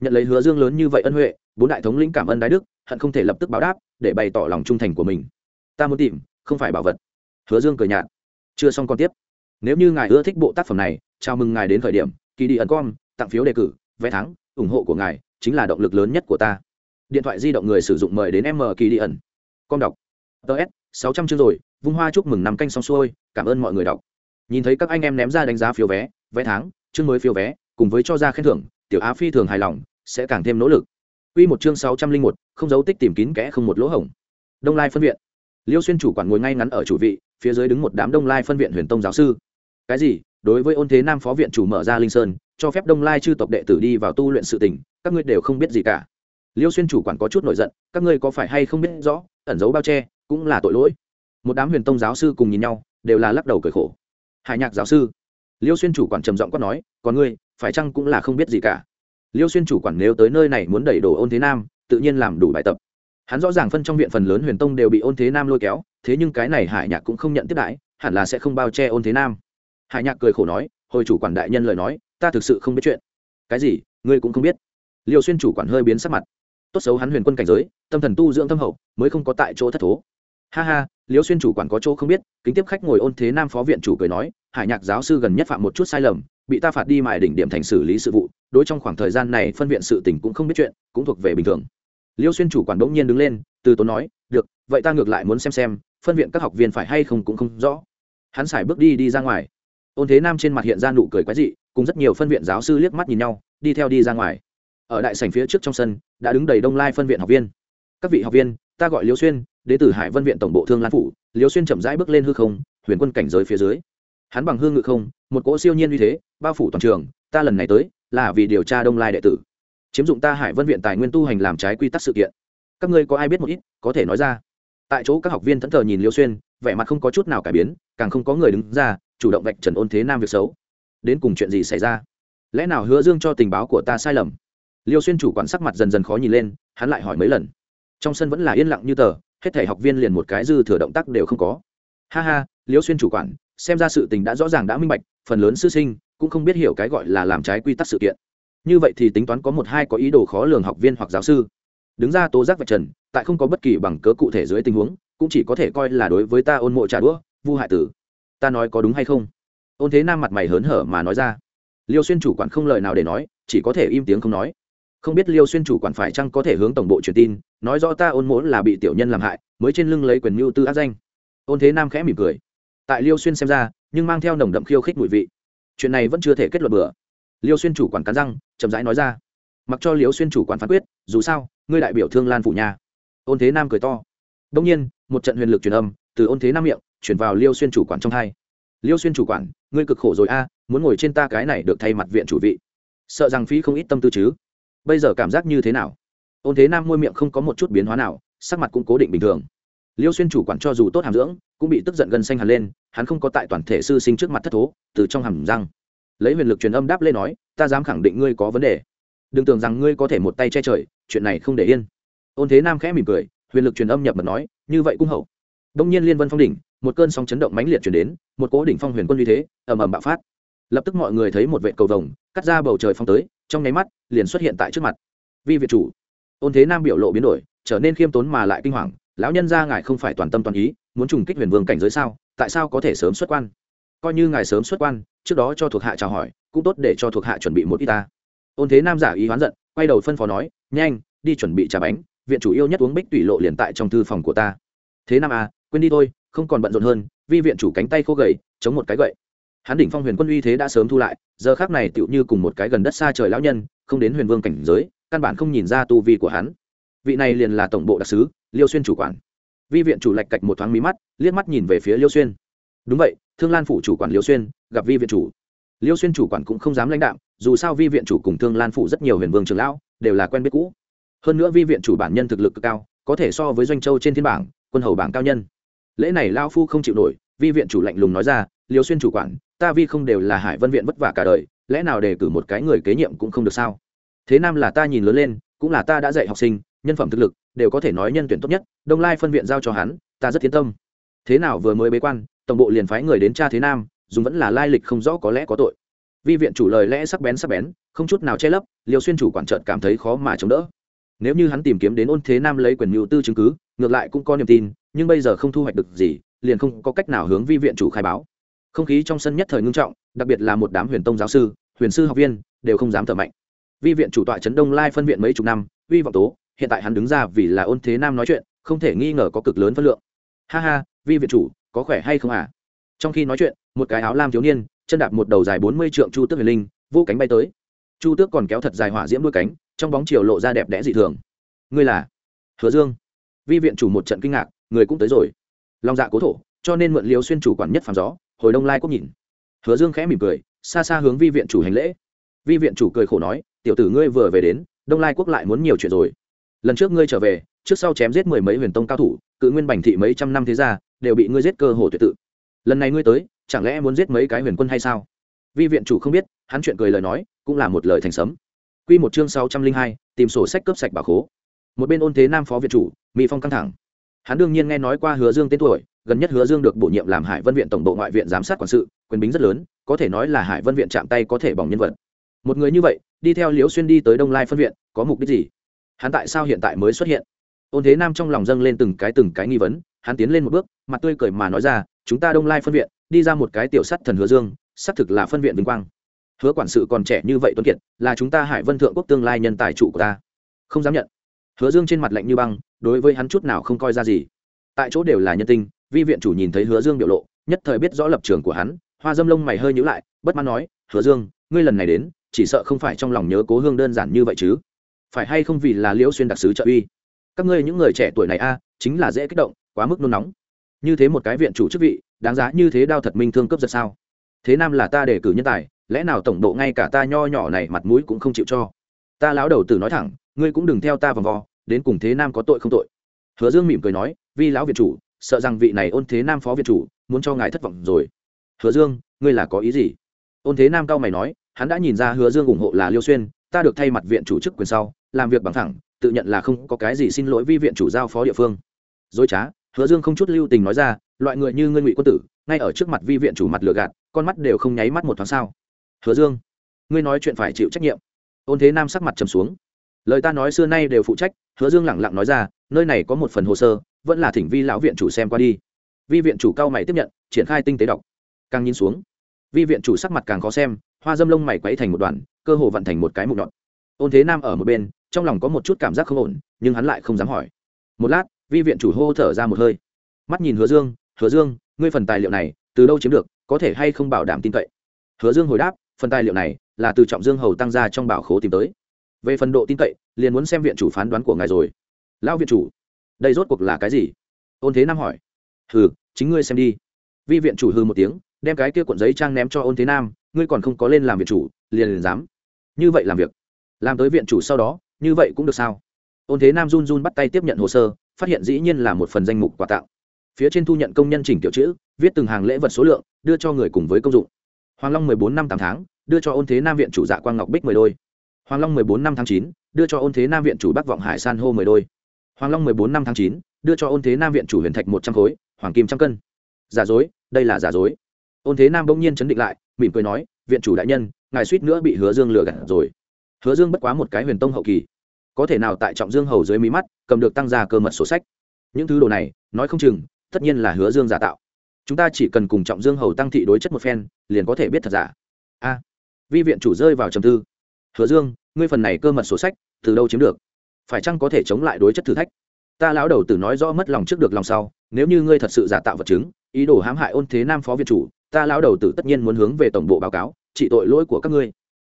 Speaker 1: Nhận lấy hứa dương lớn như vậy ân huệ, bốn đại thống lĩnh cảm ơn đái đức, hận không thể lập tức báo đáp, để bày tỏ lòng trung thành của mình ta muốn tìm, không phải bảo vật. Hứa dương cười nhạt. Chưa xong còn tiếp. Nếu như ngài ưa thích bộ tác phẩm này, chào mừng ngài đến khởi điểm, kỳ đi ẩn com, tặng phiếu đề cử, vé thắng, ủng hộ của ngài chính là động lực lớn nhất của ta. Điện thoại di động người sử dụng mời đến m kỳ đi ẩn. Com đọc. Ts sáu trăm chương rồi, vung hoa chúc mừng năm canh xong xuôi, cảm ơn mọi người đọc. Nhìn thấy các anh em ném ra đánh giá phiếu vé vé tháng chương mới phiếu vé, cùng với cho ra khen thưởng, tiểu á phi thường hài lòng, sẽ càng thêm nỗ lực. Quy một chương sáu trăm linh một, không dấu tích tìm kín kẽ không một lỗ hổng. Đông lai phân viện liêu xuyên chủ quản ngồi ngay ngắn ở chủ vị, phía dưới đứng một đám đông lai phân viện huyền tông giáo sư. Cái gì? Đối với ôn thế nam phó viện chủ mở ra linh sơn, cho phép đông lai chư tộc đệ tử đi vào tu luyện sự tình, các ngươi đều không biết gì cả. Liêu xuyên chủ quản có chút nổi giận, các ngươi có phải hay không biết rõ, ẩn giấu bao che, cũng là tội lỗi. Một đám huyền tông giáo sư cùng nhìn nhau, đều là lắc đầu cười khổ. Hải nhạc giáo sư. Liêu xuyên chủ quản trầm giọng quát nói, còn ngươi, phải chăng cũng là không biết gì cả? Liêu xuyên chủ quản nếu tới nơi này muốn đẩy đổ ôn thế nam, tự nhiên làm đủ bài tập hắn rõ ràng phân trong viện phần lớn huyền tông đều bị ôn thế nam lôi kéo, thế nhưng cái này hải nhạc cũng không nhận tiếp đãi, hẳn là sẽ không bao che ôn thế nam. Hải nhạc cười khổ nói, hồi chủ quản đại nhân lời nói, ta thực sự không biết chuyện. Cái gì? Ngươi cũng không biết? Liêu xuyên chủ quản hơi biến sắc mặt. Tốt xấu hắn huyền quân cảnh giới, tâm thần tu dưỡng tâm hậu, mới không có tại chỗ thất thố. Ha ha, liêu xuyên chủ quản có chỗ không biết. Kính tiếp khách ngồi ôn thế nam phó viện chủ cười nói, hải nhạc giáo sư gần nhất phạm một chút sai lầm, bị ta phạt đi mại đỉnh điểm thành xử lý sự vụ, đối trong khoảng thời gian này phân viện sự tỉnh cũng không biết chuyện, cũng thuộc về bình thường liêu xuyên chủ quản đ ỗ n g nhiên đứng lên, từ tốn nói, được, vậy ta ngược lại muốn xem xem, phân viện các học viên phải hay không cũng không rõ. Hắn xài bước đi đi ra ngoài. Ôn thế nam trên mặt hiện ra nụ cười quái dị, cùng rất nhiều phân viện giáo sư liếc mắt nhìn nhau, đi theo đi ra ngoài. Ở đại sảnh phía trước trong sân, đã đứng đầy đông lai phân viện học viên. Các vị học viên, ta gọi liêu xuyên, đến từ hải vân viện tổng bộ thương lan phủ. Liêu xuyên chậm rãi bước lên hư không, huyền quân cảnh giới phía dưới. Hắn bằng hương ngự không, một cỗ siêu nhiên uy thế, bao phủ toàn trường, ta lần này tới, là vì điều tra đông lai đệ tử chiếm dụng ta hải vân viện tài nguyên tu hành làm trái quy tắc sự kiện. Các ngươi có ai biết một ít, có thể nói ra. Tại chỗ các học viên thẫn thờ nhìn liêu xuyên, vẻ mặt không có chút nào cải biến, càng không có người đứng ra, chủ động vạch trần ôn thế nam việc xấu. Đến cùng chuyện gì xảy ra? Lẽ nào hứa dương cho tình báo của ta sai lầm? Liêu xuyên chủ quản sắc mặt dần dần khó nhìn lên, hắn lại hỏi mấy lần. Trong sân vẫn là yên lặng như tờ, hết thể học viên liền một cái dư thừa động tác đều không có. Ha ha, liêu xuyên chủ quản, xem ra sự tình đã rõ ràng đã minh bạch, phần lớn sư sinh cũng không biết hiểu cái gọi là làm trái quy tắc sự kiện như vậy thì tính toán có một hai có ý đồ khó lường học viên hoặc giáo sư. Đứng ra tố giác vạch trần, tại không có bất kỳ bằng cớ cụ thể dưới tình huống, cũng chỉ có thể coi là đối với ta ôn mộ trả đũa, vu hại tử. Ta nói có đúng hay không? Ôn thế nam mặt mày hớn hở mà nói ra. Liêu xuyên chủ quản không lời nào để nói, chỉ có thể im tiếng không nói. Không biết liêu xuyên chủ quản phải chăng có thể hướng tổng bộ truyền tin, nói rõ ta ôn mỗ là bị tiểu nhân làm hại, mới trên lưng lấy quyền mưu tư áp danh. Ôn thế nam khẽ mỉm cười. Tại liêu xuyên xem ra, nhưng mang theo nồng đậm khiêu khích mùi vị. Chuyện này vẫn chưa thể kết luận bừa liêu xuyên chủ quản cắn răng, chậm rãi nói ra. Mặc cho liêu xuyên chủ quản phán quyết, dù sao, ngươi đại biểu thương lan phủ nhà. Ôn thế nam cười to. Đông nhiên, một trận huyền lực truyền âm từ ôn thế nam miệng chuyển vào liêu xuyên chủ quản trong hai. Liêu xuyên chủ quản, ngươi cực khổ rồi a, muốn ngồi trên ta cái này được thay mặt viện chủ vị. Sợ rằng phí không ít tâm tư chứ. Bây giờ cảm giác như thế nào? Ôn thế nam môi miệng không có một chút biến hóa nào, sắc mặt cũng cố định bình thường. Liêu xuyên chủ quản cho dù tốt hàm dưỡng, cũng bị tức giận gần xanh hẳn lên, hắn không có tại toàn thể sư sinh trước mặt thất thố, từ trong hầm răng lấy huyền lực truyền âm đáp lên nói, ta dám khẳng định ngươi có vấn đề. Đừng tưởng rằng ngươi có thể một tay che trời, chuyện này không để yên. Ôn thế nam khẽ mỉm cười, huyền lực truyền âm nhập mật nói, như vậy cung hậu. Đông nhiên liên vân phong đỉnh, một cơn sóng chấn động mãnh liệt chuyển đến, một cố đỉnh phong huyền quân như thế, ầm ầm bạo phát. Lập tức mọi người thấy một vệ cầu vồng, cắt ra bầu trời phong tới, trong nháy mắt, liền xuất hiện tại trước mặt. Vi việt chủ. Ôn thế nam biểu lộ biến đổi, trở nên khiêm tốn mà lại kinh hoàng, lão nhân ra ngài không phải toàn tâm toàn ý, muốn trùng kích huyền vương cảnh giới sao? Tại sao có thể sớm xuất quan? Coi như ngài sớm xuất quan, trước đó cho thuộc hạ chào hỏi, cũng tốt để cho thuộc hạ chuẩn bị một ít ta. Ôn thế nam giả ý hoán giận, quay đầu phân phó nói, nhanh, đi chuẩn bị trà bánh, viện chủ yêu nhất uống bích tủy lộ liền tại trong thư phòng của ta. Thế nam à quên đi thôi, không còn bận rộn hơn, vi viện chủ cánh tay khô gầy, chống một cái gậy. Hắn đỉnh phong huyền quân uy thế đã sớm thu lại, giờ khác này tựu như cùng một cái gần đất xa trời lão nhân, không đến huyền vương cảnh giới, căn bản không nhìn ra tu vi của hắn. Vị này liền là tổng bộ đặc sứ, liêu xuyên chủ quản. Vi viện chủ lạch cạch một thoáng mí mắt, liếc mắt nhìn về phía liêu xuyên đúng vậy, thương lan phủ chủ quản liêu xuyên, gặp vi viện chủ. Liêu xuyên chủ quản cũng không dám lãnh đạo dù sao vi viện chủ cùng thương lan phủ rất nhiều huyền vương trường lão, đều là quen biết cũ. Hơn nữa vi viện chủ bản nhân thực lực cực cao, có thể so với doanh châu trên thiên bảng, quân hầu bảng cao nhân. Lễ này lao phu không chịu nổi, vi viện chủ lạnh lùng nói ra, liêu xuyên chủ quản, ta vi không đều là hải vân viện vất vả cả đời, lẽ nào để cử một cái người kế nhiệm cũng không được sao? Thế nam là ta nhìn lớn lên, cũng là ta đã dạy học sinh, nhân phẩm thực lực, đều có thể nói nhân tuyển tốt nhất, đông lai phân viện giao cho hắn, ta rất tiến tâm. Thế nào vừa mới bế quan tổng bộ liền phái người đến cha thế nam, dùng vẫn là lai lịch không rõ có lẽ có tội. Vi viện chủ lời lẽ sắc bén sắc bén, không chút nào che lấp liều xuyên chủ quản trợt cảm thấy khó mà chống đỡ. Nếu như hắn tìm kiếm đến ôn thế nam lấy quyền mưu tư chứng cứ, ngược lại cũng có niềm tin, nhưng bây giờ không thu hoạch được gì, liền không có cách nào hướng vi viện chủ khai báo. Không khí trong sân nhất thời ngưng trọng, đặc biệt là một đám huyền tông giáo sư, huyền sư học viên, đều không dám thở mạnh. Vi viện chủ tọa trấn đông lai phân viện mấy chục năm uy vọng tố, hiện tại hắn đứng ra vì là ôn thế nam nói chuyện, không thể nghi ngờ có cực lớn phân lượng. Ha ha, vi viện chủ có khỏe hay không à? Trong khi nói chuyện, một cái áo lam thiếu niên, chân đạp một đầu dài bốn mươi trượng chu tước huyền linh, vô cánh bay tới. Chu tước còn kéo thật dài hỏa diễm đuôi cánh, trong bóng chiều lộ ra đẹp đẽ dị thường. Ngươi là? Hứa dương. Vi viện chủ một trận kinh ngạc, người cũng tới rồi. Long dạ cố thổ, cho nên mượn liều xuyên chủ quản nhất phàm gió, hồi đông lai quốc nhìn. Hứa dương khẽ mỉm cười, xa xa hướng vi viện chủ hành lễ. Vi viện chủ cười khổ nói, tiểu tử ngươi vừa về đến, đông lai quốc lại muốn nhiều chuyện rồi. Lần trước ngươi trở về, trước sau chém giết mười mấy huyền tông cao thủ, cự nguyên bành thị mấy trăm năm thế ra đều bị ngươi giết cơ hồ tuyệt tự. Lần này ngươi tới, chẳng lẽ muốn giết mấy cái huyền quân hay sao? Vi viện chủ không biết, hắn chuyện cười lời nói, cũng là một lời thành sấm. Q một chương sáu trăm linh hai, tìm sổ sách cướp sạch bà khố. Một bên ôn thế nam phó viện chủ mỹ phong căng thẳng. Hắn đương nhiên nghe nói qua hứa dương tên tuổi, gần nhất hứa dương được bổ nhiệm làm hải vân viện tổng bộ ngoại viện giám sát quản sự, quyền bính rất lớn, có thể nói là hải vân viện chạm tay có thể bỏng nhân vật. Một người như vậy, đi theo liễu xuyên đi tới đông lai phân viện, có mục đích gì? Hắn tại sao hiện tại mới xuất hiện? Ôn thế nam trong lòng dâng lên từng cái từng cái nghi vấn hắn tiến lên một bước, mặt tươi cười mà nói ra, chúng ta đông lai phân viện, đi ra một cái tiểu sắt thần hứa dương, xác thực là phân viện vinh quang. Hứa quản sự còn trẻ như vậy tuấn kiệt, là chúng ta hải vân thượng quốc tương lai nhân tài trụ của ta. Không dám nhận. Hứa dương trên mặt lạnh như băng, đối với hắn chút nào không coi ra gì. Tại chỗ đều là nhân tinh vi viện chủ nhìn thấy hứa dương biểu lộ, nhất thời biết rõ lập trường của hắn, hoa dâm lông mày hơi nhữ lại, bất mãn nói, hứa dương, ngươi lần này đến, chỉ sợ không phải trong lòng nhớ cố hương đơn giản như vậy chứ. Phải hay không vì là liễu xuyên đặc sứ trợ uy? Các ngươi những người trẻ tuổi này a, chính là dễ kích động quá mức nôn nóng. Như thế một cái viện chủ chức vị, đáng giá như thế đao thật minh thương cấp giật sao? Thế nam là ta để cử nhân tài, lẽ nào tổng độ ngay cả ta nho nhỏ này mặt mũi cũng không chịu cho? Ta lão đầu tử nói thẳng, ngươi cũng đừng theo ta vòng vo, đến cùng thế nam có tội không tội? Hứa dương mỉm cười nói, vi lão viện chủ, sợ rằng vị này ôn thế nam phó viện chủ, muốn cho ngài thất vọng rồi. Hứa dương, ngươi là có ý gì? Ôn thế nam cao mày nói, hắn đã nhìn ra hứa dương ủng hộ là liêu xuyên, ta được thay mặt viện chủ chức quyền sau, làm việc bằng thẳng, tự nhận là không có cái gì xin lỗi vi viện chủ giao phó địa phương. Dối trá hứa dương không chút lưu tình nói ra, loại người như ngươi ngụy quân tử, ngay ở trước mặt vi viện chủ mặt lừa gạt, con mắt đều không nháy mắt một thoáng sao? Hứa dương, ngươi nói chuyện phải chịu trách nhiệm. Ôn thế nam sắc mặt trầm xuống. Lời ta nói xưa nay đều phụ trách, hứa dương lẳng lặng nói ra, nơi này có một phần hồ sơ, vẫn là thỉnh vi lão viện chủ xem qua đi. Vi viện chủ cao mày tiếp nhận, triển khai tinh tế đọc. Càng nhìn xuống, vi viện chủ sắc mặt càng khó xem, hoa dâm lông mày quấy thành một đoàn, cơ hồ vận thành một cái mục nhọn ôn thế nam ở một bên, trong lòng có một chút cảm giác không ổn, nhưng hắn lại không dám hỏi. Một lát vi viện chủ hô thở ra một hơi. Mắt nhìn hứa dương hứa dương, ngươi phần tài liệu này từ đâu chiếm được, có thể hay không bảo đảm tin cậy? Hứa dương hồi đáp, phần tài liệu này là từ trọng dương hầu tăng ra trong bảo khố tìm tới. Về phần độ tin cậy, liền muốn xem viện chủ phán đoán của ngài rồi. Lão viện chủ, đây rốt cuộc là cái gì? Ôn thế nam hỏi. Hừ, chính ngươi xem đi. Vi viện chủ hư một tiếng, đem cái kia cuộn giấy trang ném cho ôn thế nam, ngươi còn không có lên làm viện chủ liền liền dám. Như vậy làm việc. Làm tới viện chủ sau đó, như vậy cũng được sao? Ôn thế nam run run bắt tay tiếp nhận hồ sơ phát hiện dĩ nhiên là một phần danh mục quà tặng. Phía trên thu nhận công nhân chỉnh tiểu chữ, viết từng hàng lễ vật số lượng, đưa cho người cùng với công dụng. Hoàng long mười bốn năm tám tháng, đưa cho ôn thế nam viện chủ dạ quang ngọc bích mười đôi. Hoàng long mười bốn năm tháng chín, đưa cho ôn thế nam viện chủ bắc vọng hải san hô mười đôi. Hoàng long mười bốn năm tháng chín, đưa cho ôn thế nam viện chủ huyền thạch một trăm khối, hoàng kim trăm cân. Giả dối, đây là giả dối. Ôn thế nam bỗng nhiên chấn định lại, mỉm cười nói, viện chủ đại nhân, ngài suýt nữa bị hứa dương lừa gạt rồi. Hứa dương bất quá một cái huyền tông hậu kỳ có thể nào tại trọng dương hầu dưới mí mắt, cầm được tăng gia cơ mật sổ sách. Những thứ đồ này, nói không chừng, tất nhiên là hứa dương giả tạo. Chúng ta chỉ cần cùng trọng dương hầu tăng thị đối chất một phen, liền có thể biết thật giả. A. Vi viện chủ rơi vào trầm tư. Hứa dương, ngươi phần này cơ mật sổ sách, từ đâu chiếm được? Phải chăng có thể chống lại đối chất thử thách? Ta lão đầu tử nói rõ mất lòng trước được lòng sau, nếu như ngươi thật sự giả tạo vật chứng, ý đồ hãm hại ôn thế nam phó viện chủ, ta lão đầu tử tất nhiên muốn hướng về tổng bộ báo cáo, trị tội lỗi của các ngươi.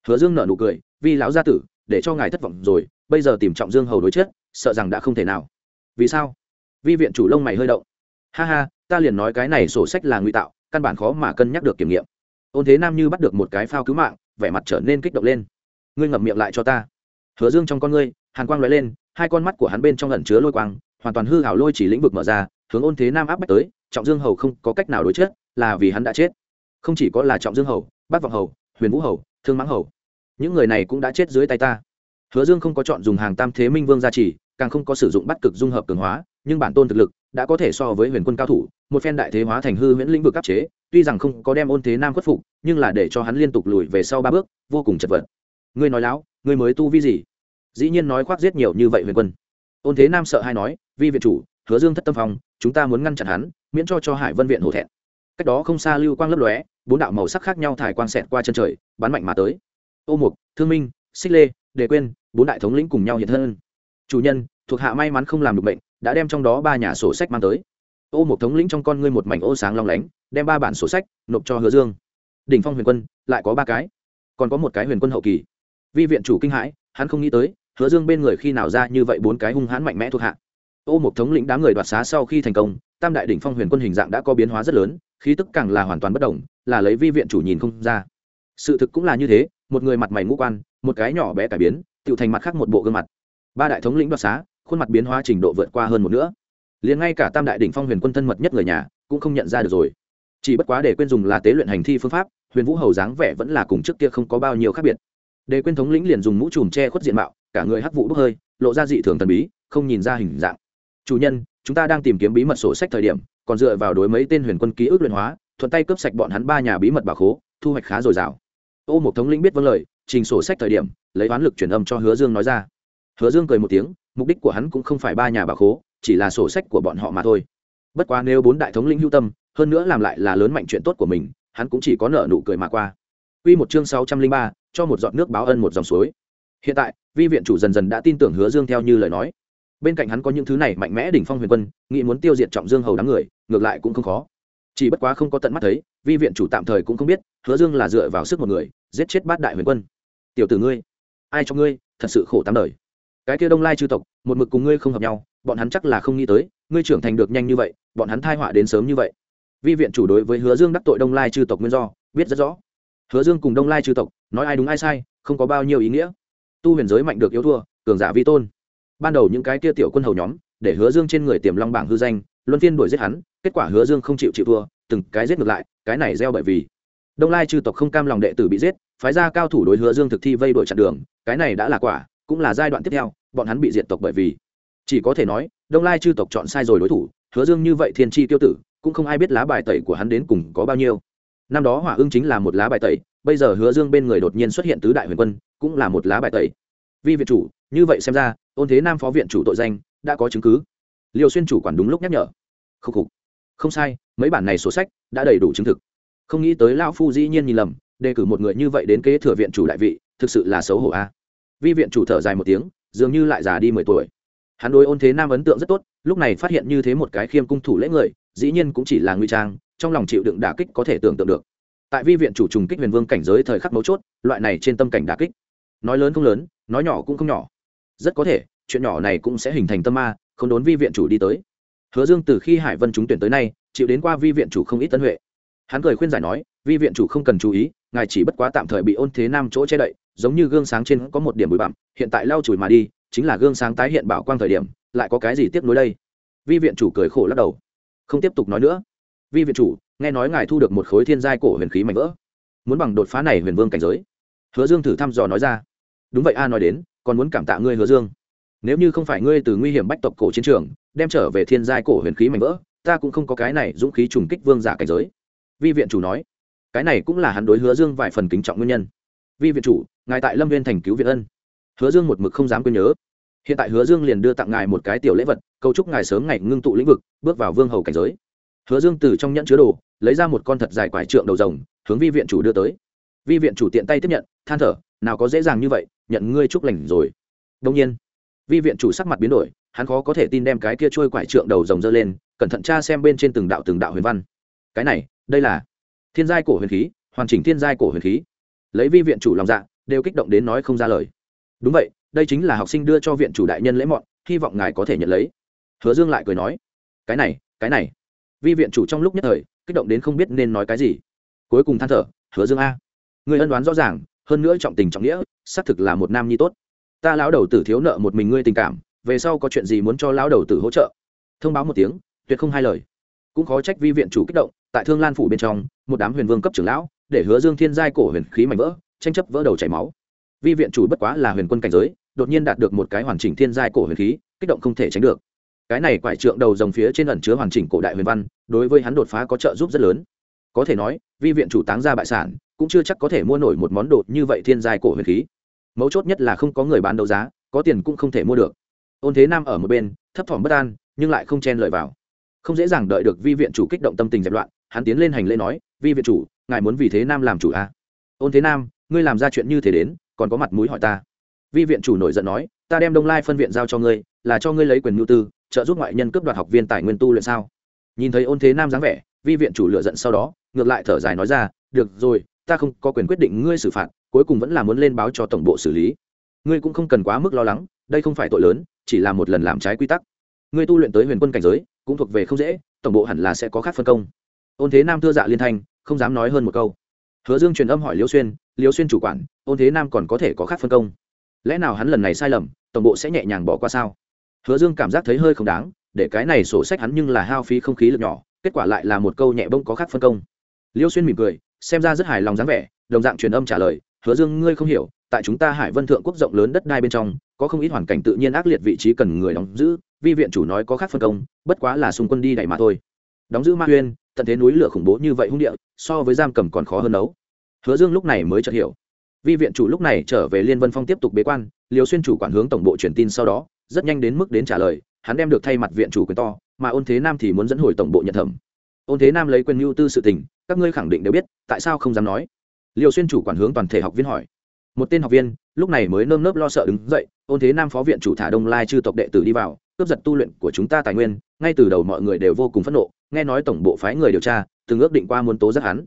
Speaker 1: Hứa dương nở nụ cười vì lão gia tử, để cho ngài thất vọng rồi bây giờ tìm trọng dương hầu đối chết, sợ rằng đã không thể nào. Vì sao? Vi viện chủ lông mày hơi động. Ha ha, ta liền nói cái này sổ sách là ngụy tạo, căn bản khó mà cân nhắc được kiểm nghiệm. Ôn thế nam như bắt được một cái phao cứu mạng, vẻ mặt trở nên kích động lên. Ngươi ngậm miệng lại cho ta. Hứa dương trong con ngươi, hàn quang lóe lên, hai con mắt của hắn bên trong ẩn chứa lôi quang, hoàn toàn hư hảo lôi chỉ lĩnh vực mở ra, hướng ôn thế nam áp bách tới, trọng dương hầu không có cách nào đối chết, là vì hắn đã chết. Không chỉ có là trọng dương hầu bác vọng hầu, huyền vũ hầu, thương mãng hầu, những người này cũng đã chết dưới tay ta hứa dương không có chọn dùng hàng tam thế minh vương gia trì, càng không có sử dụng bắt cực dung hợp cường hóa, nhưng bản tôn thực lực đã có thể so với huyền quân cao thủ, một phen đại thế hóa thành hư huyễn lĩnh vực áp chế, tuy rằng không có đem ôn thế nam khuất phục, nhưng là để cho hắn liên tục lùi về sau ba bước, vô cùng chật vật. Ngươi nói láo, ngươi mới tu vi gì? Dĩ nhiên nói khoác giết nhiều như vậy huyền quân. Ôn thế nam sợ hay nói, vi viện chủ, hứa dương thất tâm phòng, chúng ta muốn ngăn chặn hắn, miễn cho cho hải vân viện hổ thẹn. Cách đó không xa lưu quang lấp lóe, bốn đạo màu sắc khác nhau thải quang xẹt qua chân trời, bắn mạnh mà tới. Ô mục, thương minh, xích lê để quên, bốn đại thống lĩnh cùng nhau hiện thân. Chủ nhân, thuộc hạ may mắn không làm được bệnh, đã đem trong đó ba nhà sổ sách mang tới. Ô một thống lĩnh trong con ngươi một mảnh ô sáng long lánh, đem ba bản sổ sách nộp cho hứa dương. Đỉnh phong huyền quân, lại có ba cái. Còn có một cái huyền quân hậu kỳ. Vi viện chủ kinh hãi, hắn không nghĩ tới, hứa dương bên người khi nào ra như vậy bốn cái hung hãn mạnh mẽ thuộc hạ. Ô một thống lĩnh đám người đoạt xá sau khi thành công, tam đại đỉnh phong huyền quân hình dạng đã có biến hóa rất lớn, khí tức càng là hoàn toàn bất đồng là lấy vi viện chủ nhìn không ra. Sự thực cũng là như thế, một người mặt mày ngũ quan một cái nhỏ bé cải biến tự thành mặt khác một bộ gương mặt. Ba đại thống lĩnh đoạt xá, khuôn mặt biến hóa trình độ vượt qua hơn một nữa liền ngay cả tam đại đỉnh phong huyền quân thân mật nhất người nhà, cũng không nhận ra được rồi. Chỉ bất quá để quên dùng là tế luyện hành thi phương pháp, huyền vũ hầu dáng vẻ vẫn là cùng trước kia không có bao nhiêu khác biệt. Để quên thống lĩnh liền dùng mũ trùm che khuất diện mạo, cả người hắc vụ bốc hơi, lộ ra dị thường thần bí, không nhìn ra hình dạng. Chủ nhân, chúng ta đang tìm kiếm bí mật sổ sách thời điểm, còn dựa vào đối mấy tên huyền quân ký ức luyện hóa, thuận tay cướp sạch bọn hắn ba nhà bí mật bảo khố, thu hoạch khá dồi dào. Ô một thống lĩnh biết vâng lời trình sổ sách thời điểm lấy oán lực truyền âm cho hứa dương nói ra hứa dương cười một tiếng mục đích của hắn cũng không phải ba nhà bà khố chỉ là sổ sách của bọn họ mà thôi bất quá nếu bốn đại thống lĩnh hưu tâm hơn nữa làm lại là lớn mạnh chuyện tốt của mình hắn cũng chỉ có nợ nụ cười mà qua Quy một chương sáu trăm linh ba, cho một giọt nước báo ân một dòng suối. Hiện tại, vi viện chủ dần dần đã tin tưởng Hứa Dương theo như lời nói. Bên cạnh hắn có những thứ này mạnh mẽ đỉnh phong huyền quân, nghĩ muốn tiêu diệt trọng Dương hầu đám người, ngược lại cũng không khó. Chỉ bất quá không có tận mắt thấy, vi viện chủ tạm thời cũng không biết, Hứa Dương là dựa vào sức một người, giết chết bát đại huyền quân. Tiểu tử ngươi, ai cho ngươi, thật sự khổ tám đời. Cái kia đông lai chư tộc một mực cùng ngươi không hợp nhau bọn hắn chắc là không nghĩ tới ngươi trưởng thành được nhanh như vậy bọn hắn thai họa đến sớm như vậy. Vi viện chủ đối với hứa dương đắc tội đông lai chư tộc nguyên do biết rất rõ. Hứa dương cùng đông lai chư tộc nói ai đúng ai sai không có bao nhiêu ý nghĩa. Tu huyền giới mạnh được yếu thua cường giả vi tôn. Ban đầu những cái kia tiểu quân hầu nhóm để hứa dương trên người tiềm long bảng hư danh luân phiên đuổi giết hắn kết quả hứa dương không chịu chịu thua từng cái giết ngược lại cái này gieo bởi vì đông lai chư tộc không cam lòng đệ tử bị giết, phái ra cao thủ đối hứa dương thực thi vây đuổi chặn đường, cái này đã là quả, cũng là giai đoạn tiếp theo, bọn hắn bị diệt tộc bởi vì. Chỉ có thể nói, đông lai chư tộc chọn sai rồi đối thủ, hứa dương như vậy thiên tri tiêu tử, cũng không ai biết lá bài tẩy của hắn đến cùng có bao nhiêu. Năm đó hỏa ưng chính là một lá bài tẩy, bây giờ hứa dương bên người đột nhiên xuất hiện tứ đại huyền quân, cũng là một lá bài tẩy. Vi viện chủ, như vậy xem ra, ôn thế nam phó viện chủ tội danh, đã có chứng cứ. Liều xuyên chủ quản đúng lúc nhắc nhở. Khúc khục. Không sai, mấy bản này sổ sách đã đầy đủ chứng thực không nghĩ tới lão phu dĩ nhiên nhìn lầm, đề cử một người như vậy đến kế thừa viện chủ đại vị, thực sự là xấu hổ a. Vi viện chủ thở dài một tiếng, dường như lại già đi mười tuổi. Hắn đối ôn thế nam ấn tượng rất tốt, lúc này phát hiện như thế một cái khiêm cung thủ lễ người, dĩ nhiên cũng chỉ là nguy trang, trong lòng chịu đựng đả kích có thể tưởng tượng được. Tại vi viện chủ trùng kích huyền vương cảnh giới thời khắc mấu chốt, loại này trên tâm cảnh đả kích, nói lớn không lớn, nói nhỏ cũng không nhỏ. Rất có thể, chuyện nhỏ này cũng sẽ hình thành tâm ma, không đốn vi viện chủ đi tới. Hứa dương từ khi hải vân trúng tuyển tới nay, chịu đến qua vi viện chủ không ít tân huệ hắn cười khuyên giải nói, vi viện chủ không cần chú ý, ngài chỉ bất quá tạm thời bị ôn thế nam chỗ che đậy, giống như gương sáng trên có một điểm bụi bặm, hiện tại lau chùi mà đi, chính là gương sáng tái hiện bảo quang thời điểm, lại có cái gì tiếp nối đây? Vi viện chủ cười khổ lắc đầu. Không tiếp tục nói nữa. Vi viện chủ, nghe nói ngài thu được một khối thiên giai cổ huyền khí mạnh vỡ. Muốn bằng đột phá này huyền vương cảnh giới. Hứa dương thử thăm dò nói ra. Đúng vậy a, nói đến, còn muốn cảm tạ ngươi hứa dương. Nếu như không phải ngươi từ nguy hiểm bách tộc cổ chiến trường, đem trở về thiên giai cổ huyền khí mạnh vỡ, ta cũng không có cái này dũng khí trùng kích vương giả cảnh giới vi viện chủ nói, cái này cũng là hắn đối hứa dương vài phần kính trọng nguyên nhân. Vi viện chủ, ngài tại lâm viên thành cứu viện ân. Hứa dương một mực không dám quên nhớ. Hiện tại hứa dương liền đưa tặng ngài một cái tiểu lễ vật, cầu chúc ngài sớm ngày ngưng tụ lĩnh vực, bước vào vương hầu cảnh giới. Hứa dương từ trong nhẫn chứa đồ, lấy ra một con thật dài quải trượng đầu rồng, hướng vi viện chủ đưa tới. Vi viện chủ tiện tay tiếp nhận, than thở, nào có dễ dàng như vậy, nhận ngươi chúc lành rồi. Đông nhiên, vi viện chủ sắc mặt biến đổi, hắn khó có thể tin đem cái kia trôi quải trượng đầu rồng dơ lên, cẩn thận tra xem bên trên từng đạo từng đạo huyền văn. Cái này đây là thiên giai cổ huyền khí, hoàn chỉnh thiên giai cổ huyền khí. Lấy vi viện chủ lòng dạ đều kích động đến nói không ra lời. Đúng vậy, đây chính là học sinh đưa cho viện chủ đại nhân lễ mọn, hy vọng ngài có thể nhận lấy. Hứa dương lại cười nói, cái này cái này. Vi viện chủ trong lúc nhất thời, kích động đến không biết nên nói cái gì. Cuối cùng than thở, hứa dương a, người ân đoán rõ ràng, hơn nữa trọng tình trọng nghĩa, xác thực là một nam nhi tốt. Ta lão đầu tử thiếu nợ một mình ngươi tình cảm, về sau có chuyện gì muốn cho lão đầu tử hỗ trợ? Thông báo một tiếng, tuyệt không hai lời. Cũng khó trách vi viện chủ kích động tại thương lan phủ bên trong, một đám huyền vương cấp trưởng lão, để hứa dương thiên giai cổ huyền khí mạnh vỡ, tranh chấp vỡ đầu chảy máu. Vi viện chủ bất quá là huyền quân cảnh giới, đột nhiên đạt được một cái hoàn chỉnh thiên giai cổ huyền khí, kích động không thể tránh được. Cái này quải trượng đầu dòng phía trên ẩn chứa hoàn chỉnh cổ đại huyền văn, đối với hắn đột phá có trợ giúp rất lớn. Có thể nói, vi viện chủ táng ra bại sản, cũng chưa chắc có thể mua nổi một món đồ như vậy thiên giai cổ huyền khí. Mấu chốt nhất là không có người bán đấu giá, có tiền cũng không thể mua được. Ôn thế nam ở một bên, thấp thỏm bất an, nhưng lại không chen lợi vào. Không dễ dàng đợi được vi viện chủ kích động tâm tình dẹp loạn hắn tiến lên hành lễ nói, vi viện chủ, ngài muốn vì thế nam làm chủ à? ôn thế nam, ngươi làm ra chuyện như thế đến, còn có mặt mũi hỏi ta. Vi viện chủ nổi giận nói, ta đem đông lai phân viện giao cho ngươi, là cho ngươi lấy quyền nhu tư, trợ giúp ngoại nhân cướp đoạt học viên tài nguyên tu luyện sao? Nhìn thấy ôn thế nam dáng vẻ, vi viện chủ lựa giận sau đó, ngược lại thở dài nói ra, được rồi, ta không có quyền quyết định ngươi xử phạt, cuối cùng vẫn là muốn lên báo cho tổng bộ xử lý. Ngươi cũng không cần quá mức lo lắng, đây không phải tội lớn, chỉ là một lần làm trái quy tắc. Ngươi tu luyện tới huyền quân cảnh giới, cũng thuộc về không dễ, tổng bộ hẳn là sẽ có khác phân công ôn thế nam thưa dạ liên thanh, không dám nói hơn một câu. Hứa dương truyền âm hỏi liêu xuyên liêu xuyên chủ quản, ôn thế nam còn có thể có khác phân công? Lẽ nào hắn lần này sai lầm, tổng bộ sẽ nhẹ nhàng bỏ qua sao? Hứa dương cảm giác thấy hơi không đáng, để cái này sổ sách hắn nhưng là hao phí không khí lực nhỏ, kết quả lại là một câu nhẹ bông có khác phân công. Liêu xuyên mỉm cười, xem ra rất hài lòng dáng vẻ, đồng dạng truyền âm trả lời, hứa dương, ngươi không hiểu, tại chúng ta hải vân thượng quốc rộng lớn đất đai bên trong, có không ít hoàn cảnh tự nhiên ác liệt vị trí cần người đóng giữ, vi viện chủ nói có khác phân công, bất quá là xung quân đi đẩy mà thôi. Đóng giữ ma uyên tận thế núi lửa khủng bố như vậy hung địa, so với giam cầm còn khó hơn nấu. Hứa dương lúc này mới chợt hiểu. Vi viện chủ lúc này trở về liên vân phong tiếp tục bế quan liều xuyên chủ quản hướng tổng bộ truyền tin sau đó, rất nhanh đến mức đến trả lời, hắn đem được thay mặt viện chủ quyền to, mà ôn thế nam thì muốn dẫn hồi tổng bộ nhận thẩm. Ôn thế nam lấy quyền mưu tư sự tình, các ngươi khẳng định đều biết, tại sao không dám nói? Liều xuyên chủ quản hướng toàn thể học viên hỏi. Một tên học viên, lúc này mới nơm nớp lo sợ đứng dậy, ôn thế nam phó viện chủ thả đông lai chư tộc đệ tử đi vào, cướp giật tu luyện của chúng ta tài nguyên, ngay từ đầu mọi người đều vô cùng phẫn nộ nghe nói tổng bộ phái người điều tra, từng ước định qua muốn tố giác hắn.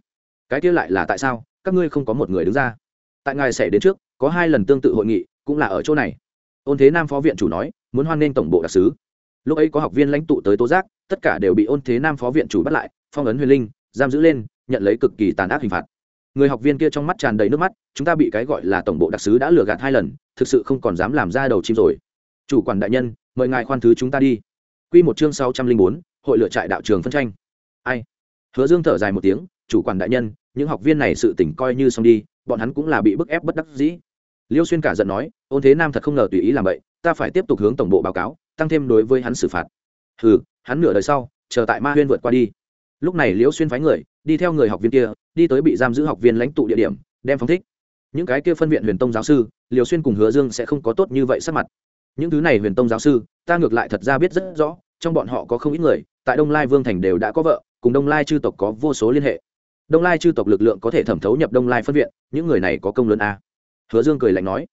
Speaker 1: Cái kia lại là tại sao? Các ngươi không có một người đứng ra. Tại ngài sẽ đến trước, có hai lần tương tự hội nghị, cũng là ở chỗ này. Ôn thế nam phó viện chủ nói, muốn hoan nghênh tổng bộ đặc sứ. Lúc ấy có học viên lãnh tụ tới tố giác, tất cả đều bị ôn thế nam phó viện chủ bắt lại, phong ấn huyền linh, giam giữ lên, nhận lấy cực kỳ tàn ác hình phạt. Người học viên kia trong mắt tràn đầy nước mắt, chúng ta bị cái gọi là tổng bộ đặc sứ đã lừa gạt hai lần, thực sự không còn dám làm ra đầu chim rồi. Chủ quản đại nhân, mời ngài khoan thứ chúng ta đi. Q một chương sáu trăm linh bốn hội lựa trại đạo trường phân tranh. Ai? Hứa dương thở dài một tiếng, chủ quản đại nhân, những học viên này sự tỉnh coi như xong đi, bọn hắn cũng là bị bức ép bất đắc dĩ. Liêu xuyên cả giận nói, ôn thế nam thật không ngờ tùy ý làm vậy, ta phải tiếp tục hướng tổng bộ báo cáo, tăng thêm đối với hắn xử phạt. Hừ, hắn nửa đời sau, chờ tại ma huyên vượt qua đi. Lúc này liễu xuyên phái người, đi theo người học viên kia, đi tới bị giam giữ học viên lãnh tụ địa điểm, đem phóng thích. Những cái kia phân viện huyền tông giáo sư liều xuyên cùng hứa dương sẽ không có tốt như vậy sắc mặt. Những thứ này huyền tông giáo sư, ta ngược lại thật ra biết rất rõ trong bọn họ có không ít người, tại đông lai vương thành đều đã có vợ, cùng đông lai chư tộc có vô số liên hệ. Đông lai chư tộc lực lượng có thể thẩm thấu nhập đông lai phân viện, những người này có công lớn a. Hứa dương cười lạnh nói,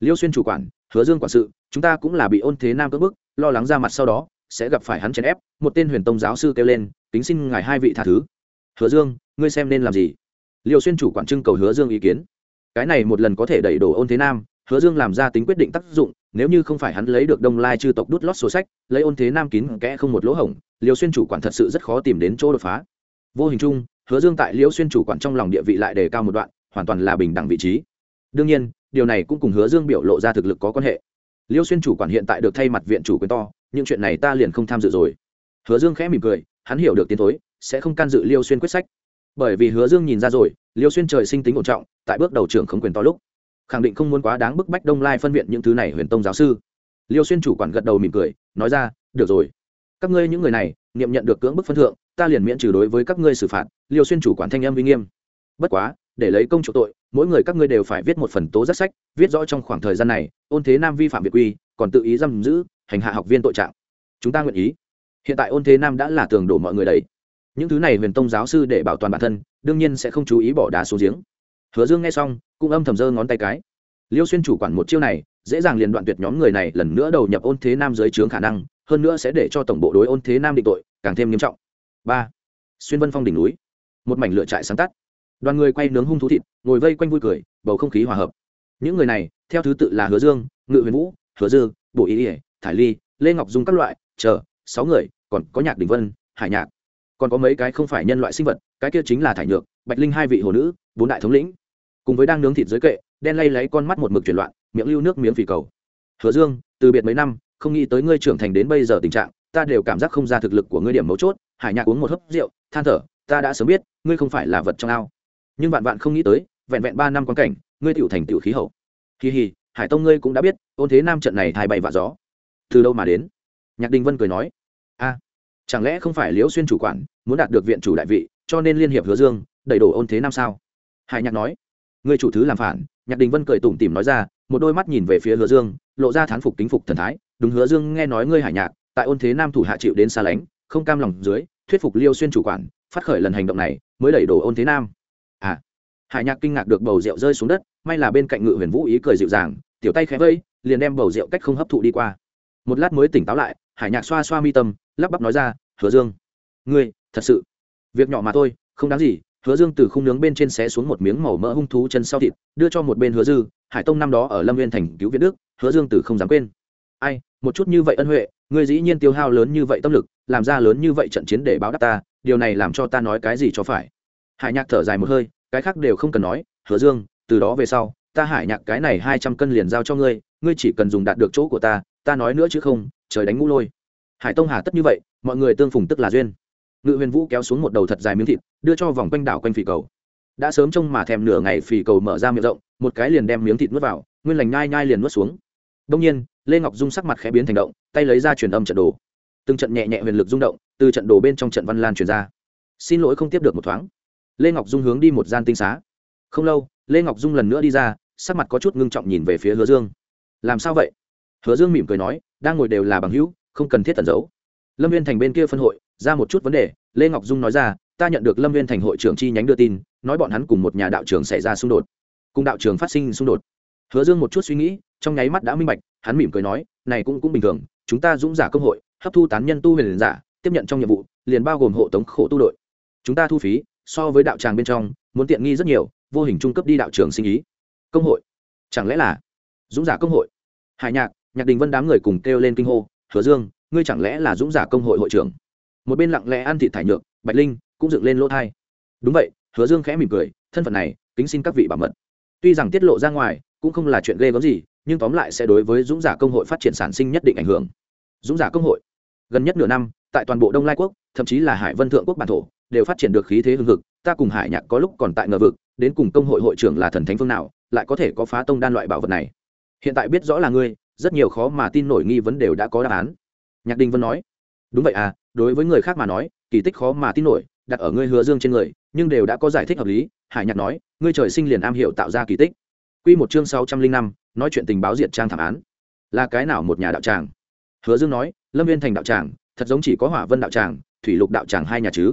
Speaker 1: liêu xuyên chủ quản, hứa dương quản sự, chúng ta cũng là bị ôn thế nam cưỡng bức, lo lắng ra mặt sau đó, sẽ gặp phải hắn chèn ép. Một tên huyền tông giáo sư kêu lên tính xin ngài hai vị tha thứ. Hứa dương, ngươi xem nên làm gì? Liêu xuyên chủ quản trưng cầu hứa dương ý kiến. Cái này một lần có thể đẩy đổ ôn thế nam hứa dương làm ra tính quyết định tác dụng, nếu như không phải hắn lấy được đông lai chư tộc đút lót sổ sách, lấy ôn thế nam kín kẽ không một lỗ hổng Liễu xuyên chủ quản thật sự rất khó tìm đến chỗ đột phá. Vô hình chung, hứa dương tại liêu xuyên chủ quản trong lòng địa vị lại đề cao một đoạn, hoàn toàn là bình đẳng vị trí. Đương nhiên, điều này cũng cùng hứa dương biểu lộ ra thực lực có quan hệ. Liêu xuyên chủ quản hiện tại được thay mặt viện chủ quyền to nhưng chuyện này ta liền không tham dự rồi. Hứa dương khẽ mỉm cười, hắn hiểu được tiến thối, sẽ không can dự liêu xuyên quyết sách. Bởi vì hứa dương nhìn ra rồi, liêu xuyên trời sinh tính ổn trọng, tại bước đầu trưởng không quyền to lúc khẳng định không muốn quá đáng bức bách đông lai phân viện những thứ này huyền tông giáo sư. Liêu xuyên chủ quản gật đầu mỉm cười, nói ra, được rồi. Các ngươi những người này, nghiệm nhận được cưỡng bức phân thượng, ta liền miễn trừ đối với các ngươi xử phạt. Liêu xuyên chủ quản thanh âm uy nghiêm. Bất quá, để lấy công chủ tội, mỗi người các ngươi đều phải viết một phần tố giác sách, viết rõ trong khoảng thời gian này, ôn thế nam vi phạm việt quy, còn tự ý giam giữ, hành hạ học viên tội trạng. Chúng ta nguyện ý. Hiện tại ôn thế nam đã là tường đổ mọi người đấy. Những thứ này huyền tông giáo sư để bảo toàn bản thân, đương nhiên sẽ không chú ý bỏ đá xuống giếng. Hứa dương nghe xong cũng âm thầm giơ ngón tay cái. Liêu xuyên chủ quản một chiêu này, dễ dàng liền đoạn tuyệt nhóm người này, lần nữa đầu nhập ôn thế nam dưới trướng khả năng, hơn nữa sẽ để cho tổng bộ đối ôn thế nam định tội, càng thêm nghiêm trọng. Ba. Xuyên vân phong đỉnh núi. Một mảnh lửa trại sáng tắt. Đoàn người quay nướng hung thú thịt, ngồi vây quanh vui cười, bầu không khí hòa hợp. Những người này, theo thứ tự là hứa dương, ngự huyền vũ, hứa dư bộ ý ỉa thải ly, lê ngọc dung các loại, chờ, sáu người, còn có nhạc đình vân, hải nhạc. Còn có mấy cái không phải nhân loại sinh vật, cái kia chính là thải nhược, bạch linh hai vị hồ nữ, bốn đại thống lĩnh cùng với đang nướng thịt dưới kệ, đen lay lấy con mắt một mực chuyển loạn, miệng lưu nước miếng phì cầu. Hứa dương, từ biệt mấy năm, không nghĩ tới ngươi trưởng thành đến bây giờ tình trạng, ta đều cảm giác không ra thực lực của ngươi điểm mấu chốt, hải nhạc uống một hớp rượu, than thở, ta đã sớm biết, ngươi không phải là vật trong ao. Nhưng vạn vạn không nghĩ tới, vẹn vẹn ba năm quan cảnh, ngươi tựu thành tựu khí hậu. Kỳ hì, hải tông ngươi cũng đã biết, ôn thế nam trận này thai bay vạ gió. Từ đâu mà đến? Nhạc đình vân cười nói. A, chẳng lẽ không phải liễu xuyên chủ quản, muốn đạt được viện chủ đại vị, cho nên liên hiệp hứa dương, đẩy đổ ôn thế nam sao? Hải nhạc nói người chủ thứ làm phản, nhạc đình vân cười tủm tỉm nói ra, một đôi mắt nhìn về phía hứa dương, lộ ra thán phục kính phục thần thái. Đúng hứa dương nghe nói ngươi hải nhạc, tại ôn thế nam thủ hạ chịu đến xa lánh, không cam lòng dưới, thuyết phục liêu xuyên chủ quản, phát khởi lần hành động này, mới đẩy đổ ôn thế nam. À hải nhạc kinh ngạc được bầu rượu rơi xuống đất, may là bên cạnh ngự huyền vũ ý cười dịu dàng, tiểu tay khẽ vây, liền đem bầu rượu cách không hấp thụ đi qua. Một lát mới tỉnh táo lại, hải nhạc xoa xoa mi tâm, lắp bắp nói ra, hứa dương, ngươi, thật sự, việc nhỏ mà thôi, không đáng gì hứa dương từ khung nướng bên trên xé xuống một miếng màu mỡ hung thú chân sau thịt, đưa cho một bên hứa dư, hải tông năm đó ở lâm viên thành cứu viện đức, hứa dương từ không dám quên. Ai, một chút như vậy ân huệ, ngươi dĩ nhiên tiêu hao lớn như vậy tâm lực, làm ra lớn như vậy trận chiến để báo đáp ta, điều này làm cho ta nói cái gì cho phải? Hải nhạc thở dài một hơi, cái khác đều không cần nói, hứa dương, từ đó về sau, ta hải nhạc cái này hai trăm cân liền giao cho ngươi ngươi chỉ cần dùng đạt được chỗ của ta ta nói nữa chứ không, trời đánh ngũ lôi. Hải tông hà tất như vậy, mọi người tương phùng tức là duyên ngự huyền vũ kéo xuống một đầu thật dài miếng thịt, đưa cho vòng quanh đảo quanh phì cầu. Đã sớm trông mà thèm nửa ngày phì cầu mở ra miệng rộng, một cái liền đem miếng thịt nuốt vào, nguyên lành nhai nhai liền nuốt xuống. Đông nhiên, lê ngọc dung sắc mặt khẽ biến thành động, tay lấy ra truyền âm trận đồ. Từng trận nhẹ nhẹ huyền lực rung động, từ trận đồ bên trong trận văn lan truyền ra. Xin lỗi không tiếp được một thoáng. Lê ngọc dung hướng đi một gian tinh xá. Không lâu, lê ngọc dung lần nữa đi ra, sắc mặt có chút ngưng trọng nhìn về phía hứa dương. Làm sao vậy? Hứa dương mỉm cười nói, đang ngồi đều là bằng hữu, không cần thiết tẩn giấu lâm viên thành bên kia phân hội, ra một chút vấn đề, lê ngọc dung nói ra, ta nhận được lâm viên thành hội trưởng chi nhánh đưa tin, nói bọn hắn cùng một nhà đạo trường xảy ra xung đột, cùng đạo trường phát sinh xung đột. Hứa dương một chút suy nghĩ, trong nháy mắt đã minh bạch, hắn mỉm cười nói, này cũng cũng bình thường, chúng ta dũng giả công hội, hấp thu tán nhân tu huyền giả, tiếp nhận trong nhiệm vụ, liền bao gồm hộ tống khổ tu đội. Chúng ta thu phí, so với đạo tràng bên trong, muốn tiện nghi rất nhiều, vô hình trung cấp đi đạo trường sinh ý. Công hội. Chẳng lẽ là dũng giả công hội? Hải nhạc nhạc đình vân đám người cùng kêu lên kinh hô, hứa dương ngươi chẳng lẽ là dũng giả công hội hội trưởng? Một bên lặng lẽ ăn thịt thải nhược bạch linh cũng dựng lên lỗ thai. Đúng vậy, hứa dương khẽ mỉm cười, thân phận này, kính xin các vị bảo mật. Tuy rằng tiết lộ ra ngoài, cũng không là chuyện ghê gớm gì, nhưng tóm lại sẽ đối với dũng giả công hội phát triển sản sinh nhất định ảnh hưởng. Dũng giả công hội, gần nhất nửa năm, tại toàn bộ đông lai quốc, thậm chí là hải vân thượng quốc bản thổ, đều phát triển được khí thế hưng hực, ta cùng hải nhạc có lúc còn tại ngờ vực, đến cùng công hội hội trưởng là thần thánh phương nào, lại có thể có phá tông đan loại bảo vật này. Hiện tại biết rõ là ngươi, rất nhiều khó mà tin nổi nghi vấn đều đã có đáp án nhạc đình vân nói, đúng vậy à đối với người khác mà nói, kỳ tích khó mà tin nổi, đặt ở ngươi hứa dương trên người, nhưng đều đã có giải thích hợp lý. Hải nhạc nói, ngươi trời sinh liền am hiểu tạo ra kỳ tích. Quy một chương sáu trăm linh năm, nói chuyện tình báo diện trang thảm án. Là cái nào một nhà đạo tràng? Hứa dương nói, lâm viên thành đạo tràng, thật giống chỉ có hỏa vân đạo tràng, thủy lục đạo tràng hai nhà chứ.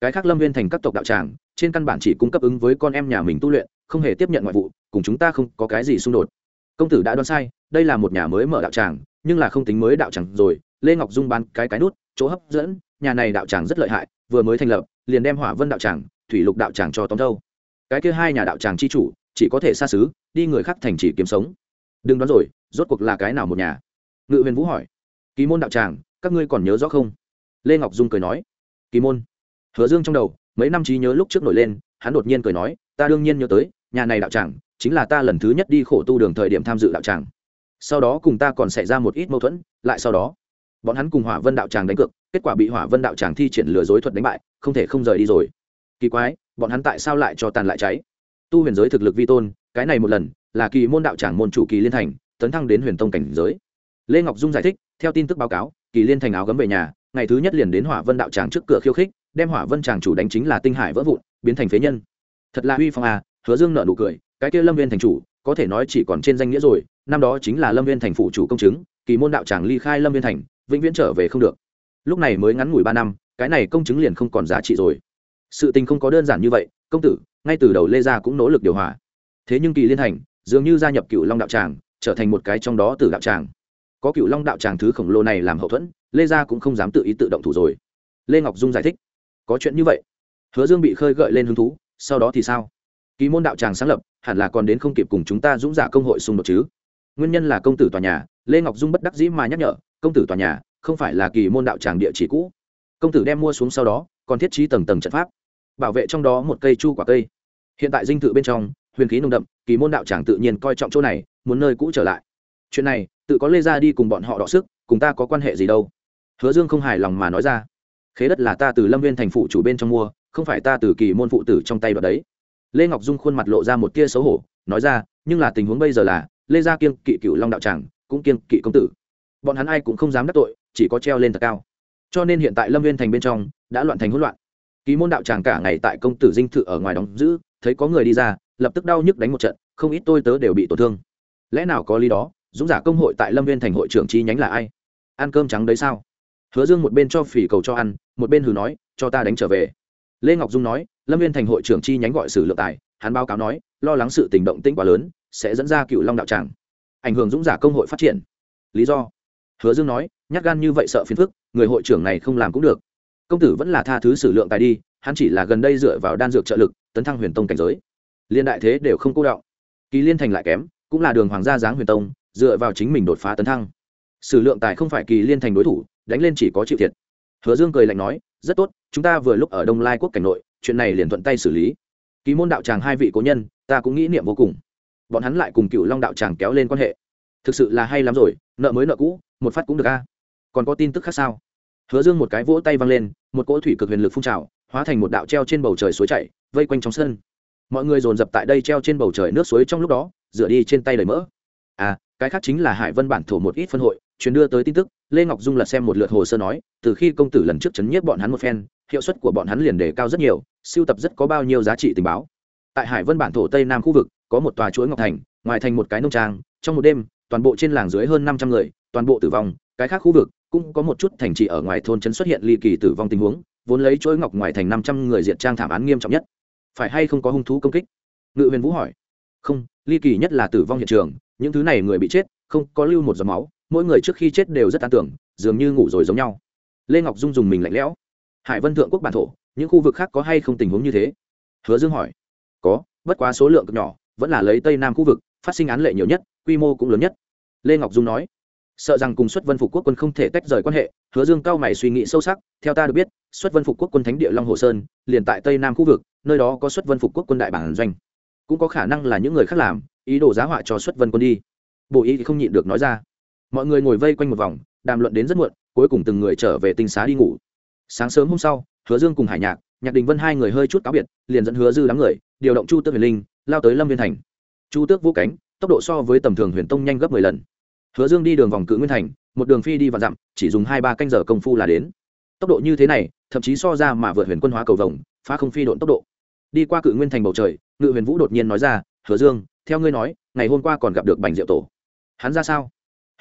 Speaker 1: Cái khác lâm viên thành các tộc đạo tràng, trên căn bản chỉ cung cấp ứng với con em nhà mình tu luyện, không hề tiếp nhận ngoại vụ, cùng chúng ta không có cái gì xung đột. Công tử đã đoán sai, đây là một nhà mới mở đạo tràng, nhưng là không tính mới đạo tràng rồi lê ngọc dung bán cái cái nút, chỗ hấp dẫn, nhà này đạo tràng rất lợi hại, vừa mới thành lập, liền đem hỏa vân đạo tràng, thủy lục đạo tràng cho tóm thâu cái kia hai nhà đạo tràng chi chủ, chỉ có thể xa xứ, đi người khác thành chỉ kiếm sống. Đừng đoán rồi, rốt cuộc là cái nào một nhà? Ngự huyền vũ hỏi. Kỳ môn đạo tràng, các ngươi còn nhớ rõ không? Lê ngọc dung cười nói. Kỳ môn. Hứa dương trong đầu, mấy năm trí nhớ lúc trước nổi lên, hắn đột nhiên cười nói, ta đương nhiên nhớ tới, nhà này đạo tràng, chính là ta lần thứ nhất đi khổ tu đường thời điểm tham dự đạo tràng. Sau đó cùng ta còn xảy ra một ít mâu thuẫn, lại sau đó bọn hắn cùng hỏa vân đạo tràng đánh cược, kết quả bị hỏa vân đạo tràng thi triển lừa dối thuật đánh bại, không thể không rời đi rồi. Kỳ quái, bọn hắn tại sao lại cho tàn lại cháy? Tu huyền giới thực lực vi tôn, cái này một lần, là kỳ môn đạo tràng môn chủ kỳ liên thành, tấn thăng đến huyền tông cảnh giới. Lê ngọc dung giải thích, theo tin tức báo cáo, kỳ liên thành áo gấm về nhà, ngày thứ nhất liền đến hỏa vân đạo tràng trước cửa khiêu khích, đem hỏa vân tràng chủ đánh chính là tinh hải vỡ vụn, biến thành phế nhân. Thật là uy phong à hứa dương nợ nụ cười, cái kia lâm viên thành chủ, có thể nói chỉ còn trên danh nghĩa rồi, năm đó chính là lâm viên thành phủ chủ công chứng, kỳ môn đạo tràng ly khai lâm viên thành vĩnh viễn trở về không được. Lúc này mới ngắn ngủi ba năm, cái này công chứng liền không còn giá trị rồi. Sự tình không có đơn giản như vậy, công tử, ngay từ đầu lê gia cũng nỗ lực điều hòa. Thế nhưng kỳ liên thành, dường như gia nhập cựu long đạo tràng, trở thành một cái trong đó từ đạo tràng. Có cựu long đạo tràng thứ khổng lồ này làm hậu thuẫn, lê gia cũng không dám tự ý tự động thủ rồi. Lê ngọc dung giải thích, có chuyện như vậy. Hứa dương bị khơi gợi lên hứng thú, sau đó thì sao? Kỳ môn đạo tràng sáng lập, hẳn là còn đến không kịp cùng chúng ta dũng giả công hội xung đột chứ. Nguyên nhân là công tử tòa nhà, lê ngọc dung bất đắc dĩ mà nhắc nhở công tử tòa nhà không phải là kỳ môn đạo tràng địa chỉ cũ. Công tử đem mua xuống sau đó, còn thiết trí tầng tầng trận pháp, bảo vệ trong đó một cây chu quả cây. Hiện tại dinh thự bên trong, huyền khí nồng đậm, kỳ môn đạo tràng tự nhiên coi trọng chỗ này, muốn nơi cũ trở lại. Chuyện này, tự có lê ra đi cùng bọn họ đọ sức, cùng ta có quan hệ gì đâu. Hứa dương không hài lòng mà nói ra. Khế đất là ta từ lâm viên thành phụ chủ bên trong mua, không phải ta từ kỳ môn phụ tử trong tay đoạt đấy. Lê ngọc dung khuôn mặt lộ ra một tia xấu hổ, nói ra, nhưng là tình huống bây giờ là, lê gia kiêng kỵ cựu long đạo tràng, cũng kiêng kỵ công tử bọn hắn ai cũng không dám đắc tội, chỉ có treo lên thật cao. Cho nên hiện tại lâm viên thành bên trong đã loạn thành hỗn loạn. Ký môn đạo tràng cả ngày tại công tử dinh thự ở ngoài đóng giữ, thấy có người đi ra, lập tức đau nhức đánh một trận, không ít tôi tớ đều bị tổn thương. Lẽ nào có lý đó, dũng giả công hội tại lâm viên thành hội trưởng chi nhánh là ai? Ăn cơm trắng đấy sao? Hứa dương một bên cho phỉ cầu cho ăn, một bên hừ nói, cho ta đánh trở về. Lê ngọc dung nói, lâm viên thành hội trưởng chi nhánh gọi sử lượng tài, hắn báo cáo nói, lo lắng sự tình động tĩnh quá lớn, sẽ dẫn ra cựu long đạo tràng. Ảnh hưởng dũng giả công hội phát triển. Lý do? Hứa dương nói, nhát gan như vậy sợ phiền phức, người hội trưởng này không làm cũng được. Công tử vẫn là tha thứ sử lượng tài đi, hắn chỉ là gần đây dựa vào đan dược trợ lực, tấn thăng huyền tông cảnh giới. Liên đại thế đều không cô đạo kỳ liên thành lại kém, cũng là đường hoàng gia giáng huyền tông, dựa vào chính mình đột phá tấn thăng. Sử lượng tài không phải kỳ liên thành đối thủ, đánh lên chỉ có chịu thiệt. Hứa dương cười lạnh nói, rất tốt, chúng ta vừa lúc ở đông lai quốc cảnh nội, chuyện này liền thuận tay xử lý. Kỳ môn đạo tràng hai vị cố nhân, ta cũng nghĩ niệm vô cùng. Bọn hắn lại cùng cựu long đạo tràng kéo lên quan hệ thực sự là hay lắm rồi, nợ mới nợ cũ, một phát cũng được a. Còn có tin tức khác sao? Hứa dương một cái vỗ tay văng lên, một cỗ thủy cực huyền lực phun trào, hóa thành một đạo treo trên bầu trời suối chảy, vây quanh trong sân. Mọi người dồn dập tại đây treo trên bầu trời nước suối trong lúc đó dựa đi trên tay đầy mỡ. À cái khác chính là hải vân bản thổ một ít phân hội truyền đưa tới tin tức, lê ngọc dung lật xem một lượt hồ sơ nói, từ khi công tử lần trước chấn nhiếp bọn hắn một phen, hiệu suất của bọn hắn liền đề cao rất nhiều siêu tập rất có bao nhiêu giá trị tình báo. Tại hải vân bản thổ tây nam khu vực, có một tòa chuỗi ngọc thành, ngoài thành một cái nông trang, trong một đêm toàn bộ trên làng dưới hơn năm trăm người, toàn bộ tử vong, cái khác khu vực cũng có một chút thành trì ở ngoài thôn trấn xuất hiện ly kỳ tử vong tình huống, vốn lấy chuỗi ngọc ngoài thành năm trăm người diện trang thảm án nghiêm trọng nhất. Phải hay không có hung thú công kích? Ngự huyền vũ hỏi. Không, ly kỳ nhất là tử vong hiện trường, những thứ này người bị chết, không có lưu một giọt máu, mỗi người trước khi chết đều rất an tưởng, dường như ngủ rồi giống nhau. Lê ngọc dung dùng mình lạnh lẽo. Hải vân thượng quốc bản thổ, những khu vực khác có hay không tình huống như thế? Hứa dương hỏi. Có, bất quá số lượng cực nhỏ, vẫn là lấy tây nam khu vực phát sinh án lệ nhiều nhất, quy mô cũng lớn nhất. Lê ngọc dung nói, sợ rằng cùng xuất vân phục quốc quân không thể tách rời quan hệ, hứa dương cao mày suy nghĩ sâu sắc, theo ta được biết, xuất vân phục quốc quân thánh địa long hồ sơn, liền tại tây nam khu vực, nơi đó có xuất vân phục quốc quân đại bản doanh. Cũng có khả năng là những người khác làm, ý đồ giá họa cho xuất vân quân đi. Bộ y không nhịn được nói ra. Mọi người ngồi vây quanh một vòng, đàm luận đến rất muộn, cuối cùng từng người trở về tinh xá đi ngủ. Sáng sớm hôm sau, hứa dương cùng hải nhạc nhạc đình vân hai người hơi chút cáo biệt, liền dẫn hứa dư đám người, điều động chu tước huyền linh, lao tới lâm viên thành chu tước vũ cánh, tốc độ so với tầm thường huyền tông nhanh gấp mười lần. Hứa dương đi đường vòng cự nguyên thành, một đường phi đi và dặm, chỉ dùng hai ba canh giờ công phu là đến. Tốc độ như thế này, thậm chí so ra mà vượt huyền quân hóa cầu vồng, phá không phi độn tốc độ. Đi qua cự nguyên thành bầu trời, ngự huyền vũ đột nhiên nói ra, hứa dương, theo ngươi nói, ngày hôm qua còn gặp được bành diệu tổ. Hắn ra sao?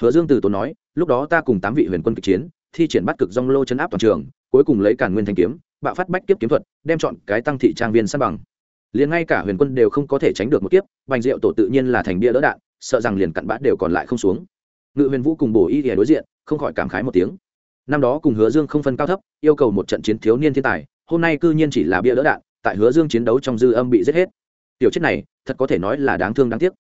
Speaker 1: Hứa dương từ tổ nói, lúc đó ta cùng tám vị huyền quân kịch chiến, thi triển bắt cực dong lô chấn áp toàn trường, cuối cùng lấy cản nguyên thanh kiếm, bạo phát bách kiếp kiếm thuật, đem chọn cái tăng thị trang viên săn bằng liền ngay cả huyền quân đều không có thể tránh được một kiếp, bành diệu tổ tự nhiên là thành bia đỡ đạn, sợ rằng liền cặn bã đều còn lại không xuống. Ngự huyền vũ cùng bổ y thì đối diện, không khỏi cảm khái một tiếng. Năm đó cùng hứa dương không phân cao thấp, yêu cầu một trận chiến thiếu niên thiên tài, hôm nay cư nhiên chỉ là bia đỡ đạn, tại hứa dương chiến đấu trong dư âm bị giết hết. Tiểu chết này, thật có thể nói là đáng thương đáng tiếc.